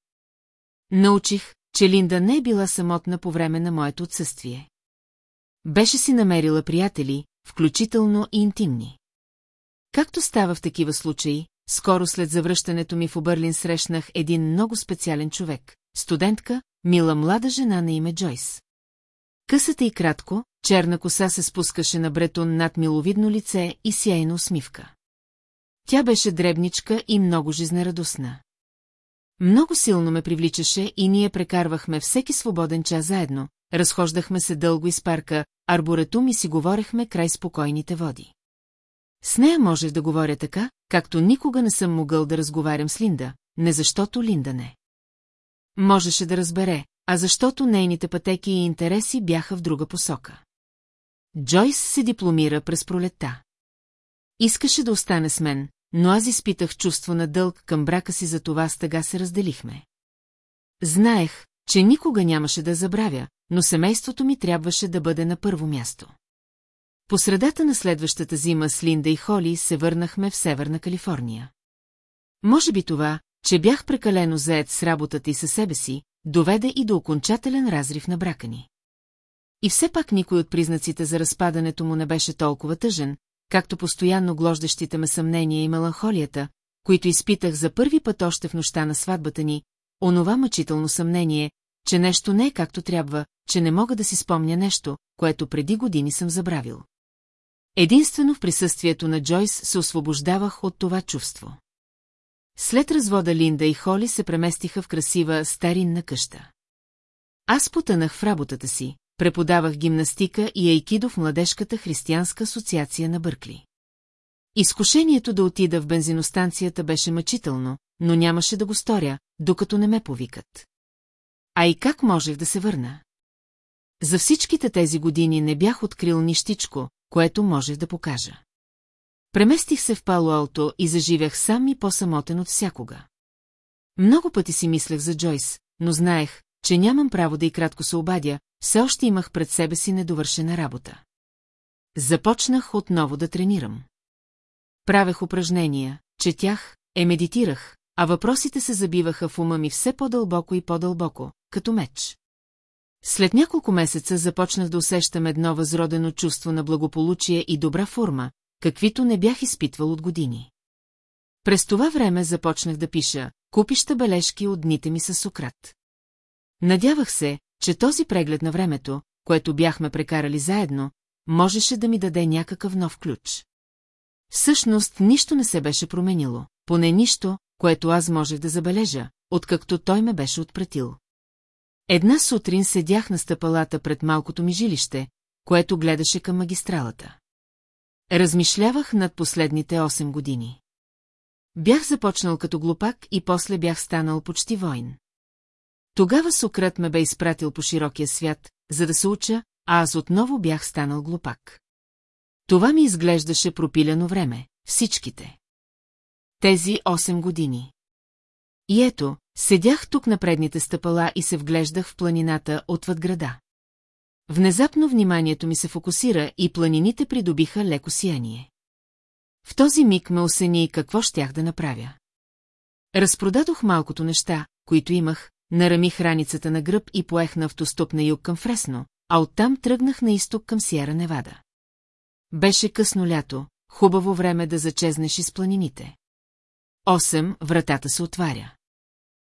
Научих, че Линда не е била самотна по време на моето отсъствие. Беше си намерила приятели, включително и интимни. Както става в такива случаи, скоро след завръщането ми в Обърлин срещнах един много специален човек, студентка, мила млада жена на име Джойс. Късата и кратко, черна коса се спускаше на бретон над миловидно лице и сияйна усмивка. Тя беше дребничка и много жизнерадостна. Много силно ме привличаше и ние прекарвахме всеки свободен час заедно, разхождахме се дълго из парка, арборетум и си говорехме край спокойните води. С нея можех да говоря така, както никога не съм могъл да разговарям с Линда, не защото Линда не. Можеше да разбере, а защото нейните пътеки и интереси бяха в друга посока. Джойс се дипломира през пролетта. Искаше да остане с мен, но аз изпитах чувство на дълг към брака си, за това с тъга се разделихме. Знаех, че никога нямаше да забравя, но семейството ми трябваше да бъде на първо място. По средата на следващата зима с Линда и Холи се върнахме в Северна Калифорния. Може би това, че бях прекалено заед с работата и със себе си, доведе и до окончателен разрив на брака ни. И все пак никой от признаците за разпадането му не беше толкова тъжен, както постоянно глождащите ме съмнения и меланхолията, които изпитах за първи път още в нощта на сватбата ни, онова мъчително съмнение, че нещо не е както трябва, че не мога да си спомня нещо, което преди години съм забравил. Единствено в присъствието на Джойс се освобождавах от това чувство. След развода Линда и Холи се преместиха в красива старинна къща. Аз потънах в работата си, преподавах гимнастика и айкидо в Младежката християнска асоциация на Бъркли. Изкушението да отида в бензиностанцията беше мъчително, но нямаше да го сторя, докато не ме повикат. А и как можех да се върна? За всичките тези години не бях открил нищичко, което можех да покажа. Преместих се в Пало-Алто и заживях сам и по-самотен от всякога. Много пъти си мислех за Джойс, но знаех, че нямам право да и кратко се обадя, все още имах пред себе си недовършена работа. Започнах отново да тренирам. Правех упражнения, четях, е медитирах, а въпросите се забиваха в ума ми все по-дълбоко и по-дълбоко, като меч. След няколко месеца започнах да усещам едно възродено чувство на благополучие и добра форма, каквито не бях изпитвал от години. През това време започнах да пиша купища бележки от дните ми с Сократ. Надявах се, че този преглед на времето, което бяхме прекарали заедно, можеше да ми даде някакъв нов ключ. Всъщност нищо не се беше променило, поне нищо, което аз можех да забележа, откакто той ме беше отпратил. Една сутрин седях на стъпалата пред малкото ми жилище, което гледаше към магистралата. Размишлявах над последните 8 години. Бях започнал като глупак и после бях станал почти войн. Тогава Сократ ме бе изпратил по широкия свят, за да се уча, а аз отново бях станал глупак. Това ми изглеждаше пропилено време, всичките. Тези 8 години. И ето, седях тук на предните стъпала и се вглеждах в планината отвъд града. Внезапно вниманието ми се фокусира и планините придобиха леко сияние. В този миг ме осени какво щях да направя. Разпродадох малкото неща, които имах, нарамих раницата на гръб и поех на автостоп на юг към Фресно, а оттам тръгнах на изток към Сиера Невада. Беше късно лято, хубаво време да зачезнеш из планините. Осем, вратата се отваря.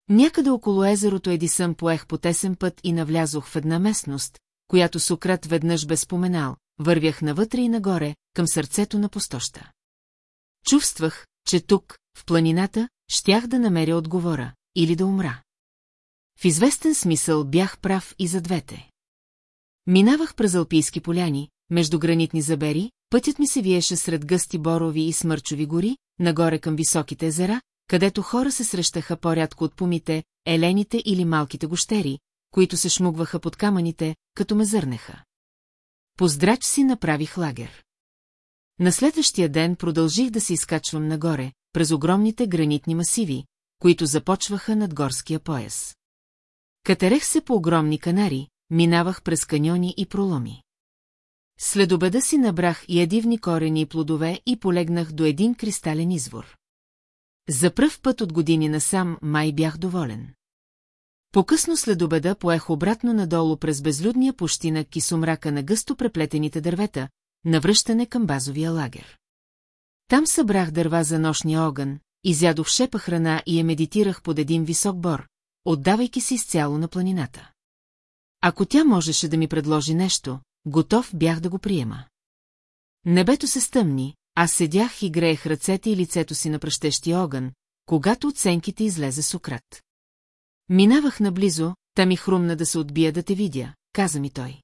Някъде около езерото Едисън поех по тесен път и навлязох в една местност, която Сократ веднъж бе споменал, вървях навътре и нагоре, към сърцето на пустоща. Чувствах, че тук, в планината, щях да намеря отговора, или да умра. В известен смисъл бях прав и за двете. Минавах през алпийски поляни, между гранитни забери, пътят ми се виеше сред гъсти борови и смърчови гори, нагоре към високите езера, където хора се срещаха по-рядко от помите, елените или малките гощери, които се шмугваха под камъните, като ме зърнеха. Поздрач си направих лагер. На следващия ден продължих да се изкачвам нагоре, през огромните гранитни масиви, които започваха над горския пояс. Катерех се по огромни канари, минавах през каньони и проломи. След обеда си набрах ядивни корени и плодове и полегнах до един кристален извор. За пръв път от години насам май бях доволен. Покъсно след обеда поех обратно надолу през безлюдния пущинък и сумрака на гъсто преплетените дървета, навръщане към базовия лагер. Там събрах дърва за нощния огън, изядох шепа храна и я медитирах под един висок бор, отдавайки се изцяло на планината. Ако тя можеше да ми предложи нещо, готов бях да го приема. Небето се стъмни, аз седях и греех ръцете и лицето си на пръщещия огън, когато оценките излезе Сократ. Минавах наблизо, та ми хрумна да се отбия да те видя, каза ми той.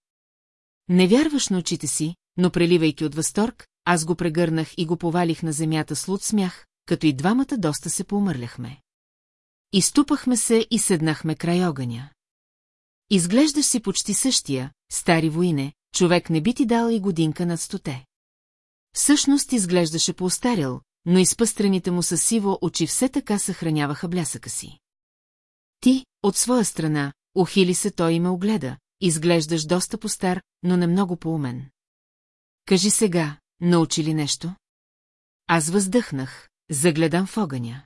Не вярваш на очите си, но преливайки от възторг, аз го прегърнах и го повалих на земята с луд смях, като и двамата доста се поумърляхме. Изтупахме се и седнахме край огъня. Изглеждаш си почти същия, стари воине, човек не би ти дал и годинка над стоте. Всъщност изглеждаше поостарял, но изпъстрените му със сиво очи все така съхраняваха блясъка си. Ти, от своя страна, ухили се той и ме огледа, изглеждаш доста по-стар, но не много по-умен. Кажи сега, научи ли нещо? Аз въздъхнах, загледам в огъня.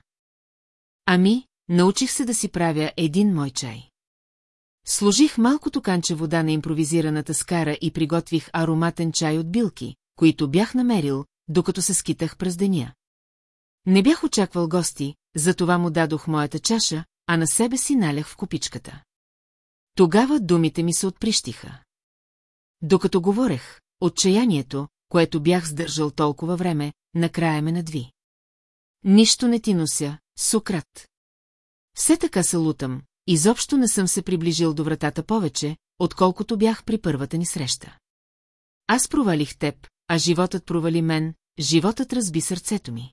Ами, научих се да си правя един мой чай. Сложих малкото канче вода на импровизираната скара и приготвих ароматен чай от билки, които бях намерил, докато се скитах през деня. Не бях очаквал гости, затова му дадох моята чаша, а на себе си налях в копичката. Тогава думите ми се отприщиха. Докато говорех, отчаянието, което бях сдържал толкова време, накрая ме надви. Нищо не ти нося, Сократ. Все така се лутам, изобщо не съм се приближил до вратата повече, отколкото бях при първата ни среща. Аз провалих теб, а животът провали мен, животът разби сърцето ми.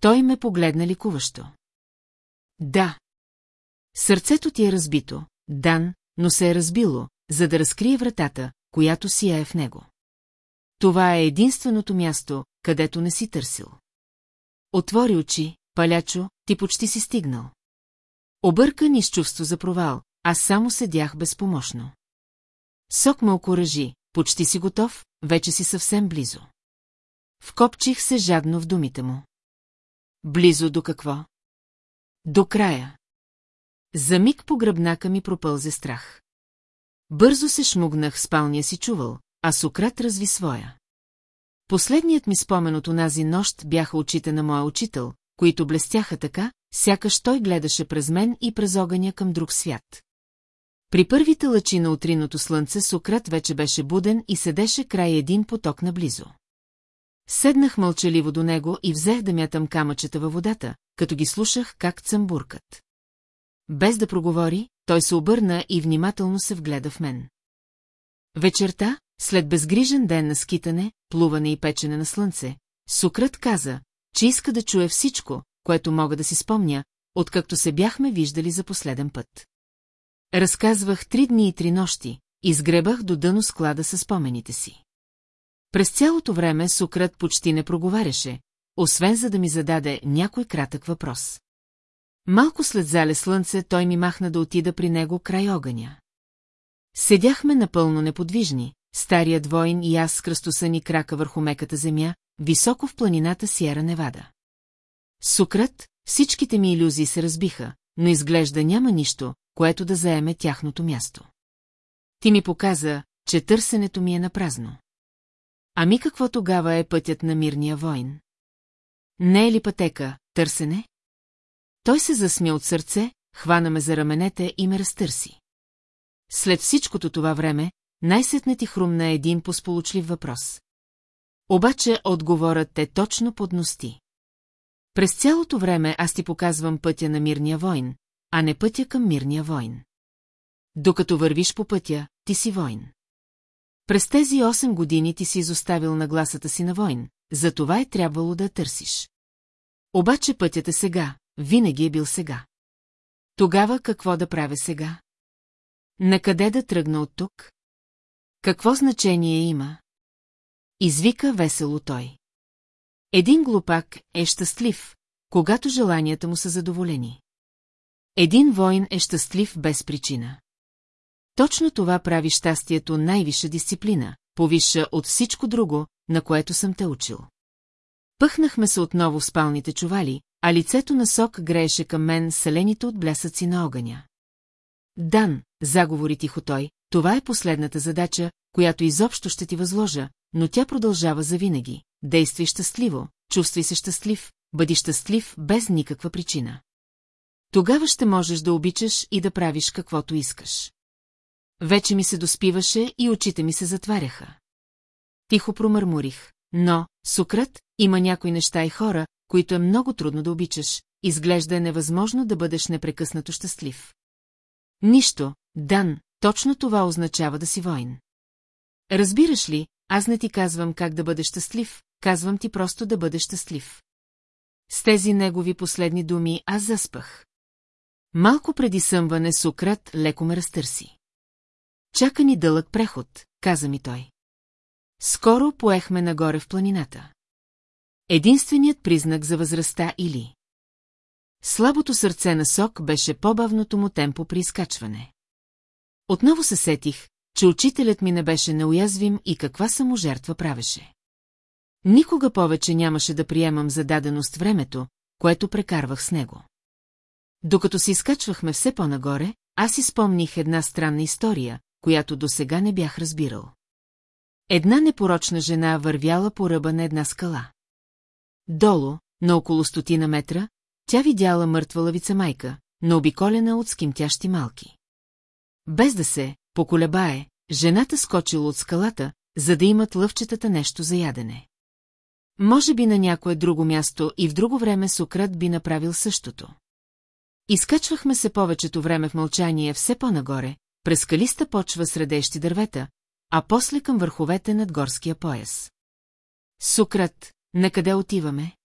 Той ме погледна ликуващо. Да. Сърцето ти е разбито, Дан, но се е разбило, за да разкрие вратата, която си е в него. Това е единственото място, където не си търсил. Отвори очи, палячо, ти почти си стигнал. Объркан и с чувство за провал, аз само седях безпомощно. Сок ме окоръжи, почти си готов, вече си съвсем близо. Вкопчих се жадно в думите му. Близо до какво? До края. За миг по гръбнака ми пропълзе страх. Бързо се шмугнах в спалния си чувал, а Сократ разви своя. Последният ми спомен от онази нощ бяха очите на моя учител, които блестяха така, сякаш той гледаше през мен и през огъня към друг свят. При първите лъчи на утриното слънце Сократ вече беше буден и седеше край един поток наблизо. Седнах мълчаливо до него и взех да мятам камъчета във водата, като ги слушах как цъмбуркат. Без да проговори, той се обърна и внимателно се вгледа в мен. Вечерта, след безгрижен ден на скитане, плуване и печене на слънце, Сократ каза, че иска да чуе всичко, което мога да си спомня, откакто се бяхме виждали за последен път. Разказвах три дни и три нощи, изгребах до дъно склада със спомените си. През цялото време Сократ почти не проговаряше, освен за да ми зададе някой кратък въпрос. Малко след зале слънце той ми махна да отида при него край огъня. Седяхме напълно неподвижни, старият воин и аз с кръстосани крака върху меката земя, високо в планината Сиера Невада. Сократ, всичките ми иллюзии се разбиха, но изглежда няма нищо, което да заеме тяхното място. Ти ми показа, че търсенето ми е на празно. Ами какво тогава е пътят на мирния войн? Не е ли пътека, търсене? Той се засмя от сърце, хвана ме за раменете и ме разтърси. След всичкото това време, най-сетне ти хрумна един посполучлив въпрос. Обаче отговорът те точно подности. През цялото време аз ти показвам пътя на мирния войн, а не пътя към мирния войн. Докато вървиш по пътя, ти си войн. През тези 8 години ти си изоставил нагласата си на войн, за това е трябвало да търсиш. Обаче пътят е сега, винаги е бил сега. Тогава какво да правя сега? Накъде да тръгна от тук? Какво значение има? Извика весело той. Един глупак е щастлив, когато желанията му са задоволени. Един воин е щастлив без причина. Точно това прави щастието най-висша дисциплина, повиша от всичко друго, на което съм те учил. Пъхнахме се отново в спалните чували, а лицето на сок грееше към мен селените от блясъци на огъня. Дан, заговори тихо той, това е последната задача, която изобщо ще ти възложа, но тя продължава завинаги. Действай щастливо, чувствай се щастлив, бъди щастлив без никаква причина. Тогава ще можеш да обичаш и да правиш каквото искаш. Вече ми се доспиваше и очите ми се затваряха. Тихо промърмурих, но, Сократ, има някои неща и хора, които е много трудно да обичаш, изглежда е невъзможно да бъдеш непрекъснато щастлив. Нищо, Дан, точно това означава да си воин. Разбираш ли, аз не ти казвам как да бъдеш щастлив, казвам ти просто да бъдеш щастлив. С тези негови последни думи аз заспах. Малко преди съмване Сократ леко ме разтърси. Чака ни дълъг преход, каза ми той. Скоро поехме нагоре в планината. Единственият признак за възрастта или... Слабото сърце на Сок беше по-бавното му темпо при изкачване. Отново се сетих, че учителят ми не беше неуязвим и каква само жертва правеше. Никога повече нямаше да приемам за даденост времето, което прекарвах с него. Докато се изкачвахме все по-нагоре, аз изпомних една странна история, която до сега не бях разбирал. Една непорочна жена вървяла по ръба на една скала. Долу, на около стотина метра, тя видяла мъртва лавица майка, наобиколена от скимтящи малки. Без да се поколебае, жената скочила от скалата, за да имат лъвчетата нещо за ядене. Може би на някое друго място и в друго време Сократ би направил същото. Изкачвахме се повечето време в мълчание все по-нагоре, през скалиста почва средещи дървета, а после към върховете над горския пояс. Сократ, на къде отиваме?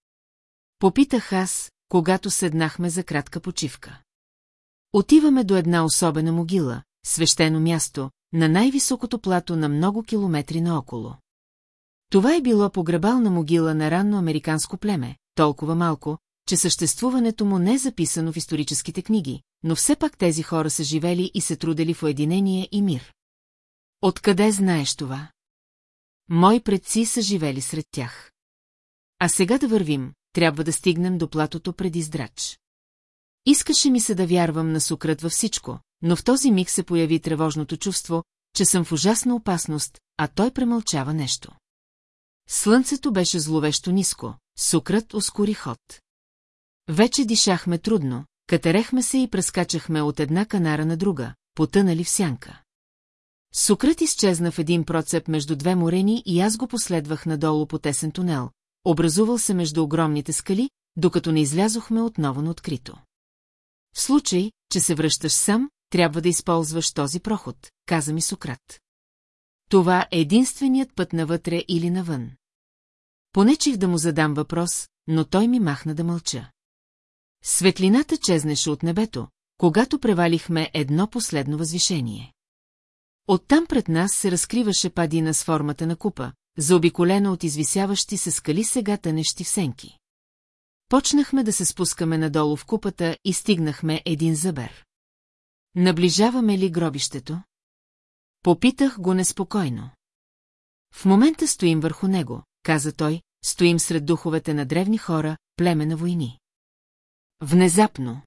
Попитах аз, когато седнахме за кратка почивка. Отиваме до една особена могила, свещено място, на най-високото плато на много километри наоколо. Това е било погребална могила на ранно американско племе, толкова малко, че съществуването му не е записано в историческите книги, но все пак тези хора са живели и се трудели в уединение и мир. Откъде знаеш това? Мои предци са живели сред тях. А сега да вървим, трябва да стигнем до платото преди здрач. Искаше ми се да вярвам на Сократ във всичко, но в този миг се появи тревожното чувство, че съм в ужасна опасност, а той премълчава нещо. Слънцето беше зловещо ниско, Сократ ускори ход. Вече дишахме трудно, катерехме се и прескачахме от една канара на друга, потънали в сянка. Сократ изчезна в един процеп между две морени и аз го последвах надолу по тесен тунел, образувал се между огромните скали, докато не излязохме отново на открито. В случай, че се връщаш сам, трябва да използваш този проход, каза ми Сократ. Това е единственият път навътре или навън. Понечих да му задам въпрос, но той ми махна да мълча. Светлината чезнеше от небето, когато превалихме едно последно възвишение. Оттам пред нас се разкриваше падина с формата на купа, заобиколена от извисяващи се скали сега тънещи в сенки. Почнахме да се спускаме надолу в купата и стигнахме един забер. Наближаваме ли гробището? Попитах го неспокойно. В момента стоим върху него, каза той, стоим сред духовете на древни хора, племе на войни. Внезапно.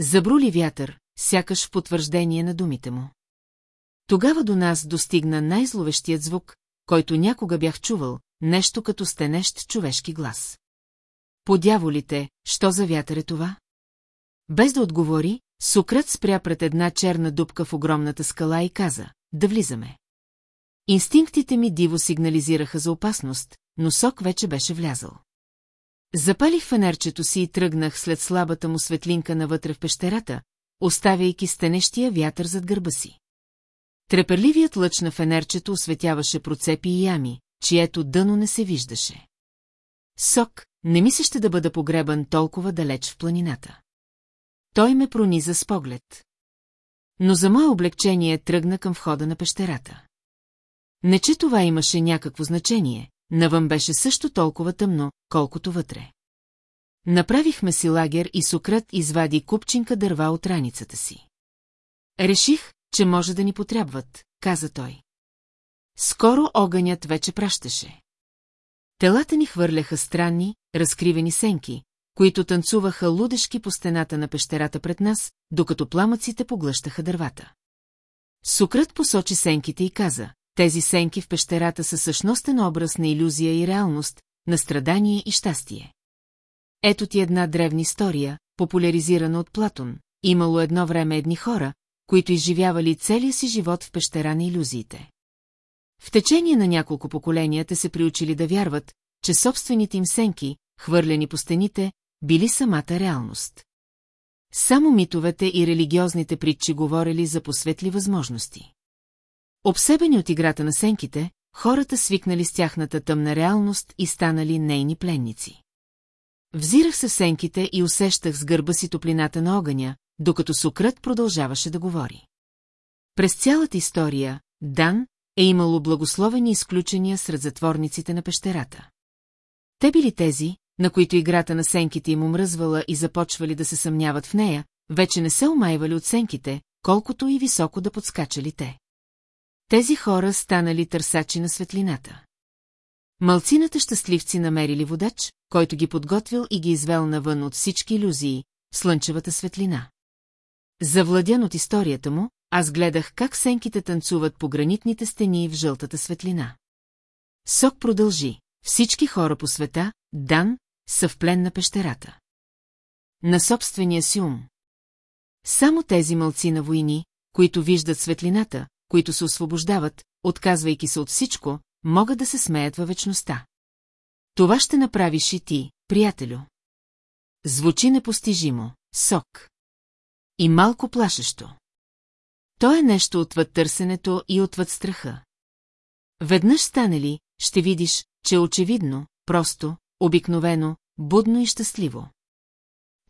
Забрули вятър, сякаш в потвърждение на думите му. Тогава до нас достигна най-зловещият звук, който някога бях чувал, нещо като стенещ човешки глас. Подяволите, що за вятър е това? Без да отговори, Сукрат спря пред една черна дупка в огромната скала и каза, да влизаме. Инстинктите ми диво сигнализираха за опасност, но сок вече беше влязъл. Запалих фенерчето си и тръгнах след слабата му светлинка навътре в пещерата, оставяйки стенещия вятър зад гърба си. Треперливият лъч на фенерчето осветяваше процепи и ями, чието дъно не се виждаше. Сок, не ми да бъда погребан толкова далеч в планината. Той ме прониза с поглед. Но за мое облегчение тръгна към входа на пещерата. Не че това имаше някакво значение, навън беше също толкова тъмно, колкото вътре. Направихме си лагер и Сократ извади купчинка дърва от раницата си. Реших, че може да ни потребват, каза той. Скоро огънят вече пращаше. Телата ни хвърляха странни, разкривени сенки, които танцуваха лудешки по стената на пещерата пред нас, докато пламъците поглъщаха дървата. Сукрат посочи сенките и каза, тези сенки в пещерата са същностен образ на иллюзия и реалност, на страдание и щастие. Ето ти една древна история, популяризирана от Платон. Имало едно време едни хора, които изживявали целия си живот в пещера на иллюзиите. В течение на няколко поколения те се приучили да вярват, че собствените им сенки, хвърлени по стените, били самата реалност. Само митовете и религиозните притчи говорили за посветли възможности. Обсебени от играта на сенките, хората свикнали с тяхната тъмна реалност и станали нейни пленници. Взирах се в сенките и усещах с гърба си топлината на огъня, докато Сократ продължаваше да говори. През цялата история, Дан е имало благословени изключения сред затворниците на пещерата. Те били тези, на които играта на сенките им омръзвала и започвали да се съмняват в нея, вече не се омайвали от сенките, колкото и високо да подскачали те. Тези хора станали търсачи на светлината. Малцината щастливци намерили водач, който ги подготвил и ги извел навън от всички иллюзии, слънчевата светлина. Завладян от историята му, аз гледах как сенките танцуват по гранитните стени в жълтата светлина. Сок продължи. Всички хора по света, Дан, са в плен на пещерата. На собствения си ум. Само тези мълци на войни, които виждат светлината, които се освобождават, отказвайки се от всичко, могат да се смеят във вечността. Това ще направиш и ти, приятелю. Звучи непостижимо, сок. И малко плашещо. То е нещо отвъд търсенето и отвъд страха. Веднъж стане ли, ще видиш, че е очевидно, просто, обикновено, будно и щастливо.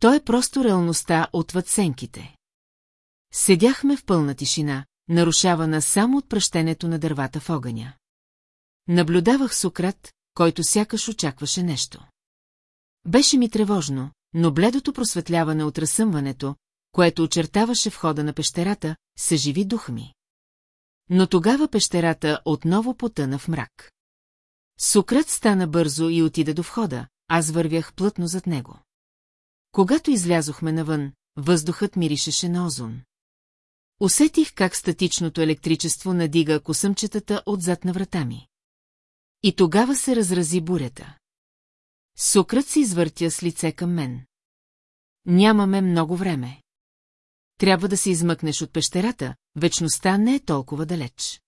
То е просто реалността отвъд сенките. Седяхме в пълна тишина, нарушавана само от пръщенето на дървата в огъня. Наблюдавах Сократ, който сякаш очакваше нещо. Беше ми тревожно, но бледото просветляване от разсъмването, което очертаваше входа на пещерата, съживи дух ми. Но тогава пещерата отново потъна в мрак. Сократ стана бързо и отида до входа, аз вървях плътно зад него. Когато излязохме навън, въздухът миришеше на озон. Усетих как статичното електричество надига косъмчетата отзад на врата ми. И тогава се разрази бурята. Сократ се извъртя с лице към мен. Нямаме много време. Трябва да се измъкнеш от пещерата, вечността не е толкова далеч.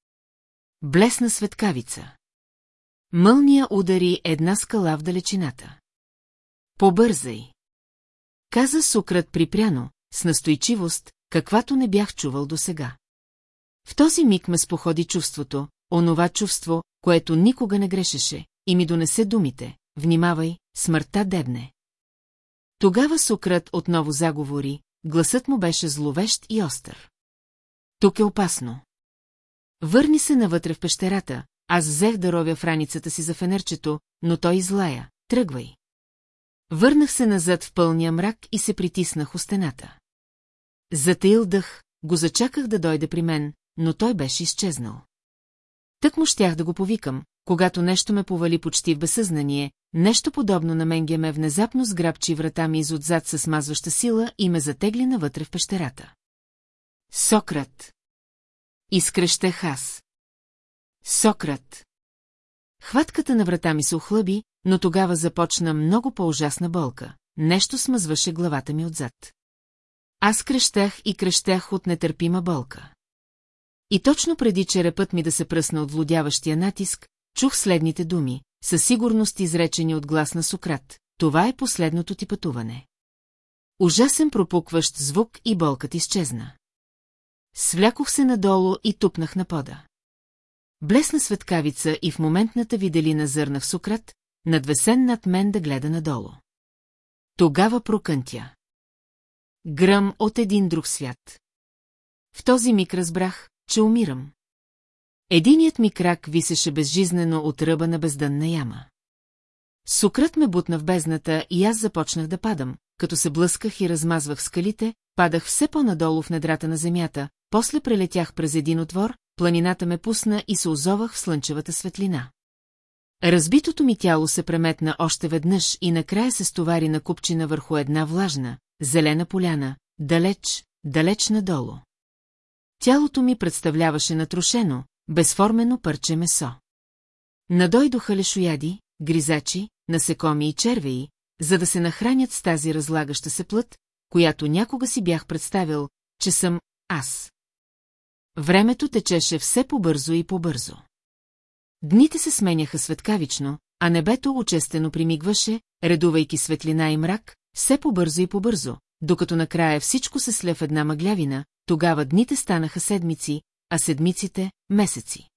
Блесна светкавица. Мълния удари една скала в далечината. Побързай! Каза Сократ припряно, с настойчивост, каквато не бях чувал досега. В този миг ме споходи чувството, онова чувство, което никога не грешеше, и ми донесе думите, внимавай, смъртта дебне. Тогава Сократ отново заговори, гласът му беше зловещ и остър. Тук е опасно. Върни се навътре в пещерата, аз взех да ровя в раницата си за фенерчето, но той излая. Тръгвай. Върнах се назад в пълния мрак и се притиснах у стената. Затаил дъх, го зачаках да дойде при мен, но той беше изчезнал. Тък му щях да го повикам, когато нещо ме повали почти в безсъзнание, нещо подобно на Менге ме внезапно сграбчи врата ми изотзад със смазваща сила и ме затегли навътре в пещерата. Сократ. Изкръщех аз. Сократ. Хватката на врата ми се охлъби, но тогава започна много по-ужасна болка. Нещо смъзваше главата ми отзад. Аз крещях и крещях от нетърпима болка. И точно преди черепът ми да се пръсна от влудяващия натиск, чух следните думи, със сигурност изречени от глас на Сократ. Това е последното ти пътуване. Ужасен пропукващ звук и болката изчезна. Свлякох се надолу и тупнах на пода. Блесна светкавица и в моментната виделина зърнах Сократ, надвесен над мен да гледа надолу. Тогава прокънтя. Гръм от един друг свят. В този миг разбрах, че умирам. Единият ми крак висеше безжизнено от ръба на бездънна яма. Сократ ме бутна в бездната и аз започнах да падам, като се блъсках и размазвах скалите, падах все по-надолу в недрата на земята, после прелетях през един отвор, планината ме пусна и се озовах в слънчевата светлина. Разбитото ми тяло се преметна още веднъж и накрая се стовари на купчина върху една влажна, зелена поляна, далеч, далеч надолу. Тялото ми представляваше натрушено, безформено парче месо. Надойдоха лешояди, гризачи, насекоми и червеи, за да се нахранят с тази разлагаща се плът, която някога си бях представил, че съм аз. Времето течеше все по-бързо и по-бързо. Дните се сменяха светкавично, а небето очестено примигваше, редувайки светлина и мрак, все по-бързо и по-бързо, докато накрая всичко се сле в една мъглявина, тогава дните станаха седмици, а седмиците – месеци.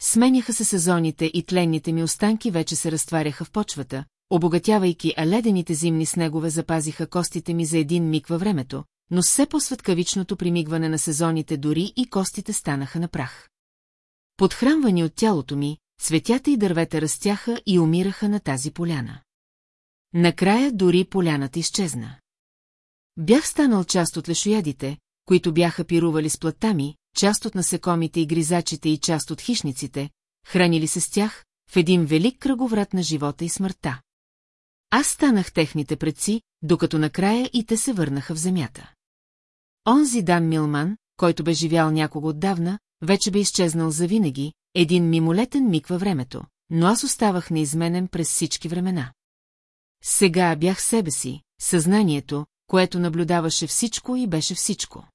Сменяха се сезоните и тленните ми останки вече се разтваряха в почвата, обогатявайки, а ледените зимни снегове запазиха костите ми за един миг във времето, но все по-светкавичното примигване на сезоните дори и костите станаха на прах. Подхранвани от тялото ми, цветята и дървета растяха и умираха на тази поляна. Накрая дори поляната изчезна. Бях станал част от лешоядите, които бяха пирували с плътта част от насекомите и гризачите и част от хищниците, хранили се с тях, в един велик кръговрат на живота и смъртта. Аз станах техните предци, докато накрая и те се върнаха в земята. Онзи Дан Милман, който бе живял някого отдавна, вече бе изчезнал завинаги, един мимолетен миг във времето, но аз оставах неизменен през всички времена. Сега бях себе си, съзнанието, което наблюдаваше всичко и беше всичко.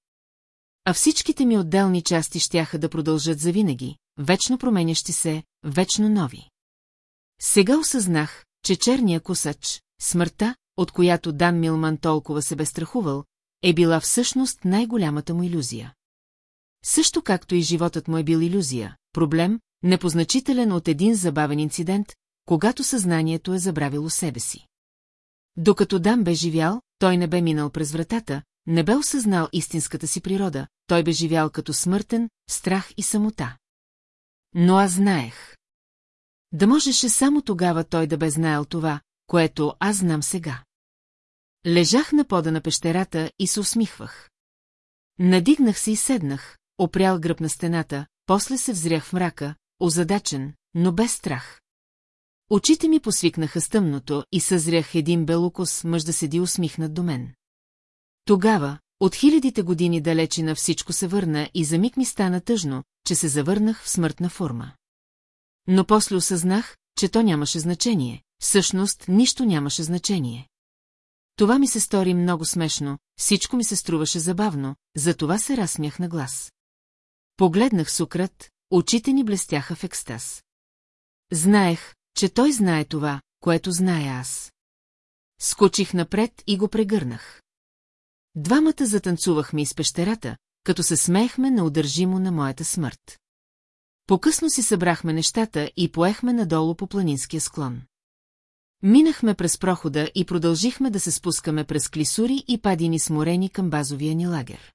А всичките ми отделни части щяха да продължат завинаги, вечно променящи се, вечно нови. Сега осъзнах, че черния косач, смъртта, от която Дан Милман толкова се бе страхувал, е била всъщност най-голямата му иллюзия. Също както и животът му е бил иллюзия, проблем, непозначителен от един забавен инцидент, когато съзнанието е забравило себе си. Докато Дан бе живял, той не бе минал през вратата, не бе осъзнал истинската си природа, той бе живял като смъртен, страх и самота. Но аз знаех. Да можеше само тогава той да бе знаел това, което аз знам сега. Лежах на пода на пещерата и се усмихвах. Надигнах се и седнах, опрял гръб на стената, после се взрях в мрака, озадачен, но без страх. Очите ми посвикнаха с тъмното и съзрях един белокос мъж да седи усмихнат до мен. Тогава, от хилядите години далече на всичко се върна и за миг ми стана тъжно, че се завърнах в смъртна форма. Но после осъзнах, че то нямаше значение, всъщност нищо нямаше значение. Това ми се стори много смешно, всичко ми се струваше забавно, затова се разсмях на глас. Погледнах Сукрат, очите ни блестяха в екстаз. Знаех, че той знае това, което знае аз. Скочих напред и го прегърнах. Двамата затанцувахме из пещерата, като се смеехме неудържимо на моята смърт. Покъсно си събрахме нещата и поехме надолу по планинския склон. Минахме през прохода и продължихме да се спускаме през клисури и падини сморени към базовия ни лагер.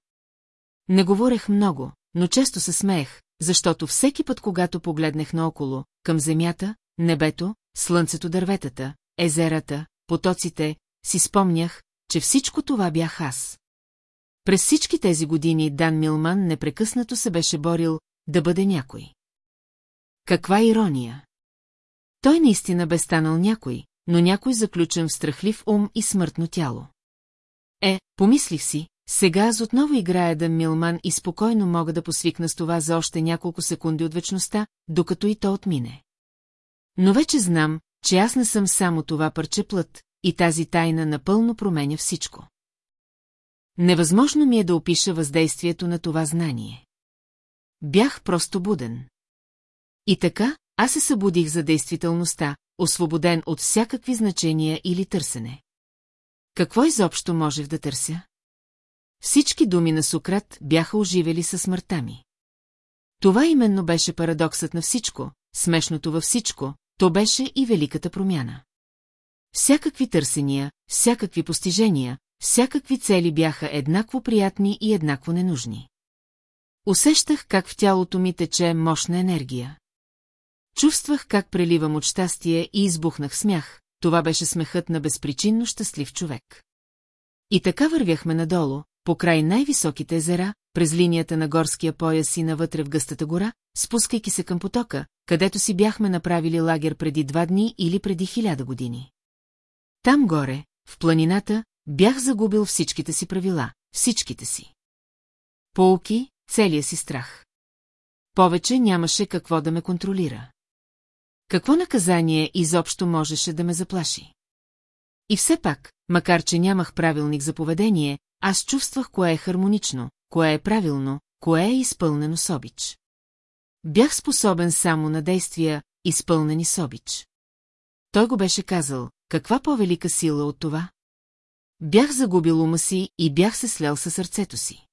Не говорех много, но често се смеех, защото всеки път, когато погледнах наоколо, към земята, небето, слънцето дърветата, езерата, потоците, си спомнях, че всичко това бях аз. През всички тези години Дан Милман непрекъснато се беше борил да бъде някой. Каква ирония! Той наистина бе станал някой, но някой заключен в страхлив ум и смъртно тяло. Е, помислих си, сега аз отново играя Дан Милман и спокойно мога да посвикна с това за още няколко секунди от вечността, докато и то отмине. Но вече знам, че аз не съм само това парче плът, и тази тайна напълно променя всичко. Невъзможно ми е да опиша въздействието на това знание. Бях просто буден. И така, аз се събудих за действителността, освободен от всякакви значения или търсене. Какво изобщо можех да търся? Всички думи на Сократ бяха оживели със смъртта ми. Това именно беше парадоксът на всичко, смешното във всичко, то беше и великата промяна. Всякакви търсения, всякакви постижения, всякакви цели бяха еднакво приятни и еднакво ненужни. Усещах как в тялото ми тече мощна енергия. Чувствах как преливам от щастие и избухнах смях, това беше смехът на безпричинно щастлив човек. И така вървяхме надолу, по край най-високите езера, през линията на горския пояс и навътре в гъстата гора, спускайки се към потока, където си бяхме направили лагер преди два дни или преди хиляда години. Там горе, в планината, бях загубил всичките си правила, всичките си. Полки, целия си страх. Повече нямаше какво да ме контролира. Какво наказание изобщо можеше да ме заплаши? И все пак, макар че нямах правилник за поведение, аз чувствах кое е хармонично, кое е правилно, кое е изпълнено с обич. Бях способен само на действия, изпълнени с обич. Той го беше казал, каква по-велика сила от това? Бях загубил ума си и бях се слял със сърцето си.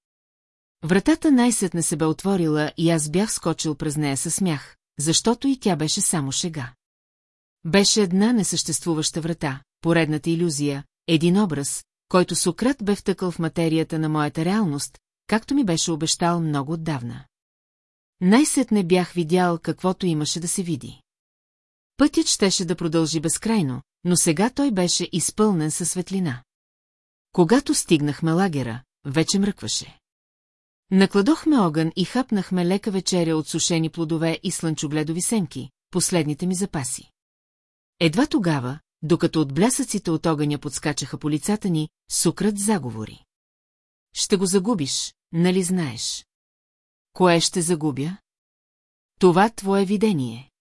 Вратата най-сетне се бе отворила и аз бях скочил през нея със смях, защото и тя беше само шега. Беше една несъществуваща врата, поредната иллюзия, един образ, който Сократ бе втъкал в материята на моята реалност, както ми беше обещал много отдавна. Най-сетне бях видял каквото имаше да се види. Пътят щеше да продължи безкрайно, но сега той беше изпълнен със светлина. Когато стигнахме лагера, вече мръкваше. Накладохме огън и хапнахме лека вечеря от сушени плодове и слънчогледови семки, последните ми запаси. Едва тогава, докато от блясъците от огъня подскачаха по лицата ни, Сукрат заговори. Ще го загубиш, нали знаеш? Кое ще загубя? Това твое видение.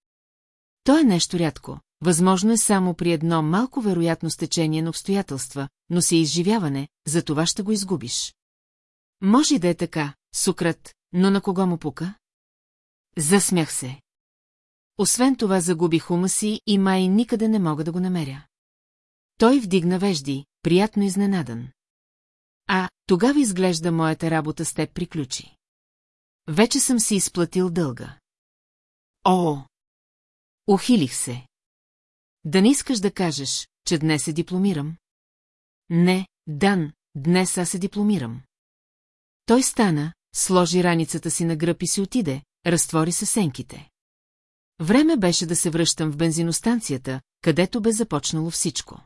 То е нещо рядко, възможно е само при едно малко вероятно стечение на обстоятелства, но си изживяване, за това ще го изгубиш. Може да е така, Сукрат, но на кого му пука? Засмях се. Освен това загубих ума си и май никъде не мога да го намеря. Той вдигна вежди, приятно изненадан. А, тогава изглежда моята работа с теб приключи. Вече съм си изплатил дълга. О! Ухилих се. Да не искаш да кажеш, че днес се дипломирам? Не, Дан, днес аз се дипломирам. Той стана, сложи раницата си на гръб и си отиде, разтвори се сенките. Време беше да се връщам в бензиностанцията, където бе започнало всичко.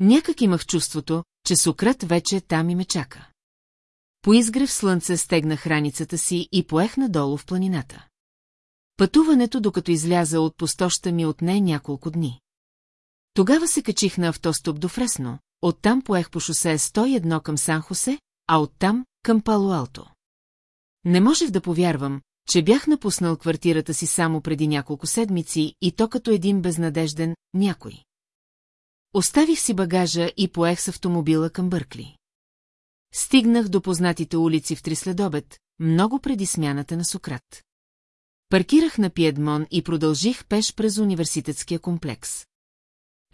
Някак имах чувството, че Сократ вече там и ме чака. По изгрев слънце стегнах раницата си и поех надолу в планината. Пътуването, докато изляза от пустоща ми отне няколко дни. Тогава се качих на автостоп до Фресно, оттам поех по шосе 101 към Сан-Хосе, а оттам към Пало-Алто. Не можех да повярвам, че бях напуснал квартирата си само преди няколко седмици и то като един безнадежден някой. Оставих си багажа и поех с автомобила към Бъркли. Стигнах до познатите улици в три следобед, много преди смяната на Сократ. Паркирах на Пиедмон и продължих пеш през университетския комплекс.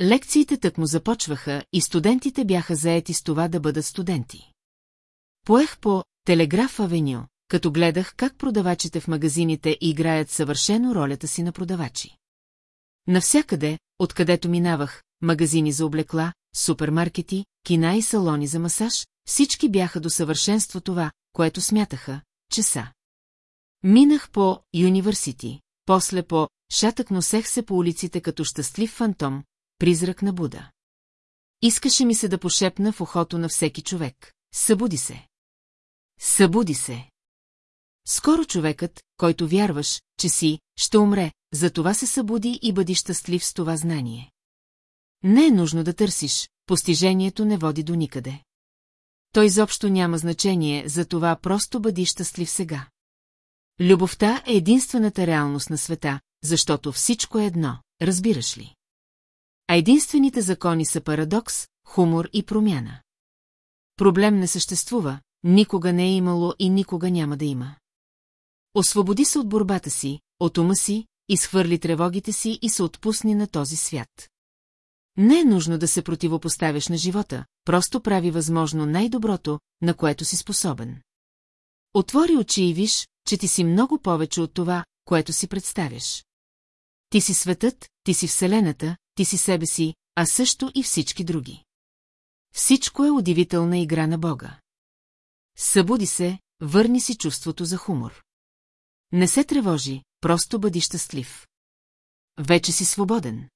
Лекциите тък му започваха и студентите бяха заети с това да бъдат студенти. Поех по Телеграф Авеню, като гледах как продавачите в магазините играят съвършено ролята си на продавачи. Навсякъде, откъдето минавах, магазини за облекла, супермаркети, кина и салони за масаж, всички бяха до съвършенство това, което смятаха, че са. Минах по Юниверсити, после по Шатък носех се по улиците като щастлив фантом, призрак на Буда. Искаше ми се да пошепна в ухото на всеки човек. Събуди се. Събуди се. Скоро човекът, който вярваш, че си, ще умре, затова се събуди и бъди щастлив с това знание. Не е нужно да търсиш, постижението не води до никъде. Той изобщо няма значение, затова просто бъди щастлив сега. Любовта е единствената реалност на света, защото всичко е едно, разбираш ли? А единствените закони са парадокс, хумор и промяна. Проблем не съществува, никога не е имало и никога няма да има. Освободи се от борбата си, от ума си, изхвърли тревогите си и се отпусни на този свят. Не е нужно да се противопоставяш на живота, просто прави възможно най-доброто, на което си способен. Отвори очи и виж, че ти си много повече от това, което си представяш. Ти си светът, ти си Вселената, ти си себе си, а също и всички други. Всичко е удивителна игра на Бога. Събуди се, върни си чувството за хумор. Не се тревожи, просто бъди щастлив. Вече си свободен.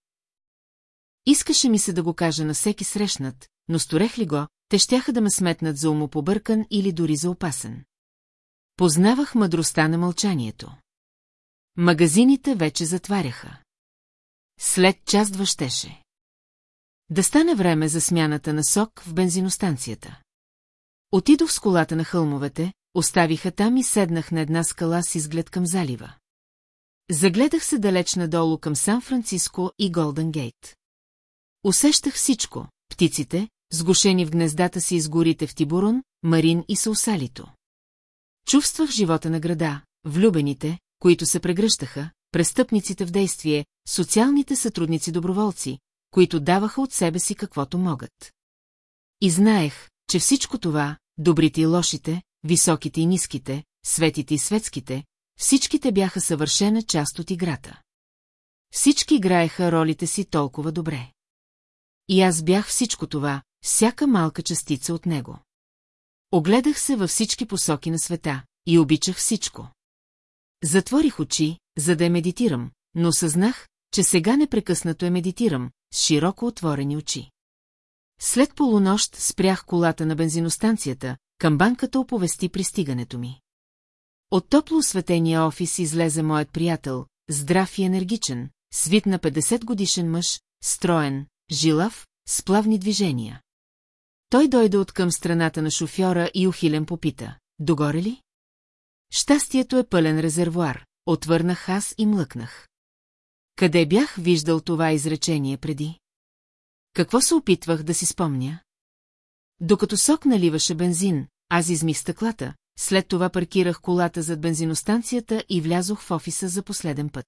Искаше ми се да го кажа на всеки срещнат, но сторех ли го, те щяха да ме сметнат за умопобъркан или дори за опасен. Познавах мъдростта на мълчанието. Магазините вече затваряха. След час двъщеше. Да стане време за смяната на сок в бензиностанцията. Отидох с колата на хълмовете, оставиха там и седнах на една скала с изглед към залива. Загледах се далеч надолу към Сан-Франциско и Голден Гейт. Усещах всичко – птиците, сгушени в гнездата си из горите в Тибурон, Марин и Саусалито. Чувствах живота на града, влюбените, които се прегръщаха, престъпниците в действие, социалните сътрудници-доброволци, които даваха от себе си каквото могат. И знаех, че всичко това, добрите и лошите, високите и ниските, светите и светските, всичките бяха съвършена част от играта. Всички играеха ролите си толкова добре. И аз бях всичко това, всяка малка частица от него. Огледах се във всички посоки на света и обичах всичко. Затворих очи, за да медитирам, но съзнах, че сега непрекъснато е медитирам, с широко отворени очи. След полунощ спрях колата на бензиностанцията, към банката оповести пристигането ми. От топло осветения офис излезе моят приятел, здрав и енергичен, свит на 50 годишен мъж, строен, жилав, с плавни движения. Той дойде от към страната на шофьора и ухилен попита. Догоре ли? Щастието е пълен резервуар, отвърнах аз и млъкнах. Къде бях виждал това изречение преди? Какво се опитвах да си спомня? Докато сок наливаше бензин, аз измих стъклата, след това паркирах колата зад бензиностанцията и влязох в офиса за последен път.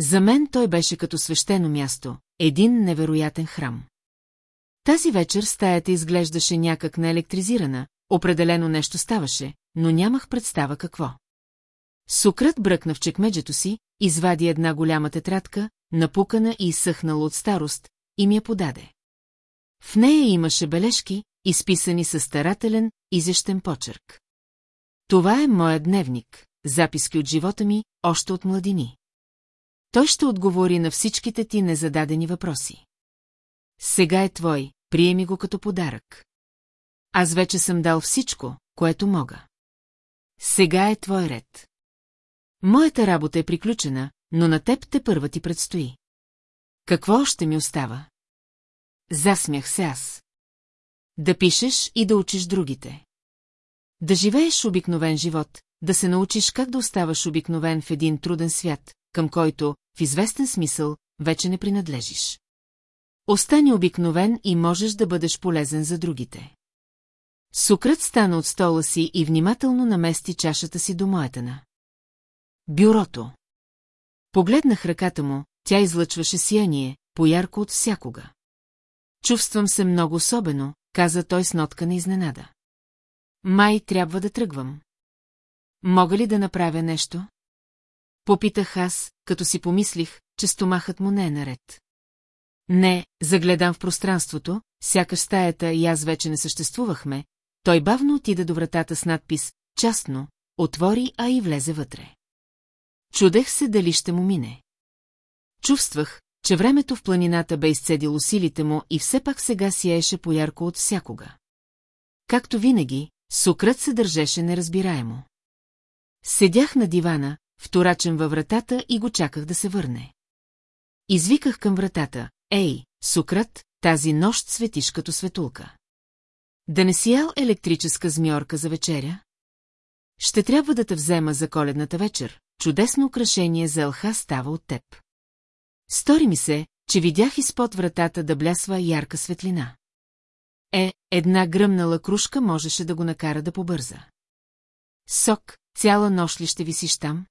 За мен той беше като свещено място, един невероятен храм. Тази вечер стаята изглеждаше някак неелектризирана, определено нещо ставаше, но нямах представа какво. Сукрат бръкна в чекмеджето си, извади една голяма тетрадка, напукана и изсъхнала от старост, и ми я подаде. В нея имаше бележки, изписани със старателен, изящен почерк. Това е моят дневник, записки от живота ми, още от младини. Той ще отговори на всичките ти незададени въпроси. Сега е твой, приеми го като подарък. Аз вече съм дал всичко, което мога. Сега е твой ред. Моята работа е приключена, но на теб те първа ти предстои. Какво още ми остава? Засмях се аз. Да пишеш и да учиш другите. Да живееш обикновен живот, да се научиш как да оставаш обикновен в един труден свят, към който, в известен смисъл, вече не принадлежиш. Остани обикновен и можеш да бъдеш полезен за другите. Сукрът стана от стола си и внимателно намести чашата си до моята на. Бюрото. Погледнах ръката му, тя излъчваше сияние, поярко от всякога. Чувствам се много особено, каза той с нотка на изненада. Май трябва да тръгвам. Мога ли да направя нещо? Попитах аз, като си помислих, че стомахът му не е наред. Не, загледам в пространството, сякаш стаята и аз вече не съществувахме, той бавно отида до вратата с надпис «Частно», отвори, а и влезе вътре. Чудех се дали ще му мине. Чувствах, че времето в планината бе изцедило силите му и все пак сега сияеше поярко от всякога. Както винаги, сукрът се държеше неразбираемо. Седях на дивана, вторачен във вратата и го чаках да се върне. Извиках към вратата. Ей, Сукрат, тази нощ светиш като светулка. Да не си ял електрическа змиорка за вечеря? Ще трябва да те взема за коледната вечер. Чудесно украшение за елха става от теб. Стори ми се, че видях изпод вратата да блясва ярка светлина. Е, една гръмнала кружка можеше да го накара да побърза. Сок, цяла нощ ли ще висиш там?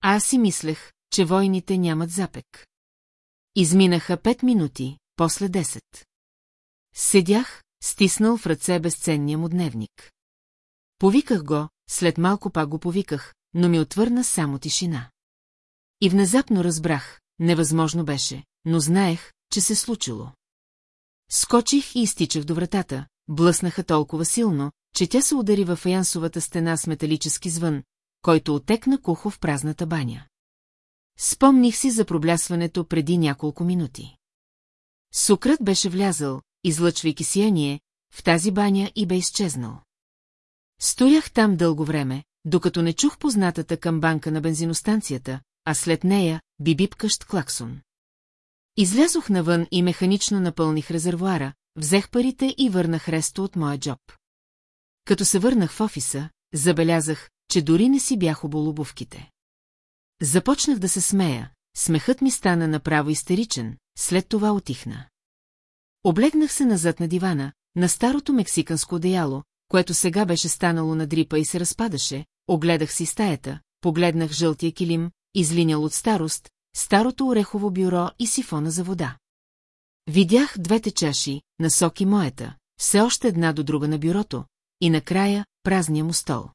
Аз си мислех, че войните нямат запек. Изминаха пет минути, после десет. Седях, стиснал в ръце безценния му дневник. Повиках го, след малко пак го повиках, но ми отвърна само тишина. И внезапно разбрах, невъзможно беше, но знаех, че се случило. Скочих и изтичах до вратата, блъснаха толкова силно, че тя се удари в фаянсовата стена с металически звън, който отекна кухо в празната баня. Спомних си за проблясването преди няколко минути. Сукрът беше влязъл, излъчвайки сияние, в тази баня и бе изчезнал. Стоях там дълго време, докато не чух познатата към банка на бензиностанцията, а след нея бибипкащ клаксон. Излязох навън и механично напълних резервуара, взех парите и върнах ресто от моя джоб. Като се върнах в офиса, забелязах, че дори не си бях обул обувките. Започнах да се смея, смехът ми стана направо истеричен, след това отихна. Облегнах се назад на дивана, на старото мексиканско одеяло, което сега беше станало на дрипа и се разпадаше, огледах си стаята, погледнах жълтия килим, излинял от старост, старото орехово бюро и сифона за вода. Видях двете чаши, насоки моята, все още една до друга на бюрото, и накрая празния му стол.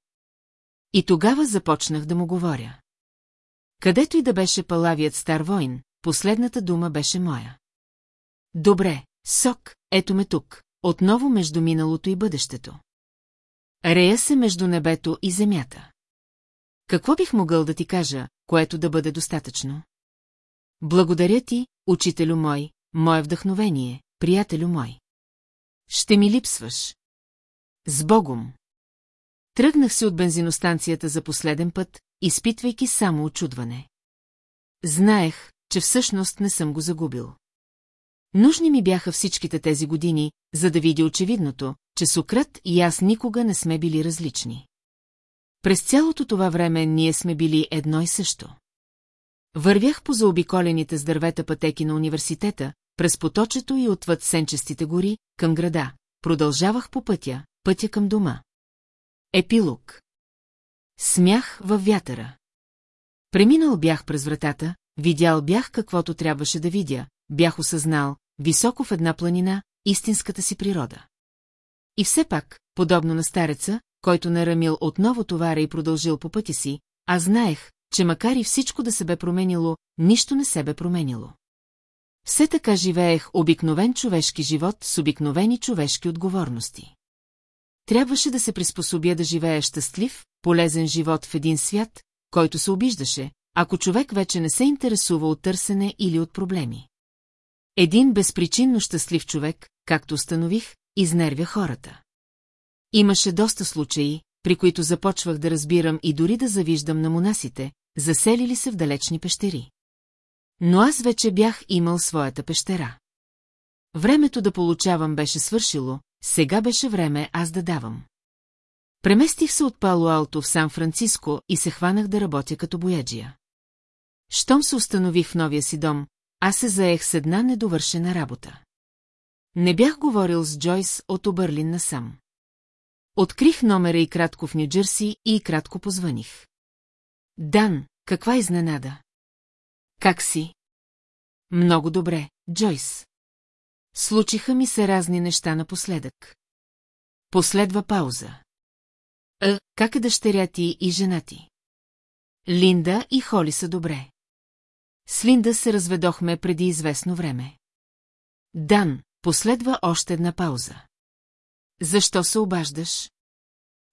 И тогава започнах да му говоря. Където и да беше палавият стар войн, последната дума беше моя. Добре, сок, ето ме тук, отново между миналото и бъдещето. Рея се между небето и земята. Какво бих могъл да ти кажа, което да бъде достатъчно? Благодаря ти, учителю мой, мое вдъхновение, приятелю мой. Ще ми липсваш. С Богом. Тръгнах се от бензиностанцията за последен път, изпитвайки само очудване. Знаех, че всъщност не съм го загубил. Нужни ми бяха всичките тези години, за да видя очевидното, че Сократ и аз никога не сме били различни. През цялото това време ние сме били едно и също. Вървях по заобиколените с дървета пътеки на университета, през поточето и отвъд сенчестите гори, към града. Продължавах по пътя, пътя към дома. Епилог Смях във вятъра. Преминал бях през вратата, видял бях каквото трябваше да видя, бях осъзнал, високо в една планина, истинската си природа. И все пак, подобно на стареца, който нарамил отново товара и продължил по пътя си, аз знаех, че макар и всичко да се бе променило, нищо не се бе променило. Все така живеех обикновен човешки живот с обикновени човешки отговорности. Трябваше да се приспособя да живея щастлив, полезен живот в един свят, който се обиждаше, ако човек вече не се интересува от търсене или от проблеми. Един безпричинно щастлив човек, както установих, изнервя хората. Имаше доста случаи, при които започвах да разбирам и дори да завиждам на монасите, заселили се в далечни пещери. Но аз вече бях имал своята пещера. Времето да получавам беше свършило, сега беше време аз да давам. Преместих се от Пало Алто в Сан-Франциско и се хванах да работя като бояджия. Щом се установих в новия си дом, аз се заех с една недовършена работа. Не бях говорил с Джойс от Обърлин насам. Открих номера и кратко в Нью-Джерси и кратко позваних. Дан, каква изненада? Как си? Много добре, Джойс. Случиха ми се разни неща напоследък. Последва пауза. А, как е дъщеря ти и жена ти? Линда и Холи са добре. С Линда се разведохме преди известно време. Дан, последва още една пауза. Защо се обаждаш?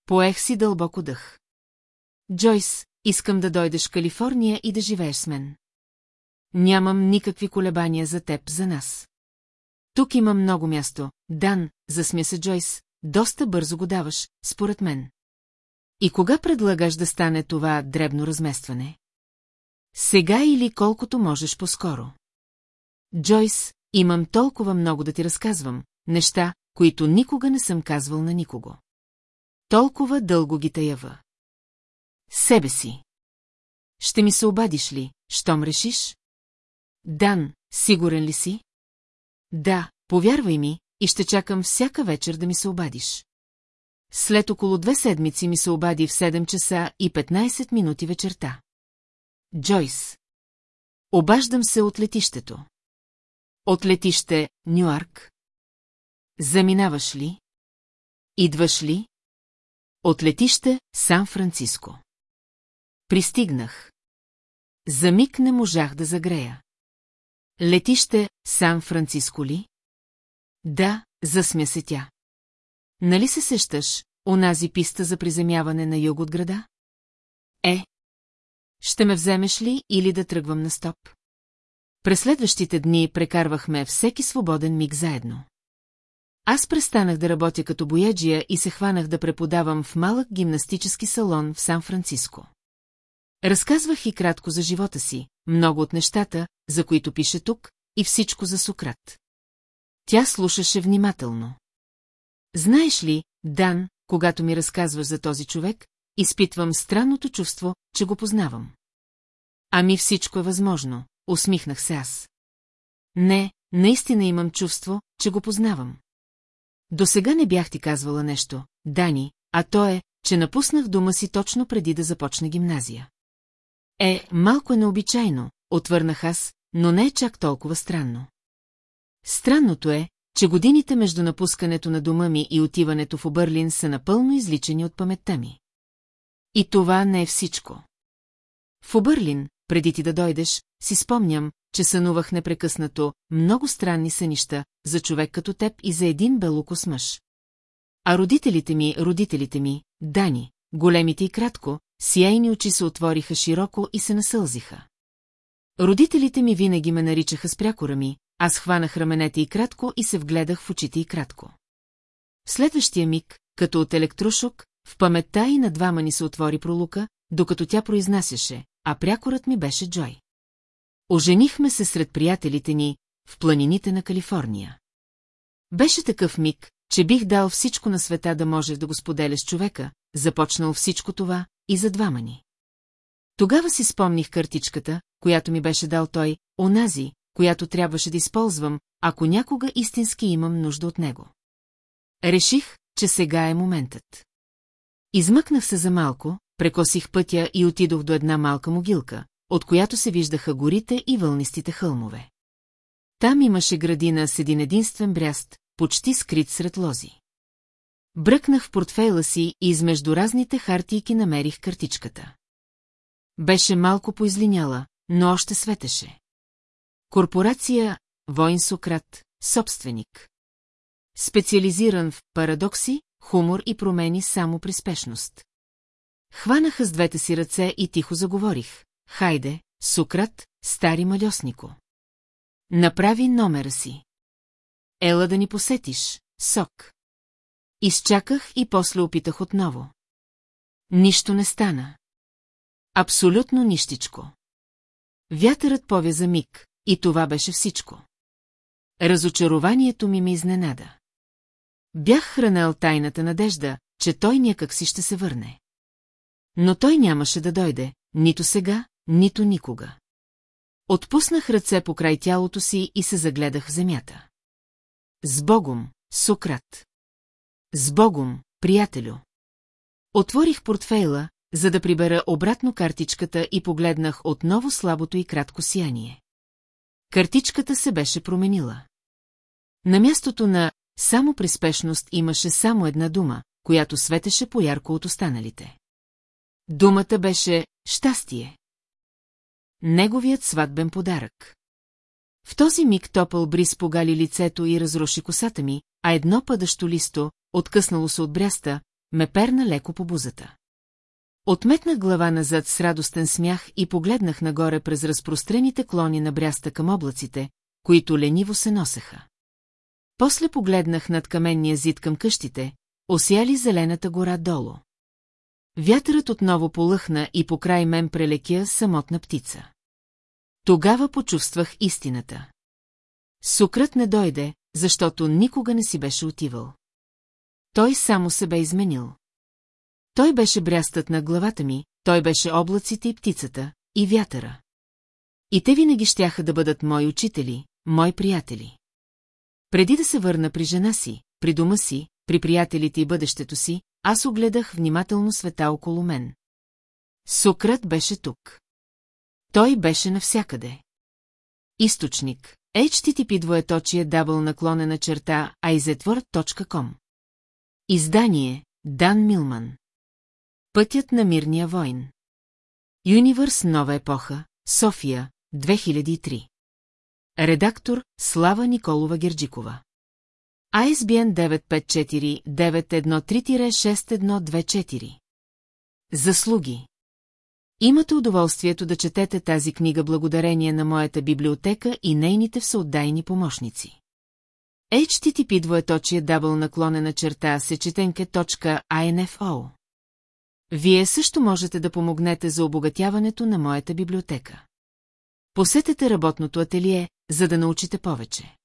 Поех си дълбоко дъх. Джойс, искам да дойдеш в Калифорния и да живееш с мен. Нямам никакви колебания за теб, за нас. Тук има много място. Дан, засмя се Джойс, доста бързо го даваш, според мен. И кога предлагаш да стане това дребно разместване? Сега или колкото можеш по-скоро. Джойс, имам толкова много да ти разказвам, неща, които никога не съм казвал на никого. Толкова дълго ги таява. Себе си. Ще ми се обадиш ли, щом решиш? Дан, сигурен ли си? Да, повярвай ми, и ще чакам всяка вечер да ми се обадиш. След около две седмици ми се обади в 7 часа и 15 минути вечерта. Джойс. Обаждам се от летището. От летище Нюарк. Заминаваш ли? Идваш ли? От летище Сан-Франциско. Пристигнах. За миг не можах да загрея. Летище Сан-Франциско ли? Да, засмя се тя. Нали се сещаш, онази писта за приземяване на юг от града? Е. Ще ме вземеш ли или да тръгвам на стоп? През следващите дни прекарвахме всеки свободен миг заедно. Аз престанах да работя като бояджия и се хванах да преподавам в малък гимнастически салон в Сан-Франциско. Разказвах и кратко за живота си, много от нещата, за които пише тук, и всичко за Сократ. Тя слушаше внимателно. Знаеш ли, Дан, когато ми разказваш за този човек, изпитвам странното чувство, че го познавам. Ами всичко е възможно, усмихнах се аз. Не, наистина имам чувство, че го познавам. До сега не бях ти казвала нещо, Дани, а то е, че напуснах дома си точно преди да започне гимназия. Е, малко е необичайно, отвърнах аз, но не е чак толкова странно. Странното е, че годините между напускането на дома ми и отиването в Обърлин са напълно изличени от паметта ми. И това не е всичко. В Обърлин, преди ти да дойдеш, си спомням, че сънувах непрекъснато много странни сънища за човек като теб и за един белокос мъж. А родителите ми, родителите ми, Дани, големите и кратко, сияйни очи се отвориха широко и се насълзиха. Родителите ми винаги ме наричаха с прякора ми, аз хванах раменете и кратко и се вгледах в очите и кратко. В следващия миг, като от електрошок, в паметта и на двама ни се отвори пролука, докато тя произнасяше, а прякорът ми беше Джой. Оженихме се сред приятелите ни, в планините на Калифорния. Беше такъв миг, че бих дал всичко на света да може да го споделя с човека, започнал всичко това и за двама ни. Тогава си спомних картичката, която ми беше дал той, онази, която трябваше да използвам, ако някога истински имам нужда от него. Реших, че сега е моментът. Измъкнах се за малко, прекосих пътя и отидох до една малка могилка, от която се виждаха горите и вълнистите хълмове. Там имаше градина с един единствен бряст, почти скрит сред лози. Бръкнах в портфейла си и измежду разните хартийки намерих картичката. Беше малко поизлиняла, но още светеше. Корпорация Войн Сократ, собственик. Специализиран в парадокси, хумор и промени само при спешност. Хванаха с двете си ръце и тихо заговорих. Хайде, Сократ, стари малеснико. Направи номера си. Ела да ни посетиш, сок. Изчаках и после опитах отново. Нищо не стана. Абсолютно нищичко. Вятърът повя за миг, и това беше всичко. Разочарованието ми ме изненада. Бях хранел тайната надежда, че той някак си ще се върне. Но той нямаше да дойде, нито сега, нито никога. Отпуснах ръце по край тялото си и се загледах в земята. С Богом, Сократ. С Богом, приятелю. Отворих портфейла, за да прибера обратно картичката и погледнах отново слабото и кратко сияние. Картичката се беше променила. На мястото на само приспешност имаше само една дума, която светеше по-ярко от останалите. Думата беше «щастие». Неговият сватбен подарък. В този миг топъл бриз погали лицето и разруши косата ми, а едно падащо листо, откъснало се от бряста, ме перна леко по бузата. Отметнах глава назад с радостен смях и погледнах нагоре през разпрострените клони на бряста към облаците, които лениво се носеха. После погледнах над каменния зид към къщите, осяли зелената гора долу. Вятърът отново полъхна и по край мен прелетя самотна птица. Тогава почувствах истината. Сукрът не дойде, защото никога не си беше отивал. Той само се бе изменил. Той беше брястът на главата ми, той беше облаците и птицата, и вятъра. И те винаги щяха да бъдат мои учители, мои приятели. Преди да се върна при жена си, при дома си, при приятелите и бъдещето си, аз огледах внимателно света около мен. Сократ беше тук. Той беше навсякъде. Източник. HTTP двоеточие дабл наклонена черта aizetword.com Издание Дан Милман. Пътят на мирния войн. Юнивърс Нова епоха София 2003 Редактор Слава Николова Герджикова. ISBN 954-913-6124 Заслуги. Имате удоволствието да четете тази книга благодарение на моята библиотека и нейните всеотдайни помощници. HTTP двоеточие дабл наклонена черта сечетенке.info Вие също можете да помогнете за обогатяването на моята библиотека. Посетете работното ателие, за да научите повече.